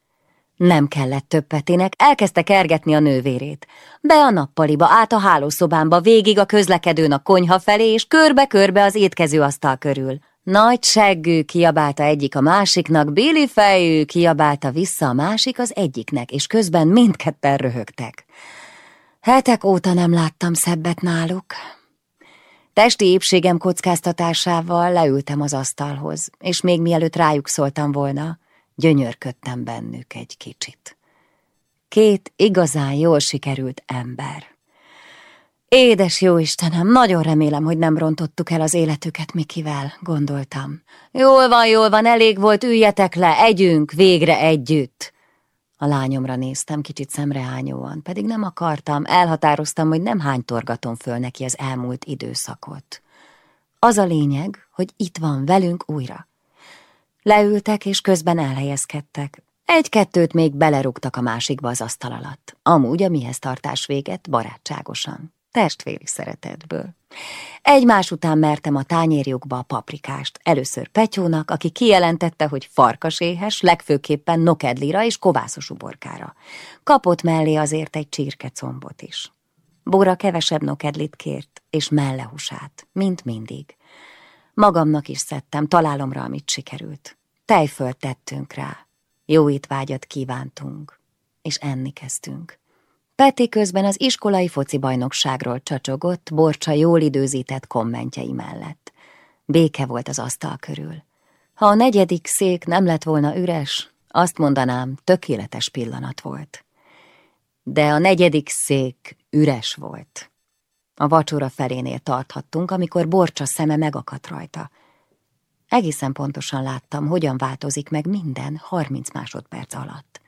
Nem kellett több Petinek, elkezdte kergetni a nővérét. Be a nappaliba, át a hálószobámba, végig a közlekedőn a konyha felé, és körbe-körbe az étkező asztal körül. Nagy seggű kiabálta egyik a másiknak, Billy fejű kiabálta vissza a másik az egyiknek, és közben mindketten röhögtek. Hetek óta nem láttam szebbet náluk. Testi épségem kockáztatásával leültem az asztalhoz, és még mielőtt rájuk szóltam volna, gyönyörködtem bennük egy kicsit. Két igazán jól sikerült ember. Édes jó Istenem, nagyon remélem, hogy nem rontottuk el az életüket Mikivel, gondoltam. Jól van, jól van, elég volt, üljetek le, együnk végre együtt. A lányomra néztem, kicsit szemrehányóan, pedig nem akartam, elhatároztam, hogy nem hánytorgatom föl neki az elmúlt időszakot. Az a lényeg, hogy itt van velünk újra. Leültek, és közben elhelyezkedtek. Egy-kettőt még belerúgtak a másikba az asztal alatt. Amúgy a mihez tartás véget barátságosan testvéri szeretetből. Egymás után mertem a tányérjukba a paprikást, először Petyónak, aki kijelentette, hogy farkaséhes, legfőképpen nokedlira és kovászos uborkára. Kapott mellé azért egy csirkecombot is. Bóra kevesebb nokedlit kért, és mellehusát, mint mindig. Magamnak is szedtem, találomra, amit sikerült. Tejfölt tettünk rá, jó étvágyat kívántunk, és enni kezdtünk. Peti közben az iskolai foci bajnokságról csacsogott, Borcsa jól időzített kommentjei mellett. Béke volt az asztal körül. Ha a negyedik szék nem lett volna üres, azt mondanám, tökéletes pillanat volt. De a negyedik szék üres volt. A vacsora felénél tarthattunk, amikor Borcsa szeme megakadt rajta. Egészen pontosan láttam, hogyan változik meg minden 30 másodperc alatt.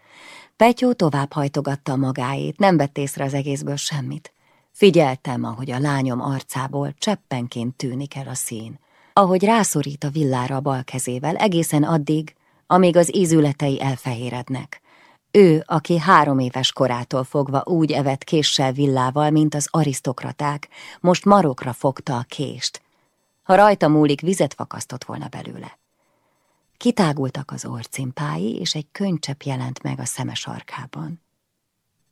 Petyó tovább hajtogatta magáét, nem vett észre az egészből semmit. Figyeltem, ahogy a lányom arcából cseppenként tűnik el a szín. Ahogy rászorít a villára a bal kezével, egészen addig, amíg az ízületei elfehérednek. Ő, aki három éves korától fogva úgy evett késsel villával, mint az arisztokraták, most marokra fogta a kést. Ha rajta múlik, vizet fakasztott volna belőle. Kitágultak az orcimpái, és egy könycsepp jelent meg a szeme sarkában.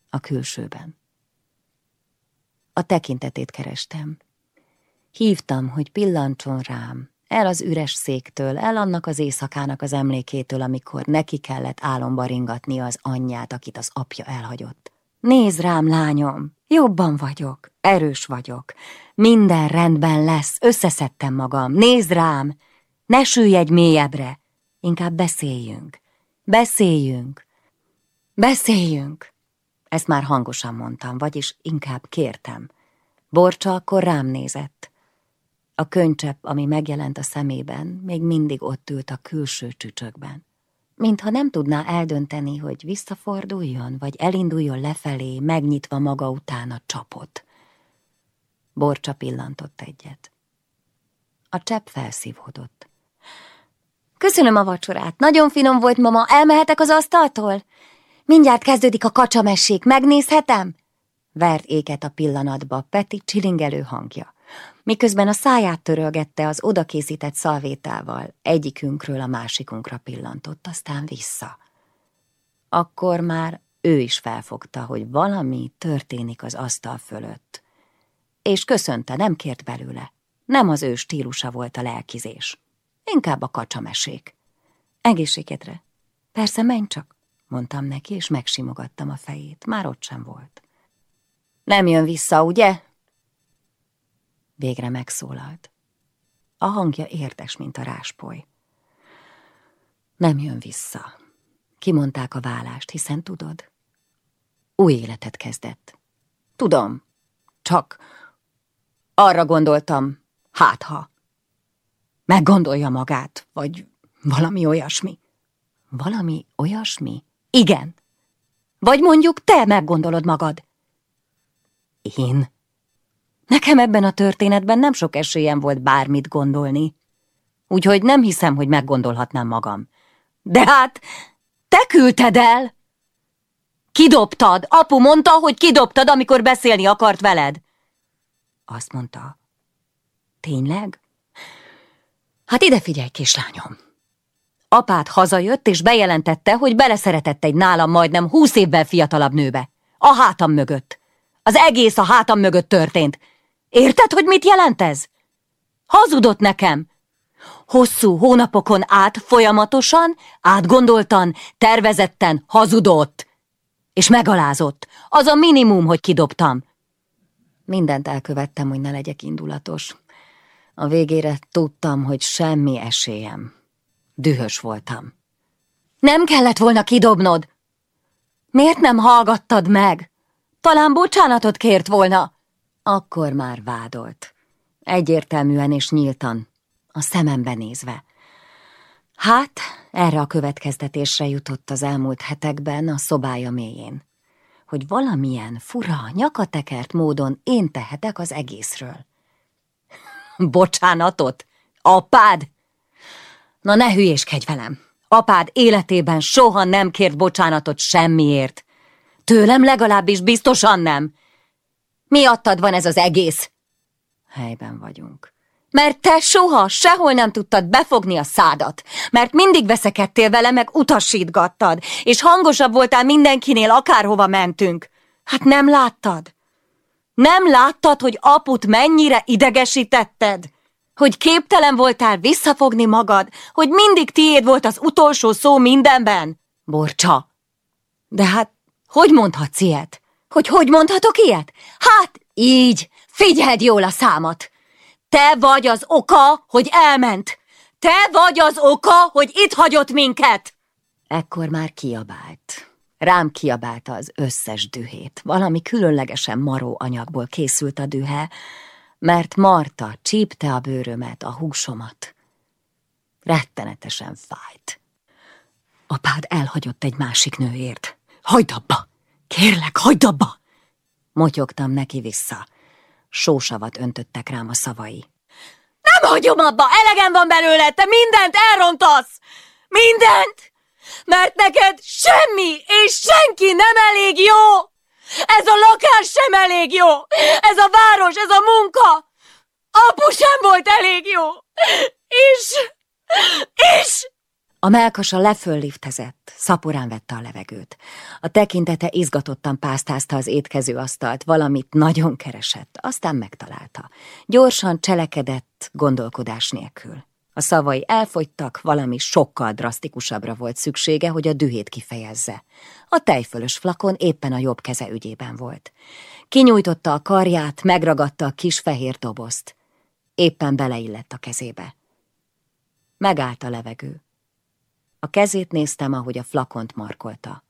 A külsőben. A tekintetét kerestem. Hívtam, hogy pillantson rám, el az üres széktől, el annak az éjszakának az emlékétől, amikor neki kellett álomba ringatni az anyját, akit az apja elhagyott. Nézd rám, lányom, jobban vagyok, erős vagyok, minden rendben lesz, összeszedtem magam, nézd rám, ne süllyedj mélyebbre, Inkább beszéljünk. Beszéljünk. Beszéljünk. Ezt már hangosan mondtam, vagyis inkább kértem. Borcsa akkor rám nézett. A könycsepp, ami megjelent a szemében, még mindig ott ült a külső csücsökben. Mintha nem tudná eldönteni, hogy visszaforduljon, vagy elinduljon lefelé, megnyitva maga után a csapot. Borcsa pillantott egyet. A csepp felszívódott. Köszönöm a vacsorát. Nagyon finom volt, mama. Elmehetek az asztaltól? Mindjárt kezdődik a kacsamessék. Megnézhetem? Vert éket a pillanatba Peti csilingelő hangja. Miközben a száját törölgette az odakészített szalvétával, egyikünkről a másikunkra pillantott, aztán vissza. Akkor már ő is felfogta, hogy valami történik az asztal fölött. És köszönte, nem kért belőle. Nem az ő stílusa volt a lelkizés. Inkább a kacsamesék. Egészségedre. Persze, menj csak, mondtam neki, és megsimogattam a fejét. Már ott sem volt. Nem jön vissza, ugye? Végre megszólalt. A hangja értes, mint a ráspoly. Nem jön vissza. Kimondták a vállást, hiszen tudod. Új életet kezdett. Tudom, csak arra gondoltam, hát ha. Meggondolja magát, vagy valami olyasmi. Valami olyasmi? Igen. Vagy mondjuk te meggondolod magad. Én? Nekem ebben a történetben nem sok esélyem volt bármit gondolni. Úgyhogy nem hiszem, hogy meggondolhatnám magam. De hát, te küldted el! Kidobtad! Apu mondta, hogy kidobtad, amikor beszélni akart veled. Azt mondta. Tényleg? Hát ide figyelj, kislányom! Apád hazajött, és bejelentette, hogy beleszeretett egy nálam majdnem húsz évvel fiatalabb nőbe. A hátam mögött. Az egész a hátam mögött történt. Érted, hogy mit jelent ez? Hazudott nekem. Hosszú hónapokon át folyamatosan, átgondoltan, tervezetten hazudott. És megalázott. Az a minimum, hogy kidobtam. Mindent elkövettem, hogy ne legyek indulatos. A végére tudtam, hogy semmi esélyem. Dühös voltam. Nem kellett volna kidobnod. Miért nem hallgattad meg? Talán bocsánatot kért volna. Akkor már vádolt. Egyértelműen és nyíltan, a szemembe nézve. Hát, erre a következtetésre jutott az elmúlt hetekben a szobája mélyén, hogy valamilyen fura, nyakatekert módon én tehetek az egészről. Bocsánatot? Apád? Na ne hülyéskedj velem! Apád életében soha nem kért bocsánatot semmiért. Tőlem legalábbis biztosan nem. Miattad van ez az egész? Helyben vagyunk. Mert te soha, sehol nem tudtad befogni a szádat, mert mindig veszekedtél vele, meg utasítgattad, és hangosabb voltál mindenkinél, akárhova mentünk. Hát nem láttad? Nem láttad, hogy aput mennyire idegesítetted? Hogy képtelen voltál visszafogni magad, hogy mindig tiéd volt az utolsó szó mindenben? Borcsa! De hát, hogy mondhatsz ilyet? Hogy hogy mondhatok ilyet? Hát, így, figyeld jól a számat! Te vagy az oka, hogy elment! Te vagy az oka, hogy itt hagyott minket! Ekkor már kiabált. Rám kiabálta az összes dühét. Valami különlegesen maró anyagból készült a dühe, mert Marta csípte a bőrömet, a húsomat. Rettenetesen fájt. Apád elhagyott egy másik nőért. Hagyd abba! Kérlek, hagyd abba! Motyogtam neki vissza. Sósavat öntöttek rám a szavai. Nem hagyom abba! Elegem van belőle! Te mindent elrontasz! Mindent! Mert neked semmi és senki nem elég jó! Ez a lakás sem elég jó! Ez a város, ez a munka! Apu sem volt elég jó! És... és... A melkasa lefölliftezett, szaporán vette a levegőt. A tekintete izgatottan pásztázta az étkező asztalt, valamit nagyon keresett, aztán megtalálta. Gyorsan cselekedett, gondolkodás nélkül. A szavai elfogytak, valami sokkal drasztikusabbra volt szüksége, hogy a dühét kifejezze. A tejfölös flakon éppen a jobb keze ügyében volt. Kinyújtotta a karját, megragadta a kis fehér dobozt. Éppen beleillett a kezébe. Megállt a levegő. A kezét néztem, ahogy a flakont markolta.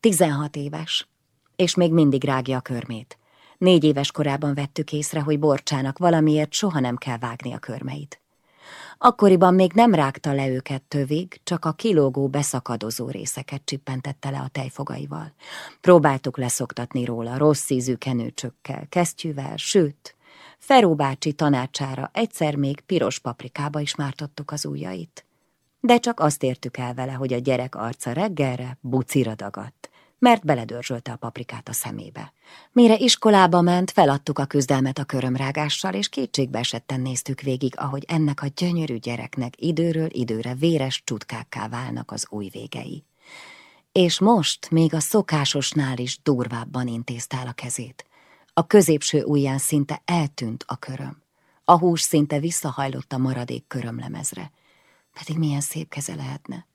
Tizenhat éves, és még mindig rágja a körmét. Négy éves korában vettük észre, hogy Borcsának valamiért soha nem kell vágni a körmeit. Akkoriban még nem rágta le őket tövig, csak a kilógó, beszakadozó részeket csippentette le a tejfogaival. Próbáltuk leszoktatni róla rossz ízű kenőcsökkel, kesztyűvel, sőt, Feró bácsi tanácsára egyszer még piros paprikába is mártottuk az ujjait de csak azt értük el vele, hogy a gyerek arca reggelre bucira dagadt, mert beledörzsölte a paprikát a szemébe. Mire iskolába ment, feladtuk a küzdelmet a körömrágással, és kétségbe esetten néztük végig, ahogy ennek a gyönyörű gyereknek időről időre véres csutkákká válnak az új végei. És most még a szokásosnál is durvábban intézte el a kezét. A középső ujján szinte eltűnt a köröm. A hús szinte visszahajlott a maradék körömlemezre. Pedig milyen szép keze lehetne.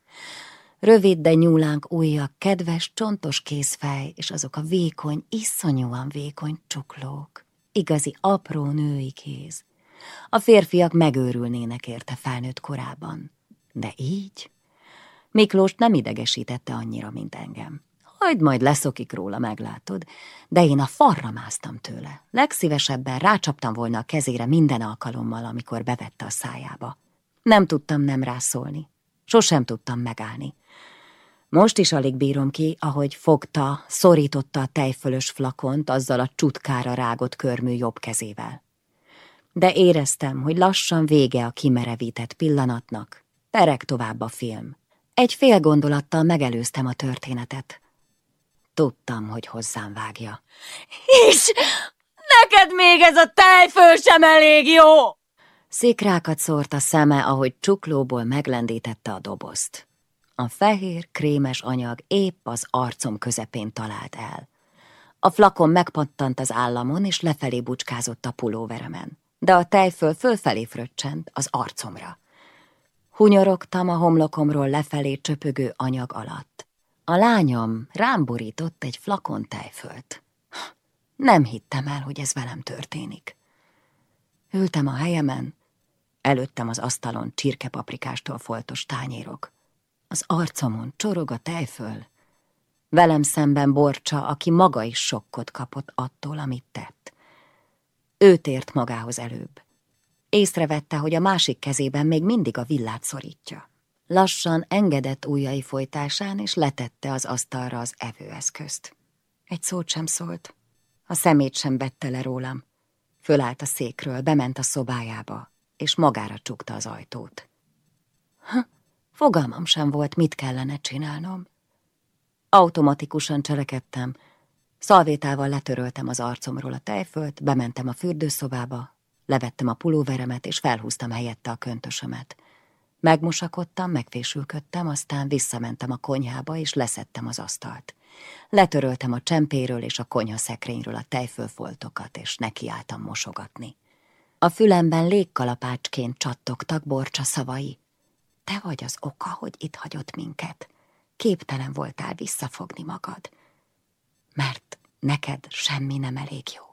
Rövid, de nyúlánk ujjak, kedves, csontos kézfej, és azok a vékony, iszonyúan vékony csuklók. Igazi apró női kéz. A férfiak megőrülnének érte felnőtt korában. De így? Miklós nem idegesítette annyira, mint engem. Hagyd majd leszokik róla, meglátod. De én a farra másztam tőle. Legszívesebben rácsaptam volna a kezére minden alkalommal, amikor bevette a szájába. Nem tudtam nem rászólni. Sosem tudtam megállni. Most is alig bírom ki, ahogy fogta, szorította a tejfölös flakont azzal a csutkára rágott körmű jobb kezével. De éreztem, hogy lassan vége a kimerevített pillanatnak. Pereg tovább a film. Egy fél gondolattal megelőztem a történetet. Tudtam, hogy hozzám vágja. És neked még ez a tejföl sem elég jó! Szikrákat szórt a szeme, ahogy csuklóból meglendítette a dobozt. A fehér, krémes anyag épp az arcom közepén talált el. A flakon megpattant az államon, és lefelé bucskázott a pulóveremen, de a tejföl fölfelé fröccsent az arcomra. Hunyorogtam a homlokomról lefelé csöpögő anyag alatt. A lányom rám borított egy flakon tejfölt. Nem hittem el, hogy ez velem történik. Ültem a helyemen, előttem az asztalon csirkepaprikástól foltos tányérok. Az arcomon csorog a tejföl. Velem szemben Borcsa, aki maga is sokkot kapott attól, amit tett. Ő tért magához előbb. Észrevette, hogy a másik kezében még mindig a villát szorítja. Lassan engedett ujjai folytásán, és letette az asztalra az evőeszközt. Egy szót sem szólt. A szemét sem vette le rólam. Fölállt a székről, bement a szobájába, és magára csukta az ajtót. Ha, fogalmam sem volt, mit kellene csinálnom. Automatikusan cselekedtem. Szalvétával letöröltem az arcomról a tejfölt, bementem a fürdőszobába, levettem a pulóveremet, és felhúztam helyette a köntösömet. Megmosakodtam, megfésülködtem, aztán visszamentem a konyhába, és leszettem az asztalt. Letöröltem a csempéről és a konyha szekrényről a tejfölfoltokat, és nekiálltam mosogatni. A fülemben légkalapácsként csattogtak borcsa szavai. Te vagy az oka, hogy itt hagyott minket. Képtelen voltál visszafogni magad. Mert neked semmi nem elég jó.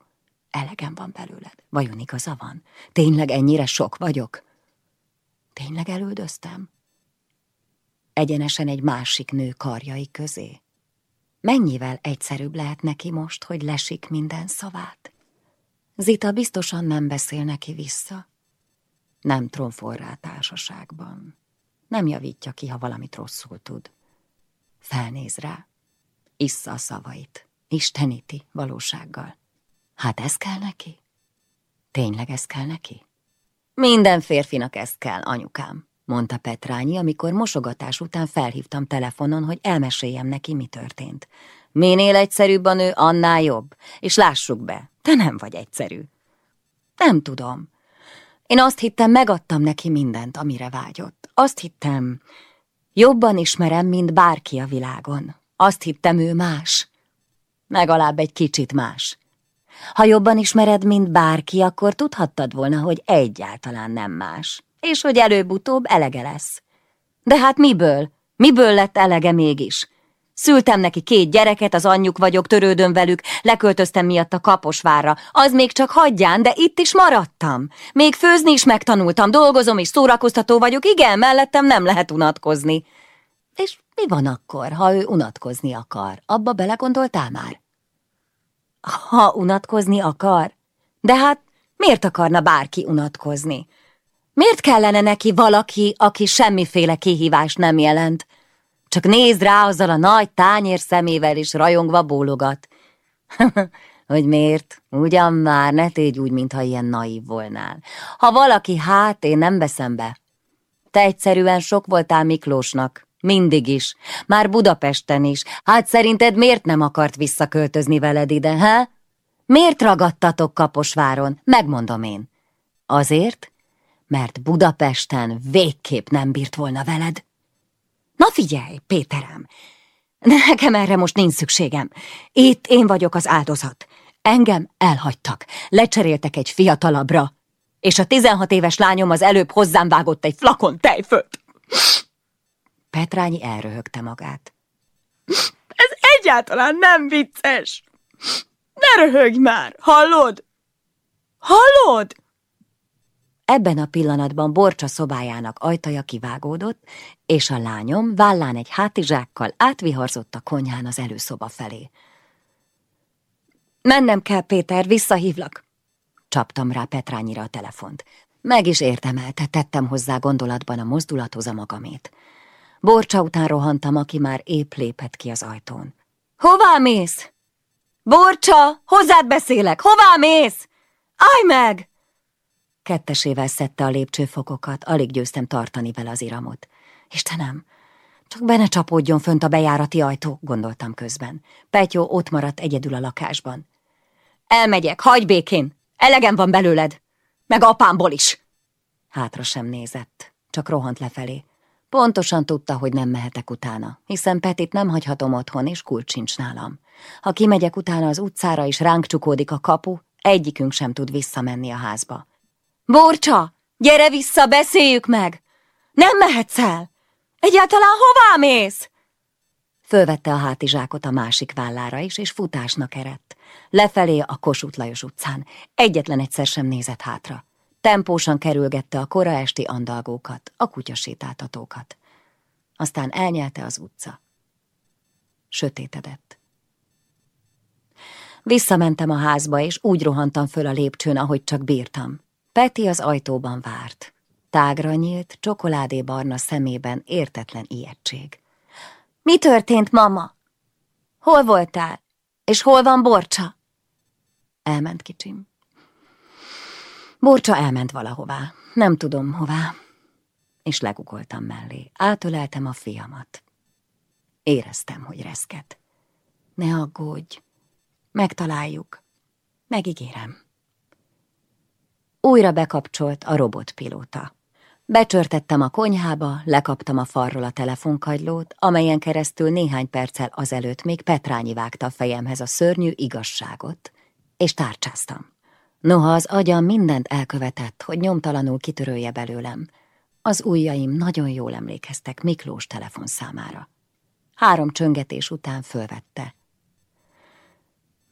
Elegem van belőled. Vajon igaza van? Tényleg ennyire sok vagyok? Tényleg elődöztem? Egyenesen egy másik nő karjai közé. Mennyivel egyszerűbb lehet neki most, hogy lesik minden szavát? Zita biztosan nem beszél neki vissza. Nem tromfol rá társaságban. Nem javítja ki, ha valamit rosszul tud. Felnéz rá, issza a szavait, isteníti valósággal. Hát ez kell neki? Tényleg ez kell neki? Minden férfinak ez kell, anyukám, mondta Petrányi, amikor mosogatás után felhívtam telefonon, hogy elmeséljem neki, mi történt. Minél egyszerűbb a nő, annál jobb. És lássuk be, te nem vagy egyszerű. Nem tudom. Én azt hittem, megadtam neki mindent, amire vágyott. Azt hittem, jobban ismerem, mint bárki a világon. Azt hittem, ő más. Legalább egy kicsit más. Ha jobban ismered, mint bárki, akkor tudhattad volna, hogy egyáltalán nem más, és hogy előbb-utóbb elege lesz. De hát miből? Miből lett elege mégis? Szültem neki két gyereket, az anyjuk vagyok, törődöm velük, leköltöztem miatt a Kaposvárra. Az még csak hagyján, de itt is maradtam. Még főzni is megtanultam, dolgozom és szórakoztató vagyok, igen, mellettem nem lehet unatkozni. És mi van akkor, ha ő unatkozni akar? Abba belegondoltál már? Ha unatkozni akar? De hát miért akarna bárki unatkozni? Miért kellene neki valaki, aki semmiféle kihívást nem jelent? Csak nézd rá azzal a nagy tányér szemével is rajongva bólogat. hogy miért? Ugyan már, ne tégy úgy, mintha ilyen naív volnál. Ha valaki, hát én nem veszem be. Te egyszerűen sok voltál Miklósnak. Mindig is. Már Budapesten is. Hát szerinted miért nem akart visszaköltözni veled ide, ha? Miért ragadtatok Kaposváron? Megmondom én. Azért, mert Budapesten végképp nem bírt volna veled. Na figyelj, Péterem, nekem erre most nincs szükségem. Itt én vagyok az áldozat. Engem elhagytak, lecseréltek egy fiatalabbra, és a tizenhat éves lányom az előbb hozzám vágott egy flakon tejfölt. Petrányi elröhögte magát. Ez egyáltalán nem vicces. Ne röhögj már, hallod? Hallod? Ebben a pillanatban Borcsa szobájának ajtaja kivágódott, és a lányom vállán egy hátizsákkal átviharzott a konyhán az előszoba felé. Mennem kell, Péter, visszahívlak. Csaptam rá Petrányira a telefont. Meg is érdemelte, tettem hozzá gondolatban a mozdulathoz a magamét. Borcsa után rohantam, aki már épp lépett ki az ajtón. Hová mész? Borcsa, hozzád beszélek, hová mész? Állj meg! Kettesével szedte a lépcsőfokokat, alig győztem tartani vele az iramot. Istenem, csak be ne csapódjon fönt a bejárati ajtó, gondoltam közben. Petyó ott maradt egyedül a lakásban. Elmegyek, hagyj békén, elegem van belőled, meg apámból is. Hátra sem nézett, csak rohant lefelé. Pontosan tudta, hogy nem mehetek utána, hiszen Petit nem hagyhatom otthon, és kulcs sincs nálam. Ha kimegyek utána az utcára, és ránk csukódik a kapu, egyikünk sem tud visszamenni a házba. Borcsa, gyere vissza, beszéljük meg! Nem mehetsz el! Egyáltalán hová mész? Fölvette a hátizsákot a másik vállára is, és futásnak erett. Lefelé a Kossuth Lajos utcán. Egyetlen egyszer sem nézett hátra. Tempósan kerülgette a kora esti andalgókat, a kutyasétáltatókat. Aztán elnyelte az utca. Sötétedett. Visszamentem a házba, és úgy rohantam föl a lépcsőn, ahogy csak bírtam. Peti az ajtóban várt. Tágra nyílt, csokoládébarna szemében értetlen ijegység. Mi történt, mama? Hol voltál? És hol van Borcsa? Elment kicsim. Borcsa elment valahová. Nem tudom hová. És legugoltam mellé. Átöleltem a fiamat. Éreztem, hogy reszket. Ne aggódj. Megtaláljuk. Megígérem. Újra bekapcsolt a robotpilóta. Becsörtettem a konyhába, lekaptam a farról a telefonkagylót, amelyen keresztül néhány perccel azelőtt még Petrányi vágta a fejemhez a szörnyű igazságot, és tárcsáztam. Noha az agyam mindent elkövetett, hogy nyomtalanul kitörölje belőlem, az ujjaim nagyon jól emlékeztek Miklós telefonszámára. Három csöngetés után fölvette.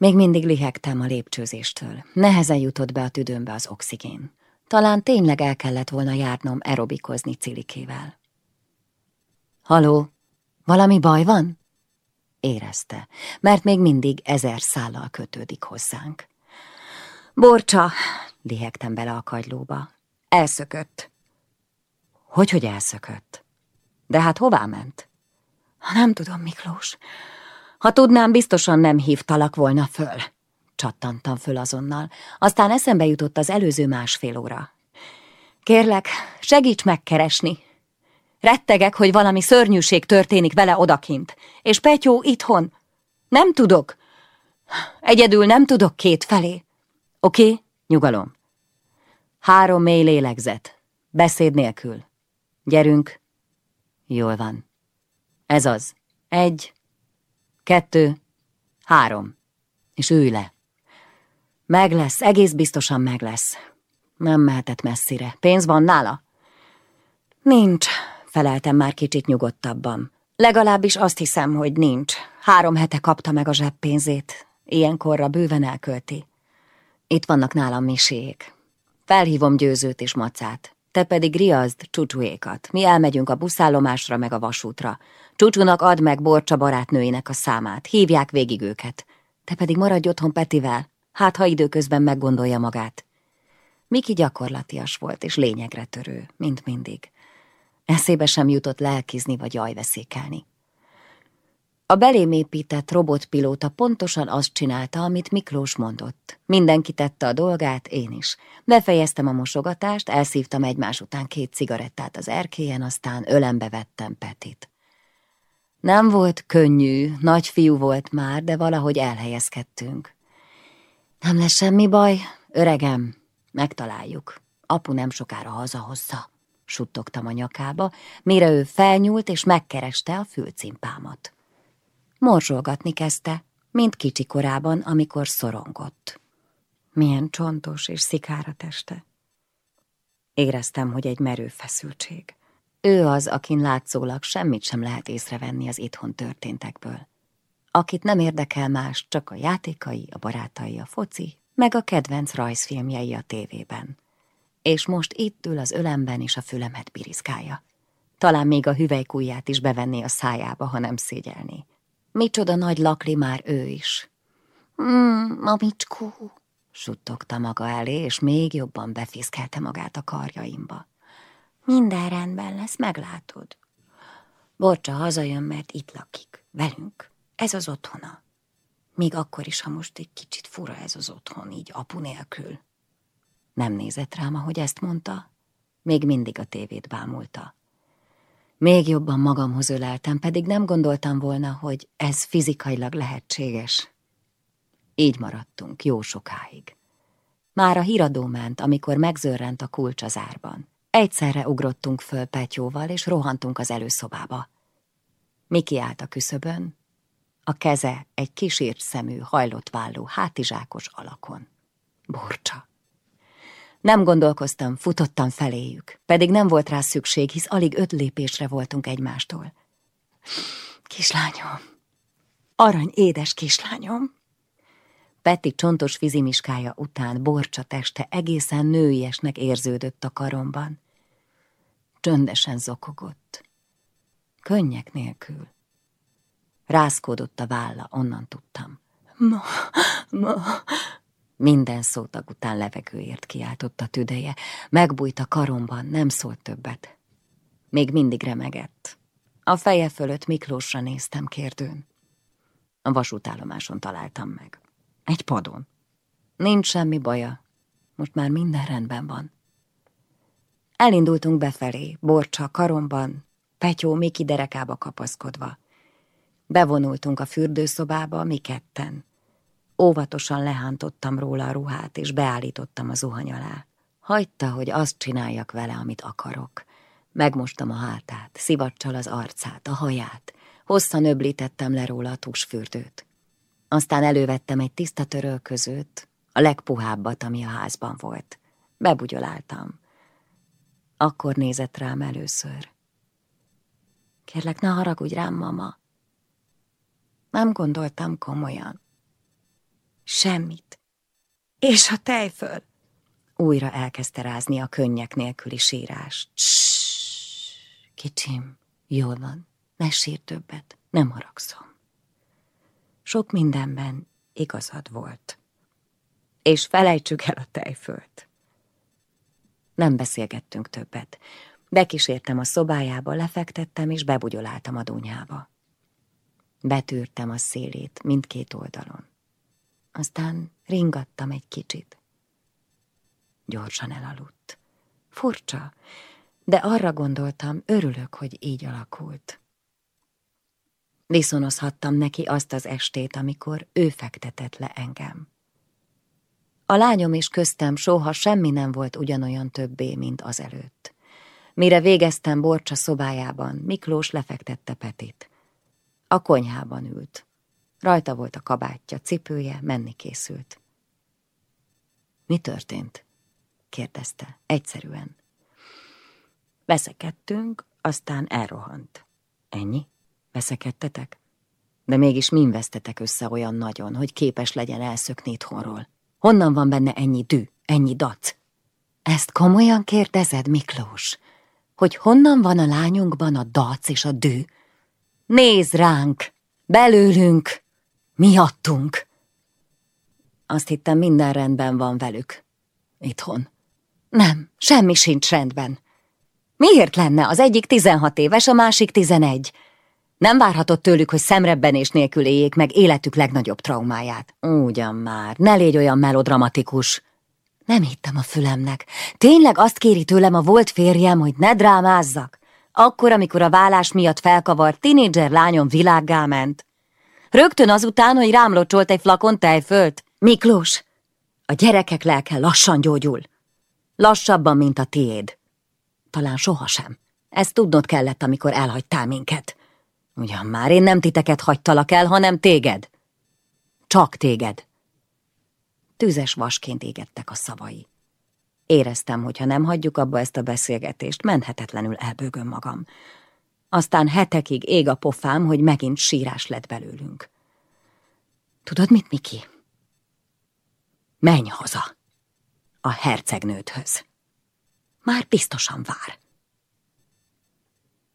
Még mindig lihegtem a lépcsőzéstől. Nehezen jutott be a tüdőmbe az oxigén. Talán tényleg el kellett volna járnom aerobikozni Cilikével. Haló, valami baj van? Érezte, mert még mindig ezer szállal kötődik hozzánk. Borcsa, lihegtem bele a kagylóba. Elszökött. Hogy, hogy elszökött? De hát hová ment? Nem tudom, Miklós. Ha tudnám, biztosan nem hívtalak volna föl. Csattantam föl azonnal. Aztán eszembe jutott az előző másfél óra. Kérlek, segíts megkeresni. Rettegek, hogy valami szörnyűség történik vele odakint. És Petyó itthon. Nem tudok. Egyedül nem tudok két felé. Oké? Nyugalom. Három mély lélegzet. Beszéd nélkül. Gyerünk. Jól van. Ez az. Egy, kettő, három. És ülj le. Meg lesz, egész biztosan meg lesz. Nem mehetett messzire. Pénz van nála? Nincs, feleltem már kicsit nyugodtabban. Legalábbis azt hiszem, hogy nincs. Három hete kapta meg a zseppénzét. Ilyenkorra bőven elkölti. Itt vannak nálam misék. Felhívom győzőt és macát. Te pedig riazd csúcsúékat. Mi elmegyünk a buszállomásra meg a vasútra. Csúcsúnak add meg Borcsa barátnőinek a számát. Hívják végig őket. Te pedig maradj otthon Petivel. Hát, ha időközben meggondolja magát. Miki gyakorlatias volt és lényegre törő, mint mindig. Eszébe sem jutott lelkizni vagy ajveszékelni. A belém épített robotpilóta pontosan azt csinálta, amit Miklós mondott. Mindenki tette a dolgát, én is. Befejeztem a mosogatást, elszívtam egymás után két cigarettát az erkélyen, aztán ölembe vettem Petit. Nem volt könnyű, nagy fiú volt már, de valahogy elhelyezkedtünk. Nem lesz semmi baj, öregem, megtaláljuk. Apu nem sokára hazahozza, suttogtam a nyakába, mire ő felnyúlt és megkereste a fülcimpámat. Morzsolgatni kezdte, mint kicsi korában, amikor szorongott. Milyen csontos és szikára teste. Éreztem, hogy egy merő feszültség. Ő az, akin látszólag semmit sem lehet észrevenni az itthon történtekből. Akit nem érdekel más, csak a játékai, a barátai, a foci, meg a kedvenc rajzfilmjei a tévében. És most itt ül az ölemben és a fülemet biriszkálja. Talán még a hüvelykújját is bevenné a szájába, ha nem szégyelné. Micsoda nagy lakli már ő is. Mm, mamicskó, suttogta maga elé, és még jobban befiszkelte magát a karjaimba. Minden rendben lesz, meglátod. Borcsa hazajön, mert itt lakik, velünk. Ez az otthona. Még akkor is, ha most egy kicsit fura ez az otthon, így apu nélkül. Nem nézett rám, ahogy ezt mondta, még mindig a tévét bámulta. Még jobban magamhoz öleltem, pedig nem gondoltam volna, hogy ez fizikailag lehetséges. Így maradtunk jó sokáig. Már a híradó ment, amikor megzörrent a kulcs az árban. Egyszerre ugrottunk föl Petyóval, és rohantunk az előszobába. Miki állt a küszöbön, a keze egy kisírt szemű, hajlott válló, hátizsákos alakon. Borcsa. Nem gondolkoztam, futottam feléjük, pedig nem volt rá szükség, hisz alig öt lépésre voltunk egymástól. Kislányom, arany édes kislányom. Peti csontos fizimiskája után borcsa teste egészen nőiesnek érződött a karomban. Csöndesen zokogott. Könnyek nélkül. Rászkódott a válla, onnan tudtam. Ma, ma, minden szótag után levegőért kiáltott a tüdeje. Megbújt a karomban, nem szólt többet. Még mindig remegett. A feje fölött Miklósra néztem kérdőn. A vasútállomáson találtam meg. Egy padon. Nincs semmi baja. Most már minden rendben van. Elindultunk befelé, borcsa karomban, Petyó Miki derekába kapaszkodva. Bevonultunk a fürdőszobába, mi ketten. Óvatosan lehántottam róla a ruhát, és beállítottam a zuhany alá. Hagyta, hogy azt csináljak vele, amit akarok. Megmostam a hátát, szivacsal az arcát, a haját. Hosszan öblítettem le róla a tusfürdőt. Aztán elővettem egy tiszta törölközőt, a legpuhábbat, ami a házban volt. Bebugyoláltam. Akkor nézett rám először. Kérlek, ne haragudj rám, mama. Nem gondoltam komolyan. Semmit. És a tejföl? Újra elkezdte rázni a könnyek nélküli sírás. Kicsim, jól van, ne sír többet, nem haragszom. Sok mindenben igazad volt. És felejtsük el a tejfölt. Nem beszélgettünk többet. Bekísértem a szobájába, lefektettem és bebugyoláltam a dunyába. Betűrtem a szélét mindkét oldalon. Aztán ringattam egy kicsit. Gyorsan elaludt. Furcsa, de arra gondoltam, örülök, hogy így alakult. Viszonozhattam neki azt az estét, amikor ő fektetett le engem. A lányom és köztem soha semmi nem volt ugyanolyan többé, mint azelőtt. Mire végeztem Borcsa szobájában, Miklós lefektette Petit. A konyhában ült. Rajta volt a kabátja, cipője, menni készült. Mi történt? kérdezte, egyszerűen. Veszekedtünk, aztán elrohant. Ennyi? Veszekedtetek? De mégis min vesztetek össze olyan nagyon, hogy képes legyen elszökni itthonról? Honnan van benne ennyi dű, ennyi dac? Ezt komolyan kérdezed, Miklós? Hogy honnan van a lányunkban a dac és a dű? Nézd ránk! Belőlünk! Miattunk! Azt hittem, minden rendben van velük. Itthon. Nem, semmi sincs rendben. Miért lenne az egyik tizenhat éves, a másik tizenegy? Nem várhatott tőlük, hogy szemrebbenés nélkül éljék meg életük legnagyobb traumáját. Ugyan már, ne légy olyan melodramatikus. Nem hittem a fülemnek. Tényleg azt kéri tőlem a volt férjem, hogy ne drámázzak? Akkor, amikor a vállás miatt felkavart tinédzser lányom világgá ment. Rögtön azután, hogy rám locsolt egy flakon tejfölt. Miklós, a gyerekek lelke lassan gyógyul. Lassabban, mint a tiéd. Talán sohasem. Ezt tudnod kellett, amikor elhagytál minket. Ugyan már én nem titeket hagytalak el, hanem téged. Csak téged. Tüzes vasként égettek a szavai. Éreztem, hogy ha nem hagyjuk abba ezt a beszélgetést, menhetetlenül elbőgöm magam. Aztán hetekig ég a pofám, hogy megint sírás lett belőlünk. Tudod mit, Miki? Menj haza! A hercegnődhöz. Már biztosan vár.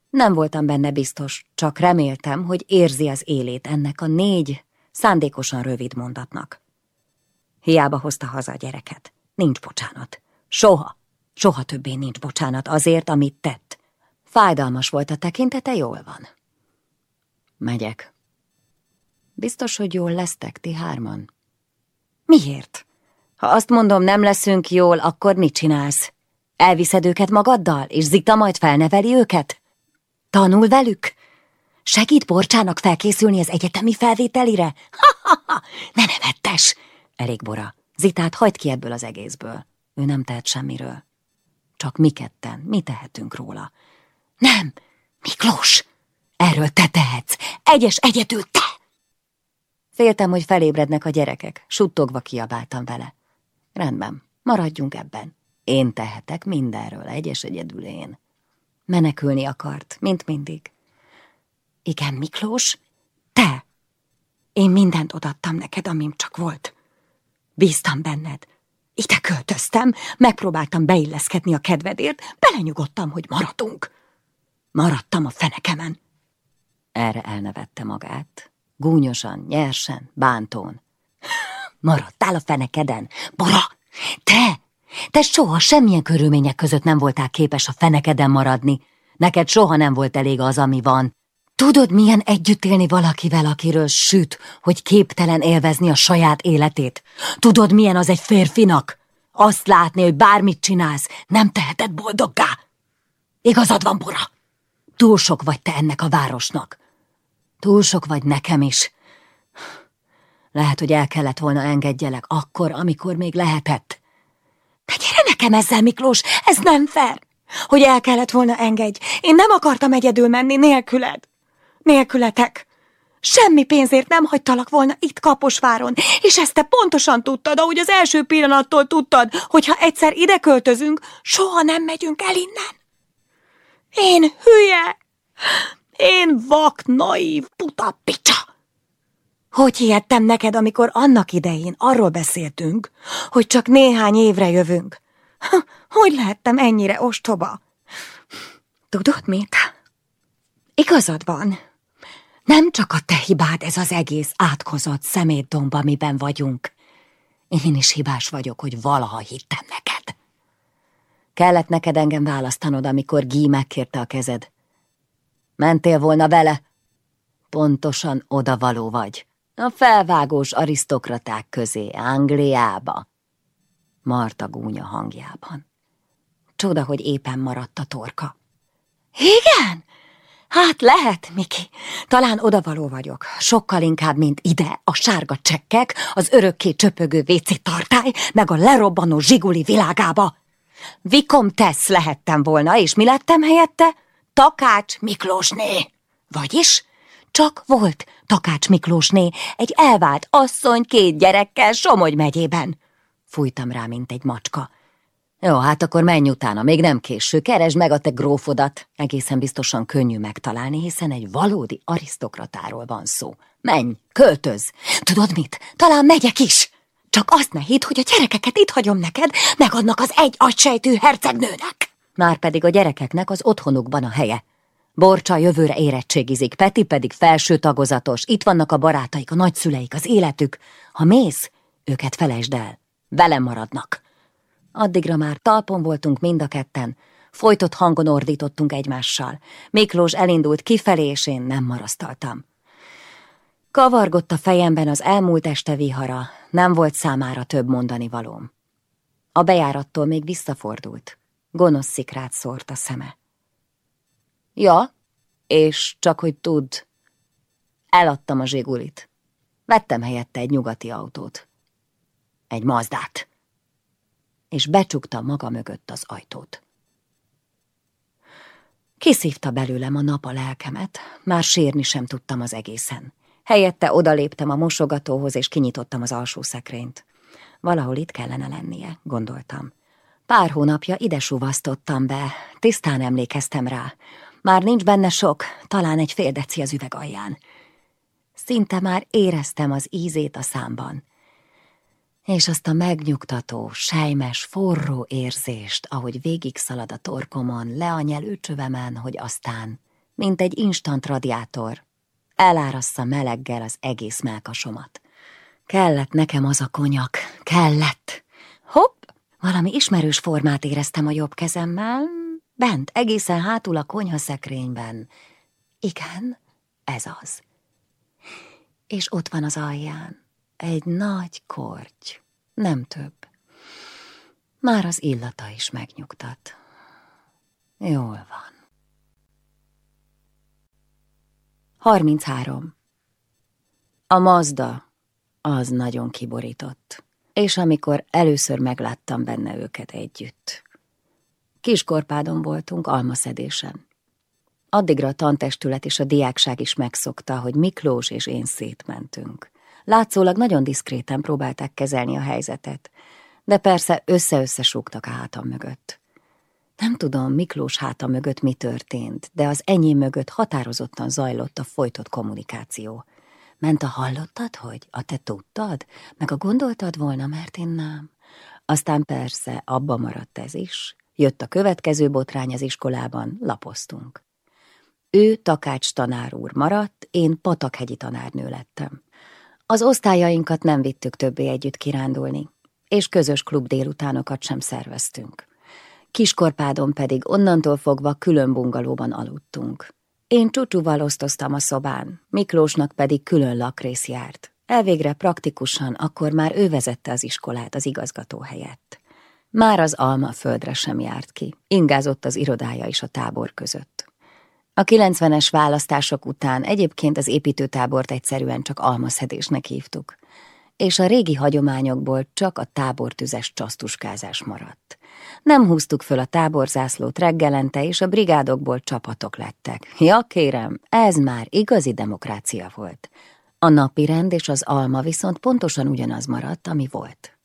Nem voltam benne biztos, csak reméltem, hogy érzi az élét ennek a négy, szándékosan rövid mondatnak. Hiába hozta haza a gyereket. Nincs bocsánat. Soha, soha többé nincs bocsánat azért, amit tett. Fájdalmas volt a tekintete, jól van. Megyek. Biztos, hogy jól lesztek, ti hárman? Miért? Ha azt mondom, nem leszünk jól, akkor mit csinálsz? Elviszed őket magaddal, és Zita majd felneveli őket? Tanul velük? Segít Borcsának felkészülni az egyetemi felvételire? Ha-ha-ha! Ne nevettes! Elég, Bora. Zitát hagyd ki ebből az egészből. Ő nem tehet semmiről. Csak mi ketten, mi tehetünk róla? Nem, Miklós! Erről te tehetsz! Egyes egyedül te! Féltem, hogy felébrednek a gyerekek. Suttogva kiabáltam vele. Rendben, maradjunk ebben. Én tehetek mindenről, egyes egyedül én. Menekülni akart, mint mindig. Igen, Miklós, te! Én mindent odattam neked, amim csak volt. Bíztam benned. Ide költöztem, megpróbáltam beilleszkedni a kedvedért, belenyugodtam, hogy maradunk. Maradtam a fenekemen. Erre elnevette magát. Gúnyosan, nyersen, bántón. Maradtál a fenekeden? Bora! Te! Te soha semmilyen körülmények között nem voltál képes a fenekeden maradni. Neked soha nem volt elég az, ami van. Tudod, milyen együtt élni valakivel, akiről süt, hogy képtelen élvezni a saját életét? Tudod, milyen az egy férfinak? Azt látni, hogy bármit csinálsz, nem teheted boldoggá. Igazad van, Bora. Túl sok vagy te ennek a városnak. Túl sok vagy nekem is. Lehet, hogy el kellett volna engedjelek akkor, amikor még lehetett. De gyere nekem ezzel, Miklós, ez nem fair. Hogy el kellett volna engedj. Én nem akartam egyedül menni nélküled. Nélkületek. Semmi pénzért nem hagytalak volna itt Kaposváron, és ezt te pontosan tudtad, ahogy az első pillanattól tudtad, hogy ha egyszer ide költözünk, soha nem megyünk el innen. Én hülye! Én vak, naív, puta picsa! Hogy hihettem neked, amikor annak idején arról beszéltünk, hogy csak néhány évre jövünk? Hogy lehettem ennyire ostoba? Tudod mit? Igazad van. Nem csak a te hibád ez az egész átkozott szemétdomb, amiben vagyunk. Én is hibás vagyok, hogy valaha hittem neked. Kellett neked engem választanod, amikor Gí megkérte a kezed. Mentél volna vele? Pontosan odavaló vagy. A felvágós arisztokraták közé, Angliába. Marta gúnya hangjában. Csoda, hogy éppen maradt a torka. Igen? Hát lehet, Miki. Talán odavaló vagyok. Sokkal inkább, mint ide, a sárga csekkek, az örökké csöpögő véci tartály, meg a lerobbanó zsiguli világába. Vikom tesz lehettem volna, és mi lettem helyette? Takács Miklósné. Vagyis? Csak volt Takács Miklósné, egy elvált asszony két gyerekkel Somogy megyében. Fújtam rá, mint egy macska. Jó, hát akkor menj utána, még nem késő, keresd meg a te grófodat. Egészen biztosan könnyű megtalálni, hiszen egy valódi arisztokratáról van szó. Menj, költöz! Tudod mit? Talán megyek is! Csak azt ne hidd, hogy a gyerekeket itt hagyom neked, megadnak az egy agysejtű hercegnőnek. Márpedig a gyerekeknek az otthonukban a helye. Borcsa jövőre érettségizik, Peti pedig felső tagozatos, itt vannak a barátaik, a nagyszüleik, az életük. Ha mész, őket felejtsd el. Velem maradnak. Addigra már talpon voltunk mind a ketten. Folytott hangon ordítottunk egymással. Miklós elindult kifelé, és én nem marasztaltam. Kavargott a fejemben az elmúlt este vihara, nem volt számára több mondani valóm. A bejárattól még visszafordult. Gonosz szikrát szórt a szeme. Ja, és csak hogy tudd, eladtam a zsigulit. Vettem helyette egy nyugati autót. Egy mazdát és becsukta maga mögött az ajtót. Kiszívta belőlem a nap a lelkemet, már sírni sem tudtam az egészen. Helyette odaléptem a mosogatóhoz, és kinyitottam az alsó szekrényt. Valahol itt kellene lennie, gondoltam. Pár hónapja ide suvasztottam be, tisztán emlékeztem rá. Már nincs benne sok, talán egy fél deci az üveg alján. Szinte már éreztem az ízét a számban és azt a megnyugtató, sejmes, forró érzést, ahogy végig szalad a torkomon, le a nyelőcsövemen, hogy aztán, mint egy instant radiátor, elárassza meleggel az egész melkasomat. Kellett nekem az a konyak, kellett. Hopp, valami ismerős formát éreztem a jobb kezemmel, bent, egészen hátul a konyhaszekrényben. Igen, ez az. És ott van az alján egy nagy korty, nem több. Már az illata is megnyugtat. Jól van. 33. A Mazda az nagyon kiborított, és amikor először megláttam benne őket együtt. Kiskorpádon voltunk almaszedésen. Addigra a tantestület és a diákság is megszokta, hogy Miklós és én szétmentünk. Látszólag nagyon diszkréten próbálták kezelni a helyzetet, de persze össze-össze a hátam mögött. Nem tudom, Miklós háta mögött mi történt, de az enyém mögött határozottan zajlott a folytott kommunikáció. Ment a hallottad, hogy? A te tudtad? Meg a gondoltad volna, mert én nem. Aztán persze, abba maradt ez is. Jött a következő botrány az iskolában, lapoztunk. Ő takács tanár úr maradt, én patakhegyi tanárnő lettem. Az osztályainkat nem vittük többé együtt kirándulni, és közös klub délutánokat sem szerveztünk. Kiskorpádon pedig onnantól fogva külön bungalóban aludtunk. Én csúcsúval osztoztam a szobán, Miklósnak pedig külön lakrész járt. Elvégre praktikusan akkor már ő vezette az iskolát az igazgató helyett. Már az alma földre sem járt ki, ingázott az irodája is a tábor között. A 90-es választások után egyébként az építőtábort egyszerűen csak almaszedésnek hívtuk, és a régi hagyományokból csak a tábortüzes csasztuskázás maradt. Nem húztuk föl a táborzászlót reggelente, és a brigádokból csapatok lettek. Ja, kérem, ez már igazi demokrácia volt. A napi rend és az alma viszont pontosan ugyanaz maradt, ami volt.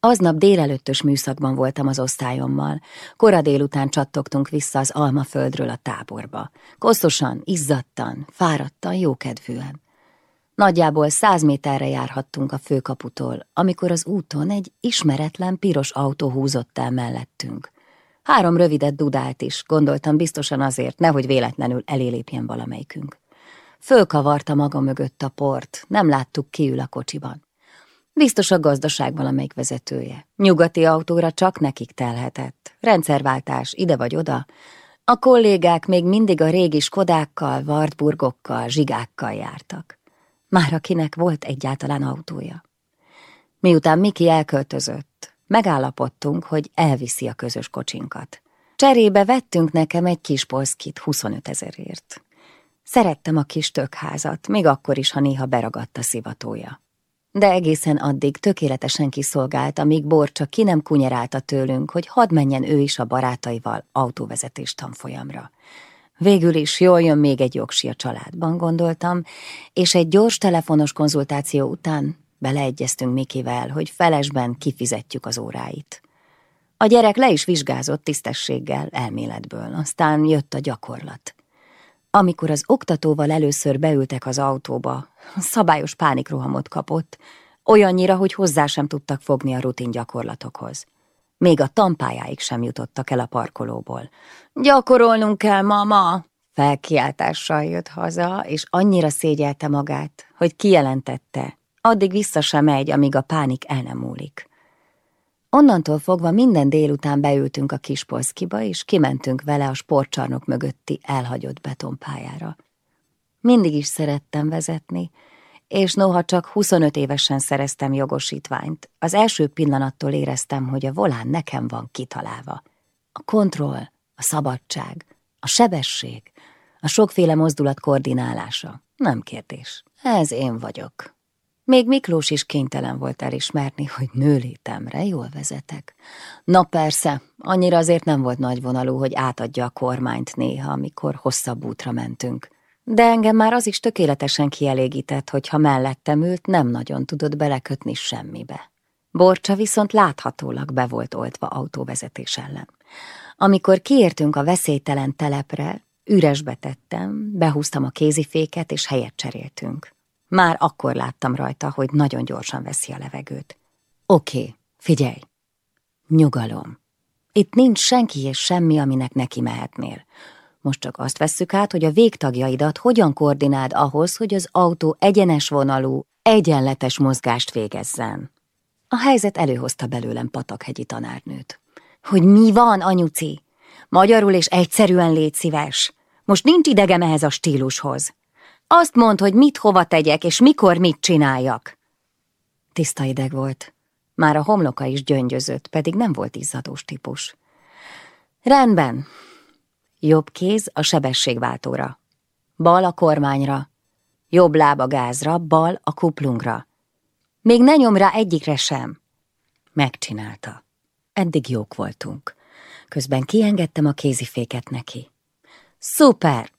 Aznap délelőttös műszakban voltam az osztályommal. Kora délután csattogtunk vissza az almaföldről a táborba. Kosztosan, izzadtan, fáradtan, jókedvűen. Nagyjából száz méterre járhattunk a főkaputól, amikor az úton egy ismeretlen piros autó húzott el mellettünk. Három rövidet dudált is, gondoltam biztosan azért, nehogy véletlenül elélépjen valamelyikünk. Fölkavarta maga mögött a port, nem láttuk ki ül a kocsiban. Biztos a gazdaság valamelyik vezetője. Nyugati autóra csak nekik telhetett. Rendszerváltás ide vagy oda. A kollégák még mindig a régi Skodákkal, Wartburgokkal, zsigákkal jártak. Már akinek volt egyáltalán autója. Miután Miki elköltözött, megállapodtunk, hogy elviszi a közös kocsinkat. Cserébe vettünk nekem egy kis polszkit 25 ezerért. Szerettem a kis tökházat, még akkor is, ha néha beragadt a szivatója. De egészen addig tökéletesen kiszolgált, amíg Borcsa ki nem kunyerálta tőlünk, hogy hadd menjen ő is a barátaival autóvezetés tanfolyamra. Végül is jól jön még egy jogsi a családban, gondoltam, és egy gyors telefonos konzultáció után beleegyeztünk Mikivel, hogy felesben kifizetjük az óráit. A gyerek le is vizsgázott tisztességgel, elméletből, aztán jött a gyakorlat. Amikor az oktatóval először beültek az autóba, szabályos pánikrohamot kapott, olyannyira, hogy hozzá sem tudtak fogni a rutin gyakorlatokhoz. Még a tampájáig sem jutottak el a parkolóból. Gyakorolnunk kell, mama! Felkiáltással jött haza, és annyira szégyelte magát, hogy kijelentette, addig vissza sem megy, amíg a pánik el nem múlik. Onnantól fogva minden délután beültünk a kispolszkiba, és kimentünk vele a sportcsarnok mögötti elhagyott betonpályára. Mindig is szerettem vezetni, és noha csak 25 évesen szereztem jogosítványt, az első pillanattól éreztem, hogy a volán nekem van kitalálva. A kontroll, a szabadság, a sebesség, a sokféle mozdulat koordinálása. Nem kérdés. Ez én vagyok. Még Miklós is kénytelen volt elismerni, hogy nőlétemre jól vezetek. Na persze, annyira azért nem volt nagyvonalú, hogy átadja a kormányt néha, amikor hosszabb útra mentünk. De engem már az is tökéletesen kielégített, hogy ha mellettem ült, nem nagyon tudott belekötni semmibe. Borcsa viszont láthatólag be volt oltva autóvezetés ellen. Amikor kiértünk a veszélytelen telepre, üresbe tettem, behúztam a kéziféket, és helyet cseréltünk. Már akkor láttam rajta, hogy nagyon gyorsan veszi a levegőt. Oké, figyelj. Nyugalom. Itt nincs senki és semmi, aminek neki mehetnél. Most csak azt vesszük át, hogy a végtagjaidat hogyan koordináld ahhoz, hogy az autó egyenes vonalú, egyenletes mozgást végezzen. A helyzet előhozta belőlem patakhegyi tanárnőt. Hogy mi van, anyuci? Magyarul és egyszerűen légy szíves. Most nincs idegem ehhez a stílushoz. Azt mondd, hogy mit hova tegyek, és mikor mit csináljak. Tiszta ideg volt. Már a homloka is gyöngyözött, pedig nem volt izzadós típus. Rendben. Jobb kéz a sebességváltóra. Bal a kormányra. Jobb láb a gázra, bal a kuplungra. Még ne nyom rá egyikre sem. Megcsinálta. Eddig jók voltunk. Közben kiengedtem a kéziféket neki. Szuper!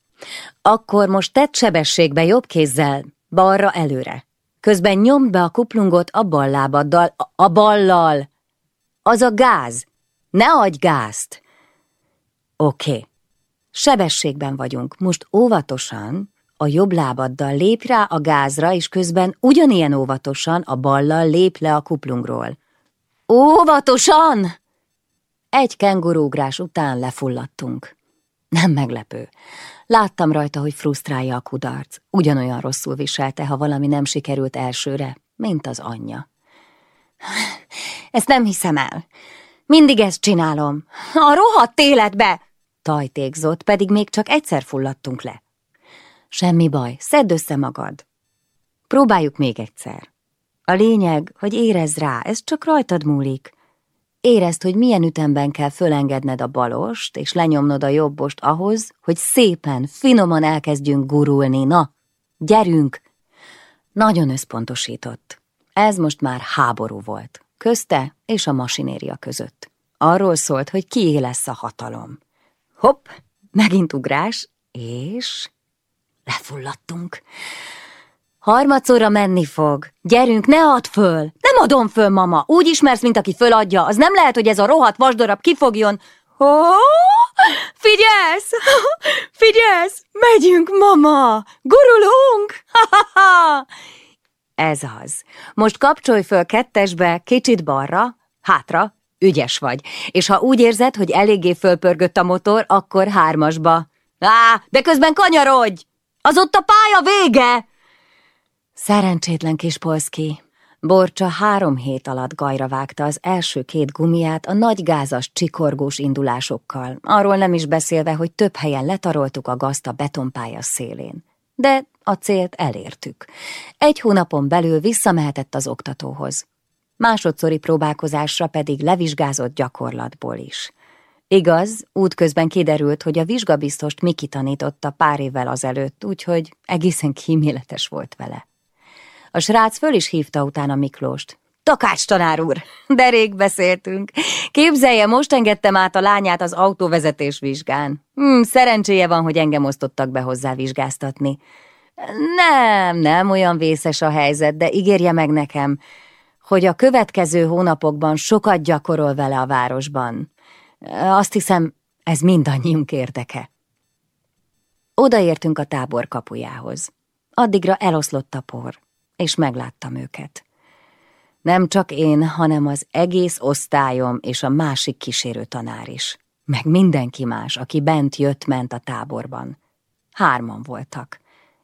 Akkor most tett sebességbe jobb kézzel, balra előre. Közben nyomd be a kuplungot a bal lábaddal, a ballal. Az a gáz. Ne adj gázt! Oké. Okay. Sebességben vagyunk. Most óvatosan, a jobb lábaddal lép rá a gázra, és közben ugyanilyen óvatosan a ballal lép le a kuplungról. Óvatosan! Egy kengurúgrás után lefulladtunk. Nem meglepő. Láttam rajta, hogy frusztrálja a kudarc. Ugyanolyan rosszul viselte, ha valami nem sikerült elsőre, mint az anyja. Ezt nem hiszem el. Mindig ezt csinálom. A rohadt életbe! Tajtékzott, pedig még csak egyszer fulladtunk le. Semmi baj, szedd össze magad. Próbáljuk még egyszer. A lényeg, hogy érezd rá, ez csak rajtad múlik. Érezd, hogy milyen ütemben kell fölengedned a balost, és lenyomnod a jobbost ahhoz, hogy szépen, finoman elkezdjünk gurulni. Na, gyerünk! Nagyon összpontosított. Ez most már háború volt. Közte és a masinéria között. Arról szólt, hogy kié lesz a hatalom. Hopp, megint ugrás, és... Lefulladtunk. Harmadszorra menni fog. Gyerünk, ne add föl! Nem adom föl, mama! Úgy ismersz, mint aki föladja. Az nem lehet, hogy ez a rohadt vasdarab kifogjon. Oh, figyelsz! Figyelsz! Megyünk, mama! Gurulunk! ez az. Most kapcsolj föl kettesbe, kicsit balra, hátra, ügyes vagy. És ha úgy érzed, hogy eléggé fölpörgött a motor, akkor hármasba. Á, de közben kanyarodj! Az ott a pálya vége! Szerencsétlen kis Polszki. Borcsa három hét alatt gajra vágta az első két gumiát a nagy gázas csikorgós indulásokkal, arról nem is beszélve, hogy több helyen letaroltuk a gazt a betonpálya szélén. De a célt elértük. Egy hónapon belül visszamehetett az oktatóhoz. Másodszori próbálkozásra pedig levizsgázott gyakorlatból is. Igaz, útközben kiderült, hogy a vizsgabiztost Miki tanította pár évvel azelőtt, úgyhogy egészen kíméletes volt vele. A srác föl is hívta utána Miklóst. Takács tanár úr, de rég beszéltünk. Képzelje, most engedtem át a lányát az autóvezetés vizsgán. Hm, szerencséje van, hogy engem osztottak be hozzá vizsgáztatni. Nem, nem olyan vészes a helyzet, de ígérje meg nekem, hogy a következő hónapokban sokat gyakorol vele a városban. Azt hiszem, ez mindannyiunk érdeke. Odaértünk a tábor kapujához. Addigra eloszlott a por, és megláttam őket. Nem csak én, hanem az egész osztályom és a másik kísérő tanár is. Meg mindenki más, aki bent jött-ment a táborban. Hárman voltak,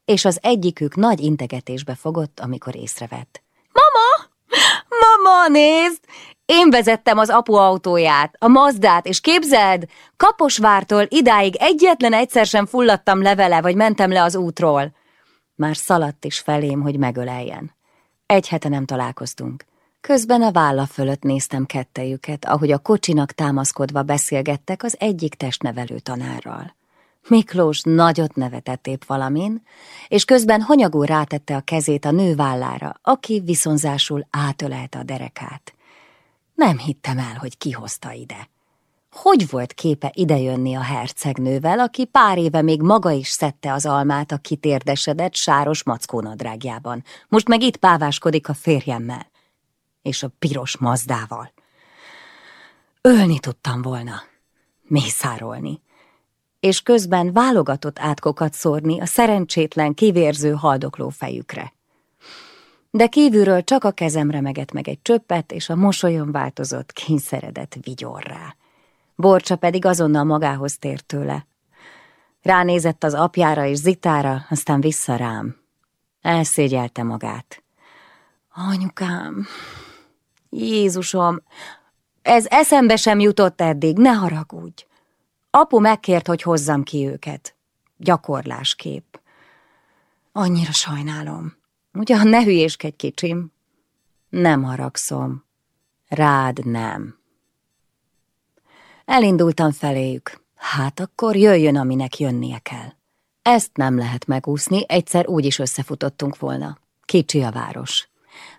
és az egyikük nagy integetésbe fogott, amikor észrevett. Mama! Mama, nézd! Én vezettem az apu autóját, a Mazdát, és képzeld, Kaposvártól idáig egyetlen egyszer sem fulladtam levele, vagy mentem le az útról. Már szaladt is felém, hogy megöleljen. Egy hete nem találkoztunk. Közben a válla fölött néztem kettejüket, ahogy a kocsinak támaszkodva beszélgettek az egyik testnevelő tanárral. Miklós nagyot nevetett épp valamin, és közben hanyagul rátette a kezét a nő vállára, aki viszonzásul átölelte a derekát. Nem hittem el, hogy kihozta ide. Hogy volt képe idejönni a hercegnővel, aki pár éve még maga is szedte az almát a kitérdesedett sáros mackónadrágjában. Most meg itt páváskodik a férjemmel. És a piros mazdával. Ölni tudtam volna. Mészárolni. És közben válogatott átkokat szórni a szerencsétlen, kivérző haldokló fejükre de kívülről csak a kezem remegett meg egy csöppet, és a mosolyom változott, kényszeredett vigyorrá. Borcsa pedig azonnal magához tért tőle. Ránézett az apjára és Zitára, aztán vissza rám. Elszégyelte magát. Anyukám, Jézusom, ez eszembe sem jutott eddig, ne haragudj. Apu megkért, hogy hozzam ki őket. Gyakorláskép. Annyira sajnálom. Ugyan ne hülyéskedj, kicsim. Nem haragszom. Rád nem. Elindultam feléjük. Hát akkor jöjjön, aminek jönnie kell. Ezt nem lehet megúszni, egyszer úgy is összefutottunk volna. Kicsi a város.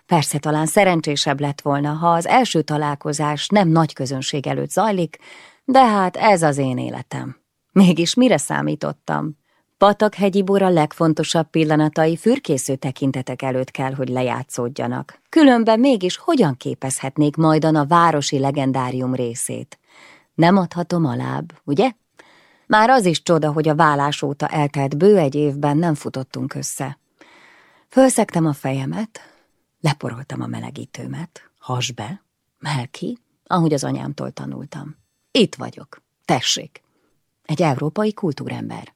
Persze talán szerencsésebb lett volna, ha az első találkozás nem nagy közönség előtt zajlik, de hát ez az én életem. Mégis mire számítottam? Patakhegyi bora legfontosabb pillanatai fürkésző tekintetek előtt kell, hogy lejátszódjanak. Különben mégis hogyan képezhetnék majdan a városi legendárium részét? Nem adhatom alább, ugye? Már az is csoda, hogy a vállás óta eltelt bő egy évben nem futottunk össze. Fölszektem a fejemet, leporoltam a melegítőmet, hasbe, melki, ahogy az anyámtól tanultam. Itt vagyok, tessék. Egy európai kultúrember,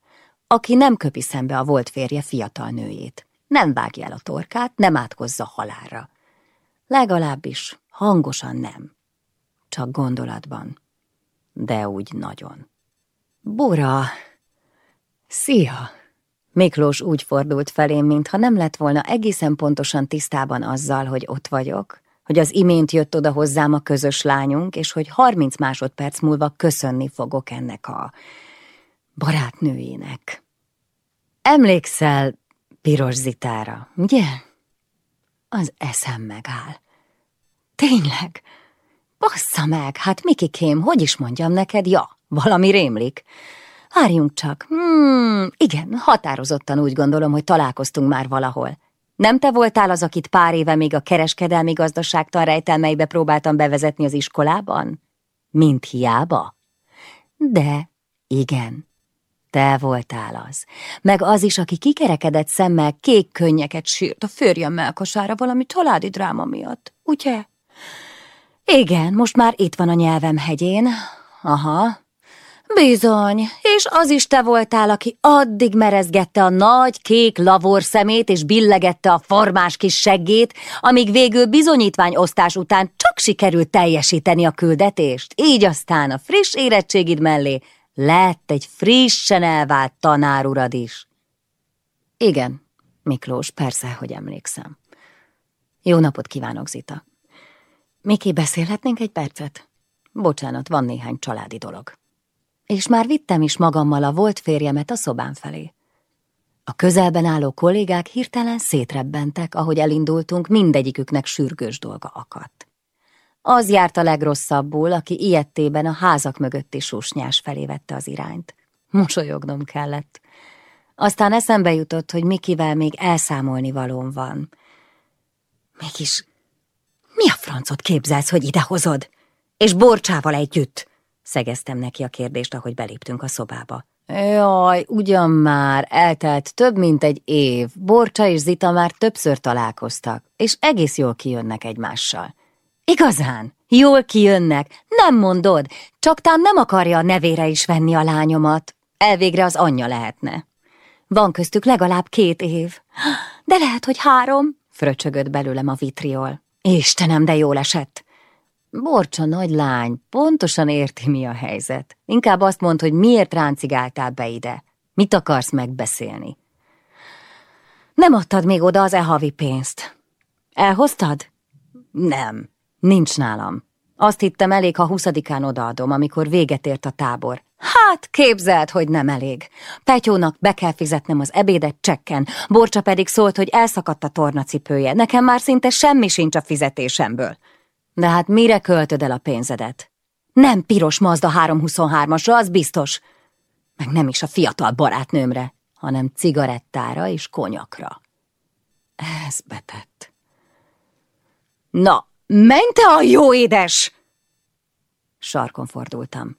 aki nem köpi szembe a volt férje fiatal nőjét. Nem vágja el a torkát, nem átkozza halálra. Legalábbis hangosan nem. Csak gondolatban. De úgy nagyon. Bora! Szia! Miklós úgy fordult felém, mintha nem lett volna egészen pontosan tisztában azzal, hogy ott vagyok, hogy az imént jött oda hozzám a közös lányunk, és hogy harminc másodperc múlva köszönni fogok ennek a barátnőjének. Emlékszel piros zitára, ugye? Az eszem megáll. Tényleg? Bassza meg, hát Mikikém, hogy is mondjam neked, ja, valami rémlik. Várjunk csak. Hmm, igen, határozottan úgy gondolom, hogy találkoztunk már valahol. Nem te voltál az, akit pár éve még a kereskedelmi gazdaságtan rejtelmeibe próbáltam bevezetni az iskolában? Mint hiába? De, igen, te voltál az. Meg az is, aki kikerekedett szemmel kék könnyeket sírt a férjem melkosára valami családi dráma miatt, ugye? Igen, most már itt van a nyelvem hegyén. Aha, Bizony, és az is te voltál, aki addig merezgette a nagy kék lavor szemét és billegette a formás kis seggét, amíg végül bizonyítványosztás után csak sikerült teljesíteni a küldetést, így aztán a friss érettségid mellé lett egy frissen elvált tanárurad is. Igen, Miklós, persze, hogy emlékszem. Jó napot kívánok, Zita. Miki, beszélhetnénk egy percet? Bocsánat, van néhány családi dolog és már vittem is magammal a volt férjemet a szobám felé. A közelben álló kollégák hirtelen szétrebbentek, ahogy elindultunk, mindegyiküknek sürgős dolga akadt. Az járt a legrosszabbul, aki ilyettében a házak mögötti susnyás felé vette az irányt. Mosolyognom kellett. Aztán eszembe jutott, hogy Mikivel még elszámolni valóm van. Mégis mi a francot képzelsz, hogy idehozod? És borcsával együtt? Szegeztem neki a kérdést, ahogy beléptünk a szobába. Jaj, ugyan már, eltelt több mint egy év. Borcsa és Zita már többször találkoztak, és egész jól kijönnek egymással. Igazán? Jól kijönnek? Nem mondod, csak tám nem akarja a nevére is venni a lányomat. Elvégre az anyja lehetne. Van köztük legalább két év. De lehet, hogy három, fröcsögött belőlem a vitriol. Istenem, de jól esett. Borcsa nagy lány, pontosan érti, mi a helyzet. Inkább azt mond, hogy miért ráncigáltál be ide. Mit akarsz megbeszélni? Nem adtad még oda az e-havi pénzt. Elhoztad? Nem, nincs nálam. Azt hittem elég, ha huszadikán odaadom, amikor véget ért a tábor. Hát, képzeld, hogy nem elég. Petyónak be kell fizetnem az ebédet csekken, Borcsa pedig szólt, hogy elszakadt a tornacipője. Nekem már szinte semmi sincs a fizetésemből. De hát mire költöd el a pénzedet? Nem piros Mazda 323-asra, az biztos. Meg nem is a fiatal barátnőmre, hanem cigarettára és konyakra. Ez betett. Na, menj te a jó édes! Sarkon fordultam.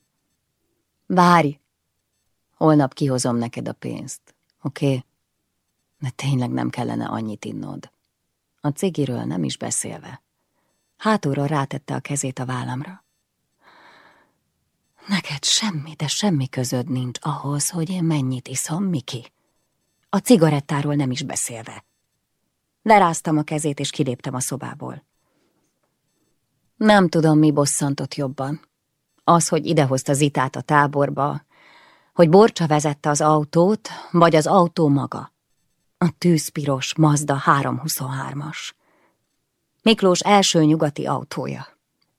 Várj, holnap kihozom neked a pénzt, oké? Okay? De tényleg nem kellene annyit innod. A cigiről nem is beszélve. Hátulról rátette a kezét a vállamra. Neked semmi, de semmi közöd nincs ahhoz, hogy én mennyit iszom, Miki. A cigarettáról nem is beszélve. Leráztam a kezét, és kiléptem a szobából. Nem tudom, mi bosszantott jobban. Az, hogy idehozta Zitát a táborba, hogy Borcsa vezette az autót, vagy az autó maga. A tűzpiros Mazda 323-as. Miklós első nyugati autója.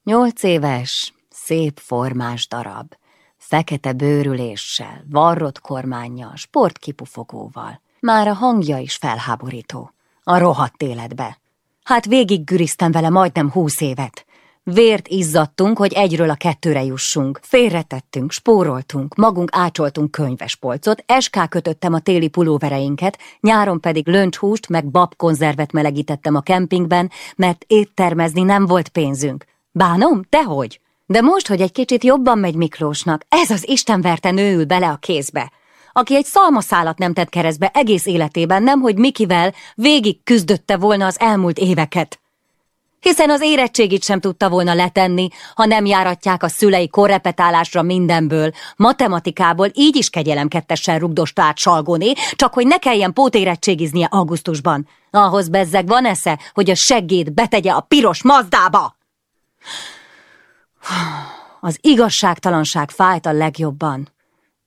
Nyolc éves, szép formás darab, fekete bőrüléssel, varrott kormányjal, sportkipufogóval. Már a hangja is felháborító. A rohadt életbe. Hát végig güriztem vele majdnem húsz évet. Vért izzadtunk, hogy egyről a kettőre jussunk. Félretettünk, spóroltunk, magunk ácsoltunk könyvespolcot, eská kötöttem a téli pulóvereinket, nyáron pedig löncshúst meg babkonzervet melegítettem a kempingben, mert éttermezni nem volt pénzünk. Bánom, tehogy? De most, hogy egy kicsit jobban megy Miklósnak, ez az istenverte nő ül bele a kézbe. Aki egy szalmaszálat nem tett keresztbe egész életében, nem hogy Mikivel végig küzdötte volna az elmúlt éveket hiszen az érettségit sem tudta volna letenni, ha nem járatják a szülei korrepetálásra mindenből, matematikából így is kegyelemkettesen rugdosta át Salgoné, csak hogy ne kelljen pótérettségiznie augusztusban. Ahhoz bezzeg van esze, hogy a seggét betegye a piros mazdába. Az igazságtalanság fájt a legjobban.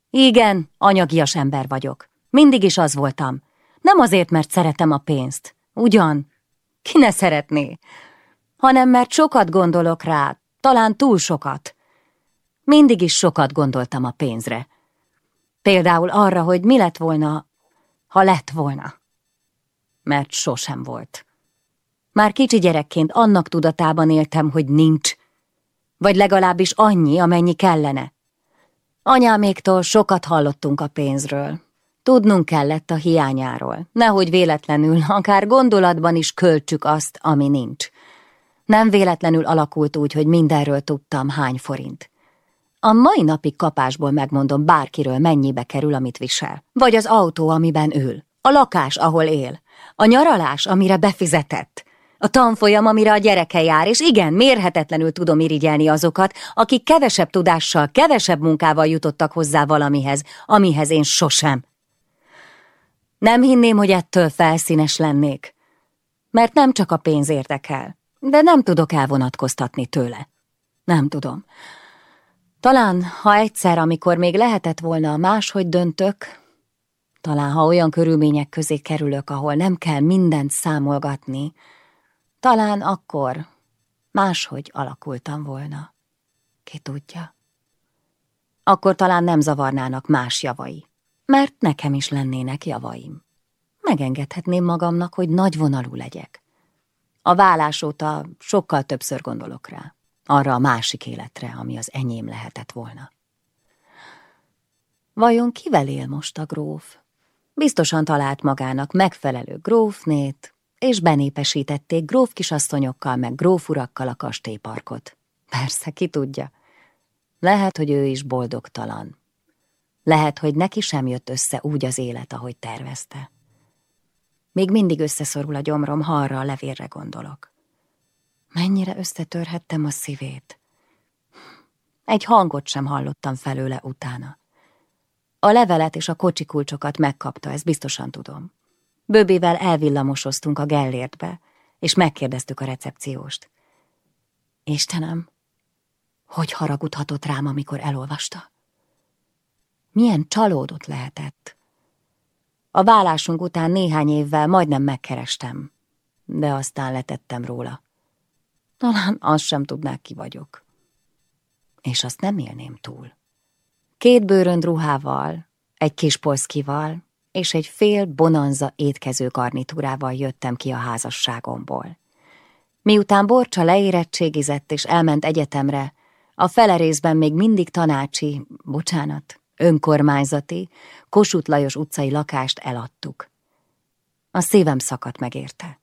Igen, anyagias ember vagyok. Mindig is az voltam. Nem azért, mert szeretem a pénzt. Ugyan? Ki ne szeretné? Hanem mert sokat gondolok rá, talán túl sokat. Mindig is sokat gondoltam a pénzre. Például arra, hogy mi lett volna, ha lett volna. Mert sosem volt. Már kicsi gyerekként annak tudatában éltem, hogy nincs, vagy legalábbis annyi, amennyi kellene. Anyáméktól sokat hallottunk a pénzről. Tudnunk kellett a hiányáról, nehogy véletlenül, akár gondolatban is költsük azt, ami nincs. Nem véletlenül alakult úgy, hogy mindenről tudtam, hány forint. A mai napig kapásból megmondom bárkiről, mennyibe kerül, amit visel. Vagy az autó, amiben ül. A lakás, ahol él. A nyaralás, amire befizetett. A tanfolyam, amire a gyereke jár, és igen, mérhetetlenül tudom irigyelni azokat, akik kevesebb tudással, kevesebb munkával jutottak hozzá valamihez, amihez én sosem. Nem hinném, hogy ettől felszínes lennék. Mert nem csak a pénz érdekel de nem tudok elvonatkoztatni tőle. Nem tudom. Talán, ha egyszer, amikor még lehetett volna máshogy döntök, talán, ha olyan körülmények közé kerülök, ahol nem kell mindent számolgatni, talán akkor máshogy alakultam volna. Ki tudja? Akkor talán nem zavarnának más javai, mert nekem is lennének javaim. Megengedhetném magamnak, hogy nagyvonalú legyek. A vállás óta sokkal többször gondolok rá. Arra a másik életre, ami az enyém lehetett volna. Vajon kivel él most a gróf? Biztosan talált magának megfelelő grófnét, és benépesítették gróf kisasszonyokkal meg grófurakkal a kastélyparkot. Persze, ki tudja. Lehet, hogy ő is boldogtalan. Lehet, hogy neki sem jött össze úgy az élet, ahogy tervezte. Még mindig összeszorul a gyomrom, ha arra a levélre gondolok. Mennyire összetörhettem a szívét. Egy hangot sem hallottam felőle utána. A levelet és a kocsi kulcsokat megkapta, ezt biztosan tudom. Böbével elvillamosoztunk a Gellértbe, és megkérdeztük a recepcióst. Istenem, hogy haragudhatott rám, amikor elolvasta? Milyen csalódott lehetett? A vállásunk után néhány évvel majdnem megkerestem, de aztán letettem róla. Talán azt sem tudnák, ki vagyok. És azt nem élném túl. Két bőrönd ruhával, egy kis polszkival és egy fél bonanza étkező garnitúrával jöttem ki a házasságomból. Miután Borcsa leérettségizett és elment egyetemre, a fele részben még mindig tanácsi, bocsánat, önkormányzati, Kossuth Lajos utcai lakást eladtuk. A szívem szakadt megérte.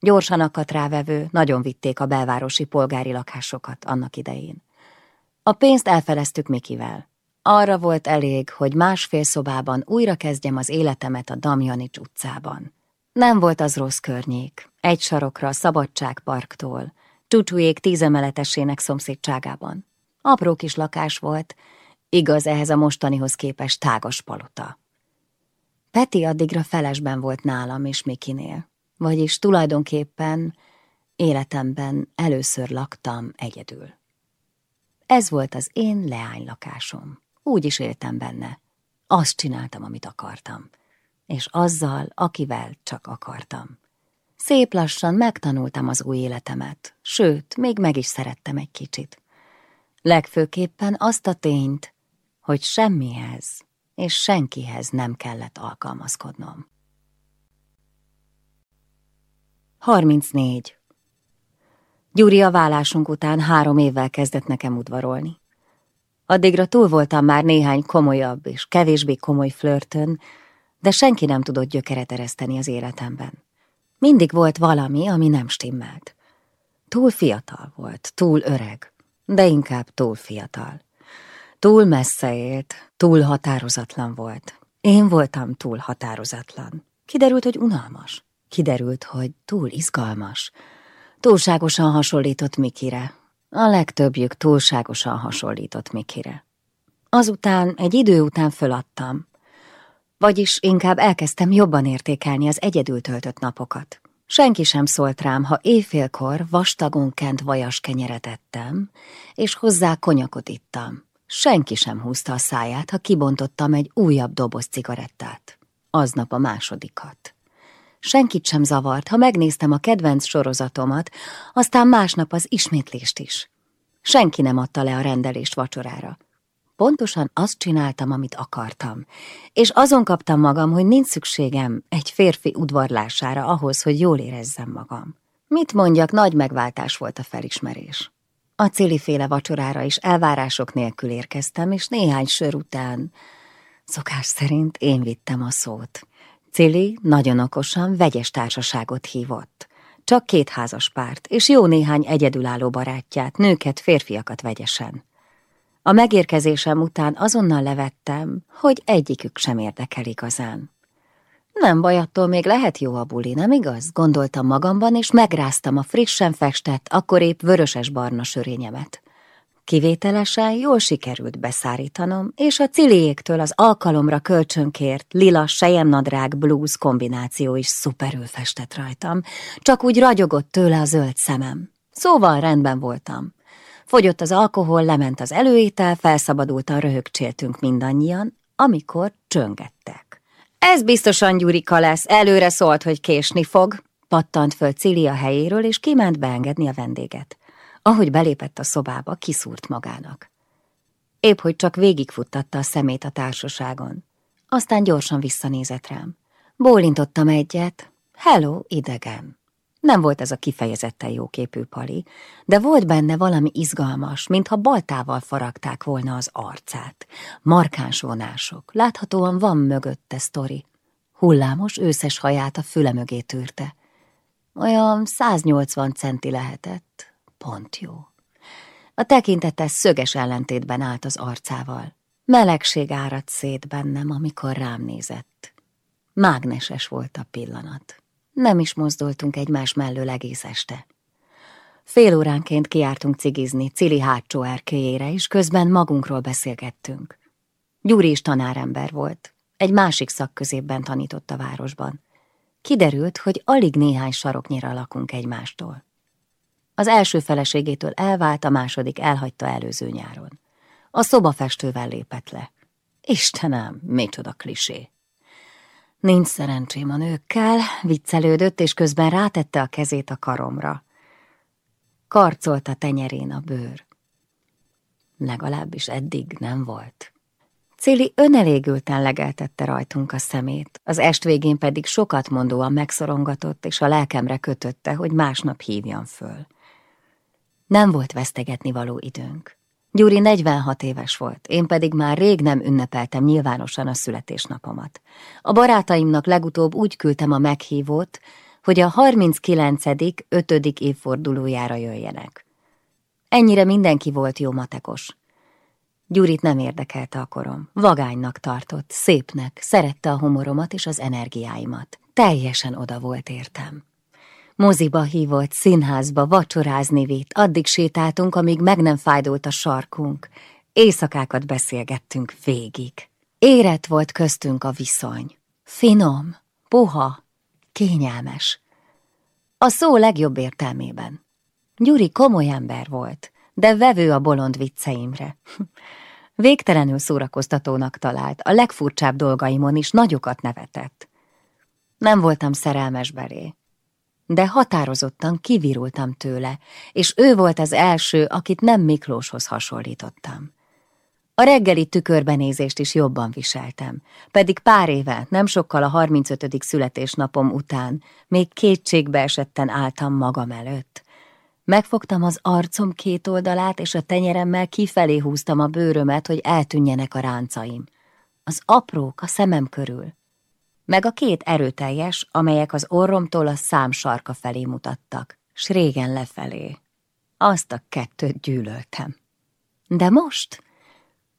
Gyorsan akadt rávevő, nagyon vitték a belvárosi polgári lakásokat annak idején. A pénzt elfeleztük Mikivel. Arra volt elég, hogy másfél szobában újra kezdjem az életemet a Damjanics utcában. Nem volt az rossz környék, egy sarokra a Szabadságparktól, Csúcsújék tízemeletesének szomszédságában. Apró kis lakás volt, Igaz ehhez a mostanihoz képest tágas palota. Peti addigra felesben volt nálam és Mikinél, vagyis tulajdonképpen életemben először laktam egyedül. Ez volt az én leánylakásom. Úgy is éltem benne. Azt csináltam, amit akartam. És azzal, akivel csak akartam. Szép lassan megtanultam az új életemet, sőt, még meg is szerettem egy kicsit. Legfőképpen azt a tényt, hogy semmihez és senkihez nem kellett alkalmazkodnom. 34. Gyuri a vállásunk után három évvel kezdett nekem udvarolni. Addigra túl voltam már néhány komolyabb és kevésbé komoly flörtön, de senki nem tudott gyökeret ereszteni az életemben. Mindig volt valami, ami nem stimmelt. Túl fiatal volt, túl öreg, de inkább túl fiatal. Túl messze élt, túl határozatlan volt. Én voltam túl határozatlan. Kiderült, hogy unalmas. Kiderült, hogy túl izgalmas. Túlságosan hasonlított Mikire. A legtöbbjük túlságosan hasonlított Mikire. Azután, egy idő után föladtam. Vagyis inkább elkezdtem jobban értékelni az egyedül töltött napokat. Senki sem szólt rám, ha éjfélkor vastagon kent vajas kenyeret ettem, és hozzá konyakot ittam. Senki sem húzta a száját, ha kibontottam egy újabb doboz cigarettát. Aznap a másodikat. Senkit sem zavart, ha megnéztem a kedvenc sorozatomat, aztán másnap az ismétlést is. Senki nem adta le a rendelést vacsorára. Pontosan azt csináltam, amit akartam, és azon kaptam magam, hogy nincs szükségem egy férfi udvarlására ahhoz, hogy jól érezzem magam. Mit mondjak, nagy megváltás volt a felismerés. A féle vacsorára is elvárások nélkül érkeztem, és néhány sör után, szokás szerint én vittem a szót. Cili nagyon okosan vegyes társaságot hívott. Csak két házas párt, és jó néhány egyedülálló barátját, nőket, férfiakat vegyesen. A megérkezésem után azonnal levettem, hogy egyikük sem érdekel igazán. Nem baj, attól még lehet jó a buli, nem igaz? Gondoltam magamban, és megráztam a frissen festett, akkor épp vöröses-barna sörényemet. Kivételesen jól sikerült beszárítanom, és a ciliéktől az alkalomra kölcsönkért lila sejemnadrág blues kombináció is szuperül festett rajtam, csak úgy ragyogott tőle a zöld szemem. Szóval rendben voltam. Fogyott az alkohol, lement az előétel, felszabadultan röhögcséltünk mindannyian, amikor csöngettek. Ez biztosan Gyurika lesz, előre szólt, hogy késni fog. Pattant föl Cili a helyéről, és kiment beengedni a vendéget. Ahogy belépett a szobába, kiszúrt magának. Épp, hogy csak végigfuttatta a szemét a társaságon. Aztán gyorsan visszanézett rám. Bólintottam egyet. Hello, idegen. Nem volt ez a kifejezetten jóképű pali, de volt benne valami izgalmas, mintha baltával faragták volna az arcát. Markáns vonások, láthatóan van mögötte sztori. Hullámos, őszes haját a füle mögé tűrte. Olyan 180 centi lehetett, pont jó. A tekintete szöges ellentétben állt az arcával. Melegség áradt szét bennem, amikor rám nézett. Mágneses volt a pillanat. Nem is mozdultunk egymás mellől egész este. Fél óránként kiártunk cigizni Cili hátsó erkélyére, és közben magunkról beszélgettünk. Gyuri is tanárember volt, egy másik szakközépben tanított a városban. Kiderült, hogy alig néhány saroknyira lakunk egymástól. Az első feleségétől elvált, a második elhagyta előző nyáron. A szobafestővel lépett le. Istenem, micsoda klisé! Nincs szerencsém a nőkkel, viccelődött, és közben rátette a kezét a karomra. Karcolt a tenyerén a bőr. Legalábbis eddig nem volt. Céli önelégülten legeltette rajtunk a szemét, az est végén pedig sokat mondóan megszorongatott, és a lelkemre kötötte, hogy másnap hívjam föl. Nem volt vesztegetni való időnk. Gyuri 46 éves volt, én pedig már rég nem ünnepeltem nyilvánosan a születésnapomat. A barátaimnak legutóbb úgy küldtem a meghívót, hogy a 39. 5. évfordulójára jöjjenek. Ennyire mindenki volt jó matekos. Gyurit nem érdekelte a korom. Vagánynak tartott, szépnek, szerette a humoromat és az energiáimat. Teljesen oda volt értem. Moziba hívott, színházba, vacsorázni vitt, addig sétáltunk, amíg meg nem fájdult a sarkunk. Éjszakákat beszélgettünk végig. Érett volt köztünk a viszony. Finom, puha, kényelmes. A szó legjobb értelmében. Gyuri komoly ember volt, de vevő a bolond vicceimre. Végtelenül szórakoztatónak talált, a legfurcsább dolgaimon is nagyokat nevetett. Nem voltam szerelmes belé, de határozottan kivirultam tőle, és ő volt az első, akit nem Miklóshoz hasonlítottam. A reggeli tükörbenézést is jobban viseltem, pedig pár éve, nem sokkal a 35. születésnapom után még kétségbe esetten álltam magam előtt. Megfogtam az arcom két oldalát, és a tenyeremmel kifelé húztam a bőrömet, hogy eltűnjenek a ráncaim. Az aprók a szemem körül. Meg a két erőteljes, amelyek az orromtól a szám sarka felé mutattak, s régen lefelé. Azt a kettőt gyűlöltem. De most?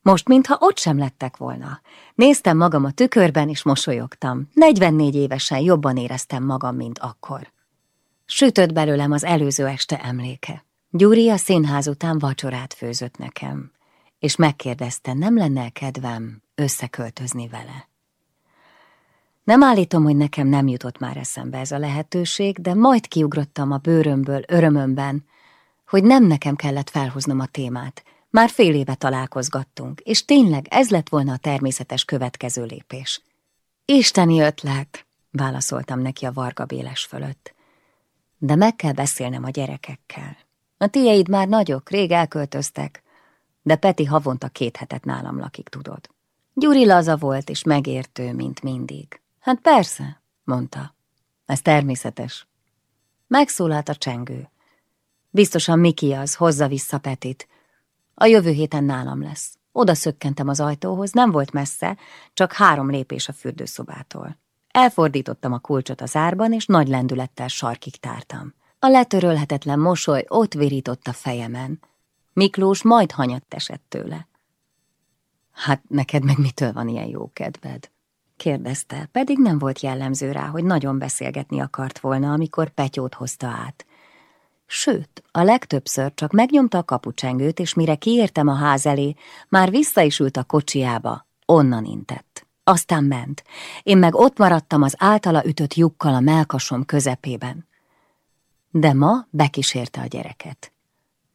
Most, mintha ott sem lettek volna. Néztem magam a tükörben, és mosolyogtam. 44 évesen jobban éreztem magam, mint akkor. Sütött belőlem az előző este emléke. Gyuri a színház után vacsorát főzött nekem, és megkérdezte, nem lenne kedvem összeköltözni vele. Nem állítom, hogy nekem nem jutott már eszembe ez a lehetőség, de majd kiugrottam a bőrömből örömömben, hogy nem nekem kellett felhoznom a témát. Már fél éve találkozgattunk, és tényleg ez lett volna a természetes következő lépés. Isteni ötlet, válaszoltam neki a Varga Béles fölött. De meg kell beszélnem a gyerekekkel. A tieid már nagyok, rég elköltöztek, de Peti havonta két hetet nálam lakik, tudod. Gyuri laza volt és megértő, mint mindig. Hát persze, mondta. Ez természetes. Megszólalt a csengő. Biztosan Miki az, hozza vissza Petit. A jövő héten nálam lesz. Oda szökkentem az ajtóhoz, nem volt messze, csak három lépés a fürdőszobától. Elfordítottam a kulcsot az árban, és nagy lendülettel sarkig tártam. A letörölhetetlen mosoly ott virított a fejemen. Miklós majd hanyatt esett tőle. Hát neked meg mitől van ilyen jó kedved? Kérdezte, pedig nem volt jellemző rá, hogy nagyon beszélgetni akart volna, amikor Petyót hozta át. Sőt, a legtöbbször csak megnyomta a kapucsengőt, és mire kiértem a ház elé, már vissza is ült a kocsiába, onnan intett. Aztán ment. Én meg ott maradtam az általa ütött lyukkal a melkasom közepében. De ma bekísérte a gyereket.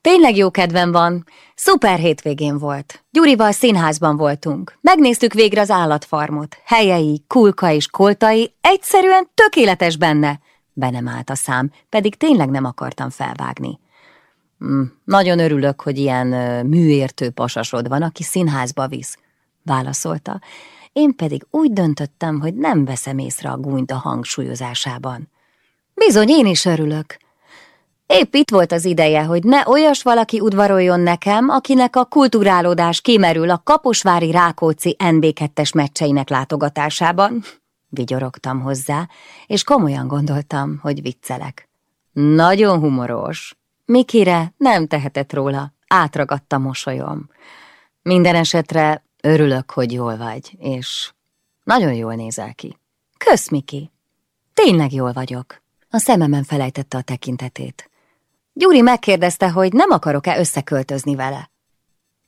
Tényleg jó kedvem van. Szuper hétvégén volt. Gyurival színházban voltunk. Megnéztük végre az állatfarmot. Helyei, kulka és koltai egyszerűen tökéletes benne. Be nem állt a szám, pedig tényleg nem akartam felvágni. Mm, nagyon örülök, hogy ilyen műértő pasasod van, aki színházba visz, válaszolta. Én pedig úgy döntöttem, hogy nem veszem észre a gúnyt a hangsúlyozásában. Bizony, én is örülök. Épp itt volt az ideje, hogy ne olyas valaki udvaroljon nekem, akinek a kulturálódás kimerül a Kaposvári Rákóczi NB2-es meccseinek látogatásában. Vigyorogtam hozzá, és komolyan gondoltam, hogy viccelek. Nagyon humoros. Mikire nem tehetett róla, átragadt a mosolyom. Minden esetre örülök, hogy jól vagy, és nagyon jól nézel ki. Kösz, Miki. Tényleg jól vagyok. A szememen felejtette a tekintetét. Gyuri megkérdezte, hogy nem akarok-e összeköltözni vele.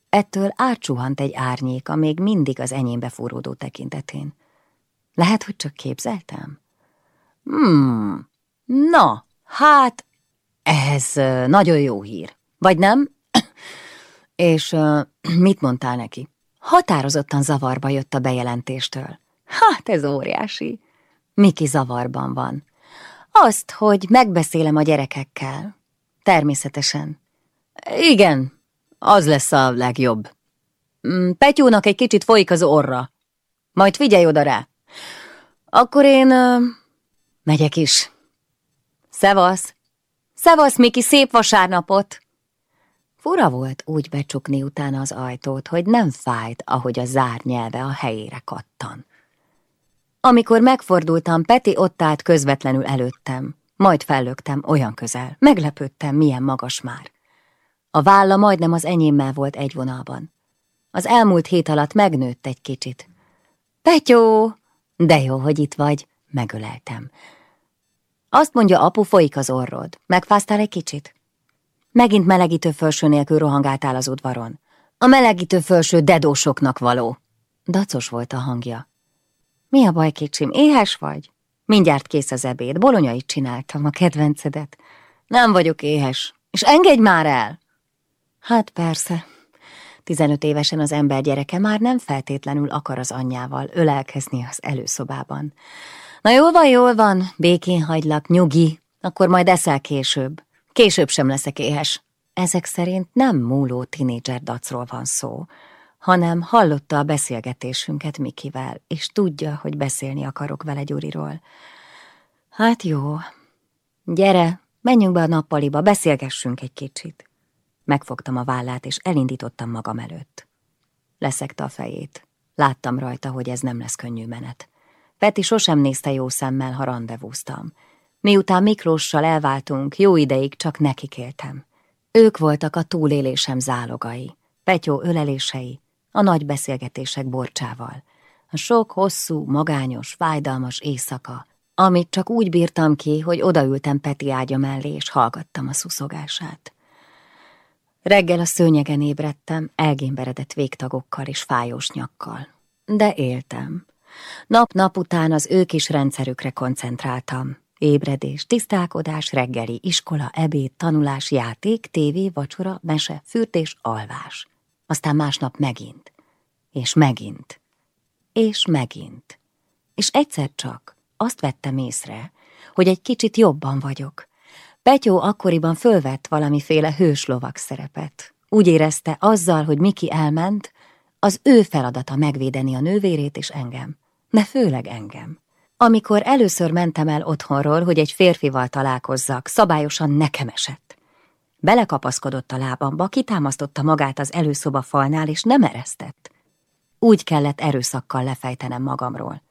Ettől átsuhant egy árnyék, a még mindig az enyémbe fúródó tekintetén. Lehet, hogy csak képzeltem? Hmm, na, hát, ez nagyon jó hír. Vagy nem? És mit mondtál neki? Határozottan zavarba jött a bejelentéstől. Hát, ez óriási. Miki zavarban van. Azt, hogy megbeszélem a gyerekekkel. Természetesen. Igen, az lesz a legjobb. Mm, Petyónak egy kicsit folyik az orra. Majd figyelj oda rá. Akkor én... Uh, megyek is. Szevasz! Szevasz, Miki, szép vasárnapot! Fura volt úgy becsukni utána az ajtót, hogy nem fájt, ahogy a zár nyelve a helyére kattan. Amikor megfordultam, Peti ott állt közvetlenül előttem. Majd fellögtem olyan közel. Meglepődtem, milyen magas már. A válla majdnem az enyémmel volt egy vonalban. Az elmúlt hét alatt megnőtt egy kicsit. Petyó! De jó, hogy itt vagy, megöleltem. Azt mondja, apu, folyik az orrod. Megfáztál egy kicsit? Megint melegítő felső nélkül rohangáltál az udvaron. A melegítő felső dedósoknak való. Dacos volt a hangja. Mi a baj, kicsim, éhes vagy? Mindjárt kész az ebéd, bolonyait csináltam, a kedvencedet. Nem vagyok éhes, és engedj már el! Hát persze, 15 évesen az ember gyereke már nem feltétlenül akar az anyjával ölelkezni az előszobában. Na jól van, jól van, békén hagylak, nyugi, akkor majd eszel később. Később sem leszek éhes. Ezek szerint nem múló tinédzser dacról van szó, hanem hallotta a beszélgetésünket Mikivel, és tudja, hogy beszélni akarok vele Gyuriról. Hát jó, gyere, Menjünk be a nappaliba, beszélgessünk egy kicsit. Megfogtam a vállát, és elindítottam magam előtt. Leszekte a fejét. Láttam rajta, hogy ez nem lesz könnyű menet. Peti sosem nézte jó szemmel, ha randevúztam. Miután Miklóssal elváltunk, jó ideig csak nekikéltem. Ők voltak a túlélésem zálogai, Petyó ölelései, a nagy beszélgetések borcsával. A sok hosszú, magányos, fájdalmas éjszaka, amit csak úgy bírtam ki, hogy odaültem Peti ágya mellé, és hallgattam a szuszogását. Reggel a szőnyegen ébredtem, elgémberedett végtagokkal és fájós nyakkal. De éltem. Nap-nap után az ők is rendszerükre koncentráltam. Ébredés, tisztálkodás, reggeli, iskola, ebéd, tanulás, játék, tévé, vacsora, mese, fürdés, alvás. Aztán másnap megint. És megint. És megint. És egyszer csak azt vettem észre, hogy egy kicsit jobban vagyok. Petyó akkoriban fölvett valamiféle hőslovak szerepet. Úgy érezte, azzal, hogy Miki elment, az ő feladata megvédeni a nővérét és engem. De főleg engem. Amikor először mentem el otthonról, hogy egy férfival találkozzak, szabályosan nekem esett. Belekapaszkodott a lábamba, kitámasztotta magát az előszoba falnál, és nem eresztett. Úgy kellett erőszakkal lefejtenem magamról.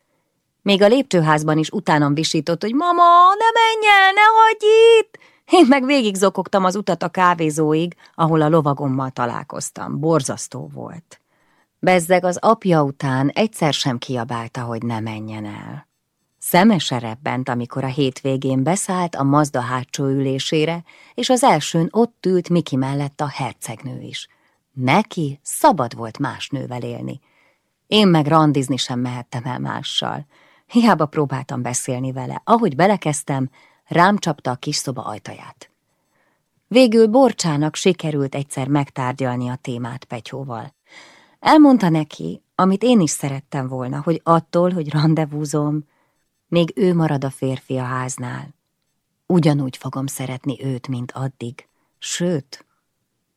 Még a lépcsőházban is utánam visított, hogy mama, ne menj el, ne hagyj itt! Én meg végig zokogtam az utat a kávézóig, ahol a lovagommal találkoztam. Borzasztó volt. Bezzeg az apja után egyszer sem kiabálta, hogy ne menjen el. Szemese rebbent, amikor a hétvégén beszállt a Mazda hátsó ülésére, és az elsőn ott ült Miki mellett a hercegnő is. Neki szabad volt más nővel élni. Én meg randizni sem mehettem el mással. Hiába próbáltam beszélni vele. Ahogy belekezdtem, rám csapta a kis szoba ajtaját. Végül Borcsának sikerült egyszer megtárgyalni a témát Petyóval. Elmondta neki, amit én is szerettem volna, hogy attól, hogy rendezvúzom, még ő marad a férfi a háznál. Ugyanúgy fogom szeretni őt, mint addig. Sőt,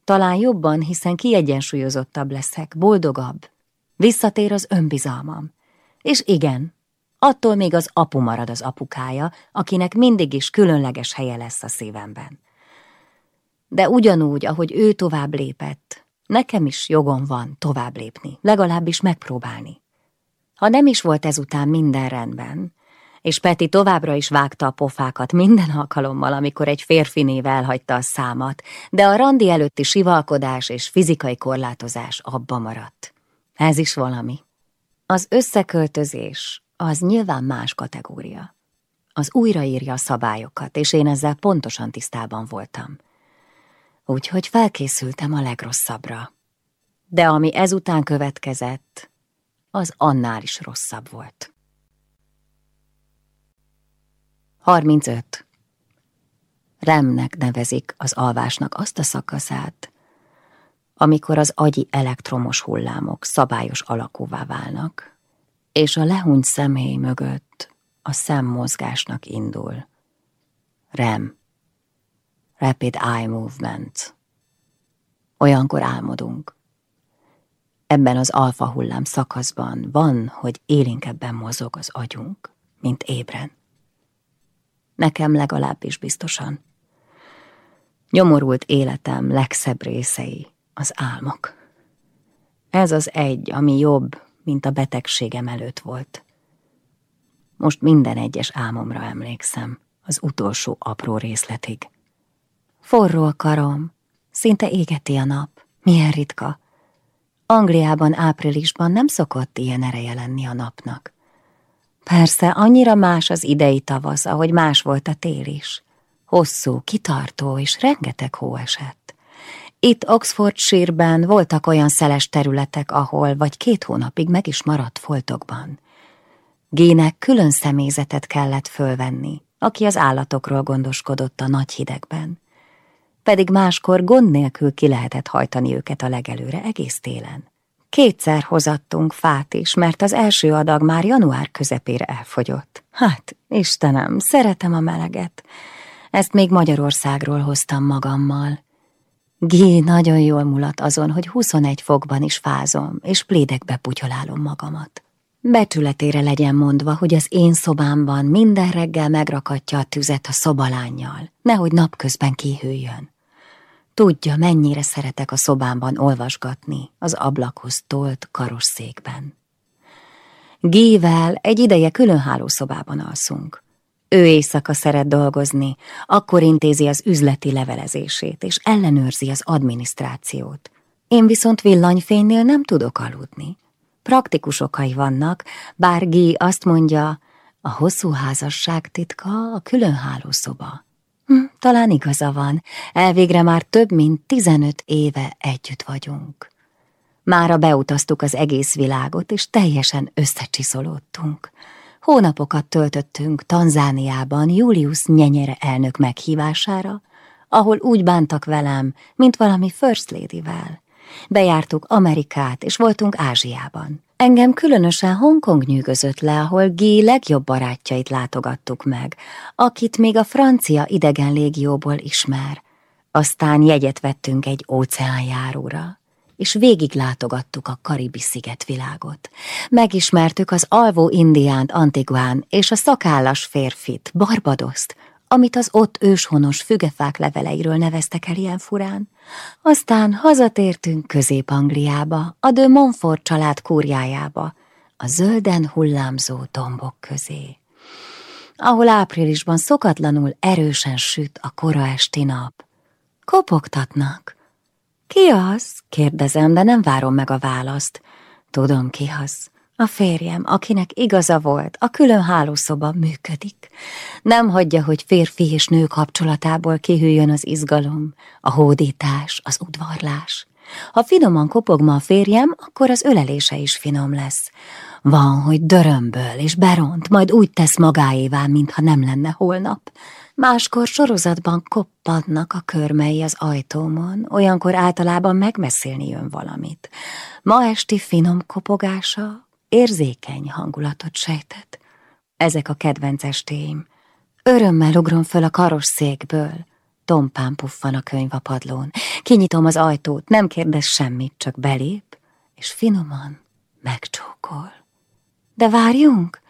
talán jobban, hiszen kiegyensúlyozottabb leszek, boldogabb. Visszatér az önbizalmam. És igen, attól még az apu marad az apukája, akinek mindig is különleges helye lesz a szívemben. De ugyanúgy, ahogy ő tovább lépett, nekem is jogom van tovább lépni, legalábbis megpróbálni. Ha nem is volt ezután minden rendben, és Peti továbbra is vágta a pofákat minden alkalommal, amikor egy férfi név elhagyta a számat, de a randi előtti sivalkodás és fizikai korlátozás abba maradt. Ez is valami. Az összeköltözés az nyilván más kategória. Az újraírja a szabályokat, és én ezzel pontosan tisztában voltam. Úgyhogy felkészültem a legrosszabbra. De ami ezután következett, az annál is rosszabb volt. 35. Remnek nevezik az alvásnak azt a szakaszát, amikor az agyi elektromos hullámok szabályos alakúvá válnak, és a lehúnyt személy mögött a szemmozgásnak indul. REM. Rapid Eye Movement. Olyankor álmodunk. Ebben az alfa hullám szakaszban van, hogy élénkebben mozog az agyunk, mint ébren. Nekem legalábbis biztosan. Nyomorult életem legszebb részei az álmok. Ez az egy, ami jobb, mint a betegségem előtt volt. Most minden egyes álmomra emlékszem, az utolsó apró részletig. Forró a karom, szinte égeti a nap, milyen ritka. Angliában áprilisban nem szokott ilyen ereje lenni a napnak. Persze, annyira más az idei tavasz, ahogy más volt a tél is. Hosszú, kitartó és rengeteg hó esett. Itt Oxfordshire-ben voltak olyan szeles területek, ahol vagy két hónapig meg is maradt foltokban. Gének külön személyzetet kellett fölvenni, aki az állatokról gondoskodott a nagy hidegben. Pedig máskor gond nélkül ki lehetett hajtani őket a legelőre egész télen. Kétszer hozattunk fát is, mert az első adag már január közepére elfogyott. Hát, Istenem, szeretem a meleget. Ezt még Magyarországról hoztam magammal. Gé nagyon jól mulat azon, hogy 21 fokban is fázom, és plédekbe putyolálom magamat. Becsületére legyen mondva, hogy az én szobámban minden reggel megrakatja a tüzet a szobalányjal, nehogy napközben kihűljön. Tudja, mennyire szeretek a szobámban olvasgatni, az ablakhoz tolt karosszékben. Gével egy ideje külön hálószobában alszunk. Ő éjszaka szeret dolgozni, akkor intézi az üzleti levelezését, és ellenőrzi az adminisztrációt. Én viszont villanyfénynél nem tudok aludni. Praktikus okai vannak, bár Gé azt mondja, a hosszú házasság titka a külön hálószoba. Hm, talán igaza van, elvégre már több mint tizenöt éve együtt vagyunk. Mára beutaztuk az egész világot, és teljesen összecsiszolódtunk. Hónapokat töltöttünk Tanzániában Julius Nyenyere elnök meghívására, ahol úgy bántak velem, mint valami First Lady-vel. Bejártuk Amerikát, és voltunk Ázsiában. Engem különösen Hongkong nyűgözött le, ahol Guy legjobb barátjait látogattuk meg, akit még a francia idegen légióból ismer. Aztán jegyet vettünk egy óceánjáróra és végig látogattuk a Karibi szigetvilágot. Megismertük az alvó indiánt Antiguán és a szakállas férfit, Barbadoszt, amit az ott őshonos fügefák leveleiről neveztek el ilyen furán. Aztán hazatértünk Közép-Angliába, a de Montfort család kúrjájába, a zölden hullámzó dombok közé, ahol áprilisban szokatlanul erősen süt a kora esti nap. Kopogtatnak. Ki az? kérdezem, de nem várom meg a választ. Tudom, ki az. A férjem, akinek igaza volt, a külön hálószoba működik. Nem hagyja, hogy férfi és nő kapcsolatából kihűjön az izgalom, a hódítás, az udvarlás. Ha finoman kopog ma a férjem, akkor az ölelése is finom lesz. Van, hogy dörömböl és beront, majd úgy tesz magáévá, mintha nem lenne holnap. Máskor sorozatban koppadnak a körmei az ajtómon, olyankor általában megbeszélni jön valamit. Ma esti finom kopogása érzékeny hangulatot sejtett. Ezek a kedvenc estéim. Örömmel ugrom föl a karosszékből. Tompán puffan a könyv a padlón. Kinyitom az ajtót, nem kérdez semmit, csak belép, és finoman megcsókol. De várjunk!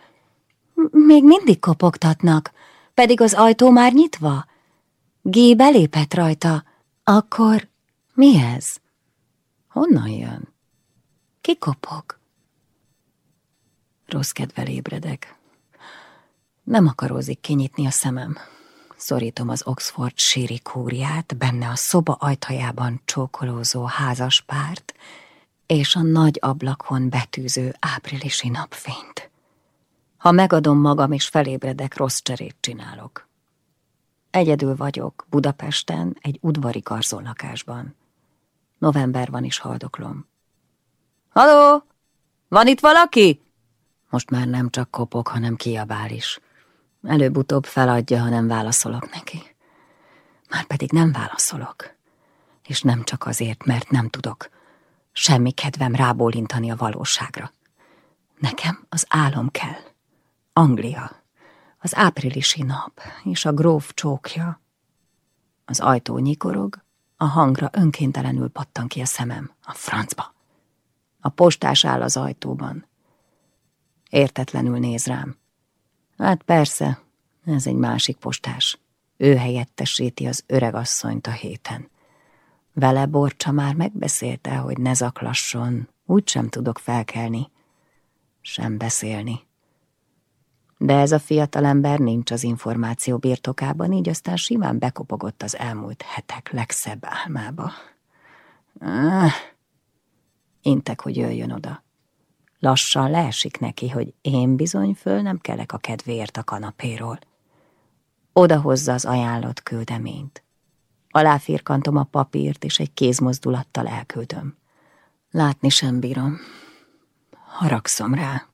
Még mindig kopogtatnak, pedig az ajtó már nyitva. Gé belépett rajta. Akkor mi ez? Honnan jön? Ki kopog? Rossz kedvel ébredek. Nem akarózik kinyitni a szemem. Szorítom az Oxford síri kúriát, benne a szoba ajtajában csókolózó házaspárt, és a nagy ablakon betűző áprilisi napfényt. Ha megadom magam és felébredek, rossz cserét csinálok. Egyedül vagyok, Budapesten, egy udvari karzónlakásban. November van is haldoklom. Haló! Van itt valaki? Most már nem csak kopok, hanem kiabál is. Előbb-utóbb feladja, ha nem válaszolok neki. Már pedig nem válaszolok. És nem csak azért, mert nem tudok. Semmi kedvem rábólintani a valóságra. Nekem az álom kell. Anglia, az áprilisi nap és a gróf csókja. Az ajtó nyikorog, a hangra önkéntelenül pattan ki a szemem, a francba. A postás áll az ajtóban. Értetlenül néz rám. Hát persze, ez egy másik postás. Ő helyettesíti az öregasszonyt a héten. Vele Borcsa már megbeszélte, hogy ne zaklasson, úgy sem tudok felkelni, sem beszélni. De ez a fiatalember nincs az információ birtokában, így aztán simán bekopogott az elmúlt hetek legszebb álmába. Ah, intek, hogy jöjjön oda. Lassan leesik neki, hogy én bizony föl nem kelek a kedvéért a kanapéról. Oda hozza az ajánlott küldeményt. Aláfirkantom a papírt, és egy kézmozdulattal elküldöm. Látni sem bírom. Haragszom rá.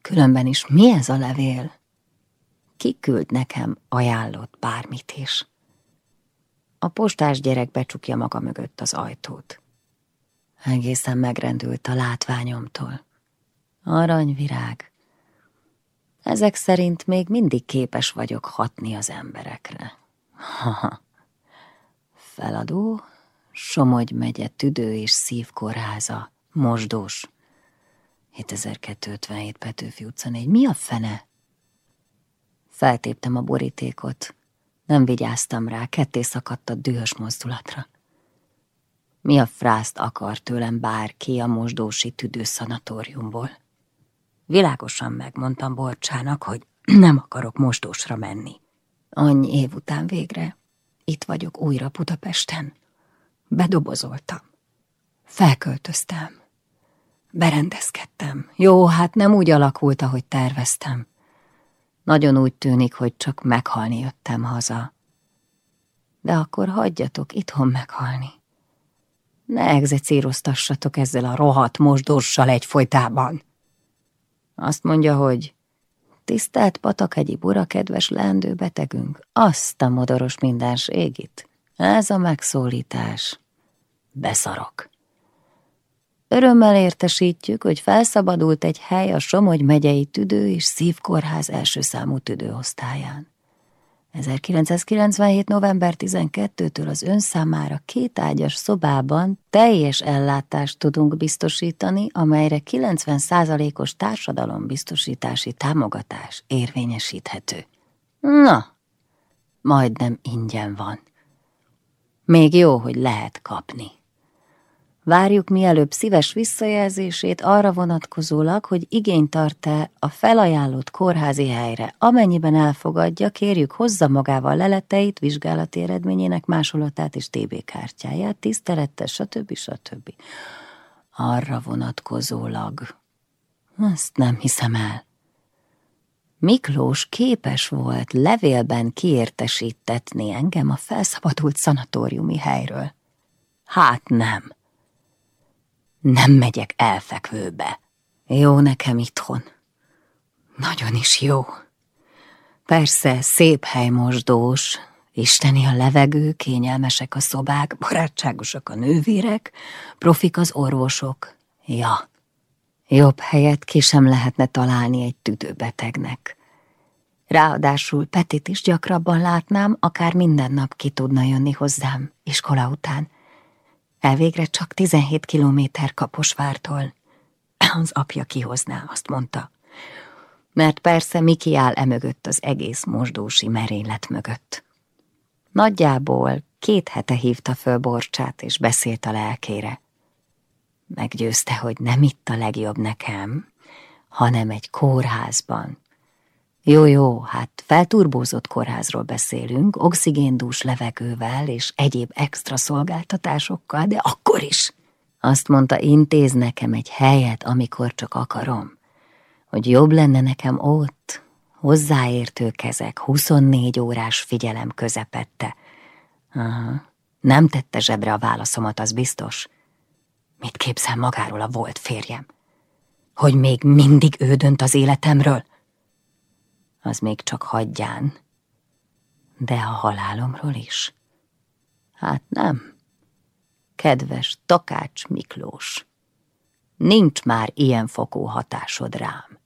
Különben is mi ez a levél? Ki küld nekem ajánlott bármit is? A postás gyerek becsukja maga mögött az ajtót. Egészen megrendült a látványomtól. Aranyvirág. Ezek szerint még mindig képes vagyok hatni az emberekre. Feladó, Somogy megye tüdő és szívkórháza, mosdós. 7257 Petőfi utca 4. Mi a fene? Feltéptem a borítékot. Nem vigyáztam rá, ketté szakadt a dühös mozdulatra. Mi a frászt akar tőlem bárki a mosdósi tüdőszanatóriumból? Világosan megmondtam Borcsának, hogy nem akarok mosdósra menni. Annyi év után végre itt vagyok újra Budapesten. Bedobozoltam. Felköltöztem. Berendezkedtem. Jó, hát nem úgy alakult, ahogy terveztem. Nagyon úgy tűnik, hogy csak meghalni jöttem haza. De akkor hagyjatok itthon meghalni. Ne egzecíroztassatok ezzel a rohadt mosdorssal egyfolytában. Azt mondja, hogy tisztelt patakegyi bura, kedves leendő betegünk, azt a modoros mindenségit. Ez a megszólítás. Beszarok. Örömmel értesítjük, hogy felszabadult egy hely a Somogy megyei tüdő és szívkórház első számú tüdőosztályán. 1997. november 12-től az ön számára két ágyas szobában teljes ellátást tudunk biztosítani, amelyre 90%-os társadalombiztosítási támogatás érvényesíthető. Na, majdnem ingyen van. Még jó, hogy lehet kapni. Várjuk mielőbb szíves visszajelzését arra vonatkozólag, hogy igényt tart-e a felajánlott kórházi helyre. Amennyiben elfogadja, kérjük hozza magával leleteit, vizsgálati eredményének másolatát és TB kártyáját, tisztelettel, stb. stb. Arra vonatkozólag. Ezt nem hiszem el. Miklós képes volt levélben kiértesítetni engem a felszabadult szanatóriumi helyről. Hát nem. Nem megyek elfekvőbe. Jó nekem itthon. Nagyon is jó. Persze, szép hely mosdós, isteni a levegő, kényelmesek a szobák, barátságosak a nővérek, profik az orvosok. Ja, jobb helyet ki sem lehetne találni egy tüdőbetegnek. Ráadásul Petit is gyakrabban látnám, akár minden nap ki tudna jönni hozzám, iskola után. Elvégre csak 17 kilométer Kaposvártól. Az apja kihozná, azt mondta. Mert persze Miki áll emögött az egész mosdósi merénylet mögött. Nagyjából két hete hívta föl Borcsát, és beszélt a lelkére. Meggyőzte, hogy nem itt a legjobb nekem, hanem egy kórházban, jó, jó, hát felturbózott kórházról beszélünk, oxigéndús levegővel és egyéb extra szolgáltatásokkal, de akkor is. Azt mondta, intéz nekem egy helyet, amikor csak akarom. Hogy jobb lenne nekem ott, hozzáértő kezek, 24 órás figyelem közepette. Aha, nem tette zsebre a válaszomat, az biztos. Mit képzel magáról a volt férjem? Hogy még mindig ő dönt az életemről? Az még csak hagyján. De a halálomról is? Hát nem. Kedves Takács Miklós, nincs már ilyen fokú hatásod rám.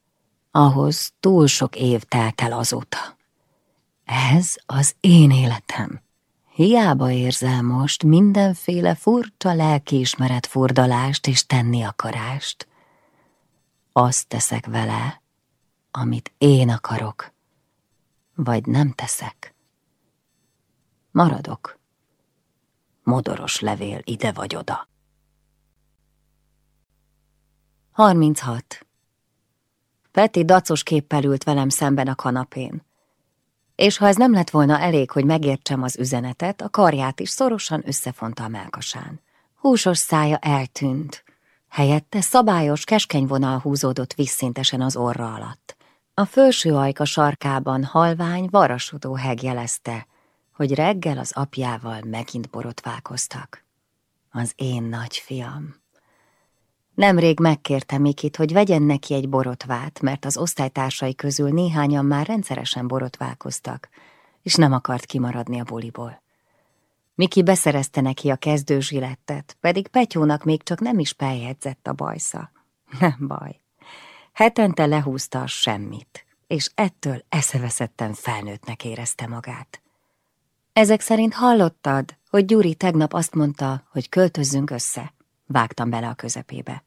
Ahhoz túl sok év telt el azóta. Ez az én életem. Hiába érzel most mindenféle furcsa lelkiismeret furdalást és tenni akarást. Azt teszek vele, amit én akarok, vagy nem teszek. Maradok. Modoros levél ide vagy oda. 36. Peti dacos képpel ült velem szemben a kanapén. És ha ez nem lett volna elég, hogy megértsem az üzenetet, a karját is szorosan összefonta a melkasán. Húsos szája eltűnt. Helyette szabályos, keskeny vonal húzódott visszintesen az orra alatt. A felső ajka sarkában halvány, varasodó heg jelezte, hogy reggel az apjával megint borotválkoztak. Az én nagyfiam. Nemrég megkérte Mikit, hogy vegyen neki egy borotvát, mert az osztálytársai közül néhányan már rendszeresen borotválkoztak, és nem akart kimaradni a buliból. Miki beszerezte neki a kezdőzsilettet, pedig Petyónak még csak nem is feljegyzett a bajsza. Nem baj. Hetente lehúzta a semmit, és ettől eszeveszetten felnőttnek érezte magát. Ezek szerint hallottad, hogy Gyuri tegnap azt mondta, hogy költözzünk össze? Vágtam bele a közepébe.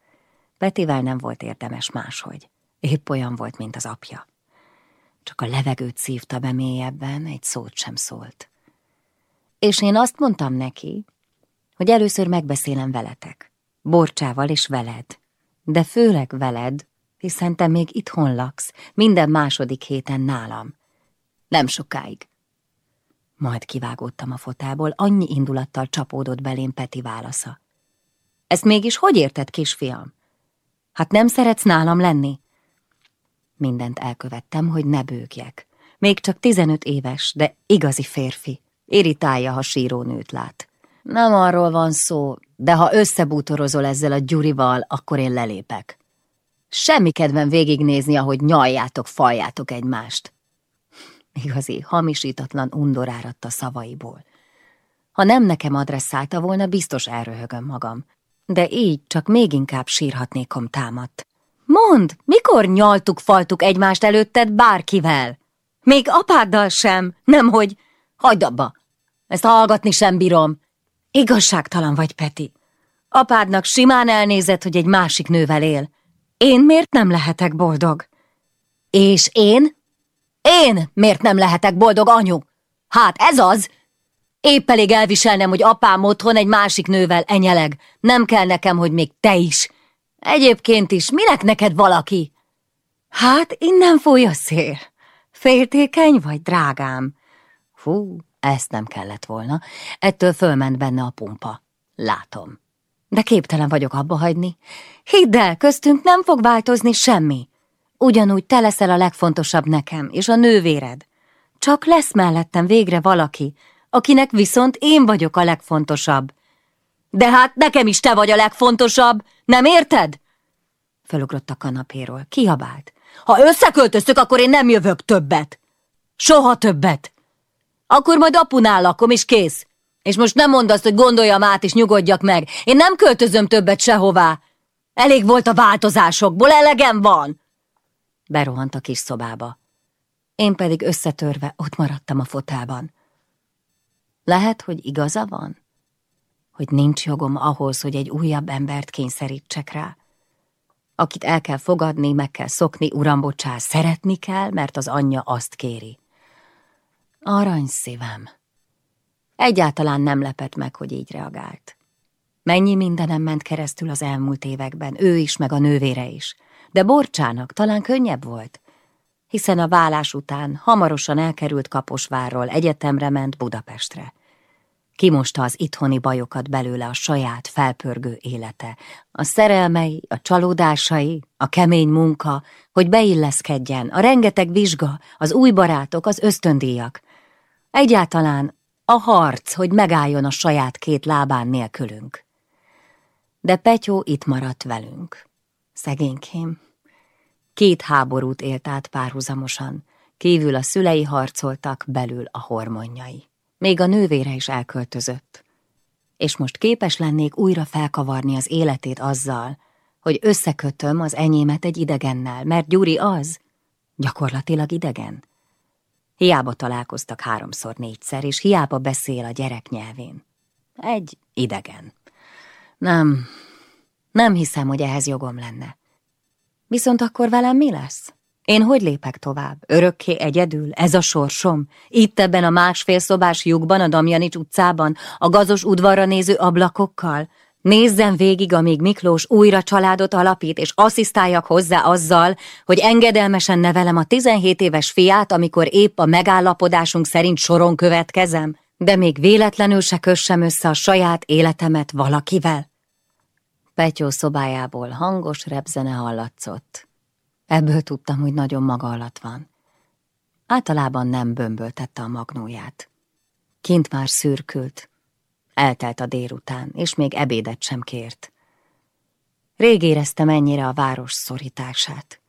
Petivel nem volt érdemes máshogy. Épp olyan volt, mint az apja. Csak a levegőt szívta be mélyebben, egy szót sem szólt. És én azt mondtam neki, hogy először megbeszélem veletek. Borcsával és veled. De főleg veled, hiszen te még itthon laksz, minden második héten nálam. Nem sokáig. Majd kivágódtam a fotából, annyi indulattal csapódott belém Peti válasza. Ezt mégis hogy érted, kisfiam? Hát nem szeretsz nálam lenni? Mindent elkövettem, hogy ne bőgjek. Még csak tizenöt éves, de igazi férfi. Irritálja, ha síró nőt lát. Nem arról van szó, de ha összebútorozol ezzel a Gyurival, akkor én lelépek. Semmi kedvem végignézni, ahogy nyaljátok, faljátok egymást. Igazi, hamisítatlan undor áradt a szavaiból. Ha nem nekem adresszálta volna, biztos elröhögöm magam. De így csak még inkább sírhatnékom támadt. Mond, mikor nyaltuk, faltuk egymást előtted bárkivel? Még apáddal sem, nemhogy... Hagyd abba! Ezt hallgatni sem bírom. Igazságtalan vagy, Peti. Apádnak simán elnézett, hogy egy másik nővel él. Én miért nem lehetek boldog? És én? Én miért nem lehetek boldog, anyu? Hát ez az! Épp elég elviselnem, hogy apám otthon egy másik nővel enyeleg. Nem kell nekem, hogy még te is. Egyébként is, minek neked valaki? Hát, innen fúj a szél. Féltékeny vagy, drágám? Fú, ezt nem kellett volna. Ettől fölment benne a pumpa. Látom. De képtelen vagyok abba hagyni. Hidd el, köztünk nem fog változni semmi. Ugyanúgy te leszel a legfontosabb nekem, és a nővéred. Csak lesz mellettem végre valaki, akinek viszont én vagyok a legfontosabb. De hát nekem is te vagy a legfontosabb, nem érted? Fölugrott a kanapéról, kiabált. Ha összeköltöztök, akkor én nem jövök többet. Soha többet. Akkor majd apunál lakom, és kész. És most nem mondd azt, hogy gondoljam át, és nyugodjak meg. Én nem költözöm többet sehová. Elég volt a változásokból, elegem van. Berohant a kis szobába. Én pedig összetörve ott maradtam a fotában. Lehet, hogy igaza van? Hogy nincs jogom ahhoz, hogy egy újabb embert kényszerítsek rá. Akit el kell fogadni, meg kell szokni, uram, bocsá, szeretni kell, mert az anyja azt kéri. Arany szívem. Egyáltalán nem lepett meg, hogy így reagált. Mennyi mindenem ment keresztül az elmúlt években, ő is, meg a nővére is. De Borcsának talán könnyebb volt, hiszen a vállás után hamarosan elkerült Kaposvárról, egyetemre ment Budapestre. Kimosta az itthoni bajokat belőle a saját felpörgő élete, a szerelmei, a csalódásai, a kemény munka, hogy beilleszkedjen, a rengeteg vizsga, az új barátok, az ösztöndíjak. Egyáltalán a harc, hogy megálljon a saját két lábán nélkülünk. De Petyó itt maradt velünk. Szegénykém. Két háborút élt át párhuzamosan, kívül a szülei harcoltak, belül a hormonjai. Még a nővére is elköltözött. És most képes lennék újra felkavarni az életét azzal, hogy összekötöm az enyémet egy idegennel, mert Gyuri az, gyakorlatilag idegen. Hiába találkoztak háromszor négyszer, és hiába beszél a gyerek nyelvén. Egy idegen. Nem, nem hiszem, hogy ehhez jogom lenne. Viszont akkor velem mi lesz? Én hogy lépek tovább? Örökké egyedül? Ez a sorsom? Itt ebben a másfél szobás lyukban, a Damjanics utcában, a gazos udvarra néző ablakokkal? Nézzem végig, amíg Miklós újra családot alapít, és asszisztáljak hozzá azzal, hogy engedelmesen nevelem a 17 éves fiát, amikor épp a megállapodásunk szerint soron következem, de még véletlenül se kössem össze a saját életemet valakivel. Petyó szobájából hangos repzene hallatszott. Ebből tudtam, hogy nagyon maga alatt van. Általában nem bömböltette a magnóját. Kint már szürkült. Eltelt a délután, és még ebédet sem kért. Rég éreztem ennyire a város szorítását.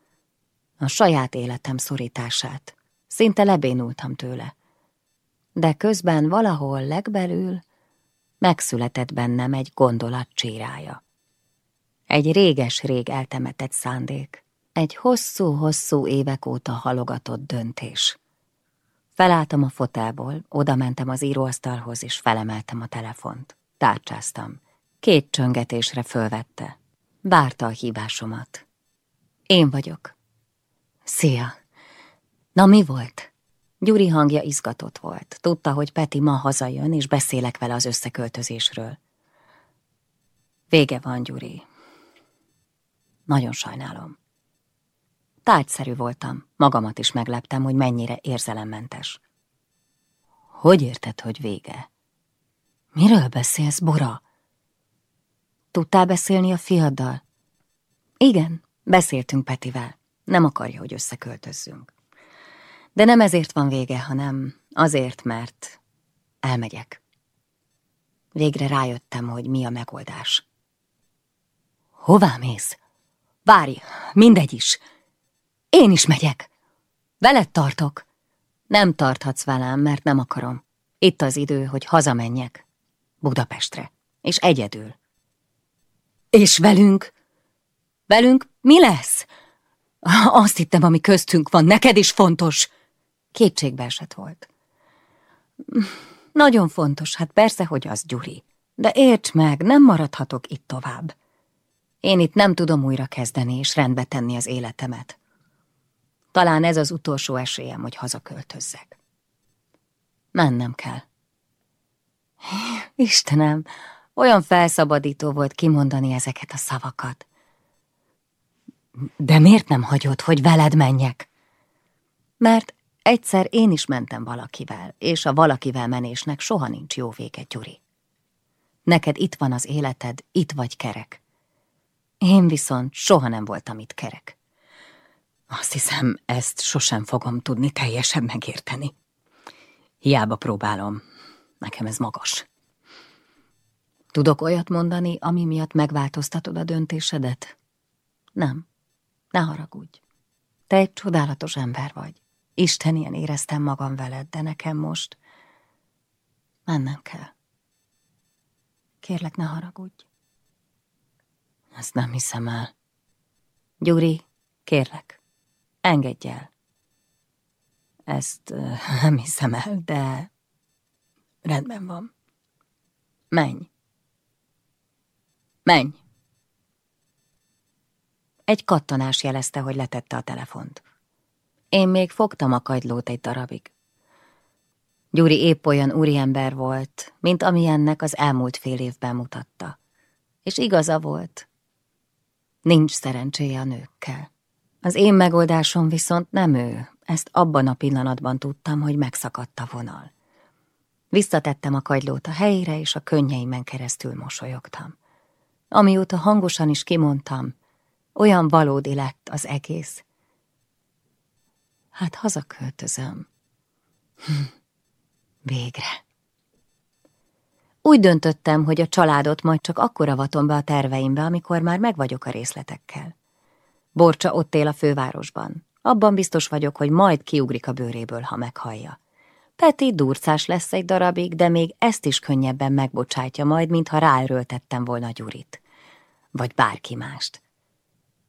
A saját életem szorítását. Szinte lebénultam tőle. De közben valahol legbelül megszületett bennem egy gondolat csírája. Egy réges-rég eltemetett szándék. Egy hosszú-hosszú évek óta halogatott döntés. Felálltam a fotából, oda mentem az íróasztalhoz, és felemeltem a telefont. Tárcsáztam. Két csöngetésre fölvette. Várta a hívásomat. Én vagyok. Szia! Na mi volt? Gyuri hangja izgatott volt. Tudta, hogy Peti ma hazajön, és beszélek vele az összeköltözésről. Vége van, Gyuri. Nagyon sajnálom. Tárgyszerű voltam, magamat is megleptem, hogy mennyire érzelemmentes. Hogy érted, hogy vége? Miről beszélsz, Bora? Tudtál beszélni a fiaddal? Igen, beszéltünk Petivel. Nem akarja, hogy összeköltözzünk. De nem ezért van vége, hanem azért, mert elmegyek. Végre rájöttem, hogy mi a megoldás. Hová mész? Várj, mindegy is. Én is megyek. Veled tartok. Nem tarthatsz velem, mert nem akarom. Itt az idő, hogy hazamenjek. Budapestre. És egyedül. És velünk? Velünk mi lesz? Azt hittem, ami köztünk van, neked is fontos. Kétségbe esett volt. Nagyon fontos, hát persze, hogy az, Gyuri. De érts meg, nem maradhatok itt tovább. Én itt nem tudom újra kezdeni és rendbe tenni az életemet. Talán ez az utolsó esélyem, hogy hazaköltözzek. Mennem kell. Istenem, olyan felszabadító volt kimondani ezeket a szavakat. De miért nem hagyod, hogy veled menjek? Mert egyszer én is mentem valakivel, és a valakivel menésnek soha nincs jó vége, Gyuri. Neked itt van az életed, itt vagy kerek. Én viszont soha nem voltam itt kerek. Azt hiszem, ezt sosem fogom tudni teljesen megérteni. Hiába próbálom. Nekem ez magas. Tudok olyat mondani, ami miatt megváltoztatod a döntésedet? Nem. Ne haragudj. Te egy csodálatos ember vagy. Isten ilyen éreztem magam veled, de nekem most mennem kell. Kérlek, ne haragudj. Ezt nem hiszem el. Gyuri, kérlek, engedj el. Ezt nem hiszem el, de rendben van. Menj. Menj. Egy kattanás jelezte, hogy letette a telefont. Én még fogtam a kagylót egy darabig. Gyuri épp olyan úriember volt, mint amilyennek az elmúlt fél évben mutatta. És igaza volt. Nincs szerencséje a nőkkel. Az én megoldásom viszont nem ő, ezt abban a pillanatban tudtam, hogy megszakadt a vonal. Visszatettem a kagylót a helyére, és a könnyeimen keresztül mosolyogtam. Amióta hangosan is kimondtam, olyan valódi lett az egész. Hát hazaköltözöm. Hm. Végre. Úgy döntöttem, hogy a családot majd csak akkor avatom be a terveimbe, amikor már megvagyok a részletekkel. Borcsa ott él a fővárosban. Abban biztos vagyok, hogy majd kiugrik a bőréből, ha meghallja. Peti durcás lesz egy darabig, de még ezt is könnyebben megbocsátja majd, mintha ráerőltettem volna Gyurit. Vagy bárki mást.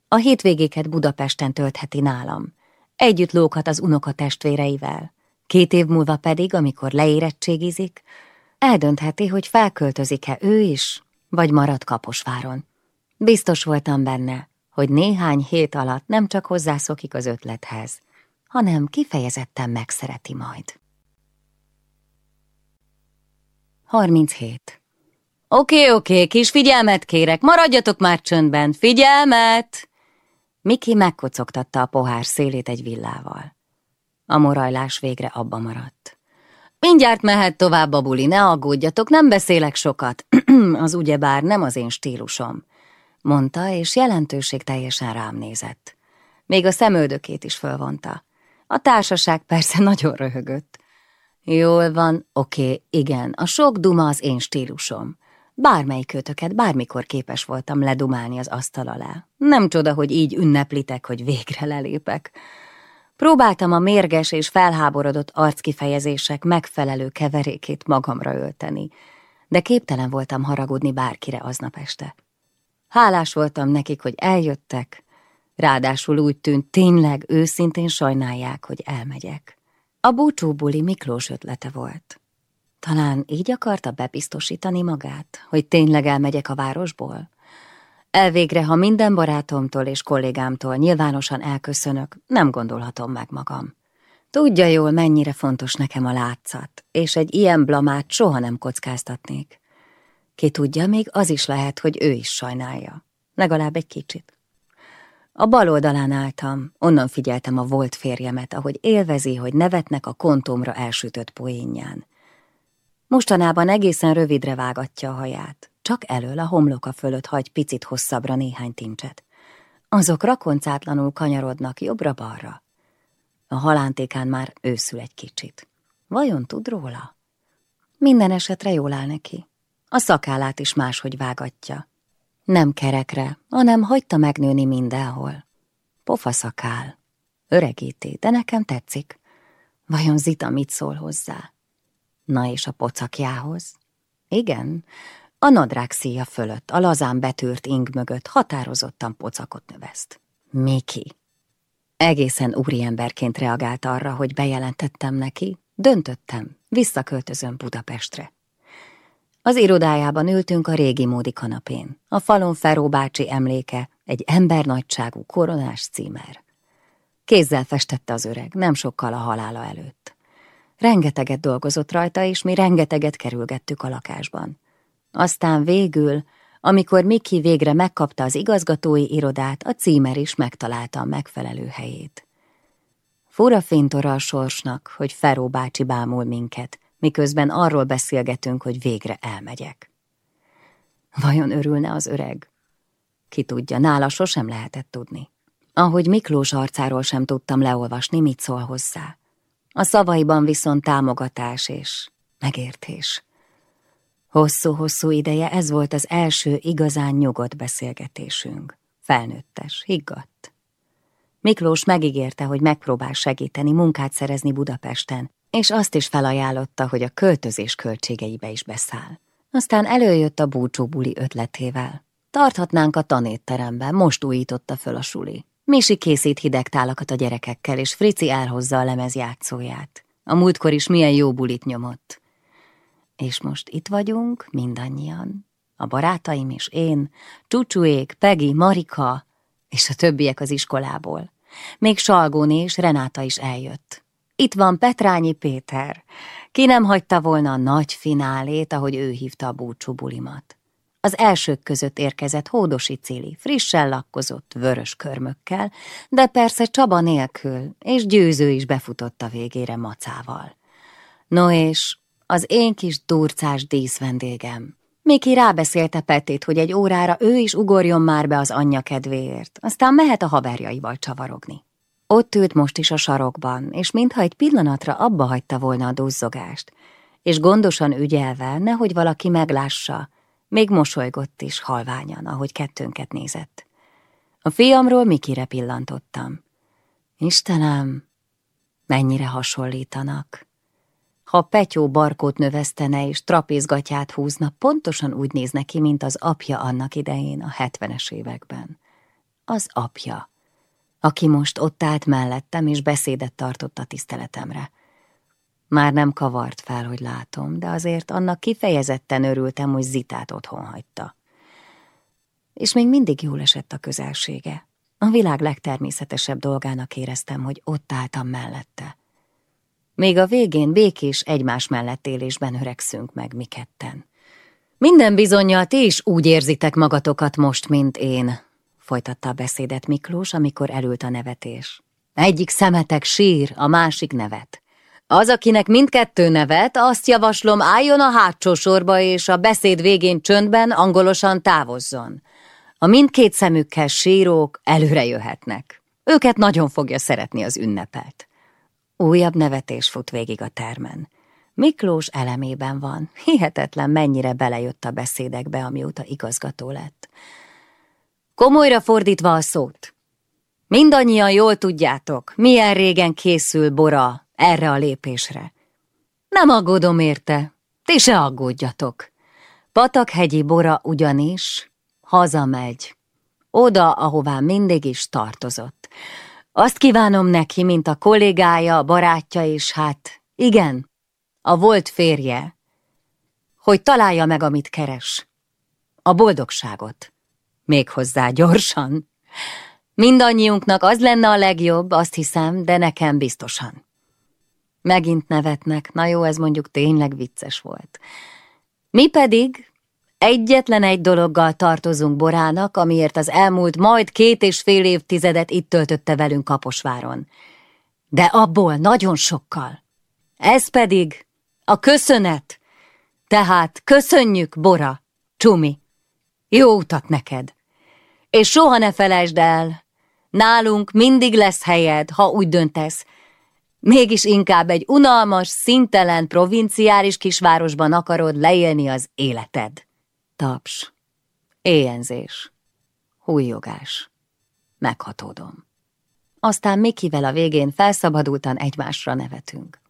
A hétvégéket Budapesten töltheti nálam. Együtt lóghat az unoka testvéreivel. Két év múlva pedig, amikor leérettségizik, eldöntheti, hogy felköltözik-e ő is, vagy marad Kaposváron. Biztos voltam benne, hogy néhány hét alatt nem csak hozzászokik az ötlethez, hanem kifejezetten megszereti majd. 37. Oké, oké, kis figyelmet kérek, maradjatok már csöndben, figyelmet! Miki megkocogtatta a pohár szélét egy villával. A morajlás végre abba maradt. Mindjárt mehet tovább a buli, ne aggódjatok, nem beszélek sokat. az ugyebár nem az én stílusom, mondta, és jelentőség teljesen rám nézett. Még a szemöldökét is fölvonta. A társaság persze nagyon röhögött. Jól van, oké, igen, a sok duma az én stílusom. Bármely kötöket bármikor képes voltam ledumálni az asztal alá. Nem csoda, hogy így ünneplitek, hogy végre lelépek. Próbáltam a mérges és felháborodott arckifejezések megfelelő keverékét magamra ölteni, de képtelen voltam haragudni bárkire aznap este. Hálás voltam nekik, hogy eljöttek, ráadásul úgy tűnt, tényleg őszintén sajnálják, hogy elmegyek. A búcsúbuli Miklós ötlete volt. Talán így akarta bebiztosítani magát, hogy tényleg elmegyek a városból? Elvégre, ha minden barátomtól és kollégámtól nyilvánosan elköszönök, nem gondolhatom meg magam. Tudja jól, mennyire fontos nekem a látszat, és egy ilyen blamát soha nem kockáztatnék. Ki tudja, még az is lehet, hogy ő is sajnálja. Legalább egy kicsit. A bal oldalán álltam, onnan figyeltem a volt férjemet, ahogy élvezi, hogy nevetnek a kontómra elsütött poénján. Mostanában egészen rövidre vágatja a haját, csak elől a homloka fölött hagy picit hosszabbra néhány tincset. Azok rakoncátlanul kanyarodnak jobbra-balra. A halántékán már őszül egy kicsit. Vajon tud róla? Minden esetre jól áll neki. A szakállát is máshogy vágatja. Nem kerekre, hanem hagyta megnőni mindenhol. Pofaszakál. Öregíti, de nekem tetszik. Vajon Zita mit szól hozzá? Na és a pocakjához? Igen, a nadrág szíja fölött, a lazán betűrt ing mögött határozottan pocakot növeszt. Miki. Egészen úriemberként reagált arra, hogy bejelentettem neki, döntöttem, visszaköltözöm Budapestre. Az irodájában ültünk a régi módi kanapén. A falon Feró bácsi emléke, egy embernagyságú koronás címer. Kézzel festette az öreg, nem sokkal a halála előtt. Rengeteget dolgozott rajta, és mi rengeteget kerülgettük a lakásban. Aztán végül, amikor Miki végre megkapta az igazgatói irodát, a címer is megtalálta a megfelelő helyét. Fura fintora a sorsnak, hogy Feró bácsi bámul minket, miközben arról beszélgetünk, hogy végre elmegyek. Vajon örülne az öreg? Ki tudja, nála sosem lehetett tudni. Ahogy Miklós arcáról sem tudtam leolvasni, mit szól hozzá. A szavaiban viszont támogatás és megértés. Hosszú-hosszú ideje ez volt az első igazán nyugodt beszélgetésünk. Felnőttes, higgadt. Miklós megígérte, hogy megpróbál segíteni munkát szerezni Budapesten, és azt is felajánlotta, hogy a költözés költségeibe is beszáll. Aztán előjött a búcsúbuli ötletével. Tarthatnánk a tanétteremben, most újította föl a suli. Misi készít hideg tálakat a gyerekekkel, és Frici elhozza a lemezjátszóját. A múltkor is milyen jó bulit nyomott. És most itt vagyunk, mindannyian. A barátaim és én, Csúcsúék, Pegi, Marika, és a többiek az iskolából. Még Salgóni és Renáta is eljött. Itt van Petrányi Péter. Ki nem hagyta volna a nagy finálét, ahogy ő hívta a búcsú bulimat. Az elsők között érkezett Hódosi Cili, frissen lakkozott, vörös körmökkel, de persze Csaba nélkül, és győző is befutott a végére macával. No és az én kis durcás díszvendégem. Miki rábeszélte Petét, hogy egy órára ő is ugorjon már be az anyja kedvéért, aztán mehet a haverjaival csavarogni. Ott ült most is a sarokban, és mintha egy pillanatra abba hagyta volna a duzzogást, és gondosan ügyelve, nehogy valaki meglássa, még mosolygott is halványan, ahogy kettőnket nézett. A fiamról Mikire pillantottam. Istenem, mennyire hasonlítanak. Ha Petyó barkót növesztene és trapézgatját húzna, pontosan úgy néz neki, mint az apja annak idején, a hetvenes években. Az apja aki most ott állt mellettem, és beszédet tartott a tiszteletemre. Már nem kavart fel, hogy látom, de azért annak kifejezetten örültem, hogy Zitát otthon hagyta. És még mindig jól esett a közelsége. A világ legtermészetesebb dolgának éreztem, hogy ott álltam mellette. Még a végén békés egymás mellett élésben öregszünk meg mi ketten. Minden bizonyal ti is úgy érzitek magatokat most, mint én, folytatta a beszédet Miklós, amikor elült a nevetés. Egyik szemetek sír, a másik nevet. Az, akinek mindkettő nevet, azt javaslom, álljon a hátsó sorba, és a beszéd végén csöndben, angolosan távozzon. A mindkét szemükkel sírók előre jöhetnek. Őket nagyon fogja szeretni az ünnepelt. Újabb nevetés fut végig a termen. Miklós elemében van. Hihetetlen, mennyire belejött a beszédekbe, amióta igazgató lett. Komolyra fordítva a szót. Mindannyian jól tudjátok, milyen régen készül Bora erre a lépésre. Nem aggódom érte, ti se aggódjatok. Patakhegyi Bora ugyanis hazamegy, oda, ahová mindig is tartozott. Azt kívánom neki, mint a kollégája, a barátja, és hát igen, a volt férje, hogy találja meg, amit keres. A boldogságot Méghozzá gyorsan. Mindannyiunknak az lenne a legjobb, azt hiszem, de nekem biztosan. Megint nevetnek, na jó, ez mondjuk tényleg vicces volt. Mi pedig egyetlen egy dologgal tartozunk Borának, amiért az elmúlt majd két és fél évtizedet itt töltötte velünk Kaposváron. De abból nagyon sokkal. Ez pedig a köszönet. Tehát köszönjük, Bora, Csumi. Jó utat neked. És soha ne felejtsd el, nálunk mindig lesz helyed, ha úgy döntesz, Mégis inkább egy unalmas, szintelen, provinciális kisvárosban akarod leélni az életed. Taps, éjenzés, hújjogás, meghatódom. Aztán Mikivel a végén felszabadultan egymásra nevetünk.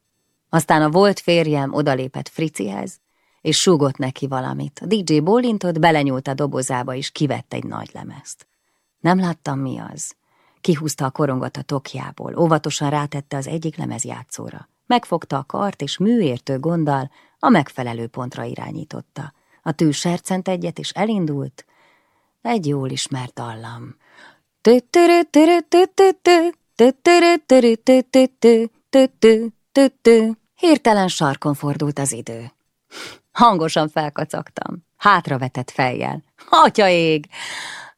Aztán a volt férjem odalépett Fricihez, és súgott neki valamit. A DJ bólintott, belenyúlt a dobozába, és kivett egy nagy lemezt. Nem láttam, mi az. Kihúzta a korongot a tokjából, óvatosan rátette az egyik lemezjátszóra. Megfogta a kart, és műértő gonddal a megfelelő pontra irányította. A tű sercent egyet, és elindult. Egy jól ismert dallam. Hirtelen sarkon fordult az idő. Hangosan felkacagtam, hátravetett fejjel. Atya ég!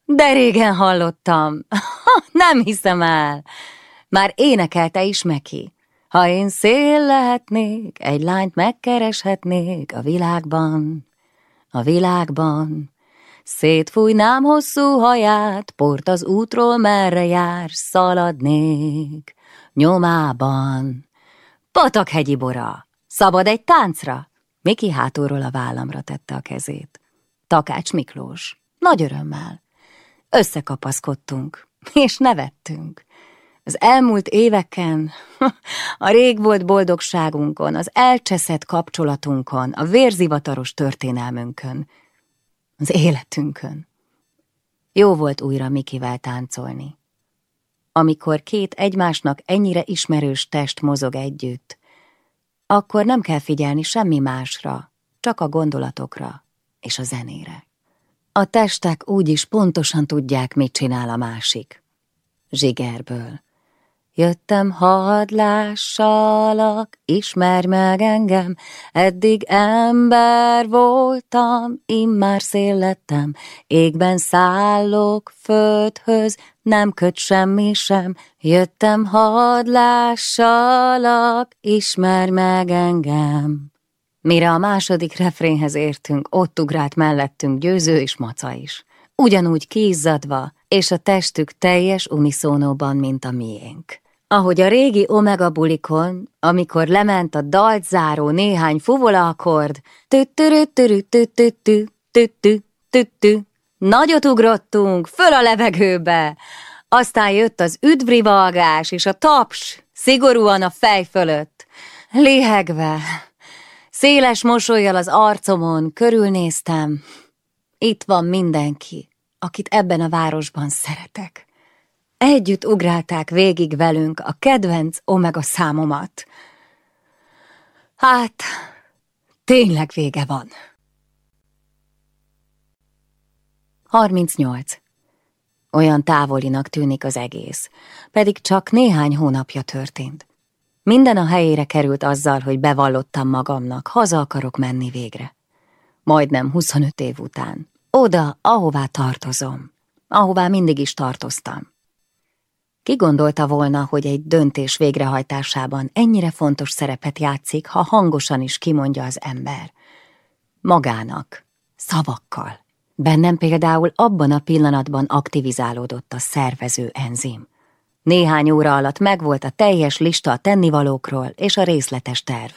De régen hallottam. Nem hiszem el. Már énekelte is Meki. Ha én szél lehetnék, egy lányt megkereshetnék a világban, a világban. Szétfújnám hosszú haját, port az útról merre jár, szaladnék nyomában. Patakhegyi bora, szabad egy táncra? Miki hátulról a vállamra tette a kezét. Takács Miklós, nagy örömmel. Összekapaszkodtunk, és nevettünk. Az elmúlt éveken, a rég volt boldogságunkon, az elcseszett kapcsolatunkon, a vérzivataros történelmünkön, az életünkön. Jó volt újra Mikivel táncolni. Amikor két egymásnak ennyire ismerős test mozog együtt, akkor nem kell figyelni semmi másra, csak a gondolatokra és a zenére. A testek úgyis pontosan tudják, mit csinál a másik. Zsigerből. Jöttem, hadd lássalak, ismerj meg engem, eddig ember voltam, immár szél lettem, égben szállok földhöz, nem köt semmi sem, jöttem, hadd lássalak, ismerj meg engem. Mire a második refrénhez értünk, ott ugrált mellettünk győző és maca is. Ugyanúgy kízzadva, és a testük teljes uniszónóban, mint a miénk. Ahogy a régi Omega bulikon, amikor lement a dalt záró néhány fuvola akkord, nagyot ugrottunk, föl a levegőbe, aztán jött az üdvrivalgás és a taps, szigorúan a fej fölött, léhegve, Széles mosolyjal az arcomon körülnéztem. Itt van mindenki, akit ebben a városban szeretek. Együtt ugrálták végig velünk a kedvenc omega számomat. Hát, tényleg vége van. 38. Olyan távolinak tűnik az egész, pedig csak néhány hónapja történt. Minden a helyére került azzal, hogy bevallottam magamnak, haza akarok menni végre. Majdnem 25 év után. Oda, ahová tartozom. Ahová mindig is tartoztam. Ki gondolta volna, hogy egy döntés végrehajtásában ennyire fontos szerepet játszik, ha hangosan is kimondja az ember? Magának, szavakkal. Bennem például abban a pillanatban aktivizálódott a szervező enzim. Néhány óra alatt megvolt a teljes lista a tennivalókról és a részletes terv.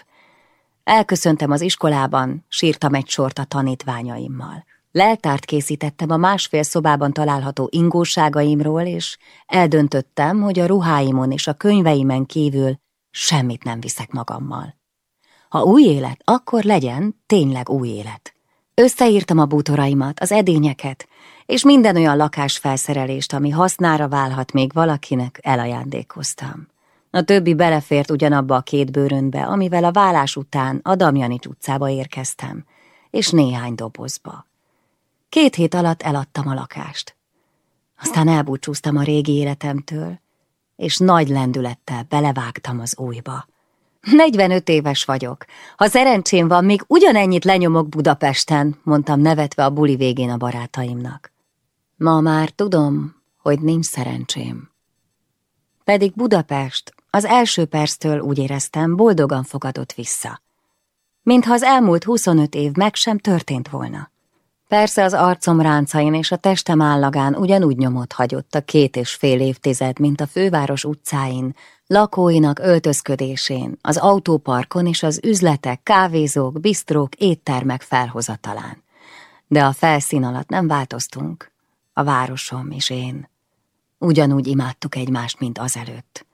Elköszöntem az iskolában, sírtam egy sort a tanítványaimmal. Leltárt készítettem a másfél szobában található ingóságaimról, és eldöntöttem, hogy a ruháimon és a könyveimen kívül semmit nem viszek magammal. Ha új élet, akkor legyen tényleg új élet. Összeírtam a bútoraimat, az edényeket, és minden olyan lakásfelszerelést, ami hasznára válhat még valakinek, elajándékoztam. A többi belefért ugyanabba a két bőrönbe, amivel a vállás után a Damjanics utcába érkeztem, és néhány dobozba. Két hét alatt eladtam a lakást. Aztán elbúcsúztam a régi életemtől, és nagy lendülettel belevágtam az újba. 45 éves vagyok. Ha szerencsém van, még ugyanennyit lenyomok Budapesten, mondtam nevetve a buli végén a barátaimnak. Ma már tudom, hogy nincs szerencsém. Pedig Budapest az első perctől úgy éreztem, boldogan fogadott vissza. Mintha az elmúlt 25 év meg sem történt volna. Persze az arcom ráncain és a testem állagán ugyanúgy nyomot hagyott a két és fél évtized, mint a főváros utcáin, lakóinak öltözködésén, az autóparkon és az üzletek, kávézók, bisztrók, éttermek felhozatalán. De a felszín alatt nem változtunk, a városom és én. Ugyanúgy imádtuk egymást, mint azelőtt.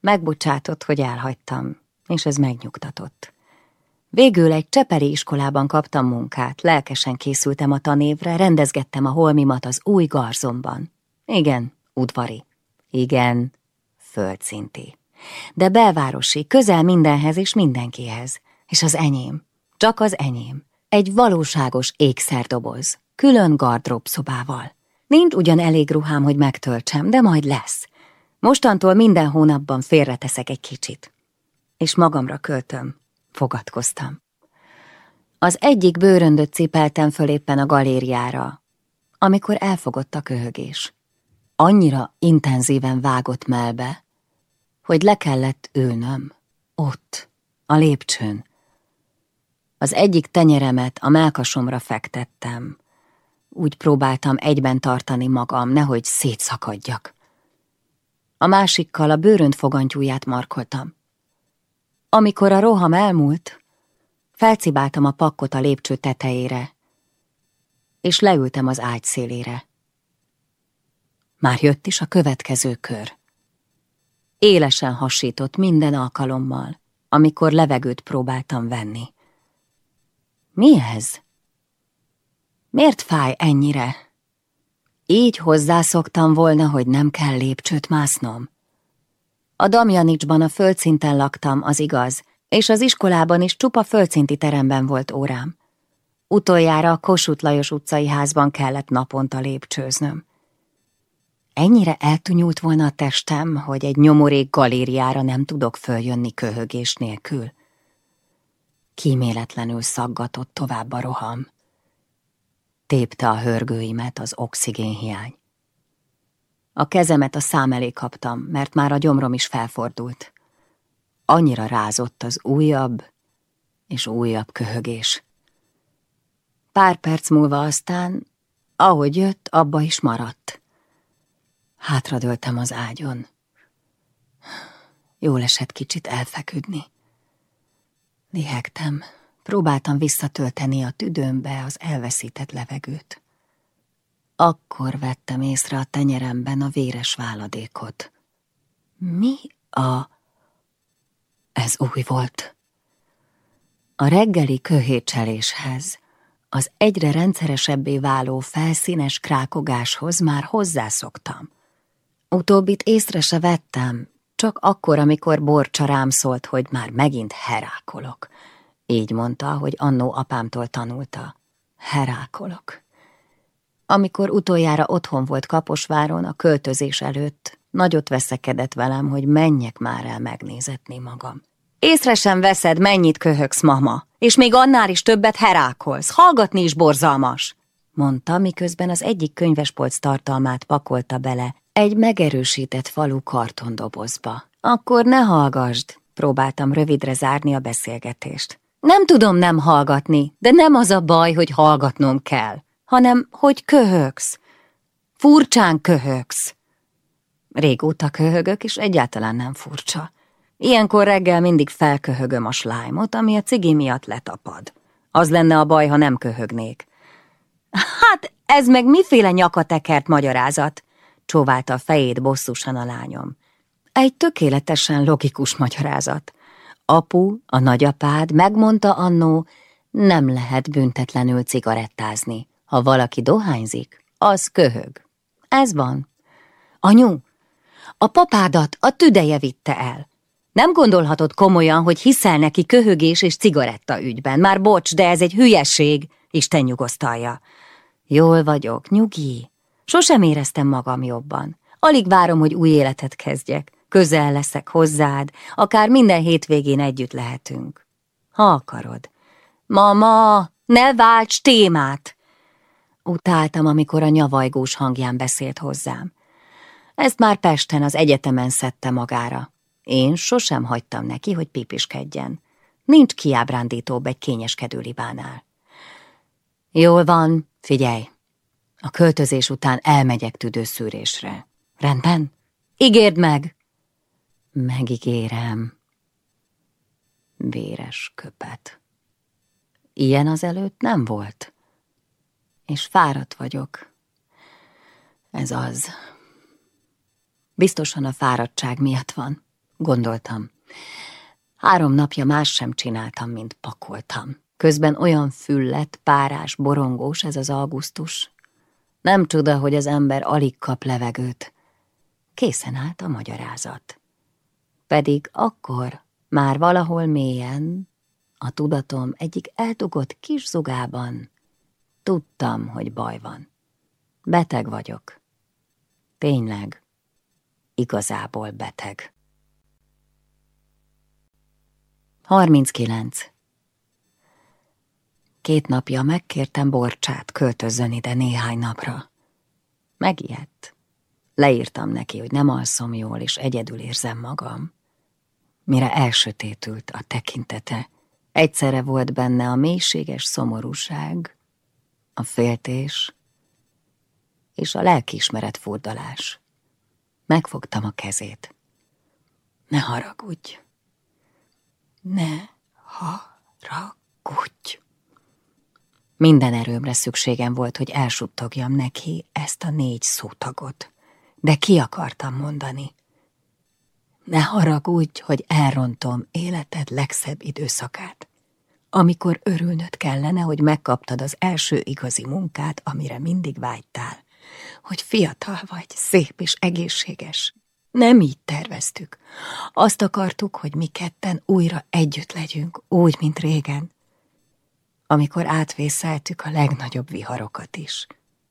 Megbocsátott, hogy elhagytam, és ez megnyugtatott. Végül egy cseperi iskolában kaptam munkát, lelkesen készültem a tanévre, rendezgettem a holmimat az új garzomban. Igen, udvari. Igen, földszinti. De belvárosi, közel mindenhez és mindenkihez. És az enyém, csak az enyém. Egy valóságos ékszerdoboz, külön gardrób szobával. Nincs ugyan elég ruhám, hogy megtöltsem, de majd lesz. Mostantól minden hónapban félreteszek egy kicsit. És magamra költöm, fogadkoztam. Az egyik bőröndöt cipeltem föl éppen a galériára, amikor elfogott a köhögés. Annyira intenzíven vágott melbe, hogy le kellett ülnöm, ott, a lépcsőn. Az egyik tenyeremet a melkasomra fektettem. Úgy próbáltam egyben tartani magam, nehogy szétszakadjak. A másikkal a bőrönt fogantyúját markoltam. Amikor a roham elmúlt, felcibáltam a pakkot a lépcső tetejére, és leültem az ágy szélére. Már jött is a következő kör. Élesen hasított minden alkalommal, amikor levegőt próbáltam venni. Mi ez? Miért fáj ennyire? Így hozzászoktam volna, hogy nem kell lépcsőt másznom. A Damjanicsban a földszinten laktam, az igaz, és az iskolában is csupa földszinti teremben volt órám. Utoljára a Kossuth Lajos utcai házban kellett naponta lépcsőznöm. Ennyire eltunyult volna a testem, hogy egy nyomorék galériára nem tudok följönni köhögés nélkül. Kíméletlenül szaggatott tovább a roham. Tépte a hörgőimet az oxigénhiány. A kezemet a szám elé kaptam, mert már a gyomrom is felfordult. Annyira rázott az újabb és újabb köhögés. Pár perc múlva aztán, ahogy jött, abba is maradt. Hátradöltem az ágyon. Jól esett kicsit elfeküdni. Lihegtem, próbáltam visszatölteni a tüdőmbe az elveszített levegőt. Akkor vettem észre a tenyeremben a véres váladékot. Mi a... Ez új volt. A reggeli köhécseléshez, az egyre rendszeresebbé váló felszínes krákogáshoz már hozzászoktam. Utóbbit észre se vettem, csak akkor, amikor Borcsa rám szólt, hogy már megint herákolok. Így mondta, hogy annó apámtól tanulta. Herákolok. Amikor utoljára otthon volt Kaposváron a költözés előtt, nagyot veszekedett velem, hogy menjek már el megnézetni magam. Észre sem veszed, mennyit köhögsz, mama, és még annál is többet herákolsz, hallgatni is borzalmas, mondta, miközben az egyik könyvespolc tartalmát pakolta bele egy megerősített falu kartondobozba. Akkor ne hallgasd, próbáltam rövidre zárni a beszélgetést. Nem tudom nem hallgatni, de nem az a baj, hogy hallgatnom kell hanem hogy köhögsz. Furcsán köhögsz. Régóta köhögök, és egyáltalán nem furcsa. Ilyenkor reggel mindig felköhögöm a slájmot, ami a cigi miatt letapad. Az lenne a baj, ha nem köhögnék. Hát, ez meg miféle nyakatekert magyarázat? Csóválta a fejét bosszusan a lányom. Egy tökéletesen logikus magyarázat. Apu, a nagyapád megmondta annó, nem lehet büntetlenül cigarettázni. Ha valaki dohányzik, az köhög. Ez van. Anyu, a papádat a tüdeje vitte el. Nem gondolhatod komolyan, hogy hiszel neki köhögés és cigaretta ügyben. Már bocs, de ez egy hülyeség, Isten nyugosztalja. Jól vagyok, nyugi. Sosem éreztem magam jobban. Alig várom, hogy új életet kezdjek. Közel leszek hozzád, akár minden hétvégén együtt lehetünk. Ha akarod. Mama, ne válts témát! Utáltam, amikor a nyavajgós hangján beszélt hozzám. Ezt már Pesten az egyetemen szedte magára. Én sosem hagytam neki, hogy pipiskedjen. Nincs kiábrándítóbb egy kényeskedő libánál. Jól van, figyelj. A költözés után elmegyek tüdőszűrésre. Rendben? Ígérd meg! Megígérem. Véres köpet. Ilyen az előtt nem volt. És fáradt vagyok. Ez az. Biztosan a fáradtság miatt van, gondoltam. Három napja más sem csináltam, mint pakoltam. Közben olyan füllet, párás, borongós ez az augusztus. Nem csoda, hogy az ember alig kap levegőt. Készen állt a magyarázat. Pedig akkor már valahol mélyen, a tudatom egyik eldugott kis zugában, tudtam, hogy baj van. Beteg vagyok. Tényleg, igazából beteg. 39. Két napja megkértem Borcsát, költözzön ide néhány napra. Megijedt. Leírtam neki, hogy nem alszom jól, és egyedül érzem magam. Mire elsötétült a tekintete, egyszerre volt benne a mélységes szomorúság, a féltés és a lelkiismeret furdalás. Megfogtam a kezét. Ne haragudj! Ne haragudj! Minden erőmre szükségem volt, hogy elsuttogjam neki ezt a négy szótagot, de ki akartam mondani. Ne haragudj, hogy elrontom életed legszebb időszakát, amikor örülnöd kellene, hogy megkaptad az első igazi munkát, amire mindig vágytál, hogy fiatal vagy, szép és egészséges. Nem így terveztük. Azt akartuk, hogy mi ketten újra együtt legyünk, úgy, mint régen, amikor átvészeltük a legnagyobb viharokat is.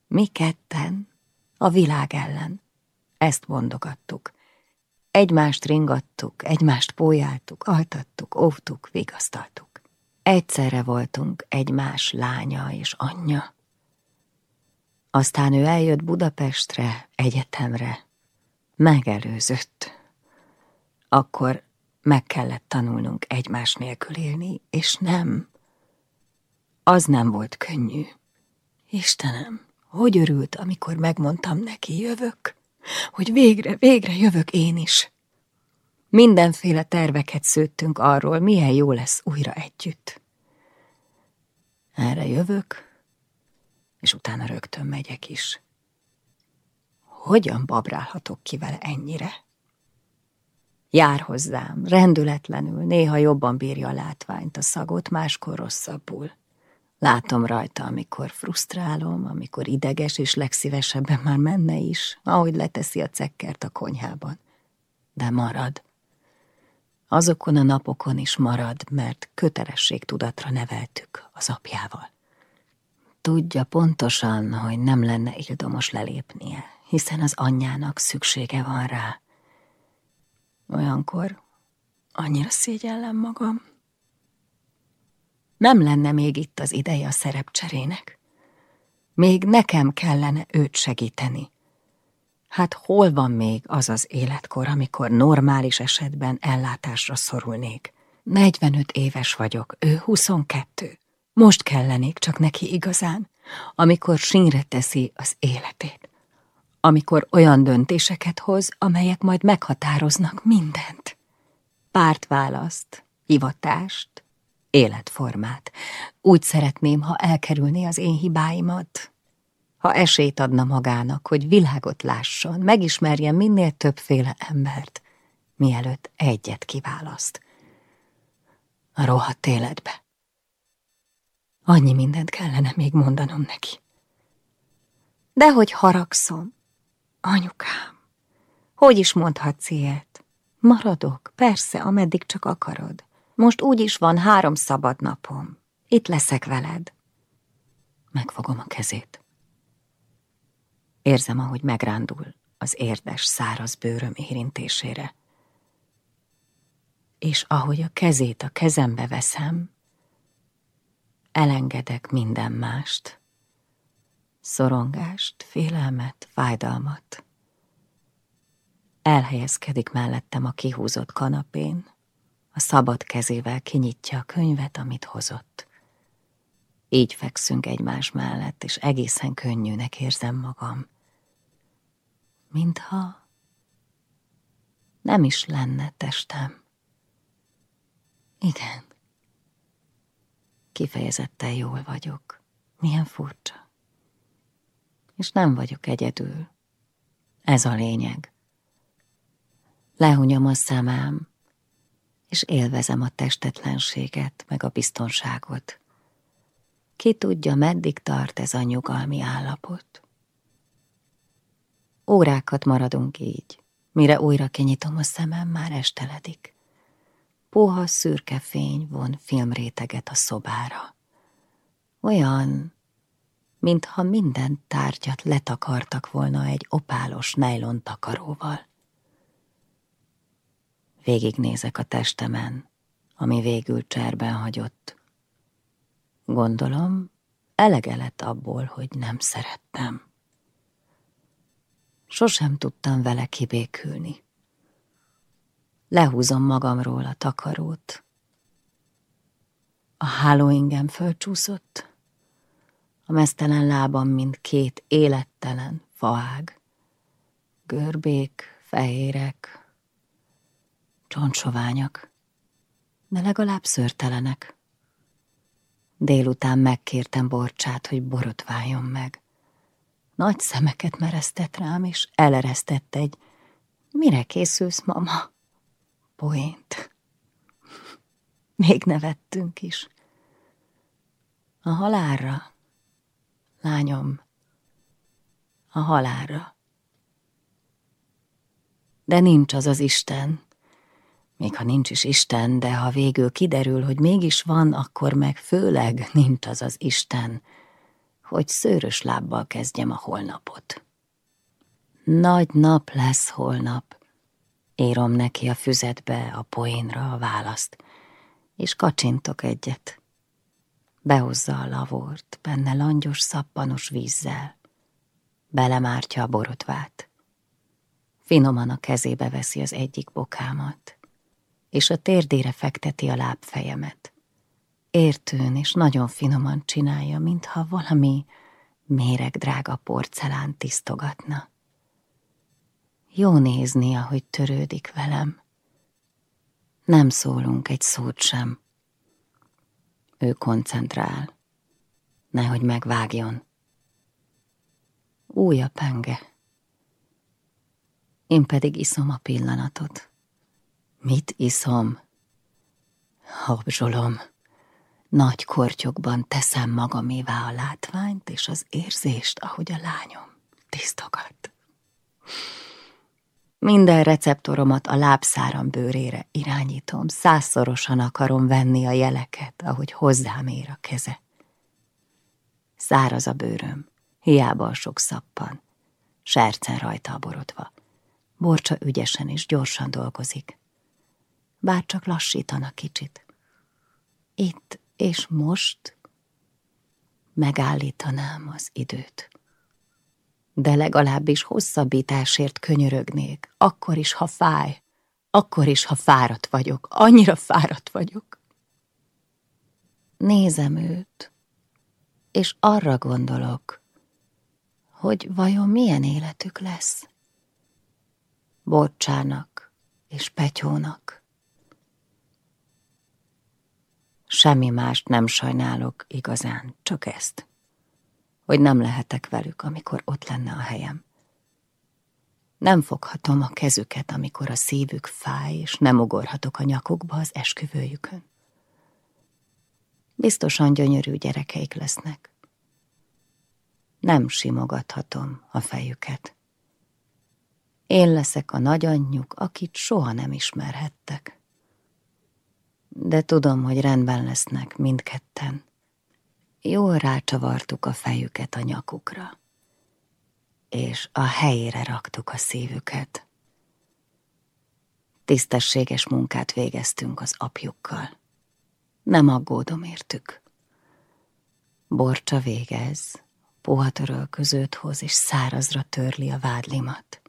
Mi ketten, a világ ellen. Ezt mondogattuk. Egymást ringattuk, egymást pójáltuk, altattuk, óvtuk, vigasztaltuk. Egyszerre voltunk egymás lánya és anyja. Aztán ő eljött Budapestre, egyetemre. Megelőzött. Akkor meg kellett tanulnunk egymás nélkül élni, és nem. Az nem volt könnyű. Istenem, hogy örült, amikor megmondtam neki, jövök, hogy végre, végre jövök én is. Mindenféle terveket szőttünk arról, milyen jó lesz újra együtt. Erre jövök, és utána rögtön megyek is. Hogyan babrálhatok ki vele ennyire? Jár hozzám, rendületlenül, néha jobban bírja a látványt, a szagot, máskor rosszabbul. Látom rajta, amikor frusztrálom, amikor ideges, és legszívesebben már menne is, ahogy leteszi a cekkert a konyhában. De marad. Azokon a napokon is marad, mert kötelességtudatra neveltük az apjával. Tudja pontosan, hogy nem lenne ildomos lelépnie, hiszen az anyjának szüksége van rá. Olyankor annyira szégyellem magam. Nem lenne még itt az ideje a szerepcserének. Még nekem kellene őt segíteni. Hát hol van még az az életkor, amikor normális esetben ellátásra szorulnék? 45 éves vagyok, ő 22. Most kellenék csak neki igazán, amikor sínre teszi az életét. Amikor olyan döntéseket hoz, amelyek majd meghatároznak mindent. Párt választ, hivatást, életformát. Úgy szeretném, ha elkerülné az én hibáimat, ha esélyt adna magának, hogy világot lásson, megismerjen minél többféle embert, mielőtt egyet kiválaszt. A rohadt életbe. Annyi mindent kellene még mondanom neki. De hogy haragszom, anyukám, hogy is mondhatsz ilyet? Maradok, persze, ameddig csak akarod. Most úgy is van három szabad napom. Itt leszek veled. Megfogom a kezét. Érzem, ahogy megrándul az érdes, száraz bőröm érintésére. És ahogy a kezét a kezembe veszem, elengedek minden mást. Szorongást, félelmet, fájdalmat. Elhelyezkedik mellettem a kihúzott kanapén, a szabad kezével kinyitja a könyvet, amit hozott. Így fekszünk egymás mellett, és egészen könnyűnek érzem magam. Mintha nem is lenne testem. Igen. Kifejezetten jól vagyok. Milyen furcsa. És nem vagyok egyedül. Ez a lényeg. Lehunyom a szemem, és élvezem a testetlenséget, meg a biztonságot. Ki tudja, meddig tart ez a nyugalmi állapot. Órákat maradunk így, mire újra kinyitom a szemem, már esteledik. Puha szürke fény von filmréteget a szobára. Olyan, mintha minden tárgyat letakartak volna egy opálos nejlon takaróval. Végignézek a testemen, ami végül cserben hagyott. Gondolom, elege lett abból, hogy nem szerettem. Sosem tudtam vele kibékülni. Lehúzom magamról a takarót. A hálóingem fölcsúszott, a mesztelen lábam, mint két élettelen faág. Görbék, fehérek, csontsoványak, de legalább szörtelenek. Délután megkértem Borcsát, hogy borotváljon meg. Nagy szemeket meresztett rám, és eleresztett egy Mire készülsz, mama? Poént. Még nevettünk is. A halálra, lányom, a halálra. De nincs az az Isten, még ha nincs is Isten, de ha végül kiderül, hogy mégis van, akkor meg főleg nincs az az Isten, hogy szőrös lábbal kezdjem a holnapot. Nagy nap lesz holnap. Írom neki a füzetbe, a poénra a választ, és kacsintok egyet. Behozza a lavort, benne langyos, szappanos vízzel. Belemártja a borotvát. Finoman a kezébe veszi az egyik bokámat, és a térdére fekteti a lábfejemet értőn és nagyon finoman csinálja, mintha valami méregdrága porcelán tisztogatna. Jó nézni, ahogy törődik velem. Nem szólunk egy szót sem. Ő koncentrál, nehogy megvágjon. Új a penge. Én pedig iszom a pillanatot. Mit iszom? Habzsolom. Nagy kortyokban teszem magamévá a látványt és az érzést, ahogy a lányom tisztogat. Minden receptoromat a lábszáram bőrére irányítom, százszorosan akarom venni a jeleket, ahogy hozzám ér a keze. Száraz a bőröm, hiába a sok szappan, sercen rajta a borodva. Borcsa ügyesen és gyorsan dolgozik. Bár csak lassítanak kicsit. Itt és most megállítanám az időt. De legalábbis hosszabbításért könyörögnék, akkor is, ha fáj, akkor is, ha fáradt vagyok, annyira fáradt vagyok. Nézem őt, és arra gondolok, hogy vajon milyen életük lesz. Bocsának és Petyónak. Semmi mást nem sajnálok igazán, csak ezt, hogy nem lehetek velük, amikor ott lenne a helyem. Nem foghatom a kezüket, amikor a szívük fáj, és nem ugorhatok a nyakukba az esküvőjükön. Biztosan gyönyörű gyerekeik lesznek. Nem simogathatom a fejüket. Én leszek a nagyanyjuk, akit soha nem ismerhettek de tudom, hogy rendben lesznek mindketten. Jól rácsavartuk a fejüket a nyakukra. és a helyére raktuk a szívüket. Tisztességes munkát végeztünk az apjukkal. Nem aggódom értük. Borcsa végez, puha törölközőt hoz, és szárazra törli a vádlimat.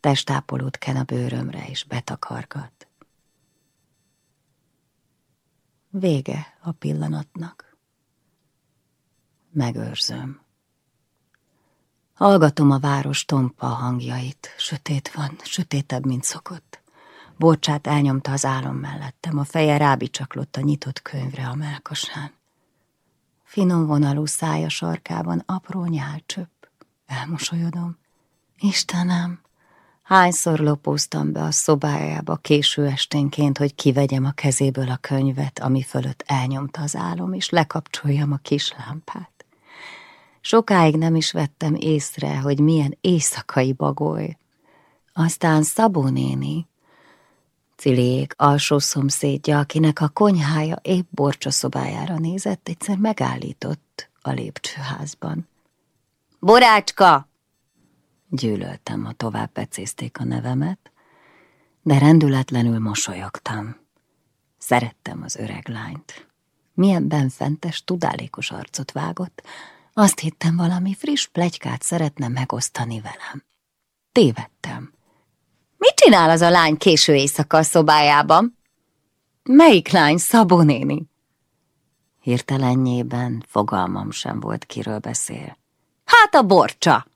Testápolót ken a bőrömre, és betakargat. Vége a pillanatnak. Megőrzöm. Hallgatom a város tompa hangjait. Sötét van, sötétebb, mint szokott. Borcsát elnyomta az álom mellettem, a feje rábicsaklott a nyitott könyvre a melkasán. Finom vonalú szája sarkában apró nyálcsöpp. Elmosolyodom. Istenem, hányszor lopóztam be a szobájába késő esténként, hogy kivegyem a kezéből a könyvet, ami fölött elnyomta az álom, és lekapcsoljam a kis lámpát. Sokáig nem is vettem észre, hogy milyen éjszakai bagoly. Aztán Szabó néni, Ciliék alsó szomszédja, akinek a konyhája épp borcsa szobájára nézett, egyszer megállított a lépcsőházban. Borácska! Gyűlöltem, ha tovább becézték a nevemet, de rendületlenül mosolyogtam. Szerettem az öreg lányt. Milyen benfentes, tudálékos arcot vágott, azt hittem, valami friss plegykát szeretne megosztani velem. Tévedtem. Mit csinál az a lány késő éjszaka a szobájában? Melyik lány, Szabó néni? Hirtelennyében fogalmam sem volt, kiről beszél. Hát a borcsa.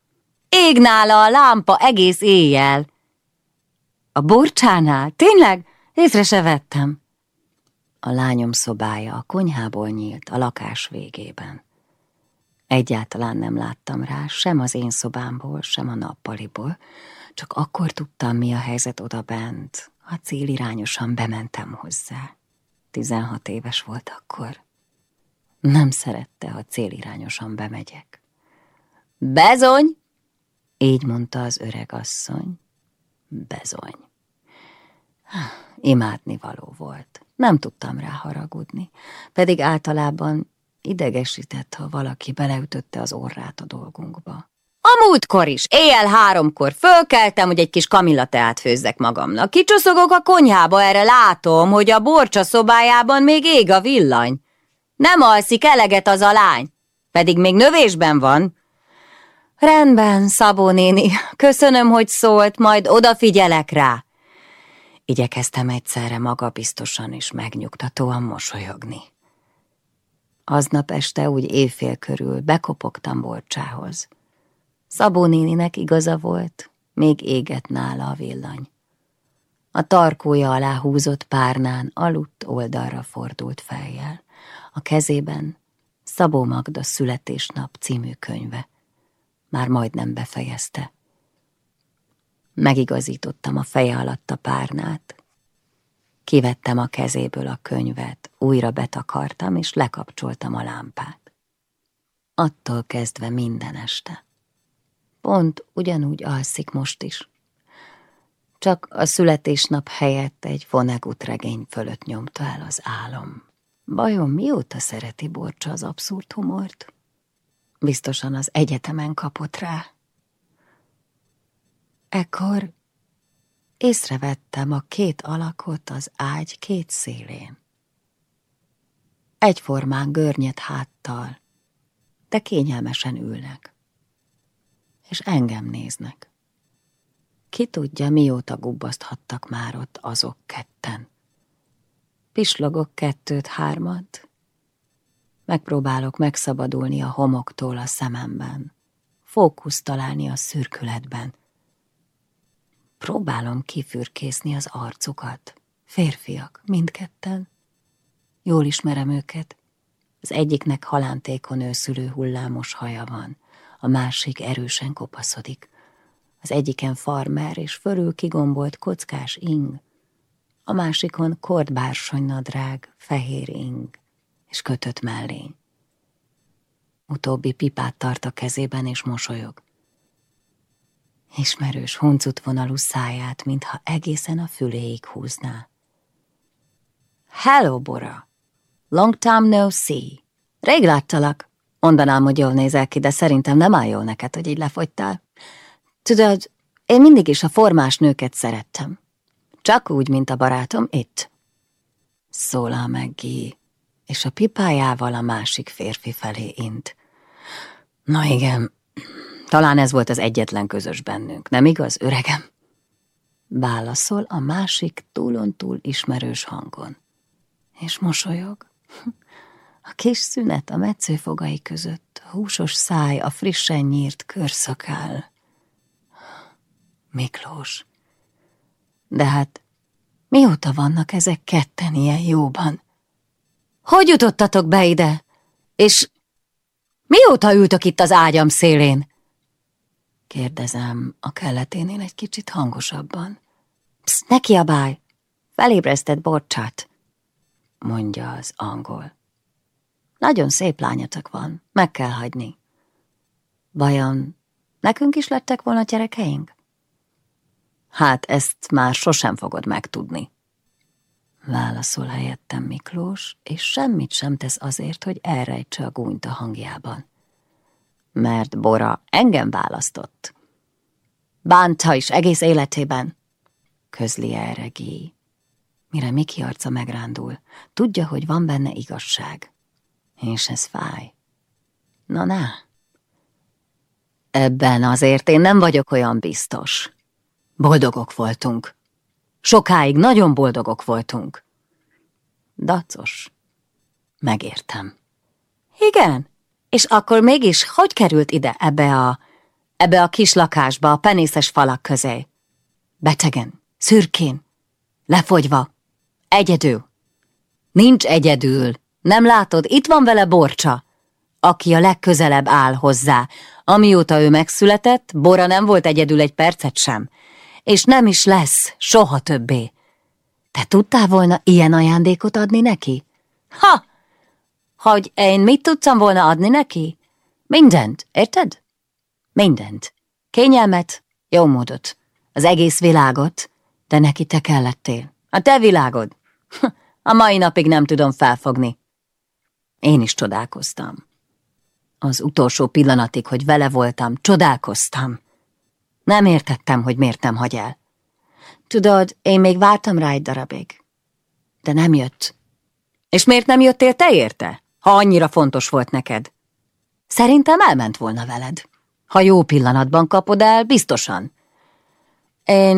Ég nála a lámpa egész éjjel. A borcsánál? Tényleg? Észre se vettem. A lányom szobája a konyhából nyílt, a lakás végében. Egyáltalán nem láttam rá, sem az én szobámból, sem a nappaliból, csak akkor tudtam, mi a helyzet oda bent, ha célirányosan bementem hozzá. Tizenhat éves volt akkor. Nem szerette, ha célirányosan bemegyek. Bezony! Így mondta az öreg asszony. Bezony. Imádni való volt. Nem tudtam rá haragudni, pedig általában idegesített, ha valaki beleütötte az orrát a dolgunkba. A múltkor is, éjjel háromkor fölkeltem, hogy egy kis kamillateát főzzek magamnak. Kicsuszogok a konyhába, erre látom, hogy a borcsa szobájában még ég a villany. Nem alszik eleget az a lány, pedig még növésben van. Rendben, Szabó néni, köszönöm, hogy szólt, majd odafigyelek rá. Igyekeztem egyszerre magabiztosan és megnyugtatóan mosolyogni. Aznap este úgy évfél körül bekopogtam borcsához. Szabó néninek igaza volt, még égett nála a villany. A tarkója alá húzott párnán aludt oldalra fordult fejjel. A kezében Szabó Magda születésnap című könyve. Már majdnem befejezte. Megigazítottam a feje alatt a párnát. Kivettem a kezéből a könyvet, újra betakartam, és lekapcsoltam a lámpát. Attól kezdve minden este. Pont ugyanúgy alszik most is. Csak a születésnap helyett egy Vonnegut regény fölött nyomta el az álom. Bajon mióta szereti Borcsa az abszurd humort? Biztosan az egyetemen kapott rá. Ekkor észrevettem a két alakot az ágy két szélén. Egyformán görnyet háttal, de kényelmesen ülnek és engem néznek. Ki tudja, mióta gubbaszthattak már ott azok ketten. Pislogok kettőt-hármat, megpróbálok megszabadulni a homoktól a szememben, fókusz találni a szürkületben. Próbálom kifürkészni az arcukat. Férfiak, mindketten. Jól ismerem őket. Az egyiknek halántékon őszülő hullámos haja van a másik erősen kopaszodik. Az egyiken farmer és fölül kigombolt kockás ing, a másikon kordbársony nadrág, fehér ing és kötött mellény. Utóbbi pipát tart a kezében és mosolyog. Ismerős huncut vonalú száját, mintha egészen a füléig húzná. Hello, Bora! Long time no see. Rég láttalak. Mondanám, hogy jól nézel ki, de szerintem nem áll jól neked, hogy így lefogytál. Tudod, én mindig is a formás nőket szerettem. Csak úgy, mint a barátom itt. Szólal meg Guy, és a pipájával a másik férfi felé int. Na igen, talán ez volt az egyetlen közös bennünk, nem igaz, öregem? Válaszol a másik túlon-túl ismerős hangon. És mosolyog. A kis szünet a metszőfogai között, a húsos száj, a frissen nyírt körszakál. Miklós. De hát mióta vannak ezek ketten ilyen jóban? Hogy jutottatok be ide? És mióta ültök itt az ágyam szélén? Kérdezem a kelleténél egy kicsit hangosabban. Psz, ne kiabálj! Felébresztett borcsát, mondja az angol. Nagyon szép lányatok van, meg kell hagyni. Vajon nekünk is lettek volna gyerekeink? Hát ezt már sosem fogod megtudni. Válaszol helyettem Miklós, és semmit sem tesz azért, hogy elrejtse a gúnyt a hangjában. Mert Bora engem választott. Bánta is egész életében, közli erre. Mire Miki arca megrándul, tudja, hogy van benne igazság. És ez fáj. Na, na. Ebben azért én nem vagyok olyan biztos. Boldogok voltunk. Sokáig nagyon boldogok voltunk. Dacos. Megértem. Igen? És akkor mégis hogy került ide ebbe a, ebbe a kis lakásba, a penészes falak közé? Betegen, szürkén, lefogyva, egyedül. Nincs egyedül. Nem látod, itt van vele Borcsa, aki a legközelebb áll hozzá. Amióta ő megszületett, Bora nem volt egyedül egy percet sem és nem is lesz soha többé. Te tudtál volna ilyen ajándékot adni neki? Ha! Hogy én mit tudtam volna adni neki? Mindent, érted? Mindent. Kényelmet, jó módot, az egész világot, de neki te kellettél. A te világod. A mai napig nem tudom felfogni. Én is csodálkoztam. Az utolsó pillanatig, hogy vele voltam, csodálkoztam. Nem értettem, hogy miért nem hagy el. Tudod, én még vártam rá egy darabig. De nem jött. És miért nem jöttél te érte, ha annyira fontos volt neked? Szerintem elment volna veled. Ha jó pillanatban kapod el, biztosan. Én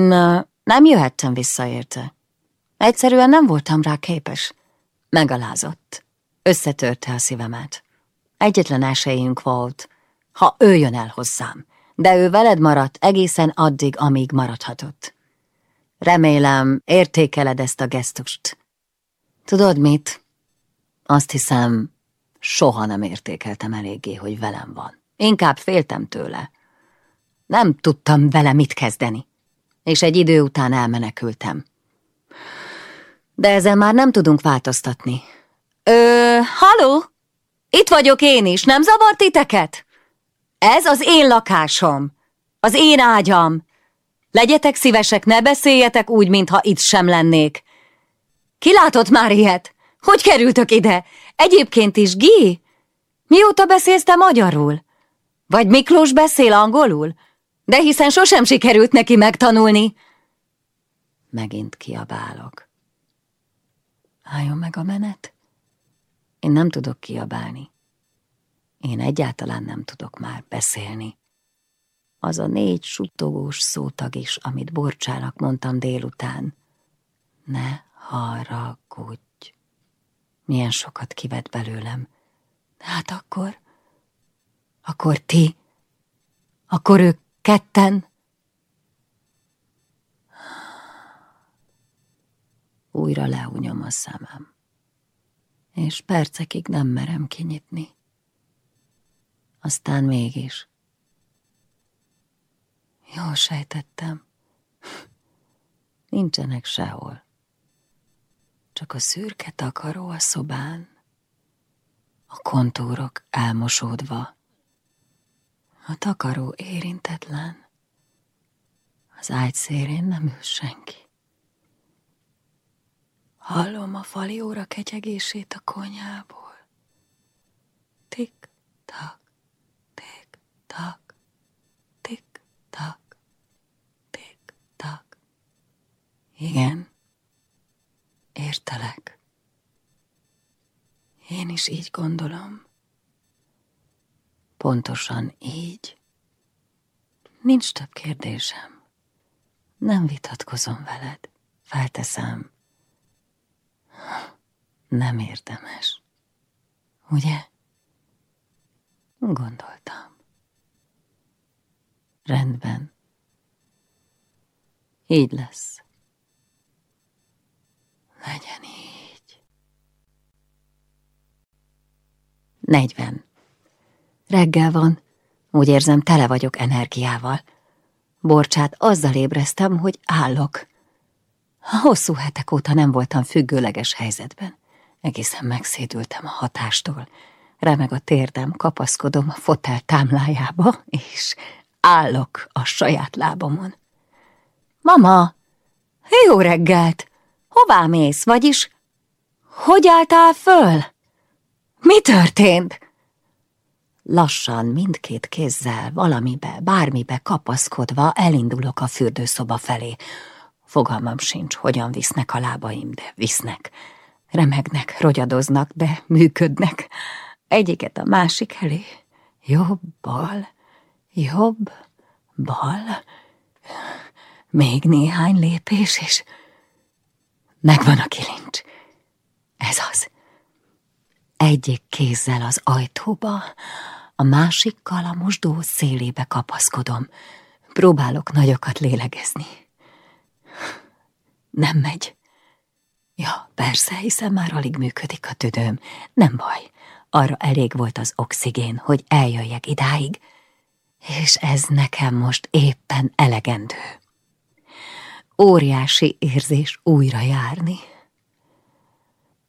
nem jöhettem vissza érte. Egyszerűen nem voltam rá képes. Megalázott. Összetörte a szívemet. Egyetlen esélyünk volt, ha ő jön el hozzám de ő veled maradt egészen addig, amíg maradhatott. Remélem, értékeled ezt a gesztust. Tudod mit? Azt hiszem, soha nem értékeltem eléggé, hogy velem van. Inkább féltem tőle. Nem tudtam vele mit kezdeni, és egy idő után elmenekültem. De ezen már nem tudunk változtatni. Ö, haló? Itt vagyok én is, nem zavart titeket? Ez az én lakásom, az én ágyam. Legyetek szívesek, ne beszéljetek úgy, mintha itt sem lennék. Ki látott már ilyet? Hogy kerültök ide? Egyébként is, Gi? Mióta beszélsz te magyarul? Vagy Miklós beszél angolul? De hiszen sosem sikerült neki megtanulni. Megint kiabálok. Álljon meg a menet. Én nem tudok kiabálni. Én egyáltalán nem tudok már beszélni. Az a négy suttogós szótag is, amit Borcsának mondtam délután. Ne haragudj. Milyen sokat kivett belőlem. Hát akkor... Akkor ti... Akkor ők ketten... Újra leúnyom a szemem, és percekig nem merem kinyitni aztán mégis. Jól sejtettem. Nincsenek sehol. Csak a szürke takaró a szobán, a kontúrok elmosódva, a takaró érintetlen, az ágy szélén nem ül senki. Hallom a fali óra ketyegését a konyhából. Tik, tak, tik, tak, tik, tak. Igen, értelek. Én is így gondolom. Pontosan így. Nincs több kérdésem. Nem vitatkozom veled. Felteszem. Nem érdemes. Ugye? Gondoltam. Rendben. Így lesz. Legyen így. Negyven. Reggel van. Úgy érzem, tele vagyok energiával. Borcsát azzal ébreztem, hogy állok. Hosszú hetek óta nem voltam függőleges helyzetben. Egészen megszédültem a hatástól. Remeg a térdem, kapaszkodom a fotel támlájába, és állok a saját lábamon. Mama, jó reggelt! Hová mész, vagyis? Hogy álltál föl? Mi történt? Lassan mindkét kézzel, valamibe, bármibe kapaszkodva elindulok a fürdőszoba felé. Fogalmam sincs, hogyan visznek a lábaim, de visznek. Remegnek, rogyadoznak, de működnek. Egyiket a másik elé. Jobb, bal, jobb, bal. Még néhány lépés, és megvan a kilincs. Ez az. Egyik kézzel az ajtóba, a másikkal a mosdó szélébe kapaszkodom. Próbálok nagyokat lélegezni. Nem megy. Ja, persze, hiszen már alig működik a tüdőm. Nem baj, arra elég volt az oxigén, hogy eljöjjek idáig, és ez nekem most éppen elegendő. Óriási érzés újra járni.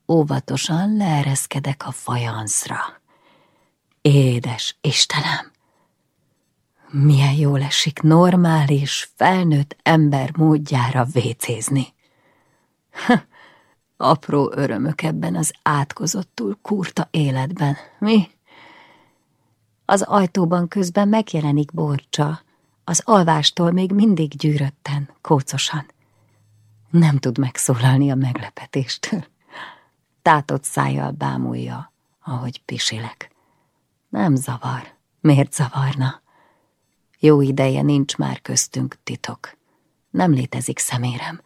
Óvatosan leereszkedek a fajanszra. Édes Istenem! Milyen jól esik normális, felnőtt ember módjára vécézni. Apró örömök ebben az átkozottul kurta életben, mi? Az ajtóban közben megjelenik Borcsa, az alvástól még mindig gyűrötten, kócosan. Nem tud megszólalni a meglepetéstől. Tátott szájjal bámulja, ahogy pisilek. Nem zavar. Miért zavarna? Jó ideje nincs már köztünk titok. Nem létezik szemérem.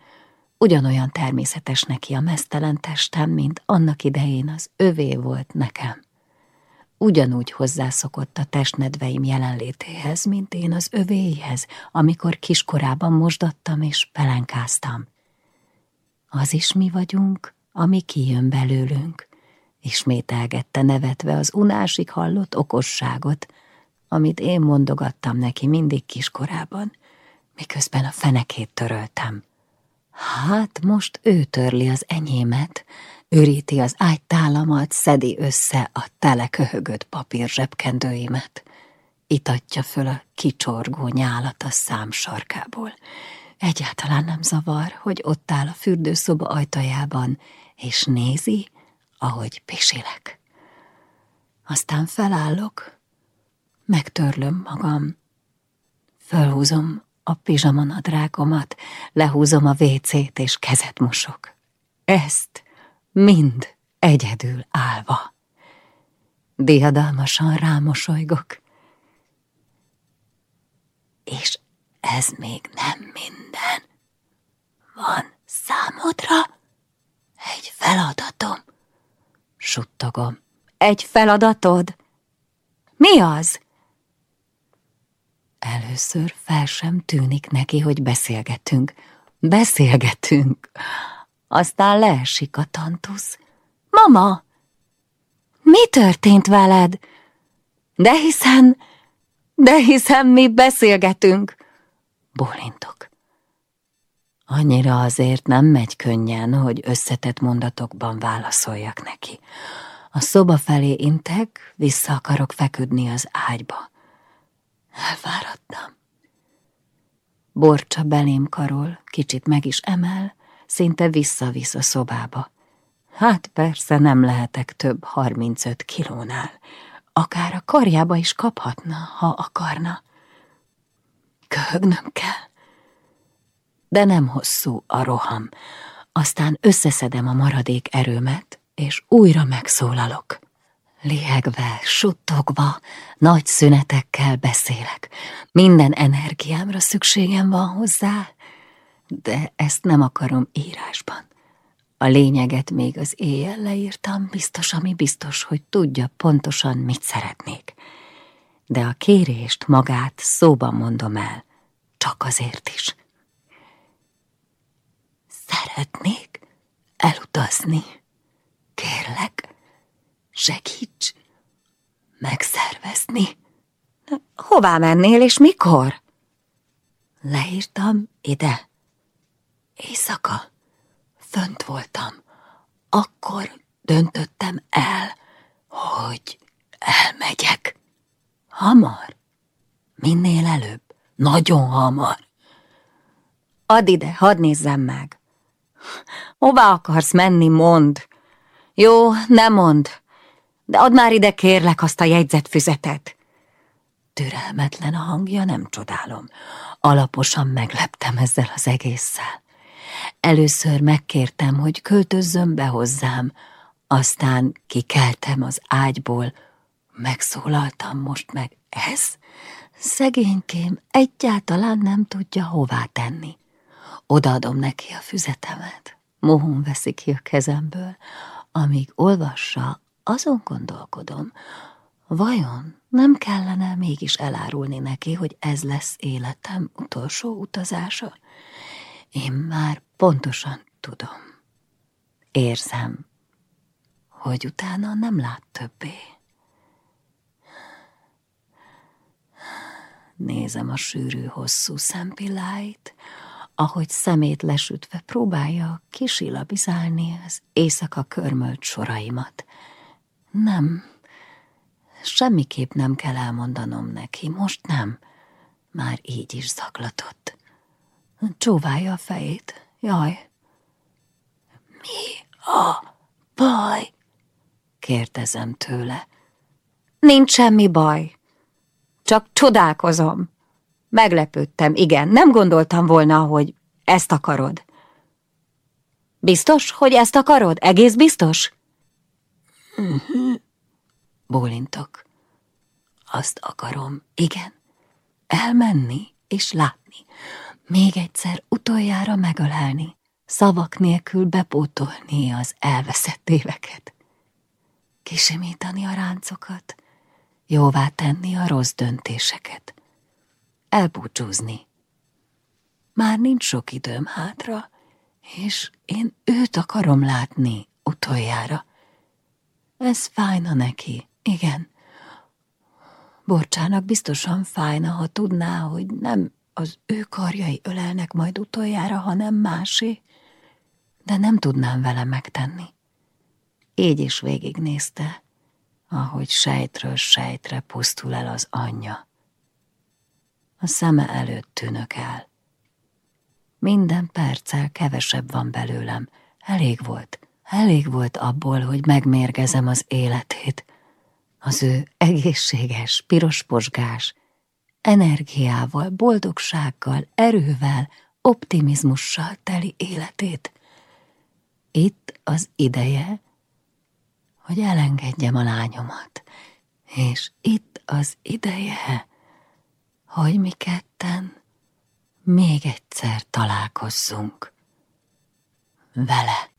Ugyanolyan természetes neki a mesztelen testem, mint annak idején az övé volt nekem. Ugyanúgy hozzászokott a testnedveim jelenlétéhez, mint én az övéhez, amikor kiskorában mosdattam és pelenkáztam. Az is mi vagyunk, ami kijön belőlünk, ismételgette nevetve az unásig hallott okosságot, amit én mondogattam neki mindig kiskorában, miközben a fenekét töröltem. Hát most ő törli az enyémet, üríti az ágytálamat, szedi össze a teleköhögött papír zsebkendőimet, itatja föl a kicsorgó nyálat a szám sarkából. Egyáltalán nem zavar, hogy ott áll a fürdőszoba ajtajában, és nézi, ahogy pisilek. Aztán felállok, megtörlöm magam, fölhúzom a pizsamanadrágomat, lehúzom a vécét és kezet mosok. Ezt mind egyedül állva. Diadalmasan rámosolygok. És ez még nem minden. Van számodra egy feladatom. Suttogom. Egy feladatod? Mi az? Először fel sem tűnik neki, hogy beszélgetünk. Beszélgetünk. Aztán leesik a tantusz. Mama, mi történt veled? De hiszen, de hiszen mi beszélgetünk. Bólintok. Annyira azért nem megy könnyen, hogy összetett mondatokban válaszoljak neki. A szoba felé intek, vissza akarok feküdni az ágyba. Elfáradtam. Borcsa belém karol, kicsit meg is emel, szinte visszavisz a szobába. Hát persze nem lehetek több 35 kilónál. akár a karjába is kaphatna, ha akarna. Köhögnöm kell. De nem hosszú a roham. Aztán összeszedem a maradék erőmet, és újra megszólalok. Léhegve, suttogva, nagy szünetekkel beszélek. Minden energiámra szükségem van hozzá, de ezt nem akarom írásban. A lényeget még az éjjel leírtam, biztos, ami biztos, hogy tudja pontosan, mit szeretnék. De a kérést magát szóban mondom el, csak azért is. Szeretnék elutazni. Kérlek, segíts megszervezni. Hová mennél és mikor? Leírtam ide. Éjszaka fönt voltam. Akkor döntöttem el, hogy elmegyek. Hamar? Minél előbb? Nagyon hamar. Add ide, hadd nézzem meg. Hová akarsz menni, mond. Jó, nem mond, de add már ide kérlek azt a jegyzetfüzetet. Türelmetlen a hangja, nem csodálom. Alaposan megleptem ezzel az egésszel. Először megkértem, hogy költözzön be hozzám, aztán kikeltem az ágyból, megszólaltam most meg ez. Szegénykém egyáltalán nem tudja hová tenni. Odaadom neki a füzetemet. Mohon veszi ki a kezemből. Amíg olvassa, azon gondolkodom, vajon nem kellene mégis elárulni neki, hogy ez lesz életem utolsó utazása? Én már pontosan tudom. Érzem, hogy utána nem lát többé. Nézem a sűrű, hosszú szempilláit, ahogy szemét lesütve próbálja kisilabizálni az éjszaka körmölt soraimat. Nem, semmiképp nem kell elmondanom neki, most nem, már így is zaklatott. Csóválja a fejét, jaj. Mi a baj? kérdezem tőle. Nincs semmi baj, csak csodálkozom. Meglepődtem, igen, nem gondoltam volna, hogy ezt akarod. Biztos, hogy ezt akarod? Egész biztos? Mhm. Bólintok. Azt akarom, igen. Elmenni és látni. Még egyszer utoljára megölelni. Szavak nélkül bepótolni az elveszett éveket. Kisimítani a ráncokat. Jóvá tenni a rossz döntéseket elbúcsúzni. Már nincs sok időm hátra, és én őt akarom látni utoljára. Ez fájna neki, igen. Borcsának biztosan fájna, ha tudná, hogy nem az ő karjai ölelnek majd utoljára, hanem másé, de nem tudnám vele megtenni. Így is végignézte, ahogy sejtről sejtre pusztul el az anyja a szeme előtt tűnök el. Minden perccel kevesebb van belőlem. Elég volt, elég volt abból, hogy megmérgezem az életét. Az ő egészséges, pirosposgás, energiával, boldogsággal, erővel, optimizmussal teli életét. Itt az ideje, hogy elengedjem a lányomat, és itt az ideje, hogy mi ketten még egyszer találkozzunk vele.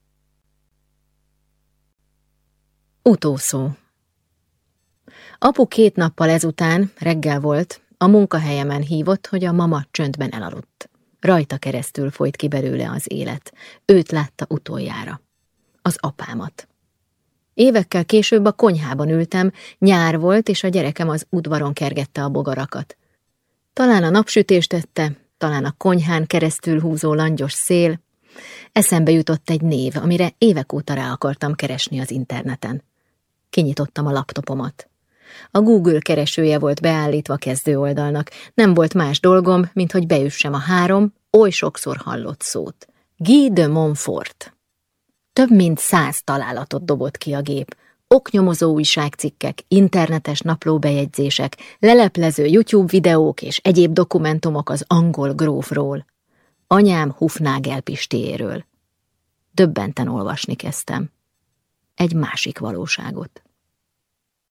Utószó Apu két nappal ezután, reggel volt, a munkahelyemen hívott, hogy a mama csöndben elaludt. Rajta keresztül folyt ki belőle az élet. Őt látta utoljára. Az apámat. Évekkel később a konyhában ültem, nyár volt, és a gyerekem az udvaron kergette a bogarakat. Talán a napsütést tette, talán a konyhán keresztül húzó langyos szél. Eszembe jutott egy név, amire évek óta rá akartam keresni az interneten. Kinyitottam a laptopomat. A Google keresője volt beállítva kezdő oldalnak. Nem volt más dolgom, mint hogy beüssem a három, oly sokszor hallott szót. Guy de Montfort. Több mint száz találatot dobott ki a gép. Oknyomozó újságcikkek, internetes naplóbejegyzések, leleplező YouTube videók és egyéb dokumentumok az angol grófról. Anyám Hufnagel Pistiéről. Döbbenten olvasni kezdtem. Egy másik valóságot.